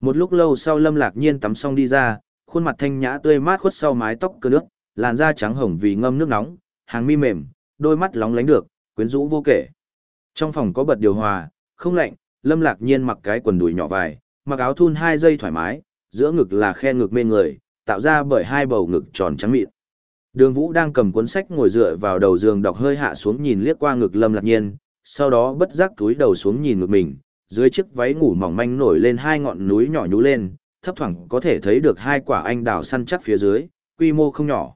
Một lúc lâu sau Lâm Lạc Nhiên tắm xong đi ra, khuôn mặt thanh nhã tươi mát khuất sau mái tóc cơ nước, làn da trắng hồng vì ngâm nước nóng, hàng mi mềm, đôi mắt lóng lánh được, quyến rũ vô kể. Trong phòng có bật điều hòa, không lạnh, Lâm Lạc Nhiên mặc cái quần đùi nhỏ vài, mặc áo thun hai dây thoải mái, giữa ngực là khe ngực mê người, tạo ra bởi hai bầu ngực tròn trắng mịn. Đường Vũ đang cầm cuốn sách ngồi dựa vào đầu giường đọc hơi hạ xuống nhìn liếc qua ngực Lâm Lạc Nhiên, sau đó bất giác túi đầu xuống nhìn ngực mình, dưới chiếc váy ngủ mỏng manh nổi lên hai ngọn núi nhỏ nhú lên, thấp thoảng có thể thấy được hai quả anh đào săn chắc phía dưới, quy mô không nhỏ.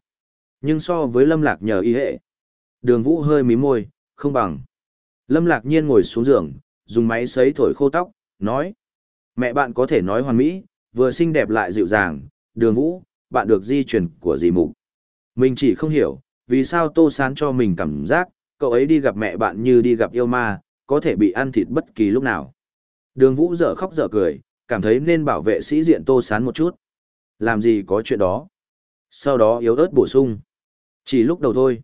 Nhưng so với Lâm Lạc nhờ y hệ, Đường Vũ hơi mí môi, không bằng. Lâm Lạc Nhiên ngồi xuống giường, dùng máy sấy thổi khô tóc, nói: "Mẹ bạn có thể nói hoàn mỹ, vừa xinh đẹp lại dịu dàng, Đường Vũ, bạn được di chuyển của dì mục." Mình chỉ không hiểu, vì sao Tô Sán cho mình cảm giác, cậu ấy đi gặp mẹ bạn như đi gặp yêu ma, có thể bị ăn thịt bất kỳ lúc nào. Đường Vũ dở khóc dở cười, cảm thấy nên bảo vệ sĩ diện Tô Sán một chút. Làm gì có chuyện đó. Sau đó yếu ớt bổ sung. Chỉ lúc đầu thôi.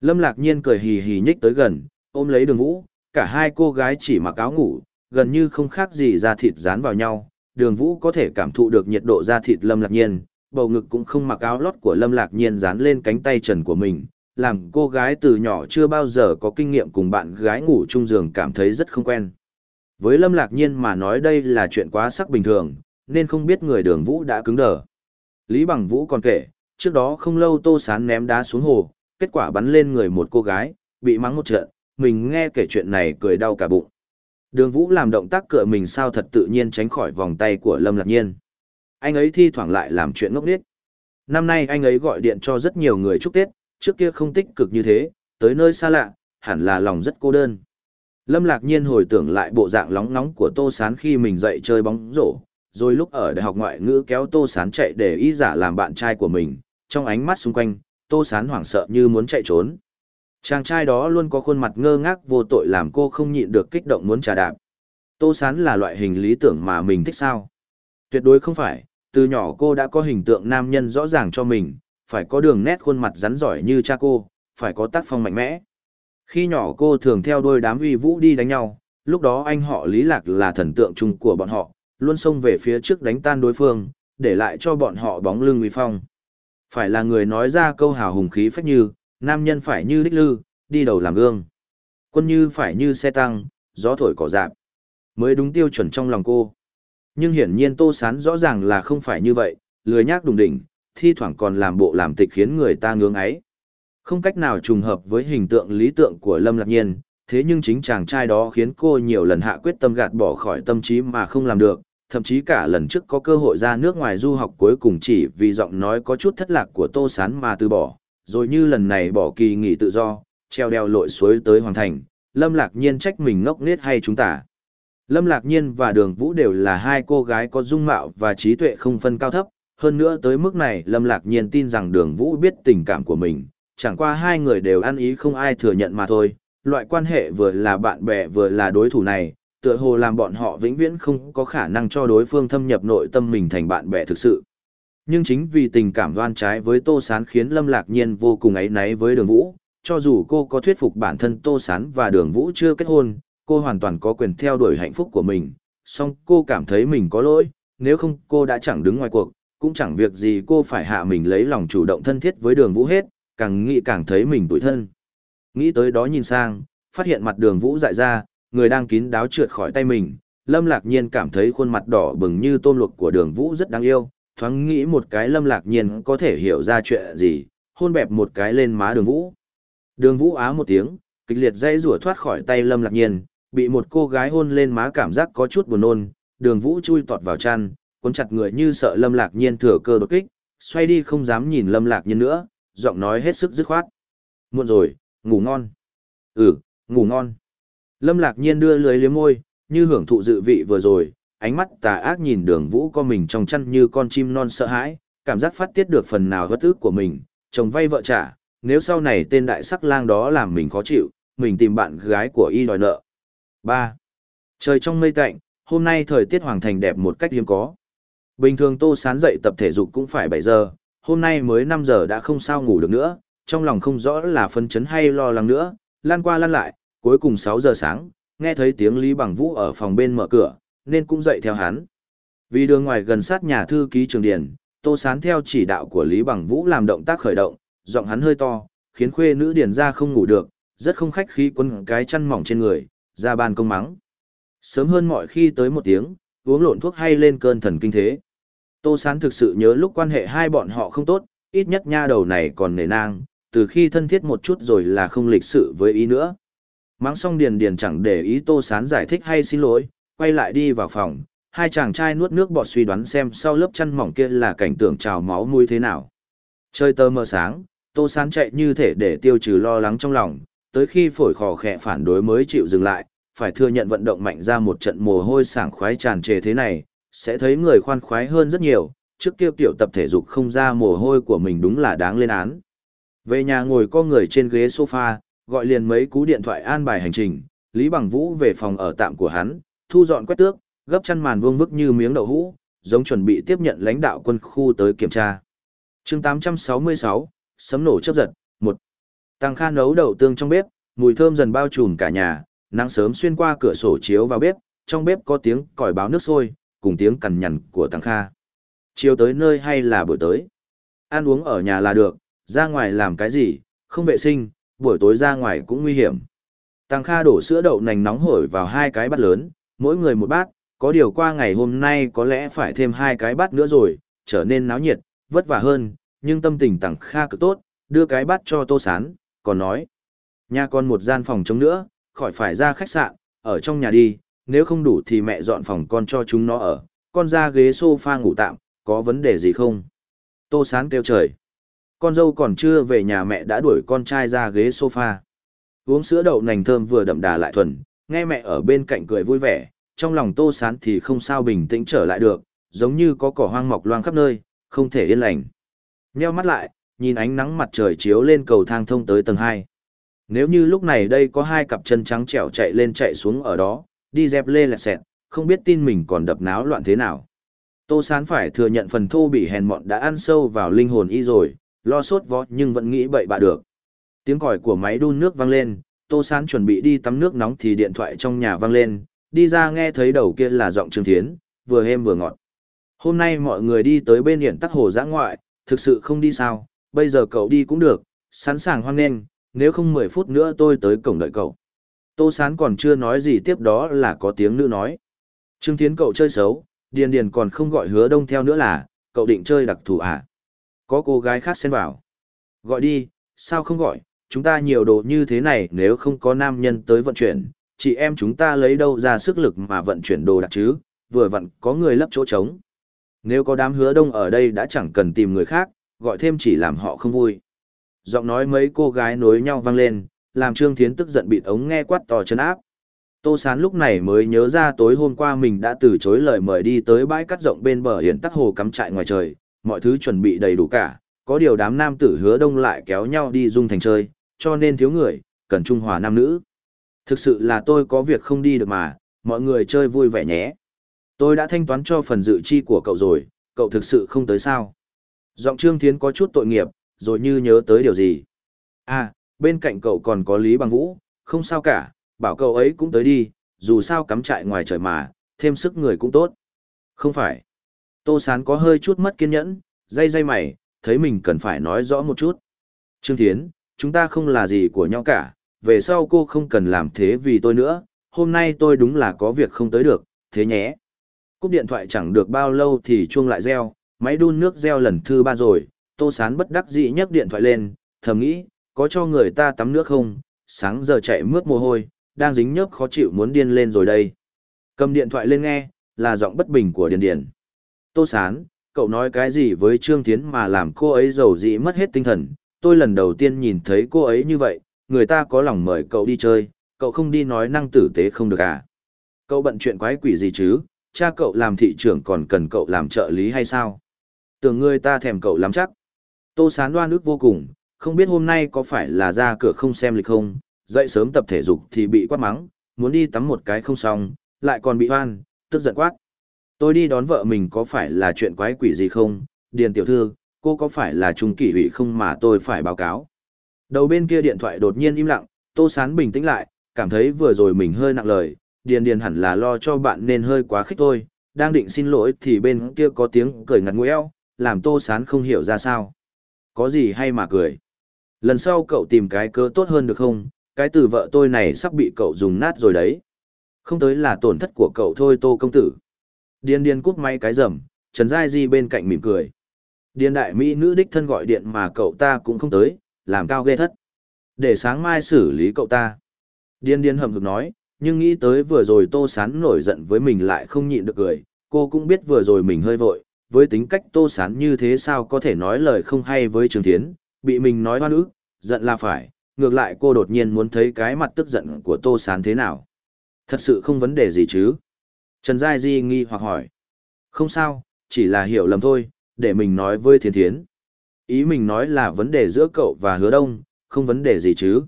Lâm Lạc Nhiên cười hì hì nhích tới gần, ôm lấy đường Vũ, cả hai cô gái chỉ mặc áo ngủ, gần như không khác gì da thịt dán vào nhau. Đường Vũ có thể cảm thụ được nhiệt độ da thịt Lâm Lạc Nhiên, bầu ngực cũng không mặc áo lót của Lâm Lạc Nhiên dán lên cánh tay trần của mình, làm cô gái từ nhỏ chưa bao giờ có kinh nghiệm cùng bạn gái ngủ chung giường cảm thấy rất không quen. Với Lâm Lạc Nhiên mà nói đây là chuyện quá sắc bình thường, nên không biết người đường Vũ đã cứng đờ. Lý Bằng Vũ còn kể, trước đó không lâu Tô Sán ném đá xuống hồ, kết quả bắn lên người một cô gái, bị mắng một trận, mình nghe kể chuyện này cười đau cả bụng. Đường Vũ làm động tác cựa mình sao thật tự nhiên tránh khỏi vòng tay của Lâm Lạc Nhiên. Anh ấy thi thoảng lại làm chuyện ngốc nghếch. Năm nay anh ấy gọi điện cho rất nhiều người chúc Tết, trước kia không tích cực như thế, tới nơi xa lạ, hẳn là lòng rất cô đơn. Lâm Lạc Nhiên hồi tưởng lại bộ dạng lóng nóng của Tô Sán khi mình dậy chơi bóng rổ, rồi lúc ở đại học ngoại ngữ kéo Tô Sán chạy để ý giả làm bạn trai của mình, trong ánh mắt xung quanh, Tô Sán hoảng sợ như muốn chạy trốn. Chàng trai đó luôn có khuôn mặt ngơ ngác vô tội làm cô không nhịn được kích động muốn trả đạp. Tô Sán là loại hình lý tưởng mà mình thích sao? Tuyệt đối không phải, từ nhỏ cô đã có hình tượng nam nhân rõ ràng cho mình, phải có đường nét khuôn mặt rắn giỏi như cha cô, phải có tác phong mạnh mẽ. Khi nhỏ cô thường theo đôi đám uy vũ đi đánh nhau, lúc đó anh họ Lý Lạc là thần tượng chung của bọn họ, luôn xông về phía trước đánh tan đối phương, để lại cho bọn họ bóng lưng uy phong. Phải là người nói ra câu hào hùng khí phách như, nam nhân phải như đích lư, đi đầu làm gương. Quân như phải như xe tăng, gió thổi cỏ dạp. Mới đúng tiêu chuẩn trong lòng cô. Nhưng hiển nhiên Tô Sán rõ ràng là không phải như vậy, lười nhác đùng đỉnh, thi thoảng còn làm bộ làm tịch khiến người ta ngưỡng ấy. Không cách nào trùng hợp với hình tượng lý tưởng của Lâm Lạc Nhiên, thế nhưng chính chàng trai đó khiến cô nhiều lần hạ quyết tâm gạt bỏ khỏi tâm trí mà không làm được, thậm chí cả lần trước có cơ hội ra nước ngoài du học cuối cùng chỉ vì giọng nói có chút thất lạc của Tô Sán mà từ bỏ, rồi như lần này bỏ kỳ nghỉ tự do, treo đeo lội suối tới Hoàng Thành, Lâm Lạc Nhiên trách mình ngốc nghếch hay chúng ta. Lâm Lạc Nhiên và Đường Vũ đều là hai cô gái có dung mạo và trí tuệ không phân cao thấp, hơn nữa tới mức này Lâm Lạc Nhiên tin rằng Đường Vũ biết tình cảm của mình, chẳng qua hai người đều ăn ý không ai thừa nhận mà thôi, loại quan hệ vừa là bạn bè vừa là đối thủ này, tựa hồ làm bọn họ vĩnh viễn không có khả năng cho đối phương thâm nhập nội tâm mình thành bạn bè thực sự. Nhưng chính vì tình cảm đoan trái với Tô Sán khiến Lâm Lạc Nhiên vô cùng ấy náy với Đường Vũ, cho dù cô có thuyết phục bản thân Tô Sán và Đường Vũ chưa kết hôn, cô hoàn toàn có quyền theo đuổi hạnh phúc của mình, song cô cảm thấy mình có lỗi, nếu không cô đã chẳng đứng ngoài cuộc, cũng chẳng việc gì cô phải hạ mình lấy lòng chủ động thân thiết với Đường Vũ hết, càng nghĩ càng thấy mình tủi thân. Nghĩ tới đó nhìn sang, phát hiện mặt Đường Vũ dại ra, người đang kín đáo trượt khỏi tay mình, Lâm Lạc Nhiên cảm thấy khuôn mặt đỏ bừng như tôm luộc của Đường Vũ rất đáng yêu, thoáng nghĩ một cái Lâm Lạc Nhiên có thể hiểu ra chuyện gì, hôn bẹp một cái lên má Đường Vũ. Đường Vũ á một tiếng, kịch liệt dây rủa thoát khỏi tay Lâm Lạc Nhiên, bị một cô gái hôn lên má cảm giác có chút buồn nôn, Đường Vũ chui tọt vào chăn, cuốn chặt người như sợ Lâm Lạc Nhiên thừa cơ đột kích, xoay đi không dám nhìn Lâm Lạc Nhiên nữa, giọng nói hết sức dứt khoát. Muộn rồi, ngủ ngon. Ừ, ngủ ngon. Lâm Lạc Nhiên đưa lưới liếm môi, như hưởng thụ dự vị vừa rồi, ánh mắt tà ác nhìn đường vũ co mình trong chăn như con chim non sợ hãi, cảm giác phát tiết được phần nào hất ức của mình, chồng vay vợ trả, nếu sau này tên đại sắc lang đó làm mình khó chịu, mình tìm bạn gái của y đòi nợ. 3. Trời trong mây tạnh, hôm nay thời tiết hoàng thành đẹp một cách hiếm có. Bình thường Tô Sán dậy tập thể dục cũng phải 7 giờ, hôm nay mới 5 giờ đã không sao ngủ được nữa, trong lòng không rõ là phân chấn hay lo lắng nữa, lan qua lan lại, cuối cùng 6 giờ sáng, nghe thấy tiếng Lý Bằng Vũ ở phòng bên mở cửa, nên cũng dậy theo hắn. Vì đường ngoài gần sát nhà thư ký trường điển, Tô Sán theo chỉ đạo của Lý Bằng Vũ làm động tác khởi động, giọng hắn hơi to, khiến khuê nữ điển ra không ngủ được, rất không khách khí quấn cái chăn mỏng trên người, ra ban công mắng. Sớm hơn mọi khi tới một tiếng, uống lộn thuốc hay lên cơn thần kinh thế. Tô Sán thực sự nhớ lúc quan hệ hai bọn họ không tốt, ít nhất nha đầu này còn nề nang, từ khi thân thiết một chút rồi là không lịch sự với ý nữa. Mắng xong Điền Điền chẳng để ý Tô Sán giải thích hay xin lỗi, quay lại đi vào phòng, hai chàng trai nuốt nước bọt suy đoán xem sau lớp chăn mỏng kia là cảnh tượng trào máu mũi thế nào. Chơi tơ mờ sáng, Tô Sán chạy như thể để tiêu trừ lo lắng trong lòng, tới khi phổi khò khẽ phản đối mới chịu dừng lại, phải thừa nhận vận động mạnh ra một trận mồ hôi sảng khoái tràn trề thế này, sẽ thấy người khoan khoái hơn rất nhiều, trước kia kiểu tập thể dục không ra mồ hôi của mình đúng là đáng lên án. Về nhà ngồi co người trên ghế sofa, gọi liền mấy cú điện thoại an bài hành trình, Lý Bằng Vũ về phòng ở tạm của hắn, thu dọn quét tước, gấp chăn màn vương vức như miếng đậu hũ, giống chuẩn bị tiếp nhận lãnh đạo quân khu tới kiểm tra. chương 866, sấm nổ chấp giật, 1. Tăng Kha nấu đậu tương trong bếp, mùi thơm dần bao trùm cả nhà, nắng sớm xuyên qua cửa sổ chiếu vào bếp, trong bếp có tiếng còi báo nước sôi, cùng tiếng cằn nhằn của Tăng Kha. Chiều tới nơi hay là buổi tới? Ăn uống ở nhà là được, ra ngoài làm cái gì, không vệ sinh, buổi tối ra ngoài cũng nguy hiểm. Tăng Kha đổ sữa đậu nành nóng hổi vào hai cái bát lớn, mỗi người một bát, có điều qua ngày hôm nay có lẽ phải thêm hai cái bát nữa rồi, trở nên náo nhiệt, vất vả hơn, nhưng tâm tình Tăng Kha cực tốt, đưa cái bát cho Tô Sán, còn nói. Nhà con một gian phòng trống nữa, khỏi phải ra khách sạn, ở trong nhà đi, nếu không đủ thì mẹ dọn phòng con cho chúng nó ở, con ra ghế sofa ngủ tạm, có vấn đề gì không? Tô Sán kêu trời. Con dâu còn chưa về nhà mẹ đã đuổi con trai ra ghế sofa. Uống sữa đậu nành thơm vừa đậm đà lại thuần, nghe mẹ ở bên cạnh cười vui vẻ, trong lòng Tô Sán thì không sao bình tĩnh trở lại được, giống như có cỏ hoang mọc loang khắp nơi, không thể yên lành. Nheo mắt lại, nhìn ánh nắng mặt trời chiếu lên cầu thang thông tới tầng 2. Nếu như lúc này đây có hai cặp chân trắng trẻo chạy lên chạy xuống ở đó, đi dẹp lê lẹt xẹt, không biết tin mình còn đập náo loạn thế nào. Tô Sán phải thừa nhận phần thô bị hèn mọn đã ăn sâu vào linh hồn y rồi, lo sốt vó nhưng vẫn nghĩ bậy bạ được. Tiếng còi của máy đun nước vang lên, Tô Sán chuẩn bị đi tắm nước nóng thì điện thoại trong nhà vang lên, đi ra nghe thấy đầu kia là giọng Trương Thiến, vừa êm vừa ngọt. Hôm nay mọi người đi tới bên hiển tắc hồ giã ngoại, thực sự không đi sao, bây giờ cậu đi cũng được, sẵn sàng hoan nghênh, nếu không 10 phút nữa tôi tới cổng đợi cậu. Tô Sán còn chưa nói gì tiếp đó là có tiếng nữ nói. Trương Thiến cậu chơi xấu, Điền Điền còn không gọi hứa đông theo nữa là, cậu định chơi đặc thù à? Có cô gái khác xen vào. Gọi đi, sao không gọi, chúng ta nhiều đồ như thế này nếu không có nam nhân tới vận chuyển, chị em chúng ta lấy đâu ra sức lực mà vận chuyển đồ đặc chứ, vừa vặn có người lấp chỗ trống. Nếu có đám hứa đông ở đây đã chẳng cần tìm người khác, gọi thêm chỉ làm họ không vui. Giọng nói mấy cô gái nối nhau vang lên, làm Trương Thiến tức giận bịt ống nghe quát to chân áp. Tô Sán lúc này mới nhớ ra tối hôm qua mình đã từ chối lời mời đi tới bãi cắt rộng bên bờ hiển tắc hồ cắm trại ngoài trời, mọi thứ chuẩn bị đầy đủ cả, có điều đám nam tử hứa đông lại kéo nhau đi dung thành chơi, cho nên thiếu người, cần trung hòa nam nữ. Thực sự là tôi có việc không đi được mà, mọi người chơi vui vẻ nhé. Tôi đã thanh toán cho phần dự chi của cậu rồi, cậu thực sự không tới sao. Giọng Trương Thiến có chút tội nghiệp, rồi như nhớ tới điều gì. À, bên cạnh cậu còn có Lý Bằng Vũ, không sao cả, bảo cậu ấy cũng tới đi, dù sao cắm trại ngoài trời mà, thêm sức người cũng tốt. Không phải. Tô Sán có hơi chút mất kiên nhẫn, dây dây mày, thấy mình cần phải nói rõ một chút. Trương Thiến, chúng ta không là gì của nhau cả, về sau cô không cần làm thế vì tôi nữa, hôm nay tôi đúng là có việc không tới được, thế nhé. Cúp điện thoại chẳng được bao lâu thì chuông lại reo, máy đun nước reo lần thứ ba rồi, Tô Sán bất đắc dĩ nhấc điện thoại lên, thầm nghĩ, có cho người ta tắm nước không, sáng giờ chạy mướt mồ hôi, đang dính nhớp khó chịu muốn điên lên rồi đây. Cầm điện thoại lên nghe, là giọng bất bình của Điền Điền. Tô Sán, cậu nói cái gì với Trương Thiến mà làm cô ấy giàu dĩ mất hết tinh thần, tôi lần đầu tiên nhìn thấy cô ấy như vậy, người ta có lòng mời cậu đi chơi, cậu không đi nói năng tử tế không được à. Cậu bận chuyện quái quỷ gì chứ, cha cậu làm thị trưởng còn cần cậu làm trợ lý hay sao? Tưởng người ta thèm cậu lắm chắc. Tô Sán đoan ức vô cùng, không biết hôm nay có phải là ra cửa không xem lịch không, dậy sớm tập thể dục thì bị quát mắng, muốn đi tắm một cái không xong, lại còn bị hoan, tức giận quát. Tôi đi đón vợ mình có phải là chuyện quái quỷ gì không, Điền tiểu thư, cô có phải là trung kỷ hủy không mà tôi phải báo cáo. Đầu bên kia điện thoại đột nhiên im lặng, Tô Sán bình tĩnh lại, cảm thấy vừa rồi mình hơi nặng lời, Điền Điền hẳn là lo cho bạn nên hơi quá khích thôi, đang định xin lỗi thì bên kia có tiếng cười ngặt nguẽo, làm Tô Sán không hiểu ra sao. Có gì hay mà cười. Lần sau cậu tìm cái cơ tốt hơn được không, cái từ vợ tôi này sắp bị cậu dùng nát rồi đấy. Không tới là tổn thất của cậu thôi Tô Công Tử. Điên điên cút may cái rầm, Trần Giai Di bên cạnh mỉm cười. Điên đại Mỹ nữ đích thân gọi điện mà cậu ta cũng không tới, làm cao ghê thất. Để sáng mai xử lý cậu ta. Điên điên hầm hực nói, nhưng nghĩ tới vừa rồi Tô Sán nổi giận với mình lại không nhịn được cười, cô cũng biết vừa rồi mình hơi vội, với tính cách Tô Sán như thế sao có thể nói lời không hay với Trường Thiến, bị mình nói hoan ức, giận là phải, ngược lại cô đột nhiên muốn thấy cái mặt tức giận của Tô Sán thế nào. Thật sự không vấn đề gì chứ? Trần Giai Di nghi hoặc hỏi. Không sao, chỉ là hiểu lầm thôi, để mình nói với Thiên Thiến. Ý mình nói là vấn đề giữa cậu và Hứa Đông, không vấn đề gì chứ.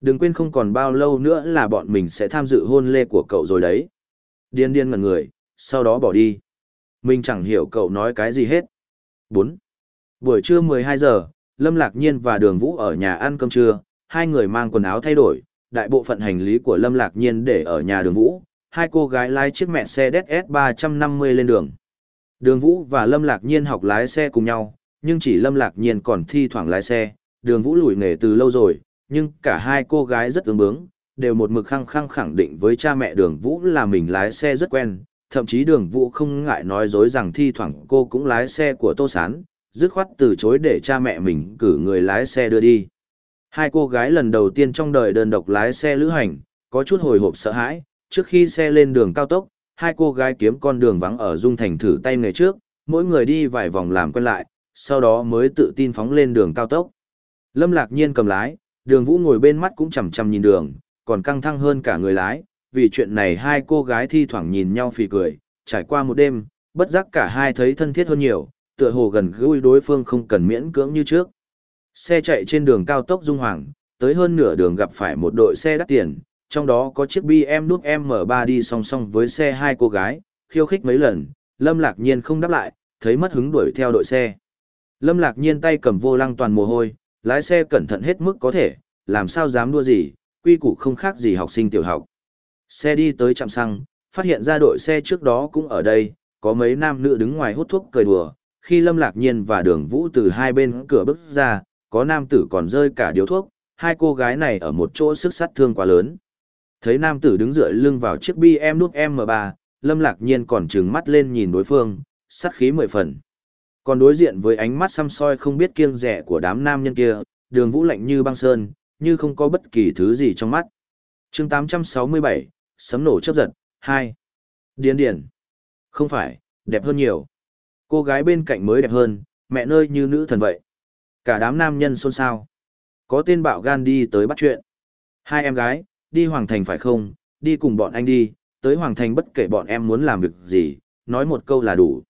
Đừng quên không còn bao lâu nữa là bọn mình sẽ tham dự hôn lê của cậu rồi đấy. Điên điên ngẩn người, sau đó bỏ đi. Mình chẳng hiểu cậu nói cái gì hết. 4. Buổi trưa 12 giờ, Lâm Lạc Nhiên và Đường Vũ ở nhà ăn cơm trưa, hai người mang quần áo thay đổi, đại bộ phận hành lý của Lâm Lạc Nhiên để ở nhà Đường Vũ, hai cô gái lái chiếc mẹ xe DS350 lên đường. Đường Vũ và Lâm Lạc Nhiên học lái xe cùng nhau, nhưng chỉ Lâm Lạc Nhiên còn thi thoảng lái xe, Đường Vũ lùi nghề từ lâu rồi, nhưng cả hai cô gái rất ứng bướng, đều một mực khăng khăng khẳng định với cha mẹ Đường Vũ là mình lái xe rất quen, thậm chí Đường Vũ không ngại nói dối rằng thi thoảng cô cũng lái xe của Tô Sán, dứt khoát từ chối để cha mẹ mình cử người lái xe đưa đi. Hai cô gái lần đầu tiên trong đời đơn độc lái xe lữ hành, có chút hồi hộp sợ hãi, trước khi xe lên đường cao tốc, hai cô gái kiếm con đường vắng ở Dung Thành thử tay người trước, mỗi người đi vài vòng làm quen lại, sau đó mới tự tin phóng lên đường cao tốc. Lâm Lạc Nhiên cầm lái, đường vũ ngồi bên mắt cũng chằm chằm nhìn đường, còn căng thẳng hơn cả người lái, vì chuyện này hai cô gái thi thoảng nhìn nhau phì cười, trải qua một đêm, bất giác cả hai thấy thân thiết hơn nhiều, tựa hồ gần gũi đối phương không cần miễn cưỡng như trước. Xe chạy trên đường cao tốc Dung Hoàng, tới hơn nửa đường gặp phải một đội xe đắt tiền, trong đó có chiếc BMW M3 đi song song với xe hai cô gái, khiêu khích mấy lần, Lâm Lạc Nhiên không đáp lại, thấy mất hứng đuổi theo đội xe. Lâm Lạc Nhiên tay cầm vô lăng toàn mồ hôi, lái xe cẩn thận hết mức có thể, làm sao dám đua gì, quy củ không khác gì học sinh tiểu học. Xe đi tới trạm xăng, phát hiện ra đội xe trước đó cũng ở đây, có mấy nam nữ đứng ngoài hút thuốc cười đùa, khi Lâm Lạc Nhiên và Đường Vũ từ hai bên cửa bước ra, có nam tử còn rơi cả điếu thuốc, hai cô gái này ở một chỗ sức sát thương quá lớn. Thấy nam tử đứng dựa lưng vào chiếc BM nút M3, Lâm Lạc Nhiên còn trừng mắt lên nhìn đối phương, sát khí mười phần. Còn đối diện với ánh mắt xăm soi không biết kiêng rẻ của đám nam nhân kia, đường vũ lạnh như băng sơn, như không có bất kỳ thứ gì trong mắt. chương 867, sấm nổ chấp giật, 2. Điên điển. Không phải, đẹp hơn nhiều. Cô gái bên cạnh mới đẹp hơn, mẹ nơi như nữ thần vậy. Cả đám nam nhân xôn xao. Có tên bạo gan đi tới bắt chuyện. Hai em gái, đi Hoàng Thành phải không, đi cùng bọn anh đi, tới Hoàng Thành bất kể bọn em muốn làm việc gì, nói một câu là đủ.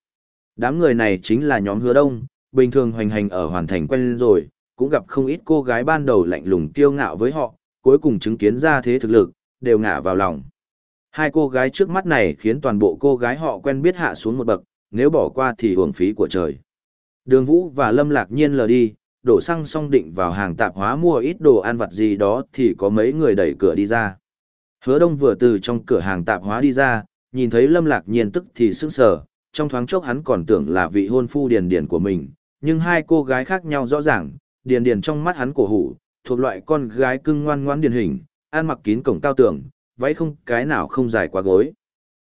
Đám người này chính là nhóm hứa đông, bình thường hoành hành ở Hoàng Thành quen rồi, cũng gặp không ít cô gái ban đầu lạnh lùng kiêu ngạo với họ, cuối cùng chứng kiến ra thế thực lực, đều ngả vào lòng. Hai cô gái trước mắt này khiến toàn bộ cô gái họ quen biết hạ xuống một bậc, nếu bỏ qua thì hưởng phí của trời. Đường Vũ và Lâm Lạc Nhiên lờ đi, đổ xăng xong định vào hàng tạp hóa mua ít đồ ăn vặt gì đó thì có mấy người đẩy cửa đi ra. Hứa Đông vừa từ trong cửa hàng tạp hóa đi ra, nhìn thấy Lâm Lạc Nhiên tức thì sững sờ, trong thoáng chốc hắn còn tưởng là vị hôn phu điền điền của mình, nhưng hai cô gái khác nhau rõ ràng, điền điền trong mắt hắn cổ hủ, thuộc loại con gái cưng ngoan ngoãn điển hình, ăn mặc kín cổng cao tường, váy không cái nào không dài quá gối.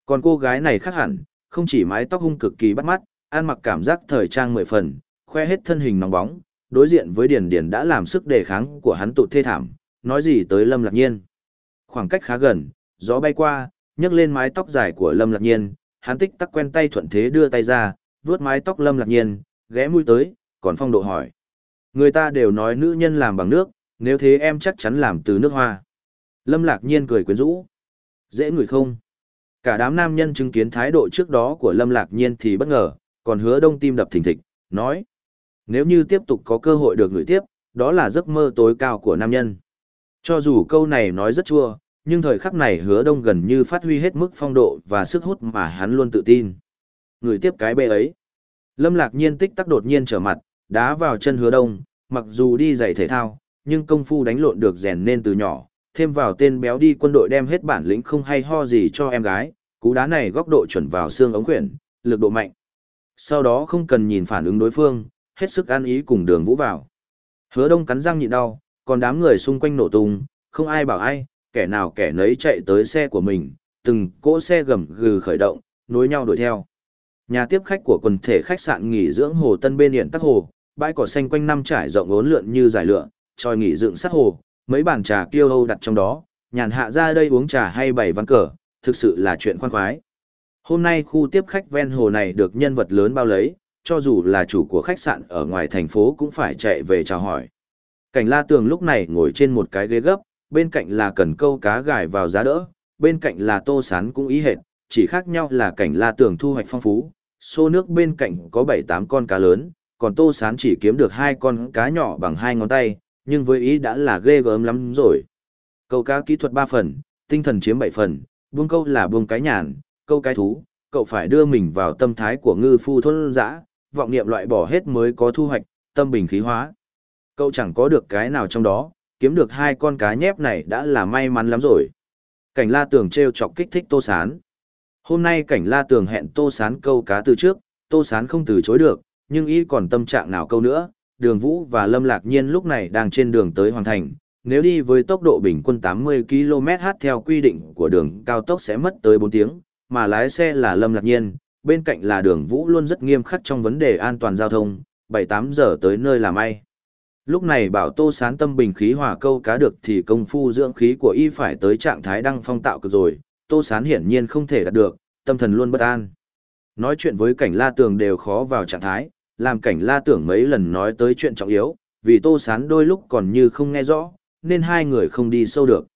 Còn cô gái này khác hẳn, không chỉ mái tóc hung cực kỳ bắt mắt, ăn mặc cảm giác thời trang mười phần, khoe hết thân hình nóng bóng, đối diện với Điền Điền đã làm sức đề kháng của hắn tụt thê thảm, nói gì tới Lâm Lạc Nhiên. Khoảng cách khá gần, gió bay qua, nhấc lên mái tóc dài của Lâm Lạc Nhiên, hắn tích tắc quen tay thuận thế đưa tay ra, vuốt mái tóc Lâm Lạc Nhiên, ghé mũi tới, còn phong độ hỏi. Người ta đều nói nữ nhân làm bằng nước, nếu thế em chắc chắn làm từ nước hoa. Lâm Lạc Nhiên cười quyến rũ. Dễ ngửi không? Cả đám nam nhân chứng kiến thái độ trước đó của Lâm Lạc Nhiên thì bất ngờ, còn hứa đông tim đập thình thịch, nói. Nếu như tiếp tục có cơ hội được ngửi tiếp, đó là giấc mơ tối cao của nam nhân. Cho dù câu này nói rất chua, nhưng thời khắc này hứa đông gần như phát huy hết mức phong độ và sức hút mà hắn luôn tự tin. Ngửi tiếp cái bê ấy. Lâm lạc nhiên tích tắc đột nhiên trở mặt, đá vào chân hứa đông, mặc dù đi giày thể thao, nhưng công phu đánh lộn được rèn nên từ nhỏ, thêm vào tên béo đi quân đội đem hết bản lĩnh không hay ho gì cho em gái, Cú đá này góc độ chuẩn vào xương ống quyển, lực độ mạnh. Sau đó không cần nhìn phản ứng đối phương, hết sức an ý cùng đường vũ vào. Hứa đông cắn răng nhịn đau, còn đám người xung quanh nổ tung, không ai bảo ai, kẻ nào kẻ nấy chạy tới xe của mình, từng cỗ xe gầm gừ khởi động, nối nhau đuổi theo. Nhà tiếp khách của quần thể khách sạn nghỉ dưỡng Hồ Tân bên hiện tắc hồ, bãi cỏ xanh quanh năm trải rộng ốn lượn như giải lượn, tròi nghỉ dưỡng sát hồ, mấy bàn trà kiêu hâu đặt trong đó, nhàn hạ ra đây uống trà hay bày văn cờ, thực sự là chuyện khoan khoái. Hôm nay khu tiếp khách ven hồ này được nhân vật lớn bao lấy, cho dù là chủ của khách sạn ở ngoài thành phố cũng phải chạy về chào hỏi. Cảnh la tường lúc này ngồi trên một cái ghế gấp, bên cạnh là cần câu cá gài vào giá đỡ, bên cạnh là tô sán cũng ý hệt, chỉ khác nhau là cảnh la tường thu hoạch phong phú, xô nước bên cạnh có 7-8 con cá lớn, còn tô sán chỉ kiếm được hai con cá nhỏ bằng hai ngón tay, nhưng với ý đã là ghê gớm lắm rồi. Câu cá kỹ thuật 3 phần, tinh thần chiếm 7 phần, buông câu là buông cái nhàn, câu cái thú, cậu phải đưa mình vào tâm thái của ngư phu thôn dã, vọng niệm loại bỏ hết mới có thu hoạch, tâm bình khí hóa. Cậu chẳng có được cái nào trong đó, kiếm được hai con cá nhép này đã là may mắn lắm rồi. Cảnh la tường treo chọc kích thích tô sán. Hôm nay cảnh la tường hẹn tô sán câu cá từ trước, tô sán không từ chối được, nhưng y còn tâm trạng nào câu nữa. Đường Vũ và Lâm Lạc Nhiên lúc này đang trên đường tới Hoàng Thành, nếu đi với tốc độ bình quân 80 km/h theo quy định của đường cao tốc sẽ mất tới 4 tiếng, mà lái xe là Lâm Lạc Nhiên, bên cạnh là đường Vũ luôn rất nghiêm khắc trong vấn đề an toàn giao thông, 7-8 giờ tới nơi làm may. Lúc này bảo Tô Sán tâm bình khí hòa câu cá được thì công phu dưỡng khí của y phải tới trạng thái đăng phong tạo cực rồi, Tô Sán hiển nhiên không thể đạt được, tâm thần luôn bất an. Nói chuyện với cảnh la tường đều khó vào trạng thái, làm cảnh la tưởng mấy lần nói tới chuyện trọng yếu, vì Tô Sán đôi lúc còn như không nghe rõ, nên hai người không đi sâu được.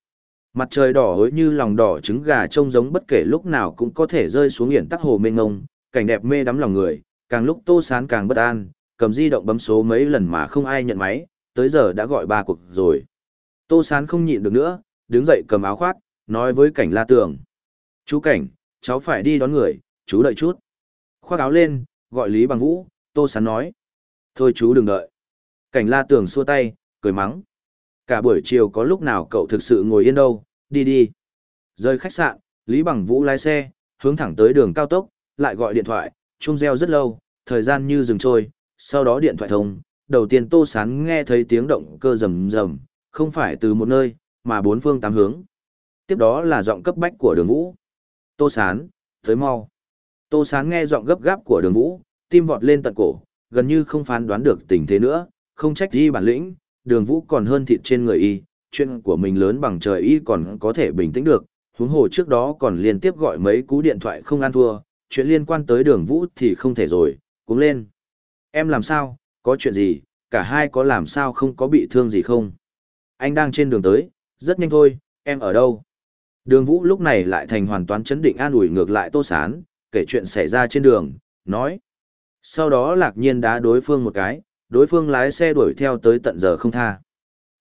Mặt trời đỏ hối như lòng đỏ trứng gà trông giống bất kể lúc nào cũng có thể rơi xuống hiển tắc hồ mênh ngông, cảnh đẹp mê đắm lòng người, càng lúc Tô Sán càng bất an, cầm di động bấm số mấy lần mà không ai nhận máy, tới giờ đã gọi ba cuộc rồi. Tô Sán không nhịn được nữa, đứng dậy cầm áo khoác, nói với cảnh la tường. Chú cảnh, cháu phải đi đón người, chú đợi chút. Khoác áo lên, gọi Lý Bằng Vũ, Tô Sán nói. Thôi chú đừng đợi. Cảnh la tường xua tay, cười mắng. Cả buổi chiều có lúc nào cậu thực sự ngồi yên đâu, đi đi. Rời khách sạn, Lý Bằng Vũ lái xe, hướng thẳng tới đường cao tốc, lại gọi điện thoại, chung reo rất lâu, thời gian như dừng trôi, sau đó điện thoại thông, đầu tiên Tô Sán nghe thấy tiếng động cơ rầm rầm, không phải từ một nơi, mà bốn phương tám hướng. Tiếp đó là giọng cấp bách của đường vũ. Tô Sán, tới mau. Tô Sán nghe giọng gấp gáp của đường vũ, tim vọt lên tận cổ, gần như không phán đoán được tình thế nữa, không trách gì bản lĩnh, đường vũ còn hơn thịt trên người y, chuyện của mình lớn bằng trời y còn có thể bình tĩnh được, huống hồ trước đó còn liên tiếp gọi mấy cú điện thoại không ăn thua, chuyện liên quan tới đường vũ thì không thể rồi, cũng lên. Em làm sao, có chuyện gì, cả hai có làm sao không có bị thương gì không? Anh đang trên đường tới, rất nhanh thôi, em ở đâu? Đường vũ lúc này lại thành hoàn toàn chấn định an ủi ngược lại tô sán, kể chuyện xảy ra trên đường, nói. Sau đó lạc nhiên đá đối phương một cái, đối phương lái xe đuổi theo tới tận giờ không tha.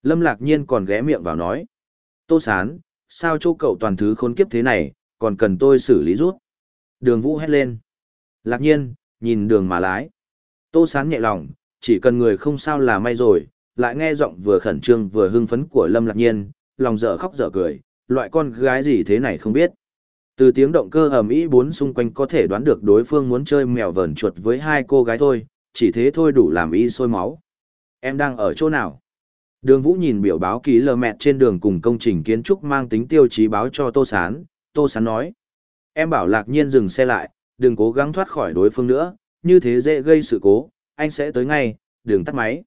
Lâm lạc nhiên còn ghé miệng vào nói. Tô sán, sao chỗ cậu toàn thứ khốn kiếp thế này, còn cần tôi xử lý rút. Đường vũ hét lên. Lạc nhiên, nhìn đường mà lái. Tô sán nhẹ lòng, chỉ cần người không sao là may rồi, lại nghe giọng vừa khẩn trương vừa hưng phấn của Lâm Lạc Nhiên, lòng dở khóc dở cười, loại con gái gì thế này không biết. Từ tiếng động cơ ầm ĩ bốn xung quanh có thể đoán được đối phương muốn chơi mèo vờn chuột với hai cô gái thôi, chỉ thế thôi đủ làm y sôi máu. Em đang ở chỗ nào? Đường Vũ nhìn biểu báo ký lờ mẹt trên đường cùng công trình kiến trúc mang tính tiêu chí báo cho Tô Sán. Tô Sán nói. Em bảo lạc nhiên dừng xe lại, đừng cố gắng thoát khỏi đối phương nữa, như thế dễ gây sự cố, anh sẽ tới ngay, đường tắt máy.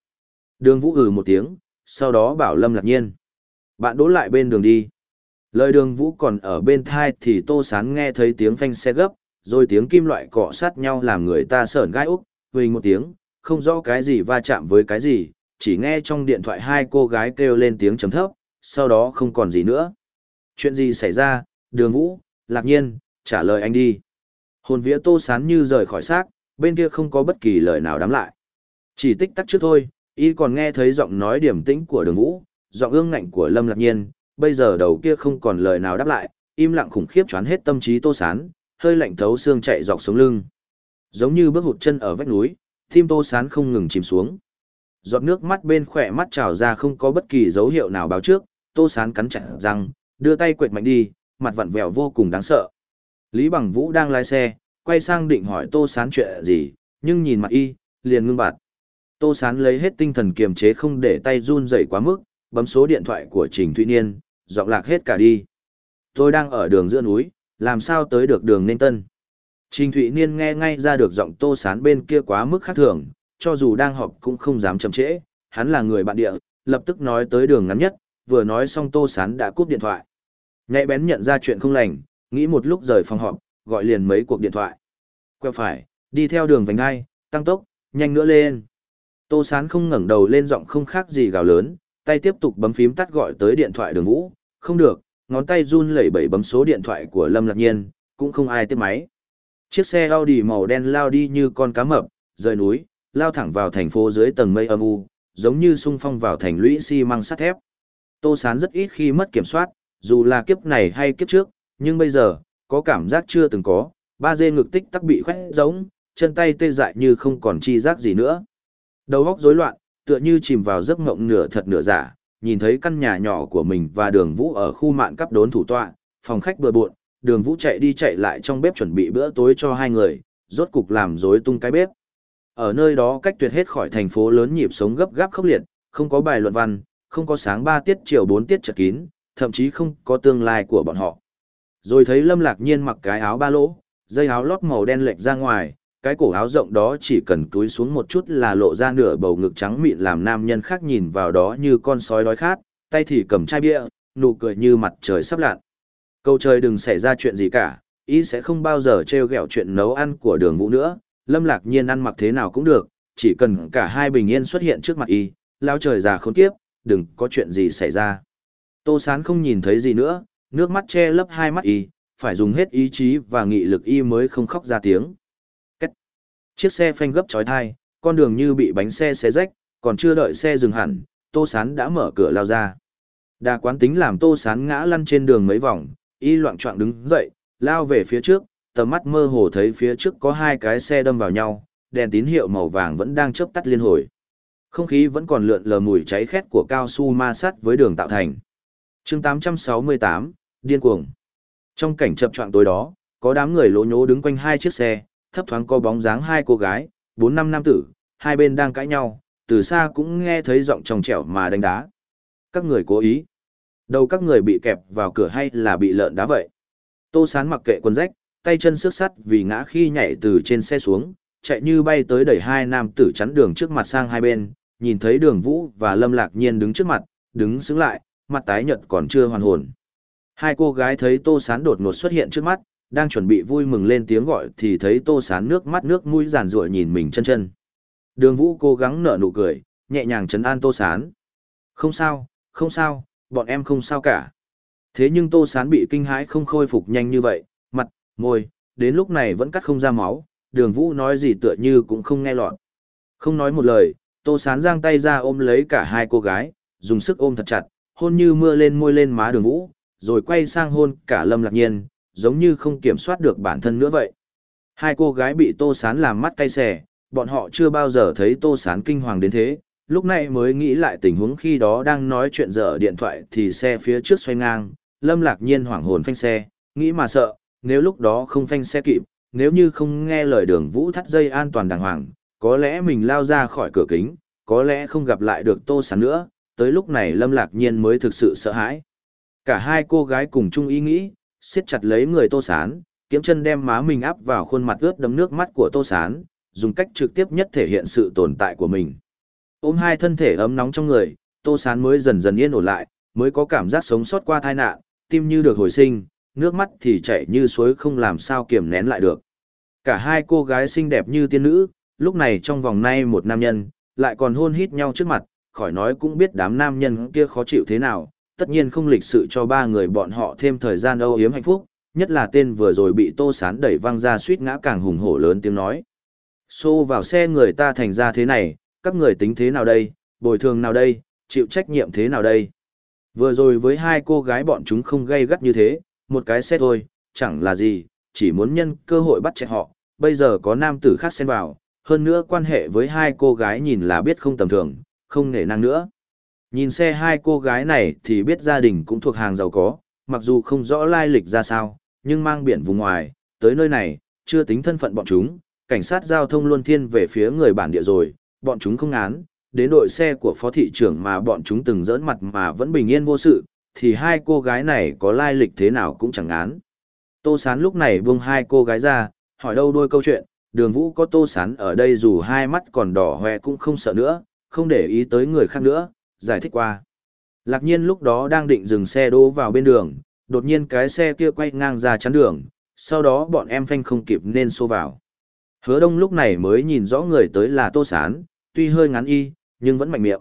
Đường Vũ ừ một tiếng, sau đó bảo Lâm lạc nhiên. Bạn đỗ lại bên đường đi. Lời đường Vũ còn ở bên thai thì Tô Sán nghe thấy tiếng phanh xe gấp, rồi tiếng kim loại cọ sát nhau làm người ta sởn gai úc, huỳnh một tiếng, không rõ cái gì va chạm với cái gì, chỉ nghe trong điện thoại hai cô gái kêu lên tiếng chấm thấp, sau đó không còn gì nữa. Chuyện gì xảy ra, đường Vũ, lạc nhiên, trả lời anh đi. Hồn vía Tô Sán như rời khỏi xác, bên kia không có bất kỳ lời nào đám lại. Chỉ tích tắc trước thôi, y còn nghe thấy giọng nói điểm tĩnh của đường vũ, giọng ương ngạnh của lâm lạc nhiên, bây giờ đầu kia không còn lời nào đáp lại, im lặng khủng khiếp choán hết tâm trí tô sán, hơi lạnh thấu xương chạy dọc sống lưng. Giống như bước hụt chân ở vách núi, tim tô sán không ngừng chìm xuống. Giọt nước mắt bên khỏe mắt trào ra không có bất kỳ dấu hiệu nào báo trước, tô sán cắn chặt răng, đưa tay quệt mạnh đi, mặt vặn vẹo vô cùng đáng sợ. Lý Bằng Vũ đang lái xe, quay sang định hỏi Tô Sán chuyện gì, nhưng nhìn mặt y, liền ngưng bạt. Tô Sán lấy hết tinh thần kiềm chế không để tay run dậy quá mức, bấm số điện thoại của Trình Thụy Niên, giọng lạc hết cả đi. Tôi đang ở đường giữa núi, làm sao tới được đường Ninh tân. Trình Thụy Niên nghe ngay ra được giọng Tô Sán bên kia quá mức khác thường, cho dù đang họp cũng không dám chậm trễ, hắn là người bạn địa, lập tức nói tới đường ngắn nhất, vừa nói xong Tô Sán đã cúp điện thoại. Nhạy bén nhận ra chuyện không lành, nghĩ một lúc rời phòng họp, gọi liền mấy cuộc điện thoại. Quẹo phải, đi theo đường vành ngay, tăng tốc, nhanh nữa lên. Tô Sán không ngẩng đầu lên giọng không khác gì gào lớn, tay tiếp tục bấm phím tắt gọi tới điện thoại đường vũ, không được, ngón tay run lẩy bẩy bấm số điện thoại của Lâm Lạc Nhiên, cũng không ai tiếp máy. Chiếc xe Audi màu đen lao đi như con cá mập, rời núi, lao thẳng vào thành phố dưới tầng mây âm u, giống như sung phong vào thành lũy xi măng sắt thép. Tô Sán rất ít khi mất kiểm soát, dù là kiếp này hay kiếp trước, nhưng bây giờ, có cảm giác chưa từng có, ba dê ngực tích tắc bị khoét giống, chân tay tê dại như không còn chi giác gì nữa. Đầu óc rối loạn, tựa như chìm vào giấc mộng nửa thật nửa giả, nhìn thấy căn nhà nhỏ của mình và đường vũ ở khu mạn cắp đốn thủ tọa, phòng khách bừa bộn, đường vũ chạy đi chạy lại trong bếp chuẩn bị bữa tối cho hai người, rốt cục làm rối tung cái bếp. Ở nơi đó cách tuyệt hết khỏi thành phố lớn nhịp sống gấp gáp khốc liệt, không có bài luận văn, không có sáng ba tiết chiều bốn tiết chật kín, thậm chí không có tương lai của bọn họ. Rồi thấy Lâm Lạc Nhiên mặc cái áo ba lỗ, dây áo lót màu đen lệch ra ngoài, cái cổ áo rộng đó chỉ cần túi xuống một chút là lộ ra nửa bầu ngực trắng mịn làm nam nhân khác nhìn vào đó như con sói đói khát, tay thì cầm chai bia, nụ cười như mặt trời sắp lặn. Câu trời đừng xảy ra chuyện gì cả, ý sẽ không bao giờ trêu ghẹo chuyện nấu ăn của đường vũ nữa, lâm lạc nhiên ăn mặc thế nào cũng được, chỉ cần cả hai bình yên xuất hiện trước mặt y, lao trời già khốn kiếp, đừng có chuyện gì xảy ra. Tô Sán không nhìn thấy gì nữa, nước mắt che lấp hai mắt y, phải dùng hết ý chí và nghị lực y mới không khóc ra tiếng. Cách. Chiếc xe phanh gấp chói thai, con đường như bị bánh xe xé rách, còn chưa đợi xe dừng hẳn, Tô Sán đã mở cửa lao ra. Đà quán tính làm Tô Sán ngã lăn trên đường mấy vòng, y loạn trọng đứng dậy, lao về phía trước, tầm mắt mơ hồ thấy phía trước có hai cái xe đâm vào nhau, đèn tín hiệu màu vàng vẫn đang chớp tắt liên hồi. Không khí vẫn còn lượn lờ mùi cháy khét của cao su ma sát với đường tạo thành. chương 868, điên cuồng. Trong cảnh chập choạng tối đó, có đám người lỗ nhố đứng quanh hai chiếc xe, thấp thoáng có bóng dáng hai cô gái, bốn năm nam tử, hai bên đang cãi nhau, từ xa cũng nghe thấy giọng trong trẻo mà đánh đá. Các người cố ý. Đầu các người bị kẹp vào cửa hay là bị lợn đá vậy? Tô sán mặc kệ quần rách, tay chân xước sắt vì ngã khi nhảy từ trên xe xuống, chạy như bay tới đẩy hai nam tử chắn đường trước mặt sang hai bên, nhìn thấy đường vũ và lâm lạc nhiên đứng trước mặt, đứng xứng lại, mặt tái nhợt còn chưa hoàn hồn. Hai cô gái thấy tô sán đột ngột xuất hiện trước mắt, đang chuẩn bị vui mừng lên tiếng gọi thì thấy tô sán nước mắt nước mũi giàn ruội nhìn mình chân chân. Đường vũ cố gắng nở nụ cười, nhẹ nhàng chấn an tô sán. Không sao, không sao, bọn em không sao cả. Thế nhưng tô sán bị kinh hãi không khôi phục nhanh như vậy, mặt, môi, đến lúc này vẫn cắt không ra máu, đường vũ nói gì tựa như cũng không nghe lọt. Không nói một lời, tô sán giang tay ra ôm lấy cả hai cô gái, dùng sức ôm thật chặt, hôn như mưa lên môi lên má đường vũ, rồi quay sang hôn cả lâm lạc nhiên, giống như không kiểm soát được bản thân nữa vậy. Hai cô gái bị tô sán làm mắt cay xẻ, bọn họ chưa bao giờ thấy tô sán kinh hoàng đến thế, lúc này mới nghĩ lại tình huống khi đó đang nói chuyện dở điện thoại thì xe phía trước xoay ngang, lâm lạc nhiên hoảng hồn phanh xe, nghĩ mà sợ, nếu lúc đó không phanh xe kịp, nếu như không nghe lời đường vũ thắt dây an toàn đàng hoàng, có lẽ mình lao ra khỏi cửa kính, có lẽ không gặp lại được tô sán nữa, tới lúc này lâm lạc nhiên mới thực sự sợ hãi. Cả hai cô gái cùng chung ý nghĩ, siết chặt lấy người tô sán, kiếm chân đem má mình áp vào khuôn mặt ướt đấm nước mắt của tô sán, dùng cách trực tiếp nhất thể hiện sự tồn tại của mình. Ôm hai thân thể ấm nóng trong người, tô sán mới dần dần yên ổn lại, mới có cảm giác sống sót qua tai nạn, tim như được hồi sinh, nước mắt thì chảy như suối không làm sao kiềm nén lại được. Cả hai cô gái xinh đẹp như tiên nữ, lúc này trong vòng nay một nam nhân, lại còn hôn hít nhau trước mặt, khỏi nói cũng biết đám nam nhân kia khó chịu thế nào, tất nhiên không lịch sự cho ba người bọn họ thêm thời gian âu yếm hạnh phúc, nhất là tên vừa rồi bị tô sán đẩy văng ra suýt ngã càng hùng hổ lớn tiếng nói. Xô vào xe người ta thành ra thế này, các người tính thế nào đây, bồi thường nào đây, chịu trách nhiệm thế nào đây. Vừa rồi với hai cô gái bọn chúng không gây gắt như thế, một cái xét thôi, chẳng là gì, chỉ muốn nhân cơ hội bắt chạy họ, bây giờ có nam tử khác xen vào, hơn nữa quan hệ với hai cô gái nhìn là biết không tầm thường, không nể năng nữa. Nhìn xe hai cô gái này thì biết gia đình cũng thuộc hàng giàu có, mặc dù không rõ lai lịch ra sao, nhưng mang biển vùng ngoài, tới nơi này, chưa tính thân phận bọn chúng, cảnh sát giao thông luôn thiên về phía người bản địa rồi, bọn chúng không án, đến đội xe của phó thị trưởng mà bọn chúng từng dỡn mặt mà vẫn bình yên vô sự, thì hai cô gái này có lai lịch thế nào cũng chẳng án. Tô Sán lúc này buông hai cô gái ra, hỏi đâu đôi câu chuyện, đường vũ có Tô Sán ở đây dù hai mắt còn đỏ hoe cũng không sợ nữa, không để ý tới người khác nữa, giải thích qua. Lạc nhiên lúc đó đang định dừng xe đỗ vào bên đường, đột nhiên cái xe kia quay ngang ra chắn đường, sau đó bọn em phanh không kịp nên xô vào. Hứa đông lúc này mới nhìn rõ người tới là Tô Sán, tuy hơi ngắn y, nhưng vẫn mạnh miệng.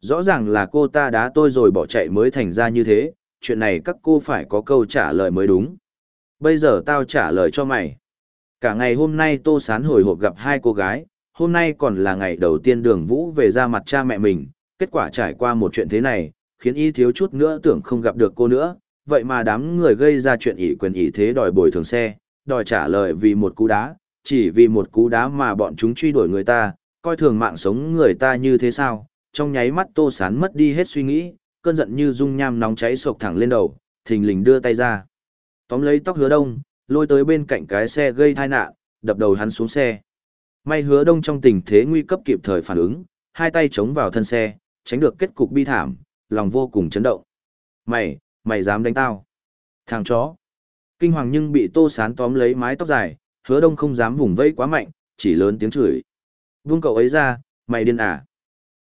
Rõ ràng là cô ta đá tôi rồi bỏ chạy mới thành ra như thế, chuyện này các cô phải có câu trả lời mới đúng. Bây giờ tao trả lời cho mày. Cả ngày hôm nay Tô Sán hồi hộp gặp hai cô gái, hôm nay còn là ngày đầu tiên đường vũ về ra mặt cha mẹ mình, kết quả trải qua một chuyện thế này, khiến y thiếu chút nữa tưởng không gặp được cô nữa, vậy mà đám người gây ra chuyện ỷ quyền ỷ thế đòi bồi thường xe, đòi trả lời vì một cú đá, chỉ vì một cú đá mà bọn chúng truy đuổi người ta, coi thường mạng sống người ta như thế sao, trong nháy mắt tô sán mất đi hết suy nghĩ, cơn giận như dung nham nóng cháy sộc thẳng lên đầu, thình lình đưa tay ra. Tóm lấy tóc hứa đông, lôi tới bên cạnh cái xe gây tai nạn, đập đầu hắn xuống xe. May hứa đông trong tình thế nguy cấp kịp thời phản ứng, hai tay chống vào thân xe, tránh được kết cục bi thảm, lòng vô cùng chấn động. Mày, mày dám đánh tao. Thằng chó. Kinh hoàng nhưng bị tô sán tóm lấy mái tóc dài, hứa đông không dám vùng vây quá mạnh, chỉ lớn tiếng chửi. Vung cậu ấy ra, mày điên à.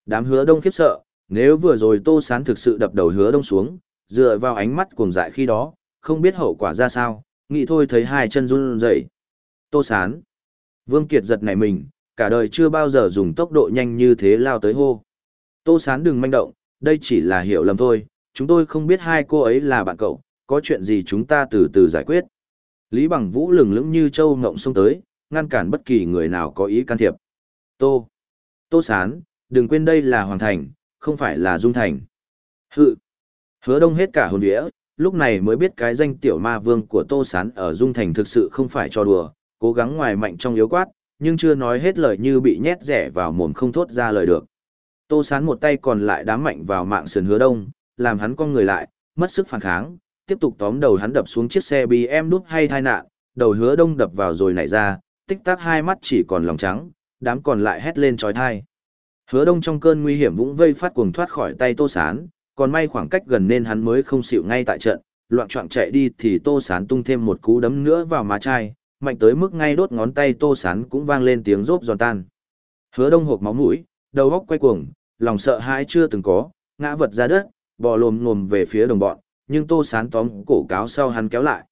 Đám hứa đông khiếp sợ, nếu vừa rồi tô sán thực sự đập đầu hứa đông xuống, dựa vào ánh mắt cuồng dại khi đó, không biết hậu quả ra sao, nghĩ thôi thấy hai chân run rẩy. Tô sán. Vương Kiệt giật nảy mình, cả đời chưa bao giờ dùng tốc độ nhanh như thế lao tới hô. Tô sán đừng manh động, đây chỉ là hiểu lầm thôi, chúng tôi không biết hai cô ấy là bạn cậu, có chuyện gì chúng ta từ từ giải quyết. Lý Bằng Vũ lừng lững như châu ngộng xông tới, ngăn cản bất kỳ người nào có ý can thiệp. Tô. Tô Sán, đừng quên đây là Hoàng Thành, không phải là Dung Thành. Hự. Hứa đông hết cả hồn vĩa, lúc này mới biết cái danh tiểu ma vương của Tô Sán ở Dung Thành thực sự không phải cho đùa, cố gắng ngoài mạnh trong yếu quát, nhưng chưa nói hết lời như bị nhét rẻ vào mồm không thốt ra lời được. Tô Sán một tay còn lại đám mạnh vào mạng sườn hứa đông, làm hắn con người lại, mất sức phản kháng, tiếp tục tóm đầu hắn đập xuống chiếc xe BM đút hay thai nạn, đầu hứa đông đập vào rồi nảy ra, tích tắc hai mắt chỉ còn lòng trắng, đám còn lại hét lên trói thai. Hứa đông trong cơn nguy hiểm vũng vây phát cuồng thoát khỏi tay tô sán, còn may khoảng cách gần nên hắn mới không xịu ngay tại trận, loạn trọng chạy đi thì tô sán tung thêm một cú đấm nữa vào má chai, mạnh tới mức ngay đốt ngón tay tô sán cũng vang lên tiếng rốp giòn tan. Hứa đông hộp máu mũi, đầu góc quay cuồng, lòng sợ hãi chưa từng có, ngã vật ra đất, bò lồm ngồm về phía đồng bọn, nhưng tô sán tóm cổ cáo sau hắn kéo lại.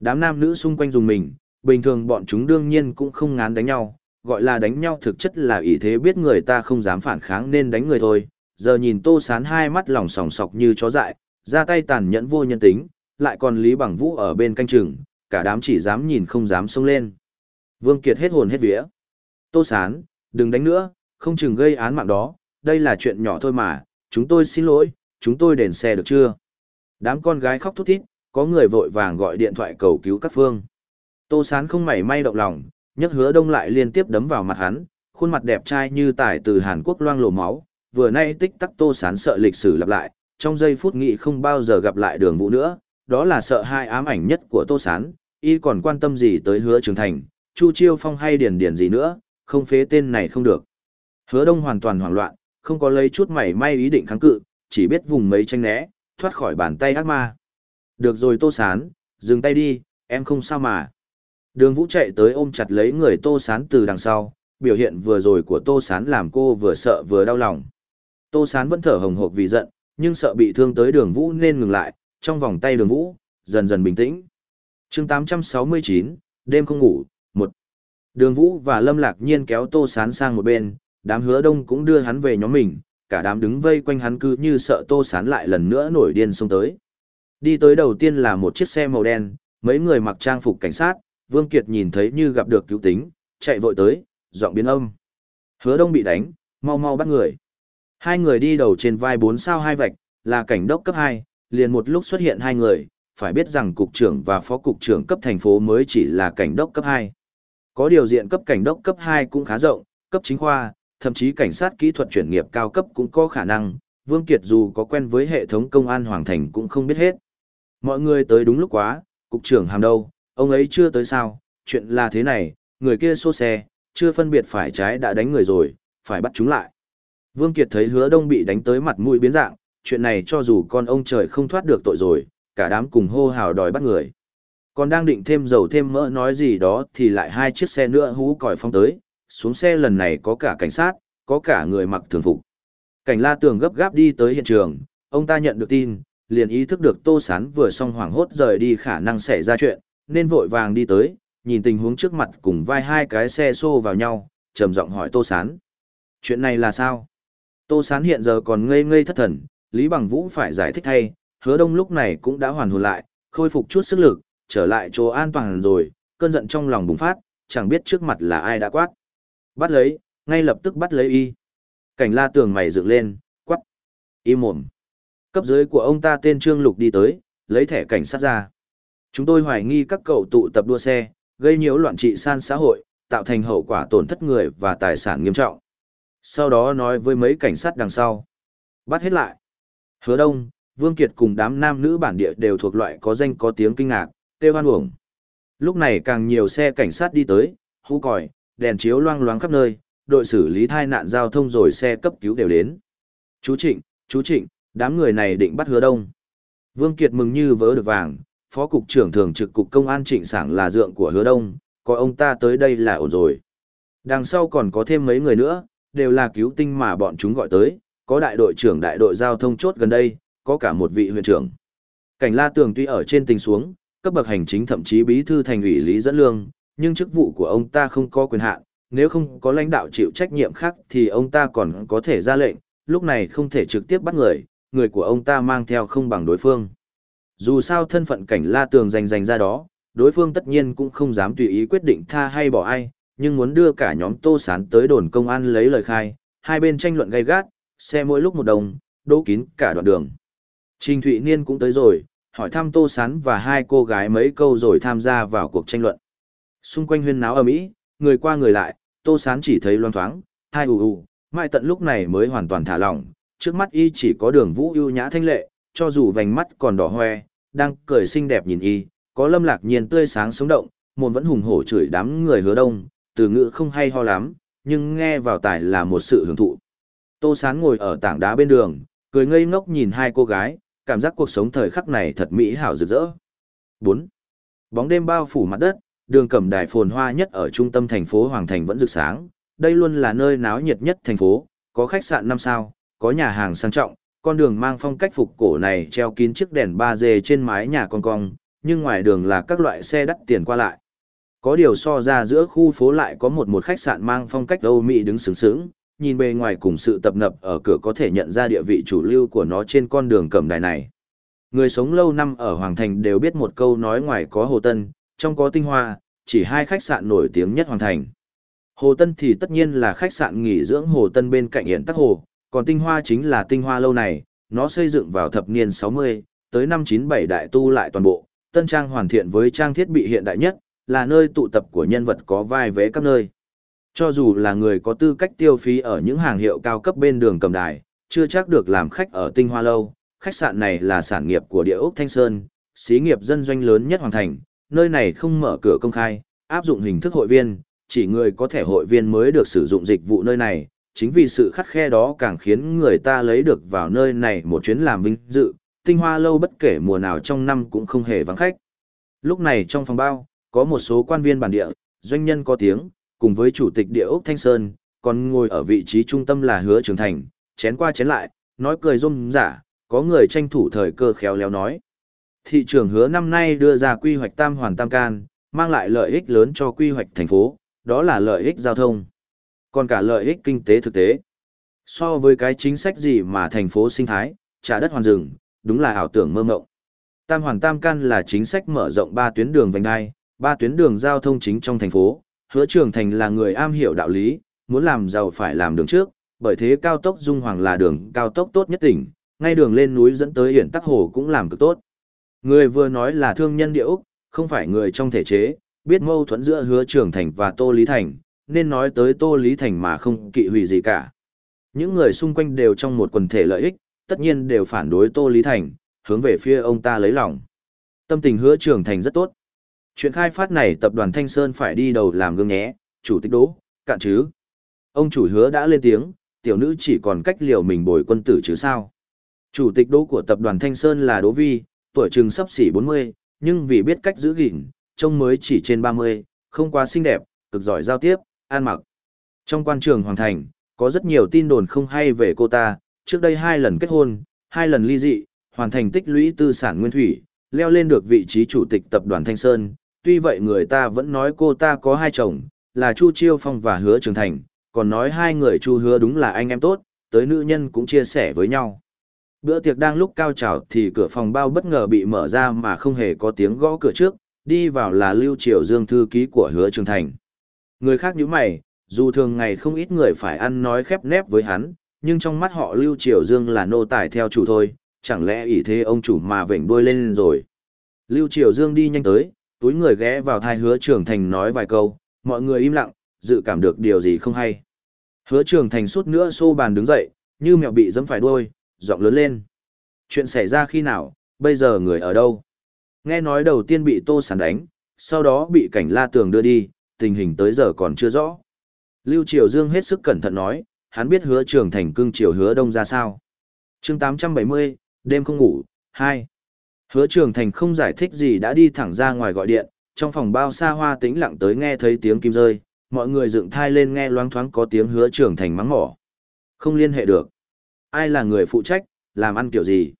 Đám nam nữ xung quanh dùng mình, bình thường bọn chúng đương nhiên cũng không ngán đánh nhau, gọi là đánh nhau thực chất là ý thế biết người ta không dám phản kháng nên đánh người thôi. Giờ nhìn tô sán hai mắt lòng sòng sọc như chó dại, ra tay tàn nhẫn vô nhân tính, lại còn Lý Bằng Vũ ở bên canh chừng, cả đám chỉ dám nhìn không dám xông lên. Vương Kiệt hết hồn hết vía. Tô sán, đừng đánh nữa, không chừng gây án mạng đó, đây là chuyện nhỏ thôi mà, chúng tôi xin lỗi, chúng tôi đền xe được chưa? Đám con gái khóc thút thít, có người vội vàng gọi điện thoại cầu cứu các phương. Tô Sán không mảy may động lòng, nhấc hứa đông lại liên tiếp đấm vào mặt hắn, khuôn mặt đẹp trai như tài từ Hàn Quốc loang lổ máu, vừa nay tích tắc Tô Sán sợ lịch sử lặp lại, trong giây phút nghĩ không bao giờ gặp lại đường vũ nữa, đó là sợ hai ám ảnh nhất của Tô Sán, y còn quan tâm gì tới hứa trường thành, Chu Chiêu Phong hay điền điền gì nữa, không phế tên này không được. Hứa đông hoàn toàn hoảng loạn, không có lấy chút mảy may ý định kháng cự, chỉ biết vùng mấy tranh né, thoát khỏi bàn tay ác ma. Được rồi Tô Sán, dừng tay đi, em không sao mà. Đường Vũ chạy tới ôm chặt lấy người Tô Sán từ đằng sau, biểu hiện vừa rồi của Tô Sán làm cô vừa sợ vừa đau lòng. Tô Sán vẫn thở hồng hộc vì giận, nhưng sợ bị thương tới đường Vũ nên ngừng lại, trong vòng tay đường Vũ, dần dần bình tĩnh. chương 869, đêm không ngủ, một. Đường Vũ và Lâm Lạc Nhiên kéo Tô Sán sang một bên, đám hứa đông cũng đưa hắn về nhóm mình, cả đám đứng vây quanh hắn cứ như sợ tô sán lại lần nữa nổi điên xông tới. Đi tới đầu tiên là một chiếc xe màu đen, mấy người mặc trang phục cảnh sát, Vương Kiệt nhìn thấy như gặp được cứu tính, chạy vội tới, giọng biến âm. Hứa đông bị đánh, mau mau bắt người. Hai người đi đầu trên vai bốn sao hai vạch, là cảnh đốc cấp 2, liền một lúc xuất hiện hai người, phải biết rằng cục trưởng và phó cục trưởng cấp thành phố mới chỉ là cảnh đốc cấp 2. Có điều diện cấp cảnh đốc cấp 2 cũng khá rộng, cấp chính khoa, thậm chí cảnh sát kỹ thuật chuyển nghiệp cao cấp cũng có khả năng, Vương Kiệt dù có quen với hệ thống công an Hoàng Thành cũng không biết hết. Mọi người tới đúng lúc quá, cục trưởng hàm đâu, Ông ấy chưa tới sao, chuyện là thế này, người kia xô xe, chưa phân biệt phải trái đã đánh người rồi, phải bắt chúng lại. Vương Kiệt thấy hứa đông bị đánh tới mặt mũi biến dạng, chuyện này cho dù con ông trời không thoát được tội rồi, cả đám cùng hô hào đòi bắt người. Còn đang định thêm dầu thêm mỡ nói gì đó thì lại hai chiếc xe nữa hú còi phong tới, xuống xe lần này có cả cảnh sát, có cả người mặc thường phục. Cảnh la tường gấp gáp đi tới hiện trường, ông ta nhận được tin, liền ý thức được Tô Sán vừa xong hoảng hốt rời đi khả năng xảy ra chuyện, nên vội vàng đi tới, nhìn tình huống trước mặt cùng vai hai cái xe xô vào nhau, trầm giọng hỏi Tô Sán. Chuyện này là sao? Tô Sán hiện giờ còn ngây ngây thất thần, Lý Bằng Vũ phải giải thích thay, hứa đông lúc này cũng đã hoàn hồn lại, khôi phục chút sức lực, trở lại chỗ an toàn rồi, cơn giận trong lòng bùng phát, chẳng biết trước mặt là ai đã quát. Bắt lấy, ngay lập tức bắt lấy y. Cảnh la tường mày dựng lên, quát. Y mồm. Cấp dưới của ông ta tên Trương Lục đi tới, lấy thẻ cảnh sát ra. Chúng tôi hoài nghi các cậu tụ tập đua xe, gây nhiễu loạn trị san xã hội, tạo thành hậu quả tổn thất người và tài sản nghiêm trọng. Sau đó nói với mấy cảnh sát đằng sau. Bắt hết lại. Hứa Đông, Vương Kiệt cùng đám nam nữ bản địa đều thuộc loại có danh có tiếng kinh ngạc, tê hoan uổng. Lúc này càng nhiều xe cảnh sát đi tới, hú còi, đèn chiếu loang loáng khắp nơi, đội xử lý thai nạn giao thông rồi xe cấp cứu đều đến. Chú Trịnh, chú Trịnh, đám người này định bắt hứa đông. Vương Kiệt mừng như vớ được vàng, phó cục trưởng thường trực cục công an trịnh sảng là dượng của hứa đông, có ông ta tới đây là ổn rồi. Đằng sau còn có thêm mấy người nữa, đều là cứu tinh mà bọn chúng gọi tới, có đại đội trưởng đại đội giao thông chốt gần đây, có cả một vị huyện trưởng. Cảnh La Tường tuy ở trên tình xuống, cấp bậc hành chính thậm chí bí thư thành ủy lý dẫn lương, nhưng chức vụ của ông ta không có quyền hạn, nếu không có lãnh đạo chịu trách nhiệm khác thì ông ta còn có thể ra lệnh, lúc này không thể trực tiếp bắt người, người của ông ta mang theo không bằng đối phương. Dù sao thân phận cảnh la tường giành giành ra đó, đối phương tất nhiên cũng không dám tùy ý quyết định tha hay bỏ ai, nhưng muốn đưa cả nhóm tô sán tới đồn công an lấy lời khai, hai bên tranh luận gay gắt, xe mỗi lúc một đồng, đỗ kín cả đoạn đường. Trình Thụy Niên cũng tới rồi, hỏi thăm tô sán và hai cô gái mấy câu rồi tham gia vào cuộc tranh luận. Xung quanh huyên náo ở Mỹ, người qua người lại, tô sán chỉ thấy loang thoáng, hai ù ù, mai tận lúc này mới hoàn toàn thả lỏng, trước mắt y chỉ có đường vũ ưu nhã thanh lệ, cho dù vành mắt còn đỏ hoe, đang cười xinh đẹp nhìn y, có lâm lạc nhiên tươi sáng sống động, mồm vẫn hùng hổ chửi đám người hứa đông, từ ngữ không hay ho lắm, nhưng nghe vào tài là một sự hưởng thụ. Tô Sán ngồi ở tảng đá bên đường, cười ngây ngốc nhìn hai cô gái, cảm giác cuộc sống thời khắc này thật mỹ hảo rực rỡ. 4. Bóng đêm bao phủ mặt đất, đường cẩm đài phồn hoa nhất ở trung tâm thành phố Hoàng Thành vẫn rực sáng, đây luôn là nơi náo nhiệt nhất thành phố, có khách sạn năm sao, có nhà hàng sang trọng, con đường mang phong cách phục cổ này treo kín chiếc đèn ba d trên mái nhà con cong, nhưng ngoài đường là các loại xe đắt tiền qua lại. Có điều so ra giữa khu phố lại có một một khách sạn mang phong cách Âu Mỹ đứng sướng sướng, nhìn bề ngoài cùng sự tập nập ở cửa có thể nhận ra địa vị chủ lưu của nó trên con đường cẩm đài này. Người sống lâu năm ở Hoàng Thành đều biết một câu nói ngoài có Hồ Tân, trong có Tinh Hoa, chỉ hai khách sạn nổi tiếng nhất Hoàng Thành. Hồ Tân thì tất nhiên là khách sạn nghỉ dưỡng Hồ Tân bên cạnh Hiện Tắc Hồ, còn tinh hoa chính là tinh hoa lâu này, nó xây dựng vào thập niên 60, tới năm 97 đại tu lại toàn bộ, tân trang hoàn thiện với trang thiết bị hiện đại nhất, là nơi tụ tập của nhân vật có vai vế các nơi. Cho dù là người có tư cách tiêu phí ở những hàng hiệu cao cấp bên đường cầm đài, chưa chắc được làm khách ở tinh hoa lâu, khách sạn này là sản nghiệp của địa ốc Thanh Sơn, xí nghiệp dân doanh lớn nhất hoàn thành, nơi này không mở cửa công khai, áp dụng hình thức hội viên, chỉ người có thẻ hội viên mới được sử dụng dịch vụ nơi này, chính vì sự khắt khe đó càng khiến người ta lấy được vào nơi này một chuyến làm vinh dự, tinh hoa lâu bất kể mùa nào trong năm cũng không hề vắng khách. Lúc này trong phòng bao, có một số quan viên bản địa, doanh nhân có tiếng, cùng với chủ tịch địa ốc Thanh Sơn, còn ngồi ở vị trí trung tâm là hứa trường thành, chén qua chén lại, nói cười rôm giả, có người tranh thủ thời cơ khéo léo nói. Thị trường hứa năm nay đưa ra quy hoạch tam hoàn tam can, mang lại lợi ích lớn cho quy hoạch thành phố, đó là lợi ích giao thông. Còn cả lợi ích kinh tế thực tế. So với cái chính sách gì mà thành phố sinh thái, trả đất hoàn rừng, đúng là ảo tưởng mơ mộng. Tam hoàn tam căn là chính sách mở rộng ba tuyến đường vành đai, ba tuyến đường giao thông chính trong thành phố. Hứa Trường Thành là người am hiểu đạo lý, muốn làm giàu phải làm đường trước, bởi thế cao tốc Dung Hoàng là đường cao tốc tốt nhất tỉnh, ngay đường lên núi dẫn tới hiển tắc hồ cũng làm cực tốt. Người vừa nói là thương nhân địa Úc, không phải người trong thể chế, biết mâu thuẫn giữa Hứa Trường Thành và Tô Lý Thành, nên nói tới Tô Lý Thành mà không kỵ hủy gì cả. Những người xung quanh đều trong một quần thể lợi ích, tất nhiên đều phản đối Tô Lý Thành, hướng về phía ông ta lấy lòng. Tâm tình hứa trưởng thành rất tốt. Chuyện khai phát này tập đoàn Thanh Sơn phải đi đầu làm gương nhé, chủ tịch đỗ, cạn chứ. Ông chủ hứa đã lên tiếng, tiểu nữ chỉ còn cách liều mình bồi quân tử chứ sao. Chủ tịch đỗ của tập đoàn Thanh Sơn là Đỗ Vi, tuổi trừng sắp xỉ 40, nhưng vì biết cách giữ gìn, trông mới chỉ trên 30, không quá xinh đẹp, cực giỏi giao tiếp, an mặc. Trong quan trường Hoàng Thành, có rất nhiều tin đồn không hay về cô ta, trước đây hai lần kết hôn, hai lần ly dị, hoàn thành tích lũy tư sản nguyên thủy, leo lên được vị trí chủ tịch tập đoàn Thanh Sơn. Tuy vậy người ta vẫn nói cô ta có hai chồng, là Chu Chiêu Phong và Hứa Trường Thành, còn nói hai người Chu Hứa đúng là anh em tốt, tới nữ nhân cũng chia sẻ với nhau. Bữa tiệc đang lúc cao trào thì cửa phòng bao bất ngờ bị mở ra mà không hề có tiếng gõ cửa trước, đi vào là Lưu Triều Dương thư ký của Hứa Trường Thành. Người khác như mày, dù thường ngày không ít người phải ăn nói khép nép với hắn, nhưng trong mắt họ Lưu Triều Dương là nô tài theo chủ thôi, chẳng lẽ ỷ thế ông chủ mà vểnh đuôi lên rồi. Lưu Triều Dương đi nhanh tới, túi người ghé vào thai hứa trường thành nói vài câu, mọi người im lặng, dự cảm được điều gì không hay. Hứa trường thành suốt nữa xô bàn đứng dậy, như mèo bị dẫm phải đuôi, giọng lớn lên. Chuyện xảy ra khi nào, bây giờ người ở đâu? Nghe nói đầu tiên bị tô sàn đánh, sau đó bị cảnh la tường đưa đi, tình hình tới giờ còn chưa rõ. Lưu Triều Dương hết sức cẩn thận nói, hắn biết hứa trường thành cưng triều hứa đông ra sao. chương 870, đêm không ngủ, 2. Hứa trường thành không giải thích gì đã đi thẳng ra ngoài gọi điện, trong phòng bao xa hoa tĩnh lặng tới nghe thấy tiếng kim rơi, mọi người dựng thai lên nghe loáng thoáng có tiếng hứa trường thành mắng mỏ. Không liên hệ được. Ai là người phụ trách, làm ăn kiểu gì?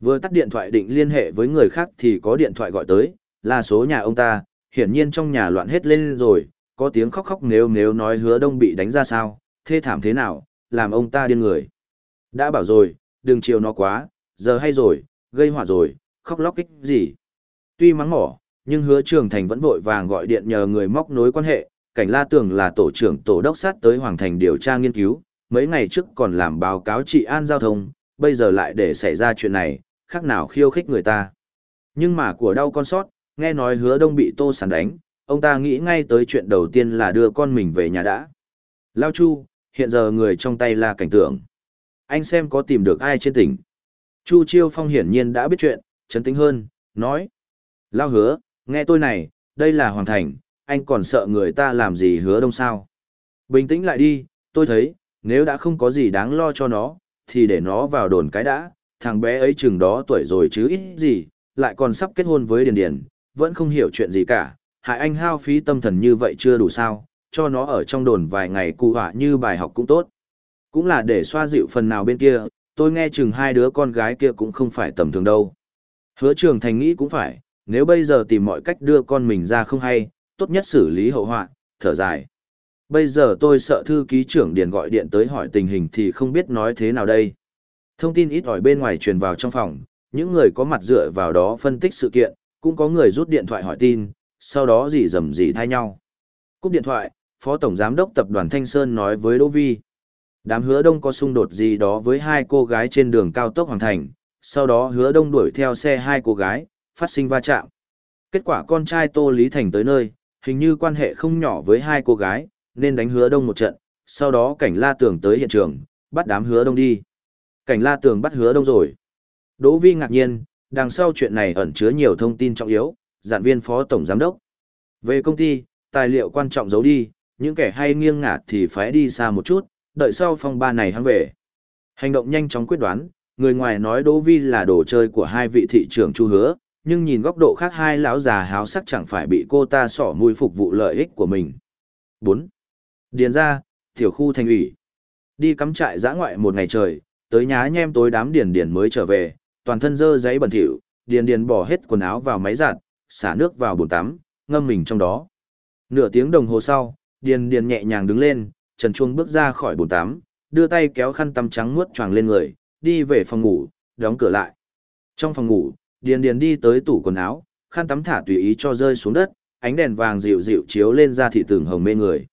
Vừa tắt điện thoại định liên hệ với người khác thì có điện thoại gọi tới, là số nhà ông ta, hiển nhiên trong nhà loạn hết lên rồi, có tiếng khóc khóc nếu nếu nói hứa đông bị đánh ra sao, thê thảm thế nào, làm ông ta điên người. Đã bảo rồi, đừng chiều nó quá, giờ hay rồi, gây họa rồi, khóc lóc kích gì. Tuy mắng mỏ, nhưng hứa trường thành vẫn vội vàng gọi điện nhờ người móc nối quan hệ, cảnh la tường là tổ trưởng tổ đốc sát tới Hoàng Thành điều tra nghiên cứu, mấy ngày trước còn làm báo cáo trị an giao thông, bây giờ lại để xảy ra chuyện này, khác nào khiêu khích người ta. Nhưng mà của đau con sót, nghe nói hứa đông bị tô sản đánh, ông ta nghĩ ngay tới chuyện đầu tiên là đưa con mình về nhà đã. Lao Chu, hiện giờ người trong tay là cảnh tượng. Anh xem có tìm được ai trên tỉnh. Chu Chiêu Phong hiển nhiên đã biết chuyện, chấn tĩnh hơn, nói. Lao hứa, nghe tôi này, đây là Hoàng Thành, anh còn sợ người ta làm gì hứa đông sao. Bình tĩnh lại đi, tôi thấy, nếu đã không có gì đáng lo cho nó, thì để nó vào đồn cái đã, thằng bé ấy chừng đó tuổi rồi chứ ít gì, lại còn sắp kết hôn với Điền Điền, vẫn không hiểu chuyện gì cả, hại anh hao phí tâm thần như vậy chưa đủ sao, cho nó ở trong đồn vài ngày cụ họa như bài học cũng tốt. Cũng là để xoa dịu phần nào bên kia, tôi nghe chừng hai đứa con gái kia cũng không phải tầm thường đâu. Hứa trường thành nghĩ cũng phải, nếu bây giờ tìm mọi cách đưa con mình ra không hay, tốt nhất xử lý hậu họa, thở dài. Bây giờ tôi sợ thư ký trưởng điền gọi điện tới hỏi tình hình thì không biết nói thế nào đây. Thông tin ít ỏi bên ngoài truyền vào trong phòng, những người có mặt dựa vào đó phân tích sự kiện, cũng có người rút điện thoại hỏi tin, sau đó gì dầm gì thay nhau. Cúp điện thoại, Phó Tổng Giám đốc Tập đoàn Thanh Sơn nói với Đỗ Vi. Đám hứa đông có xung đột gì đó với hai cô gái trên đường cao tốc Hoàng Thành, sau đó hứa đông đuổi theo xe hai cô gái, phát sinh va chạm. Kết quả con trai Tô Lý Thành tới nơi, hình như quan hệ không nhỏ với hai cô gái, nên đánh hứa đông một trận, sau đó cảnh la tường tới hiện trường, bắt đám hứa đông đi. Cảnh la tường bắt hứa đông rồi. Đỗ Vi ngạc nhiên, đằng sau chuyện này ẩn chứa nhiều thông tin trọng yếu, giản viên phó tổng giám đốc. Về công ty, tài liệu quan trọng giấu đi, những kẻ hay nghiêng ngả thì phải đi xa một chút, đợi sau phong ba này hắn về. Hành động nhanh chóng quyết đoán, người ngoài nói Đỗ Vi là đồ chơi của hai vị thị trưởng chu hứa, nhưng nhìn góc độ khác hai lão già háo sắc chẳng phải bị cô ta sỏ mùi phục vụ lợi ích của mình. 4. Điền ra, tiểu khu thành ủy. Đi cắm trại giã ngoại một ngày trời, tới nhá nhem tối đám điền điền mới trở về, toàn thân dơ giấy bẩn thỉu, điền điền bỏ hết quần áo vào máy giặt, xả nước vào bồn tắm, ngâm mình trong đó. Nửa tiếng đồng hồ sau, điền điền nhẹ nhàng đứng lên, trần chuông bước ra khỏi bồn tắm, đưa tay kéo khăn tắm trắng muốt choàng lên người, đi về phòng ngủ, đóng cửa lại. Trong phòng ngủ, điền điền đi tới tủ quần áo, khăn tắm thả tùy ý cho rơi xuống đất, ánh đèn vàng dịu dịu chiếu lên da thị tường hồng mê người.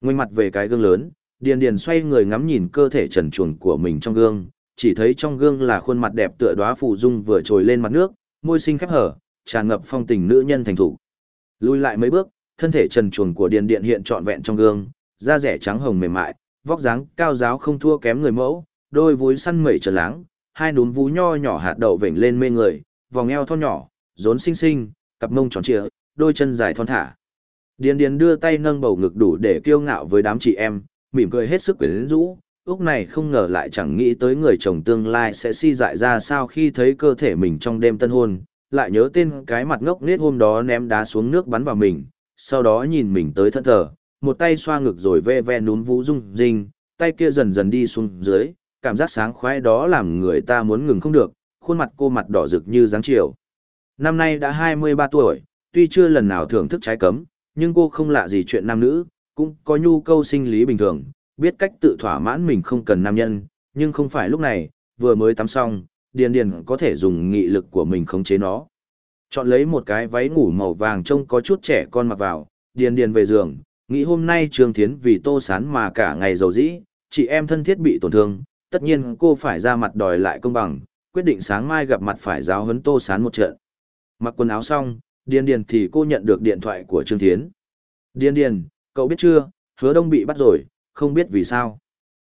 Ngoảnh mặt về cái gương lớn, điền điền xoay người ngắm nhìn cơ thể trần truồng của mình trong gương, chỉ thấy trong gương là khuôn mặt đẹp tựa đóa phù dung vừa trồi lên mặt nước, môi xinh khép hở, tràn ngập phong tình nữ nhân thành thủ. Lùi lại mấy bước, thân thể trần truồng của điền điện hiện trọn vẹn trong gương, da rẻ trắng hồng mềm mại, vóc dáng cao giáo không thua kém người mẫu, đôi vúi săn mẩy trần láng, hai núm vú nho nhỏ hạt đậu vểnh lên mê người, vòng eo thon nhỏ, rốn xinh xinh, cặp mông tròn trịa, đôi chân dài thon thả. Điền Điền đưa tay nâng bầu ngực đủ để kiêu ngạo với đám chị em, mỉm cười hết sức quyến rũ. Úc này không ngờ lại chẳng nghĩ tới người chồng tương lai sẽ si dại ra sao khi thấy cơ thể mình trong đêm tân hôn, lại nhớ tên cái mặt ngốc nết hôm đó ném đá xuống nước bắn vào mình, sau đó nhìn mình tới thân thở, một tay xoa ngực rồi ve ve núm vũ rung rinh, tay kia dần dần đi xuống dưới, cảm giác sáng khoái đó làm người ta muốn ngừng không được, khuôn mặt cô mặt đỏ rực như dáng chiều. Năm nay đã 23 tuổi, tuy chưa lần nào thưởng thức trái cấm, nhưng cô không lạ gì chuyện nam nữ, cũng có nhu cầu sinh lý bình thường, biết cách tự thỏa mãn mình không cần nam nhân, nhưng không phải lúc này, vừa mới tắm xong, Điền Điền có thể dùng nghị lực của mình khống chế nó. Chọn lấy một cái váy ngủ màu vàng trông có chút trẻ con mặc vào, Điền Điền về giường, nghĩ hôm nay Trương Thiến vì tô sán mà cả ngày giàu dĩ, chị em thân thiết bị tổn thương, tất nhiên cô phải ra mặt đòi lại công bằng, quyết định sáng mai gặp mặt phải giáo huấn tô sán một trận. Mặc quần áo xong, Điền Điền thì cô nhận được điện thoại của Trương Thiến. Điền Điền, cậu biết chưa, hứa đông bị bắt rồi, không biết vì sao.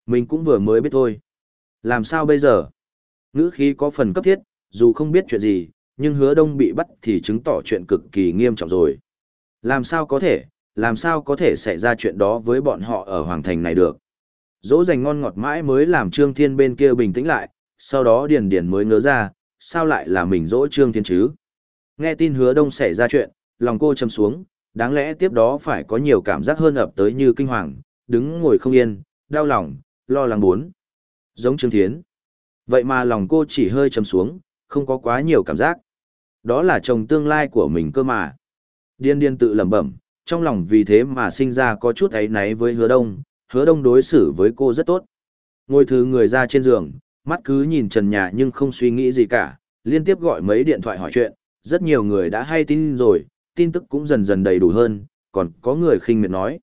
Mình cũng vừa mới biết thôi. Làm sao bây giờ? Ngữ khí có phần cấp thiết, dù không biết chuyện gì, nhưng hứa đông bị bắt thì chứng tỏ chuyện cực kỳ nghiêm trọng rồi. Làm sao có thể, làm sao có thể xảy ra chuyện đó với bọn họ ở Hoàng Thành này được. Dỗ dành ngon ngọt mãi mới làm Trương Thiên bên kia bình tĩnh lại, sau đó Điền Điền mới ngớ ra, sao lại là mình dỗ Trương Thiên chứ? Nghe tin hứa đông xảy ra chuyện, lòng cô châm xuống, đáng lẽ tiếp đó phải có nhiều cảm giác hơn ập tới như kinh hoàng, đứng ngồi không yên, đau lòng, lo lắng bốn. Giống Trương Thiến. Vậy mà lòng cô chỉ hơi trầm xuống, không có quá nhiều cảm giác. Đó là chồng tương lai của mình cơ mà. Điên điên tự lẩm bẩm, trong lòng vì thế mà sinh ra có chút ấy náy với hứa đông, hứa đông đối xử với cô rất tốt. Ngồi thứ người ra trên giường, mắt cứ nhìn trần nhà nhưng không suy nghĩ gì cả, liên tiếp gọi mấy điện thoại hỏi chuyện, rất nhiều người đã hay tin rồi, tin tức cũng dần dần đầy đủ hơn, còn có người khinh miệt nói.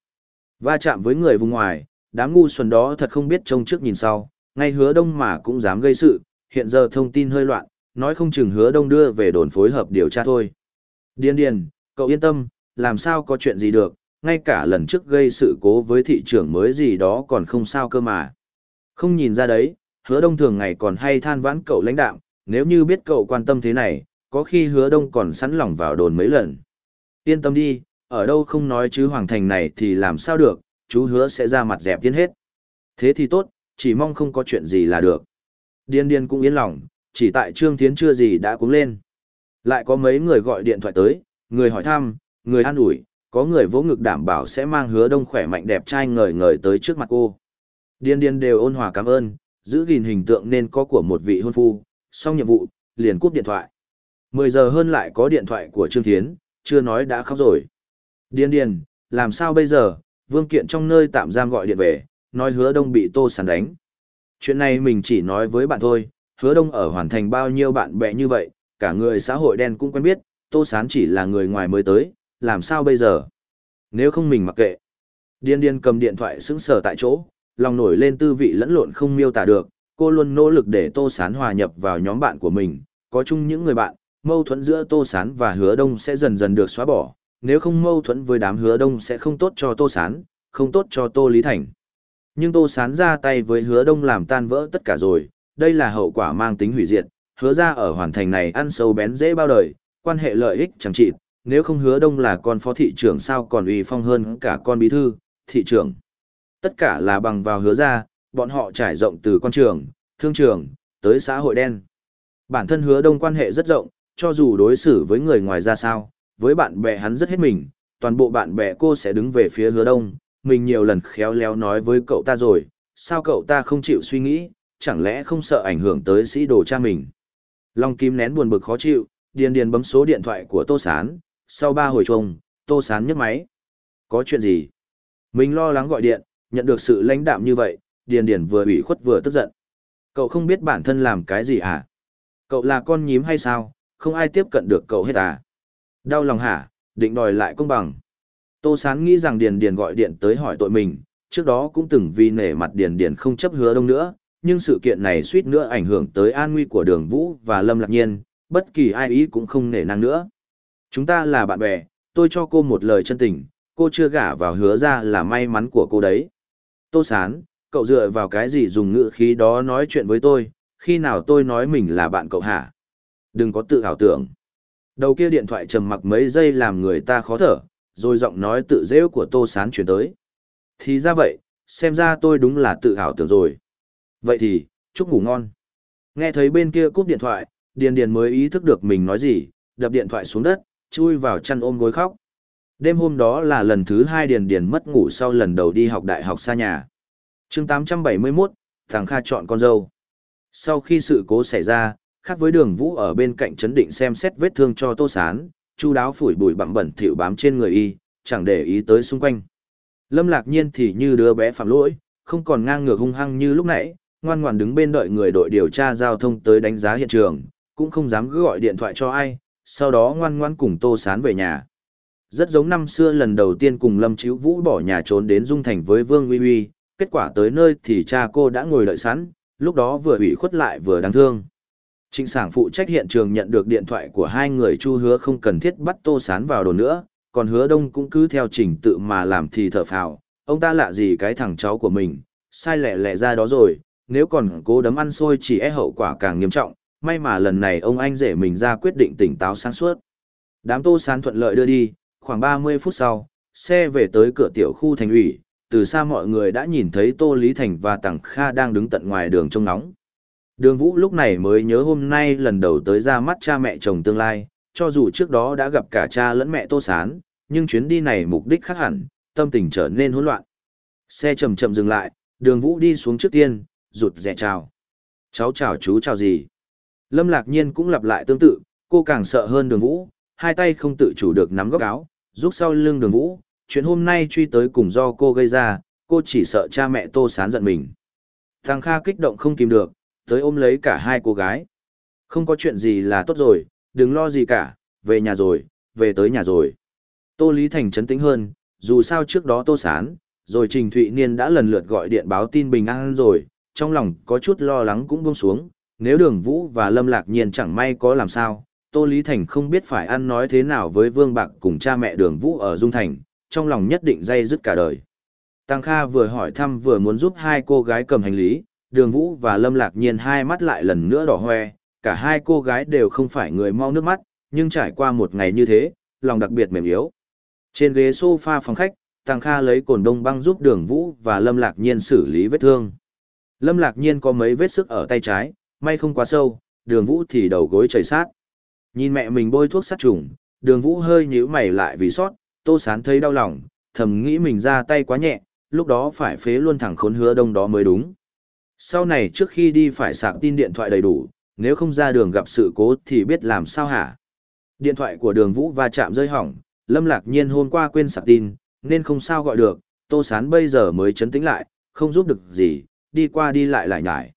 Va chạm với người vùng ngoài, đám ngu xuẩn đó thật không biết trông trước nhìn sau, ngay hứa đông mà cũng dám gây sự, hiện giờ thông tin hơi loạn, nói không chừng hứa đông đưa về đồn phối hợp điều tra thôi. Điên điền, cậu yên tâm, làm sao có chuyện gì được, ngay cả lần trước gây sự cố với thị trưởng mới gì đó còn không sao cơ mà. Không nhìn ra đấy, hứa đông thường ngày còn hay than vãn cậu lãnh đạo, nếu như biết cậu quan tâm thế này, có khi hứa đông còn sẵn lòng vào đồn mấy lần. Yên tâm đi, ở đâu không nói chứ hoàng thành này thì làm sao được, chú hứa sẽ ra mặt dẹp tiến hết. Thế thì tốt, chỉ mong không có chuyện gì là được. Điên điên cũng yên lòng, chỉ tại Trương Thiến chưa gì đã cúng lên. Lại có mấy người gọi điện thoại tới, người hỏi thăm, người an ủi, có người vỗ ngực đảm bảo sẽ mang hứa đông khỏe mạnh đẹp trai ngời ngời tới trước mặt cô. Điên điên đều ôn hòa cảm ơn, giữ gìn hình tượng nên có của một vị hôn phu, xong nhiệm vụ, liền cúp điện thoại. 10 giờ hơn lại có điện thoại của Trương Thiến, chưa nói đã khóc rồi. Điên điên, làm sao bây giờ, vương kiện trong nơi tạm giam gọi điện về, nói hứa đông bị tô sàn đánh. Chuyện này mình chỉ nói với bạn thôi, hứa đông ở hoàn thành bao nhiêu bạn bè như vậy, cả người xã hội đen cũng quen biết, tô sán chỉ là người ngoài mới tới, làm sao bây giờ? Nếu không mình mặc kệ. Điên điên cầm điện thoại sững sờ tại chỗ, lòng nổi lên tư vị lẫn lộn không miêu tả được, cô luôn nỗ lực để tô sán hòa nhập vào nhóm bạn của mình, có chung những người bạn, mâu thuẫn giữa tô sán và hứa đông sẽ dần dần được xóa bỏ, nếu không mâu thuẫn với đám hứa đông sẽ không tốt cho tô sán, không tốt cho tô lý thành. Nhưng tô sán ra tay với hứa đông làm tan vỡ tất cả rồi, đây là hậu quả mang tính hủy diệt, hứa ra ở hoàn thành này ăn sâu bén dễ bao đời, quan hệ lợi ích chẳng trị, nếu không hứa đông là con phó thị trưởng sao còn uy phong hơn cả con bí thư, thị trưởng. Tất cả là bằng vào hứa ra, bọn họ trải rộng từ quan trường, thương trường, tới xã hội đen. Bản thân hứa đông quan hệ rất rộng, cho dù đối xử với người ngoài ra sao, với bạn bè hắn rất hết mình, toàn bộ bạn bè cô sẽ đứng về phía hứa đông, mình nhiều lần khéo léo nói với cậu ta rồi, sao cậu ta không chịu suy nghĩ, chẳng lẽ không sợ ảnh hưởng tới sĩ đồ cha mình. Long Kim nén buồn bực khó chịu, điền điền bấm số điện thoại của Tô Sán, sau ba hồi chuông, Tô Sán nhấc máy. Có chuyện gì? Mình lo lắng gọi điện, nhận được sự lãnh đạm như vậy, điền điền vừa ủy khuất vừa tức giận. Cậu không biết bản thân làm cái gì à? Cậu là con nhím hay sao, không ai tiếp cận được cậu hết à? Đau lòng hả, định đòi lại công bằng. Tô Sán nghĩ rằng Điền Điền gọi điện tới hỏi tội mình, trước đó cũng từng vì nể mặt Điền Điền không chấp hứa đông nữa, nhưng sự kiện này suýt nữa ảnh hưởng tới an nguy của đường Vũ và Lâm Lạc Nhiên, bất kỳ ai ý cũng không nể năng nữa. Chúng ta là bạn bè, tôi cho cô một lời chân tình, cô chưa gả vào hứa ra là may mắn của cô đấy. Tô Sán, cậu dựa vào cái gì dùng ngữ khí đó nói chuyện với tôi, khi nào tôi nói mình là bạn cậu hả? Đừng có tự ảo tưởng. Đầu kia điện thoại trầm mặc mấy giây làm người ta khó thở, rồi giọng nói tự dễu của Tô Sán chuyển tới. Thì ra vậy, xem ra tôi đúng là tự hào tưởng rồi. Vậy thì, chúc ngủ ngon. Nghe thấy bên kia cúp điện thoại, Điền Điền mới ý thức được mình nói gì, đập điện thoại xuống đất, chui vào chăn ôm gối khóc. Đêm hôm đó là lần thứ hai Điền Điền mất ngủ sau lần đầu đi học đại học xa nhà. chương 871, thằng Kha chọn con dâu. Sau khi sự cố xảy ra, khác với đường vũ ở bên cạnh chấn định xem xét vết thương cho tô sán, chu đáo phủi bụi bặm bẩn thỉu bám trên người y, chẳng để ý tới xung quanh. Lâm lạc nhiên thì như đứa bé phạm lỗi, không còn ngang ngược hung hăng như lúc nãy, ngoan ngoan đứng bên đợi người đội điều tra giao thông tới đánh giá hiện trường, cũng không dám cứ gọi điện thoại cho ai, sau đó ngoan ngoan cùng Tô Sán về nhà. Rất giống năm xưa lần đầu tiên cùng Lâm Chíu Vũ bỏ nhà trốn đến Dung Thành với Vương Uy Uy, kết quả tới nơi thì cha cô đã ngồi đợi sẵn, lúc đó vừa ủy khuất lại vừa đáng thương. Trịnh sảng phụ trách hiện trường nhận được điện thoại của hai người chu hứa không cần thiết bắt Tô Sán vào đồ nữa, còn hứa đông cũng cứ theo trình tự mà làm thì thở phào, ông ta lạ gì cái thằng cháu của mình, sai lẹ lẹ ra đó rồi, nếu còn cố đấm ăn xôi chỉ e hậu quả càng nghiêm trọng, may mà lần này ông anh rể mình ra quyết định tỉnh táo sáng suốt. Đám tô sán thuận lợi đưa đi, khoảng 30 phút sau, xe về tới cửa tiểu khu thành ủy, từ xa mọi người đã nhìn thấy Tô Lý Thành và Tằng Kha đang đứng tận ngoài đường trông nóng. Đường Vũ lúc này mới nhớ hôm nay lần đầu tới ra mắt cha mẹ chồng tương lai, cho dù trước đó đã gặp cả cha lẫn mẹ Tô Sán, nhưng chuyến đi này mục đích khác hẳn, tâm tình trở nên hỗn loạn. Xe chậm chậm dừng lại, đường Vũ đi xuống trước tiên, rụt rẻ chào. Cháu chào chú chào gì? Lâm Lạc Nhiên cũng lặp lại tương tự, cô càng sợ hơn đường Vũ, hai tay không tự chủ được nắm góc áo, rút sau lưng đường Vũ. Chuyện hôm nay truy tới cùng do cô gây ra, cô chỉ sợ cha mẹ Tô Sán giận mình. Thằng Kha kích động không kìm được, tới ôm lấy cả hai cô gái. Không có chuyện gì là tốt rồi, đừng lo gì cả, về nhà rồi, về tới nhà rồi. Tô Lý Thành chấn tĩnh hơn, dù sao trước đó Tô Sán, rồi Trình Thụy Niên đã lần lượt gọi điện báo tin bình an rồi, trong lòng có chút lo lắng cũng buông xuống, nếu đường Vũ và Lâm Lạc Nhiên chẳng may có làm sao, Tô Lý Thành không biết phải ăn nói thế nào với Vương Bạc cùng cha mẹ đường Vũ ở Dung Thành, trong lòng nhất định dây dứt cả đời. Tăng Kha vừa hỏi thăm vừa muốn giúp hai cô gái cầm hành lý, đường Vũ và Lâm Lạc Nhiên hai mắt lại lần nữa đỏ hoe, cả hai cô gái đều không phải người mau nước mắt, nhưng trải qua một ngày như thế, lòng đặc biệt mềm yếu. Trên ghế sofa phòng khách, Tăng Kha lấy cồn đông băng giúp đường Vũ và Lâm Lạc Nhiên xử lý vết thương. Lâm Lạc Nhiên có mấy vết sức ở tay trái, may không quá sâu, đường Vũ thì đầu gối chảy sát. Nhìn mẹ mình bôi thuốc sát trùng, đường Vũ hơi nhíu mày lại vì sót, Tô Sán thấy đau lòng, thầm nghĩ mình ra tay quá nhẹ, lúc đó phải phế luôn thẳng khốn hứa đông đó mới đúng. Sau này trước khi đi phải sạc tin điện thoại đầy đủ, nếu không ra đường gặp sự cố thì biết làm sao hả. Điện thoại của đường Vũ va chạm rơi hỏng, Lâm Lạc Nhiên hôm qua quên sạc tin, nên không sao gọi được, Tô Sán bây giờ mới chấn tĩnh lại, không giúp được gì, đi qua đi lại lại nhải.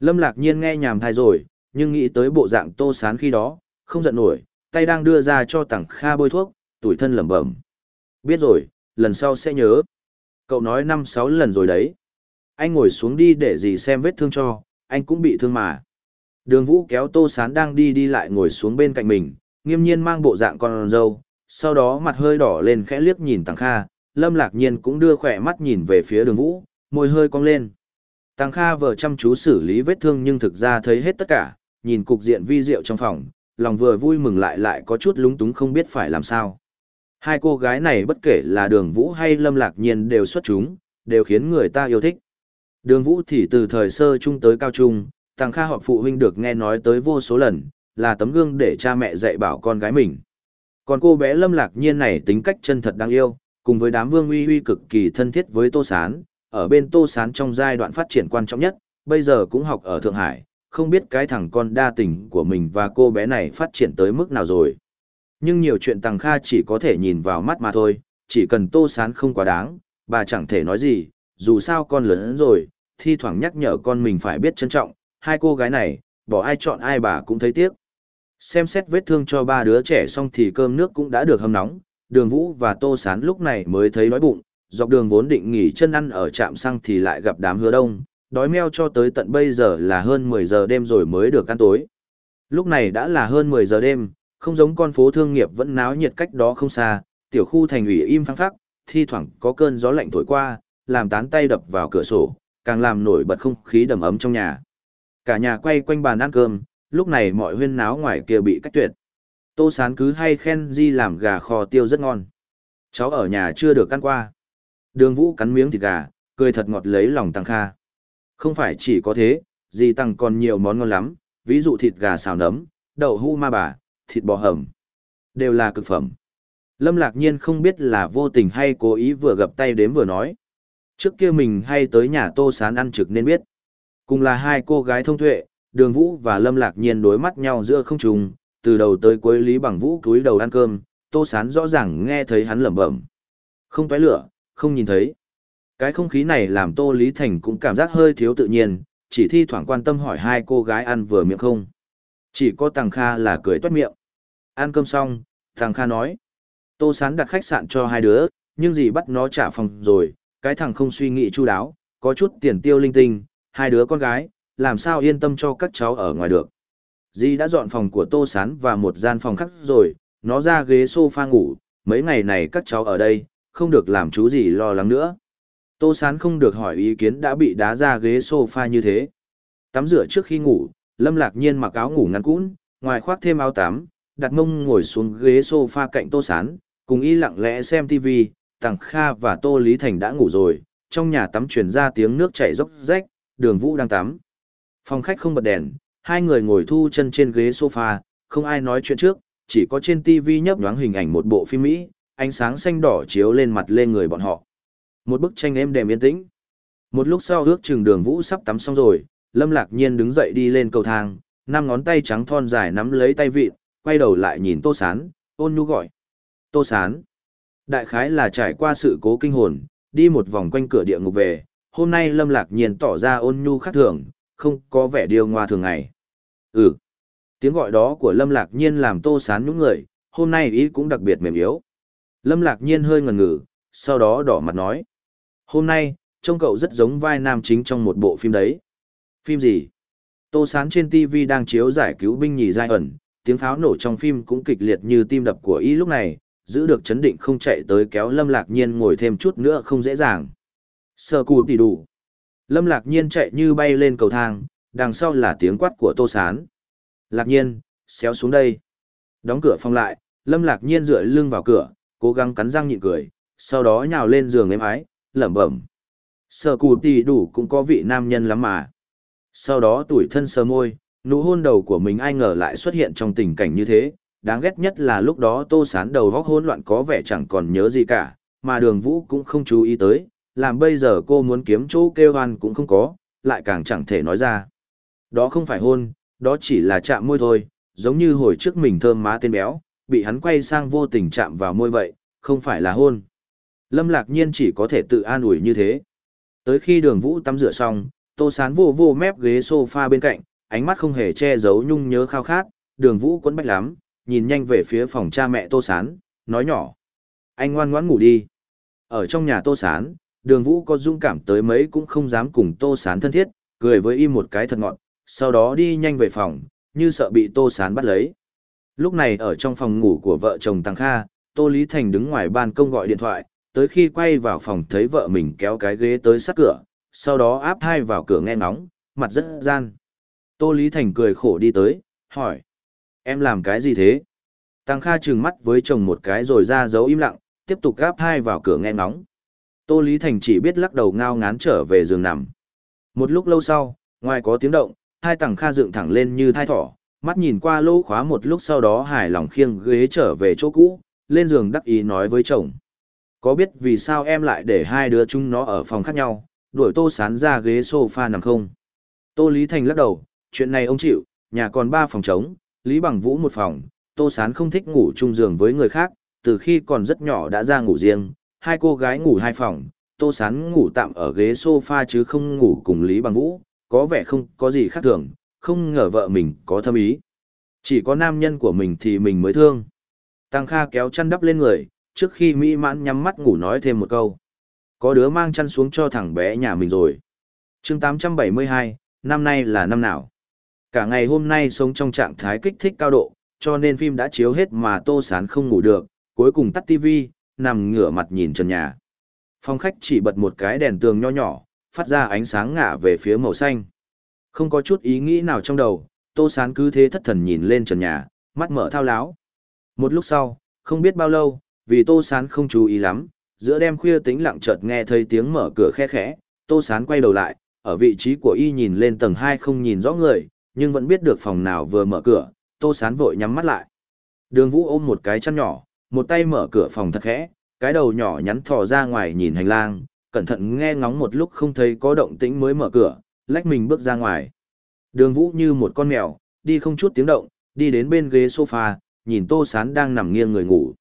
Lâm Lạc Nhiên nghe nhàm thai rồi, nhưng nghĩ tới bộ dạng Tô Sán khi đó, không giận nổi, tay đang đưa ra cho Tằng Kha bôi thuốc, tủi thân lẩm bẩm. Biết rồi, lần sau sẽ nhớ. Cậu nói năm sáu lần rồi đấy. Anh ngồi xuống đi để gì xem vết thương cho, anh cũng bị thương mà. Đường Vũ kéo Tô Sán đang đi đi lại ngồi xuống bên cạnh mình, nghiêm nhiên mang bộ dạng con dâu, sau đó mặt hơi đỏ lên khẽ liếc nhìn Tăng Kha, Lâm Lạc Nhiên cũng đưa khỏe mắt nhìn về phía đường Vũ, môi hơi cong lên. Tăng Kha vừa chăm chú xử lý vết thương nhưng thực ra thấy hết tất cả, nhìn cục diện vi diệu trong phòng, lòng vừa vui mừng lại lại có chút lúng túng không biết phải làm sao. Hai cô gái này bất kể là đường Vũ hay Lâm Lạc Nhiên đều xuất chúng, đều khiến người ta yêu thích. Đường Vũ thì từ thời sơ trung tới cao trung, Tăng Kha họp phụ huynh được nghe nói tới vô số lần, là tấm gương để cha mẹ dạy bảo con gái mình. Còn cô bé Lâm Lạc Nhiên này tính cách chân thật đáng yêu, cùng với đám vương uy uy cực kỳ thân thiết với Tô Sán, ở bên Tô Sán trong giai đoạn phát triển quan trọng nhất, bây giờ cũng học ở Thượng Hải, không biết cái thằng con đa tình của mình và cô bé này phát triển tới mức nào rồi. Nhưng nhiều chuyện Tằng Kha chỉ có thể nhìn vào mắt mà thôi, chỉ cần Tô Sán không quá đáng, bà chẳng thể nói gì, dù sao con lớn rồi, thi thoảng nhắc nhở con mình phải biết trân trọng, hai cô gái này, bỏ ai chọn ai bà cũng thấy tiếc. Xem xét vết thương cho ba đứa trẻ xong thì cơm nước cũng đã được hâm nóng, đường vũ và tô sán lúc này mới thấy đói bụng, dọc đường vốn định nghỉ chân ăn ở trạm xăng thì lại gặp đám hứa đông, đói meo cho tới tận bây giờ là hơn 10 giờ đêm rồi mới được ăn tối. Lúc này đã là hơn 10 giờ đêm, không giống con phố thương nghiệp vẫn náo nhiệt cách đó không xa, tiểu khu thành ủy im phăng phắc, thi thoảng có cơn gió lạnh thổi qua, làm tán tay đập vào cửa sổ, càng làm nổi bật không khí đầm ấm trong nhà. Cả nhà quay quanh bàn ăn cơm, lúc này mọi huyên náo ngoài kia bị cách tuyệt. Tô Sán cứ hay khen Di làm gà kho tiêu rất ngon. Cháu ở nhà chưa được ăn qua. Đường Vũ cắn miếng thịt gà, cười thật ngọt lấy lòng Tăng Kha. Không phải chỉ có thế, Di Tăng còn nhiều món ngon lắm, ví dụ thịt gà xào nấm, đậu hũ ma bà, thịt bò hầm. Đều là cực phẩm. Lâm Lạc Nhiên không biết là vô tình hay cố ý vừa gặp tay đếm vừa nói. Trước kia mình hay tới nhà Tô Sán ăn trực nên biết. Cùng là hai cô gái thông thuệ Đường Vũ và Lâm Lạc Nhiên đối mắt nhau giữa không trùng, từ đầu tới cuối Lý Bằng Vũ cúi đầu ăn cơm, Tô Sán rõ ràng nghe thấy hắn lẩm bẩm. Không tóe lửa, không nhìn thấy. Cái không khí này làm Tô Lý Thành cũng cảm giác hơi thiếu tự nhiên, chỉ thi thoảng quan tâm hỏi hai cô gái ăn vừa miệng không. Chỉ có Tàng Kha là cười toét miệng. Ăn cơm xong, Tàng Kha nói. Tô Sán đặt khách sạn cho hai đứa, nhưng gì bắt nó trả phòng rồi, cái thằng không suy nghĩ chu đáo, có chút tiền tiêu linh tinh, hai đứa con gái, làm sao yên tâm cho các cháu ở ngoài được. Di đã dọn phòng của Tô Sán và một gian phòng khác rồi, nó ra ghế sofa ngủ, mấy ngày này các cháu ở đây, không được làm chú gì lo lắng nữa. Tô Sán không được hỏi ý kiến đã bị đá ra ghế sofa như thế. Tắm rửa trước khi ngủ, Lâm Lạc Nhiên mặc áo ngủ ngắn cũn, ngoài khoác thêm áo tắm, đặt mông ngồi xuống ghế sofa cạnh Tô Sán, cùng y lặng lẽ xem TV, Tàng Kha và Tô Lý Thành đã ngủ rồi, trong nhà tắm truyền ra tiếng nước chảy róc rách, đường vũ đang tắm. Phòng khách không bật đèn, hai người ngồi thu chân trên ghế sofa, không ai nói chuyện trước, chỉ có trên TV nhấp nhoáng hình ảnh một bộ phim Mỹ, ánh sáng xanh đỏ chiếu lên mặt lên người bọn họ. Một bức tranh êm đềm yên tĩnh. Một lúc sau ước chừng đường vũ sắp tắm xong rồi, Lâm Lạc Nhiên đứng dậy đi lên cầu thang, năm ngón tay trắng thon dài nắm lấy tay vịt, quay đầu lại nhìn Tô Sán, ôn nhu gọi. Tô Sán. Đại khái là trải qua sự cố kinh hồn, đi một vòng quanh cửa địa ngục về, hôm nay Lâm Lạc Nhiên tỏ ra ôn nhu khác thường, không có vẻ điều ngoa thường ngày. Ừ. Tiếng gọi đó của Lâm Lạc Nhiên làm Tô Sán những người, hôm nay ý cũng đặc biệt mềm yếu. Lâm Lạc Nhiên hơi ngần ngừ, sau đó đỏ mặt nói. Hôm nay, trông cậu rất giống vai nam chính trong một bộ phim đấy. Phim gì? Tô Sán trên TV đang chiếu giải cứu binh nhì giai ẩn, tiếng pháo nổ trong phim cũng kịch liệt như tim đập của ý lúc này, giữ được chấn định không chạy tới kéo Lâm Lạc Nhiên ngồi thêm chút nữa không dễ dàng. Sơ cù tỉ đủ. Lâm Lạc Nhiên chạy như bay lên cầu thang, đằng sau là tiếng quát của Tô Sán. Lạc Nhiên, xéo xuống đây. Đóng cửa phong lại, Lâm Lạc Nhiên dựa lưng vào cửa, cố gắng cắn răng nhịn cười, sau đó nhào lên giường êm ái, lẩm bẩm. Sơ cù tỉ đủ cũng có vị nam nhân lắm mà. Sau đó tuổi thân sờ môi, nụ hôn đầu của mình ai ngờ lại xuất hiện trong tình cảnh như thế, đáng ghét nhất là lúc đó tô sán đầu vóc hỗn loạn có vẻ chẳng còn nhớ gì cả, mà đường vũ cũng không chú ý tới, làm bây giờ cô muốn kiếm chỗ kêu hoan cũng không có, lại càng chẳng thể nói ra. Đó không phải hôn, đó chỉ là chạm môi thôi, giống như hồi trước mình thơm má tên béo, bị hắn quay sang vô tình chạm vào môi vậy, không phải là hôn. Lâm lạc nhiên chỉ có thể tự an ủi như thế. Tới khi đường vũ tắm rửa xong, tô sán vô vô mép ghế sofa bên cạnh, ánh mắt không hề che giấu nhung nhớ khao khát, đường vũ quấn bách lắm, nhìn nhanh về phía phòng cha mẹ Tô Sán, nói nhỏ. Anh ngoan ngoãn ngủ đi. Ở trong nhà Tô Sán, đường vũ có dũng cảm tới mấy cũng không dám cùng Tô Sán thân thiết, cười với im một cái thật ngọn, sau đó đi nhanh về phòng, như sợ bị Tô Sán bắt lấy. Lúc này ở trong phòng ngủ của vợ chồng Tăng Kha, Tô Lý Thành đứng ngoài ban công gọi điện thoại, tới khi quay vào phòng thấy vợ mình kéo cái ghế tới sát cửa, sau đó áp hai vào cửa nghe ngóng, mặt rất gian. Tô Lý Thành cười khổ đi tới, hỏi. Em làm cái gì thế? Tăng Kha trừng mắt với chồng một cái rồi ra dấu im lặng, tiếp tục gáp hai vào cửa nghe ngóng. Tô Lý Thành chỉ biết lắc đầu ngao ngán trở về giường nằm. Một lúc lâu sau, ngoài có tiếng động, hai Tăng Kha dựng thẳng lên như thai thỏ, mắt nhìn qua lỗ khóa một lúc sau đó hài lòng khiêng ghế trở về chỗ cũ, lên giường đắc ý nói với chồng. Có biết vì sao em lại để hai đứa chúng nó ở phòng khác nhau, đuổi tô sán ra ghế sofa nằm không? Tô Lý Thành lắc đầu, chuyện này ông chịu, nhà còn ba phòng trống, Lý Bằng Vũ một phòng, Tô Sán không thích ngủ chung giường với người khác, từ khi còn rất nhỏ đã ra ngủ riêng, hai cô gái ngủ hai phòng, Tô Sán ngủ tạm ở ghế sofa chứ không ngủ cùng Lý Bằng Vũ, có vẻ không có gì khác thường, không ngờ vợ mình có thâm ý. Chỉ có nam nhân của mình thì mình mới thương. Tăng Kha kéo chăn đắp lên người, trước khi Mỹ mãn nhắm mắt ngủ nói thêm một câu. Có đứa mang chăn xuống cho thằng bé nhà mình rồi. chương 872, năm nay là năm nào? Cả ngày hôm nay sống trong trạng thái kích thích cao độ, cho nên phim đã chiếu hết mà Tô Sán không ngủ được, cuối cùng tắt TV, nằm ngửa mặt nhìn trần nhà. Phòng khách chỉ bật một cái đèn tường nho nhỏ, phát ra ánh sáng ngả về phía màu xanh. Không có chút ý nghĩ nào trong đầu, Tô Sán cứ thế thất thần nhìn lên trần nhà, mắt mở thao láo. Một lúc sau, không biết bao lâu, vì Tô Sán không chú ý lắm, giữa đêm khuya tĩnh lặng chợt nghe thấy tiếng mở cửa khe khẽ, Tô Sán quay đầu lại, ở vị trí của y nhìn lên tầng 2 không nhìn rõ người, nhưng vẫn biết được phòng nào vừa mở cửa, Tô Sán vội nhắm mắt lại. Đường Vũ ôm một cái chăn nhỏ, một tay mở cửa phòng thật khẽ, cái đầu nhỏ nhắn thò ra ngoài nhìn hành lang, cẩn thận nghe ngóng một lúc không thấy có động tĩnh mới mở cửa, lách mình bước ra ngoài. Đường Vũ như một con mèo, đi không chút tiếng động, đi đến bên ghế sofa, nhìn Tô Sán đang nằm nghiêng người ngủ.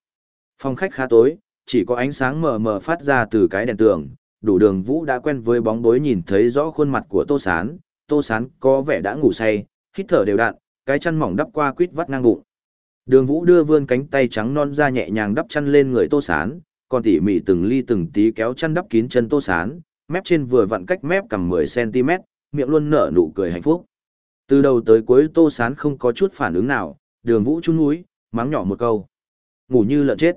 Phòng khách khá tối, chỉ có ánh sáng mờ mờ phát ra từ cái đèn tường, đủ đường Vũ đã quen với bóng tối nhìn thấy rõ khuôn mặt của Tô Sán, Tô Sán có vẻ đã ngủ say, hít thở đều đặn, cái chăn mỏng đắp qua quýt vắt ngang bụng. Đường Vũ đưa vươn cánh tay trắng non ra nhẹ nhàng đắp chăn lên người Tô Sán, còn tỉ mỉ từng ly từng tí kéo chăn đắp kín chân Tô Sán, mép trên vừa vặn cách mép cầm 10 cm, miệng luôn nở nụ cười hạnh phúc. Từ đầu tới cuối Tô Sán không có chút phản ứng nào, Đường Vũ chun núi, mắng nhỏ một câu. Ngủ như lợn chết.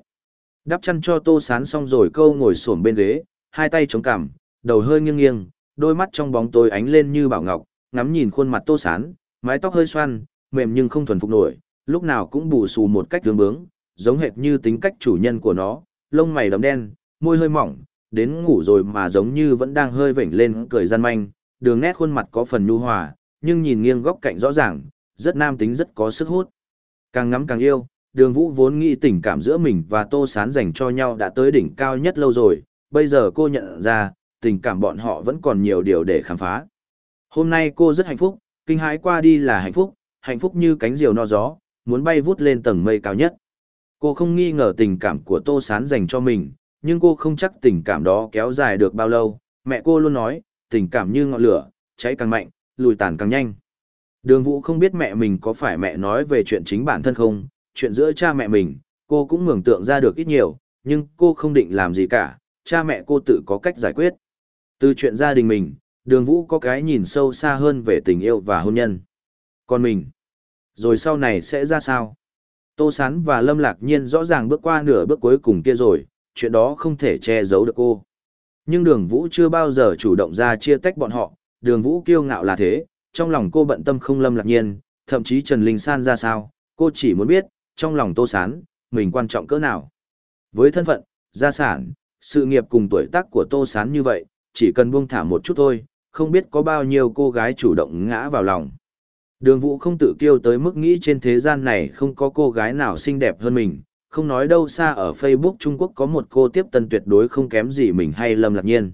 Đắp chăn cho Tô Sán xong rồi câu ngồi xổm bên ghế, hai tay chống cằm, đầu hơi nghiêng nghiêng, đôi mắt trong bóng tối ánh lên như bảo ngọc, ngắm nhìn khuôn mặt Tô Sán, mái tóc hơi xoăn, mềm nhưng không thuần phục nổi, lúc nào cũng bù xù một cách tương bướng, giống hệt như tính cách chủ nhân của nó, lông mày đậm đen, môi hơi mỏng, đến ngủ rồi mà giống như vẫn đang hơi vểnh lên cười gian manh, đường nét khuôn mặt có phần nhu hòa, nhưng nhìn nghiêng góc cạnh rõ ràng, rất nam tính rất có sức hút. Càng ngắm càng yêu, đường vũ vốn nghĩ tình cảm giữa mình và tô sán dành cho nhau đã tới đỉnh cao nhất lâu rồi, bây giờ cô nhận ra, tình cảm bọn họ vẫn còn nhiều điều để khám phá. Hôm nay cô rất hạnh phúc, kinh hãi qua đi là hạnh phúc, hạnh phúc như cánh diều no gió, muốn bay vút lên tầng mây cao nhất. Cô không nghi ngờ tình cảm của Tô Sán dành cho mình, nhưng cô không chắc tình cảm đó kéo dài được bao lâu. Mẹ cô luôn nói, tình cảm như ngọn lửa, cháy càng mạnh, lùi tàn càng nhanh. Đường Vũ không biết mẹ mình có phải mẹ nói về chuyện chính bản thân không, chuyện giữa cha mẹ mình, cô cũng mường tượng ra được ít nhiều, nhưng cô không định làm gì cả, cha mẹ cô tự có cách giải quyết. Từ chuyện gia đình mình, đường Vũ có cái nhìn sâu xa hơn về tình yêu và hôn nhân. Còn mình, rồi sau này sẽ ra sao? Tô Sán và Lâm Lạc Nhiên rõ ràng bước qua nửa bước cuối cùng kia rồi, chuyện đó không thể che giấu được cô. Nhưng đường Vũ chưa bao giờ chủ động ra chia tách bọn họ, đường Vũ kiêu ngạo là thế, trong lòng cô bận tâm không Lâm Lạc Nhiên, thậm chí Trần Linh San ra sao, cô chỉ muốn biết, trong lòng Tô Sán, mình quan trọng cỡ nào. Với thân phận, gia sản, sự nghiệp cùng tuổi tác của Tô Sán như vậy, chỉ cần buông thả một chút thôi, không biết có bao nhiêu cô gái chủ động ngã vào lòng. Đường Vũ không tự kiêu tới mức nghĩ trên thế gian này không có cô gái nào xinh đẹp hơn mình, không nói đâu xa ở Facebook Trung Quốc có một cô tiếp tân tuyệt đối không kém gì mình hay Lâm Lạc Nhiên.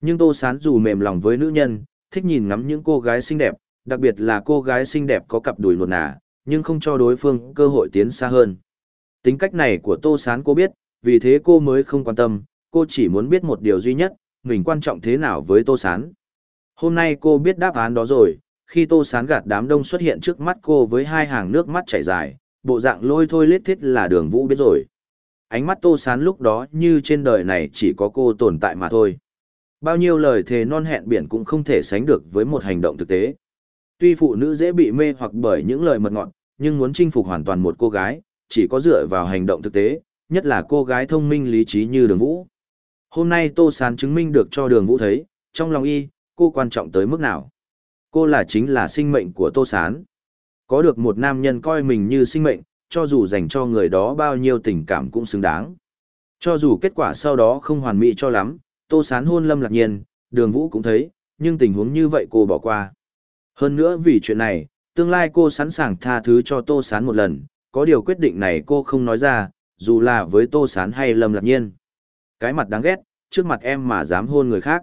Nhưng Tô Sán dù mềm lòng với nữ nhân, thích nhìn ngắm những cô gái xinh đẹp, đặc biệt là cô gái xinh đẹp có cặp đùi nuột nà, nhưng không cho đối phương cơ hội tiến xa hơn. Tính cách này của Tô Sán cô biết, vì thế cô mới không quan tâm, cô chỉ muốn biết một điều duy nhất, mình quan trọng thế nào với Tô Sán. Hôm nay cô biết đáp án đó rồi, khi tô sán gạt đám đông xuất hiện trước mắt cô với hai hàng nước mắt chảy dài bộ dạng lôi thôi lết thiết là đường vũ biết rồi. Ánh mắt tô sán lúc đó như trên đời này chỉ có cô tồn tại mà thôi. Bao nhiêu lời thề non hẹn biển cũng không thể sánh được với một hành động thực tế. Tuy phụ nữ dễ bị mê hoặc bởi những lời mật ngọt nhưng muốn chinh phục hoàn toàn một cô gái chỉ có dựa vào hành động thực tế nhất là cô gái thông minh lý trí như đường vũ hôm nay tô sán chứng minh được cho đường vũ thấy, trong lòng y, cô quan trọng tới mức nào? Cô là chính là sinh mệnh của tô sán. có được một nam nhân coi mình như sinh mệnh, cho dù dành cho người đó bao nhiêu tình cảm cũng xứng đáng. Cho dù kết quả sau đó không hoàn mỹ cho lắm, tô sán hôn lâm lạc nhiên, đường vũ cũng thấy, nhưng tình huống như vậy cô bỏ qua. Hơn nữa vì chuyện này, tương lai cô sẵn sàng tha thứ cho tô sán một lần, có điều quyết định này cô không nói ra, dù là với tô sán hay lâm lạc nhiên cái mặt đáng ghét trước mặt em mà dám hôn người khác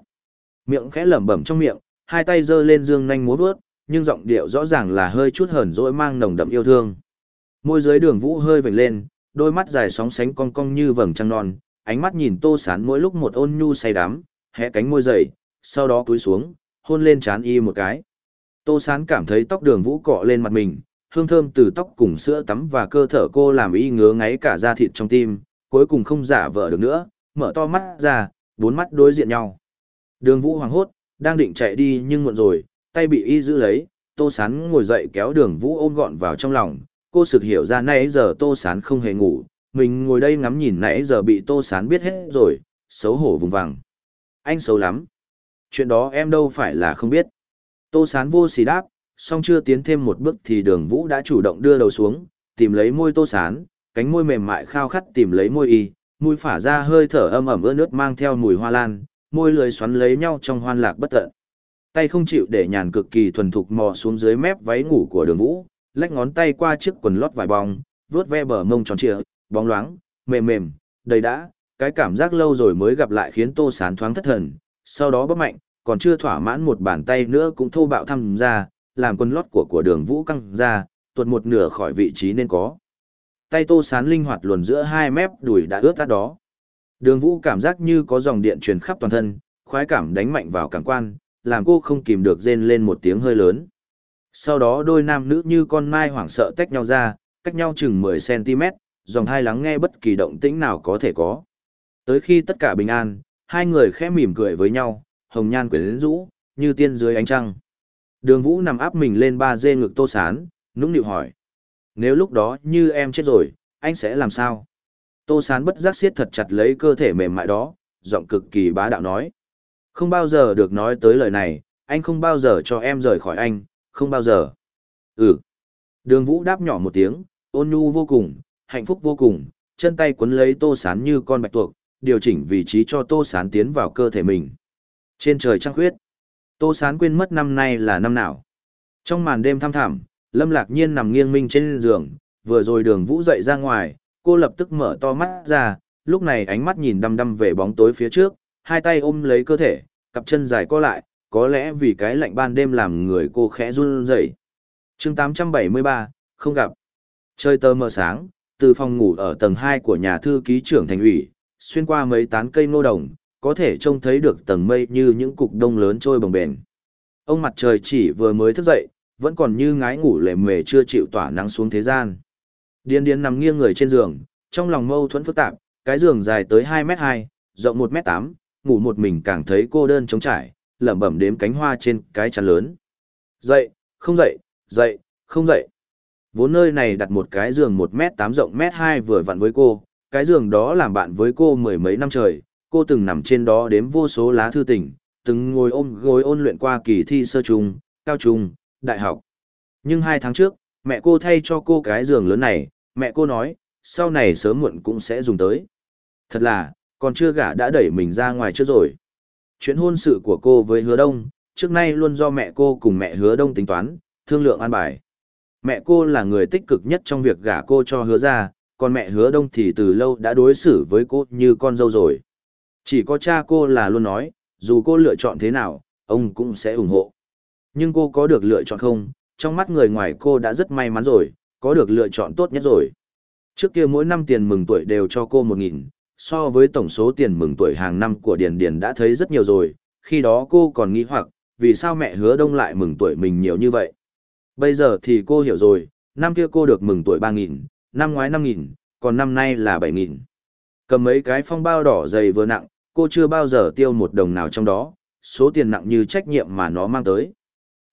miệng khẽ lẩm bẩm trong miệng hai tay giơ lên dương nhanh múa vớt, nhưng giọng điệu rõ ràng là hơi chút hờn dỗi mang nồng đậm yêu thương. Môi dưới đường vũ hơi vểnh lên, đôi mắt dài sóng sánh cong cong như vầng trăng non, ánh mắt nhìn tô sán mỗi lúc một ôn nhu say đắm, hé cánh môi dày, sau đó cúi xuống, hôn lên trán y một cái. Tô sán cảm thấy tóc đường vũ cọ lên mặt mình, hương thơm từ tóc cùng sữa tắm và cơ thở cô làm y ngứa ngáy cả da thịt trong tim, cuối cùng không giả vờ được nữa, mở to mắt ra, bốn mắt đối diện nhau. Đường vũ hoảng hốt, đang định chạy đi nhưng muộn rồi, tay bị y giữ lấy, Tô Sán ngồi dậy kéo đường vũ ôm gọn vào trong lòng, cô sực hiểu ra nãy giờ Tô Sán không hề ngủ, mình ngồi đây ngắm nhìn nãy giờ bị Tô Sán biết hết rồi, xấu hổ vùng vằng. Anh xấu lắm. Chuyện đó em đâu phải là không biết. Tô Sán vô xì đáp, song chưa tiến thêm một bước thì đường vũ đã chủ động đưa đầu xuống, tìm lấy môi Tô Sán, cánh môi mềm mại khao khát tìm lấy môi y, mùi phả ra hơi thở âm ẩm ướt nước mang theo mùi hoa lan, môi lưới xoắn lấy nhau trong hoan lạc bất tận. Tay không chịu để nhàn cực kỳ thuần thục mò xuống dưới mép váy ngủ của đường vũ, lách ngón tay qua chiếc quần lót vải bóng, vướt ve bờ mông tròn trịa, bóng loáng, mềm mềm, đầy đã, cái cảm giác lâu rồi mới gặp lại khiến tô sán thoáng thất thần, sau đó bất mạnh, còn chưa thỏa mãn một bàn tay nữa cũng thô bạo thăm ra, làm quần lót của của đường vũ căng ra, tuột một nửa khỏi vị trí nên có. Tay tô sán linh hoạt luồn giữa hai mép đùi đã ướt tắt đó. Đường vũ cảm giác như có dòng điện truyền khắp toàn thân, khoái cảm đánh mạnh vào cảm quan, làm cô không kìm được rên lên một tiếng hơi lớn. Sau đó đôi nam nữ như con mai hoảng sợ tách nhau ra, cách nhau chừng 10cm, dòng hai lắng nghe bất kỳ động tĩnh nào có thể có. Tới khi tất cả bình an, hai người khẽ mỉm cười với nhau, hồng nhan quyến rũ, như tiên dưới ánh trăng. Đường Vũ nằm áp mình lên ba dê ngực Tô Sán, nũng nịu hỏi. Nếu lúc đó như em chết rồi, anh sẽ làm sao? Tô Sán bất giác siết thật chặt lấy cơ thể mềm mại đó, giọng cực kỳ bá đạo nói. Không bao giờ được nói tới lời này, anh không bao giờ cho em rời khỏi anh, không bao giờ. Ừ. Đường Vũ đáp nhỏ một tiếng, ôn nhu vô cùng, hạnh phúc vô cùng, chân tay quấn lấy Tô Sán như con bạch tuộc, điều chỉnh vị trí cho Tô Sán tiến vào cơ thể mình. Trên trời trăng khuyết, Tô Sán quên mất năm nay là năm nào. Trong màn đêm thăm thẳm, Lâm Lạc Nhiên nằm nghiêng minh trên giường, vừa rồi đường Vũ dậy ra ngoài, cô lập tức mở to mắt ra, lúc này ánh mắt nhìn đăm đăm về bóng tối phía trước, hai tay ôm lấy cơ thể, cặp chân dài co lại, có lẽ vì cái lạnh ban đêm làm người cô khẽ run rẩy. chương 873, không gặp. Trời tờ mờ sáng, từ phòng ngủ ở tầng 2 của nhà thư ký trưởng thành ủy, xuyên qua mấy tán cây ngô đồng, có thể trông thấy được tầng mây như những cục đông lớn trôi bồng bềnh. Ông mặt trời chỉ vừa mới thức dậy, vẫn còn như ngái ngủ lề mề chưa chịu tỏa nắng xuống thế gian. Điên điên nằm nghiêng người trên giường, trong lòng mâu thuẫn phức tạp, cái giường dài tới 2m2, rộng 1m8, ngủ một mình càng thấy cô đơn trống trải, lẩm bẩm đếm cánh hoa trên cái chăn lớn. Dậy, không dậy, dậy, không dậy. Vốn nơi này đặt một cái giường 1m8 rộng m 2 vừa vặn với cô, cái giường đó làm bạn với cô mười mấy năm trời, cô từng nằm trên đó đếm vô số lá thư tình, từng ngồi ôm gối ôn luyện qua kỳ thi sơ trung, cao trung, đại học. Nhưng hai tháng trước, mẹ cô thay cho cô cái giường lớn này, mẹ cô nói, sau này sớm muộn cũng sẽ dùng tới. Thật là, còn chưa gả đã đẩy mình ra ngoài trước rồi. Chuyện hôn sự của cô với hứa đông, trước nay luôn do mẹ cô cùng mẹ hứa đông tính toán, thương lượng an bài. Mẹ cô là người tích cực nhất trong việc gả cô cho hứa ra, còn mẹ hứa đông thì từ lâu đã đối xử với cô như con dâu rồi. Chỉ có cha cô là luôn nói, dù cô lựa chọn thế nào, ông cũng sẽ ủng hộ. Nhưng cô có được lựa chọn không, trong mắt người ngoài cô đã rất may mắn rồi, có được lựa chọn tốt nhất rồi. Trước kia mỗi năm tiền mừng tuổi đều cho cô một nghìn, so với tổng số tiền mừng tuổi hàng năm của Điền Điền đã thấy rất nhiều rồi, khi đó cô còn nghĩ hoặc, vì sao mẹ hứa đông lại mừng tuổi mình nhiều như vậy. Bây giờ thì cô hiểu rồi, năm kia cô được mừng tuổi 3.000, năm ngoái 5.000, còn năm nay là 7.000. Cầm mấy cái phong bao đỏ dày vừa nặng, cô chưa bao giờ tiêu một đồng nào trong đó, số tiền nặng như trách nhiệm mà nó mang tới.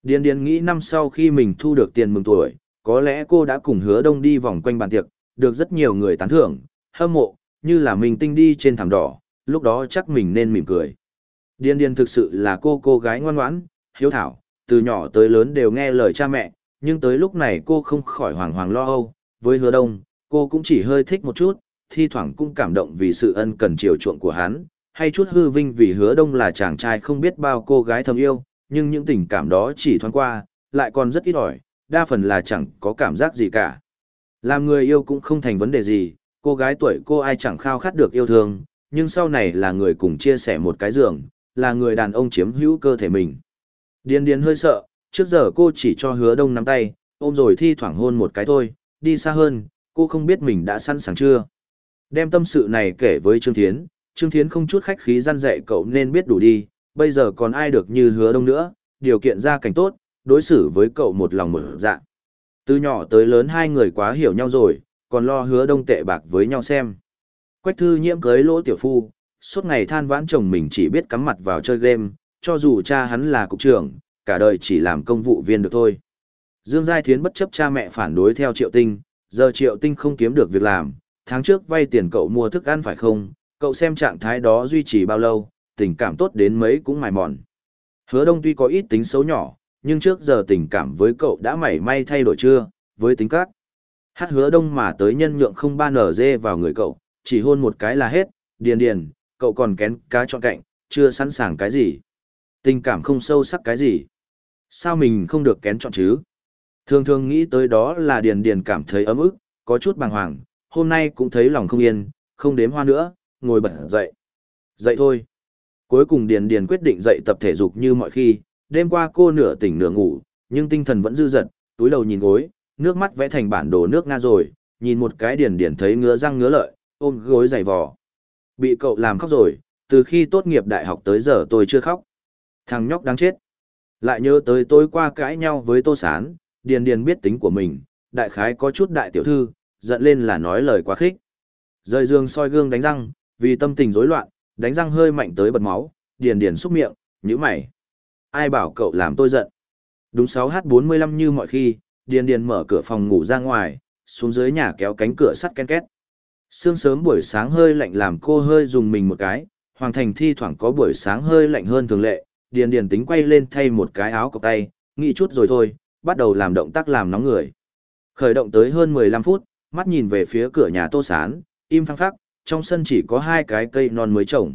Điền Điền nghĩ năm sau khi mình thu được tiền mừng tuổi, có lẽ cô đã cùng hứa đông đi vòng quanh bàn tiệc, được rất nhiều người tán thưởng, hâm mộ, như là mình tinh đi trên thảm đỏ, lúc đó chắc mình nên mỉm cười. Điền Điền thực sự là cô cô gái ngoan ngoãn, hiếu thảo, từ nhỏ tới lớn đều nghe lời cha mẹ, nhưng tới lúc này cô không khỏi hoàng hoàng lo âu, với hứa đông, cô cũng chỉ hơi thích một chút, thi thoảng cũng cảm động vì sự ân cần chiều chuộng của hắn, hay chút hư vinh vì hứa đông là chàng trai không biết bao cô gái thầm yêu, nhưng những tình cảm đó chỉ thoáng qua, lại còn rất ít ỏi, đa phần là chẳng có cảm giác gì cả. Làm người yêu cũng không thành vấn đề gì, cô gái tuổi cô ai chẳng khao khát được yêu thương, nhưng sau này là người cùng chia sẻ một cái giường, là người đàn ông chiếm hữu cơ thể mình. Điên điên hơi sợ, trước giờ cô chỉ cho hứa đông nắm tay, ôm rồi thi thoảng hôn một cái thôi, đi xa hơn, cô không biết mình đã sẵn sàng chưa. Đem tâm sự này kể với Trương Thiến, Trương Thiến không chút khách khí răn dạy cậu nên biết đủ đi, bây giờ còn ai được như hứa đông nữa, điều kiện ra cảnh tốt, đối xử với cậu một lòng một dạ. Từ nhỏ tới lớn hai người quá hiểu nhau rồi, còn lo hứa đông tệ bạc với nhau xem. Quách thư nhiễm cưới lỗ tiểu phu, suốt ngày than vãn chồng mình chỉ biết cắm mặt vào chơi game, cho dù cha hắn là cục trưởng, cả đời chỉ làm công vụ viên được thôi. Dương Giai Thiến bất chấp cha mẹ phản đối theo triệu tinh, giờ triệu tinh không kiếm được việc làm, tháng trước vay tiền cậu mua thức ăn phải không, cậu xem trạng thái đó duy trì bao lâu, tình cảm tốt đến mấy cũng mài mòn. Hứa đông tuy có ít tính xấu nhỏ, nhưng trước giờ tình cảm với cậu đã mảy may thay đổi chưa, với tính cách. Hát hứa đông mà tới nhân nhượng không ba nở dê vào người cậu, chỉ hôn một cái là hết, điền điền, cậu còn kén cá chọn cạnh, chưa sẵn sàng cái gì. Tình cảm không sâu sắc cái gì. Sao mình không được kén chọn chứ? Thường thường nghĩ tới đó là điền điền cảm thấy ấm ức, có chút bàng hoàng, hôm nay cũng thấy lòng không yên, không đếm hoa nữa, ngồi bật dậy. Dậy thôi. Cuối cùng điền điền quyết định dậy tập thể dục như mọi khi, đêm qua cô nửa tỉnh nửa ngủ, nhưng tinh thần vẫn dư dật, túi đầu nhìn gối, nước mắt vẽ thành bản đồ nước Nga rồi, nhìn một cái điền điền thấy ngứa răng ngứa lợi, ôm gối dày vò. Bị cậu làm khóc rồi, từ khi tốt nghiệp đại học tới giờ tôi chưa khóc. Thằng nhóc đáng chết. Lại nhớ tới tối qua cãi nhau với Tô Sán, điền điền biết tính của mình, đại khái có chút đại tiểu thư, giận lên là nói lời quá khích. Rời giường soi gương đánh răng, vì tâm tình rối loạn, đánh răng hơi mạnh tới bật máu, điền điền xúc miệng, nhíu mày. Ai bảo cậu làm tôi giận? Đúng 6h45 như mọi khi, điền điền mở cửa phòng ngủ ra ngoài, xuống dưới nhà kéo cánh cửa sắt ken két. Sương sớm buổi sáng hơi lạnh làm cô hơi dùng mình một cái, Hoàng Thành thi thoảng có buổi sáng hơi lạnh hơn thường lệ, điền điền tính quay lên thay một cái áo cộc tay, nghĩ chút rồi thôi, bắt đầu làm động tác làm nóng người. Khởi động tới hơn 15 phút, mắt nhìn về phía cửa nhà tô sán, im phăng phắc, trong sân chỉ có hai cái cây non mới trồng.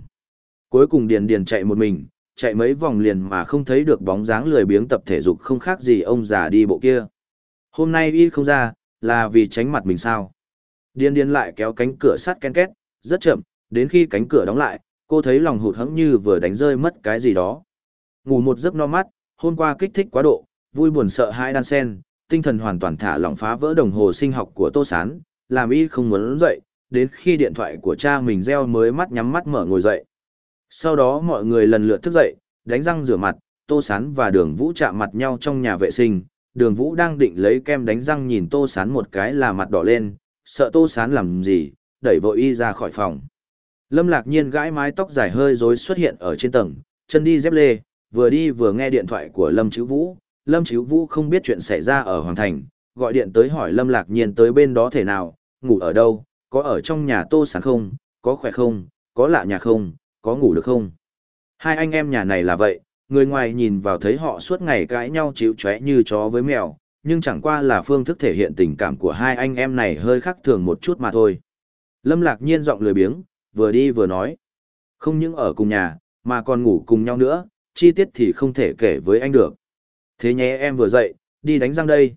Cuối cùng điền điền chạy một mình, chạy mấy vòng liền mà không thấy được bóng dáng lười biếng tập thể dục không khác gì ông già đi bộ kia. Hôm nay y không ra, là vì tránh mặt mình sao. Điền điền lại kéo cánh cửa sắt ken két, rất chậm, đến khi cánh cửa đóng lại, cô thấy lòng hụt hẫng như vừa đánh rơi mất cái gì đó. Ngủ một giấc no mắt, hôm qua kích thích quá độ, vui buồn sợ hãi đan sen, tinh thần hoàn toàn thả lỏng phá vỡ đồng hồ sinh học của Tô Sán, làm y không muốn dậy, đến khi điện thoại của cha mình reo mới mắt nhắm mắt mở ngồi dậy. Sau đó mọi người lần lượt thức dậy, đánh răng rửa mặt, Tô Sán và Đường Vũ chạm mặt nhau trong nhà vệ sinh. Đường Vũ đang định lấy kem đánh răng nhìn Tô Sán một cái là mặt đỏ lên, sợ Tô Sán làm gì, đẩy vội y ra khỏi phòng. Lâm Lạc Nhiên gãi mái tóc dài hơi rối xuất hiện ở trên tầng, chân đi dép lê, vừa đi vừa nghe điện thoại của Lâm Chữ Vũ. Lâm Chữ Vũ không biết chuyện xảy ra ở Hoàng Thành, gọi điện tới hỏi Lâm Lạc Nhiên tới bên đó thể nào, ngủ ở đâu, có ở trong nhà Tô sáng không, có khỏe không, có lạ nhà không, có ngủ được không? Hai anh em nhà này là vậy, người ngoài nhìn vào thấy họ suốt ngày cãi nhau chịu chóe như chó với mèo, nhưng chẳng qua là phương thức thể hiện tình cảm của hai anh em này hơi khác thường một chút mà thôi. Lâm lạc nhiên giọng lười biếng, vừa đi vừa nói. Không những ở cùng nhà, mà còn ngủ cùng nhau nữa, chi tiết thì không thể kể với anh được. Thế nhé em vừa dậy, đi đánh răng đây.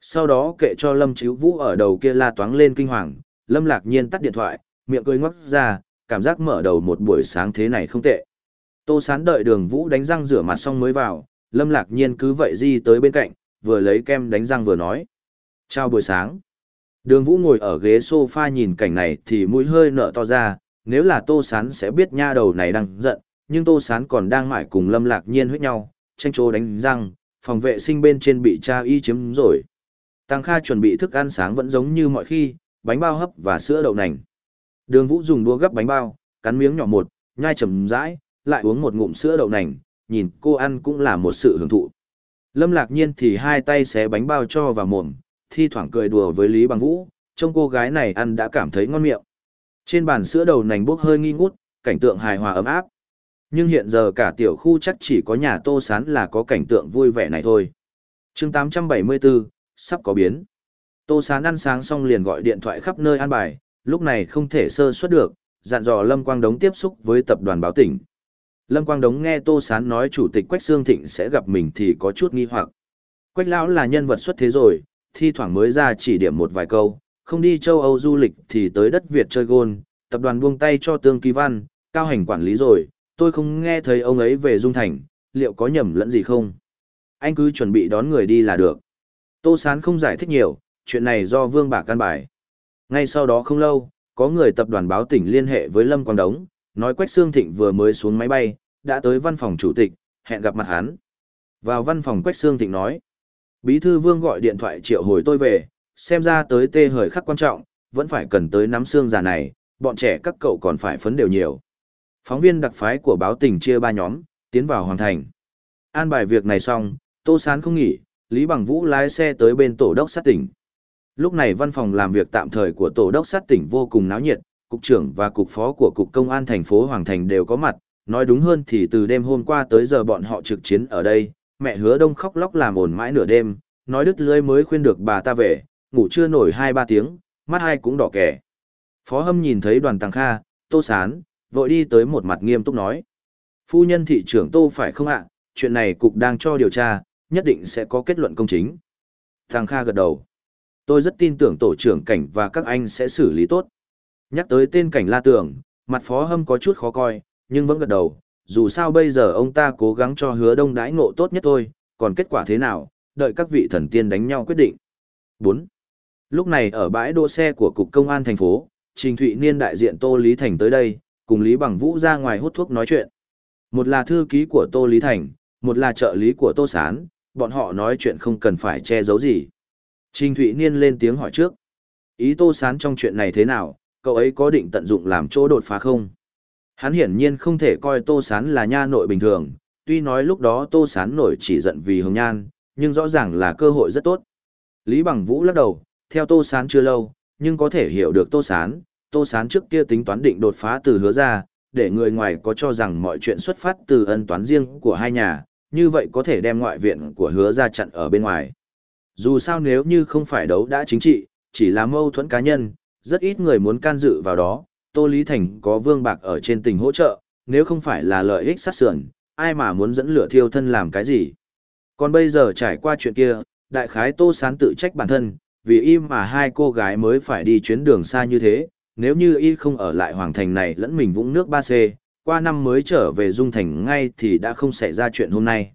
Sau đó kệ cho Lâm Chíu Vũ ở đầu kia la toáng lên kinh hoàng, Lâm lạc nhiên tắt điện thoại, miệng cười ngoắc ra, cảm giác mở đầu một buổi sáng thế này không tệ. Tô sán đợi đường vũ đánh răng rửa mặt xong mới vào, lâm lạc nhiên cứ vậy di tới bên cạnh, vừa lấy kem đánh răng vừa nói. Chào buổi sáng. Đường vũ ngồi ở ghế sofa nhìn cảnh này thì mũi hơi nở to ra, nếu là tô sán sẽ biết nha đầu này đang giận, nhưng tô sán còn đang mải cùng lâm lạc nhiên huyết nhau, tranh chỗ đánh răng, phòng vệ sinh bên trên bị cha y chiếm rồi. Tăng Kha chuẩn bị thức ăn sáng vẫn giống như mọi khi, bánh bao hấp và sữa đậu nành. Đường Vũ dùng đũa gấp bánh bao, cắn miếng nhỏ một, nhai chậm rãi, lại uống một ngụm sữa đậu nành, nhìn cô ăn cũng là một sự hưởng thụ. Lâm Lạc Nhiên thì hai tay xé bánh bao cho vào mồm, thi thoảng cười đùa với Lý Bằng Vũ, trông cô gái này ăn đã cảm thấy ngon miệng. Trên bàn sữa đậu nành bốc hơi nghi ngút, cảnh tượng hài hòa ấm áp. Nhưng hiện giờ cả tiểu khu chắc chỉ có nhà Tô Sán là có cảnh tượng vui vẻ này thôi. chương 874, sắp có biến. Tô Sán ăn sáng xong liền gọi điện thoại khắp nơi an bài, lúc này không thể sơ suất được, dặn dò Lâm Quang Đống tiếp xúc với tập đoàn báo tỉnh. Lâm Quang Đống nghe Tô Sán nói chủ tịch Quách Sương Thịnh sẽ gặp mình thì có chút nghi hoặc. Quách Lão là nhân vật xuất thế rồi, thi thoảng mới ra chỉ điểm một vài câu, không đi châu Âu du lịch thì tới đất Việt chơi gôn, tập đoàn buông tay cho Tương Kỳ Văn, cao hành quản lý rồi, tôi không nghe thấy ông ấy về Dung Thành, liệu có nhầm lẫn gì không? Anh cứ chuẩn bị đón người đi là được. Tô Sán không giải thích nhiều, chuyện này do Vương Bạc can bài. Ngay sau đó không lâu, có người tập đoàn báo tỉnh liên hệ với Lâm Quang Đống, nói Quách Sương Thịnh vừa mới xuống máy bay, đã tới văn phòng chủ tịch, hẹn gặp mặt hắn. Vào văn phòng Quách Sương Thịnh nói, Bí thư Vương gọi điện thoại triệu hồi tôi về, xem ra tới tê hời khắc quan trọng, vẫn phải cần tới nắm xương già này, bọn trẻ các cậu còn phải phấn đều nhiều. Phóng viên đặc phái của báo tỉnh chia ba nhóm, tiến vào hoàn thành. An bài việc này xong, Tô Sán không nghỉ, Lý Bằng Vũ lái xe tới bên tổ đốc sát tỉnh. Lúc này văn phòng làm việc tạm thời của tổ đốc sát tỉnh vô cùng náo nhiệt, cục trưởng và cục phó của cục công an thành phố Hoàng Thành đều có mặt, nói đúng hơn thì từ đêm hôm qua tới giờ bọn họ trực chiến ở đây, mẹ hứa đông khóc lóc làm ồn mãi nửa đêm, nói đứt lưỡi mới khuyên được bà ta về, ngủ chưa nổi hai ba tiếng, mắt hai cũng đỏ kẻ. Phó Hâm nhìn thấy đoàn Tăng Kha, Tô Sán, vội đi tới một mặt nghiêm túc nói. Phu nhân thị trưởng Tô phải không ạ, chuyện này cục đang cho điều tra, nhất định sẽ có kết luận công chính. Tăng Kha gật đầu. Tôi rất tin tưởng tổ trưởng cảnh và các anh sẽ xử lý tốt. Nhắc tới tên cảnh la tưởng, mặt Phó Hâm có chút khó coi, nhưng vẫn gật đầu. Dù sao bây giờ ông ta cố gắng cho hứa đông đãi ngộ tốt nhất thôi, còn kết quả thế nào, đợi các vị thần tiên đánh nhau quyết định. 4. Lúc này ở bãi đỗ xe của Cục Công an thành phố, Trình Thụy Niên đại diện Tô Lý Thành tới đây, cùng Lý Bằng Vũ ra ngoài hút thuốc nói chuyện. Một là thư ký của Tô Lý Thành, một là trợ lý của Tô Sán, bọn họ nói chuyện không cần phải che giấu gì. Trình Thụy Niên lên tiếng hỏi trước. Ý Tô Sán trong chuyện này thế nào, cậu ấy có định tận dụng làm chỗ đột phá không? Hắn hiển nhiên không thể coi Tô Sán là nha nội bình thường, tuy nói lúc đó Tô Sán nổi chỉ giận vì hồng nhan, nhưng rõ ràng là cơ hội rất tốt. Lý Bằng Vũ lắc đầu, theo Tô Sán chưa lâu, nhưng có thể hiểu được Tô Sán, Tô Sán trước kia tính toán định đột phá từ hứa ra, để người ngoài có cho rằng mọi chuyện xuất phát từ ân toán riêng của hai nhà, như vậy có thể đem ngoại viện của hứa ra chặn ở bên ngoài. Dù sao nếu như không phải đấu đã chính trị, chỉ là mâu thuẫn cá nhân, rất ít người muốn can dự vào đó, Tô Lý Thành có vương bạc ở trên tình hỗ trợ, nếu không phải là lợi ích sát sườn, ai mà muốn dẫn lửa thiêu thân làm cái gì. Còn bây giờ trải qua chuyện kia, đại khái Tô Sán tự trách bản thân, vì im mà hai cô gái mới phải đi chuyến đường xa như thế, nếu như y không ở lại hoàng thành này lẫn mình vũng nước 3C, qua năm mới trở về Dung Thành ngay thì đã không xảy ra chuyện hôm nay.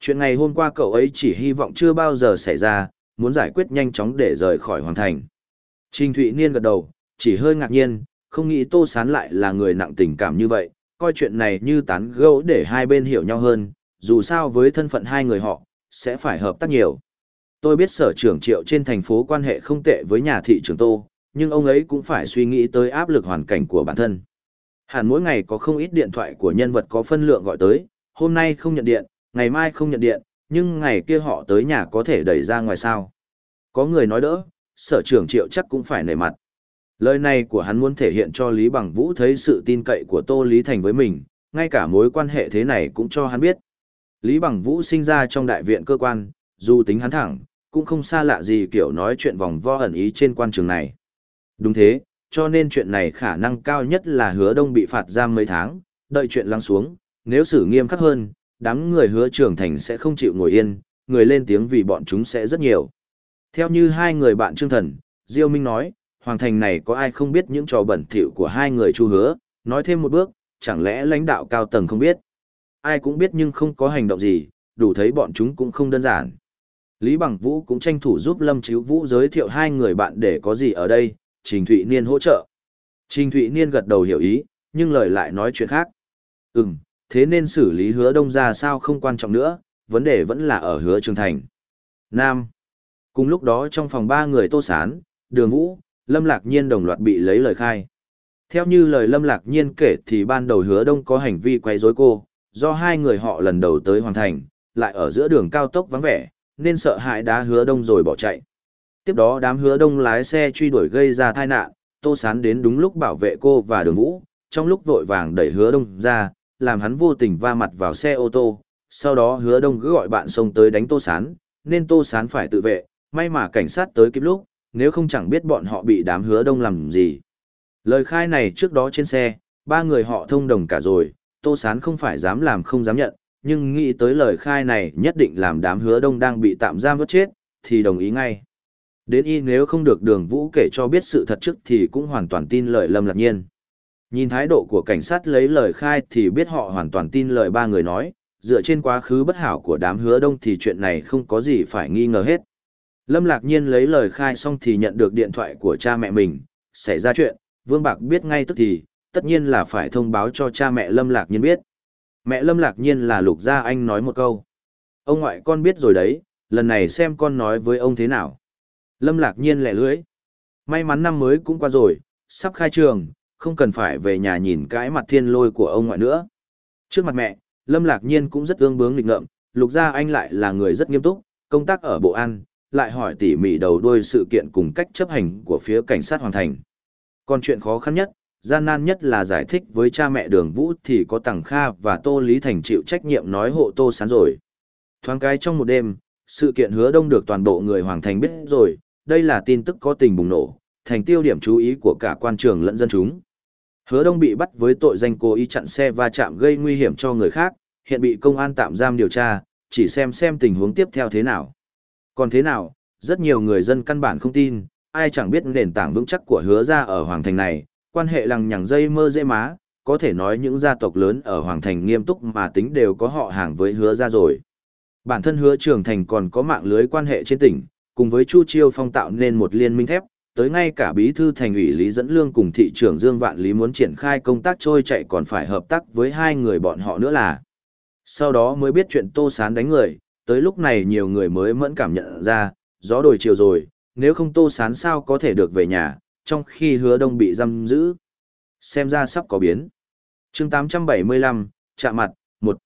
Chuyện ngày hôm qua cậu ấy chỉ hy vọng chưa bao giờ xảy ra, muốn giải quyết nhanh chóng để rời khỏi hoàng thành. Trình Thụy Niên gật đầu, chỉ hơi ngạc nhiên, không nghĩ Tô Sán lại là người nặng tình cảm như vậy, coi chuyện này như tán gẫu để hai bên hiểu nhau hơn, dù sao với thân phận hai người họ, sẽ phải hợp tác nhiều. Tôi biết sở trưởng triệu trên thành phố quan hệ không tệ với nhà thị trưởng Tô, nhưng ông ấy cũng phải suy nghĩ tới áp lực hoàn cảnh của bản thân. Hẳn mỗi ngày có không ít điện thoại của nhân vật có phân lượng gọi tới, hôm nay không nhận điện, ngày mai không nhận điện, nhưng ngày kia họ tới nhà có thể đẩy ra ngoài sao. Có người nói đỡ, sở trưởng triệu chắc cũng phải nể mặt. Lời này của hắn muốn thể hiện cho Lý Bằng Vũ thấy sự tin cậy của Tô Lý Thành với mình, ngay cả mối quan hệ thế này cũng cho hắn biết. Lý Bằng Vũ sinh ra trong đại viện cơ quan, dù tính hắn thẳng, cũng không xa lạ gì kiểu nói chuyện vòng vo ẩn ý trên quan trường này. Đúng thế, cho nên chuyện này khả năng cao nhất là hứa đông bị phạt giam mấy tháng, đợi chuyện lắng xuống, nếu xử nghiêm khắc hơn, đám người hứa trưởng thành sẽ không chịu ngồi yên, người lên tiếng vì bọn chúng sẽ rất nhiều. Theo như hai người bạn trương thần, Diêu Minh nói, hoàng thành này có ai không biết những trò bẩn thỉu của hai người chu hứa, nói thêm một bước, chẳng lẽ lãnh đạo cao tầng không biết. Ai cũng biết nhưng không có hành động gì, đủ thấy bọn chúng cũng không đơn giản. Lý Bằng Vũ cũng tranh thủ giúp Lâm Chíu Vũ giới thiệu hai người bạn để có gì ở đây, Trình Thụy Niên hỗ trợ. Trình Thụy Niên gật đầu hiểu ý, nhưng lời lại nói chuyện khác. Ừm, thế nên xử lý hứa đông ra sao không quan trọng nữa, vấn đề vẫn là ở hứa Trường Thành. Nam. Cùng lúc đó trong phòng ba người Tô Sán, Đường Vũ, Lâm Lạc Nhiên đồng loạt bị lấy lời khai. Theo như lời Lâm Lạc Nhiên kể thì ban đầu hứa đông có hành vi quay rối cô, do hai người họ lần đầu tới hoàn thành, lại ở giữa đường cao tốc vắng vẻ, nên sợ hãi đá hứa đông rồi bỏ chạy. Tiếp đó đám hứa đông lái xe truy đuổi gây ra tai nạn, Tô Sán đến đúng lúc bảo vệ cô và đường vũ, trong lúc vội vàng đẩy hứa đông ra, làm hắn vô tình va mặt vào xe ô tô. Sau đó hứa đông cứ gọi bạn xông tới đánh Tô Sán, nên Tô Sán phải tự vệ, may mà cảnh sát tới kịp lúc, nếu không chẳng biết bọn họ bị đám hứa đông làm gì. Lời khai này trước đó trên xe, ba người họ thông đồng cả rồi, Tô Sán không phải dám làm không dám nhận, nhưng nghĩ tới lời khai này nhất định làm đám hứa đông đang bị tạm giam vớt chết, thì đồng ý ngay. Đến y nếu không được đường vũ kể cho biết sự thật trước thì cũng hoàn toàn tin lời Lâm Lạc Nhiên. Nhìn thái độ của cảnh sát lấy lời khai thì biết họ hoàn toàn tin lời ba người nói, dựa trên quá khứ bất hảo của đám hứa đông thì chuyện này không có gì phải nghi ngờ hết. Lâm Lạc Nhiên lấy lời khai xong thì nhận được điện thoại của cha mẹ mình, xảy ra chuyện, Vương Bạc biết ngay tức thì, tất nhiên là phải thông báo cho cha mẹ Lâm Lạc Nhiên biết. Mẹ Lâm Lạc Nhiên là Lục Gia Anh nói một câu. Ông ngoại con biết rồi đấy, lần này xem con nói với ông thế nào. Lâm Lạc Nhiên lẻ lưỡi. May mắn năm mới cũng qua rồi, sắp khai trường, không cần phải về nhà nhìn cái mặt thiên lôi của ông ngoại nữa. Trước mặt mẹ, Lâm Lạc Nhiên cũng rất ương bướng nghịch ngợm, Lục Gia Anh lại là người rất nghiêm túc, công tác ở Bộ An, lại hỏi tỉ mỉ đầu đuôi sự kiện cùng cách chấp hành của phía cảnh sát hoàn thành. Còn chuyện khó khăn nhất, gian nan nhất là giải thích với cha mẹ đường vũ thì có Tằng Kha và Tô Lý Thành chịu trách nhiệm nói hộ Tô Sán rồi. Thoáng cái trong một đêm, sự kiện hứa đông được toàn bộ người Hoàng Thành biết rồi, đây là tin tức có tình bùng nổ, thành tiêu điểm chú ý của cả quan trường lẫn dân chúng. Hứa Đông bị bắt với tội danh cố ý chặn xe va chạm gây nguy hiểm cho người khác, hiện bị công an tạm giam điều tra, chỉ xem xem tình huống tiếp theo thế nào. Còn thế nào, rất nhiều người dân căn bản không tin, ai chẳng biết nền tảng vững chắc của hứa gia ở Hoàng Thành này, quan hệ lằng nhằng dây mơ dễ má, có thể nói những gia tộc lớn ở Hoàng Thành nghiêm túc mà tính đều có họ hàng với hứa gia rồi. Bản thân hứa trường thành còn có mạng lưới quan hệ trên tỉnh, cùng với Chu Chiêu Phong tạo nên một liên minh thép, tới ngay cả bí thư thành ủy Lý Dẫn Lương cùng thị trưởng Dương Vạn Lý muốn triển khai công tác trôi chạy còn phải hợp tác với hai người bọn họ nữa là. Sau đó mới biết chuyện Tô Sán đánh người, tới lúc này nhiều người mới mẫn cảm nhận ra, gió đổi chiều rồi, nếu không Tô Sán sao có thể được về nhà, trong khi hứa đông bị giam giữ. Xem ra sắp có biến. chương 875, chạm mặt, một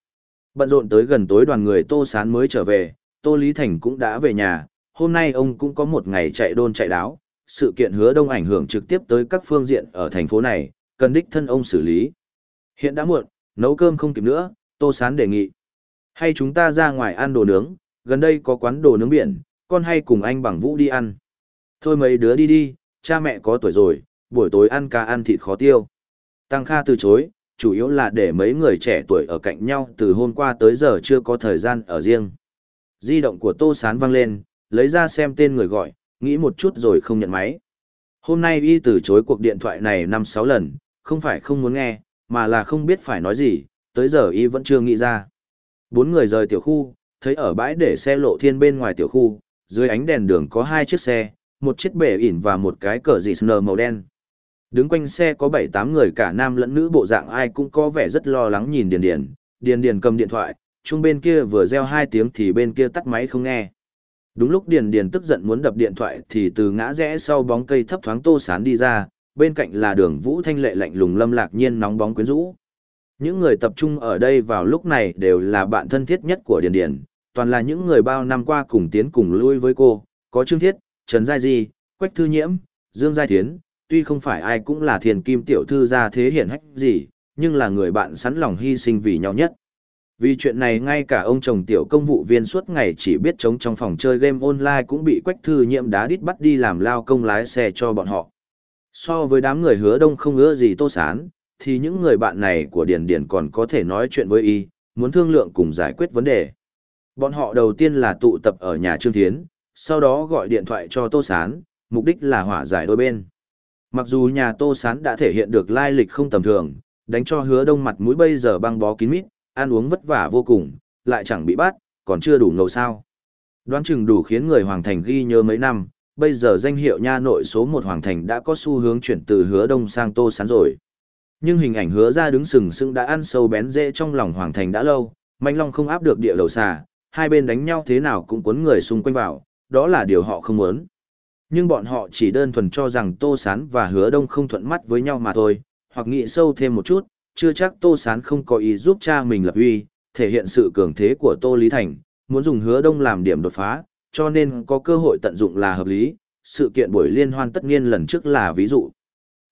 Bận rộn tới gần tối đoàn người Tô Sán mới trở về, Tô Lý Thành cũng đã về nhà, hôm nay ông cũng có một ngày chạy đôn chạy đáo, sự kiện hứa đông ảnh hưởng trực tiếp tới các phương diện ở thành phố này, cần đích thân ông xử lý. Hiện đã muộn, nấu cơm không kịp nữa, Tô Sán đề nghị. Hay chúng ta ra ngoài ăn đồ nướng, gần đây có quán đồ nướng biển, con hay cùng anh bằng vũ đi ăn. Thôi mấy đứa đi đi, cha mẹ có tuổi rồi, buổi tối ăn cá ăn thịt khó tiêu. Tăng Kha từ chối, chủ yếu là để mấy người trẻ tuổi ở cạnh nhau từ hôm qua tới giờ chưa có thời gian ở riêng. Di động của Tô Sán vang lên, lấy ra xem tên người gọi, nghĩ một chút rồi không nhận máy. Hôm nay y từ chối cuộc điện thoại này 5-6 lần, không phải không muốn nghe, mà là không biết phải nói gì, tới giờ y vẫn chưa nghĩ ra. Bốn người rời tiểu khu, thấy ở bãi để xe lộ thiên bên ngoài tiểu khu, dưới ánh đèn đường có hai chiếc xe, một chiếc bể ỉn và một cái cờ dị sờ màu đen. Đứng quanh xe có 7-8 người cả nam lẫn nữ bộ dạng ai cũng có vẻ rất lo lắng nhìn Điền Điền. Điền Điền cầm điện thoại, chung bên kia vừa reo hai tiếng thì bên kia tắt máy không nghe. Đúng lúc Điền Điền tức giận muốn đập điện thoại thì từ ngã rẽ sau bóng cây thấp thoáng tô sán đi ra, bên cạnh là đường Vũ Thanh Lệ lạnh lùng lâm lạc nhiên nóng bóng quyến rũ. Những người tập trung ở đây vào lúc này đều là bạn thân thiết nhất của Điền Điền, toàn là những người bao năm qua cùng tiến cùng lui với cô, có Trương Thiết, Trần Giai Di, Quách Thư Nhiễm, Dương Giai Thiến, tuy không phải ai cũng là thiền kim tiểu thư gia thế hiển hách gì, nhưng là người bạn sẵn lòng hy sinh vì nhau nhất. Vì chuyện này ngay cả ông chồng tiểu công vụ viên suốt ngày chỉ biết chống trong phòng chơi game online cũng bị Quách Thư Nhiễm đá đít bắt đi làm lao công lái xe cho bọn họ. So với đám người hứa đông không ưa gì tô sán, thì những người bạn này của Điền Điền còn có thể nói chuyện với y, muốn thương lượng cùng giải quyết vấn đề. Bọn họ đầu tiên là tụ tập ở nhà Trương Thiến, sau đó gọi điện thoại cho Tô Sán, mục đích là hỏa giải đôi bên. Mặc dù nhà Tô Sán đã thể hiện được lai lịch không tầm thường, đánh cho hứa đông mặt mũi bây giờ băng bó kín mít, ăn uống vất vả vô cùng, lại chẳng bị bắt, còn chưa đủ ngầu sao. Đoán chừng đủ khiến người Hoàng Thành ghi nhớ mấy năm, bây giờ danh hiệu nha nội số một Hoàng Thành đã có xu hướng chuyển từ hứa đông sang Tô Sán rồi. Nhưng hình ảnh hứa ra đứng sừng sững đã ăn sâu bén dễ trong lòng Hoàng Thành đã lâu, Mạnh Long không áp được địa đầu xà, hai bên đánh nhau thế nào cũng cuốn người xung quanh vào, đó là điều họ không muốn. Nhưng bọn họ chỉ đơn thuần cho rằng Tô Sán và Hứa Đông không thuận mắt với nhau mà thôi, hoặc nghĩ sâu thêm một chút, chưa chắc Tô Sán không có ý giúp cha mình lập uy, thể hiện sự cường thế của Tô Lý Thành, muốn dùng Hứa Đông làm điểm đột phá, cho nên có cơ hội tận dụng là hợp lý, sự kiện buổi liên hoan tất nhiên lần trước là ví dụ.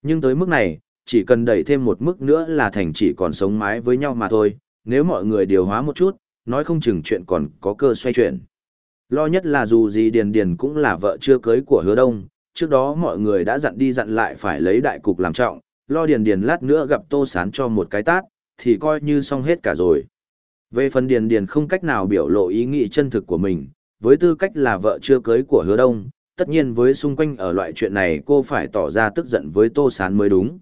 Nhưng tới mức này, chỉ cần đẩy thêm một mức nữa là thành chỉ còn sống mái với nhau mà thôi, nếu mọi người điều hóa một chút, nói không chừng chuyện còn có cơ xoay chuyển. Lo nhất là dù gì Điền Điền cũng là vợ chưa cưới của hứa đông, trước đó mọi người đã dặn đi dặn lại phải lấy đại cục làm trọng, lo Điền Điền lát nữa gặp Tô Sán cho một cái tát, thì coi như xong hết cả rồi. Về phần Điền Điền không cách nào biểu lộ ý nghĩ chân thực của mình, với tư cách là vợ chưa cưới của hứa đông, tất nhiên với xung quanh ở loại chuyện này cô phải tỏ ra tức giận với Tô Sán mới đúng.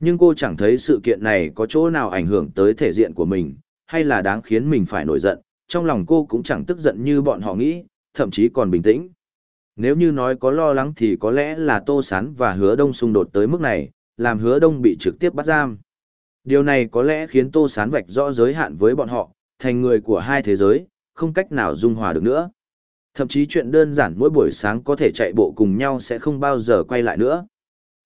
Nhưng cô chẳng thấy sự kiện này có chỗ nào ảnh hưởng tới thể diện của mình, hay là đáng khiến mình phải nổi giận, trong lòng cô cũng chẳng tức giận như bọn họ nghĩ, thậm chí còn bình tĩnh. Nếu như nói có lo lắng thì có lẽ là Tô Sán và Hứa Đông xung đột tới mức này, làm Hứa Đông bị trực tiếp bắt giam. Điều này có lẽ khiến Tô Sán vạch rõ giới hạn với bọn họ, thành người của hai thế giới, không cách nào dung hòa được nữa. Thậm chí chuyện đơn giản mỗi buổi sáng có thể chạy bộ cùng nhau sẽ không bao giờ quay lại nữa.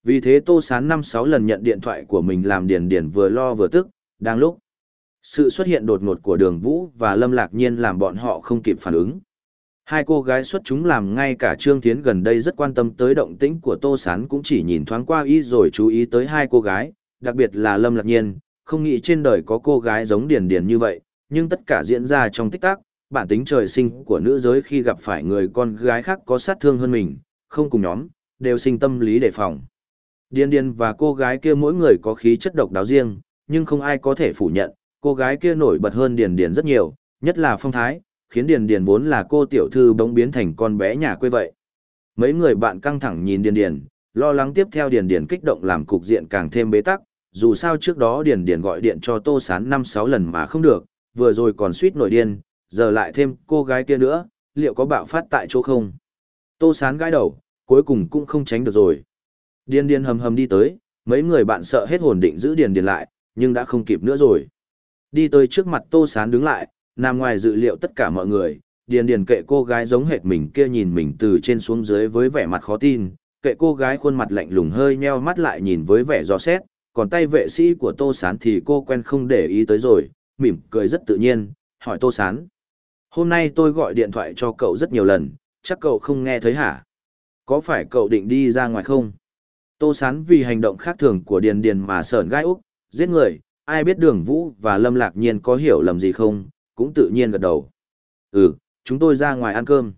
Vì thế Tô Sán 5-6 lần nhận điện thoại của mình làm điền điền vừa lo vừa tức, đang lúc. Sự xuất hiện đột ngột của đường Vũ và Lâm Lạc Nhiên làm bọn họ không kịp phản ứng. Hai cô gái xuất chúng làm ngay cả Trương Thiến gần đây rất quan tâm tới động tĩnh của Tô Sán cũng chỉ nhìn thoáng qua y rồi chú ý tới hai cô gái, đặc biệt là Lâm Lạc Nhiên, không nghĩ trên đời có cô gái giống Điền Điền như vậy, nhưng tất cả diễn ra trong tích tắc, bản tính trời sinh của nữ giới khi gặp phải người con gái khác có sát thương hơn mình, không cùng nhóm, đều sinh tâm lý đề phòng. Điền điền và cô gái kia mỗi người có khí chất độc đáo riêng, nhưng không ai có thể phủ nhận, cô gái kia nổi bật hơn điền điền rất nhiều, nhất là phong thái, khiến điền điền vốn là cô tiểu thư bỗng biến thành con bé nhà quê vậy. Mấy người bạn căng thẳng nhìn điền điền, lo lắng tiếp theo điền điền kích động làm cục diện càng thêm bế tắc, dù sao trước đó điền điền gọi điện cho tô sán năm sáu lần mà không được, vừa rồi còn suýt nổi điên, giờ lại thêm cô gái kia nữa, liệu có bạo phát tại chỗ không? Tô sán gãi đầu, cuối cùng cũng không tránh được rồi. Điền điền hầm hầm đi tới, mấy người bạn sợ hết hồn định giữ điền điền lại, nhưng đã không kịp nữa rồi. Đi tới trước mặt tô sán đứng lại, nằm ngoài dự liệu tất cả mọi người, điền điền kệ cô gái giống hệt mình kia nhìn mình từ trên xuống dưới với vẻ mặt khó tin, kệ cô gái khuôn mặt lạnh lùng hơi nheo mắt lại nhìn với vẻ gió xét, còn tay vệ sĩ của tô sán thì cô quen không để ý tới rồi, mỉm cười rất tự nhiên, hỏi tô sán. Hôm nay tôi gọi điện thoại cho cậu rất nhiều lần, chắc cậu không nghe thấy hả? Có phải cậu định đi ra ngoài không? Tô sán vì hành động khác thường của Điền Điền mà sởn gai úc, giết người, ai biết đường vũ và lâm lạc nhiên có hiểu lầm gì không, cũng tự nhiên gật đầu. Ừ, chúng tôi ra ngoài ăn cơm.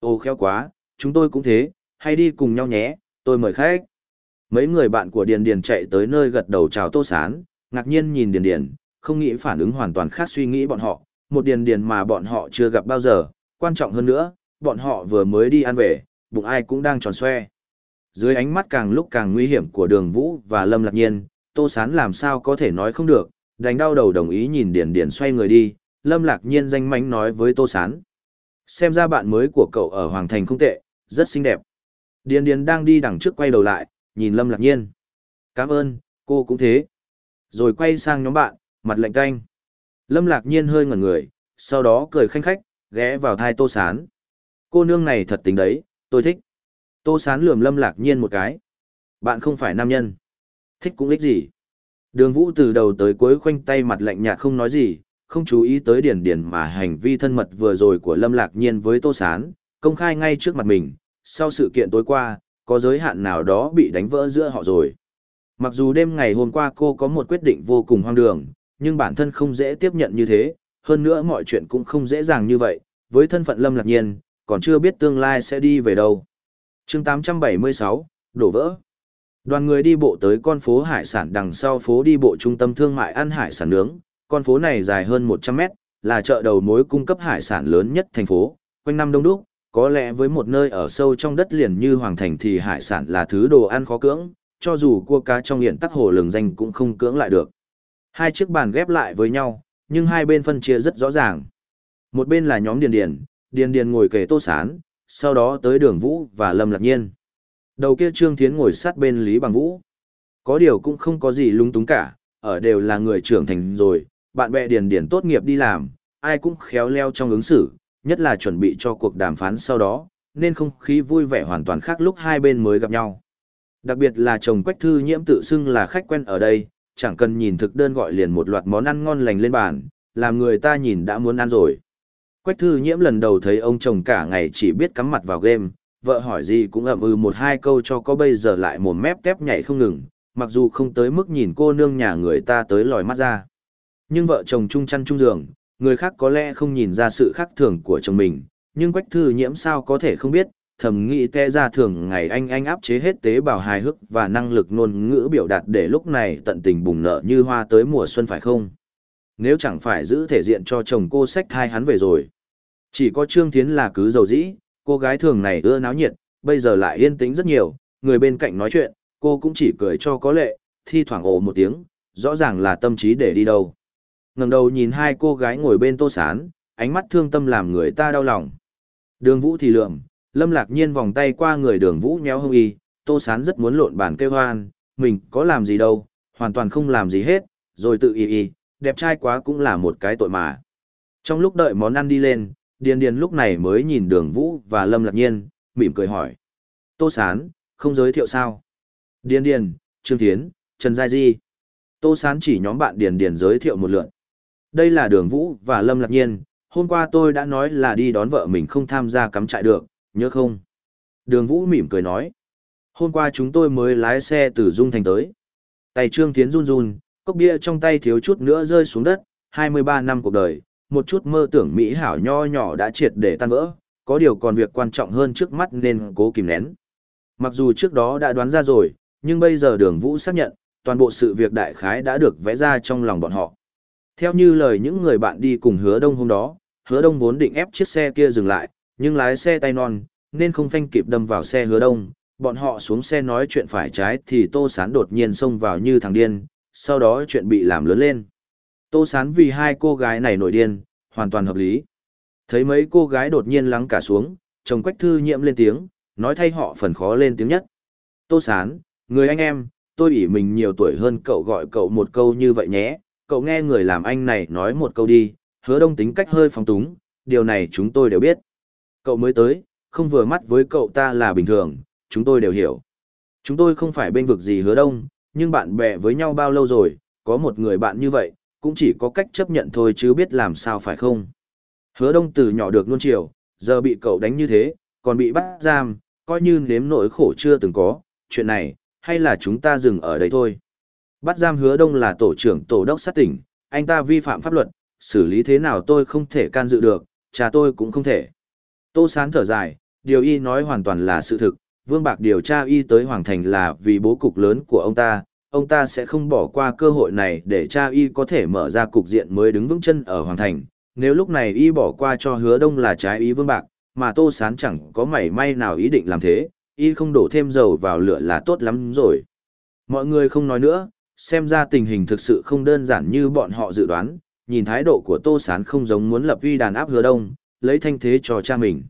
Ô khéo quá, chúng tôi cũng thế, hay đi cùng nhau nhé, tôi mời khách. Mấy người bạn của Điền Điền chạy tới nơi gật đầu chào Tô Sán, ngạc nhiên nhìn Điền Điền, không nghĩ phản ứng hoàn toàn khác suy nghĩ bọn họ, một Điền Điền mà bọn họ chưa gặp bao giờ, quan trọng hơn nữa, bọn họ vừa mới đi ăn về, bụng ai cũng đang tròn xoe. Dưới ánh mắt càng lúc càng nguy hiểm của đường Vũ và Lâm Lạc Nhiên, Tô Sán làm sao có thể nói không được, đành đau đầu đồng ý nhìn Điền Điền xoay người đi, Lâm Lạc Nhiên danh mánh nói với Tô Sán. Xem ra bạn mới của cậu ở Hoàng Thành không tệ, rất xinh đẹp. Điền Điền đang đi đằng trước quay đầu lại, nhìn Lâm Lạc Nhiên. Cảm ơn, cô cũng thế. Rồi quay sang nhóm bạn, mặt lạnh canh. Lâm Lạc Nhiên hơi ngẩn người, sau đó cười khanh khách, ghé vào thai Tô Sán. Cô nương này thật tính đấy, tôi thích. Tô Sán lườm Lâm Lạc Nhiên một cái. Bạn không phải nam nhân. Thích cũng ích gì. Đường Vũ từ đầu tới cuối khoanh tay mặt lạnh nhạt không nói gì, không chú ý tới điển điển mà hành vi thân mật vừa rồi của Lâm Lạc Nhiên với Tô Sán, công khai ngay trước mặt mình, sau sự kiện tối qua, có giới hạn nào đó bị đánh vỡ giữa họ rồi. Mặc dù đêm ngày hôm qua cô có một quyết định vô cùng hoang đường, nhưng bản thân không dễ tiếp nhận như thế, hơn nữa mọi chuyện cũng không dễ dàng như vậy, với thân phận Lâm Lạc Nhiên, còn chưa biết tương lai sẽ đi về đâu. chương 876, đổ vỡ. Đoàn người đi bộ tới con phố hải sản đằng sau phố đi bộ trung tâm thương mại ăn hải sản nướng, con phố này dài hơn 100 mét, là chợ đầu mối cung cấp hải sản lớn nhất thành phố, quanh năm đông đúc, có lẽ với một nơi ở sâu trong đất liền như Hoàng Thành thì hải sản là thứ đồ ăn khó cưỡng, cho dù cua cá trong hiện tắc hồ lường danh cũng không cưỡng lại được. Hai chiếc bàn ghép lại với nhau, nhưng hai bên phân chia rất rõ ràng. Một bên là nhóm Điền Điền, Điền Điền ngồi kề tô sán, sau đó tới đường Vũ và Lâm Lạc Nhiên. Đầu kia Trương Thiến ngồi sát bên Lý Bằng Vũ. Có điều cũng không có gì lung túng cả, ở đều là người trưởng thành rồi, bạn bè Điền Điền tốt nghiệp đi làm, ai cũng khéo leo trong ứng xử, nhất là chuẩn bị cho cuộc đàm phán sau đó, nên không khí vui vẻ hoàn toàn khác lúc hai bên mới gặp nhau. Đặc biệt là chồng Quách Thư Nhiễm tự xưng là khách quen ở đây, chẳng cần nhìn thực đơn gọi liền một loạt món ăn ngon lành lên bàn, làm người ta nhìn đã muốn ăn rồi. Quách Thư Nhiễm lần đầu thấy ông chồng cả ngày chỉ biết cắm mặt vào game, vợ hỏi gì cũng ậm ừ một hai câu cho có bây giờ lại mồm mép tép nhảy không ngừng, mặc dù không tới mức nhìn cô nương nhà người ta tới lòi mắt ra. Nhưng vợ chồng chung chăn chung giường, người khác có lẽ không nhìn ra sự khác thường của chồng mình, nhưng Quách Thư Nhiễm sao có thể không biết, thầm nghĩ te ra thường ngày anh anh áp chế hết tế bào hài hước và năng lực ngôn ngữ biểu đạt để lúc này tận tình bùng nợ như hoa tới mùa xuân phải không? Nếu chẳng phải giữ thể diện cho chồng cô sách hai hắn về rồi. Chỉ có Trương Thiến là cứ dầu dĩ, cô gái thường này ưa náo nhiệt, bây giờ lại yên tĩnh rất nhiều, người bên cạnh nói chuyện, cô cũng chỉ cười cho có lệ, thi thoảng ồ một tiếng, rõ ràng là tâm trí để đi đâu ngẩng đầu nhìn hai cô gái ngồi bên tô sán, ánh mắt thương tâm làm người ta đau lòng. Đường vũ thì lượm, lâm lạc nhiên vòng tay qua người đường vũ nhéo hông y, tô sán rất muốn lộn bàn kêu hoan, mình có làm gì đâu, hoàn toàn không làm gì hết, rồi tự y y, đẹp trai quá cũng là một cái tội mà. Trong lúc đợi món ăn đi lên, Điền Điền lúc này mới nhìn đường Vũ và Lâm Lạc Nhiên, mỉm cười hỏi. Tô Sán, không giới thiệu sao? Điền Điền, Trương Thiến, Trần Giai Di. Tô Sán chỉ nhóm bạn Điền Điền giới thiệu một lượt. Đây là đường Vũ và Lâm Lạc Nhiên, hôm qua tôi đã nói là đi đón vợ mình không tham gia cắm trại được, nhớ không? Đường Vũ mỉm cười nói. Hôm qua chúng tôi mới lái xe từ Dung Thành tới. Tay Trương Thiến run run, cốc bia trong tay thiếu chút nữa rơi xuống đất, 23 năm cuộc đời, một chút mơ tưởng mỹ hảo nho nhỏ đã triệt để tan vỡ, có điều còn việc quan trọng hơn trước mắt nên cố kìm nén. Mặc dù trước đó đã đoán ra rồi, nhưng bây giờ đường vũ xác nhận, toàn bộ sự việc đại khái đã được vẽ ra trong lòng bọn họ. Theo như lời những người bạn đi cùng hứa đông hôm đó, hứa đông vốn định ép chiếc xe kia dừng lại, nhưng lái xe tay non, nên không phanh kịp đâm vào xe hứa đông. Bọn họ xuống xe nói chuyện phải trái thì Tô Sán đột nhiên xông vào như thằng điên, sau đó chuyện bị làm lớn lên. Tô Sán vì hai cô gái này nổi điên, hoàn toàn hợp lý. Thấy mấy cô gái đột nhiên lắng cả xuống, chồng Quách Thư Nhiệm lên tiếng, nói thay họ phần khó lên tiếng nhất. Tô Sán, người anh em, tôi ỷ mình nhiều tuổi hơn cậu gọi cậu một câu như vậy nhé, cậu nghe người làm anh này nói một câu đi, hứa đông tính cách hơi phóng túng, điều này chúng tôi đều biết. Cậu mới tới, không vừa mắt với cậu ta là bình thường, chúng tôi đều hiểu. Chúng tôi không phải bên vực gì hứa đông, nhưng bạn bè với nhau bao lâu rồi, có một người bạn như vậy, cũng chỉ có cách chấp nhận thôi chứ biết làm sao phải không. Hứa đông từ nhỏ được luôn chiều, giờ bị cậu đánh như thế, còn bị bắt giam, coi như nếm nỗi khổ chưa từng có, chuyện này, hay là chúng ta dừng ở đây thôi. Bắt giam hứa đông là tổ trưởng tổ đốc sát tỉnh, anh ta vi phạm pháp luật, xử lý thế nào tôi không thể can dự được, cha tôi cũng không thể. Tô Sán thở dài, điều y nói hoàn toàn là sự thực, Vương Bạc điều tra y tới Hoàng Thành là vì bố cục lớn của ông ta, ông ta sẽ không bỏ qua cơ hội này để cha y có thể mở ra cục diện mới đứng vững chân ở Hoàng Thành. Nếu lúc này y bỏ qua cho hứa đông là trái ý Vương Bạc, mà Tô Sán chẳng có mảy may nào ý định làm thế, y không đổ thêm dầu vào lửa là tốt lắm rồi. Mọi người không nói nữa, xem ra tình hình thực sự không đơn giản như bọn họ dự đoán, nhìn thái độ của Tô Sán không giống muốn lập uy đàn áp hứa đông, lấy thanh thế cho cha mình.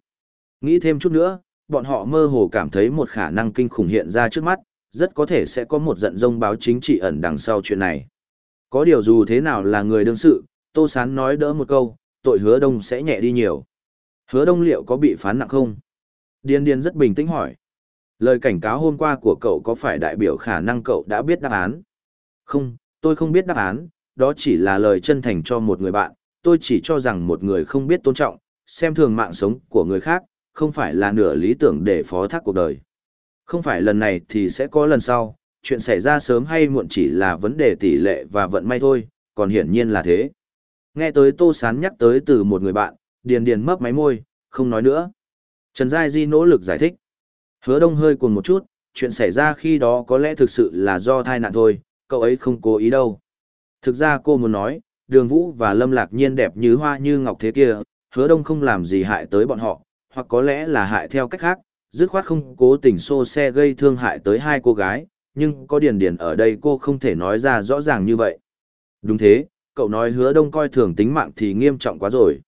Nghĩ thêm chút nữa, bọn họ mơ hồ cảm thấy một khả năng kinh khủng hiện ra trước mắt, rất có thể sẽ có một giận dông báo chính trị ẩn đằng sau chuyện này. Có điều dù thế nào là người đương sự, Tô Sán nói đỡ một câu, tội hứa đông sẽ nhẹ đi nhiều. Hứa đông liệu có bị phán nặng không? Điên điên rất bình tĩnh hỏi. Lời cảnh cáo hôm qua của cậu có phải đại biểu khả năng cậu đã biết đáp án? Không, tôi không biết đáp án, đó chỉ là lời chân thành cho một người bạn, tôi chỉ cho rằng một người không biết tôn trọng, xem thường mạng sống của người khác, không phải là nửa lý tưởng để phó thác cuộc đời. Không phải lần này thì sẽ có lần sau, chuyện xảy ra sớm hay muộn chỉ là vấn đề tỷ lệ và vận may thôi, còn hiển nhiên là thế. Nghe tới Tô Sán nhắc tới từ một người bạn, Điền Điền mấp máy môi, không nói nữa. Trần Giai Di nỗ lực giải thích. Hứa đông hơi cuồng một chút, chuyện xảy ra khi đó có lẽ thực sự là do tai nạn thôi, cậu ấy không cố ý đâu. Thực ra cô muốn nói, đường vũ và lâm lạc nhiên đẹp như hoa như ngọc thế kia, hứa đông không làm gì hại tới bọn họ, hoặc có lẽ là hại theo cách khác, dứt khoát không cố tình xô xe gây thương hại tới hai cô gái, nhưng có điền điền ở đây cô không thể nói ra rõ ràng như vậy. Đúng thế, cậu nói hứa đông coi thường tính mạng thì nghiêm trọng quá rồi.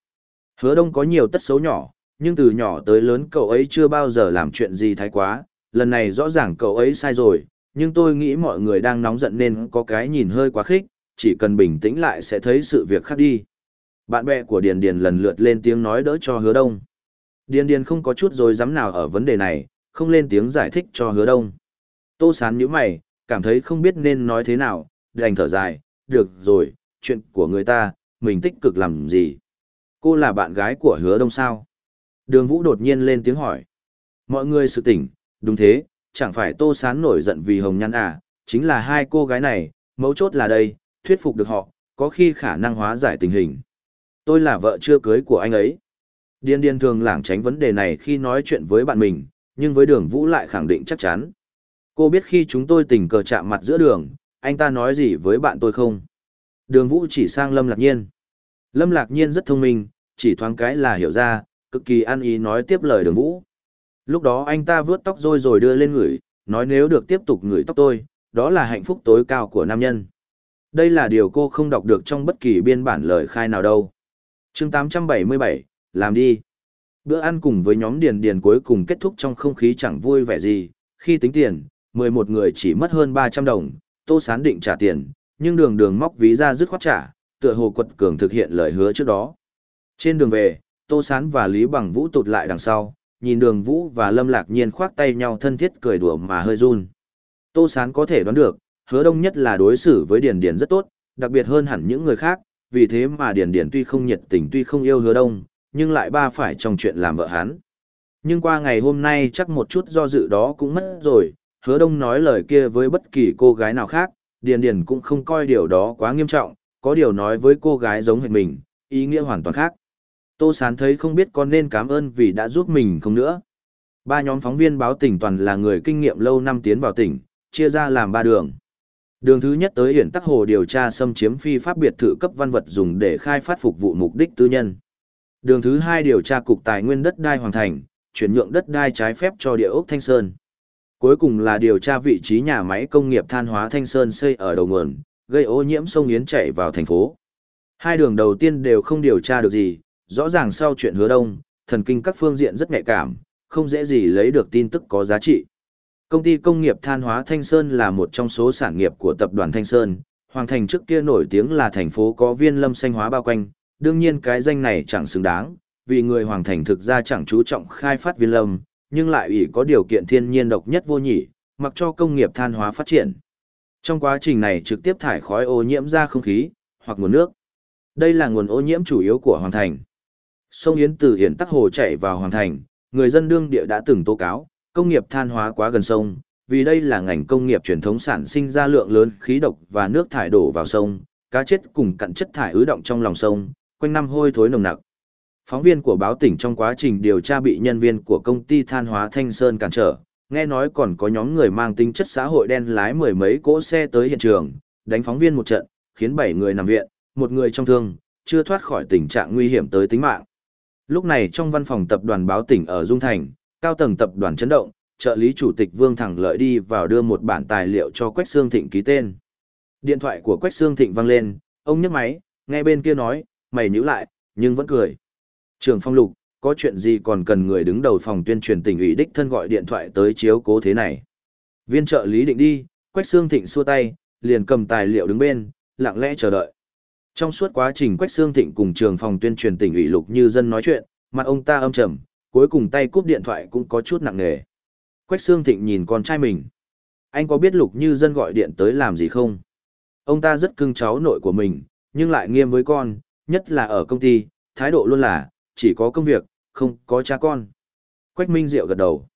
Hứa đông có nhiều tất xấu nhỏ, nhưng từ nhỏ tới lớn cậu ấy chưa bao giờ làm chuyện gì thái quá, lần này rõ ràng cậu ấy sai rồi, nhưng tôi nghĩ mọi người đang nóng giận nên có cái nhìn hơi quá khích, chỉ cần bình tĩnh lại sẽ thấy sự việc khác đi. Bạn bè của Điền Điền lần lượt lên tiếng nói đỡ cho hứa đông. Điền Điền không có chút rồi dám nào ở vấn đề này, không lên tiếng giải thích cho hứa đông. Tô sán nhíu mày, cảm thấy không biết nên nói thế nào, đành thở dài, được rồi, chuyện của người ta, mình tích cực làm gì. Cô là bạn gái của hứa đông sao? Đường Vũ đột nhiên lên tiếng hỏi. Mọi người sự tỉnh, đúng thế, chẳng phải Tô Sán nổi giận vì Hồng Nhan à, chính là hai cô gái này, mấu chốt là đây, thuyết phục được họ, có khi khả năng hóa giải tình hình. Tôi là vợ chưa cưới của anh ấy. Điên điên thường lảng tránh vấn đề này khi nói chuyện với bạn mình, nhưng với đường Vũ lại khẳng định chắc chắn. Cô biết khi chúng tôi tình cờ chạm mặt giữa đường, anh ta nói gì với bạn tôi không? Đường Vũ chỉ sang Lâm Lạc Nhiên. Lâm Lạc Nhiên rất thông minh, chỉ thoáng cái là hiểu ra, cực kỳ ăn ý nói tiếp lời đường Vũ. Lúc đó anh ta vướt tóc rồi rồi đưa lên người, nói nếu được tiếp tục ngửi tóc tôi, đó là hạnh phúc tối cao của nam nhân. Đây là điều cô không đọc được trong bất kỳ biên bản lời khai nào đâu. chương 877, làm đi. Bữa ăn cùng với nhóm điền điền cuối cùng kết thúc trong không khí chẳng vui vẻ gì, khi tính tiền, 11 người chỉ mất hơn 300 đồng, tô sán định trả tiền, nhưng đường đường móc ví ra dứt khoát trả, tựa hồ quật cường thực hiện lời hứa trước đó. Trên đường về, tô sán và Lý Bằng Vũ tụt lại đằng sau, nhìn đường Vũ và Lâm Lạc Nhiên khoác tay nhau thân thiết cười đùa mà hơi run. Tô sán có thể đoán được, hứa đông nhất là đối xử với Điền Điền rất tốt, đặc biệt hơn hẳn những người khác, vì thế mà Điền Điền tuy không nhiệt tình tuy không yêu hứa đông, nhưng lại ba phải trong chuyện làm vợ hắn. Nhưng qua ngày hôm nay chắc một chút do dự đó cũng mất rồi, hứa đông nói lời kia với bất kỳ cô gái nào khác, Điền Điền cũng không coi điều đó quá nghiêm trọng, có điều nói với cô gái giống hệt mình, ý nghĩa hoàn toàn khác. Tô Sán thấy không biết có nên cảm ơn vì đã giúp mình không nữa. Ba nhóm phóng viên báo tỉnh toàn là người kinh nghiệm lâu năm tiến vào tỉnh, chia ra làm ba đường. Đường thứ nhất tới hiển tắc hồ điều tra xâm chiếm phi pháp biệt thự cấp văn vật dùng để khai phát phục vụ mục đích tư nhân. Đường thứ hai điều tra cục tài nguyên đất đai Hoàng thành, chuyển nhượng đất đai trái phép cho địa ốc Thanh Sơn. Cuối cùng là điều tra vị trí nhà máy công nghiệp than hóa Thanh Sơn xây ở đầu nguồn, gây ô nhiễm sông Yến chảy vào thành phố. Hai đường đầu tiên đều không điều tra được gì, rõ ràng sau chuyện hứa đông, thần kinh các phương diện rất nhạy cảm, không dễ gì lấy được tin tức có giá trị. Công ty công nghiệp than hóa Thanh Sơn là một trong số sản nghiệp của tập đoàn Thanh Sơn, Hoàng Thành trước kia nổi tiếng là thành phố có viên lâm xanh hóa bao quanh, đương nhiên cái danh này chẳng xứng đáng, vì người Hoàng Thành thực ra chẳng chú trọng khai phát viên lâm, nhưng lại ủy có điều kiện thiên nhiên độc nhất vô nhị, mặc cho công nghiệp than hóa phát triển. Trong quá trình này trực tiếp thải khói ô nhiễm ra không khí, hoặc nguồn nước. Đây là nguồn ô nhiễm chủ yếu của Hoàng Thành. Sông Yến từ Hiển Tắc Hồ chảy vào Hoàng Thành, người dân đương địa đã từng tố cáo, công nghiệp than hóa quá gần sông, vì đây là ngành công nghiệp truyền thống sản sinh ra lượng lớn khí độc và nước thải đổ vào sông, cá chết cùng cặn chất thải ứ động trong lòng sông, quanh năm hôi thối nồng nặc. Phóng viên của báo tỉnh trong quá trình điều tra bị nhân viên của công ty than hóa Thanh Sơn cản trở, nghe nói còn có nhóm người mang tính chất xã hội đen lái mười mấy cỗ xe tới hiện trường, đánh phóng viên một trận, khiến bảy người nằm viện, một người trong thương, chưa thoát khỏi tình trạng nguy hiểm tới tính mạng. Lúc này trong văn phòng tập đoàn báo tỉnh ở Dung Thành, cao tầng tập đoàn chấn động, trợ lý chủ tịch Vương Thẳng Lợi đi vào đưa một bản tài liệu cho Quách Sương Thịnh ký tên. Điện thoại của Quách Sương Thịnh vang lên, ông nhấc máy, nghe bên kia nói, mày nhíu lại, nhưng vẫn cười. Trường phong lục, có chuyện gì còn cần người đứng đầu phòng tuyên truyền tỉnh ủy đích thân gọi điện thoại tới chiếu cố thế này. Viên trợ lý định đi, Quách Sương Thịnh xua tay, liền cầm tài liệu đứng bên, lặng lẽ chờ đợi. Trong suốt quá trình Quách Sương Thịnh cùng trường phòng tuyên truyền tỉnh ủy Lục Như Dân nói chuyện, mặt ông ta âm trầm, cuối cùng tay cúp điện thoại cũng có chút nặng nề. Quách Sương Thịnh nhìn con trai mình. Anh có biết Lục Như Dân gọi điện tới làm gì không? Ông ta rất cưng cháu nội của mình, nhưng lại nghiêm với con, nhất là ở công ty, thái độ luôn là, chỉ có công việc, không có cha con. Quách Minh Diệu gật đầu.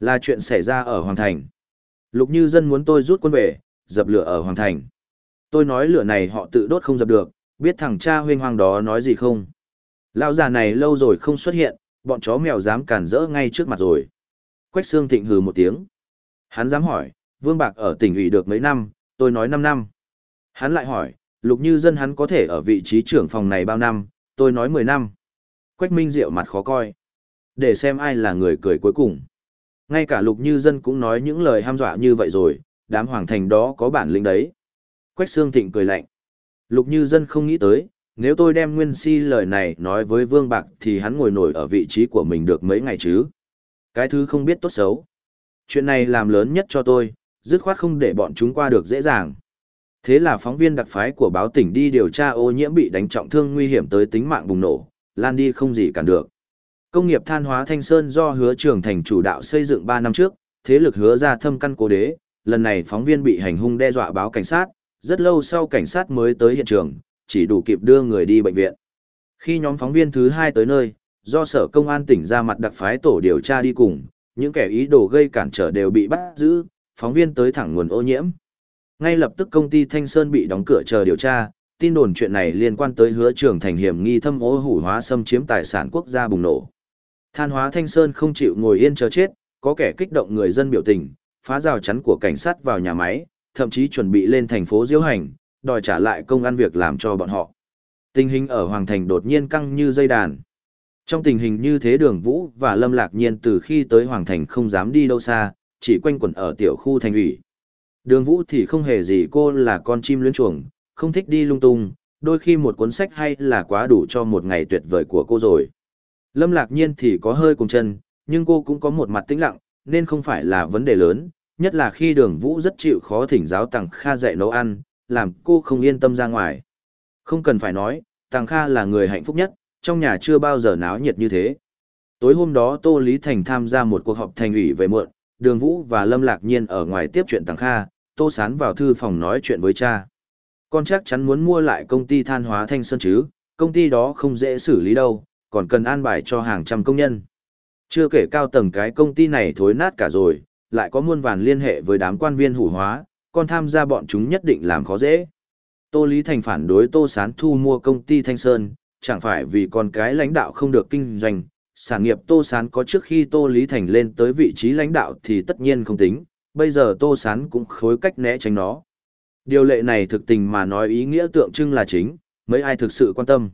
Là chuyện xảy ra ở Hoàng Thành. Lục Như Dân muốn tôi rút quân về, dập lửa ở Hoàng Thành. Tôi nói lửa này họ tự đốt không dập được, biết thằng cha huynh hoang đó nói gì không? Lão già này lâu rồi không xuất hiện, bọn chó mèo dám cản rỡ ngay trước mặt rồi. Quách Sương Thịnh hừ một tiếng. Hắn dám hỏi, Vương Bạc ở tỉnh ủy được mấy năm, tôi nói 5 năm. Hắn lại hỏi, Lục Như Dân hắn có thể ở vị trí trưởng phòng này bao năm, tôi nói 10 năm. Quách Minh Diệu mặt khó coi. Để xem ai là người cười cuối cùng. Ngay cả Lục Như Dân cũng nói những lời ham dọa như vậy rồi, đám hoàng thành đó có bản lĩnh đấy. Quách Sương Thịnh cười lạnh. Lục Như Dân không nghĩ tới, nếu tôi đem nguyên si lời này nói với Vương Bạc thì hắn ngồi nổi ở vị trí của mình được mấy ngày chứ. Cái thứ không biết tốt xấu. Chuyện này làm lớn nhất cho tôi, dứt khoát không để bọn chúng qua được dễ dàng. Thế là phóng viên đặc phái của báo tỉnh đi điều tra ô nhiễm bị đánh trọng thương nguy hiểm tới tính mạng bùng nổ, lan đi không gì cản được. Công nghiệp than hóa Thanh Sơn do hứa trường thành chủ đạo xây dựng 3 năm trước, thế lực hứa ra thâm căn cố đế, lần này phóng viên bị hành hung đe dọa báo cảnh sát, rất lâu sau cảnh sát mới tới hiện trường, chỉ đủ kịp đưa người đi bệnh viện. Khi nhóm phóng viên thứ hai tới nơi, do sở công an tỉnh ra mặt đặc phái tổ điều tra đi cùng, những kẻ ý đồ gây cản trở đều bị bắt giữ, phóng viên tới thẳng nguồn ô nhiễm. Ngay lập tức công ty Thanh Sơn bị đóng cửa chờ điều tra, tin đồn chuyện này liên quan tới hứa trưởng thành hiểm nghi thâm ô hủ hóa xâm chiếm tài sản quốc gia bùng nổ. Than hóa Thanh Sơn không chịu ngồi yên chờ chết, có kẻ kích động người dân biểu tình, phá rào chắn của cảnh sát vào nhà máy, thậm chí chuẩn bị lên thành phố diễu hành, đòi trả lại công ăn việc làm cho bọn họ. Tình hình ở Hoàng Thành đột nhiên căng như dây đàn. Trong tình hình như thế đường Vũ và Lâm Lạc Nhiên từ khi tới Hoàng Thành không dám đi đâu xa, chỉ quanh quẩn ở tiểu khu thành ủy. Đường Vũ thì không hề gì cô là con chim luyến chuồng, không thích đi lung tung, đôi khi một cuốn sách hay là quá đủ cho một ngày tuyệt vời của cô rồi. Lâm Lạc Nhiên thì có hơi cùng chân, nhưng cô cũng có một mặt tĩnh lặng, nên không phải là vấn đề lớn, nhất là khi đường Vũ rất chịu khó thỉnh giáo Tằng Kha dạy nấu ăn, làm cô không yên tâm ra ngoài. Không cần phải nói, Tằng Kha là người hạnh phúc nhất, trong nhà chưa bao giờ náo nhiệt như thế. Tối hôm đó Tô Lý Thành tham gia một cuộc họp thành ủy về muộn, Đường Vũ và Lâm Lạc Nhiên ở ngoài tiếp chuyện Tằng Kha, Tô Sán vào thư phòng nói chuyện với cha. Con chắc chắn muốn mua lại công ty than hóa Thanh Sơn chứ, công ty đó không dễ xử lý đâu, còn cần an bài cho hàng trăm công nhân. Chưa kể cao tầng cái công ty này thối nát cả rồi, lại có muôn vàn liên hệ với đám quan viên hủ hóa, còn tham gia bọn chúng nhất định làm khó dễ. Tô Lý Thành phản đối Tô Sán thu mua công ty Thanh Sơn, chẳng phải vì con cái lãnh đạo không được kinh doanh, sản nghiệp Tô Sán có trước khi Tô Lý Thành lên tới vị trí lãnh đạo thì tất nhiên không tính, bây giờ Tô Sán cũng khối cách né tránh nó. Điều lệ này thực tình mà nói ý nghĩa tượng trưng là chính, mấy ai thực sự quan tâm.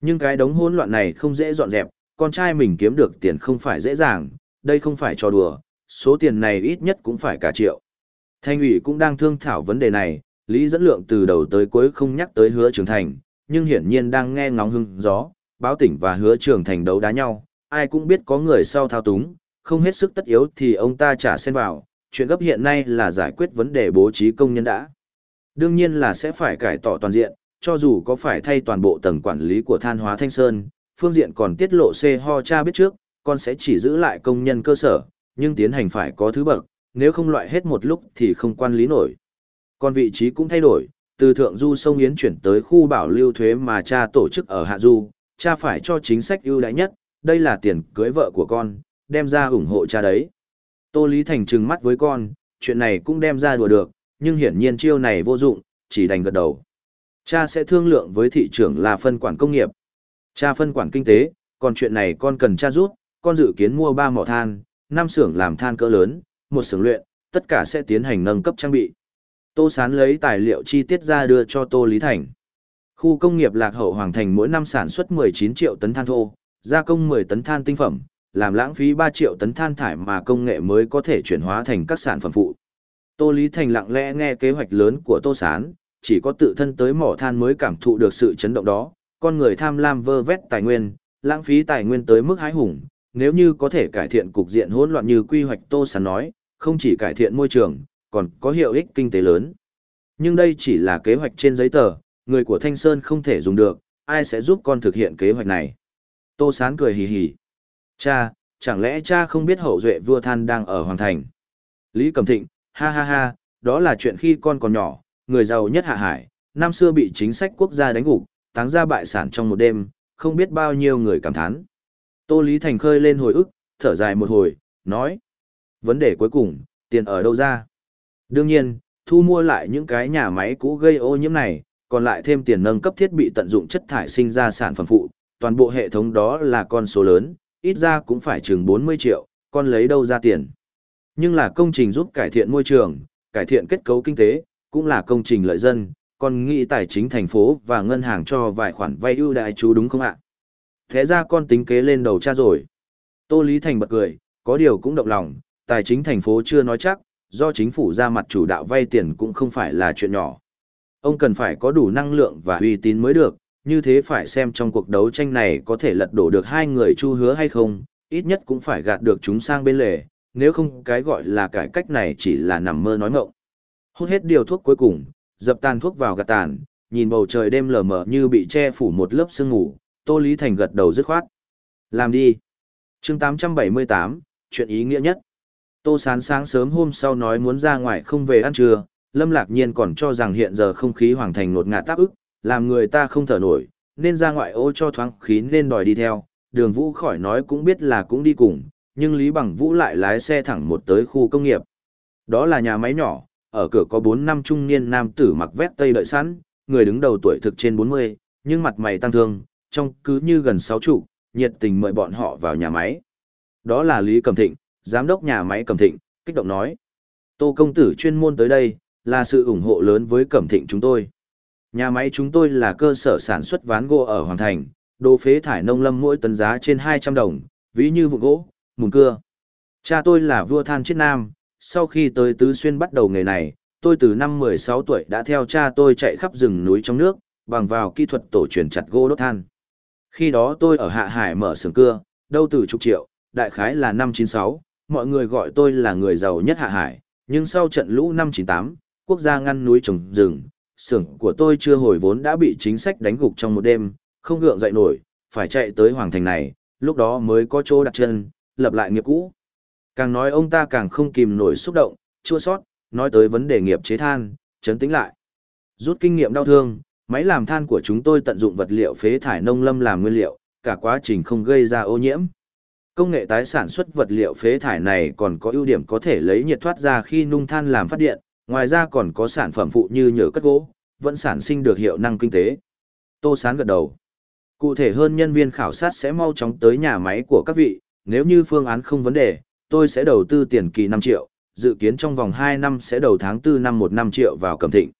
Nhưng cái đống hỗn loạn này không dễ dọn dẹp, con trai mình kiếm được tiền không phải dễ dàng, đây không phải trò đùa, số tiền này ít nhất cũng phải cả triệu. Thanh ủy cũng đang thương thảo vấn đề này, Lý dẫn lượng từ đầu tới cuối không nhắc tới hứa trưởng thành, nhưng hiển nhiên đang nghe ngóng hưng gió, báo tỉnh và hứa trưởng thành đấu đá nhau, ai cũng biết có người sau thao túng, không hết sức tất yếu thì ông ta trả xen vào, chuyện gấp hiện nay là giải quyết vấn đề bố trí công nhân đã. Đương nhiên là sẽ phải cải tỏ toàn diện, cho dù có phải thay toàn bộ tầng quản lý của than hóa Thanh Sơn, phương diện còn tiết lộ C ho cha biết trước, con sẽ chỉ giữ lại công nhân cơ sở, nhưng tiến hành phải có thứ bậc, nếu không loại hết một lúc thì không quan lý nổi. Còn vị trí cũng thay đổi, từ thượng du sông Yến chuyển tới khu bảo lưu thuế mà cha tổ chức ở hạ du, cha phải cho chính sách ưu đãi nhất, đây là tiền cưới vợ của con, đem ra ủng hộ cha đấy. Tô Lý Thành trừng mắt với con, chuyện này cũng đem ra đùa được, nhưng hiển nhiên chiêu này vô dụng, chỉ đành gật đầu. Cha sẽ thương lượng với thị trưởng là phân quản công nghiệp. Cha phân quản kinh tế, còn chuyện này con cần cha rút, con dự kiến mua ba mỏ than, năm xưởng làm than cỡ lớn, một xưởng luyện, tất cả sẽ tiến hành nâng cấp trang bị. Tô Sán lấy tài liệu chi tiết ra đưa cho Tô Lý Thành. Khu công nghiệp Lạc Hậu Hoàng Thành mỗi năm sản xuất 19 triệu tấn than thô, gia công 10 tấn than tinh phẩm, làm lãng phí 3 triệu tấn than thải mà công nghệ mới có thể chuyển hóa thành các sản phẩm phụ. Tô Lý Thành lặng lẽ nghe kế hoạch lớn của Tô Sán, chỉ có tự thân tới mỏ than mới cảm thụ được sự chấn động đó, con người tham lam vơ vét tài nguyên, lãng phí tài nguyên tới mức hái hùng, nếu như có thể cải thiện cục diện hỗn loạn như quy hoạch Tô Sán nói, không chỉ cải thiện môi trường, còn có hiệu ích kinh tế lớn. Nhưng đây chỉ là kế hoạch trên giấy tờ, người của Thanh Sơn không thể dùng được, ai sẽ giúp con thực hiện kế hoạch này. Tô Sán cười hì hì. Cha, chẳng lẽ cha không biết hậu duệ vua than đang ở Hoàng Thành? Lý Cẩm Thịnh, ha ha ha, đó là chuyện khi con còn nhỏ, người giàu nhất hạ hải, năm xưa bị chính sách quốc gia đánh gục, táng ra bại sản trong một đêm, không biết bao nhiêu người cảm thán. Tô Lý Thành khơi lên hồi ức, thở dài một hồi, nói. Vấn đề cuối cùng, tiền ở đâu ra? Đương nhiên, thu mua lại những cái nhà máy cũ gây ô nhiễm này, còn lại thêm tiền nâng cấp thiết bị tận dụng chất thải sinh ra sản phẩm phụ, toàn bộ hệ thống đó là con số lớn, ít ra cũng phải chừng 40 triệu, con lấy đâu ra tiền. Nhưng là công trình giúp cải thiện môi trường, cải thiện kết cấu kinh tế, cũng là công trình lợi dân, con nghĩ tài chính thành phố và ngân hàng cho vài khoản vay ưu đại chú đúng không ạ? Thế ra con tính kế lên đầu cha rồi. Tô Lý Thành bật cười, có điều cũng động lòng, tài chính thành phố chưa nói chắc, do chính phủ ra mặt chủ đạo vay tiền cũng không phải là chuyện nhỏ. Ông cần phải có đủ năng lượng và uy tín mới được, như thế phải xem trong cuộc đấu tranh này có thể lật đổ được hai người chu hứa hay không, ít nhất cũng phải gạt được chúng sang bên lề, nếu không cái gọi là cải cách này chỉ là nằm mơ nói ngọng. Hút hết điều thuốc cuối cùng, dập tàn thuốc vào gạt tàn, nhìn bầu trời đêm lờ mờ như bị che phủ một lớp sương ngủ, Tô Lý Thành gật đầu dứt khoát. Làm đi. chương 878, chuyện ý nghĩa nhất. Tô Sán sáng sớm hôm sau nói muốn ra ngoài không về ăn trưa, Lâm Lạc Nhiên còn cho rằng hiện giờ không khí hoàng thành nột ngạt táp ức, làm người ta không thở nổi, nên ra ngoại ô cho thoáng khí nên đòi đi theo. Đường Vũ khỏi nói cũng biết là cũng đi cùng, nhưng Lý Bằng Vũ lại lái xe thẳng một tới khu công nghiệp. Đó là nhà máy nhỏ, ở cửa có 4 năm trung niên nam tử mặc vest tây đợi sẵn, người đứng đầu tuổi thực trên 40, nhưng mặt mày tăng thương, trong cứ như gần sáu trụ, nhiệt tình mời bọn họ vào nhà máy. Đó là Lý Cẩm Thịnh, giám đốc nhà máy Cẩm Thịnh, kích động nói. Tô công tử chuyên môn tới đây, là sự ủng hộ lớn với Cẩm Thịnh chúng tôi. Nhà máy chúng tôi là cơ sở sản xuất ván gỗ ở Hoàng Thành, đồ phế thải nông lâm mỗi tấn giá trên 200 đồng, ví như vụ gỗ, mùn cưa. Cha tôi là vua than chiết nam, sau khi tới Tứ Xuyên bắt đầu nghề này, tôi từ năm 16 tuổi đã theo cha tôi chạy khắp rừng núi trong nước, bằng vào kỹ thuật tổ truyền chặt gỗ đốt than. Khi đó tôi ở Hạ Hải mở xưởng cưa, đâu từ chục triệu, đại khái là năm 96, mọi người gọi tôi là người giàu nhất Hạ Hải, nhưng sau trận lũ năm 98, quốc gia ngăn núi trồng rừng, xưởng của tôi chưa hồi vốn đã bị chính sách đánh gục trong một đêm, không gượng dậy nổi, phải chạy tới Hoàng Thành này, lúc đó mới có chỗ đặt chân, lập lại nghiệp cũ. Càng nói ông ta càng không kìm nổi xúc động, chua sót, nói tới vấn đề nghiệp chế than, chấn tĩnh lại. Rút kinh nghiệm đau thương, máy làm than của chúng tôi tận dụng vật liệu phế thải nông lâm làm nguyên liệu, cả quá trình không gây ra ô nhiễm. Công nghệ tái sản xuất vật liệu phế thải này còn có ưu điểm có thể lấy nhiệt thoát ra khi nung than làm phát điện, ngoài ra còn có sản phẩm phụ như nhựa cất gỗ, vẫn sản sinh được hiệu năng kinh tế. Tô Sán gật đầu. Cụ thể hơn nhân viên khảo sát sẽ mau chóng tới nhà máy của các vị, nếu như phương án không vấn đề, tôi sẽ đầu tư tiền kỳ 5 triệu, dự kiến trong vòng 2 năm sẽ đầu tháng 4 năm 1 năm triệu vào Cẩm Thịnh.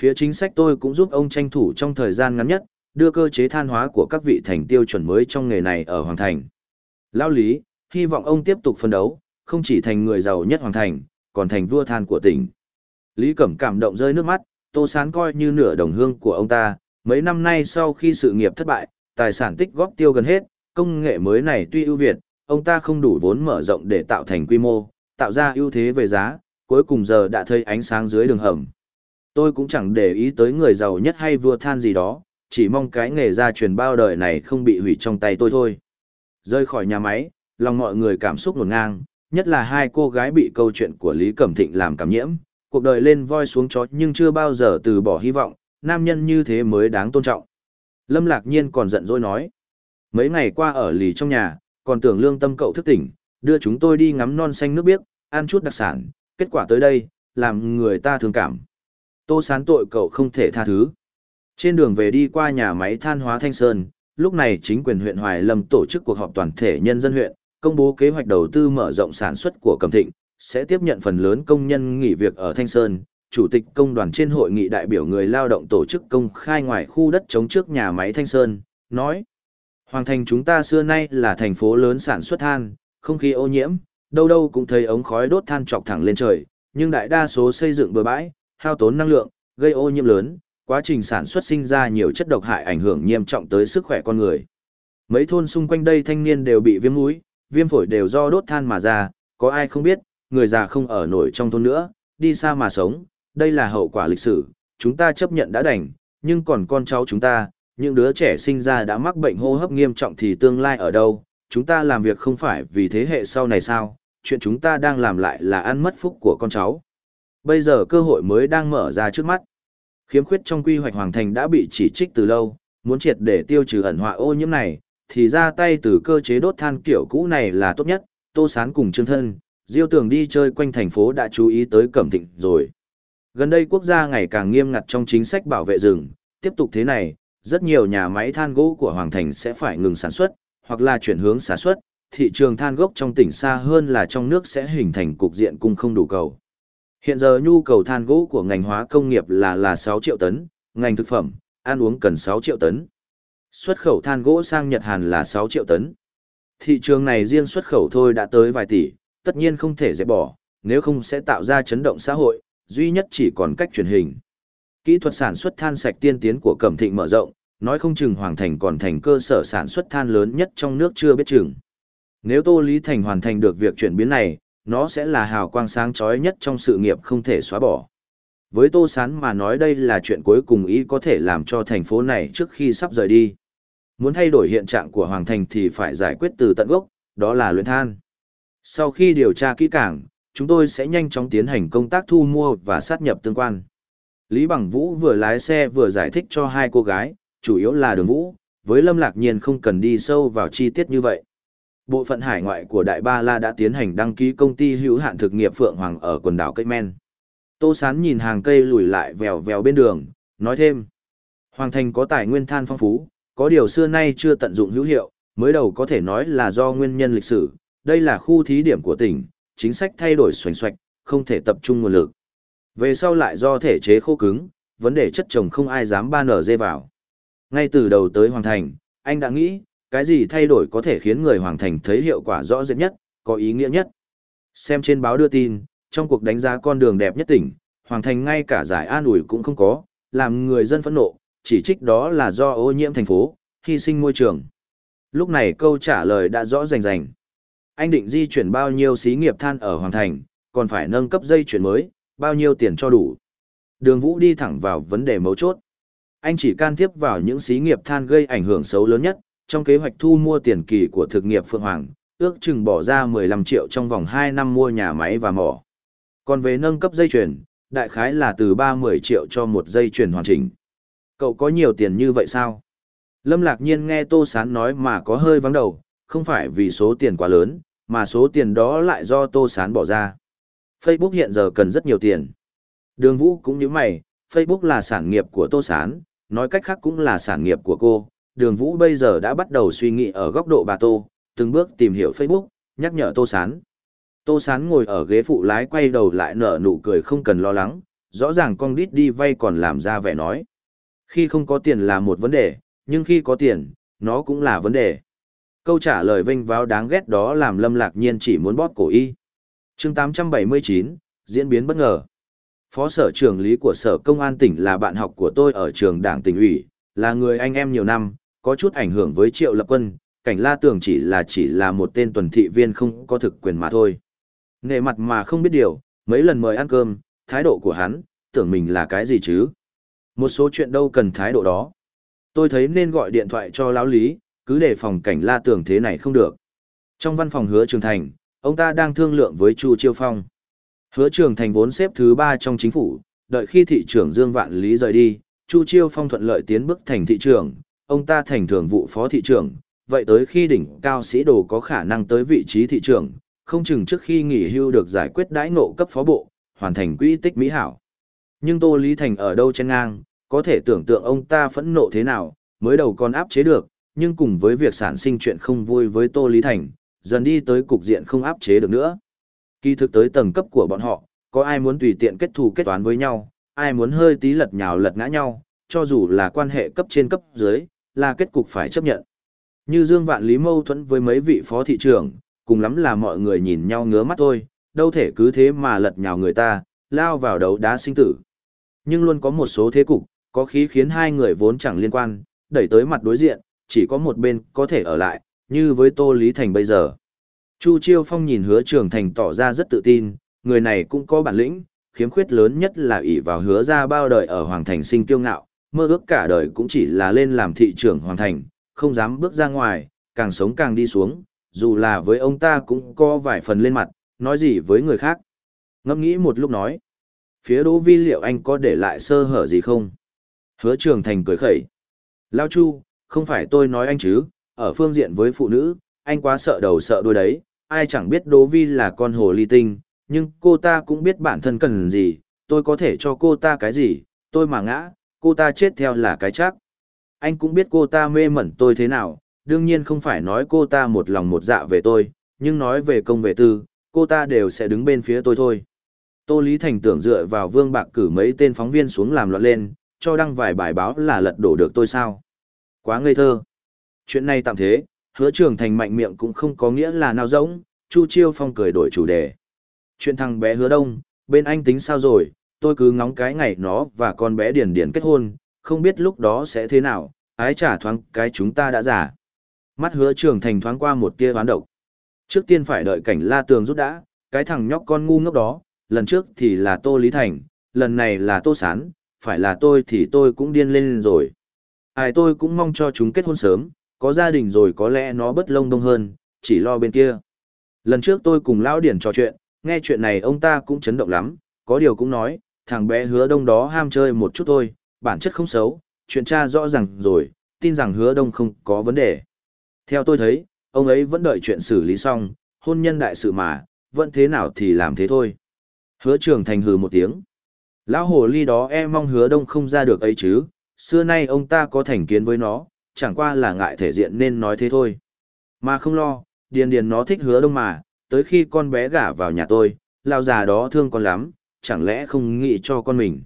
Phía chính sách tôi cũng giúp ông tranh thủ trong thời gian ngắn nhất, đưa cơ chế than hóa của các vị thành tiêu chuẩn mới trong nghề này ở Hoàng Thành. Lao Lý, hy vọng ông tiếp tục phân đấu, không chỉ thành người giàu nhất Hoàng Thành, còn thành vua than của tỉnh. Lý Cẩm cảm động rơi nước mắt, Tô Sán coi như nửa đồng hương của ông ta, mấy năm nay sau khi sự nghiệp thất bại, tài sản tích góp tiêu gần hết, công nghệ mới này tuy ưu việt, ông ta không đủ vốn mở rộng để tạo thành quy mô, tạo ra ưu thế về giá, cuối cùng giờ đã thấy ánh sáng dưới đường hầm. Tôi cũng chẳng để ý tới người giàu nhất hay vua than gì đó, chỉ mong cái nghề gia truyền bao đời này không bị hủy trong tay tôi thôi. Rơi khỏi nhà máy, lòng mọi người cảm xúc ngổn ngang, nhất là hai cô gái bị câu chuyện của Lý Cẩm Thịnh làm cảm nhiễm, cuộc đời lên voi xuống chó nhưng chưa bao giờ từ bỏ hy vọng, nam nhân như thế mới đáng tôn trọng. Lâm Lạc Nhiên còn giận dỗi nói. Mấy ngày qua ở lì trong nhà, còn tưởng lương tâm cậu thức tỉnh, đưa chúng tôi đi ngắm non xanh nước biếc, ăn chút đặc sản, kết quả tới đây, làm người ta thương cảm. Tô sán tội cậu không thể tha thứ. Trên đường về đi qua nhà máy than hóa Thanh Sơn, lúc này chính quyền huyện Hoài Lâm tổ chức cuộc họp toàn thể nhân dân huyện, công bố kế hoạch đầu tư mở rộng sản xuất của Cẩm Thịnh, sẽ tiếp nhận phần lớn công nhân nghỉ việc ở Thanh Sơn. Chủ tịch công đoàn trên hội nghị đại biểu người lao động tổ chức công khai ngoài khu đất chống trước nhà máy Thanh Sơn, nói Hoàng thành chúng ta xưa nay là thành phố lớn sản xuất than, không khí ô nhiễm, đâu đâu cũng thấy ống khói đốt than chọc thẳng lên trời, nhưng đại đa số xây dựng bừa bãi, hao tốn năng lượng, gây ô nhiễm lớn, quá trình sản xuất sinh ra nhiều chất độc hại ảnh hưởng nghiêm trọng tới sức khỏe con người. Mấy thôn xung quanh đây thanh niên đều bị viêm mũi, viêm phổi đều do đốt than mà ra, có ai không biết, người già không ở nổi trong thôn nữa, đi xa mà sống, đây là hậu quả lịch sử, chúng ta chấp nhận đã đành, nhưng còn con cháu chúng ta, những đứa trẻ sinh ra đã mắc bệnh hô hấp nghiêm trọng thì tương lai ở đâu, chúng ta làm việc không phải vì thế hệ sau này sao, chuyện chúng ta đang làm lại là ăn mất phúc của con cháu. Bây giờ cơ hội mới đang mở ra trước mắt. Khiếm khuyết trong quy hoạch hoàng thành đã bị chỉ trích từ lâu, muốn triệt để tiêu trừ ẩn họa ô nhiễm này, thì ra tay từ cơ chế đốt than kiểu cũ này là tốt nhất, Tô Sán cùng Trương Thân, Diêu Tường đi chơi quanh thành phố đã chú ý tới Cẩm Thịnh rồi. Gần đây quốc gia ngày càng nghiêm ngặt trong chính sách bảo vệ rừng, tiếp tục thế này, rất nhiều nhà máy than gỗ của Hoàng Thành sẽ phải ngừng sản xuất, hoặc là chuyển hướng sản xuất, thị trường than gốc trong tỉnh xa hơn là trong nước sẽ hình thành cục diện cung không đủ cầu. Hiện giờ nhu cầu than gỗ của ngành hóa công nghiệp là là 6 triệu tấn, ngành thực phẩm, ăn uống cần 6 triệu tấn. Xuất khẩu than gỗ sang Nhật Hàn là 6 triệu tấn. Thị trường này riêng xuất khẩu thôi đã tới vài tỷ, tất nhiên không thể dẹp bỏ, nếu không sẽ tạo ra chấn động xã hội, duy nhất chỉ còn cách truyền hình. Kỹ thuật sản xuất than sạch tiên tiến của Cẩm Thịnh mở rộng, nói không chừng Hoàng Thành còn thành cơ sở sản xuất than lớn nhất trong nước chưa biết chừng. Nếu Tô Lý Thành hoàn thành được việc chuyển biến này, nó sẽ là hào quang sáng chói nhất trong sự nghiệp không thể xóa bỏ. Với Tô Sán mà nói đây là chuyện cuối cùng ý có thể làm cho thành phố này trước khi sắp rời đi. Muốn thay đổi hiện trạng của Hoàng Thành thì phải giải quyết từ tận gốc, đó là luyện than. Sau khi điều tra kỹ càng, chúng tôi sẽ nhanh chóng tiến hành công tác thu mua và sát nhập tương quan. Lý Bằng Vũ vừa lái xe vừa giải thích cho hai cô gái, chủ yếu là đường Vũ, với Lâm Lạc Nhiên không cần đi sâu vào chi tiết như vậy. Bộ phận hải ngoại của Đại Ba La đã tiến hành đăng ký công ty hữu hạn thực nghiệp Phượng Hoàng ở quần đảo Cây Men. Tô Sán nhìn hàng cây lùi lại vèo vèo bên đường, nói thêm. Hoàng Thành có tài nguyên than phong phú, có điều xưa nay chưa tận dụng hữu hiệu, mới đầu có thể nói là do nguyên nhân lịch sử, đây là khu thí điểm của tỉnh, chính sách thay đổi xoành xoạch, không thể tập trung nguồn lực. Về sau lại do thể chế khô cứng, vấn đề chất trồng không ai dám ban nở dê vào. Ngay từ đầu tới Hoàng Thành, anh đã nghĩ, cái gì thay đổi có thể khiến người Hoàng Thành thấy hiệu quả rõ rệt nhất, có ý nghĩa nhất. Xem trên báo đưa tin, trong cuộc đánh giá con đường đẹp nhất tỉnh, Hoàng Thành ngay cả giải an ủi cũng không có, làm người dân phẫn nộ, chỉ trích đó là do ô nhiễm thành phố, hy sinh môi trường. Lúc này câu trả lời đã rõ rành rành. Anh định di chuyển bao nhiêu xí nghiệp than ở Hoàng Thành, còn phải nâng cấp dây chuyển mới, bao nhiêu tiền cho đủ. Đường Vũ đi thẳng vào vấn đề mấu chốt. Anh chỉ can thiệp vào những xí nghiệp than gây ảnh hưởng xấu lớn nhất, trong kế hoạch thu mua tiền kỳ của thực nghiệp Phượng Hoàng, ước chừng bỏ ra 15 triệu trong vòng 2 năm mua nhà máy và mỏ. Còn về nâng cấp dây chuyền, đại khái là từ 30 triệu cho một dây chuyền hoàn chỉnh. Cậu có nhiều tiền như vậy sao? Lâm Lạc Nhiên nghe Tô Sán nói mà có hơi vắng đầu, không phải vì số tiền quá lớn, mà số tiền đó lại do Tô Sán bỏ ra. Facebook hiện giờ cần rất nhiều tiền. Đường Vũ cũng như mày, Facebook là sản nghiệp của Tô Sán, nói cách khác cũng là sản nghiệp của cô, đường vũ bây giờ đã bắt đầu suy nghĩ ở góc độ bà Tô, từng bước tìm hiểu Facebook, nhắc nhở Tô Sán. Tô Sán ngồi ở ghế phụ lái quay đầu lại nở nụ cười không cần lo lắng, rõ ràng con đít đi vay còn làm ra vẻ nói. Khi không có tiền là một vấn đề, nhưng khi có tiền, nó cũng là vấn đề. Câu trả lời vênh váo đáng ghét đó làm Lâm Lạc Nhiên chỉ muốn bóp cổ y. chương 879, diễn biến bất ngờ. Phó sở trưởng lý của sở công an tỉnh là bạn học của tôi ở trường đảng tỉnh ủy, là người anh em nhiều năm, có chút ảnh hưởng với triệu lập quân, cảnh la tưởng chỉ là chỉ là một tên tuần thị viên không có thực quyền mà thôi. nghệ mặt mà không biết điều, mấy lần mời ăn cơm, thái độ của hắn, tưởng mình là cái gì chứ? Một số chuyện đâu cần thái độ đó. Tôi thấy nên gọi điện thoại cho lão lý, cứ để phòng cảnh la tưởng thế này không được. Trong văn phòng hứa trường thành, ông ta đang thương lượng với Chu Chiêu Phong. Hứa trường thành vốn xếp thứ ba trong chính phủ, đợi khi thị trưởng Dương Vạn Lý rời đi, Chu Chiêu Phong thuận lợi tiến bước thành thị trưởng, ông ta thành thường vụ phó thị trưởng, vậy tới khi đỉnh cao sĩ đồ có khả năng tới vị trí thị trưởng, không chừng trước khi nghỉ hưu được giải quyết đãi ngộ cấp phó bộ, hoàn thành quỹ tích mỹ hảo. Nhưng Tô Lý Thành ở đâu trên ngang, có thể tưởng tượng ông ta phẫn nộ thế nào, mới đầu còn áp chế được, nhưng cùng với việc sản sinh chuyện không vui với Tô Lý Thành, dần đi tới cục diện không áp chế được nữa. Kỳ thực tới tầng cấp của bọn họ, có ai muốn tùy tiện kết thù kết toán với nhau, ai muốn hơi tí lật nhào lật ngã nhau, cho dù là quan hệ cấp trên cấp dưới, là kết cục phải chấp nhận. Như Dương Vạn Lý mâu thuẫn với mấy vị phó thị trưởng, cùng lắm là mọi người nhìn nhau ngứa mắt thôi, đâu thể cứ thế mà lật nhào người ta, lao vào đấu đá sinh tử. Nhưng luôn có một số thế cục, có khí khiến hai người vốn chẳng liên quan, đẩy tới mặt đối diện, chỉ có một bên có thể ở lại, như với Tô Lý Thành bây giờ. Chu Chiêu Phong nhìn hứa trường thành tỏ ra rất tự tin, người này cũng có bản lĩnh, khiếm khuyết lớn nhất là ỷ vào hứa ra bao đời ở Hoàng Thành sinh kiêu ngạo, mơ ước cả đời cũng chỉ là lên làm thị trưởng hoàn Thành, không dám bước ra ngoài, càng sống càng đi xuống, dù là với ông ta cũng có vài phần lên mặt, nói gì với người khác. Ngẫm nghĩ một lúc nói, phía đỗ vi liệu anh có để lại sơ hở gì không? Hứa trường thành cười khẩy. Lao Chu, không phải tôi nói anh chứ, ở phương diện với phụ nữ, anh quá sợ đầu sợ đuôi đấy, ai chẳng biết Đỗ Vi là con hồ ly tinh, nhưng cô ta cũng biết bản thân cần gì, tôi có thể cho cô ta cái gì, tôi mà ngã, cô ta chết theo là cái chắc. Anh cũng biết cô ta mê mẩn tôi thế nào, đương nhiên không phải nói cô ta một lòng một dạ về tôi, nhưng nói về công về tư, cô ta đều sẽ đứng bên phía tôi thôi. Tô Lý Thành tưởng dựa vào vương bạc cử mấy tên phóng viên xuống làm loạn lên, cho đăng vài bài báo là lật đổ được tôi sao. Quá ngây thơ. Chuyện này tạm thế, hứa trường thành mạnh miệng cũng không có nghĩa là nào giống, Chu Chiêu Phong cười đổi chủ đề. Chuyện thằng bé hứa đông, bên anh tính sao rồi, tôi cứ ngóng cái ngày nó và con bé Điền Điền kết hôn, không biết lúc đó sẽ thế nào, ái trả thoáng cái chúng ta đã giả. Mắt hứa trường thành thoáng qua một tia hoán độc. Trước tiên phải đợi cảnh la tường rút đã, cái thằng nhóc con ngu ngốc đó, lần trước thì là Tô Lý Thành, lần này là Tô Sán, phải là tôi thì tôi cũng điên lên rồi. Ai tôi cũng mong cho chúng kết hôn sớm, có gia đình rồi có lẽ nó bất lông đông hơn, chỉ lo bên kia. Lần trước tôi cùng Lão Điển trò chuyện, nghe chuyện này ông ta cũng chấn động lắm, có điều cũng nói, thằng bé hứa đông đó ham chơi một chút thôi, bản chất không xấu, chuyện tra rõ ràng rồi, tin rằng hứa đông không có vấn đề. Theo tôi thấy, ông ấy vẫn đợi chuyện xử lý xong, hôn nhân đại sự mà, vẫn thế nào thì làm thế thôi. Hứa trường thành hừ một tiếng. Lão hồ ly đó em mong hứa đông không ra được ấy chứ, xưa nay ông ta có thành kiến với nó, chẳng qua là ngại thể diện nên nói thế thôi. Mà không lo, điền điền nó thích hứa đông mà, tới khi con bé gả vào nhà tôi, lão già đó thương con lắm, chẳng lẽ không nghĩ cho con mình.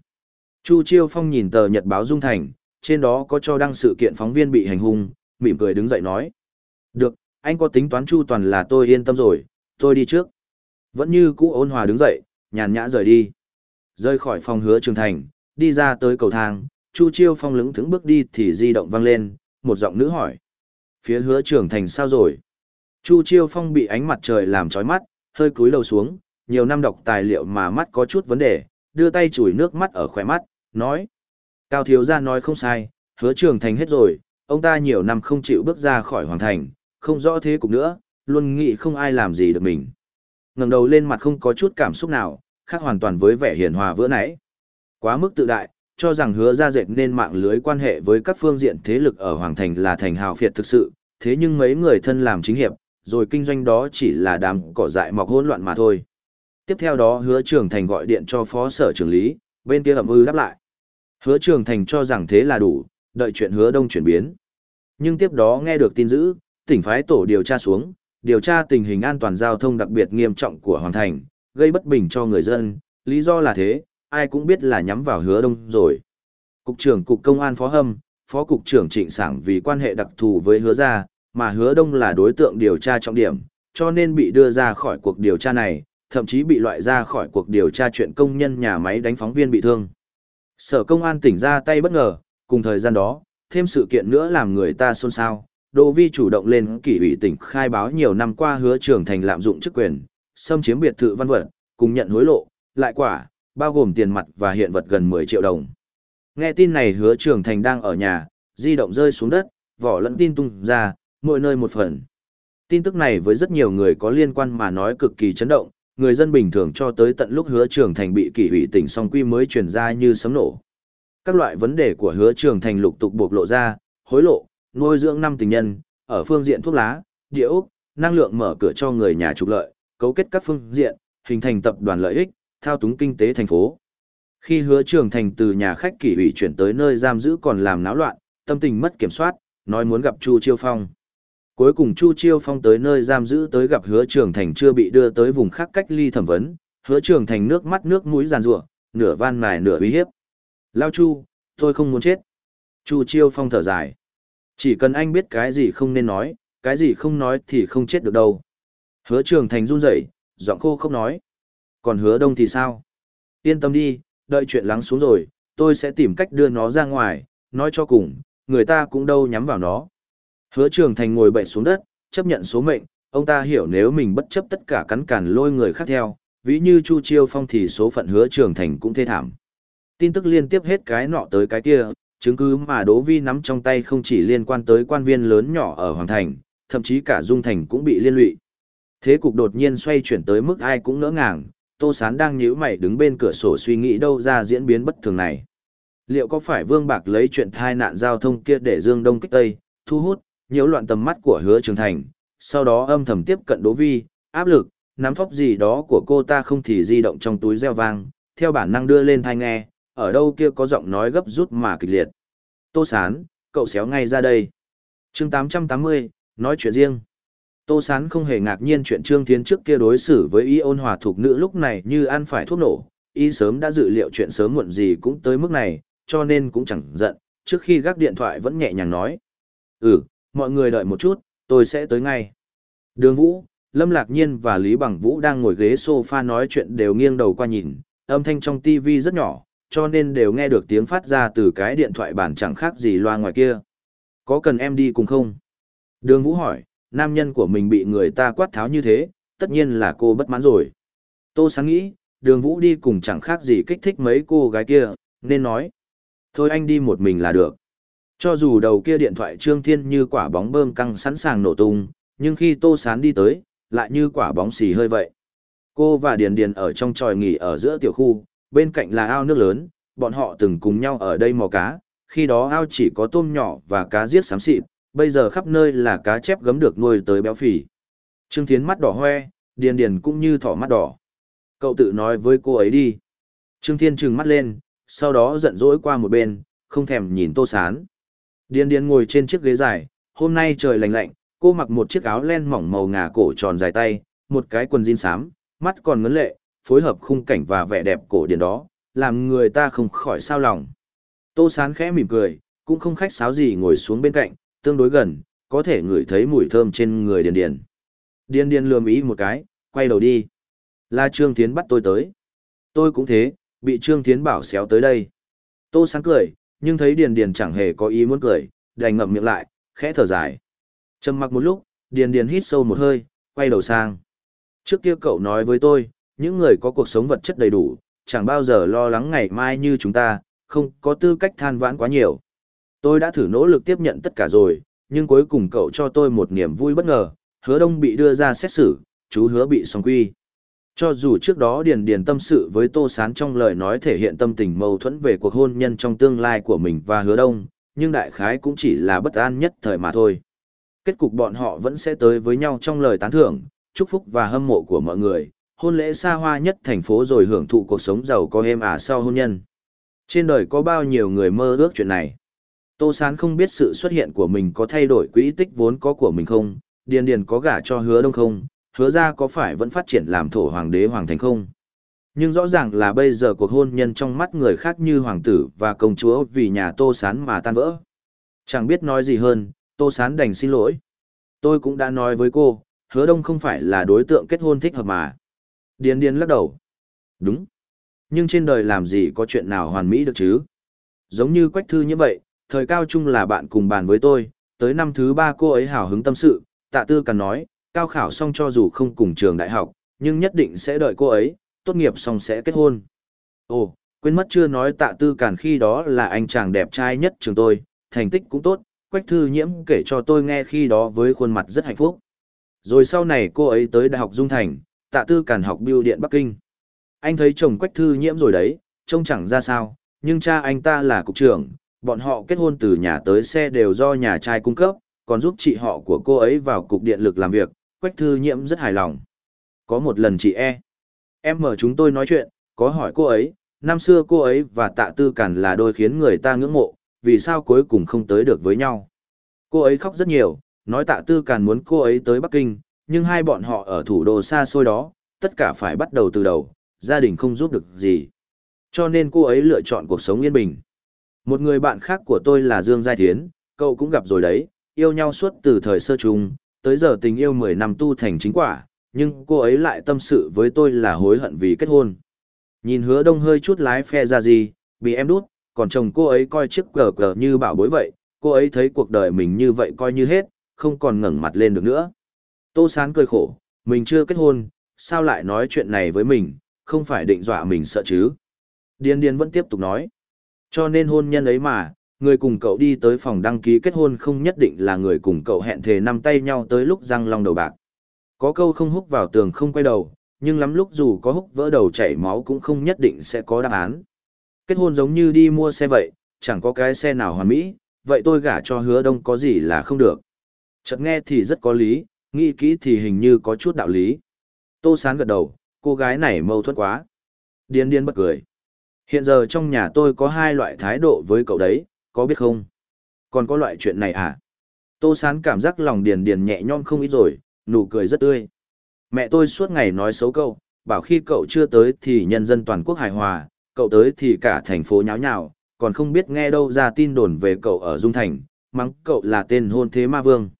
Chu Chiêu Phong nhìn tờ nhật báo Dung Thành, trên đó có cho đăng sự kiện phóng viên bị hành hung, mỉm cười đứng dậy nói. Được, anh có tính toán chu toàn là tôi yên tâm rồi, tôi đi trước. Vẫn như cũ ôn hòa đứng dậy, nhàn nhã rời đi. rơi khỏi phòng hứa trường thành, đi ra tới cầu thang, Chu Chiêu Phong lững thững bước đi thì di động vang lên, một giọng nữ hỏi. Phía hứa trường thành sao rồi? Chu Chiêu Phong bị ánh mặt trời làm chói mắt, hơi cúi đầu xuống, nhiều năm đọc tài liệu mà mắt có chút vấn đề, đưa tay chùi nước mắt ở khỏe mắt, nói. Cao thiếu gia nói không sai, hứa trường thành hết rồi, ông ta nhiều năm không chịu bước ra khỏi hoàng thành, không rõ thế cục nữa, luôn nghĩ không ai làm gì được mình. ngẩng đầu lên mặt không có chút cảm xúc nào, khác hoàn toàn với vẻ hiền hòa vừa nãy. Quá mức tự đại, cho rằng hứa ra dệt nên mạng lưới quan hệ với các phương diện thế lực ở Hoàng Thành là thành hào phiệt thực sự, thế nhưng mấy người thân làm chính hiệp, rồi kinh doanh đó chỉ là đám cỏ dại mọc hỗn loạn mà thôi. Tiếp theo đó hứa trường thành gọi điện cho phó sở trưởng lý, bên kia ẩm ư đáp lại. Hứa trường thành cho rằng thế là đủ, đợi chuyện hứa đông chuyển biến. nhưng tiếp đó nghe được tin dữ, tỉnh phái tổ điều tra xuống, điều tra tình hình an toàn giao thông đặc biệt nghiêm trọng của Hoàng Thành, gây bất bình cho người dân, lý do là thế, ai cũng biết là nhắm vào hứa đông rồi. Cục trưởng Cục Công an Phó Hâm, Phó Cục trưởng Trịnh Sảng vì quan hệ đặc thù với hứa gia, mà hứa đông là đối tượng điều tra trọng điểm, cho nên bị đưa ra khỏi cuộc điều tra này, thậm chí bị loại ra khỏi cuộc điều tra chuyện công nhân nhà máy đánh phóng viên bị thương. Sở công an tỉnh ra tay bất ngờ, cùng thời gian đó, thêm sự kiện nữa làm người ta xôn xao. Đỗ Vi chủ động lên kỷ ủy tỉnh khai báo nhiều năm qua hứa trưởng thành lạm dụng chức quyền, xâm chiếm biệt thự văn vật, cùng nhận hối lộ, lại quả, bao gồm tiền mặt và hiện vật gần 10 triệu đồng. Nghe tin này hứa trưởng thành đang ở nhà, di động rơi xuống đất, vỏ lẫn tin tung ra, mỗi nơi một phần. Tin tức này với rất nhiều người có liên quan mà nói cực kỳ chấn động, người dân bình thường cho tới tận lúc hứa Trường thành bị kỷ ủy tỉnh song quy mới truyền ra như sấm nổ. Các loại vấn đề của hứa Trường thành lục tục bộc lộ ra, hối lộ, nuôi dưỡng năm tình nhân, ở phương diện thuốc lá, địa ốc, năng lượng mở cửa cho người nhà trục lợi, cấu kết các phương diện, hình thành tập đoàn lợi ích, thao túng kinh tế thành phố. Khi hứa Trường thành từ nhà khách kỷ ủy chuyển tới nơi giam giữ còn làm náo loạn, tâm tình mất kiểm soát, nói muốn gặp Chu Chiêu Phong. Cuối cùng Chu Chiêu Phong tới nơi giam giữ tới gặp Hứa Trường Thành chưa bị đưa tới vùng khác cách ly thẩm vấn, Hứa Trường Thành nước mắt nước mũi giàn rủa, nửa van mài nửa uy hiếp. Lao Chu, tôi không muốn chết. Chu Chiêu Phong thở dài. Chỉ cần anh biết cái gì không nên nói, cái gì không nói thì không chết được đâu. Hứa Trường Thành run rẩy, giọng khô không nói. Còn Hứa Đông thì sao? Yên tâm đi, đợi chuyện lắng xuống rồi, tôi sẽ tìm cách đưa nó ra ngoài, nói cho cùng, người ta cũng đâu nhắm vào nó. Hứa trường thành ngồi bậy xuống đất, chấp nhận số mệnh, ông ta hiểu nếu mình bất chấp tất cả cắn cản lôi người khác theo, ví như Chu Chiêu Phong thì số phận hứa trường thành cũng thê thảm. Tin tức liên tiếp hết cái nọ tới cái kia, chứng cứ mà Đỗ Vi nắm trong tay không chỉ liên quan tới quan viên lớn nhỏ ở Hoàng Thành, thậm chí cả Dung Thành cũng bị liên lụy. Thế cục đột nhiên xoay chuyển tới mức ai cũng ngỡ ngàng, Tô Sán đang nhíu mày đứng bên cửa sổ suy nghĩ đâu ra diễn biến bất thường này. Liệu có phải Vương Bạc lấy chuyện thai nạn giao thông kia để Dương Đông kích Tây, thu hút, nhiễu loạn tầm mắt của hứa trường thành, sau đó âm thầm tiếp cận Đỗ Vi, áp lực, nắm thóc gì đó của cô ta không thì di động trong túi reo vang, theo bản năng đưa lên thai nghe, ở đâu kia có giọng nói gấp rút mà kịch liệt. Tô Sán, cậu xéo ngay ra đây. chương 880, nói chuyện riêng. Tô Sán không hề ngạc nhiên chuyện Trương Thiến trước kia đối xử với y ôn hòa thuộc nữ lúc này như ăn phải thuốc nổ, y sớm đã dự liệu chuyện sớm muộn gì cũng tới mức này, cho nên cũng chẳng giận, trước khi gác điện thoại vẫn nhẹ nhàng nói. Ừ, mọi người đợi một chút, tôi sẽ tới ngay. Đường Vũ, Lâm Lạc Nhiên và Lý Bằng Vũ đang ngồi ghế sofa nói chuyện đều nghiêng đầu qua nhìn, âm thanh trong TV rất nhỏ, cho nên đều nghe được tiếng phát ra từ cái điện thoại bản chẳng khác gì loa ngoài kia. Có cần em đi cùng không? Đường Vũ hỏi, nam nhân của mình bị người ta quát tháo như thế, tất nhiên là cô bất mãn rồi. Tô sáng nghĩ, đường Vũ đi cùng chẳng khác gì kích thích mấy cô gái kia, nên nói. Thôi anh đi một mình là được. Cho dù đầu kia điện thoại Trương Thiên như quả bóng bơm căng sẵn sàng nổ tung, nhưng khi Tô Sán đi tới, lại như quả bóng xì hơi vậy. Cô và Điền Điền ở trong tròi nghỉ ở giữa tiểu khu, bên cạnh là ao nước lớn, bọn họ từng cùng nhau ở đây mò cá, khi đó ao chỉ có tôm nhỏ và cá giết xám xịt, bây giờ khắp nơi là cá chép gấm được nuôi tới béo phì. Trương Thiến mắt đỏ hoe, Điền Điền cũng như thỏ mắt đỏ. Cậu tự nói với cô ấy đi. Trương Thiên trừng mắt lên, sau đó giận dỗi qua một bên, không thèm nhìn Tô Sán. Điền điền ngồi trên chiếc ghế dài, hôm nay trời lạnh lạnh, cô mặc một chiếc áo len mỏng màu ngà cổ tròn dài tay, một cái quần jean xám, mắt còn ngấn lệ, phối hợp khung cảnh và vẻ đẹp cổ điển đó, làm người ta không khỏi sao lòng. Tô sán khẽ mỉm cười, cũng không khách sáo gì ngồi xuống bên cạnh, tương đối gần, có thể ngửi thấy mùi thơm trên người điền điền. Điền điền lườm ý một cái, quay đầu đi. Là Trương Thiến bắt tôi tới. Tôi cũng thế, bị Trương Thiến bảo xéo tới đây. Tô sán cười, nhưng thấy Điền Điền chẳng hề có ý muốn cười, đành ngậm miệng lại, khẽ thở dài. Trầm mặc một lúc, Điền Điền hít sâu một hơi, quay đầu sang. Trước kia cậu nói với tôi, những người có cuộc sống vật chất đầy đủ, chẳng bao giờ lo lắng ngày mai như chúng ta, không có tư cách than vãn quá nhiều. Tôi đã thử nỗ lực tiếp nhận tất cả rồi, nhưng cuối cùng cậu cho tôi một niềm vui bất ngờ, hứa đông bị đưa ra xét xử, chú hứa bị song quy. Cho dù trước đó Điền Điền tâm sự với Tô Sán trong lời nói thể hiện tâm tình mâu thuẫn về cuộc hôn nhân trong tương lai của mình và hứa đông, nhưng đại khái cũng chỉ là bất an nhất thời mà thôi. Kết cục bọn họ vẫn sẽ tới với nhau trong lời tán thưởng, chúc phúc và hâm mộ của mọi người, hôn lễ xa hoa nhất thành phố rồi hưởng thụ cuộc sống giàu có êm ả sau hôn nhân. Trên đời có bao nhiêu người mơ ước chuyện này. Tô Sán không biết sự xuất hiện của mình có thay đổi quỹ tích vốn có của mình không, Điền Điền có gả cho hứa đông không, hứa ra có phải vẫn phát triển làm thổ hoàng đế hoàng thành không. Nhưng rõ ràng là bây giờ cuộc hôn nhân trong mắt người khác như hoàng tử và công chúa vì nhà Tô Sán mà tan vỡ. Chẳng biết nói gì hơn, Tô Sán đành xin lỗi. Tôi cũng đã nói với cô, hứa đông không phải là đối tượng kết hôn thích hợp mà. Điền Điền lắc đầu. Đúng. Nhưng trên đời làm gì có chuyện nào hoàn mỹ được chứ? Giống như Quách Thư như vậy, thời cao trung là bạn cùng bàn với tôi, tới năm thứ ba cô ấy hào hứng tâm sự, tạ tư cần nói, cao khảo xong cho dù không cùng trường đại học, nhưng nhất định sẽ đợi cô ấy, tốt nghiệp xong sẽ kết hôn. Ồ, quên mất chưa nói tạ tư càn khi đó là anh chàng đẹp trai nhất trường tôi, thành tích cũng tốt, Quách Thư Nhiễm kể cho tôi nghe khi đó với khuôn mặt rất hạnh phúc. Rồi sau này cô ấy tới Đại học Dung Thành, tạ tư càn học biêu điện Bắc Kinh. Anh thấy chồng Quách Thư Nhiễm rồi đấy, trông chẳng ra sao, nhưng cha anh ta là cục trưởng, bọn họ kết hôn từ nhà tới xe đều do nhà trai cung cấp, còn giúp chị họ của cô ấy vào cục điện lực làm việc, Quách Thư Nhiễm rất hài lòng. Có một lần chị E, em mở chúng tôi nói chuyện, có hỏi cô ấy, năm xưa cô ấy và tạ tư cản là đôi khiến người ta ngưỡng mộ, vì sao cuối cùng không tới được với nhau. Cô ấy khóc rất nhiều, nói tạ tư cản muốn cô ấy tới Bắc Kinh, nhưng hai bọn họ ở thủ đô xa xôi đó, tất cả phải bắt đầu từ đầu, gia đình không giúp được gì. Cho nên cô ấy lựa chọn cuộc sống yên bình. Một người bạn khác của tôi là Dương Giai Thiến, cậu cũng gặp rồi đấy, yêu nhau suốt từ thời sơ trung, tới giờ tình yêu 10 năm tu thành chính quả, nhưng cô ấy lại tâm sự với tôi là hối hận vì kết hôn. Nhìn hứa đông hơi chút lái phe ra gì, bị em đút, còn chồng cô ấy coi chiếc cờ cờ như bảo bối vậy, cô ấy thấy cuộc đời mình như vậy coi như hết, không còn ngẩng mặt lên được nữa. Tô Sán cười khổ, mình chưa kết hôn, sao lại nói chuyện này với mình, không phải định dọa mình sợ chứ. Điên điên vẫn tiếp tục nói. Cho nên hôn nhân ấy mà, người cùng cậu đi tới phòng đăng ký kết hôn không nhất định là người cùng cậu hẹn thề nắm tay nhau tới lúc răng long đầu bạc. Có câu không húc vào tường không quay đầu, nhưng lắm lúc dù có húc vỡ đầu chảy máu cũng không nhất định sẽ có đáp án. Kết hôn giống như đi mua xe vậy, chẳng có cái xe nào hoàn mỹ, vậy tôi gả cho hứa đông có gì là không được. Chợt nghe thì rất có lý, nghĩ kỹ thì hình như có chút đạo lý. Tô Sán gật đầu, cô gái này mâu thuẫn quá. Điên điên bật cười. Hiện giờ trong nhà tôi có hai loại thái độ với cậu đấy, có biết không? Còn có loại chuyện này à? Tô Sán cảm giác lòng điền điền nhẹ nhõm không ít rồi, nụ cười rất tươi. Mẹ tôi suốt ngày nói xấu cậu, bảo khi cậu chưa tới thì nhân dân toàn quốc hài hòa, cậu tới thì cả thành phố nháo nhào, còn không biết nghe đâu ra tin đồn về cậu ở Dung Thành, mắng cậu là tên hôn thế ma vương.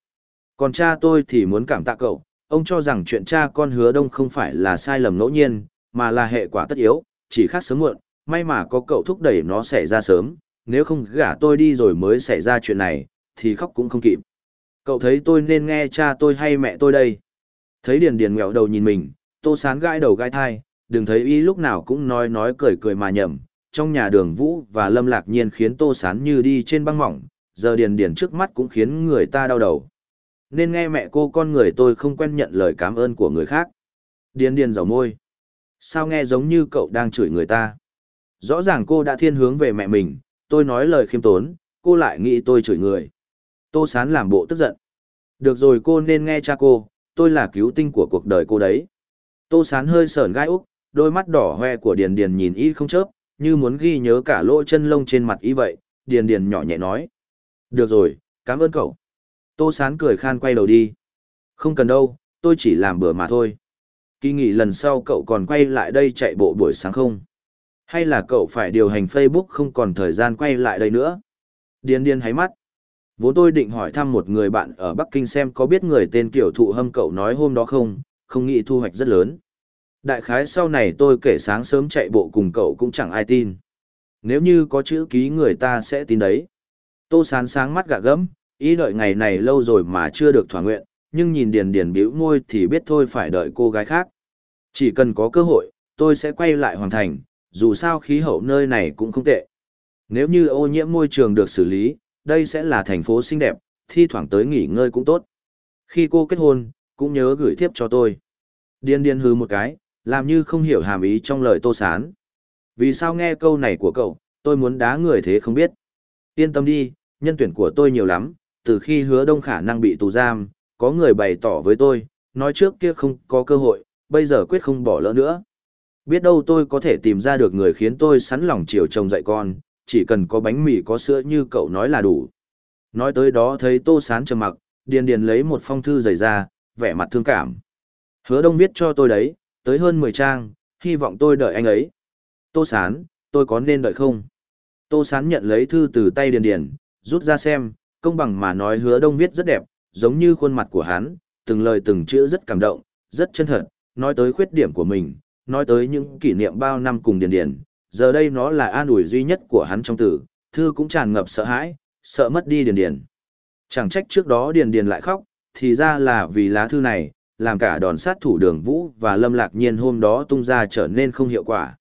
Còn cha tôi thì muốn cảm tạ cậu, ông cho rằng chuyện cha con hứa đông không phải là sai lầm ngẫu nhiên, mà là hệ quả tất yếu, chỉ khác sớm muộn, may mà có cậu thúc đẩy nó xảy ra sớm, nếu không gả tôi đi rồi mới xảy ra chuyện này, thì khóc cũng không kịp. Cậu thấy tôi nên nghe cha tôi hay mẹ tôi đây? Thấy Điền Điền ngẹo đầu nhìn mình, tô sán gãi đầu gãi thai, đừng thấy y lúc nào cũng nói nói cười cười mà nhầm. Trong nhà đường Vũ và Lâm Lạc Nhiên khiến tô sán như đi trên băng mỏng, giờ Điền Điền trước mắt cũng khiến người ta đau đầu. Nên nghe mẹ cô con người tôi không quen nhận lời cảm ơn của người khác. Điền Điền dầu môi. Sao nghe giống như cậu đang chửi người ta? Rõ ràng cô đã thiên hướng về mẹ mình, tôi nói lời khiêm tốn, cô lại nghĩ tôi chửi người. Tô Sán làm bộ tức giận. Được rồi cô nên nghe cha cô, tôi là cứu tinh của cuộc đời cô đấy. Tô Sán hơi sởn gai úc, đôi mắt đỏ hoe của Điền Điền nhìn y không chớp, như muốn ghi nhớ cả lỗ chân lông trên mặt y vậy, Điền Điền nhỏ nhẹ nói. Được rồi, cảm ơn cậu. Tô Sán cười khan quay đầu đi. Không cần đâu, tôi chỉ làm bữa mà thôi. Kỳ nghỉ lần sau cậu còn quay lại đây chạy bộ buổi sáng không? Hay là cậu phải điều hành Facebook không còn thời gian quay lại đây nữa? Điên điên hái mắt. Vốn tôi định hỏi thăm một người bạn ở Bắc Kinh xem có biết người tên kiểu thụ hâm cậu nói hôm đó không, không nghĩ thu hoạch rất lớn. Đại khái sau này tôi kể sáng sớm chạy bộ cùng cậu cũng chẳng ai tin. Nếu như có chữ ký người ta sẽ tin đấy. Tô sán sáng mắt gạ gẫm, ý đợi ngày này lâu rồi mà chưa được thỏa nguyện, nhưng nhìn Điền Điền bĩu môi thì biết thôi phải đợi cô gái khác. Chỉ cần có cơ hội, tôi sẽ quay lại hoàn thành, dù sao khí hậu nơi này cũng không tệ. Nếu như ô nhiễm môi trường được xử lý, đây sẽ là thành phố xinh đẹp, thi thoảng tới nghỉ ngơi cũng tốt. Khi cô kết hôn, cũng nhớ gửi thiếp cho tôi. Điên điên hứ một cái, làm như không hiểu hàm ý trong lời tô sán. Vì sao nghe câu này của cậu, tôi muốn đá người thế không biết. Yên tâm đi, nhân tuyển của tôi nhiều lắm, từ khi hứa đông khả năng bị tù giam, có người bày tỏ với tôi, nói trước kia không có cơ hội, bây giờ quyết không bỏ lỡ nữa. Biết đâu tôi có thể tìm ra được người khiến tôi sẵn lòng chiều chồng dạy con, chỉ cần có bánh mì có sữa như cậu nói là đủ. Nói tới đó thấy Tô Sán trầm mặc, Điền Điền lấy một phong thư dày ra, vẻ mặt thương cảm. Hứa Đông viết cho tôi đấy, tới hơn 10 trang, hy vọng tôi đợi anh ấy. Tô Sán, tôi có nên đợi không? Tô Sán nhận lấy thư từ tay Điền Điền, rút ra xem, công bằng mà nói Hứa Đông viết rất đẹp, giống như khuôn mặt của hắn, từng lời từng chữ rất cảm động, rất chân thật, nói tới khuyết điểm của mình, nói tới những kỷ niệm bao năm cùng Điền Điền, giờ đây nó là an ủi duy nhất của hắn trong tử, thư cũng tràn ngập sợ hãi, sợ mất đi Điền Điền. Chẳng trách trước đó Điền Điền lại khóc, thì ra là vì lá thư này, làm cả đòn sát thủ đường Vũ và Lâm Lạc Nhiên hôm đó tung ra trở nên không hiệu quả.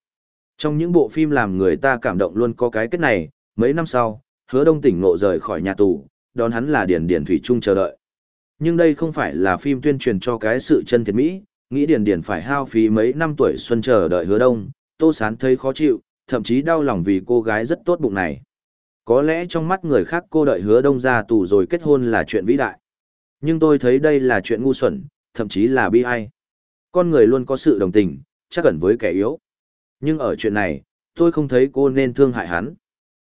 Trong những bộ phim làm người ta cảm động luôn có cái kết này, mấy năm sau, hứa đông tỉnh ngộ rời khỏi nhà tù, đón hắn là Điền Điền Thủy Trung chờ đợi. Nhưng đây không phải là phim tuyên truyền cho cái sự chân thiệt mỹ, nghĩ Điền Điền phải hao phí mấy năm tuổi xuân chờ đợi hứa đông, Tô Sán thấy khó chịu, thậm chí đau lòng vì cô gái rất tốt bụng này. Có lẽ trong mắt người khác cô đợi hứa đông ra tù rồi kết hôn là chuyện vĩ đại. Nhưng tôi thấy đây là chuyện ngu xuẩn, thậm chí là bi ai. Con người luôn có sự đồng tình, chắc ẩn với kẻ yếu. Nhưng ở chuyện này, tôi không thấy cô nên thương hại hắn.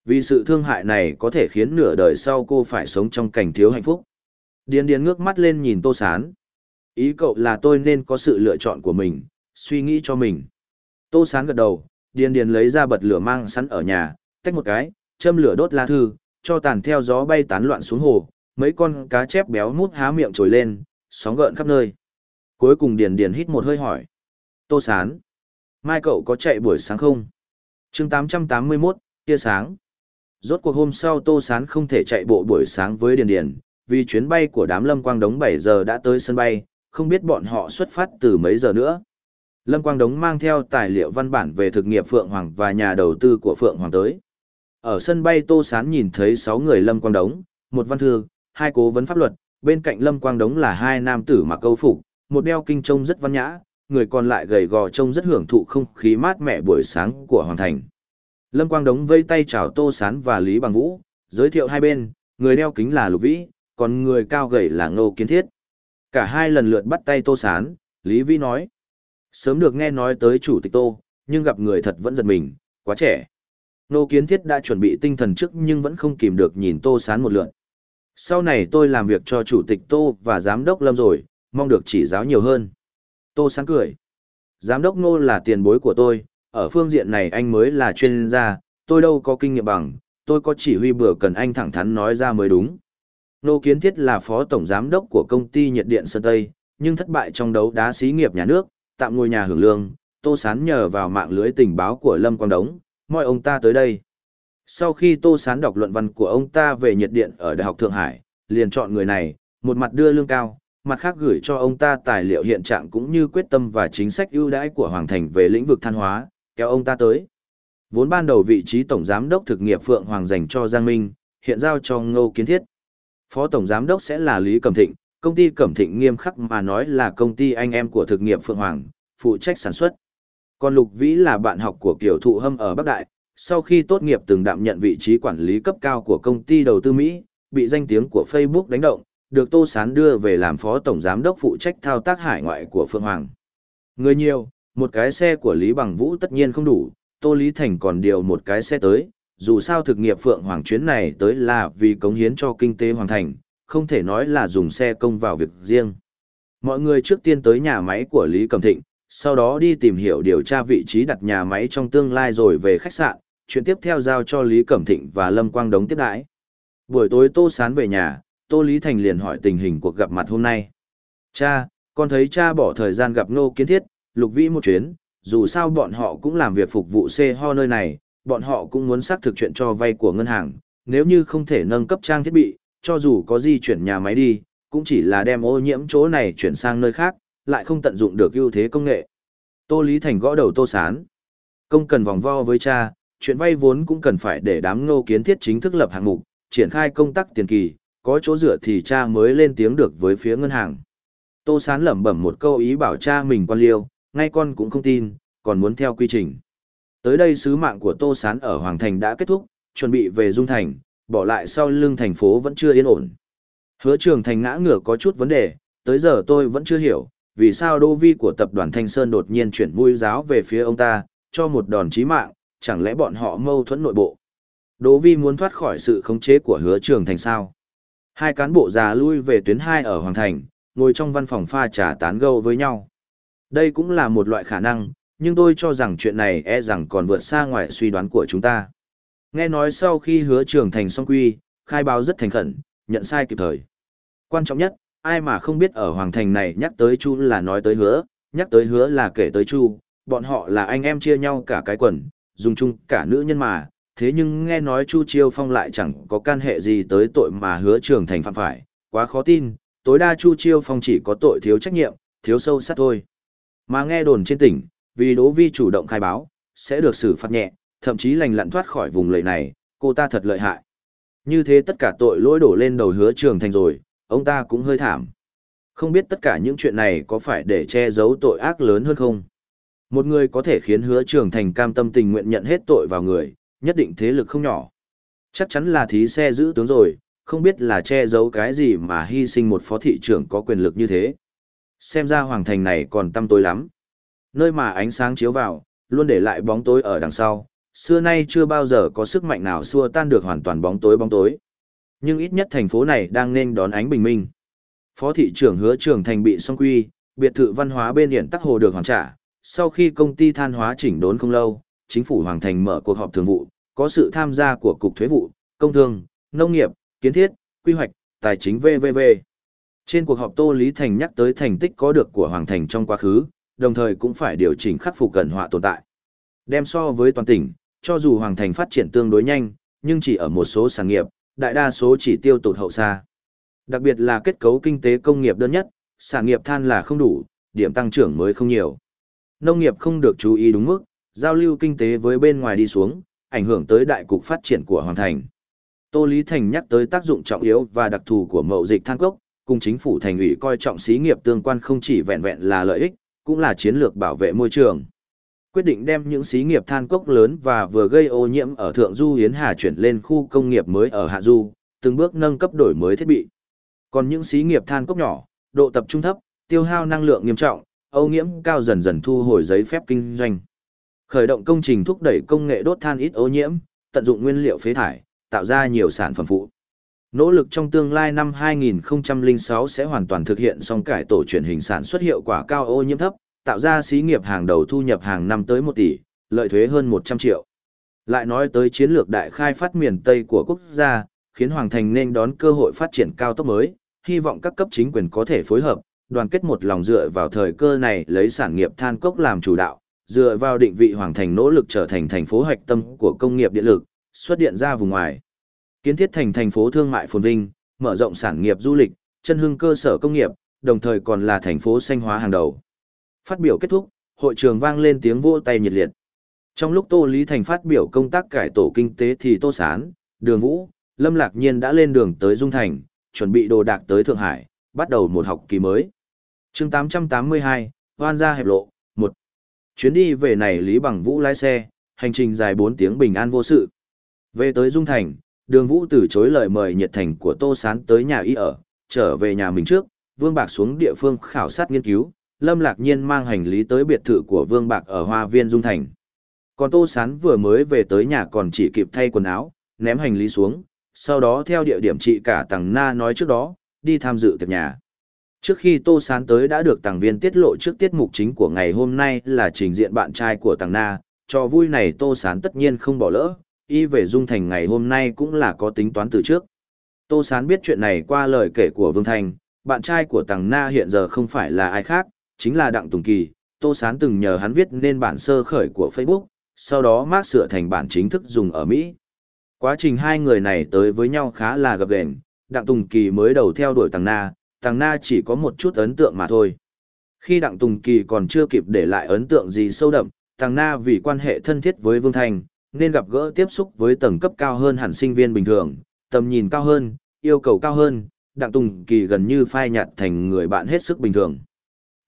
Vì sự thương hại này có thể khiến nửa đời sau cô phải sống trong cảnh thiếu hạnh phúc. Điền điền ngước mắt lên nhìn tô sán. Ý cậu là tôi nên có sự lựa chọn của mình, suy nghĩ cho mình. Tô sán gật đầu, điền điền lấy ra bật lửa mang sẵn ở nhà, tách một cái, châm lửa đốt lá thư, cho tàn theo gió bay tán loạn xuống hồ, mấy con cá chép béo mút há miệng trồi lên, sóng gợn khắp nơi. Cuối cùng Điền Điền hít một hơi hỏi. Tô Sán. Mai cậu có chạy buổi sáng không? chương 881, tia sáng. Rốt cuộc hôm sau Tô Sán không thể chạy bộ buổi sáng với Điền Điền, vì chuyến bay của đám Lâm Quang Đống 7 giờ đã tới sân bay, không biết bọn họ xuất phát từ mấy giờ nữa. Lâm Quang Đống mang theo tài liệu văn bản về thực nghiệp Phượng Hoàng và nhà đầu tư của Phượng Hoàng tới. Ở sân bay Tô Sán nhìn thấy 6 người Lâm Quang Đống, một văn thư, hai cố vấn pháp luật, bên cạnh Lâm Quang Đống là hai nam tử mặc câu phục, một đeo kinh trông rất văn nhã, người còn lại gầy gò trông rất hưởng thụ không khí mát mẻ buổi sáng của Hoàng Thành. Lâm Quang Đống vây tay chào Tô Sán và Lý Bằng Vũ, giới thiệu hai bên, người đeo kính là Lục Vĩ, còn người cao gầy là Ngô Kiến Thiết. Cả hai lần lượt bắt tay Tô Sán, Lý Vĩ nói. Sớm được nghe nói tới chủ tịch Tô, nhưng gặp người thật vẫn giật mình, quá trẻ. Nô Kiến Thiết đã chuẩn bị tinh thần trước nhưng vẫn không kìm được nhìn Tô Sán một lượt. Sau này tôi làm việc cho chủ tịch Tô và giám đốc Lâm rồi, mong được chỉ giáo nhiều hơn. Tô sán cười. Giám đốc nô là tiền bối của tôi, ở phương diện này anh mới là chuyên gia, tôi đâu có kinh nghiệm bằng, tôi có chỉ huy bừa cần anh thẳng thắn nói ra mới đúng. Nô Kiến Thiết là phó tổng giám đốc của công ty nhiệt điện Sơn Tây, nhưng thất bại trong đấu đá xí nghiệp nhà nước, tạm ngôi nhà hưởng lương, Tô Sán nhờ vào mạng lưới tình báo của Lâm Quang Đống, mọi ông ta tới đây. Sau khi Tô Sán đọc luận văn của ông ta về nhiệt điện ở Đại học Thượng Hải, liền chọn người này, một mặt đưa lương cao, mặt khác gửi cho ông ta tài liệu hiện trạng cũng như quyết tâm và chính sách ưu đãi của Hoàng Thành về lĩnh vực than hóa, kéo ông ta tới. Vốn ban đầu vị trí Tổng Giám đốc thực nghiệp Phượng Hoàng dành cho Giang Minh, hiện giao cho Ngô Kiến Thiết. Phó Tổng Giám đốc sẽ là Lý Cẩm Thịnh, công ty Cẩm Thịnh nghiêm khắc mà nói là công ty anh em của thực nghiệp Phượng Hoàng, phụ trách sản xuất. Còn Lục Vĩ là bạn học của Kiều Thụ Hâm ở Bắc Đại, sau khi tốt nghiệp từng đảm nhận vị trí quản lý cấp cao của công ty đầu tư Mỹ, bị danh tiếng của Facebook đánh động, được Tô Sán đưa về làm phó tổng giám đốc phụ trách thao tác hải ngoại của Phương Hoàng. Người nhiều, một cái xe của Lý Bằng Vũ tất nhiên không đủ, Tô Lý Thành còn điều một cái xe tới, dù sao thực nghiệp Phượng Hoàng chuyến này tới là vì cống hiến cho kinh tế Hoàng Thành, không thể nói là dùng xe công vào việc riêng. Mọi người trước tiên tới nhà máy của Lý Cẩm Thịnh, sau đó đi tìm hiểu điều tra vị trí đặt nhà máy trong tương lai rồi về khách sạn, chuyện tiếp theo giao cho Lý Cẩm Thịnh và Lâm Quang Đống tiếp đãi. Buổi tối Tô Sán về nhà, Tô Lý Thành liền hỏi tình hình cuộc gặp mặt hôm nay. Cha, con thấy cha bỏ thời gian gặp nô Kiến Thiết, Lục Vĩ một chuyến, dù sao bọn họ cũng làm việc phục vụ xe ho nơi này, bọn họ cũng muốn xác thực chuyện cho vay của ngân hàng, nếu như không thể nâng cấp trang thiết bị, cho dù có di chuyển nhà máy đi, cũng chỉ là đem ô nhiễm chỗ này chuyển sang nơi khác, lại không tận dụng được ưu thế công nghệ. Tô Lý Thành gõ đầu Tô Sán. Công cần vòng vo với cha, chuyện vay vốn cũng cần phải để đám ngô kiến thiết chính thức lập hạng mục, triển khai công tác tiền kỳ, có chỗ dựa thì cha mới lên tiếng được với phía ngân hàng. Tô Sán lẩm bẩm một câu ý bảo cha mình quan liêu, ngay con cũng không tin, còn muốn theo quy trình. Tới đây sứ mạng của Tô Sán ở Hoàng Thành đã kết thúc, chuẩn bị về Dung Thành, bỏ lại sau lưng thành phố vẫn chưa yên ổn. Hứa trường thành ngã ngửa có chút vấn đề, tới giờ tôi vẫn chưa hiểu, vì sao đô vi của tập đoàn Thanh Sơn đột nhiên chuyển mũi giáo về phía ông ta, cho một đòn chí mạng, chẳng lẽ bọn họ mâu thuẫn nội bộ. Đỗ Vi muốn thoát khỏi sự khống chế của hứa trường thành sao. Hai cán bộ già lui về tuyến hai ở Hoàng Thành, ngồi trong văn phòng pha trà tán gẫu với nhau. Đây cũng là một loại khả năng, nhưng tôi cho rằng chuyện này e rằng còn vượt xa ngoài suy đoán của chúng ta. Nghe nói sau khi hứa trưởng thành xong quy, khai báo rất thành khẩn, nhận sai kịp thời. Quan trọng nhất, ai mà không biết ở Hoàng Thành này nhắc tới Chu là nói tới hứa, nhắc tới hứa là kể tới Chu, bọn họ là anh em chia nhau cả cái quần, dùng chung cả nữ nhân mà, thế nhưng nghe nói Chu Chiêu Phong lại chẳng có can hệ gì tới tội mà hứa trưởng thành phạm phải, quá khó tin, tối đa Chu Chiêu Phong chỉ có tội thiếu trách nhiệm, thiếu sâu sát thôi. Mà nghe đồn trên tỉnh, vì Đỗ Vi chủ động khai báo, sẽ được xử phạt nhẹ, thậm chí lành lặn thoát khỏi vùng lầy này, cô ta thật lợi hại. Như thế tất cả tội lỗi đổ lên đầu hứa trường thành rồi, ông ta cũng hơi thảm. Không biết tất cả những chuyện này có phải để che giấu tội ác lớn hơn không? Một người có thể khiến hứa trường thành cam tâm tình nguyện nhận hết tội vào người, nhất định thế lực không nhỏ. Chắc chắn là thí xe giữ tướng rồi, không biết là che giấu cái gì mà hy sinh một phó thị trưởng có quyền lực như thế. Xem ra hoàng thành này còn tâm tối lắm. Nơi mà ánh sáng chiếu vào, luôn để lại bóng tối ở đằng sau, xưa nay chưa bao giờ có sức mạnh nào xua tan được hoàn toàn bóng tối bóng tối. Nhưng ít nhất thành phố này đang nên đón ánh bình minh. Phó thị trưởng hứa trường thành bị song quy, biệt thự văn hóa bên điện tắc hồ được hoàn trả. Sau khi công ty than hóa chỉnh đốn không lâu, chính phủ Hoàng Thành mở cuộc họp thường vụ, có sự tham gia của Cục Thuế vụ, Công thương, Nông nghiệp, Kiến thiết, Quy hoạch, Tài chính VVV. Trên cuộc họp Tô Lý Thành nhắc tới thành tích có được của Hoàng Thành trong quá khứ, đồng thời cũng phải điều chỉnh khắc phục cẩn họa tồn tại. Đem so với toàn tỉnh, cho dù Hoàng Thành phát triển tương đối nhanh, nhưng chỉ ở một số sản nghiệp, đại đa số chỉ tiêu tụt hậu xa. Đặc biệt là kết cấu kinh tế công nghiệp đơn nhất, sản nghiệp than là không đủ, điểm tăng trưởng mới không nhiều. Nông nghiệp không được chú ý đúng mức, giao lưu kinh tế với bên ngoài đi xuống, ảnh hưởng tới đại cục phát triển của Hoàng Thành. Tô Lý Thành nhắc tới tác dụng trọng yếu và đặc thù của mậu dịch than cốc, cùng chính phủ thành ủy coi trọng xí nghiệp tương quan không chỉ vẹn vẹn là lợi ích, cũng là chiến lược bảo vệ môi trường. Quyết định đem những xí nghiệp than cốc lớn và vừa gây ô nhiễm ở Thượng Du Hiến Hà chuyển lên khu công nghiệp mới ở Hạ Du, từng bước nâng cấp đổi mới thiết bị. Còn những xí nghiệp than cốc nhỏ, độ tập trung thấp, tiêu hao năng lượng nghiêm trọng, ô nhiễm cao dần dần thu hồi giấy phép kinh doanh. Khởi động công trình thúc đẩy công nghệ đốt than ít ô nhiễm, tận dụng nguyên liệu phế thải, tạo ra nhiều sản phẩm phụ. Nỗ lực trong tương lai năm 2006 sẽ hoàn toàn thực hiện xong cải tổ chuyển hình sản xuất hiệu quả cao ô nhiễm thấp, tạo ra xí nghiệp hàng đầu thu nhập hàng năm tới 1 tỷ, lợi thuế hơn 100 triệu. Lại nói tới chiến lược đại khai phát miền Tây của quốc gia, khiến Hoàng Thành nên đón cơ hội phát triển cao tốc mới, hy vọng các cấp chính quyền có thể phối hợp, đoàn kết một lòng dựa vào thời cơ này lấy sản nghiệp than cốc làm chủ đạo, dựa vào định vị Hoàng Thành nỗ lực trở thành thành phố hạch tâm của công nghiệp điện lực, xuất điện ra vùng ngoài. Kiến thiết thành thành phố thương mại phồn vinh, mở rộng sản nghiệp du lịch, chân hưng cơ sở công nghiệp, đồng thời còn là thành phố xanh hóa hàng đầu. Phát biểu kết thúc, hội trường vang lên tiếng vỗ tay nhiệt liệt. Trong lúc Tô Lý Thành phát biểu công tác cải tổ kinh tế thì Tô Sán, Đường Vũ, Lâm Lạc Nhiên đã lên đường tới Dung Thành, chuẩn bị đồ đạc tới Thượng Hải, bắt đầu một học kỳ mới. chương 882, Hoan gia hẹp lộ, 1. Chuyến đi về này Lý Bằng Vũ lái xe, hành trình dài 4 tiếng bình an vô sự. Về tới Dung Thành, đường Vũ từ chối lời mời nhiệt thành của Tô Sán tới nhà y ở, trở về nhà mình trước, Vương Bạc xuống địa phương khảo sát nghiên cứu, Lâm Lạc Nhiên mang hành lý tới biệt thự của Vương Bạc ở Hoa Viên Dung Thành. Còn Tô Sán vừa mới về tới nhà còn chỉ kịp thay quần áo, ném hành lý xuống, sau đó theo địa điểm chị cả Tằng Na nói trước đó, đi tham dự tiệc nhà. Trước khi Tô Sán tới đã được Tằng Viên tiết lộ trước tiết mục chính của ngày hôm nay là trình diện bạn trai của Tằng Na, trò vui này Tô Sán tất nhiên không bỏ lỡ, y về Dung Thành ngày hôm nay cũng là có tính toán từ trước. Tô Sán biết chuyện này qua lời kể của Vương Thành, bạn trai của Tằng Na hiện giờ không phải là ai khác, chính là Đặng Tùng Kỳ, Tô Sán từng nhờ hắn viết nên bản sơ khởi của Facebook, sau đó mác sửa thành bản chính thức dùng ở Mỹ. Quá trình hai người này tới với nhau khá là gập ghềnh, Đặng Tùng Kỳ mới đầu theo đuổi Tằng Na, Tằng Na chỉ có một chút ấn tượng mà thôi. Khi Đặng Tùng Kỳ còn chưa kịp để lại ấn tượng gì sâu đậm, Tằng Na vì quan hệ thân thiết với Vương Thành, nên gặp gỡ tiếp xúc với tầng cấp cao hơn hẳn sinh viên bình thường, tầm nhìn cao hơn, yêu cầu cao hơn, Đặng Tùng Kỳ gần như phai nhạt thành người bạn hết sức bình thường.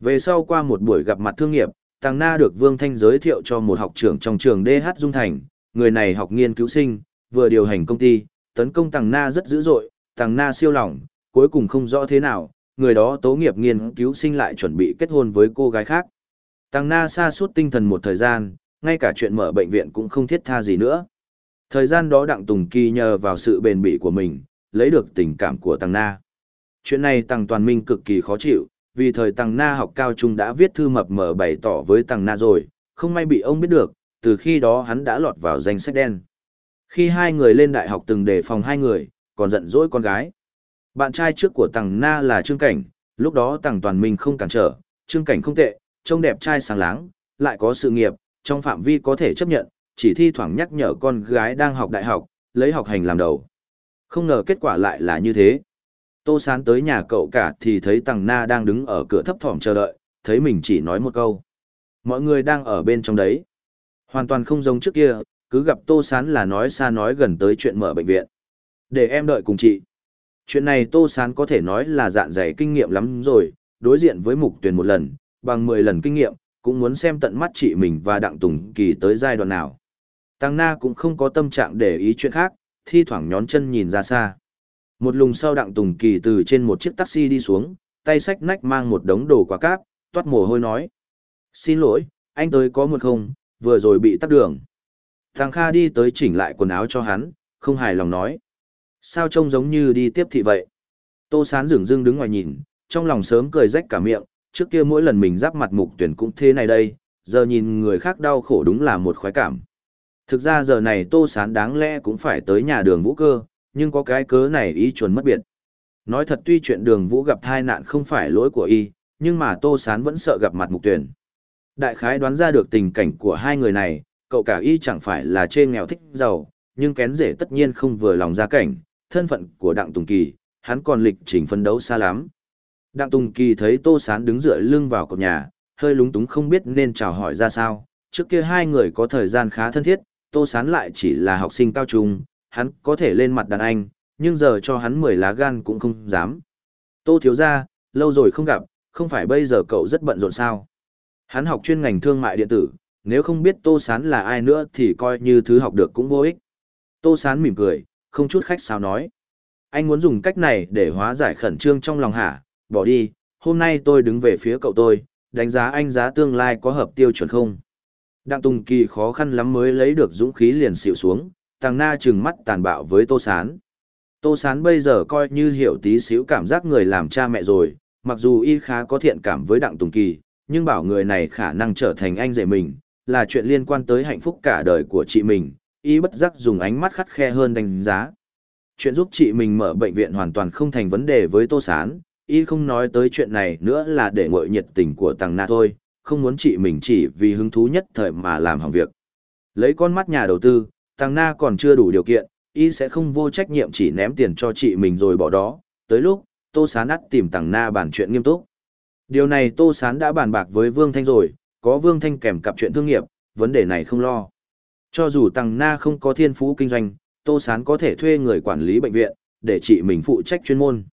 Về sau qua một buổi gặp mặt thương nghiệp, Tàng Na được Vương Thanh giới thiệu cho một học trưởng trong trường DH Dung Thành, người này học nghiên cứu sinh, vừa điều hành công ty, tấn công Tàng Na rất dữ dội, Tàng Na siêu lòng, cuối cùng không rõ thế nào, người đó tố nghiệp nghiên cứu sinh lại chuẩn bị kết hôn với cô gái khác. Tàng Na xa suốt tinh thần một thời gian, ngay cả chuyện mở bệnh viện cũng không thiết tha gì nữa. Thời gian đó Đặng Tùng Kỳ nhờ vào sự bền bỉ của mình, lấy được tình cảm của Tăng Na. Chuyện này Tăng Toàn Minh cực kỳ khó chịu, vì thời Tăng Na học cao trung đã viết thư mập mờ bày tỏ với Tăng Na rồi, không may bị ông biết được, từ khi đó hắn đã lọt vào danh sách đen. Khi hai người lên đại học từng đề phòng hai người, còn giận dỗi con gái. Bạn trai trước của Tăng Na là Trương Cảnh, lúc đó Tăng Toàn Minh không cản trở, Trương Cảnh không tệ, trông đẹp trai sáng láng, lại có sự nghiệp, trong phạm vi có thể chấp nhận, chỉ thi thoảng nhắc nhở con gái đang học đại học, lấy học hành làm đầu. Không ngờ kết quả lại là như thế. Tô Sán tới nhà cậu cả thì thấy Tằng Na đang đứng ở cửa thấp thỏm chờ đợi, thấy mình chỉ nói một câu. Mọi người đang ở bên trong đấy. Hoàn toàn không giống trước kia, cứ gặp Tô Sán là nói xa nói gần tới chuyện mở bệnh viện. Để em đợi cùng chị. Chuyện này Tô Sán có thể nói là dạn dày kinh nghiệm lắm rồi, đối diện với mục tuyển một lần, bằng 10 lần kinh nghiệm, cũng muốn xem tận mắt chị mình và Đặng Tùng Kỳ tới giai đoạn nào. Tăng Na cũng không có tâm trạng để ý chuyện khác, thi thoảng nhón chân nhìn ra xa. Một lùng sau Đặng Tùng Kỳ từ trên một chiếc taxi đi xuống, tay sách nách mang một đống đồ quả cáp, toát mồ hôi nói. Xin lỗi, anh tới có một không, vừa rồi bị tắt đường. Thằng Kha đi tới chỉnh lại quần áo cho hắn, không hài lòng nói. Sao trông giống như đi tiếp thị vậy? Tô Sán dừng dưng đứng ngoài nhìn, trong lòng sớm cười rách cả miệng, trước kia mỗi lần mình giáp mặt mục tuyển cũng thế này đây, giờ nhìn người khác đau khổ đúng là một khoái cảm. Thực ra giờ này Tô Sán đáng lẽ cũng phải tới nhà đường vũ cơ, nhưng có cái cớ này ý chuẩn mất biệt. Nói thật tuy chuyện đường vũ gặp thai nạn không phải lỗi của y, nhưng mà Tô Sán vẫn sợ gặp mặt mục tuyển. Đại khái đoán ra được tình cảnh của hai người này, cậu cả y chẳng phải là chê nghèo thích giàu, nhưng kén rể tất nhiên không vừa lòng gia cảnh, thân phận của Đặng Tùng Kỳ, hắn còn lịch trình phân đấu xa lắm. Đặng Tùng Kỳ thấy Tô Sán đứng dựa lưng vào cột nhà, hơi lúng túng không biết nên chào hỏi ra sao. Trước kia hai người có thời gian khá thân thiết, Tô Sán lại chỉ là học sinh cao trung, hắn có thể lên mặt đàn anh, nhưng giờ cho hắn 10 lá gan cũng không dám. Tô thiếu ra, lâu rồi không gặp, không phải bây giờ cậu rất bận rộn sao. Hắn học chuyên ngành thương mại điện tử, nếu không biết Tô Sán là ai nữa thì coi như thứ học được cũng vô ích. Tô Sán mỉm cười, không chút khách sao nói. Anh muốn dùng cách này để hóa giải khẩn trương trong lòng hả, bỏ đi, hôm nay tôi đứng về phía cậu tôi, đánh giá anh giá tương lai có hợp tiêu chuẩn không. Đặng Tùng Kỳ khó khăn lắm mới lấy được dũng khí liền xịu xuống, Tàng Na trừng mắt tàn bạo với Tô Sán. Tô Sán bây giờ coi như hiểu tí xíu cảm giác người làm cha mẹ rồi, mặc dù y khá có thiện cảm với Đặng Tùng Kỳ, nhưng bảo người này khả năng trở thành anh rể mình, là chuyện liên quan tới hạnh phúc cả đời của chị mình, y bất giác dùng ánh mắt khắt khe hơn đánh giá. Chuyện giúp chị mình mở bệnh viện hoàn toàn không thành vấn đề với Tô Sán, y không nói tới chuyện này nữa là để ngội nhiệt tình của Tàng Na thôi, không muốn chị mình chỉ vì hứng thú nhất thời mà làm hỏng việc. Lấy con mắt nhà đầu tư, Tàng Na còn chưa đủ điều kiện, y sẽ không vô trách nhiệm chỉ ném tiền cho chị mình rồi bỏ đó, tới lúc, Tô Sán ắt tìm Tàng Na bàn chuyện nghiêm túc. Điều này Tô Sán đã bàn bạc với Vương Thanh rồi, có Vương Thanh kèm cặp chuyện thương nghiệp, vấn đề này không lo. Cho dù Tàng Na không có thiên phú kinh doanh, Tô Sán có thể thuê người quản lý bệnh viện, để chị mình phụ trách chuyên môn.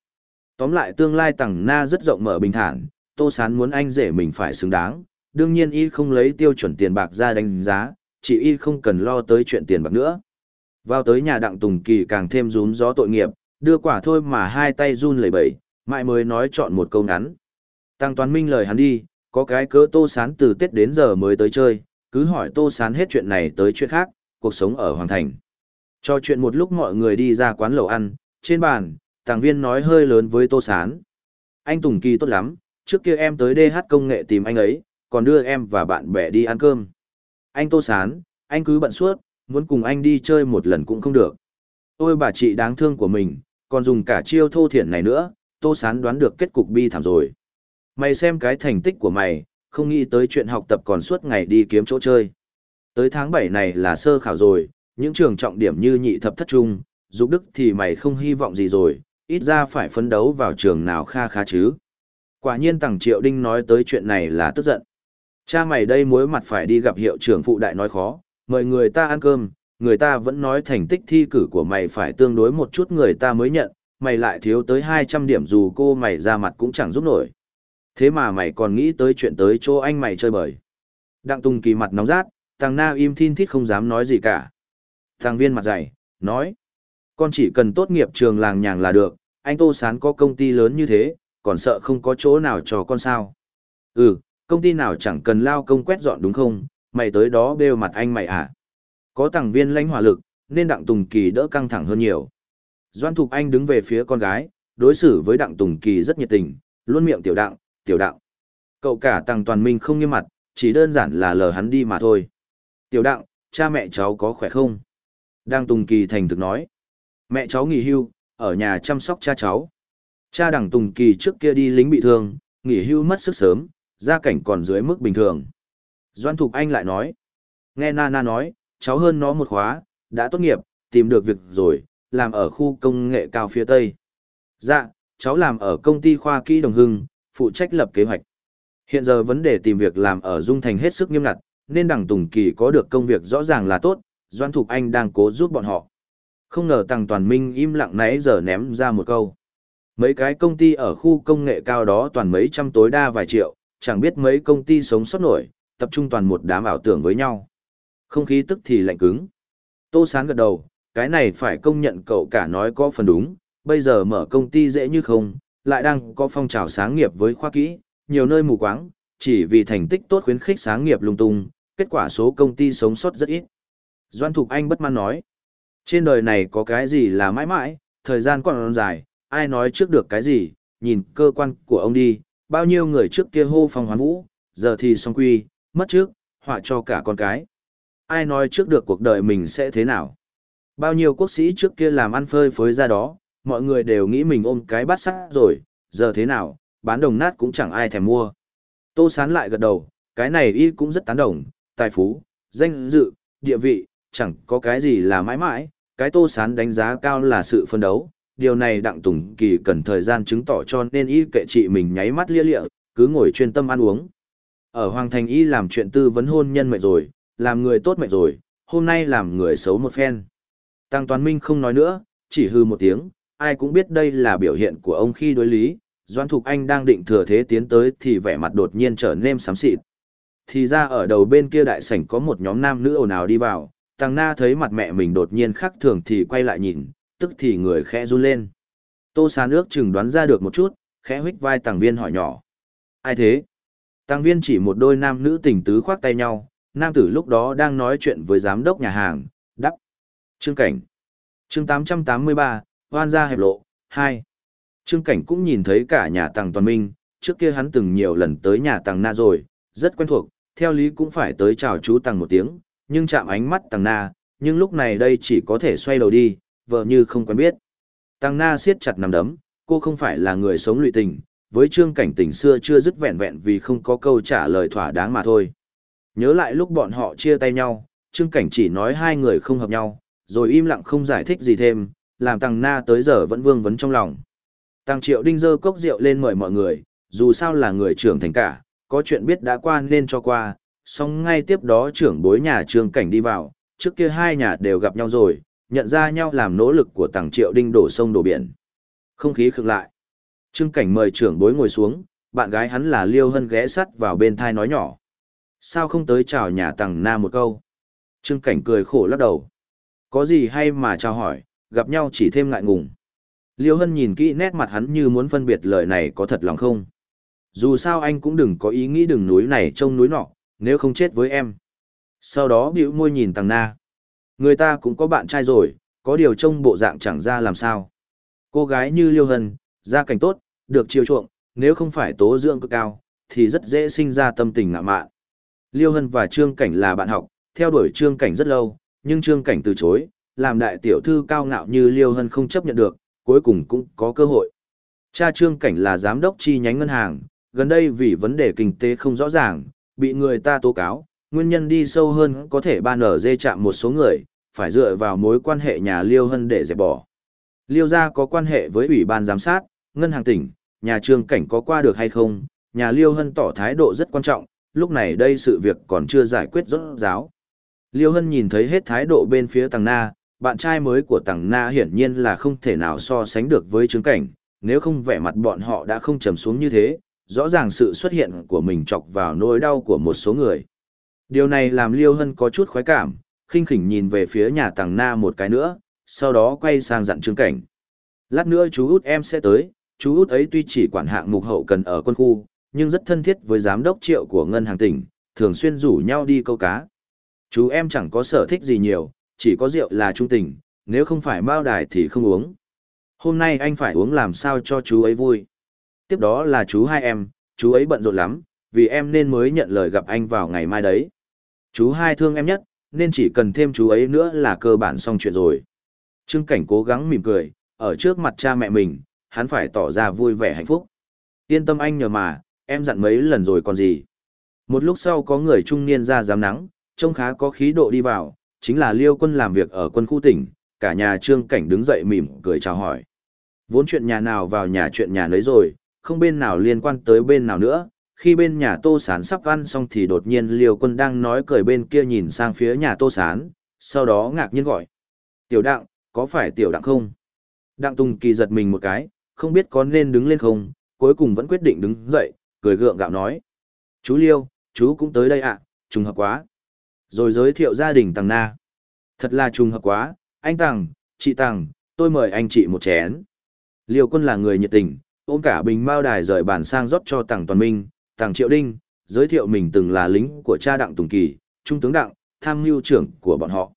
Tóm lại tương lai Tằng Na rất rộng mở bình thản, Tô Sán muốn anh rể mình phải xứng đáng, đương nhiên y không lấy tiêu chuẩn tiền bạc ra đánh giá, chỉ y không cần lo tới chuyện tiền bạc nữa. Vào tới nhà Đặng Tùng Kỳ càng thêm rúm gió tội nghiệp, đưa quả thôi mà hai tay run lẩy bẩy, mãi mới nói chọn một câu ngắn. Tăng Toán Minh lời hắn đi, có cái cớ Tô Sán từ Tết đến giờ mới tới chơi, cứ hỏi Tô Sán hết chuyện này tới chuyện khác, cuộc sống ở Hoàng Thành. Cho chuyện một lúc mọi người đi ra quán lẩu ăn, trên bàn, tàng viên nói hơi lớn với Tô Sán. Anh Tùng Kỳ tốt lắm, trước kia em tới DH công nghệ tìm anh ấy, còn đưa em và bạn bè đi ăn cơm. Anh Tô Sán, anh cứ bận suốt, muốn cùng anh đi chơi một lần cũng không được. Ôi bà chị đáng thương của mình, còn dùng cả chiêu thô thiển này nữa, Tô Sán đoán được kết cục bi thảm rồi. Mày xem cái thành tích của mày, không nghĩ tới chuyện học tập còn suốt ngày đi kiếm chỗ chơi. Tới tháng bảy này là sơ khảo rồi, những trường trọng điểm như nhị thập thất trung, dục đức thì mày không hy vọng gì rồi, ít ra phải phấn đấu vào trường nào kha khá chứ. Quả nhiên Tằng Triệu Đinh nói tới chuyện này là tức giận. Cha mày đây mối mặt phải đi gặp hiệu trưởng phụ đại nói khó, mời người ta ăn cơm, người ta vẫn nói thành tích thi cử của mày phải tương đối một chút người ta mới nhận, mày lại thiếu tới 200 điểm dù cô mày ra mặt cũng chẳng giúp nổi. Thế mà mày còn nghĩ tới chuyện tới chỗ anh mày chơi bời. Đặng Tùng Kỳ mặt nóng rát, Tàng Na im thin thít không dám nói gì cả. Tàng viên mặt dày, nói. Con chỉ cần tốt nghiệp trường làng nhàng là được, anh Tô Sán có công ty lớn như thế, còn sợ không có chỗ nào cho con sao. Ừ, công ty nào chẳng cần lao công quét dọn đúng không, mày tới đó bêu mặt anh mày à. Có tàng viên lãnh hỏa lực, nên Đặng Tùng Kỳ đỡ căng thẳng hơn nhiều. Doan Thục Anh đứng về phía con gái, đối xử với Đặng Tùng Kỳ rất nhiệt tình, luôn miệng tiểu đặng, tiểu đặng. Cậu cả Tăng Toàn Minh không nghiêm mặt, chỉ đơn giản là lờ hắn đi mà thôi. Tiểu đặng, cha mẹ cháu có khỏe không? Đang Tùng Kỳ thành thực nói. Mẹ cháu nghỉ hưu, ở nhà chăm sóc cha cháu. Cha đằng Tùng Kỳ trước kia đi lính bị thương, nghỉ hưu mất sức sớm, gia cảnh còn dưới mức bình thường. Doan Thục Anh lại nói. Nghe Nana nói, cháu hơn nó một khóa, đã tốt nghiệp, tìm được việc rồi, làm ở khu công nghệ cao phía Tây. Dạ, cháu làm ở công ty khoa kỹ đồng hưng, phụ trách lập kế hoạch. Hiện giờ vấn đề tìm việc làm ở Dung Thành hết sức nghiêm ngặt, nên đằng Tùng Kỳ có được công việc rõ ràng là tốt, Doan Thục Anh đang cố giúp bọn họ. Không ngờ Tăng Toàn Minh im lặng nãy giờ ném ra một câu. Mấy cái công ty ở khu công nghệ cao đó toàn mấy trăm tối đa vài triệu, chẳng biết mấy công ty sống sót nổi, tập trung toàn một đám ảo tưởng với nhau. Không khí tức thì lạnh cứng. Tô Sán gật đầu, cái này phải công nhận cậu cả nói có phần đúng, bây giờ mở công ty dễ như không, lại đang có phong trào sáng nghiệp với khoa kỹ, nhiều nơi mù quáng, chỉ vì thành tích tốt khuyến khích sáng nghiệp lung tung, kết quả số công ty sống sót rất ít. Doan Thục Anh bất mãn nói, trên đời này có cái gì là mãi mãi, thời gian còn dài, ai nói trước được cái gì, nhìn cơ quan của ông đi, bao nhiêu người trước kia hô phong hoán vũ, giờ thì xong quy, mất trước, họa cho cả con cái. Ai nói trước được cuộc đời mình sẽ thế nào? Bao nhiêu quốc sĩ trước kia làm ăn phơi phới ra đó, mọi người đều nghĩ mình ôm cái bát sắt rồi, giờ thế nào, bán đồng nát cũng chẳng ai thèm mua. Tô Sán lại gật đầu, cái này y cũng rất tán đồng, tài phú, danh dự, địa vị, chẳng có cái gì là mãi mãi, cái Tô Sán đánh giá cao là sự phân đấu, điều này Đặng Tùng Kỳ cần thời gian chứng tỏ cho nên y kệ chị mình nháy mắt lia lịa, cứ ngồi chuyên tâm ăn uống. Ở Hoàng Thành y làm chuyện tư vấn hôn nhân mệt rồi, làm người tốt mệt rồi, hôm nay làm người xấu một phen. Tăng Toàn Minh không nói nữa, chỉ hư một tiếng, ai cũng biết đây là biểu hiện của ông khi đối lý, Doan Thục Anh đang định thừa thế tiến tới thì vẻ mặt đột nhiên trở nên xám xịt. Thì ra ở đầu bên kia đại sảnh có một nhóm nam nữ ồn ào đi vào, Tăng Na thấy mặt mẹ mình đột nhiên khác thường thì quay lại nhìn, tức thì người khẽ run lên. Tô Sán ước chừng đoán ra được một chút, khẽ huých vai Tăng Viên hỏi nhỏ. Ai thế? Tăng Viên chỉ một đôi nam nữ tình tứ khoác tay nhau, nam tử lúc đó đang nói chuyện với giám đốc nhà hàng, đắp. Trương Cảnh. chương 883, hoan gia hẹp lộ, 2. Trương Cảnh cũng nhìn thấy cả nhà Tàng Toàn Minh, trước kia hắn từng nhiều lần tới nhà Tàng Na rồi, rất quen thuộc, theo lý cũng phải tới chào chú Tàng một tiếng, nhưng chạm ánh mắt Tàng Na, nhưng lúc này đây chỉ có thể xoay đầu đi, vợ như không quen biết. Tàng Na siết chặt nằm đấm, cô không phải là người sống lụy tình, với Trương Cảnh tình xưa chưa dứt vẹn vẹn vì không có câu trả lời thỏa đáng mà thôi. Nhớ lại lúc bọn họ chia tay nhau, Trương Cảnh chỉ nói hai người không hợp nhau, rồi im lặng không giải thích gì thêm, làm Tàng Na tới giờ vẫn vương vấn trong lòng. Tàng Triệu Đinh dơ cốc rượu lên mời mọi người, dù sao là người trưởng thành cả, có chuyện biết đã qua nên cho qua, song ngay tiếp đó trưởng bối nhà Trương Cảnh đi vào, trước kia hai nhà đều gặp nhau rồi, nhận ra nhau làm nỗ lực của Tàng Triệu Đinh đổ sông đổ biển. Không khí khựng lại. Trương Cảnh mời trưởng bối ngồi xuống, bạn gái hắn là Liêu Hân ghé sắt vào bên thai nói nhỏ. Sao không tới chào nhà Tàng Na một câu? Trương Cảnh cười khổ lắc đầu. Có gì hay mà chào hỏi, gặp nhau chỉ thêm ngại ngùng. Liêu Hân nhìn kỹ nét mặt hắn như muốn phân biệt lời này có thật lòng không. Dù sao anh cũng đừng có ý nghĩ đừng núi này trông núi nọ, nếu không chết với em. Sau đó bĩu môi nhìn tàng Na. Người ta cũng có bạn trai rồi, có điều trông bộ dạng chẳng ra làm sao. Cô gái như Liêu Hân, gia cảnh tốt, được chiều chuộng, nếu không phải tố dưỡng cực cao, thì rất dễ sinh ra tâm tình ngạ mạn. Liêu Hân và Trương Cảnh là bạn học, theo đuổi Trương Cảnh rất lâu, nhưng Trương Cảnh từ chối, làm đại tiểu thư cao ngạo như Liêu Hân không chấp nhận được, cuối cùng cũng có cơ hội. Cha Trương Cảnh là giám đốc chi nhánh ngân hàng, gần đây vì vấn đề kinh tế không rõ ràng, bị người ta tố cáo, nguyên nhân đi sâu hơn có thể ban ở dê chạm một số người, phải dựa vào mối quan hệ nhà Liêu Hân để dẹp bỏ. Liêu gia có quan hệ với ủy ban giám sát, ngân hàng tỉnh, nhà Trương Cảnh có qua được hay không, nhà Liêu Hân tỏ thái độ rất quan trọng, lúc này đây sự việc còn chưa giải quyết rốt ráo. Liêu Hân nhìn thấy hết thái độ bên phía tăng Na, bạn trai mới của tăng Na hiển nhiên là không thể nào so sánh được với trường cảnh, nếu không vẻ mặt bọn họ đã không trầm xuống như thế, rõ ràng sự xuất hiện của mình chọc vào nỗi đau của một số người. Điều này làm Liêu Hân có chút khoái cảm, khinh khỉnh nhìn về phía nhà Tằng Na một cái nữa, sau đó quay sang dặn Trương cảnh. Lát nữa chú út em sẽ tới, chú út ấy tuy chỉ quản hạng mục hậu cần ở quân khu, nhưng rất thân thiết với giám đốc triệu của ngân hàng tỉnh, thường xuyên rủ nhau đi câu cá. Chú em chẳng có sở thích gì nhiều, chỉ có rượu là trung tình, nếu không phải mao đài thì không uống. Hôm nay anh phải uống làm sao cho chú ấy vui. Tiếp đó là chú hai em, chú ấy bận rộn lắm, vì em nên mới nhận lời gặp anh vào ngày mai đấy. Chú hai thương em nhất, nên chỉ cần thêm chú ấy nữa là cơ bản xong chuyện rồi. Trương Cảnh cố gắng mỉm cười, ở trước mặt cha mẹ mình, hắn phải tỏ ra vui vẻ hạnh phúc. Yên tâm anh nhờ mà, em dặn mấy lần rồi còn gì. Một lúc sau có người trung niên ra giám nắng, trông khá có khí độ đi vào, chính là Liêu quân làm việc ở quân khu tỉnh, cả nhà Trương Cảnh đứng dậy mỉm cười chào hỏi. Vốn chuyện nhà nào vào nhà chuyện nhà nấy rồi, không bên nào liên quan tới bên nào nữa. Khi bên nhà Tô Sán sắp ăn xong thì đột nhiên Liêu Quân đang nói cười bên kia nhìn sang phía nhà Tô Sán, sau đó ngạc nhiên gọi. Tiểu Đặng, có phải Tiểu Đặng không? Đặng Tùng Kỳ giật mình một cái, không biết có nên đứng lên không, cuối cùng vẫn quyết định đứng dậy, cười gượng gạo nói. Chú Liêu, chú cũng tới đây ạ, trùng hợp quá. Rồi giới thiệu gia đình Tằng Na. Thật là trùng hợp quá, anh Tằng, chị Tằng, tôi mời anh chị một chén. Liêu quân là người nhiệt tình, ôm cả bình mao đài rời bàn sang rót cho Tằng Toàn Minh, Tằng Triệu Đinh, giới thiệu mình từng là lính của cha Đặng Tùng Kỳ, trung tướng Đặng, tham mưu trưởng của bọn họ.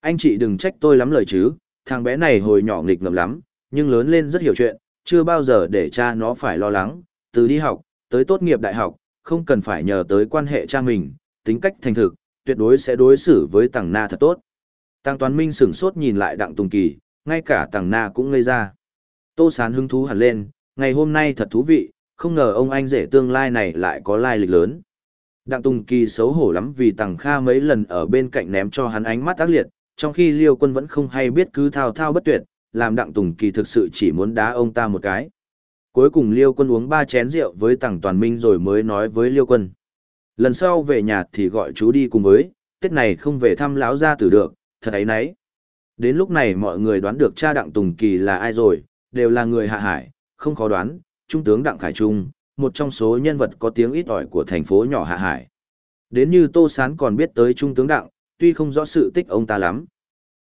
Anh chị đừng trách tôi lắm lời chứ, thằng bé này hồi nhỏ nghịch ngợm lắm, nhưng lớn lên rất hiểu chuyện, chưa bao giờ để cha nó phải lo lắng, từ đi học, tới tốt nghiệp đại học, không cần phải nhờ tới quan hệ cha mình, tính cách thành thực, tuyệt đối sẽ đối xử với Tằng Na thật tốt. tàng Toàn Minh sửng sốt nhìn lại Đặng Tùng Kỳ, ngay cả tàng Na cũng ngây ra. Tô Sán hứng thú hẳn lên, ngày hôm nay thật thú vị, không ngờ ông anh rể tương lai này lại có lai lịch lớn. Đặng Tùng Kỳ xấu hổ lắm vì Tằng Kha mấy lần ở bên cạnh ném cho hắn ánh mắt ác liệt, trong khi Liêu Quân vẫn không hay biết cứ thao thao bất tuyệt, làm Đặng Tùng Kỳ thực sự chỉ muốn đá ông ta một cái. Cuối cùng Liêu Quân uống ba chén rượu với Tằng Toàn Minh rồi mới nói với Liêu Quân. Lần sau về nhà thì gọi chú đi cùng với, Tết này không về thăm lão gia tử được, thật ấy nấy. Đến lúc này mọi người đoán được cha Đặng Tùng Kỳ là ai rồi, đều là người hạ hải, không khó đoán, Trung tướng Đặng Khải Trung, một trong số nhân vật có tiếng ít ỏi của thành phố nhỏ hạ hải. Đến như Tô Sán còn biết tới Trung tướng Đặng, tuy không rõ sự tích ông ta lắm.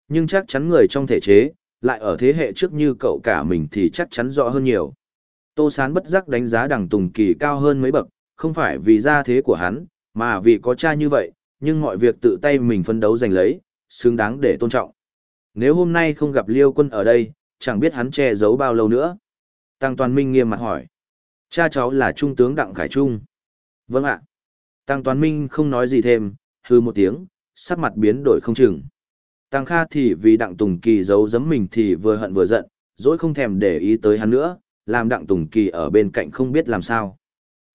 Nhưng chắc chắn người trong thể chế, lại ở thế hệ trước như cậu cả mình thì chắc chắn rõ hơn nhiều. Tô Sán bất giác đánh giá đặng Tùng Kỳ cao hơn mấy bậc, không phải vì gia thế của hắn, mà vì có cha như vậy, nhưng mọi việc tự tay mình phấn đấu giành lấy, xứng đáng để tôn trọng. Nếu hôm nay không gặp Liêu quân ở đây, chẳng biết hắn che giấu bao lâu nữa. Tăng Toàn Minh nghiêm mặt hỏi. Cha cháu là Trung tướng Đặng Khải Trung. Vâng ạ. Tăng Toàn Minh không nói gì thêm, hư một tiếng, sắc mặt biến đổi không chừng. Tăng Kha thì vì Đặng Tùng Kỳ giấu giấm mình thì vừa hận vừa giận, dỗi không thèm để ý tới hắn nữa, làm Đặng Tùng Kỳ ở bên cạnh không biết làm sao.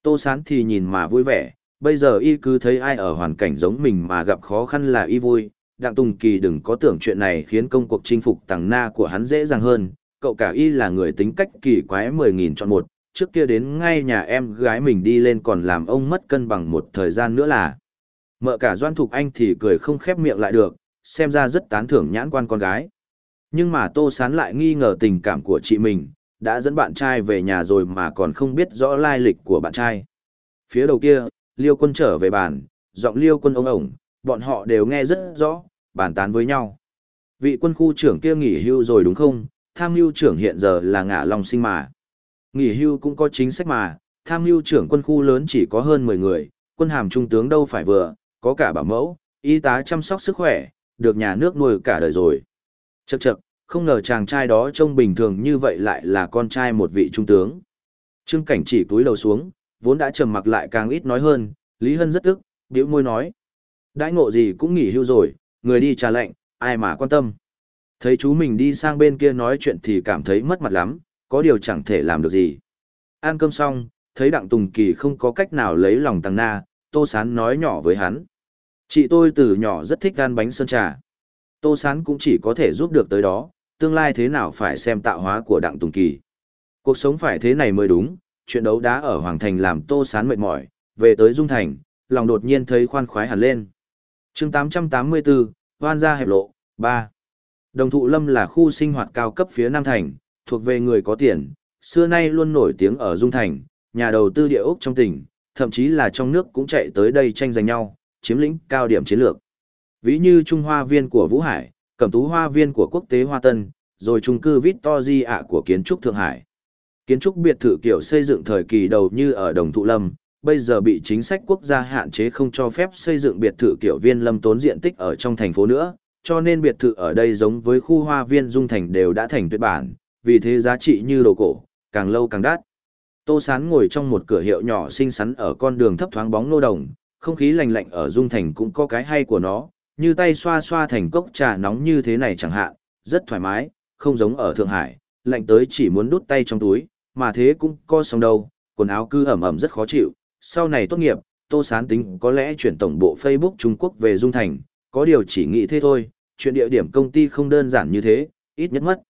Tô Sán thì nhìn mà vui vẻ, bây giờ y cứ thấy ai ở hoàn cảnh giống mình mà gặp khó khăn là y vui. Đặng Tùng Kỳ đừng có tưởng chuyện này khiến công cuộc chinh phục tàng na của hắn dễ dàng hơn, cậu cả y là người tính cách kỳ quái mười nghìn chọn một, trước kia đến ngay nhà em gái mình đi lên còn làm ông mất cân bằng một thời gian nữa là. Mợ cả Doan Thục Anh thì cười không khép miệng lại được, xem ra rất tán thưởng nhãn quan con gái. Nhưng mà Tô Sán lại nghi ngờ tình cảm của chị mình, đã dẫn bạn trai về nhà rồi mà còn không biết rõ lai lịch của bạn trai. Phía đầu kia, Liêu quân trở về bàn, giọng Liêu quân ông ổng, bọn họ đều nghe rất rõ, bàn tán với nhau. Vị quân khu trưởng kia nghỉ hưu rồi đúng không? Tham mưu trưởng hiện giờ là ngả lòng sinh mà. Nghỉ hưu cũng có chính sách mà, tham mưu trưởng quân khu lớn chỉ có hơn 10 người, quân hàm trung tướng đâu phải vừa, có cả bảo mẫu, y tá chăm sóc sức khỏe, được nhà nước nuôi cả đời rồi. Chậc chậc, không ngờ chàng trai đó trông bình thường như vậy lại là con trai một vị trung tướng. Trương Cảnh chỉ túi đầu xuống, vốn đã trầm mặc lại càng ít nói hơn, Lý Hân rất tức, bĩu môi nói. Đãi ngộ gì cũng nghỉ hưu rồi, người đi trà lệnh, ai mà quan tâm. Thấy chú mình đi sang bên kia nói chuyện thì cảm thấy mất mặt lắm, có điều chẳng thể làm được gì. Ăn cơm xong, thấy Đặng Tùng Kỳ không có cách nào lấy lòng Tăng Na, Tô Sán nói nhỏ với hắn. Chị tôi từ nhỏ rất thích ăn bánh sơn trà. Tô Sán cũng chỉ có thể giúp được tới đó, tương lai thế nào phải xem tạo hóa của Đặng Tùng Kỳ. Cuộc sống phải thế này mới đúng, chuyện đấu đá ở Hoàng Thành làm Tô Sán mệt mỏi, về tới Dung Thành, lòng đột nhiên thấy khoan khoái hẳn lên. chương 884, Hoan gia hẹp lộ, 3. Đồng thụ lâm là khu sinh hoạt cao cấp phía Nam Thành, thuộc về người có tiền, xưa nay luôn nổi tiếng ở Dung Thành, nhà đầu tư địa ốc trong tỉnh, thậm chí là trong nước cũng chạy tới đây tranh giành nhau, chiếm lĩnh cao điểm chiến lược. Ví như Trung Hoa Viên của Vũ Hải, Cẩm Tú Hoa Viên của Quốc tế Hoa Tân, rồi trung cư Victory ạ của kiến trúc Thượng Hải. Kiến trúc biệt thự kiểu xây dựng thời kỳ đầu như ở Đồng Thụ Lâm, bây giờ bị chính sách quốc gia hạn chế không cho phép xây dựng biệt thự kiểu viên lâm tốn diện tích ở trong thành phố nữa, cho nên biệt thự ở đây giống với khu hoa viên dung thành đều đã thành tuyệt bản, vì thế giá trị như đồ cổ, càng lâu càng đắt. Tô Sán ngồi trong một cửa hiệu nhỏ xinh xắn ở con đường thấp thoáng bóng nô đồng, không khí lành lạnh ở dung thành cũng có cái hay của nó, như tay xoa xoa thành cốc trà nóng như thế này chẳng hạn, rất thoải mái, không giống ở Thượng Hải, lạnh tới chỉ muốn đút tay trong túi, mà thế cũng có xong đâu, quần áo cứ ẩm ẩm rất khó chịu, sau này tốt nghiệp, Tô Sán tính có lẽ chuyển tổng bộ Facebook Trung Quốc về Dung Thành, có điều chỉ nghĩ thế thôi, chuyện địa điểm công ty không đơn giản như thế, ít nhất mất.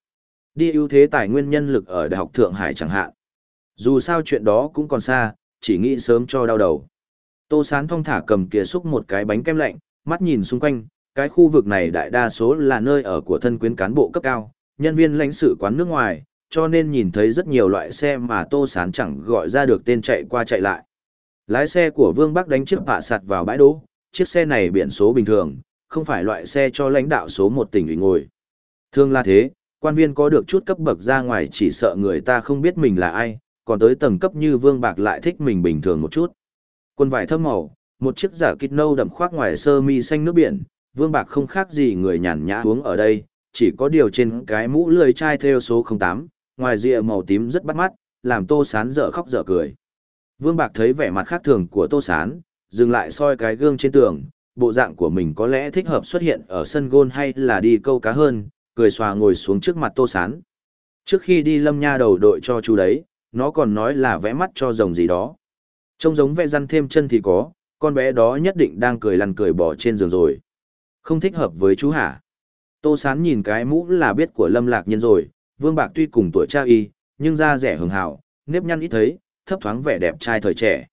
Đi ưu thế tài nguyên nhân lực ở Đại học Thượng Hải chẳng hạn. Dù sao chuyện đó cũng còn xa, chỉ nghĩ sớm cho đau đầu. Tô Sán thong thả cầm kia xúc một cái bánh kem lạnh, mắt nhìn xung quanh, cái khu vực này đại đa số là nơi ở của thân quyến cán bộ cấp cao, nhân viên lãnh sự quán nước ngoài, cho nên nhìn thấy rất nhiều loại xe mà Tô Sán chẳng gọi ra được tên chạy qua chạy lại. Lái xe của Vương Bắc đánh chiếc bạ sạt vào bãi đỗ, chiếc xe này biển số bình thường, không phải loại xe cho lãnh đạo số một tỉnh ủy ngồi. Thường là thế, quan viên có được chút cấp bậc ra ngoài chỉ sợ người ta không biết mình là ai, còn tới tầng cấp như Vương Bạc lại thích mình bình thường một chút. Quân vải thâm màu, một chiếc giả kít nâu đậm khoác ngoài sơ mi xanh nước biển, Vương Bạc không khác gì người nhàn nhã uống ở đây, chỉ có điều trên cái mũ lười chai theo số 08, ngoài rìa màu tím rất bắt mắt, làm Tô Sán dở khóc dở cười. Vương Bạc thấy vẻ mặt khác thường của Tô Sán, dừng lại soi cái gương trên tường, bộ dạng của mình có lẽ thích hợp xuất hiện ở sân gôn hay là đi câu cá hơn, cười xòa ngồi xuống trước mặt Tô Sán. Trước khi đi lâm nha đầu đội cho chú đấy, nó còn nói là vẽ mắt cho rồng gì đó. Trông giống vẽ răn thêm chân thì có, con bé đó nhất định đang cười lăn cười bỏ trên giường rồi. Không thích hợp với chú hả? Tô Sán nhìn cái mũ là biết của Lâm Lạc Nhân rồi, Vương Bạc tuy cùng tuổi cha y, nhưng da rẻ hường hảo, nếp nhăn ít thấy, thấp thoáng vẻ đẹp trai thời trẻ.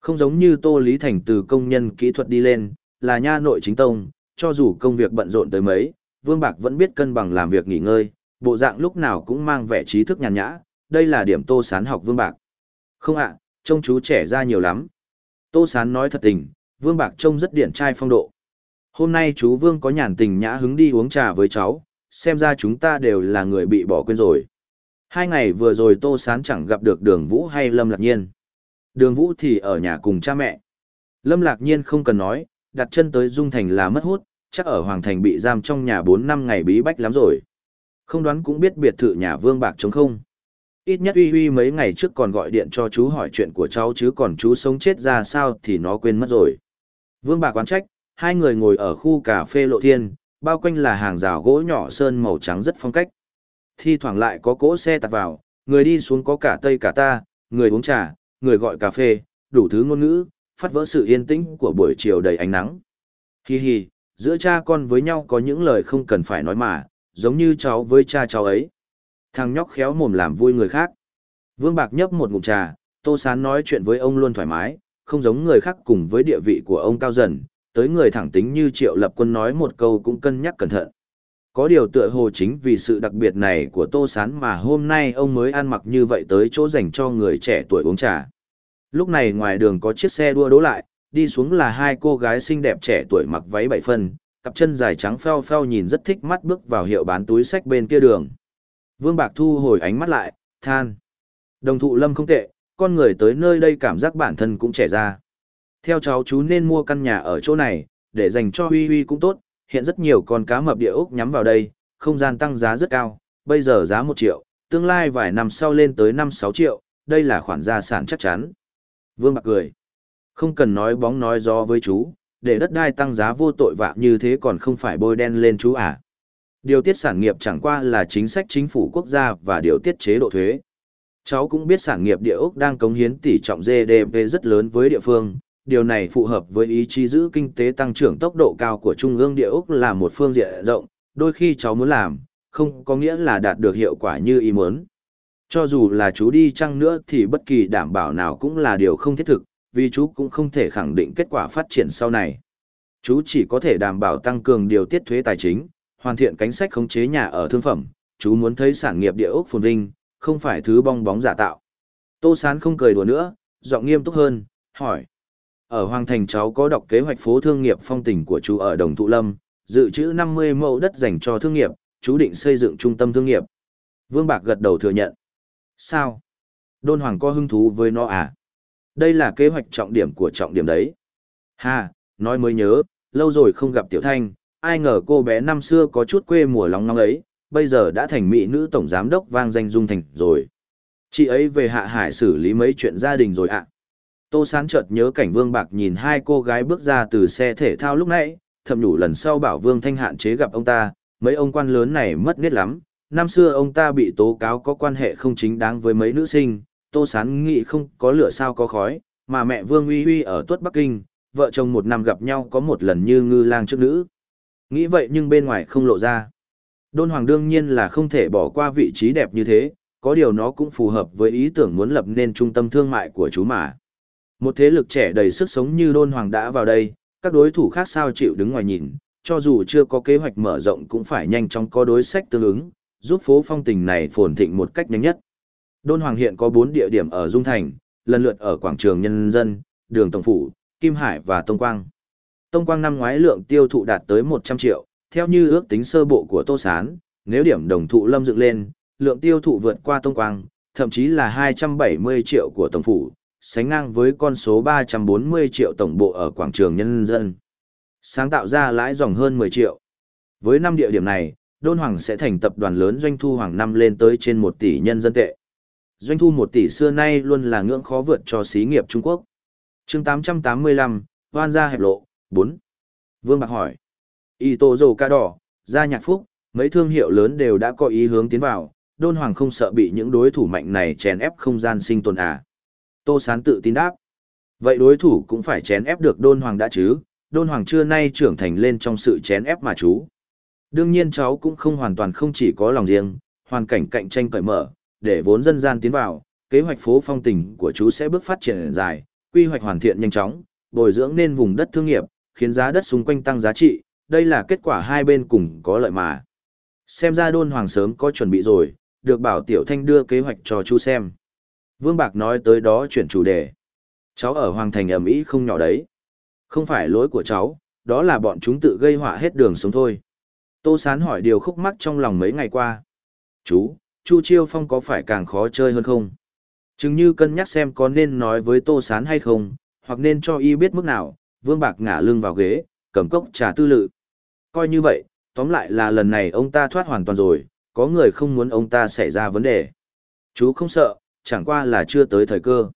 Không giống như Tô Lý Thành từ công nhân kỹ thuật đi lên, là nha nội chính tông, cho dù công việc bận rộn tới mấy, Vương Bạc vẫn biết cân bằng làm việc nghỉ ngơi, bộ dạng lúc nào cũng mang vẻ trí thức nhàn nhã, đây là điểm Tô Sán học Vương Bạc. Không ạ, trông chú trẻ ra nhiều lắm. Tô Sán nói thật tình, Vương Bạc trông rất điển trai phong độ. Hôm nay chú Vương có nhàn tình nhã hứng đi uống trà với cháu, xem ra chúng ta đều là người bị bỏ quên rồi. Hai ngày vừa rồi Tô Sán chẳng gặp được Đường Vũ hay Lâm Lạc Nhiên. Đường Vũ thì ở nhà cùng cha mẹ. Lâm Lạc Nhiên không cần nói, đặt chân tới Dung Thành là mất hút, chắc ở Hoàng Thành bị giam trong nhà 4 năm ngày bí bách lắm rồi. Không đoán cũng biết biệt thự nhà Vương Bạc chống không. Ít nhất uy uy mấy ngày trước còn gọi điện cho chú hỏi chuyện của cháu chứ còn chú sống chết ra sao thì nó quên mất rồi. Vương Bạc quán trách, hai người ngồi ở khu cà phê lộ thiên, bao quanh là hàng rào gỗ nhỏ sơn màu trắng rất phong cách. Thi thoảng lại có cỗ xe tạt vào, người đi xuống có cả tây cả ta, người uống trà, người gọi cà phê, đủ thứ ngôn ngữ, phát vỡ sự yên tĩnh của buổi chiều đầy ánh nắng. Hi hi, giữa cha con với nhau có những lời không cần phải nói mà, giống như cháu với cha cháu ấy. Thằng nhóc khéo mồm làm vui người khác. Vương Bạc nhấp một ngụm trà, Tô Sán nói chuyện với ông luôn thoải mái, không giống người khác cùng với địa vị của ông cao dần, tới người thẳng tính như Triệu Lập Quân nói một câu cũng cân nhắc cẩn thận. Có điều tựa hồ chính vì sự đặc biệt này của Tô Sán mà hôm nay ông mới ăn mặc như vậy tới chỗ dành cho người trẻ tuổi uống trà. Lúc này ngoài đường có chiếc xe đua đỗ lại, đi xuống là hai cô gái xinh đẹp trẻ tuổi mặc váy bảy phân, cặp chân dài trắng pheo pheo nhìn rất thích mắt bước vào hiệu bán túi sách bên kia đường. Vương Bạc thu hồi ánh mắt lại, than. Đồng thụ lâm không tệ, con người tới nơi đây cảm giác bản thân cũng trẻ ra. Theo cháu chú nên mua căn nhà ở chỗ này, để dành cho Huy Huy cũng tốt, hiện rất nhiều con cá mập địa ốc nhắm vào đây, không gian tăng giá rất cao, bây giờ giá 1 triệu, tương lai vài năm sau lên tới 5-6 triệu, đây là khoản gia sản chắc chắn. Vương Bạc cười. Không cần nói bóng nói gió với chú, để đất đai tăng giá vô tội vạ như thế còn không phải bôi đen lên chú à. Điều tiết sản nghiệp chẳng qua là chính sách chính phủ quốc gia và điều tiết chế độ thuế. Cháu cũng biết sản nghiệp địa ốc đang cống hiến tỷ trọng GDP rất lớn với địa phương, điều này phù hợp với ý chí giữ kinh tế tăng trưởng tốc độ cao của Trung ương địa ốc là một phương diện rộng, đôi khi cháu muốn làm, không có nghĩa là đạt được hiệu quả như ý muốn. Cho dù là chú đi chăng nữa thì bất kỳ đảm bảo nào cũng là điều không thiết thực, vì chú cũng không thể khẳng định kết quả phát triển sau này. Chú chỉ có thể đảm bảo tăng cường điều tiết thuế tài chính, hoàn thiện cánh sách khống chế nhà ở thương phẩm, chú muốn thấy sản nghiệp địa ốc phồn vinh, không phải thứ bong bóng giả tạo. Tô Sán không cười đùa nữa, giọng nghiêm túc hơn, hỏi. Ở Hoàng Thành cháu có đọc kế hoạch phố thương nghiệp phong tình của chú ở Đồng Thụ Lâm, dự trữ 50 mẫu đất dành cho thương nghiệp, chú định xây dựng trung tâm thương nghiệp. Vương Bạc gật đầu thừa nhận. Sao? Đôn Hoàng có hứng thú với nó à? Đây là kế hoạch trọng điểm của trọng điểm đấy. Hà, nói mới nhớ, lâu rồi không gặp Tiểu Thanh, ai ngờ cô bé năm xưa có chút quê mùa lóng nóng ấy, bây giờ đã thành mỹ nữ tổng giám đốc vang danh dung thành rồi. Chị ấy về hạ hải xử lý mấy chuyện gia đình rồi ạ. Tô Sán chợt nhớ cảnh Vương Bạc nhìn hai cô gái bước ra từ xe thể thao lúc nãy, thầm nhủ lần sau bảo Vương Thanh hạn chế gặp ông ta, mấy ông quan lớn này mất nết lắm. Năm xưa ông ta bị tố cáo có quan hệ không chính đáng với mấy nữ sinh, Tô Sán nghĩ không có lửa sao có khói, mà mẹ Vương Uy Uy ở tuất Bắc Kinh, vợ chồng một năm gặp nhau có một lần như ngư lang trước nữ. Nghĩ vậy nhưng bên ngoài không lộ ra. Đôn Hoàng đương nhiên là không thể bỏ qua vị trí đẹp như thế, có điều nó cũng phù hợp với ý tưởng muốn lập nên trung tâm thương mại của chú mà. Một thế lực trẻ đầy sức sống như Đôn Hoàng đã vào đây, các đối thủ khác sao chịu đứng ngoài nhìn, cho dù chưa có kế hoạch mở rộng cũng phải nhanh chóng có đối sách tương ứng, giúp phố phong tình này phồn thịnh một cách nhanh nhất. Đôn Hoàng hiện có 4 địa điểm ở Dung Thành, lần lượt ở Quảng trường Nhân dân, Đường Tổng Phủ, Kim Hải và Tông Quang. Tông Quang năm ngoái lượng tiêu thụ đạt tới 100 triệu, theo như ước tính sơ bộ của Tô Sán, nếu điểm đồng thụ lâm dựng lên, lượng tiêu thụ vượt qua Tông Quang, thậm chí là 270 triệu của Tổng Phủ, sánh ngang với con số 340 triệu tổng bộ ở quảng trường nhân dân. Sáng tạo ra lãi dòng hơn 10 triệu. Với 5 địa điểm này, Đôn Hoàng sẽ thành tập đoàn lớn doanh thu hàng năm lên tới trên 1 tỷ nhân dân tệ. Doanh thu 1 tỷ xưa nay luôn là ngưỡng khó vượt cho xí nghiệp Trung Quốc. chương 885, Hoan gia hẹp lộ, 4. Vương Bạc hỏi. Y tô dầu ca đỏ, gia nhạc phúc, mấy thương hiệu lớn đều đã có ý hướng tiến vào, Đôn Hoàng không sợ bị những đối thủ mạnh này chèn ép không gian sinh tồn à. Tô Sán tự tin đáp. Vậy đối thủ cũng phải chèn ép được Đôn Hoàng đã chứ, Đôn Hoàng chưa nay trưởng thành lên trong sự chèn ép mà chú. Đương nhiên cháu cũng không hoàn toàn không chỉ có lòng riêng, hoàn cảnh cạnh tranh cởi mở, để vốn dân gian tiến vào, kế hoạch phố phong tình của chú sẽ bước phát triển dài, quy hoạch hoàn thiện nhanh chóng, bồi dưỡng nên vùng đất thương nghiệp, khiến giá đất xung quanh tăng giá trị, đây là kết quả hai bên cùng có lợi mà. Xem ra đôn hoàng sớm có chuẩn bị rồi, được bảo Tiểu Thanh đưa kế hoạch cho chú xem. Vương Bạc nói tới đó chuyển chủ đề. Cháu ở Hoàng Thành ẩm ý không nhỏ đấy. Không phải lỗi của cháu, đó là bọn chúng tự gây họa hết đường sống thôi. Tô Sán hỏi điều khúc mắc trong lòng mấy ngày qua. Chú, Chu Chiêu Phong có phải càng khó chơi hơn không? Chứng như cân nhắc xem có nên nói với Tô Sán hay không, hoặc nên cho y biết mức nào, Vương Bạc ngả lưng vào ghế, cầm cốc trà tư lự. Coi như vậy, tóm lại là lần này ông ta thoát hoàn toàn rồi, có người không muốn ông ta xảy ra vấn đề. Chú không sợ, chẳng qua là chưa tới thời cơ.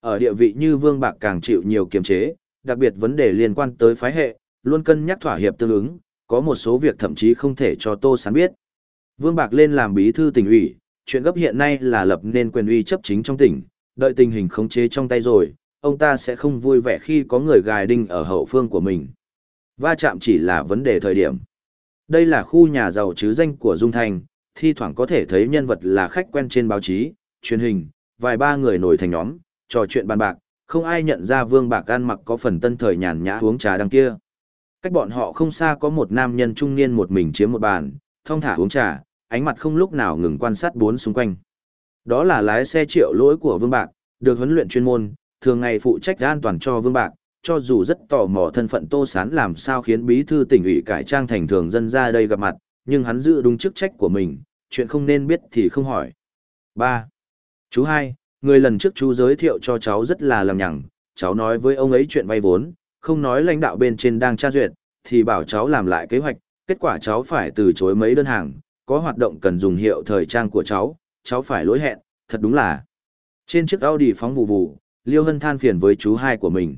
Ở địa vị như Vương Bạc càng chịu nhiều kiềm chế, đặc biệt vấn đề liên quan tới phái hệ, luôn cân nhắc thỏa hiệp tương ứng, có một số việc thậm chí không thể cho Tô Sán biết. Vương Bạc lên làm bí thư tỉnh ủy, chuyện gấp hiện nay là lập nên quyền uy chấp chính trong tỉnh, đợi tình hình khống chế trong tay rồi, ông ta sẽ không vui vẻ khi có người gài đinh ở hậu phương của mình. Va chạm chỉ là vấn đề thời điểm. Đây là khu nhà giàu chứ danh của Dung Thành, thi thoảng có thể thấy nhân vật là khách quen trên báo chí, truyền hình, vài ba người nổi thành nhóm, trò chuyện bàn bạc, không ai nhận ra Vương Bạc ăn mặc có phần tân thời nhàn nhã uống trà đằng kia. Cách bọn họ không xa có một nam nhân trung niên một mình chiếm một bàn, thong thả uống trà, ánh mặt không lúc nào ngừng quan sát bốn xung quanh. Đó là lái xe triệu lỗi của Vương Bạc, được huấn luyện chuyên môn, thường ngày phụ trách an toàn cho Vương Bạc, cho dù rất tò mò thân phận Tô Sán làm sao khiến bí thư tỉnh ủy cải trang thành thường dân ra đây gặp mặt, nhưng hắn giữ đúng chức trách của mình, chuyện không nên biết thì không hỏi. 3. Chú hai, người lần trước chú giới thiệu cho cháu rất là lằng nhằng, cháu nói với ông ấy chuyện vay vốn, không nói lãnh đạo bên trên đang tra duyệt, thì bảo cháu làm lại kế hoạch, kết quả cháu phải từ chối mấy đơn hàng, có hoạt động cần dùng hiệu thời trang của cháu, cháu phải lỗi hẹn, thật đúng là. Trên chiếc Audi phóng vù vù, Liêu Hân than phiền với chú hai của mình.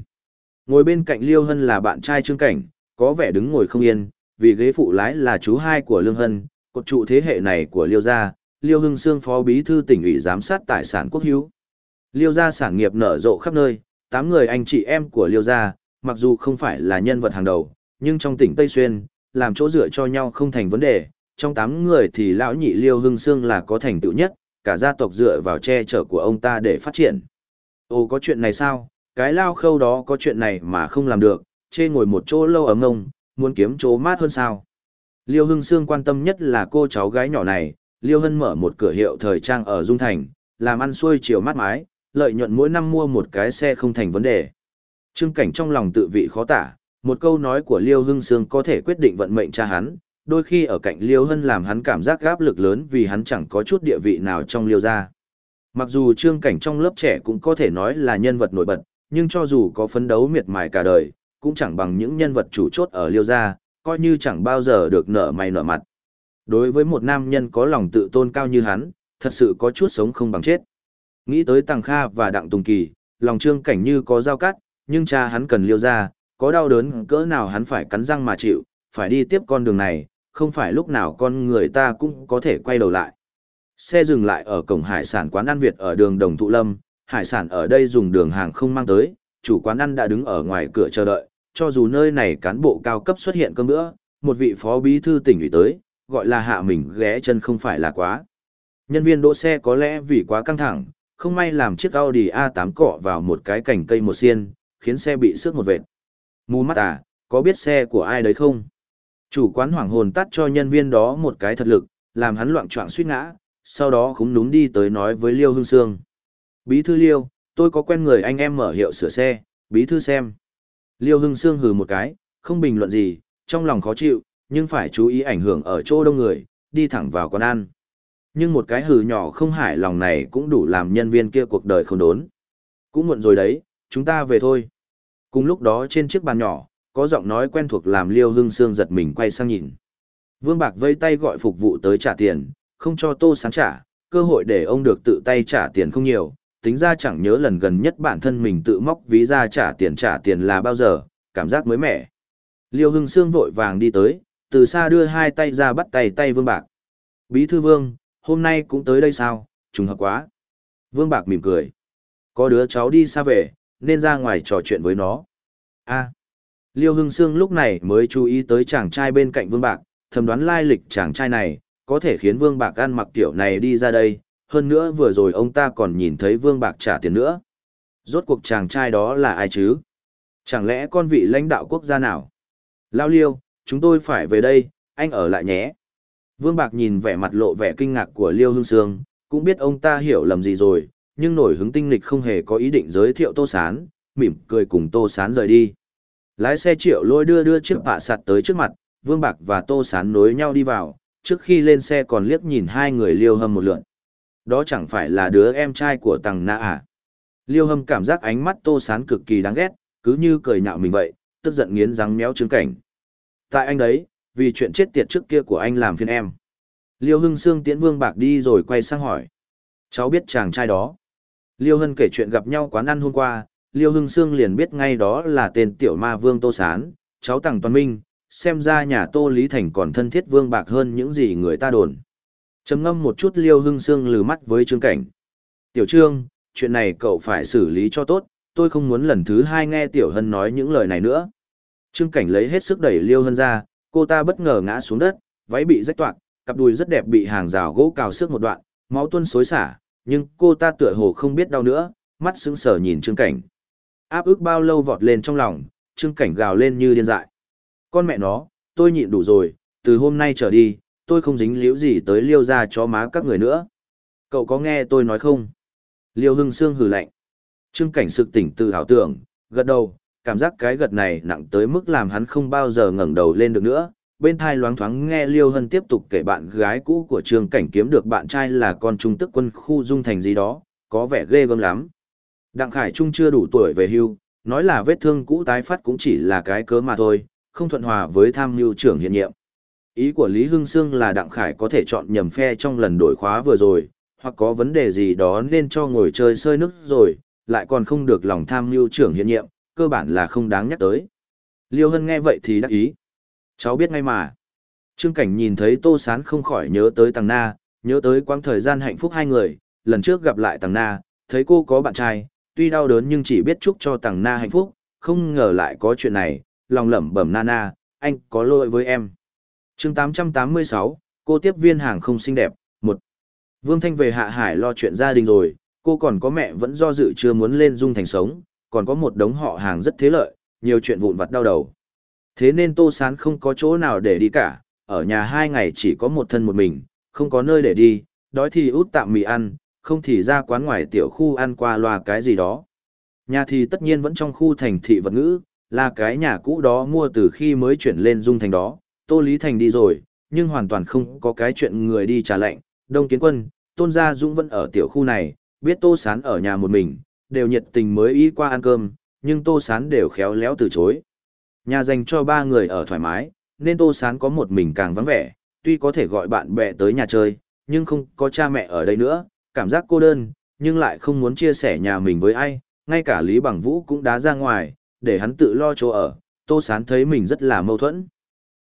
Ngồi bên cạnh Liêu Hân là bạn trai Trương Cảnh, có vẻ đứng ngồi không yên, vì ghế phụ lái là chú hai của Lương Hân, cột trụ thế hệ này của Liêu gia, Liêu Hưng Sương phó bí thư tỉnh ủy giám sát tài sản quốc hữu. Liêu gia sản nghiệp nở rộ khắp nơi, tám người anh chị em của Liêu gia, mặc dù không phải là nhân vật hàng đầu, nhưng trong tỉnh Tây Xuyên, làm chỗ dựa cho nhau không thành vấn đề. Trong tám người thì lão nhị Liêu Hưng Sương là có thành tựu nhất, cả gia tộc dựa vào che chở của ông ta để phát triển. Ồ có chuyện này sao, cái lao khâu đó có chuyện này mà không làm được, chê ngồi một chỗ lâu ấm ngông, muốn kiếm chỗ mát hơn sao. Liêu Hưng Sương quan tâm nhất là cô cháu gái nhỏ này, Liêu Hân mở một cửa hiệu thời trang ở Dung Thành, làm ăn xuôi chiều mát mái, lợi nhuận mỗi năm mua một cái xe không thành vấn đề. Trương Cảnh trong lòng tự vị khó tả, một câu nói của Liêu Hưng Sương có thể quyết định vận mệnh cha hắn, đôi khi ở cạnh Liêu Hân làm hắn cảm giác gáp lực lớn vì hắn chẳng có chút địa vị nào trong Liêu gia. Mặc dù Trương Cảnh trong lớp trẻ cũng có thể nói là nhân vật nổi bật, nhưng cho dù có phấn đấu miệt mài cả đời, cũng chẳng bằng những nhân vật chủ chốt ở Liêu gia, coi như chẳng bao giờ được nở mày nở mặt. Đối với một nam nhân có lòng tự tôn cao như hắn, thật sự có chút sống không bằng chết. Nghĩ tới Tăng Kha và Đặng Tùng Kỳ, lòng trương cảnh như có dao cắt, nhưng cha hắn cần liêu ra, có đau đớn cỡ nào hắn phải cắn răng mà chịu, phải đi tiếp con đường này, không phải lúc nào con người ta cũng có thể quay đầu lại. Xe dừng lại ở cổng hải sản quán ăn Việt ở đường Đồng Thụ Lâm, hải sản ở đây dùng đường hàng không mang tới, chủ quán ăn đã đứng ở ngoài cửa chờ đợi, cho dù nơi này cán bộ cao cấp xuất hiện cơm nữa, một vị phó bí thư tỉnh ủy tới, gọi là hạ mình ghé chân không phải là quá. Nhân viên đỗ xe có lẽ vì quá căng thẳng, không may làm chiếc Audi A8 cọ vào một cái cành cây một xiên, khiến xe bị xước một vệt. Mù mắt à, có biết xe của ai đấy không? Chủ quán hoảng hồn tắt cho nhân viên đó một cái thật lực, làm hắn loạn trọng suýt ngã, sau đó cũng núm đi tới nói với Liêu Hương Sương. Bí thư Liêu, tôi có quen người anh em mở hiệu sửa xe, bí thư xem. Liêu Hưng Sương hừ một cái, không bình luận gì, trong lòng khó chịu, nhưng phải chú ý ảnh hưởng ở chỗ đông người, đi thẳng vào quán ăn. Nhưng một cái hừ nhỏ không hài lòng này cũng đủ làm nhân viên kia cuộc đời không đốn. Cũng muộn rồi đấy, chúng ta về thôi. Cùng lúc đó trên chiếc bàn nhỏ, có giọng nói quen thuộc làm Liêu Hưng Sương giật mình quay sang nhìn. Vương Bạc vây tay gọi phục vụ tới trả tiền, không cho Tô Sán trả, cơ hội để ông được tự tay trả tiền không nhiều, tính ra chẳng nhớ lần gần nhất bản thân mình tự móc ví ra trả tiền trả tiền là bao giờ, cảm giác mới mẻ. Liêu Hưng Sương vội vàng đi tới, từ xa đưa hai tay ra bắt tay tay Vương Bạc. Bí thư Vương, hôm nay cũng tới đây sao, trùng hợp quá. Vương Bạc mỉm cười. Có đứa cháu đi xa về, nên ra ngoài trò chuyện với nó. a Liêu Hưng Sương lúc này mới chú ý tới chàng trai bên cạnh Vương Bạc, thầm đoán lai lịch chàng trai này, có thể khiến Vương Bạc ăn mặc kiểu này đi ra đây, hơn nữa vừa rồi ông ta còn nhìn thấy Vương Bạc trả tiền nữa. Rốt cuộc chàng trai đó là ai chứ? Chẳng lẽ con vị lãnh đạo quốc gia nào? Lao Liêu, chúng tôi phải về đây, anh ở lại nhé. Vương Bạc nhìn vẻ mặt lộ vẻ kinh ngạc của Liêu Hưng Sương, cũng biết ông ta hiểu lầm gì rồi, nhưng nổi hứng tinh lịch không hề có ý định giới thiệu Tô Sán, mỉm cười cùng Tô Sán rời đi. Lái xe triệu lôi đưa đưa chiếc bạ sạt tới trước mặt, Vương Bạc và Tô Sán nối nhau đi vào, trước khi lên xe còn liếc nhìn hai người liêu hâm một lượn. Đó chẳng phải là đứa em trai của Tằng Na à? Liêu hâm cảm giác ánh mắt Tô Sán cực kỳ đáng ghét, cứ như cười nhạo mình vậy, tức giận nghiến răng méo trứng cảnh. Tại anh đấy, vì chuyện chết tiệt trước kia của anh làm phiền em. Liêu Hưng Sương tiễn Vương Bạc đi rồi quay sang hỏi. Cháu biết chàng trai đó. Liêu Hân kể chuyện gặp nhau quán ăn hôm qua, Liêu Hưng Sương liền biết ngay đó là tên tiểu ma vương Tô Sán, cháu Tằng Toàn Minh, xem ra nhà Tô Lý Thành còn thân thiết Vương Bạc hơn những gì người ta đồn. Trầm ngâm một chút Liêu Hưng Sương lừ mắt với Trương Cảnh. Tiểu Trương, chuyện này cậu phải xử lý cho tốt, tôi không muốn lần thứ hai nghe Tiểu Hân nói những lời này nữa. Trương Cảnh lấy hết sức đẩy Liêu Hân ra, cô ta bất ngờ ngã xuống đất, váy bị rách toạc, cặp đùi rất đẹp bị hàng rào gỗ cào xước một đoạn, máu tuôn xối xả, nhưng cô ta tựa hồ không biết đau nữa, mắt sững sờ nhìn Trương Cảnh. Áp ức bao lâu vọt lên trong lòng, Trương Cảnh gào lên như điên dại. Con mẹ nó, tôi nhịn đủ rồi, từ hôm nay trở đi, tôi không dính liễu gì tới liêu ra chó má các người nữa. Cậu có nghe tôi nói không? Liêu hưng xương hừ lạnh. Trương cảnh sực tỉnh từ hảo tưởng, gật đầu, cảm giác cái gật này nặng tới mức làm hắn không bao giờ ngẩng đầu lên được nữa. Bên thai loáng thoáng nghe Liêu Hân tiếp tục kể bạn gái cũ của Trương Cảnh kiếm được bạn trai là con trung tức quân khu dung thành gì đó, có vẻ ghê gớm lắm. Đặng Khải Trung chưa đủ tuổi về hưu, nói là vết thương cũ tái phát cũng chỉ là cái cớ mà thôi, không thuận hòa với tham mưu trưởng hiện nhiệm. Ý của Lý Hưng Sương là Đặng Khải có thể chọn nhầm phe trong lần đổi khóa vừa rồi, hoặc có vấn đề gì đó nên cho ngồi chơi sơi nước rồi, lại còn không được lòng tham mưu trưởng hiện nhiệm, cơ bản là không đáng nhắc tới. Liêu Hân nghe vậy thì đắc ý. Cháu biết ngay mà. Trương Cảnh nhìn thấy Tô Sán không khỏi nhớ tới Tằng Na, nhớ tới quãng thời gian hạnh phúc hai người, lần trước gặp lại Tằng Na, thấy cô có bạn trai, tuy đau đớn nhưng chỉ biết chúc cho Tằng Na hạnh phúc, không ngờ lại có chuyện này, lòng lẩm bẩm Nana, anh có lỗi với em chương 886, cô tiếp viên hàng không xinh đẹp, một Vương Thanh về Hạ Hải lo chuyện gia đình rồi, cô còn có mẹ vẫn do dự chưa muốn lên dung thành sống, còn có một đống họ hàng rất thế lợi, nhiều chuyện vụn vặt đau đầu. Thế nên Tô Sán không có chỗ nào để đi cả, ở nhà hai ngày chỉ có một thân một mình, không có nơi để đi, đói thì út tạm mì ăn, không thì ra quán ngoài tiểu khu ăn qua loa cái gì đó. Nhà thì tất nhiên vẫn trong khu thành thị vật ngữ, là cái nhà cũ đó mua từ khi mới chuyển lên dung thành đó, Tô Lý Thành đi rồi, nhưng hoàn toàn không có cái chuyện người đi trả lệnh. Đông Kiến Quân, Tôn Gia Dũng vẫn ở tiểu khu này, biết Tô Sán ở nhà một mình, đều nhiệt tình mới ý qua ăn cơm, nhưng Tô Sán đều khéo léo từ chối. Nhà dành cho ba người ở thoải mái, nên Tô Sán có một mình càng vắng vẻ, tuy có thể gọi bạn bè tới nhà chơi, nhưng không có cha mẹ ở đây nữa, cảm giác cô đơn, nhưng lại không muốn chia sẻ nhà mình với ai, ngay cả Lý Bằng Vũ cũng đá ra ngoài, để hắn tự lo chỗ ở, Tô Sán thấy mình rất là mâu thuẫn.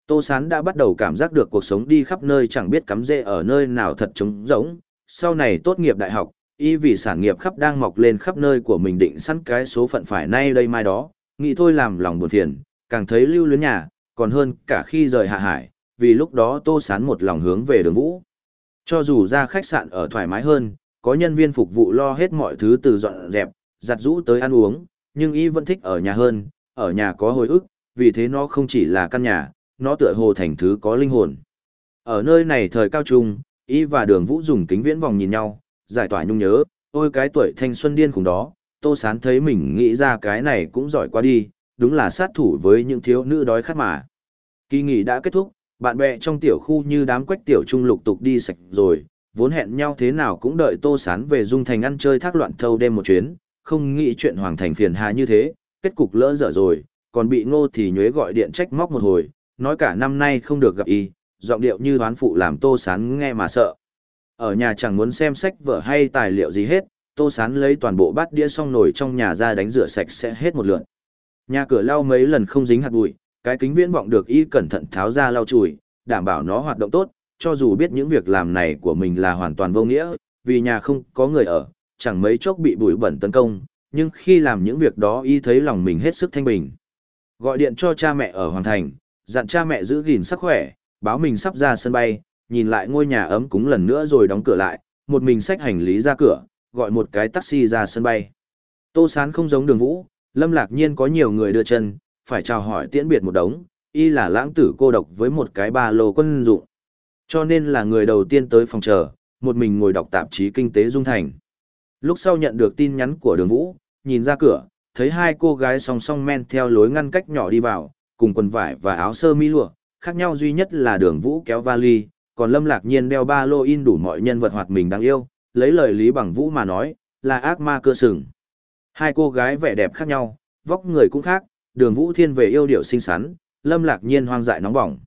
Tô Sán đã bắt đầu cảm giác được cuộc sống đi khắp nơi chẳng biết cắm rễ ở nơi nào thật trống rỗng, sau này tốt nghiệp đại học, y vì sản nghiệp khắp đang mọc lên khắp nơi của mình định sẵn cái số phận phải nay đây mai đó, nghĩ thôi làm lòng buồn phiền, càng thấy lưu luyến nhà, còn hơn cả khi rời hạ hải, vì lúc đó Tô Sán một lòng hướng về đường vũ. Cho dù ra khách sạn ở thoải mái hơn, có nhân viên phục vụ lo hết mọi thứ từ dọn dẹp, giặt rũ tới ăn uống, nhưng y vẫn thích ở nhà hơn, ở nhà có hồi ức, vì thế nó không chỉ là căn nhà, nó tựa hồ thành thứ có linh hồn. Ở nơi này thời cao trung, y và đường vũ dùng kính viễn vòng nhìn nhau, giải tỏa nhung nhớ, ôi cái tuổi thanh xuân điên cùng đó, tô sán thấy mình nghĩ ra cái này cũng giỏi quá đi, đúng là sát thủ với những thiếu nữ đói khát mà. Kỳ nghỉ đã kết thúc, bạn bè trong tiểu khu như đám quách tiểu trung lục tục đi sạch rồi, vốn hẹn nhau thế nào cũng đợi tô sán về dung thành ăn chơi thác loạn thâu đêm một chuyến, không nghĩ chuyện hoàng thành phiền hà như thế, kết cục lỡ dở rồi, còn bị ngô thì nhuế gọi điện trách móc một hồi, nói cả năm nay không được gặp y, giọng điệu như đoán phụ làm tô sán nghe mà sợ. Ở nhà chẳng muốn xem sách vở hay tài liệu gì hết, tô sán lấy toàn bộ bát đĩa xong nồi trong nhà ra đánh rửa sạch sẽ hết một lượt. Nhà cửa lau mấy lần không dính hạt bụi, cái kính viễn vọng được y cẩn thận tháo ra lau chùi, đảm bảo nó hoạt động tốt, cho dù biết những việc làm này của mình là hoàn toàn vô nghĩa, vì nhà không có người ở, chẳng mấy chốc bị bụi bẩn tấn công, nhưng khi làm những việc đó y thấy lòng mình hết sức thanh bình. Gọi điện cho cha mẹ ở Hoàng Thành, dặn cha mẹ giữ gìn sức khỏe, báo mình sắp ra sân bay, nhìn lại ngôi nhà ấm cúng lần nữa rồi đóng cửa lại, một mình xách hành lý ra cửa, gọi một cái taxi ra sân bay. Tô Sán không giống đường vũ, Lâm Lạc Nhiên có nhiều người đưa chân, phải chào hỏi tiễn biệt một đống, y là lãng tử cô độc với một cái ba lô quân dụng. Cho nên là người đầu tiên tới phòng chờ, một mình ngồi đọc tạp chí kinh tế dung thành. Lúc sau nhận được tin nhắn của đường vũ, nhìn ra cửa, thấy hai cô gái song song men theo lối ngăn cách nhỏ đi vào, cùng quần vải và áo sơ mi lụa, khác nhau duy nhất là đường vũ kéo vali, còn lâm lạc nhiên đeo ba lô in đủ mọi nhân vật hoạt mình đáng yêu, lấy lời lý bằng vũ mà nói, là ác ma cơ sừng. Hai cô gái vẻ đẹp khác nhau, vóc người cũng khác, đường vũ thiên về yêu điệu xinh xắn, lâm lạc nhiên hoang dại nóng bỏng.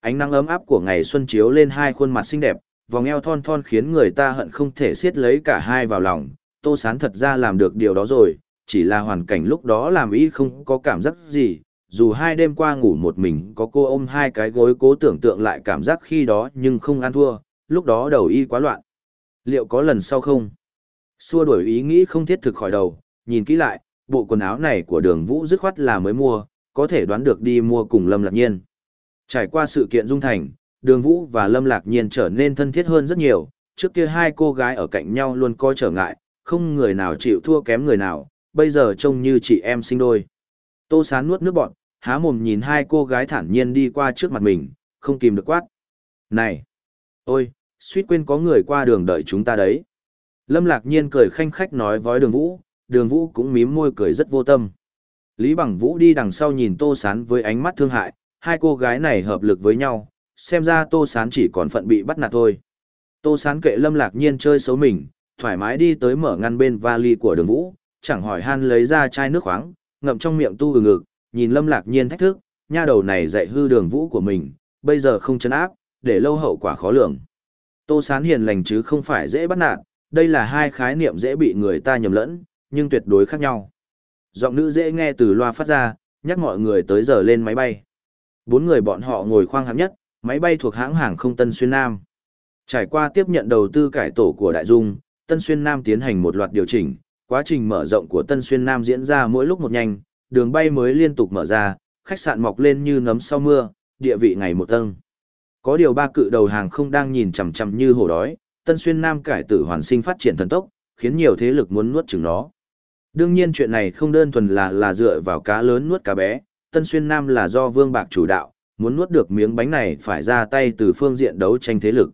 Ánh nắng ấm áp của ngày xuân chiếu lên hai khuôn mặt xinh đẹp, vòng eo thon thon khiến người ta hận không thể siết lấy cả hai vào lòng. Tô Sán thật ra làm được điều đó rồi, chỉ là hoàn cảnh lúc đó làm ý không có cảm giác gì. Dù hai đêm qua ngủ một mình có cô ôm hai cái gối cố tưởng tượng lại cảm giác khi đó nhưng không ăn thua, lúc đó đầu y quá loạn. Liệu có lần sau không? Xua đuổi ý nghĩ không thiết thực khỏi đầu, nhìn kỹ lại, bộ quần áo này của đường vũ dứt khoát là mới mua, có thể đoán được đi mua cùng Lâm Lạc Nhiên. Trải qua sự kiện dung thành, đường vũ và Lâm Lạc Nhiên trở nên thân thiết hơn rất nhiều, trước kia hai cô gái ở cạnh nhau luôn coi trở ngại, không người nào chịu thua kém người nào, bây giờ trông như chị em sinh đôi. Tô Sán nuốt nước bọn, há mồm nhìn hai cô gái thản nhiên đi qua trước mặt mình, không kìm được quát. Này! Ôi, suýt quên có người qua đường đợi chúng ta đấy. Lâm Lạc Nhiên cười khanh khách nói với đường vũ, đường vũ cũng mím môi cười rất vô tâm. Lý Bằng Vũ đi đằng sau nhìn Tô Sán với ánh mắt thương hại, hai cô gái này hợp lực với nhau, xem ra Tô Sán chỉ còn phận bị bắt nạt thôi. Tô Sán kệ Lâm Lạc Nhiên chơi xấu mình, thoải mái đi tới mở ngăn bên vali của đường vũ, chẳng hỏi han lấy ra chai nước khoáng, ngậm trong miệng tu ừ ngực, nhìn Lâm Lạc Nhiên thách thức, nha đầu này dạy hư đường vũ của mình, bây giờ không chấn áp, để lâu hậu quả khó lường. Tô Sán hiền lành chứ không phải dễ bắt nạt, đây là hai khái niệm dễ bị người ta nhầm lẫn, nhưng tuyệt đối khác nhau. Giọng nữ dễ nghe từ loa phát ra, nhắc mọi người tới giờ lên máy bay. Bốn người bọn họ ngồi khoang hạng nhất, máy bay thuộc hãng hàng không Tân Xuyên Nam. Trải qua tiếp nhận đầu tư cải tổ của Đại Dung, Tân Xuyên Nam tiến hành một loạt điều chỉnh, quá trình mở rộng của Tân Xuyên Nam diễn ra mỗi lúc một nhanh, đường bay mới liên tục mở ra, khách sạn mọc lên như nấm sau mưa, địa vị ngày một tăng. Có điều ba cự đầu hàng không đang nhìn chằm chằm như hổ đói, Tân Xuyên Nam cải tử hoàn sinh phát triển thần tốc, khiến nhiều thế lực muốn nuốt chửng nó. Đương nhiên chuyện này không đơn thuần là là dựa vào cá lớn nuốt cá bé, Tân Xuyên Nam là do Vương Bạc chủ đạo, muốn nuốt được miếng bánh này phải ra tay từ phương diện đấu tranh thế lực.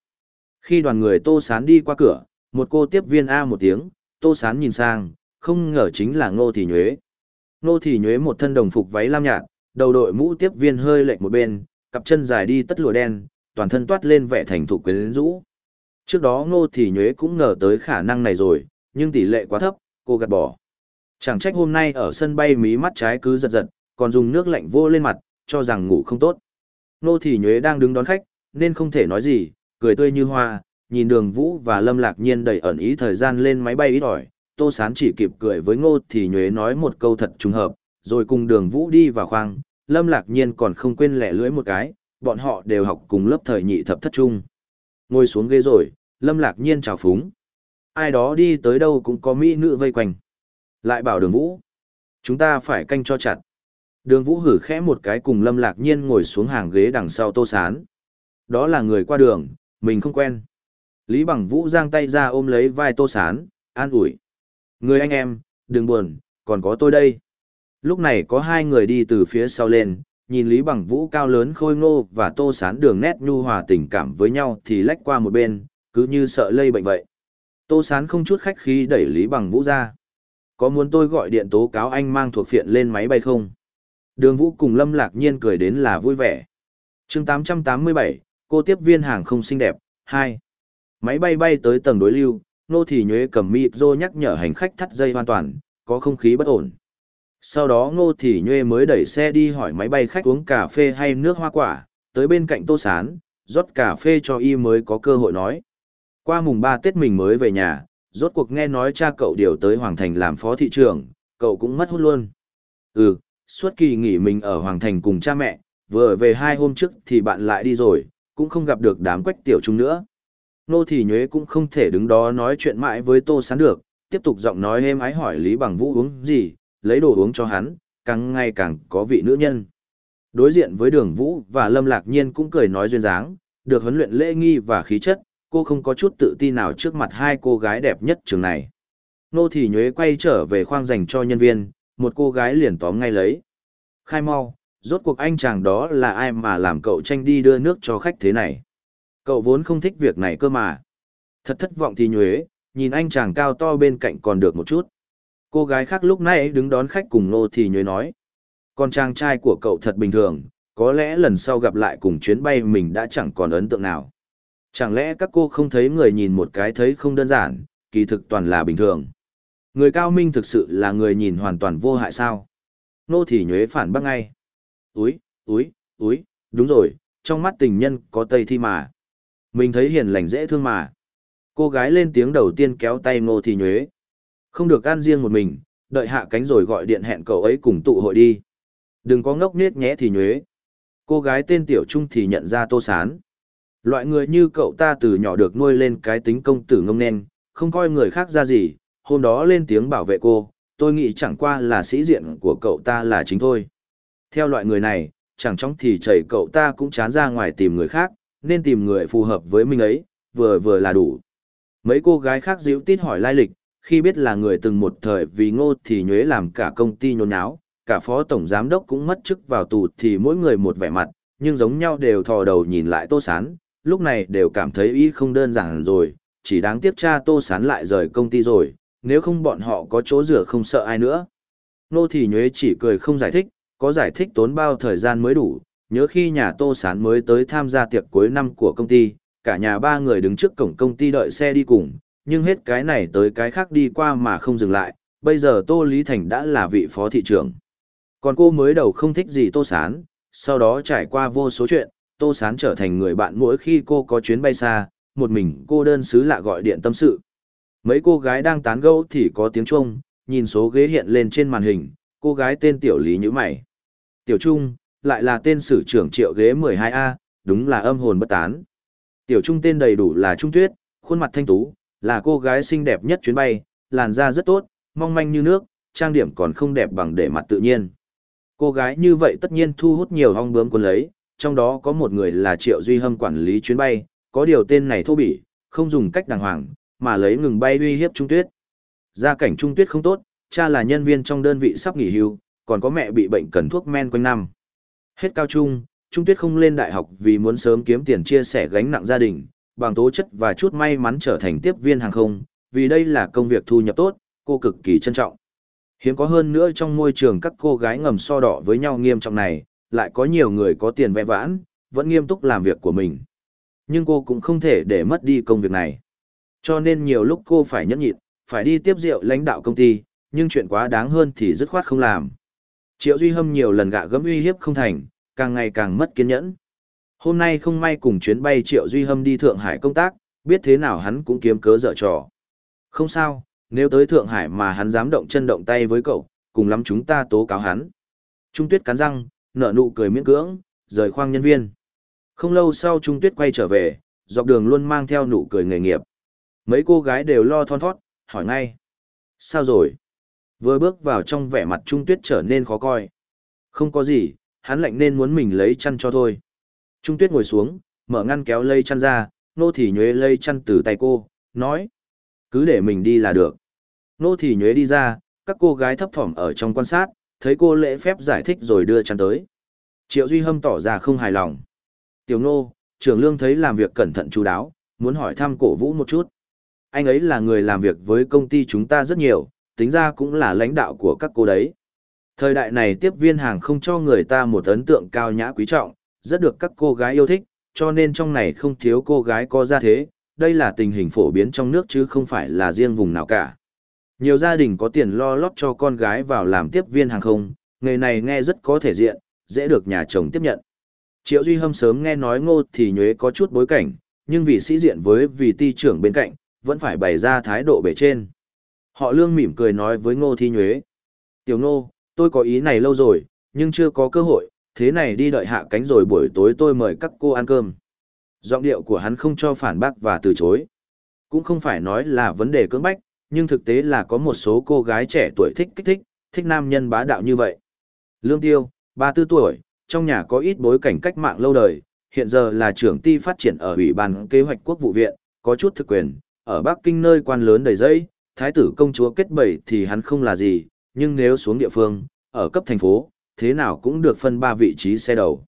Khi đoàn người Tô Sán đi qua cửa, một cô tiếp viên A một tiếng, Tô Sán nhìn sang, không ngờ chính là Ngô Thị Nhuế. Ngô Thị Nhuế một thân đồng phục váy lam nhạt, đầu đội mũ tiếp viên hơi lệch một bên, cặp chân dài đi tất lụa đen, toàn thân toát lên vẻ thành thục quyến rũ. Trước đó Ngô Thị Nhuế cũng ngờ tới khả năng này rồi, nhưng tỷ lệ quá thấp, cô gạt bỏ. Chẳng trách hôm nay ở sân bay mí mắt trái cứ giật giật, còn dùng nước lạnh vô lên mặt, cho rằng ngủ không tốt. Nô Thị Nhuế đang đứng đón khách, nên không thể nói gì, cười tươi như hoa, nhìn đường vũ và lâm lạc nhiên đầy ẩn ý thời gian lên máy bay ít ỏi. Tô Sán chỉ kịp cười với Ngô Thị Nhuế nói một câu thật trùng hợp, rồi cùng đường vũ đi vào khoang, lâm lạc nhiên còn không quên lẻ lưỡi một cái, bọn họ đều học cùng lớp thời nhị thập thất trung. Ngồi xuống ghế rồi, lâm lạc nhiên chào phúng. Ai đó đi tới đâu cũng có mỹ nữ vây quanh. Lại bảo đường vũ. Chúng ta phải canh cho chặt. Đường vũ hử khẽ một cái cùng lâm lạc nhiên ngồi xuống hàng ghế đằng sau tô sán. Đó là người qua đường, mình không quen. Lý bằng vũ giang tay ra ôm lấy vai tô sán, an ủi. Người anh em, đừng buồn, còn có tôi đây. Lúc này có hai người đi từ phía sau lên, nhìn Lý Bằng Vũ cao lớn khôi ngô và tô sán đường nét nhu hòa tình cảm với nhau thì lách qua một bên, cứ như sợ lây bệnh vậy. Tô sán không chút khách khí đẩy Lý Bằng Vũ ra. Có muốn tôi gọi điện tố cáo anh mang thuộc phiện lên máy bay không? Đường Vũ cùng Lâm Lạc Nhiên cười đến là vui vẻ. chương 887, cô tiếp viên hàng không xinh đẹp, 2. Máy bay bay tới tầng đối lưu, nô thì nhuế cầm mịp rô nhắc nhở hành khách thắt dây hoàn toàn, có không khí bất ổn. Sau đó ngô Thị nhuê mới đẩy xe đi hỏi máy bay khách uống cà phê hay nước hoa quả, tới bên cạnh tô sán, rót cà phê cho y mới có cơ hội nói. Qua mùng 3 Tết mình mới về nhà, rốt cuộc nghe nói cha cậu điều tới Hoàng Thành làm phó thị trưởng, cậu cũng mất hút luôn. Ừ, suốt kỳ nghỉ mình ở Hoàng Thành cùng cha mẹ, vừa về hai hôm trước thì bạn lại đi rồi, cũng không gặp được đám quách tiểu trung nữa. Nô thì nhuế cũng không thể đứng đó nói chuyện mãi với Tô Sán được, tiếp tục giọng nói êm ái hỏi Lý Bằng Vũ uống gì, lấy đồ uống cho hắn, càng ngày càng có vị nữ nhân. Đối diện với đường Vũ và Lâm Lạc Nhiên cũng cười nói duyên dáng, được huấn luyện lễ nghi và khí chất, cô không có chút tự ti nào trước mặt hai cô gái đẹp nhất trường này. Nô thì nhuế quay trở về khoang dành cho nhân viên, một cô gái liền tóm ngay lấy. Khai mau, rốt cuộc anh chàng đó là ai mà làm cậu tranh đi đưa nước cho khách thế này. Cậu vốn không thích việc này cơ mà. Thật thất vọng thì nhuế, nhìn anh chàng cao to bên cạnh còn được một chút. Cô gái khác lúc nãy đứng đón khách cùng nô thì nhuế nói. Con chàng trai của cậu thật bình thường, có lẽ lần sau gặp lại cùng chuyến bay mình đã chẳng còn ấn tượng nào. Chẳng lẽ các cô không thấy người nhìn một cái thấy không đơn giản, kỳ thực toàn là bình thường. Người cao minh thực sự là người nhìn hoàn toàn vô hại sao? Nô thì nhuế phản bác ngay. Úi, úi, úi, đúng rồi, trong mắt tình nhân có tây thi mà. Mình thấy hiền lành dễ thương mà. Cô gái lên tiếng đầu tiên kéo tay nô thì nhuế. Không được ăn riêng một mình, đợi hạ cánh rồi gọi điện hẹn cậu ấy cùng tụ hội đi. Đừng có ngốc nết nhé thì nhuế. Cô gái tên Tiểu Trung thì nhận ra tô sán. Loại người như cậu ta từ nhỏ được nuôi lên cái tính công tử ngông nên, không coi người khác ra gì, hôm đó lên tiếng bảo vệ cô, tôi nghĩ chẳng qua là sĩ diện của cậu ta là chính thôi. Theo loại người này, chẳng chóng thì chảy cậu ta cũng chán ra ngoài tìm người khác, nên tìm người phù hợp với mình ấy, vừa vừa là đủ. Mấy cô gái khác díu tít hỏi lai lịch, khi biết là người từng một thời vì ngô thì nhuế làm cả công ty nhốn nháo, cả phó tổng giám đốc cũng mất chức vào tù thì mỗi người một vẻ mặt, nhưng giống nhau đều thò đầu nhìn lại tô sán, lúc này đều cảm thấy ý không đơn giản rồi, chỉ đáng tiếc cha tô sán lại rời công ty rồi, nếu không bọn họ có chỗ rửa không sợ ai nữa. Nô thì nhuế chỉ cười không giải thích, có giải thích tốn bao thời gian mới đủ, nhớ khi nhà tô sán mới tới tham gia tiệc cuối năm của công ty, cả nhà ba người đứng trước cổng công ty đợi xe đi cùng, nhưng hết cái này tới cái khác đi qua mà không dừng lại, bây giờ Tô Lý Thành đã là vị phó thị trưởng. Còn cô mới đầu không thích gì Tô Sán, sau đó trải qua vô số chuyện, Tô Sán trở thành người bạn mỗi khi cô có chuyến bay xa, một mình cô đơn xứ lạ gọi điện tâm sự. Mấy cô gái đang tán gẫu thì có tiếng chuông, nhìn số ghế hiện lên trên màn hình, cô gái tên Tiểu Lý như mày. Tiểu Trung, lại là tên sử trưởng triệu ghế 12A, đúng là âm hồn bất tán. Tiểu Trung tên đầy đủ là Trung Tuyết, khuôn mặt thanh tú, là cô gái xinh đẹp nhất chuyến bay, làn da rất tốt, mong manh như nước, trang điểm còn không đẹp bằng để mặt tự nhiên. Cô gái như vậy tất nhiên thu hút nhiều hong bướm quân lấy, trong đó có một người là Triệu Duy Hâm quản lý chuyến bay, có điều tên này thô bỉ, không dùng cách đàng hoàng, mà lấy ngừng bay uy hiếp Trung Tuyết. Gia cảnh Trung Tuyết không tốt, cha là nhân viên trong đơn vị sắp nghỉ hưu, còn có mẹ bị bệnh cần thuốc men quanh năm. Hết cao trung, Trung Tuyết không lên đại học vì muốn sớm kiếm tiền chia sẻ gánh nặng gia đình, bằng tố chất và chút may mắn trở thành tiếp viên hàng không, vì đây là công việc thu nhập tốt, cô cực kỳ trân trọng. Hiếm có hơn nữa trong môi trường các cô gái ngầm so đỏ với nhau nghiêm trọng này, lại có nhiều người có tiền vẽ vãn, vẫn nghiêm túc làm việc của mình. Nhưng cô cũng không thể để mất đi công việc này. Cho nên nhiều lúc cô phải nhẫn nhịn, phải đi tiếp rượu lãnh đạo công ty, nhưng chuyện quá đáng hơn thì dứt khoát không làm. Triệu Duy Hâm nhiều lần gạ gẫm uy hiếp không thành, càng ngày càng mất kiên nhẫn. Hôm nay không may cùng chuyến bay Triệu Duy Hâm đi Thượng Hải công tác, biết thế nào hắn cũng kiếm cớ dở trò. Không sao, nếu tới Thượng Hải mà hắn dám động chân động tay với cậu, cùng lắm chúng ta tố cáo hắn. Trung Tuyết cắn răng, nở nụ cười miễn cưỡng, rời khoang nhân viên. Không lâu sau Trung Tuyết quay trở về, dọc đường luôn mang theo nụ cười nghề nghiệp. Mấy cô gái đều lo thon thót hỏi ngay. Sao rồi? Vừa bước vào trong vẻ mặt Trung Tuyết trở nên khó coi. Không có gì, hắn lạnh nên muốn mình lấy chăn cho thôi. Trung Tuyết ngồi xuống, mở ngăn kéo lây chăn ra, nô thì nhuế lây chăn từ tay cô, nói. Cứ để mình đi là được. Nô thì nhuế đi ra, các cô gái thấp thỏm ở trong quan sát, thấy cô lễ phép giải thích rồi đưa chăn tới. Triệu Duy Hâm tỏ ra không hài lòng. Tiểu nô, trưởng lương thấy làm việc cẩn thận chú đáo, muốn hỏi thăm cổ vũ một chút. Anh ấy là người làm việc với công ty chúng ta rất nhiều, tính ra cũng là lãnh đạo của các cô đấy. Thời đại này tiếp viên hàng không cho người ta một ấn tượng cao nhã quý trọng, rất được các cô gái yêu thích, cho nên trong này không thiếu cô gái có ra thế, đây là tình hình phổ biến trong nước chứ không phải là riêng vùng nào cả. Nhiều gia đình có tiền lo lót cho con gái vào làm tiếp viên hàng không, nghề này nghe rất có thể diện, dễ được nhà chồng tiếp nhận. Triệu Duy Hâm sớm nghe nói ngô thì nhuế có chút bối cảnh, nhưng vì sĩ diện với vì ti trưởng bên cạnh, vẫn phải bày ra thái độ bề trên. Họ lương mỉm cười nói với ngô thi nhuế. Tiểu ngô, tôi có ý này lâu rồi, nhưng chưa có cơ hội, thế này đi đợi hạ cánh rồi buổi tối tôi mời các cô ăn cơm. Giọng điệu của hắn không cho phản bác và từ chối. Cũng không phải nói là vấn đề cưỡng bách, nhưng thực tế là có một số cô gái trẻ tuổi thích kích thích, thích nam nhân bá đạo như vậy. Lương Tiêu, 34 tuổi, trong nhà có ít bối cảnh cách mạng lâu đời, hiện giờ là trưởng ty phát triển ở Ủy ban Kế hoạch Quốc vụ viện, có chút thực quyền, ở Bắc Kinh nơi quan lớn đầy dây, thái tử công chúa kết bẩy thì hắn không là gì, nhưng nếu xuống địa phương, ở cấp thành phố, thế nào cũng được phân ba vị trí xe đầu.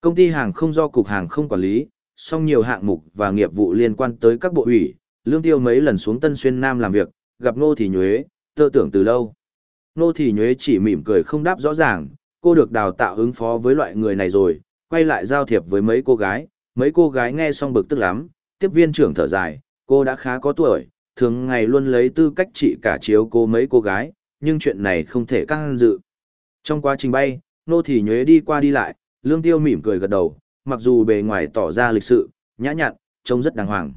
Công ty hàng không do cục hàng không quản lý, song nhiều hạng mục và nghiệp vụ liên quan tới các bộ ủy, lương tiêu mấy lần xuống Tân Xuyên Nam làm việc, gặp Nô Thị Nhuế, tơ tưởng từ lâu. Nô Thị Nhuế chỉ mỉm cười không đáp rõ ràng, cô được đào tạo ứng phó với loại người này rồi, quay lại giao thiệp với mấy cô gái, mấy cô gái nghe xong bực tức lắm, tiếp viên trưởng thở dài, cô đã khá có tuổi, thường ngày luôn lấy tư cách trị cả chiếu cô mấy cô gái, nhưng chuyện này không thể căng dự. Trong quá trình bay, nô thì nhuế đi qua đi lại, lương tiêu mỉm cười gật đầu, mặc dù bề ngoài tỏ ra lịch sự, nhã nhặn, trông rất đàng hoàng.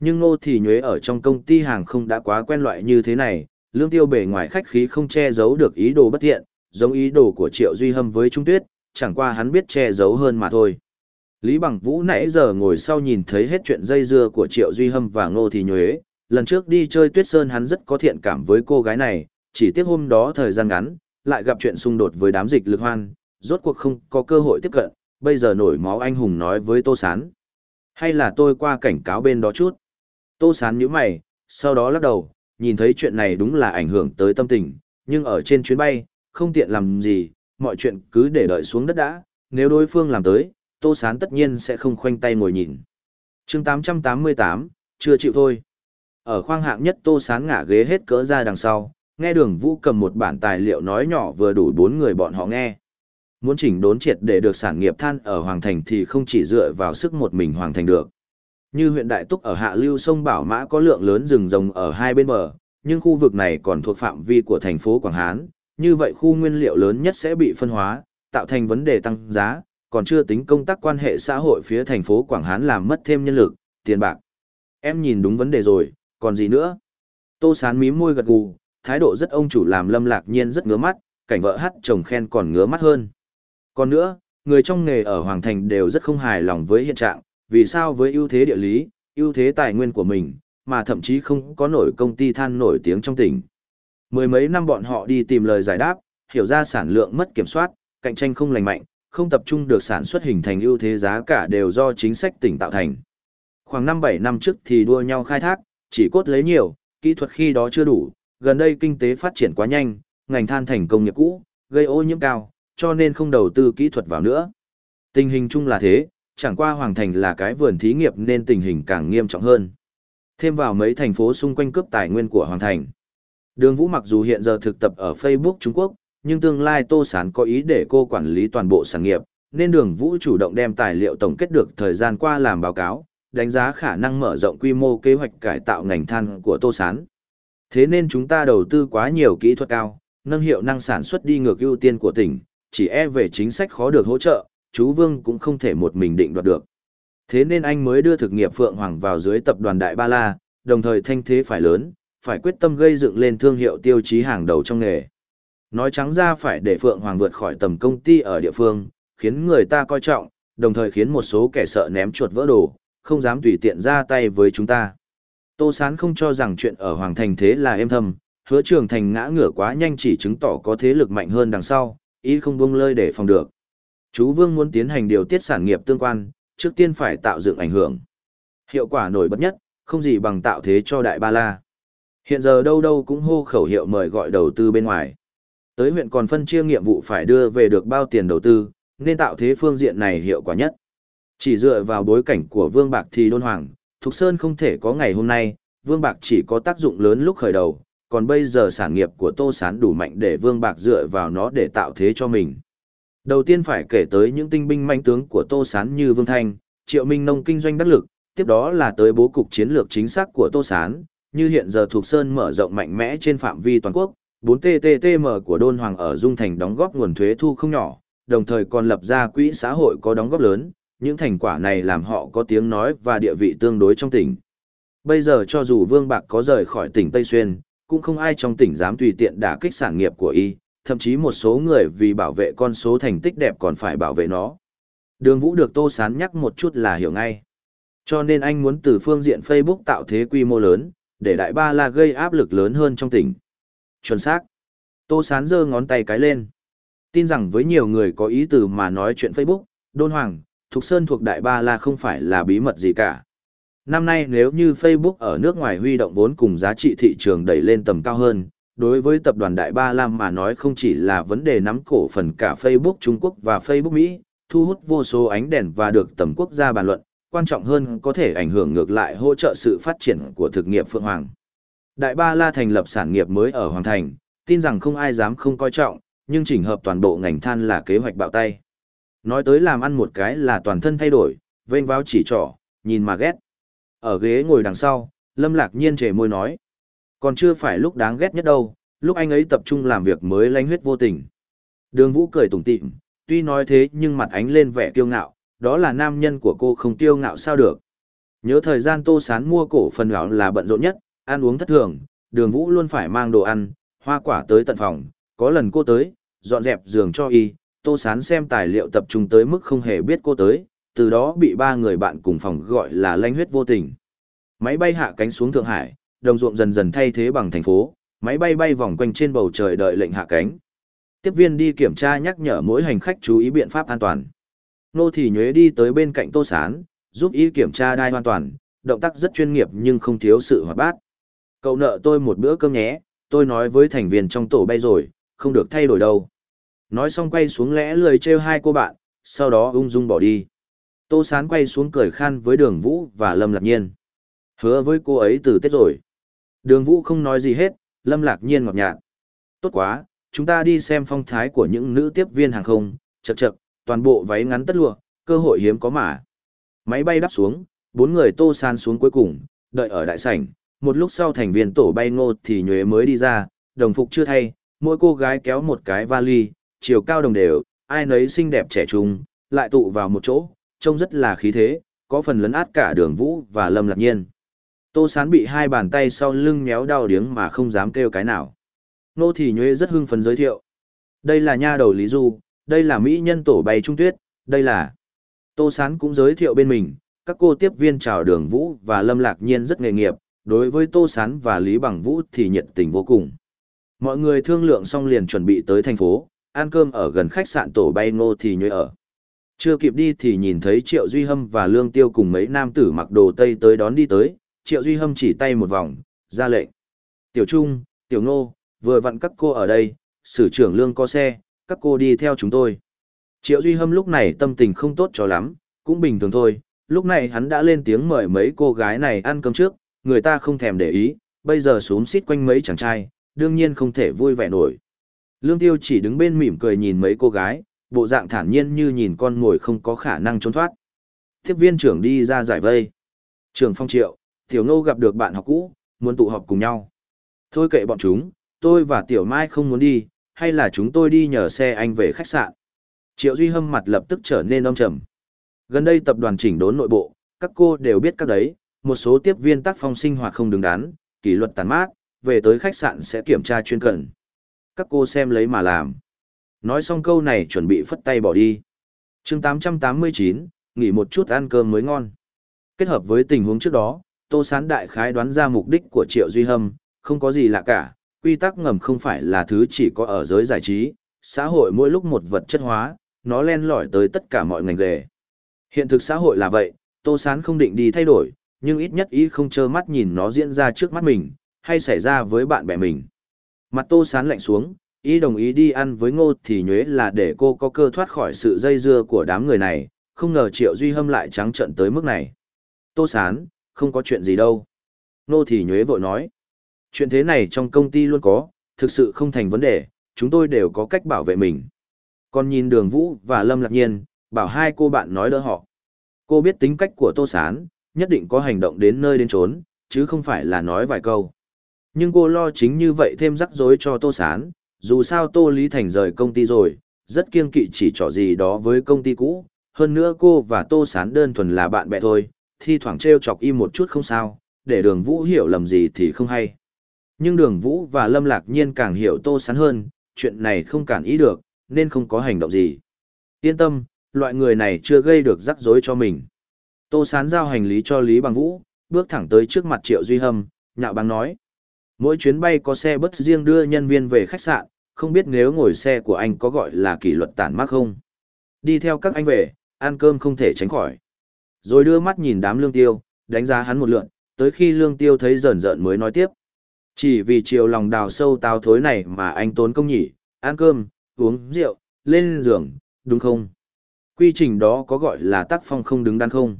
Nhưng Ngô thì nhuế ở trong công ty hàng không đã quá quen loại như thế này, lương tiêu bề ngoài khách khí không che giấu được ý đồ bất thiện, giống ý đồ của Triệu Duy Hâm với Trung Tuyết, chẳng qua hắn biết che giấu hơn mà thôi. Lý Bằng Vũ nãy giờ ngồi sau nhìn thấy hết chuyện dây dưa của Triệu Duy Hâm và Ngô Thì Nhuế, lần trước đi chơi Tuyết Sơn hắn rất có thiện cảm với cô gái này, chỉ tiếc hôm đó thời gian ngắn, lại gặp chuyện xung đột với đám dịch lực hoan, rốt cuộc không có cơ hội tiếp cận, bây giờ nổi máu anh hùng nói với Tô Sán. Hay là tôi qua cảnh cáo bên đó chút? Tô Sán nhíu mày, sau đó lắc đầu, nhìn thấy chuyện này đúng là ảnh hưởng tới tâm tình, nhưng ở trên chuyến bay, không tiện làm gì, mọi chuyện cứ để đợi xuống đất đã, nếu đối phương làm tới, Tô Sán tất nhiên sẽ không khoanh tay ngồi nhìn. chương 888, chưa chịu thôi. Ở khoang hạng nhất Tô Sán ngả ghế hết cỡ ra đằng sau, nghe đường vũ cầm một bản tài liệu nói nhỏ vừa đủ bốn người bọn họ nghe. Muốn chỉnh đốn triệt để được sản nghiệp than ở Hoàng Thành thì không chỉ dựa vào sức một mình Hoàng Thành được. Như huyện Đại Túc ở hạ lưu sông Bảo Mã có lượng lớn rừng rồng ở hai bên bờ, nhưng khu vực này còn thuộc phạm vi của thành phố Quảng Hán, như vậy khu nguyên liệu lớn nhất sẽ bị phân hóa, tạo thành vấn đề tăng giá, còn chưa tính công tác quan hệ xã hội phía thành phố Quảng Hán làm mất thêm nhân lực, tiền bạc. Em nhìn đúng vấn đề rồi, còn gì nữa? Tô sán mím môi gật gù, thái độ rất ông chủ làm lâm lạc nhiên rất ngứa mắt, cảnh vợ hát chồng khen còn ngứa mắt hơn. Còn nữa, người trong nghề ở Hoàng Thành đều rất không hài lòng với hiện trạng, vì sao với ưu thế địa lý, ưu thế tài nguyên của mình, mà thậm chí không có nổi công ty than nổi tiếng trong tỉnh. Mười mấy năm bọn họ đi tìm lời giải đáp, hiểu ra sản lượng mất kiểm soát, cạnh tranh không lành mạnh, không tập trung được sản xuất hình thành ưu thế giá cả đều do chính sách tỉnh tạo thành. Khoảng năm bảy năm trước thì đua nhau khai thác, chỉ cốt lấy nhiều, kỹ thuật khi đó chưa đủ, gần đây kinh tế phát triển quá nhanh, ngành than thành công nghiệp cũ, gây ô nhiễm cao, cho nên không đầu tư kỹ thuật vào nữa. Tình hình chung là thế, chẳng qua Hoàng Thành là cái vườn thí nghiệp nên tình hình càng nghiêm trọng hơn. Thêm vào mấy thành phố xung quanh cướp tài nguyên của Hoàng Thành. Đường Vũ mặc dù hiện giờ thực tập ở Facebook Trung Quốc, nhưng tương lai Tô Sán có ý để cô quản lý toàn bộ sản nghiệp, nên đường Vũ chủ động đem tài liệu tổng kết được thời gian qua làm báo cáo, đánh giá khả năng mở rộng quy mô kế hoạch cải tạo ngành than của Tô Sán. Thế nên chúng ta đầu tư quá nhiều kỹ thuật cao, nâng hiệu năng sản xuất đi ngược ưu tiên của tỉnh, chỉ e về chính sách khó được hỗ trợ, chú Vương cũng không thể một mình định đoạt được. Thế nên anh mới đưa thực nghiệp Phượng Hoàng vào dưới tập đoàn Đại Ba La, đồng thời thanh thế phải lớn, phải quyết tâm gây dựng lên thương hiệu tiêu chí hàng đầu trong nghề. Nói trắng ra phải để Phượng Hoàng vượt khỏi tầm công ty ở địa phương, khiến người ta coi trọng, đồng thời khiến một số kẻ sợ ném chuột vỡ đồ, không dám tùy tiện ra tay với chúng ta. Tô Sán không cho rằng chuyện ở Hoàng Thành thế là êm thầm, hứa trường thành ngã ngửa quá nhanh chỉ chứng tỏ có thế lực mạnh hơn đằng sau, ý không buông lơi để phòng được. Chú Vương muốn tiến hành điều tiết sản nghiệp tương quan, trước tiên phải tạo dựng ảnh hưởng. Hiệu quả nổi bật nhất, không gì bằng tạo thế cho Đại Ba La. Hiện giờ đâu đâu cũng hô khẩu hiệu mời gọi đầu tư bên ngoài. Tới huyện còn phân chia nhiệm vụ phải đưa về được bao tiền đầu tư, nên tạo thế phương diện này hiệu quả nhất. Chỉ dựa vào bối cảnh của Vương Bạc thì đôn hoàng, Thục Sơn không thể có ngày hôm nay, Vương Bạc chỉ có tác dụng lớn lúc khởi đầu, còn bây giờ sản nghiệp của Tô Sán đủ mạnh để Vương Bạc dựa vào nó để tạo thế cho mình. Đầu tiên phải kể tới những tinh binh manh tướng của Tô Sán như Vương Thanh, Triệu Minh Nông kinh doanh đắc lực, tiếp đó là tới bố cục chiến lược chính xác của Tô Sán, như hiện giờ thuộc Sơn mở rộng mạnh mẽ trên phạm vi toàn quốc, 4TTTM của Đôn Hoàng ở Dung Thành đóng góp nguồn thuế thu không nhỏ, đồng thời còn lập ra quỹ xã hội có đóng góp lớn, những thành quả này làm họ có tiếng nói và địa vị tương đối trong tỉnh. Bây giờ cho dù Vương Bạc có rời khỏi tỉnh Tây Xuyên, cũng không ai trong tỉnh dám tùy tiện đả kích sản nghiệp của y, thậm chí một số người vì bảo vệ con số thành tích đẹp còn phải bảo vệ nó. Đường Vũ được Tô Sán nhắc một chút là hiểu ngay. Cho nên anh muốn từ phương diện Facebook tạo thế quy mô lớn, để Đại Ba La gây áp lực lớn hơn trong tỉnh. Chuẩn xác. Tô Sán giơ ngón tay cái lên. Tin rằng với nhiều người có ý từ mà nói chuyện Facebook, Đôn Hoàng, Thục Sơn thuộc Đại Ba La không phải là bí mật gì cả. Năm nay nếu như Facebook ở nước ngoài huy động vốn cùng giá trị thị trường đẩy lên tầm cao hơn, đối với tập đoàn Đại Ba Lam mà nói không chỉ là vấn đề nắm cổ phần cả Facebook Trung Quốc và Facebook Mỹ, thu hút vô số ánh đèn và được tầm quốc gia bàn luận, quan trọng hơn có thể ảnh hưởng ngược lại hỗ trợ sự phát triển của thực nghiệp Phượng Hoàng. Đại Ba La thành lập sản nghiệp mới ở Hoàng Thành, tin rằng không ai dám không coi trọng, nhưng chỉnh hợp toàn bộ ngành than là kế hoạch bạo tay. Nói tới làm ăn một cái là toàn thân thay đổi, vênh váo chỉ trỏ, nhìn mà ghét. Ở ghế ngồi đằng sau, Lâm Lạc Nhiên trề môi nói. Còn chưa phải lúc đáng ghét nhất đâu, lúc anh ấy tập trung làm việc mới lánh huyết vô tình. Đường Vũ cười tủm tỉm, tuy nói thế nhưng mặt ánh lên vẻ kiêu ngạo, đó là nam nhân của cô không kiêu ngạo sao được. Nhớ thời gian Tô Sán mua cổ phần gạo là bận rộn nhất, ăn uống thất thường, đường Vũ luôn phải mang đồ ăn, hoa quả tới tận phòng, có lần cô tới, dọn dẹp giường cho y, Tô Sán xem tài liệu tập trung tới mức không hề biết cô tới, từ đó bị ba người bạn cùng phòng gọi là lanh huyết vô tình. Máy bay hạ cánh xuống Thượng Hải, đồng ruộng dần dần thay thế bằng thành phố, máy bay bay vòng quanh trên bầu trời đợi lệnh hạ cánh. Tiếp viên đi kiểm tra nhắc nhở mỗi hành khách chú ý biện pháp an toàn. Nô thì nhuế đi tới bên cạnh Tô Sán, giúp ý kiểm tra đai an toàn, động tác rất chuyên nghiệp nhưng không thiếu sự hoạt bát. Cậu nợ tôi một bữa cơm nhé, tôi nói với thành viên trong tổ bay rồi, không được thay đổi đâu. Nói xong quay xuống lẽ lười trêu hai cô bạn, sau đó ung dung bỏ đi. Tô Sán quay xuống cười khan với đường Vũ và Lâm Lạc Nhiên. Hứa với cô ấy từ Tết rồi. Đường Vũ không nói gì hết, Lâm Lạc Nhiên ngọt nhạt. Tốt quá, chúng ta đi xem phong thái của những nữ tiếp viên hàng không, chật chật, toàn bộ váy ngắn tất lụa, cơ hội hiếm có mà. Máy bay đáp xuống, bốn người Tô san xuống cuối cùng, đợi ở đại sảnh. Một lúc sau thành viên tổ bay ngô thì nhuế mới đi ra, đồng phục chưa thay, mỗi cô gái kéo một cái vali, chiều cao đồng đều, ai nấy xinh đẹp trẻ trung, lại tụ vào một chỗ, trông rất là khí thế, có phần lấn át cả đường vũ và lâm lạc nhiên. Tô sán bị hai bàn tay sau lưng méo đau điếng mà không dám kêu cái nào. Nô thì Nhuế rất hưng phấn giới thiệu. Đây là nha đầu Lý Du, đây là Mỹ nhân tổ bay trung tuyết, đây là... Tô sán cũng giới thiệu bên mình, các cô tiếp viên chào đường vũ và lâm lạc nhiên rất nghề nghiệp, đối với Tô sán và Lý Bằng Vũ thì nhiệt tình vô cùng. Mọi người thương lượng xong liền chuẩn bị tới thành phố, ăn cơm ở gần khách sạn tổ bay ngô thì Nhuế ở. Chưa kịp đi thì nhìn thấy Triệu Duy Hâm và Lương Tiêu cùng mấy nam tử mặc đồ Tây tới đón đi tới, Triệu Duy Hâm chỉ tay một vòng, ra lệnh. Tiểu Trung, Tiểu Ngô, vừa vặn các cô ở đây, sử trưởng Lương có xe, các cô đi theo chúng tôi. Triệu Duy Hâm lúc này tâm tình không tốt cho lắm, cũng bình thường thôi, lúc này hắn đã lên tiếng mời mấy cô gái này ăn cơm trước, người ta không thèm để ý, bây giờ xuống xít quanh mấy chàng trai, đương nhiên không thể vui vẻ nổi. Lương Tiêu chỉ đứng bên mỉm cười nhìn mấy cô gái, bộ dạng thản nhiên như nhìn con ngồi không có khả năng trốn thoát. Tiếp viên trưởng đi ra giải vây. Trường Phong Triệu, Tiểu Ngô gặp được bạn học cũ, muốn tụ họp cùng nhau. Thôi kệ bọn chúng, tôi và Tiểu Mai không muốn đi, hay là chúng tôi đi nhờ xe anh về khách sạn. Triệu Duy Hâm mặt lập tức trở nên âm trầm. Gần đây tập đoàn chỉnh đốn nội bộ, các cô đều biết các đấy, một số tiếp viên tác phong sinh hoạt không đứng đắn, kỷ luật tàn mát, về tới khách sạn sẽ kiểm tra chuyên cần. Các cô xem lấy mà làm. Nói xong câu này chuẩn bị phất tay bỏ đi. chương 889, nghỉ một chút ăn cơm mới ngon. Kết hợp với tình huống trước đó, Tô Sán đại khái đoán ra mục đích của Triệu Duy Hâm, không có gì lạ cả, quy tắc ngầm không phải là thứ chỉ có ở giới giải trí, xã hội mỗi lúc một vật chất hóa, nó len lỏi tới tất cả mọi ngành nghề. Hiện thực xã hội là vậy, Tô Sán không định đi thay đổi, nhưng ít nhất ý không trơ mắt nhìn nó diễn ra trước mắt mình, hay xảy ra với bạn bè mình. Mặt Tô Sán lạnh xuống, ý đồng ý đi ăn với ngô thì nhuế là để cô có cơ thoát khỏi sự dây dưa của đám người này, không ngờ Triệu Duy Hâm lại trắng trận tới mức này. Tô Sán, không có chuyện gì đâu. nô thì nhuế vội nói. Chuyện thế này trong công ty luôn có, thực sự không thành vấn đề, chúng tôi đều có cách bảo vệ mình. Còn nhìn đường Vũ và Lâm Lạc Nhiên, bảo hai cô bạn nói đỡ họ. Cô biết tính cách của Tô Sán, nhất định có hành động đến nơi đến trốn, chứ không phải là nói vài câu. Nhưng cô lo chính như vậy thêm rắc rối cho Tô Sán, dù sao Tô Lý Thành rời công ty rồi, rất kiêng kỵ chỉ trỏ gì đó với công ty cũ, hơn nữa cô và Tô Sán đơn thuần là bạn bè thôi, thi thoảng treo chọc im một chút không sao, để đường Vũ hiểu lầm gì thì không hay. Nhưng đường Vũ và Lâm Lạc Nhiên càng hiểu Tô Sán hơn, chuyện này không cản ý được, nên không có hành động gì. Yên tâm, loại người này chưa gây được rắc rối cho mình. Tô Sán giao hành lý cho Lý Bằng Vũ, bước thẳng tới trước mặt Triệu Duy Hâm, nhạo báng nói. Mỗi chuyến bay có xe bất riêng đưa nhân viên về khách sạn, không biết nếu ngồi xe của anh có gọi là kỷ luật tản mát không? Đi theo các anh về, ăn cơm không thể tránh khỏi. Rồi đưa mắt nhìn đám lương tiêu, đánh giá hắn một lượn, tới khi lương tiêu thấy rờn rợn mới nói tiếp. Chỉ vì chiều lòng đào sâu táo thối này mà anh tốn công nhỉ, ăn cơm, uống rượu, lên giường, đúng không? Quy trình đó có gọi là tác phong không đứng đắn không?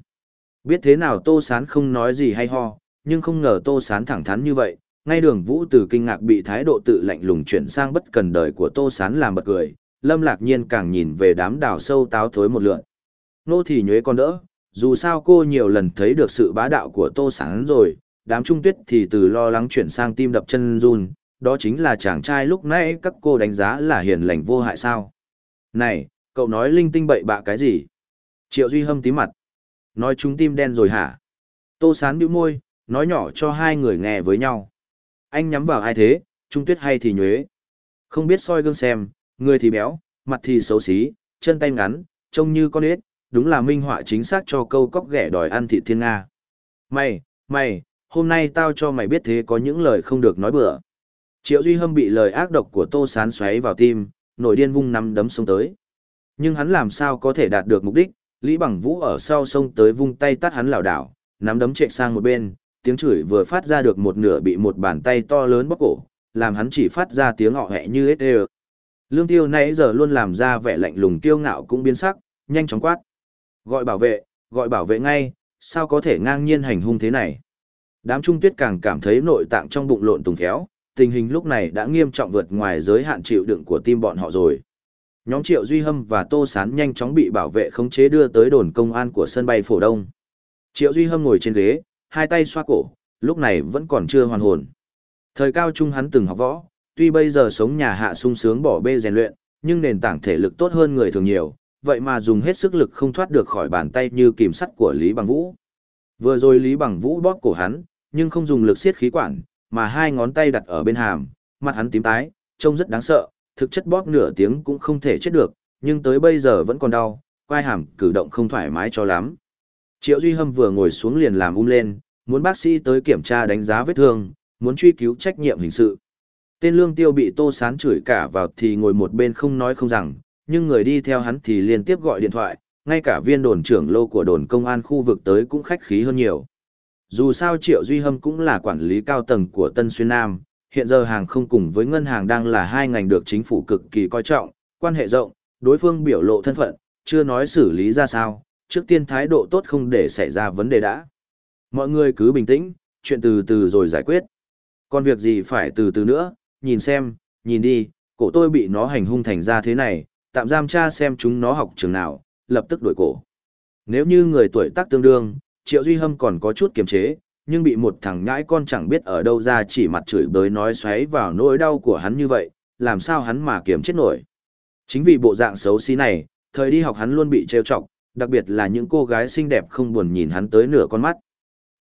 Biết thế nào Tô Sán không nói gì hay ho, nhưng không ngờ Tô Sán thẳng thắn như vậy, ngay đường vũ từ kinh ngạc bị thái độ tự lạnh lùng chuyển sang bất cần đời của Tô Sán làm bật cười, Lâm Lạc Nhiên càng nhìn về đám đào sâu táo thối một lượn. Nô thì nhuế con đỡ, dù sao cô nhiều lần thấy được sự bá đạo của Tô Sán rồi, đám trung tuyết thì từ lo lắng chuyển sang tim đập chân run, đó chính là chàng trai lúc nãy các cô đánh giá là hiền lành vô hại sao. Này, cậu nói linh tinh bậy bạ cái gì? Triệu Duy Hâm tí mặt. Nói chúng tim đen rồi hả? Tô sán bĩu môi, nói nhỏ cho hai người nghe với nhau. Anh nhắm vào ai thế, trung tuyết hay thì nhuế? Không biết soi gương xem, người thì béo, mặt thì xấu xí, chân tay ngắn, trông như con ếch, đúng là minh họa chính xác cho câu cóc ghẻ đòi ăn thị thiên Nga. Mày, mày, hôm nay tao cho mày biết thế có những lời không được nói bừa. Triệu Duy Hâm bị lời ác độc của Tô Sán xoáy vào tim, nổi điên vung nắm đấm xông tới. Nhưng hắn làm sao có thể đạt được mục đích, Lý Bằng Vũ ở sau sông tới vung tay tắt hắn lảo đảo, nắm đấm chạy sang một bên, tiếng chửi vừa phát ra được một nửa bị một bàn tay to lớn bóp cổ, làm hắn chỉ phát ra tiếng họ hẹ như hết đều. Lương Tiêu nãy giờ luôn làm ra vẻ lạnh lùng kiêu ngạo cũng biến sắc, nhanh chóng quát. Gọi bảo vệ, gọi bảo vệ ngay, sao có thể ngang nhiên hành hung thế này. Đám trung tuyết càng cảm thấy nội tạng trong bụng lộn tùng khéo, tình hình lúc này đã nghiêm trọng vượt ngoài giới hạn chịu đựng của tim bọn họ rồi. Nhóm Triệu Duy Hâm và Tô Sán nhanh chóng bị bảo vệ khống chế đưa tới đồn công an của sân bay Phổ Đông. Triệu Duy Hâm ngồi trên ghế, hai tay xoa cổ, lúc này vẫn còn chưa hoàn hồn. Thời cao trung hắn từng học võ, tuy bây giờ sống nhà hạ sung sướng bỏ bê rèn luyện, nhưng nền tảng thể lực tốt hơn người thường nhiều, vậy mà dùng hết sức lực không thoát được khỏi bàn tay như kìm sắt của Lý Bằng Vũ. Vừa rồi Lý Bằng Vũ bóp cổ hắn, nhưng không dùng lực siết khí quản, mà hai ngón tay đặt ở bên hàm, mặt hắn tím tái, trông rất đáng sợ, thực chất bóp nửa tiếng cũng không thể chết được, nhưng tới bây giờ vẫn còn đau, quai hàm cử động không thoải mái cho lắm. Triệu Duy Hâm vừa ngồi xuống liền làm um lên, muốn bác sĩ tới kiểm tra đánh giá vết thương, muốn truy cứu trách nhiệm hình sự. Tên lương tiêu bị tô sán chửi cả vào thì ngồi một bên không nói không rằng, nhưng người đi theo hắn thì liên tiếp gọi điện thoại, ngay cả viên đồn trưởng lô của đồn công an khu vực tới cũng khách khí hơn nhiều. Dù sao Triệu Duy Hâm cũng là quản lý cao tầng của Tân Xuyên Nam, hiện giờ hàng không cùng với ngân hàng đang là hai ngành được chính phủ cực kỳ coi trọng, quan hệ rộng, đối phương biểu lộ thân phận, chưa nói xử lý ra sao, trước tiên thái độ tốt không để xảy ra vấn đề đã. Mọi người cứ bình tĩnh, chuyện từ từ rồi giải quyết. Còn việc gì phải từ từ nữa, nhìn xem, nhìn đi, cổ tôi bị nó hành hung thành ra thế này, tạm giam cha xem chúng nó học trường nào, lập tức đổi cổ. Nếu như người tuổi tác tương đương, Triệu Duy Hâm còn có chút kiềm chế, nhưng bị một thằng nhãi con chẳng biết ở đâu ra chỉ mặt chửi bới nói xoáy vào nỗi đau của hắn như vậy, làm sao hắn mà kiềm chết nổi. Chính vì bộ dạng xấu xí này, Thời đi học hắn luôn bị trêu chọc, đặc biệt là những cô gái xinh đẹp không buồn nhìn hắn tới nửa con mắt.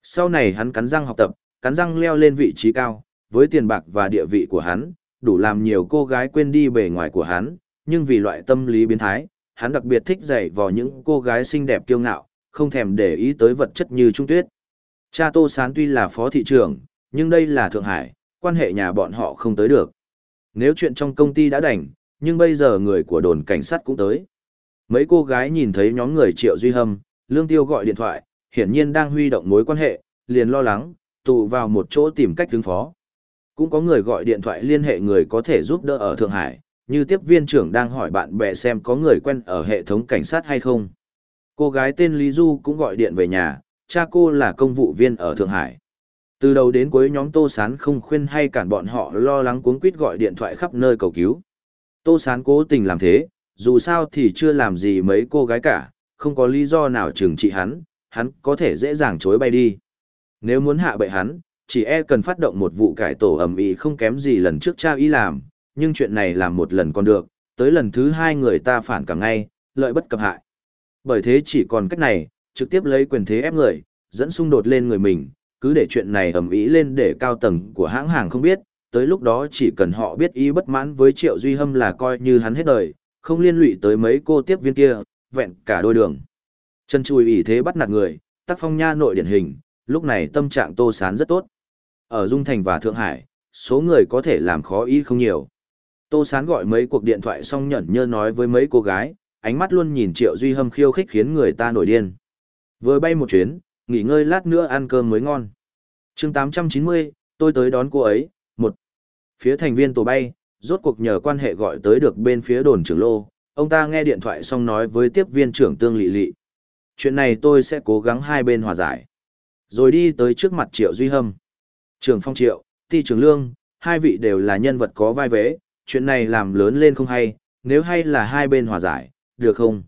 Sau này hắn cắn răng học tập, cắn răng leo lên vị trí cao, với tiền bạc và địa vị của hắn, đủ làm nhiều cô gái quên đi bề ngoài của hắn, nhưng vì loại tâm lý biến thái, hắn đặc biệt thích dạy vào những cô gái xinh đẹp kiêu ngạo, không thèm để ý tới vật chất như Trung Tuyết. Cha Tô Sán tuy là phó thị trưởng, nhưng đây là Thượng Hải, quan hệ nhà bọn họ không tới được. Nếu chuyện trong công ty đã đành, nhưng bây giờ người của đồn cảnh sát cũng tới. Mấy cô gái nhìn thấy nhóm người Triệu Duy Hâm, Lương Tiêu gọi điện thoại, hiển nhiên đang huy động mối quan hệ, liền lo lắng, tụ vào một chỗ tìm cách ứng phó. Cũng có người gọi điện thoại liên hệ người có thể giúp đỡ ở Thượng Hải, như tiếp viên trưởng đang hỏi bạn bè xem có người quen ở hệ thống cảnh sát hay không. Cô gái tên Lý Du cũng gọi điện về nhà, cha cô là công vụ viên ở Thượng Hải. Từ đầu đến cuối nhóm Tô Sán không khuyên hay cản bọn họ lo lắng cuống quýt gọi điện thoại khắp nơi cầu cứu. Tô Sán cố tình làm thế, dù sao thì chưa làm gì mấy cô gái cả, không có lý do nào trừng trị hắn, hắn có thể dễ dàng chối bay đi. Nếu muốn hạ bệ hắn, chỉ e cần phát động một vụ cải tổ ẩm ý không kém gì lần trước cha ý làm, nhưng chuyện này làm một lần còn được, tới lần thứ hai người ta phản cảm ngay, lợi bất cập hại. Bởi thế chỉ còn cách này, trực tiếp lấy quyền thế ép người, dẫn xung đột lên người mình, cứ để chuyện này ầm ý lên để cao tầng của hãng hàng không biết, tới lúc đó chỉ cần họ biết ý bất mãn với Triệu Duy Hâm là coi như hắn hết đời, không liên lụy tới mấy cô tiếp viên kia, vẹn cả đôi đường. Chân chui ý thế bắt nạt người, tác phong nha nội điển hình, lúc này tâm trạng Tô Sán rất tốt. Ở Dung Thành và Thượng Hải, số người có thể làm khó ý không nhiều. Tô Sán gọi mấy cuộc điện thoại xong nhẫn nhơ nói với mấy cô gái, ánh mắt luôn nhìn Triệu Duy Hâm khiêu khích khiến người ta nổi điên. Vừa bay một chuyến, nghỉ ngơi lát nữa ăn cơm mới ngon. chương 890, tôi tới đón cô ấy, một. Phía thành viên tổ bay, rốt cuộc nhờ quan hệ gọi tới được bên phía đồn trưởng lô, ông ta nghe điện thoại xong nói với tiếp viên trưởng tương lị lị. Chuyện này tôi sẽ cố gắng hai bên hòa giải. Rồi đi tới trước mặt Triệu Duy Hâm. Trường Phong Triệu, Ti Trường Lương, hai vị đều là nhân vật có vai vế, chuyện này làm lớn lên không hay, nếu hay là hai bên hòa giải, được không?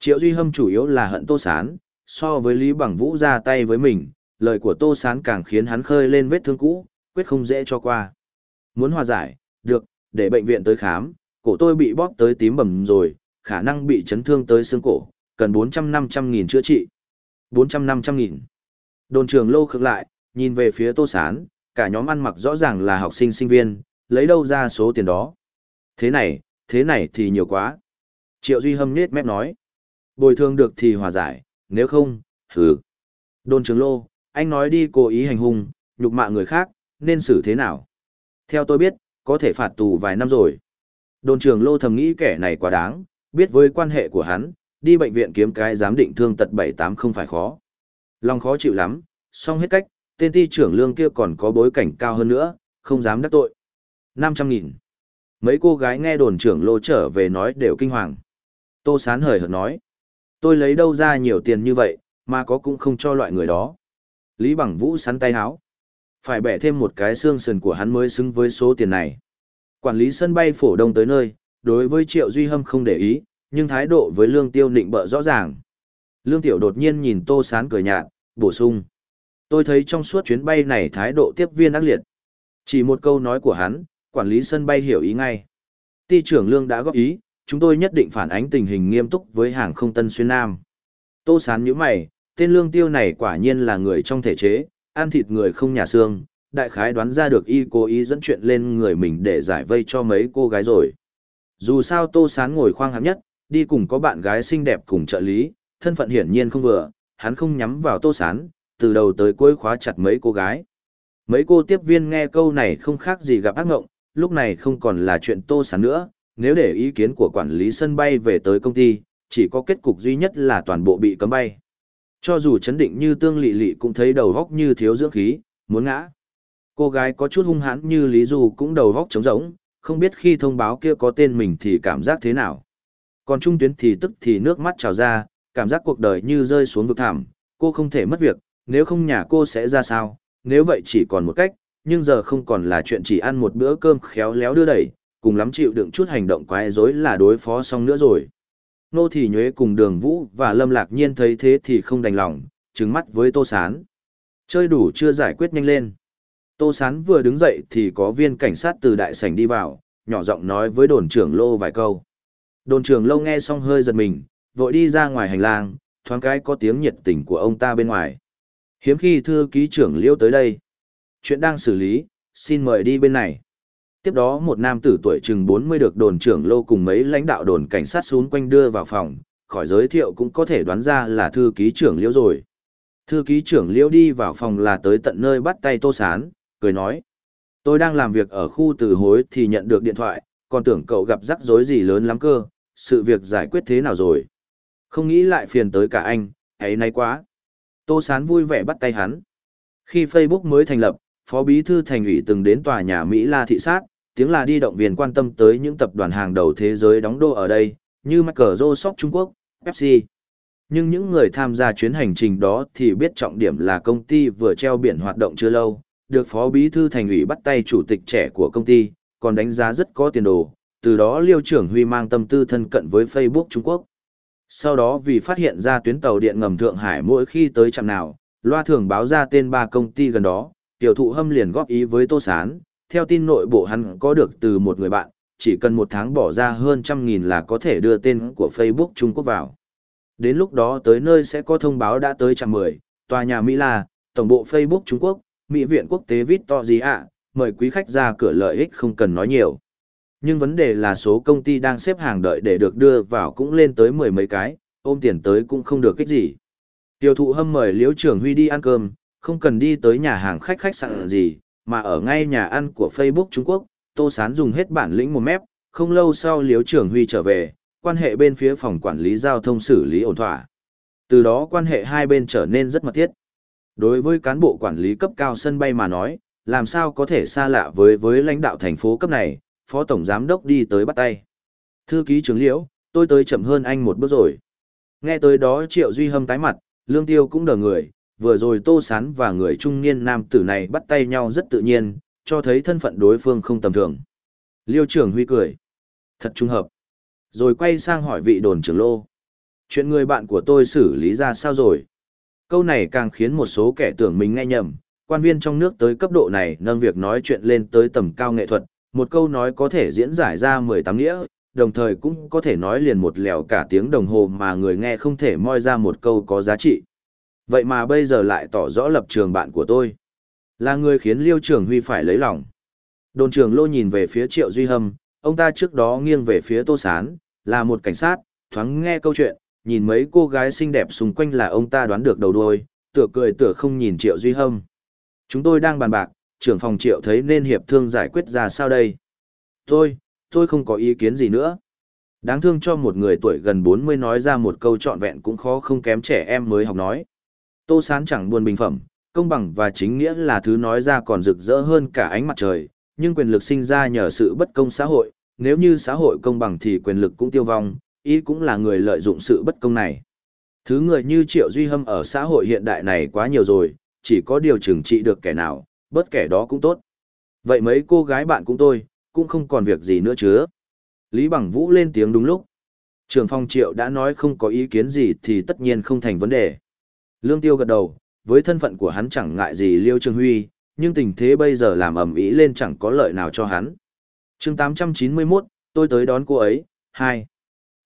Triệu Duy Hâm chủ yếu là hận Tô Sán, so với Lý Bằng Vũ ra tay với mình, lời của Tô Sán càng khiến hắn khơi lên vết thương cũ, quyết không dễ cho qua. Muốn hòa giải, được, để bệnh viện tới khám, cổ tôi bị bóp tới tím bầm rồi, khả năng bị chấn thương tới xương cổ, cần 400-500 nghìn chữa trị. 400-500 nghìn. Đồn trường lô khực lại, nhìn về phía Tô Sán, cả nhóm ăn mặc rõ ràng là học sinh sinh viên, lấy đâu ra số tiền đó. Thế này, thế này thì nhiều quá. Triệu Duy Hâm nết mép nói. Bồi thường được thì hòa giải, nếu không, hừ. đôn trường lô, anh nói đi cố ý hành hung, nhục mạ người khác, nên xử thế nào? Theo tôi biết, có thể phạt tù vài năm rồi. Đồn trường lô thầm nghĩ kẻ này quá đáng, biết với quan hệ của hắn, đi bệnh viện kiếm cái giám định thương tật 78 không phải khó. Lòng khó chịu lắm, xong hết cách, tên ti trưởng lương kia còn có bối cảnh cao hơn nữa, không dám đắc tội. 500 nghìn. Mấy cô gái nghe đồn trưởng lô trở về nói đều kinh hoàng. Tô sán hời hợt nói. Tôi lấy đâu ra nhiều tiền như vậy, mà có cũng không cho loại người đó. Lý Bằng Vũ sắn tay háo. Phải bẻ thêm một cái xương sườn của hắn mới xứng với số tiền này. Quản lý sân bay phổ đông tới nơi, đối với Triệu Duy Hâm không để ý, nhưng thái độ với Lương Tiêu nịnh bợ rõ ràng. Lương Tiểu đột nhiên nhìn Tô Sán cười nhạt, bổ sung. Tôi thấy trong suốt chuyến bay này thái độ tiếp viên ác liệt. Chỉ một câu nói của hắn, quản lý sân bay hiểu ý ngay. Ti trưởng Lương đã góp ý, chúng tôi nhất định phản ánh tình hình nghiêm túc với hàng không Tân Xuyên Nam. Tô Sán nhíu mày, tên Lương Tiêu này quả nhiên là người trong thể chế, ăn thịt người không nhà xương, đại khái đoán ra được y cố ý dẫn chuyện lên người mình để giải vây cho mấy cô gái rồi. Dù sao Tô Sán ngồi khoang hạng nhất, đi cùng có bạn gái xinh đẹp cùng trợ lý, thân phận hiển nhiên không vừa, hắn không nhắm vào Tô Sán, từ đầu tới cuối khóa chặt mấy cô gái. Mấy cô tiếp viên nghe câu này không khác gì gặp ác ngộng, lúc này không còn là chuyện Tô Sán nữa, nếu để ý kiến của quản lý sân bay về tới công ty, chỉ có kết cục duy nhất là toàn bộ bị cấm bay. Cho dù chấn định như tương lị lị cũng thấy đầu góc như thiếu dưỡng khí, muốn ngã. Cô gái có chút hung hãn như Lý Du cũng đầu góc trống rỗng, không biết khi thông báo kia có tên mình thì cảm giác thế nào. Còn trung tuyến thì tức thì nước mắt trào ra, cảm giác cuộc đời như rơi xuống vực thảm, cô không thể mất việc, nếu không nhà cô sẽ ra sao, nếu vậy chỉ còn một cách, nhưng giờ không còn là chuyện chỉ ăn một bữa cơm khéo léo đưa đẩy, cùng lắm chịu đựng chút hành động quái rối là đối phó xong nữa rồi. Nô Thị Nhuế cùng Đường Vũ và Lâm Lạc Nhiên thấy thế thì không đành lòng, trừng mắt với Tô Sán. Chơi đủ chưa giải quyết nhanh lên. Tô Sán vừa đứng dậy thì có viên cảnh sát từ đại sảnh đi vào, nhỏ giọng nói với đồn trưởng Lô vài câu. Đồn trưởng lâu nghe xong hơi giật mình, vội đi ra ngoài hành lang, thoáng cái có tiếng nhiệt tình của ông ta bên ngoài. Hiếm khi thư ký trưởng liêu tới đây. Chuyện đang xử lý, xin mời đi bên này. Tiếp đó một nam tử tuổi chừng 40 được đồn trưởng lô cùng mấy lãnh đạo đồn cảnh sát xuống quanh đưa vào phòng, khỏi giới thiệu cũng có thể đoán ra là thư ký trưởng liễu rồi. Thư ký trưởng liễu đi vào phòng là tới tận nơi bắt tay tô sán, cười nói. Tôi đang làm việc ở khu từ hối thì nhận được điện thoại, còn tưởng cậu gặp rắc rối gì lớn lắm cơ, sự việc giải quyết thế nào rồi. Không nghĩ lại phiền tới cả anh, ấy nay quá. Tô Sán vui vẻ bắt tay hắn. Khi Facebook mới thành lập, Phó Bí Thư Thành ủy từng đến tòa nhà Mỹ La thị sát, tiếng là đi động viên quan tâm tới những tập đoàn hàng đầu thế giới đóng đô ở đây, như Microsoft Trung Quốc, Pepsi. Nhưng những người tham gia chuyến hành trình đó thì biết trọng điểm là công ty vừa treo biển hoạt động chưa lâu, được Phó Bí Thư Thành ủy bắt tay chủ tịch trẻ của công ty, còn đánh giá rất có tiền đồ, từ đó Liêu trưởng Huy mang tâm tư thân cận với Facebook Trung Quốc. Sau đó vì phát hiện ra tuyến tàu điện ngầm Thượng Hải mỗi khi tới trạm nào, loa thường báo ra tên ba công ty gần đó, tiểu thụ hâm liền góp ý với Tô Sán, theo tin nội bộ hắn có được từ một người bạn, chỉ cần một tháng bỏ ra hơn trăm nghìn là có thể đưa tên của Facebook Trung Quốc vào. Đến lúc đó tới nơi sẽ có thông báo đã tới trạm 10, tòa nhà Mỹ La, tổng bộ Facebook Trung Quốc, Mỹ viện quốc tế Victoria, mời quý khách ra cửa lợi ích không cần nói nhiều. Nhưng vấn đề là số công ty đang xếp hàng đợi để được đưa vào cũng lên tới mười mấy cái, ôm tiền tới cũng không được kích gì. Tiêu thụ hâm mời Liễu Trường Huy đi ăn cơm, không cần đi tới nhà hàng khách khách sạn gì, mà ở ngay nhà ăn của Facebook Trung Quốc, Tô Sán dùng hết bản lĩnh một mép, không lâu sau Liễu Trường Huy trở về, quan hệ bên phía phòng quản lý giao thông xử lý ổn thỏa. Từ đó quan hệ hai bên trở nên rất mật thiết. Đối với cán bộ quản lý cấp cao sân bay mà nói, làm sao có thể xa lạ với với lãnh đạo thành phố cấp này, phó tổng giám đốc đi tới bắt tay. Thư ký trưởng liễu, tôi tới chậm hơn anh một bước rồi. Nghe tới đó Triệu Duy Hâm tái mặt, Lương Tiêu cũng đờ người, vừa rồi Tô Sán và người trung niên nam tử này bắt tay nhau rất tự nhiên, cho thấy thân phận đối phương không tầm thường. Liêu trưởng Huy cười. Thật trung hợp. Rồi quay sang hỏi vị đồn trưởng lô. Chuyện người bạn của tôi xử lý ra sao rồi? Câu này càng khiến một số kẻ tưởng mình nghe nhầm, quan viên trong nước tới cấp độ này nâng việc nói chuyện lên tới tầm cao nghệ thuật, một câu nói có thể diễn giải ra 18 nghĩa, đồng thời cũng có thể nói liền một lèo cả tiếng đồng hồ mà người nghe không thể moi ra một câu có giá trị. Vậy mà bây giờ lại tỏ rõ lập trường bạn của tôi. Là người khiến Liêu Trường Huy phải lấy lòng. Đồn trưởng Lô nhìn về phía Triệu Duy Hâm, ông ta trước đó nghiêng về phía Tô Sán, là một cảnh sát, thoáng nghe câu chuyện, nhìn mấy cô gái xinh đẹp xung quanh là ông ta đoán được đầu đuôi, tựa cười tựa không nhìn Triệu Duy Hâm. Chúng tôi đang bàn bạc, trưởng phòng Triệu thấy nên hiệp thương giải quyết ra sao đây? Tôi, tôi không có ý kiến gì nữa. Đáng thương cho một người tuổi gần 40 nói ra một câu trọn vẹn cũng khó không kém trẻ em mới học nói. Tô Sán chẳng buồn bình phẩm, công bằng và chính nghĩa là thứ nói ra còn rực rỡ hơn cả ánh mặt trời, nhưng quyền lực sinh ra nhờ sự bất công xã hội, nếu như xã hội công bằng thì quyền lực cũng tiêu vong, ý cũng là người lợi dụng sự bất công này. Thứ người như Triệu Duy Hâm ở xã hội hiện đại này quá nhiều rồi, chỉ có điều chừng trị được kẻ nào, bớt kẻ đó cũng tốt. Vậy mấy cô gái bạn cũng tôi, cũng không còn việc gì nữa chứ. Lý Bằng Vũ lên tiếng đúng lúc. Trường phong Triệu đã nói không có ý kiến gì thì tất nhiên không thành vấn đề. Lương Tiêu gật đầu, với thân phận của hắn chẳng ngại gì Liêu Trường Huy, nhưng tình thế bây giờ làm ẩm ý lên chẳng có lợi nào cho hắn. chương 891, tôi tới đón cô ấy, 2.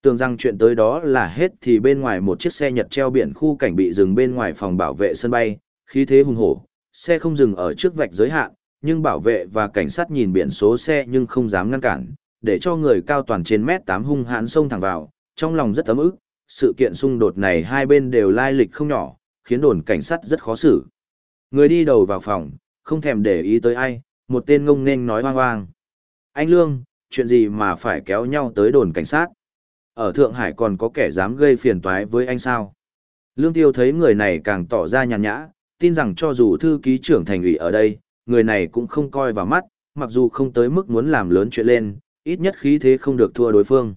Tưởng rằng chuyện tới đó là hết thì bên ngoài một chiếc xe Nhật treo biển khu cảnh bị dừng bên ngoài phòng bảo vệ sân bay, khí thế hùng hổ, xe không dừng ở trước vạch giới hạn, nhưng bảo vệ và cảnh sát nhìn biển số xe nhưng không dám ngăn cản, để cho người cao toàn trên mét 8 hung hãn xông thẳng vào, trong lòng rất ấm ức, sự kiện xung đột này hai bên đều lai lịch không nhỏ, khiến đồn cảnh sát rất khó xử. Người đi đầu vào phòng, không thèm để ý tới ai, một tên ngông nên nói hoang hoang. Anh Lương, chuyện gì mà phải kéo nhau tới đồn cảnh sát? Ở Thượng Hải còn có kẻ dám gây phiền toái với anh sao? Lương Tiêu thấy người này càng tỏ ra nhàn nhã, tin rằng cho dù thư ký trưởng thành ủy ở đây, người này cũng không coi vào mắt, mặc dù không tới mức muốn làm lớn chuyện lên, ít nhất khí thế không được thua đối phương.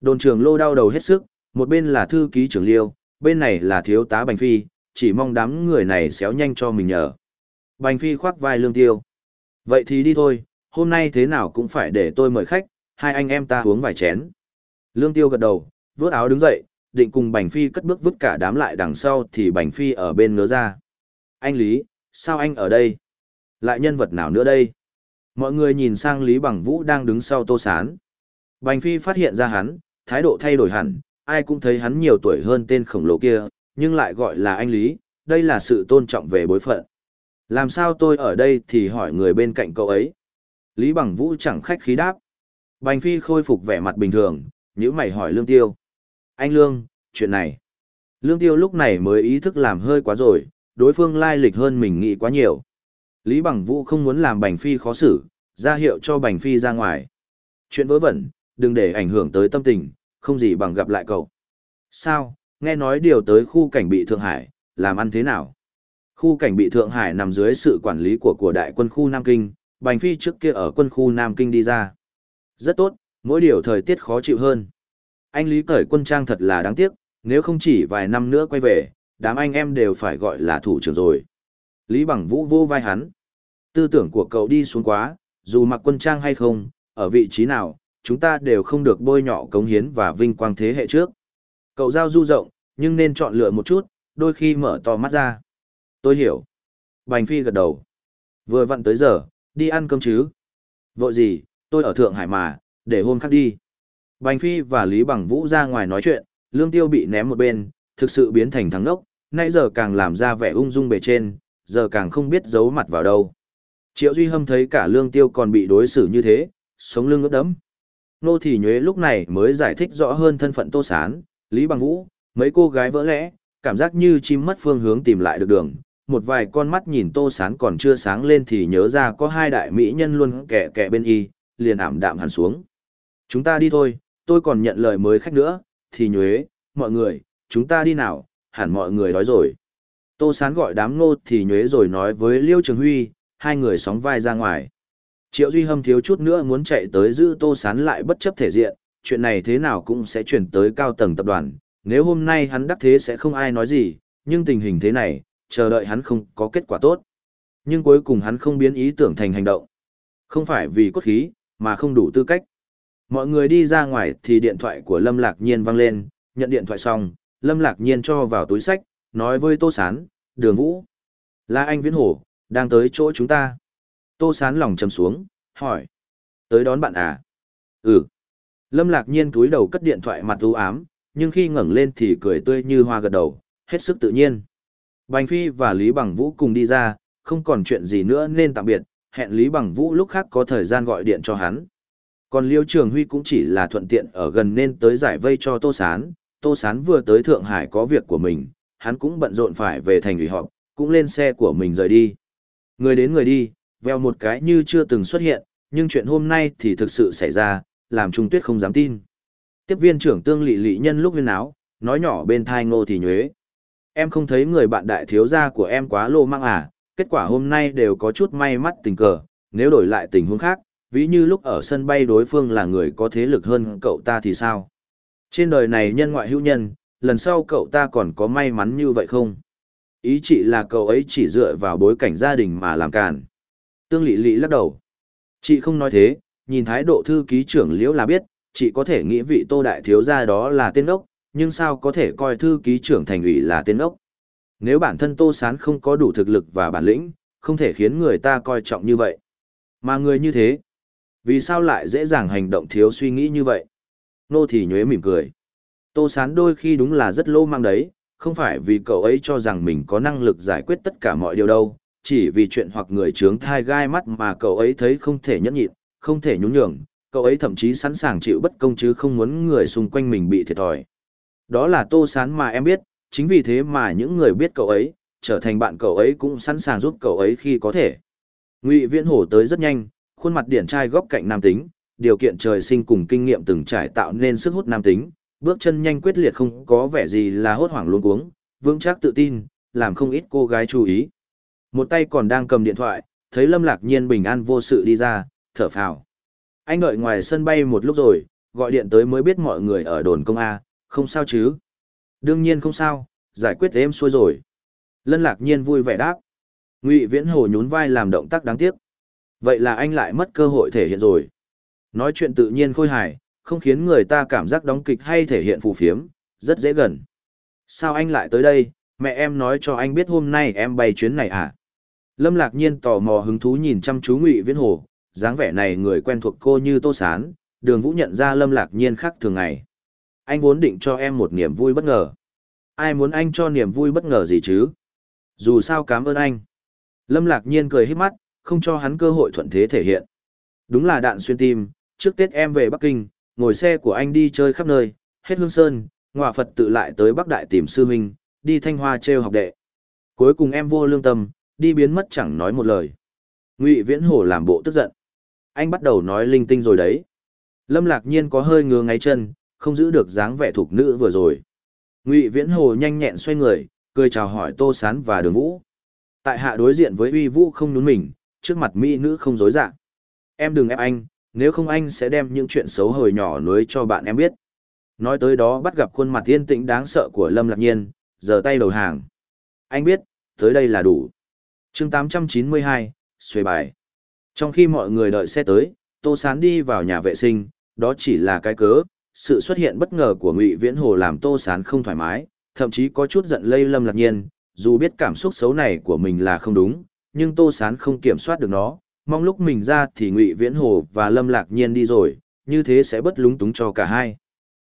Đồn trưởng lô đau đầu hết sức, một bên là thư ký trưởng liêu, bên này là thiếu tá Bành Phi, chỉ mong đám người này xéo nhanh cho mình nhờ. Bành Phi khoác vai lương tiêu. Vậy thì đi thôi, hôm nay thế nào cũng phải để tôi mời khách, hai anh em ta uống vài chén. Lương tiêu gật đầu, vướt áo đứng dậy, định cùng Bành Phi cất bước vứt cả đám lại đằng sau thì Bành Phi ở bên ngớ ra. Anh Lý, sao anh ở đây? Lại nhân vật nào nữa đây? Mọi người nhìn sang Lý Bằng Vũ đang đứng sau Tô Sán. Bành Phi phát hiện ra hắn, thái độ thay đổi hẳn, ai cũng thấy hắn nhiều tuổi hơn tên khổng lồ kia, nhưng lại gọi là anh Lý, đây là sự tôn trọng về bối phận. Làm sao tôi ở đây thì hỏi người bên cạnh cậu ấy. Lý Bằng Vũ chẳng khách khí đáp. Bành Phi khôi phục vẻ mặt bình thường, nhữ mày hỏi Lương Tiêu. Anh Lương, chuyện này. Lương Tiêu lúc này mới ý thức làm hơi quá rồi, đối phương lai lịch hơn mình nghĩ quá nhiều. Lý Bằng Vũ không muốn làm Bành Phi khó xử, ra hiệu cho Bành Phi ra ngoài. Chuyện vớ vẩn, đừng để ảnh hưởng tới tâm tình, không gì bằng gặp lại cậu. Sao, nghe nói điều tới khu cảnh bị Thượng Hải, làm ăn thế nào? Khu cảnh bị Thượng Hải nằm dưới sự quản lý của của đại quân khu Nam Kinh, Bành Phi trước kia ở quân khu Nam Kinh đi ra. Rất tốt, mỗi điều thời tiết khó chịu hơn. Anh Lý cởi quân trang thật là đáng tiếc, nếu không chỉ vài năm nữa quay về, đám anh em đều phải gọi là thủ trưởng rồi. Lý Bằng Vũ vô vai hắn. Tư tưởng của cậu đi xuống quá, dù mặc quân trang hay không, ở vị trí nào, chúng ta đều không được bôi nhọ cống hiến và vinh quang thế hệ trước. Cậu giao du rộng, nhưng nên chọn lựa một chút, đôi khi mở to mắt ra. Tôi hiểu. Bành Phi gật đầu. Vừa vặn tới giờ, đi ăn cơm chứ. Vội gì, tôi ở Thượng Hải mà, để hôm khác đi. Bành Phi và Lý Bằng Vũ ra ngoài nói chuyện, Lương Tiêu bị ném một bên, thực sự biến thành thằng ốc, nãy giờ càng làm ra vẻ ung dung bề trên, giờ càng không biết giấu mặt vào đâu. Triệu Duy Hâm thấy cả Lương Tiêu còn bị đối xử như thế, sống lưng ướt đẫm. Nô Thị Nhuế lúc này mới giải thích rõ hơn thân phận Tô Sán, Lý Bằng Vũ, mấy cô gái vỡ lẽ, cảm giác như chim mất phương hướng tìm lại được đường. Một vài con mắt nhìn Tô Sán còn chưa sáng lên thì nhớ ra có hai đại mỹ nhân luôn kẻ kẻ bên y, liền ảm đạm hẳn xuống. Chúng ta đi thôi, tôi còn nhận lời mới khách nữa, thì nhuế, mọi người, chúng ta đi nào, hẳn mọi người đói rồi. Tô Sán gọi đám ngô thì nhuế rồi nói với Liêu Trường Huy, hai người sóng vai ra ngoài. Triệu Duy Hâm thiếu chút nữa muốn chạy tới giữ Tô Sán lại bất chấp thể diện, chuyện này thế nào cũng sẽ chuyển tới cao tầng tập đoàn, nếu hôm nay hắn đắc thế sẽ không ai nói gì, nhưng tình hình thế này, chờ đợi hắn không có kết quả tốt. Nhưng cuối cùng hắn không biến ý tưởng thành hành động. Không phải vì cốt khí, mà không đủ tư cách. Mọi người đi ra ngoài thì điện thoại của Lâm Lạc Nhiên vang lên, nhận điện thoại xong, Lâm Lạc Nhiên cho vào túi sách, nói với Tô Sán, đường vũ. Là anh Viễn Hổ, đang tới chỗ chúng ta. Tô Sán lòng chầm xuống, hỏi. Tới đón bạn à? Ừ. Lâm Lạc Nhiên túi đầu cất điện thoại mặt u ám, nhưng khi ngẩng lên thì cười tươi như hoa gật đầu, hết sức tự nhiên. Bành Phi và Lý Bằng Vũ cùng đi ra, không còn chuyện gì nữa nên tạm biệt, hẹn Lý Bằng Vũ lúc khác có thời gian gọi điện cho hắn. Còn Liêu Trường Huy cũng chỉ là thuận tiện ở gần nên tới giải vây cho Tô Sán. Tô Sán vừa tới Thượng Hải có việc của mình, hắn cũng bận rộn phải về thành ủy họp, cũng lên xe của mình rời đi. Người đến người đi, veo một cái như chưa từng xuất hiện, nhưng chuyện hôm nay thì thực sự xảy ra, làm Trung Tuyết không dám tin. Tiếp viên trưởng tương lị lị nhân lúc huyên áo, nói nhỏ bên thai ngô thì nhuế. Em không thấy người bạn đại thiếu gia của em quá lô mang à, kết quả hôm nay đều có chút may mắn tình cờ, nếu đổi lại tình huống khác, ví như lúc ở sân bay đối phương là người có thế lực hơn cậu ta thì sao? Trên đời này nhân ngoại hữu nhân, lần sau cậu ta còn có may mắn như vậy không? Ý chị là cậu ấy chỉ dựa vào bối cảnh gia đình mà làm càn. Tương Lị Lị lắc đầu. Chị không nói thế, nhìn thái độ thư ký trưởng liễu là biết, chị có thể nghĩ vị tô đại thiếu gia đó là tên ốc, nhưng sao có thể coi thư ký trưởng thành ủy là tên ốc? Nếu bản thân Tô Sán không có đủ thực lực và bản lĩnh, không thể khiến người ta coi trọng như vậy. Mà người như thế, vì sao lại dễ dàng hành động thiếu suy nghĩ như vậy? Nô thì nhuế mỉm cười. Tô Sán đôi khi đúng là rất lô mang đấy, không phải vì cậu ấy cho rằng mình có năng lực giải quyết tất cả mọi điều đâu, chỉ vì chuyện hoặc người trướng thai gai mắt mà cậu ấy thấy không thể nhẫn nhịn, không thể nhún nhường, cậu ấy thậm chí sẵn sàng chịu bất công chứ không muốn người xung quanh mình bị thiệt thòi. Đó là Tô Sán mà em biết, chính vì thế mà những người biết cậu ấy, trở thành bạn cậu ấy cũng sẵn sàng giúp cậu ấy khi có thể. Ngụy Viễn Hổ tới rất nhanh, khuôn mặt điển trai góc cạnh nam tính, điều kiện trời sinh cùng kinh nghiệm từng trải tạo nên sức hút nam tính, bước chân nhanh quyết liệt không có vẻ gì là hốt hoảng luống cuống, vững chắc tự tin, làm không ít cô gái chú ý. Một tay còn đang cầm điện thoại, thấy Lâm Lạc Nhiên bình an vô sự đi ra, thở phào. Anh đợi ngoài sân bay một lúc rồi, gọi điện tới mới biết mọi người ở đồn công A, không sao chứ? Đương nhiên không sao, giải quyết êm xuôi rồi. Lân Lạc Nhiên vui vẻ đáp. Ngụy Viễn Hồ nhún vai làm động tác đáng tiếc. Vậy là anh lại mất cơ hội thể hiện rồi. Nói chuyện tự nhiên khôi hài, không khiến người ta cảm giác đóng kịch hay thể hiện phù phiếm, rất dễ gần. Sao anh lại tới đây, mẹ em nói cho anh biết hôm nay em bay chuyến này à? Lâm Lạc Nhiên tò mò hứng thú nhìn chăm chú Ngụy Viễn Hồ, dáng vẻ này người quen thuộc cô như Tô Sán, đường vũ nhận ra Lâm Lạc Nhiên khác thường ngày. Anh vốn định cho em một niềm vui bất ngờ. Ai muốn anh cho niềm vui bất ngờ gì chứ? Dù sao cảm ơn anh. Lâm lạc nhiên cười hít mắt, không cho hắn cơ hội thuận thế thể hiện. Đúng là đạn xuyên tim, trước Tết em về Bắc Kinh, ngồi xe của anh đi chơi khắp nơi, hết hương sơn, ngọa Phật tự lại tới Bắc Đại tìm sư huynh, đi thanh hoa treo học đệ. Cuối cùng em vô lương tâm, đi biến mất chẳng nói một lời. Ngụy Viễn Hổ làm bộ tức giận. Anh bắt đầu nói linh tinh rồi đấy. Lâm Lạc Nhiên có hơi ngứa ngáy chân, không giữ được dáng vẻ thuộc nữ vừa rồi. Ngụy Viễn Hồ nhanh nhẹn xoay người, cười chào hỏi Tô Sán và Đường Vũ. Tại hạ đối diện với Uy Vũ không nhún mình, trước mặt mỹ nữ không dối dạng. Em đừng ép anh, nếu không anh sẽ đem những chuyện xấu hồi nhỏ nối cho bạn em biết. Nói tới đó bắt gặp khuôn mặt yên tĩnh đáng sợ của Lâm Lạc Nhiên, giờ tay đầu hàng. Anh biết, tới đây là đủ. chương 892, xuê bài. Trong khi mọi người đợi xe tới, Tô Sán đi vào nhà vệ sinh, đó chỉ là cái cớ, sự xuất hiện bất ngờ của Ngụy Viễn Hồ làm Tô Sán không thoải mái, thậm chí có chút giận lây Lâm Lạc Nhiên, dù biết cảm xúc xấu này của mình là không đúng, nhưng Tô Sán không kiểm soát được nó, mong lúc mình ra thì Ngụy Viễn Hồ và Lâm Lạc Nhiên đi rồi, như thế sẽ bất lúng túng cho cả hai.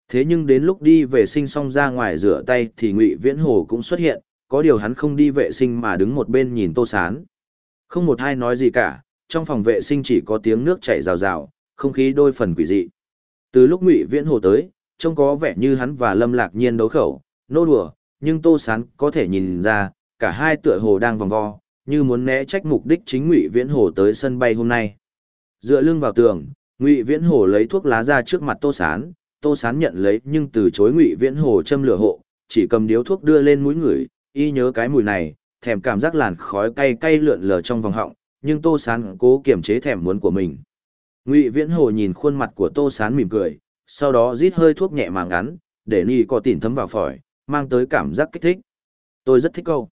Thế nhưng đến lúc đi vệ sinh xong ra ngoài rửa tay thì Ngụy Viễn Hồ cũng xuất hiện, có điều hắn không đi vệ sinh mà đứng một bên nhìn Tô Sán. Không một ai nói gì cả, trong phòng vệ sinh chỉ có tiếng nước chảy rào rào, không khí đôi phần quỷ dị. Từ lúc Ngụy Viễn Hồ tới, trông có vẻ như hắn và Lâm Lạc Nhiên đấu khẩu, nô đùa, nhưng Tô Sán có thể nhìn ra, cả hai tựa hồ đang vòng vo, như muốn né trách mục đích chính Ngụy Viễn Hồ tới sân bay hôm nay. Dựa lưng vào tường, Ngụy Viễn Hồ lấy thuốc lá ra trước mặt Tô Sán, Tô Sán nhận lấy nhưng từ chối Ngụy Viễn Hồ châm lửa hộ, chỉ cầm điếu thuốc đưa lên mũi người, y nhớ cái mùi này, thèm cảm giác làn khói cay cay lượn lờ trong vòng họng, nhưng Tô Sán cố kiềm chế thèm muốn của mình. Ngụy Viễn Hồ nhìn khuôn mặt của Tô Sán mỉm cười, sau đó rít hơi thuốc nhẹ màng ngắn, để ni có tìm thấm vào phổi, mang tới cảm giác kích thích. Tôi rất thích câu.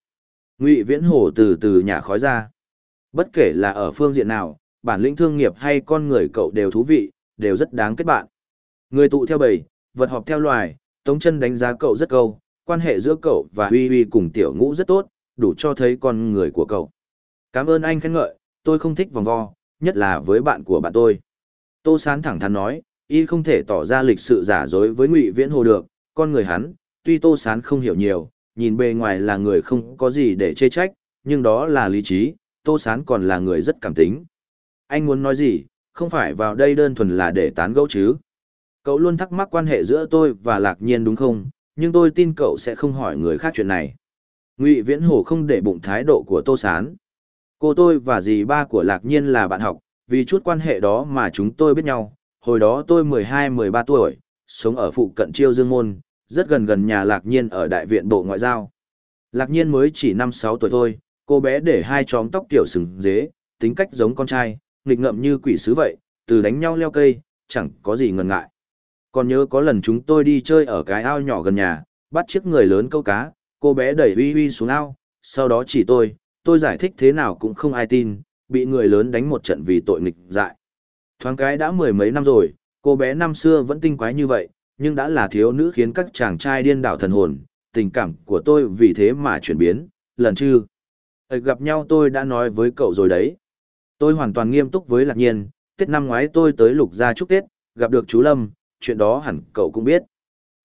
Ngụy Viễn Hồ từ từ nhả khói ra. Bất kể là ở phương diện nào, bản lĩnh thương nghiệp hay con người cậu đều thú vị, đều rất đáng kết bạn. Người tụ theo bầy, vật họp theo loài, Tống chân đánh giá cậu rất câu, quan hệ giữa cậu và Huy Huy cùng tiểu ngũ rất tốt, đủ cho thấy con người của cậu. Cảm ơn anh khen ngợi, tôi không thích vòng vo, nhất là với bạn của bạn tôi. Tô Sán thẳng thắn nói, y không thể tỏ ra lịch sự giả dối với Ngụy Viễn Hồ được, con người hắn, tuy Tô Sán không hiểu nhiều, nhìn bề ngoài là người không có gì để chê trách, nhưng đó là lý trí, Tô Sán còn là người rất cảm tính. Anh muốn nói gì, không phải vào đây đơn thuần là để tán gẫu chứ. Cậu luôn thắc mắc quan hệ giữa tôi và Lạc Nhiên đúng không, nhưng tôi tin cậu sẽ không hỏi người khác chuyện này. Ngụy Viễn Hồ không để bụng thái độ của Tô Sán. Cô tôi và dì ba của Lạc Nhiên là bạn học, vì chút quan hệ đó mà chúng tôi biết nhau. Hồi đó tôi 12-13 tuổi, sống ở phụ cận Chiêu Dương Môn, rất gần gần nhà Lạc Nhiên ở Đại viện Bộ Ngoại giao. Lạc Nhiên mới chỉ 5-6 tuổi thôi, cô bé để hai chóm tóc tiểu sừng dế, tính cách giống con trai, nghịch ngợm như quỷ sứ vậy, từ đánh nhau leo cây, chẳng có gì ngần ngại. Còn nhớ có lần chúng tôi đi chơi ở cái ao nhỏ gần nhà, bắt chiếc người lớn câu cá, cô bé đẩy uy uy xuống ao, sau đó chỉ tôi, tôi giải thích thế nào cũng không ai tin, bị người lớn đánh một trận vì tội nghịch dại. Thoáng cái đã mười mấy năm rồi, cô bé năm xưa vẫn tinh quái như vậy, nhưng đã là thiếu nữ khiến các chàng trai điên đảo thần hồn, tình cảm của tôi vì thế mà chuyển biến, lần chứ. Gặp nhau tôi đã nói với cậu rồi đấy. Tôi hoàn toàn nghiêm túc với lạc nhiên, Tết năm ngoái tôi tới lục gia chúc Tết, gặp được chú Lâm, chuyện đó hẳn cậu cũng biết.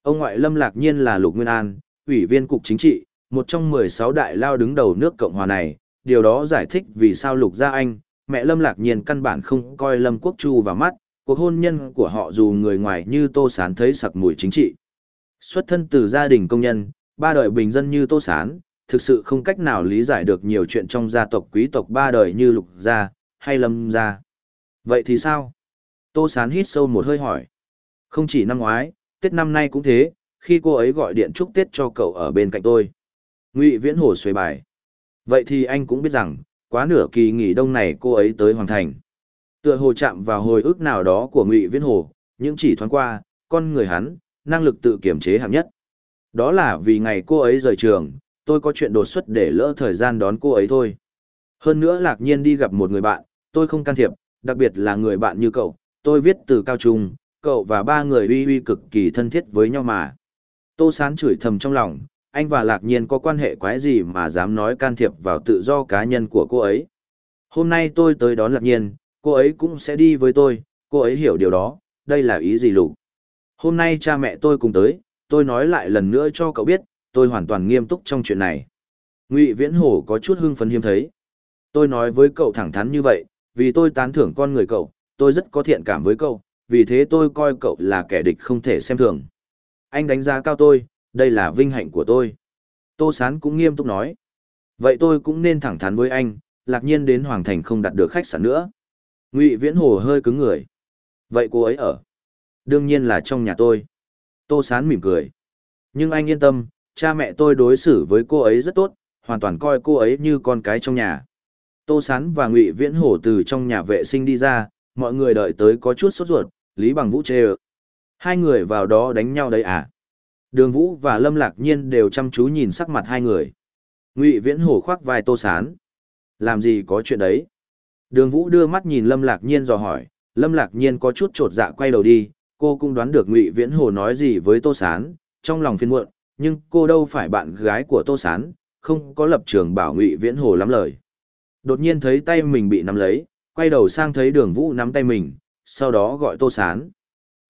Ông ngoại Lâm lạc nhiên là lục nguyên an, ủy viên cục chính trị, một trong 16 đại lao đứng đầu nước Cộng hòa này, điều đó giải thích vì sao Lục Gia Anh, mẹ Lâm Lạc Nhiên căn bản không coi Lâm Quốc Chu vào mắt, cuộc hôn nhân của họ dù người ngoài như Tô Sán thấy sặc mùi chính trị. Xuất thân từ gia đình công nhân, ba đời bình dân như Tô Sán, thực sự không cách nào lý giải được nhiều chuyện trong gia tộc quý tộc ba đời như Lục Gia, hay Lâm Gia. Vậy thì sao? Tô Sán hít sâu một hơi hỏi. Không chỉ năm ngoái, Tết năm nay cũng thế, khi cô ấy gọi điện chúc Tết cho cậu ở bên cạnh tôi. Ngụy Viễn Hồ xuề bài. Vậy thì anh cũng biết rằng, quá nửa kỳ nghỉ đông này cô ấy tới Hoàng Thành. Tựa hồ chạm vào hồi ức nào đó của Ngụy Viễn Hồ, những chỉ thoáng qua, con người hắn, năng lực tự kiểm chế hạng nhất. Đó là vì ngày cô ấy rời trường, tôi có chuyện đột xuất để lỡ thời gian đón cô ấy thôi. Hơn nữa lạc nhiên đi gặp một người bạn, tôi không can thiệp, đặc biệt là người bạn như cậu, tôi viết từ cao trung, cậu và ba người uy uy cực kỳ thân thiết với nhau mà. Tô Sán chửi thầm trong lòng, anh và lạc nhiên có quan hệ quái gì mà dám nói can thiệp vào tự do cá nhân của cô ấy. Hôm nay tôi tới đón lạc nhiên, cô ấy cũng sẽ đi với tôi, cô ấy hiểu điều đó, đây là ý gì lục. Hôm nay cha mẹ tôi cùng tới, tôi nói lại lần nữa cho cậu biết, tôi hoàn toàn nghiêm túc trong chuyện này. Ngụy Viễn Hổ có chút hưng phấn hiếm thấy. Tôi nói với cậu thẳng thắn như vậy, vì tôi tán thưởng con người cậu, tôi rất có thiện cảm với cậu, vì thế tôi coi cậu là kẻ địch không thể xem thường. Anh đánh giá cao tôi, đây là vinh hạnh của tôi. Tô Sán cũng nghiêm túc nói. Vậy tôi cũng nên thẳng thắn với anh, lạc nhiên đến Hoàng Thành không đặt được khách sạn nữa. Ngụy Viễn Hồ hơi cứng người. Vậy cô ấy ở? Đương nhiên là trong nhà tôi. Tô Sán mỉm cười. Nhưng anh yên tâm, cha mẹ tôi đối xử với cô ấy rất tốt, hoàn toàn coi cô ấy như con cái trong nhà. Tô Sán và Ngụy Viễn Hổ từ trong nhà vệ sinh đi ra, mọi người đợi tới có chút sốt ruột, Lý Bằng Vũ chê. Hai người vào đó đánh nhau đấy à? Đường Vũ và Lâm Lạc Nhiên đều chăm chú nhìn sắc mặt hai người. Ngụy Viễn Hổ khoác vai Tô Sán. Làm gì có chuyện đấy? Đường Vũ đưa mắt nhìn Lâm Lạc Nhiên dò hỏi, Lâm Lạc Nhiên có chút trột dạ quay đầu đi, cô cũng đoán được Ngụy Viễn Hồ nói gì với Tô Sán, trong lòng phiền muộn, nhưng cô đâu phải bạn gái của Tô Sán, không có lập trường bảo Ngụy Viễn Hồ lắm lời. Đột nhiên thấy tay mình bị nắm lấy, quay đầu sang thấy Đường Vũ nắm tay mình, sau đó gọi Tô Sán.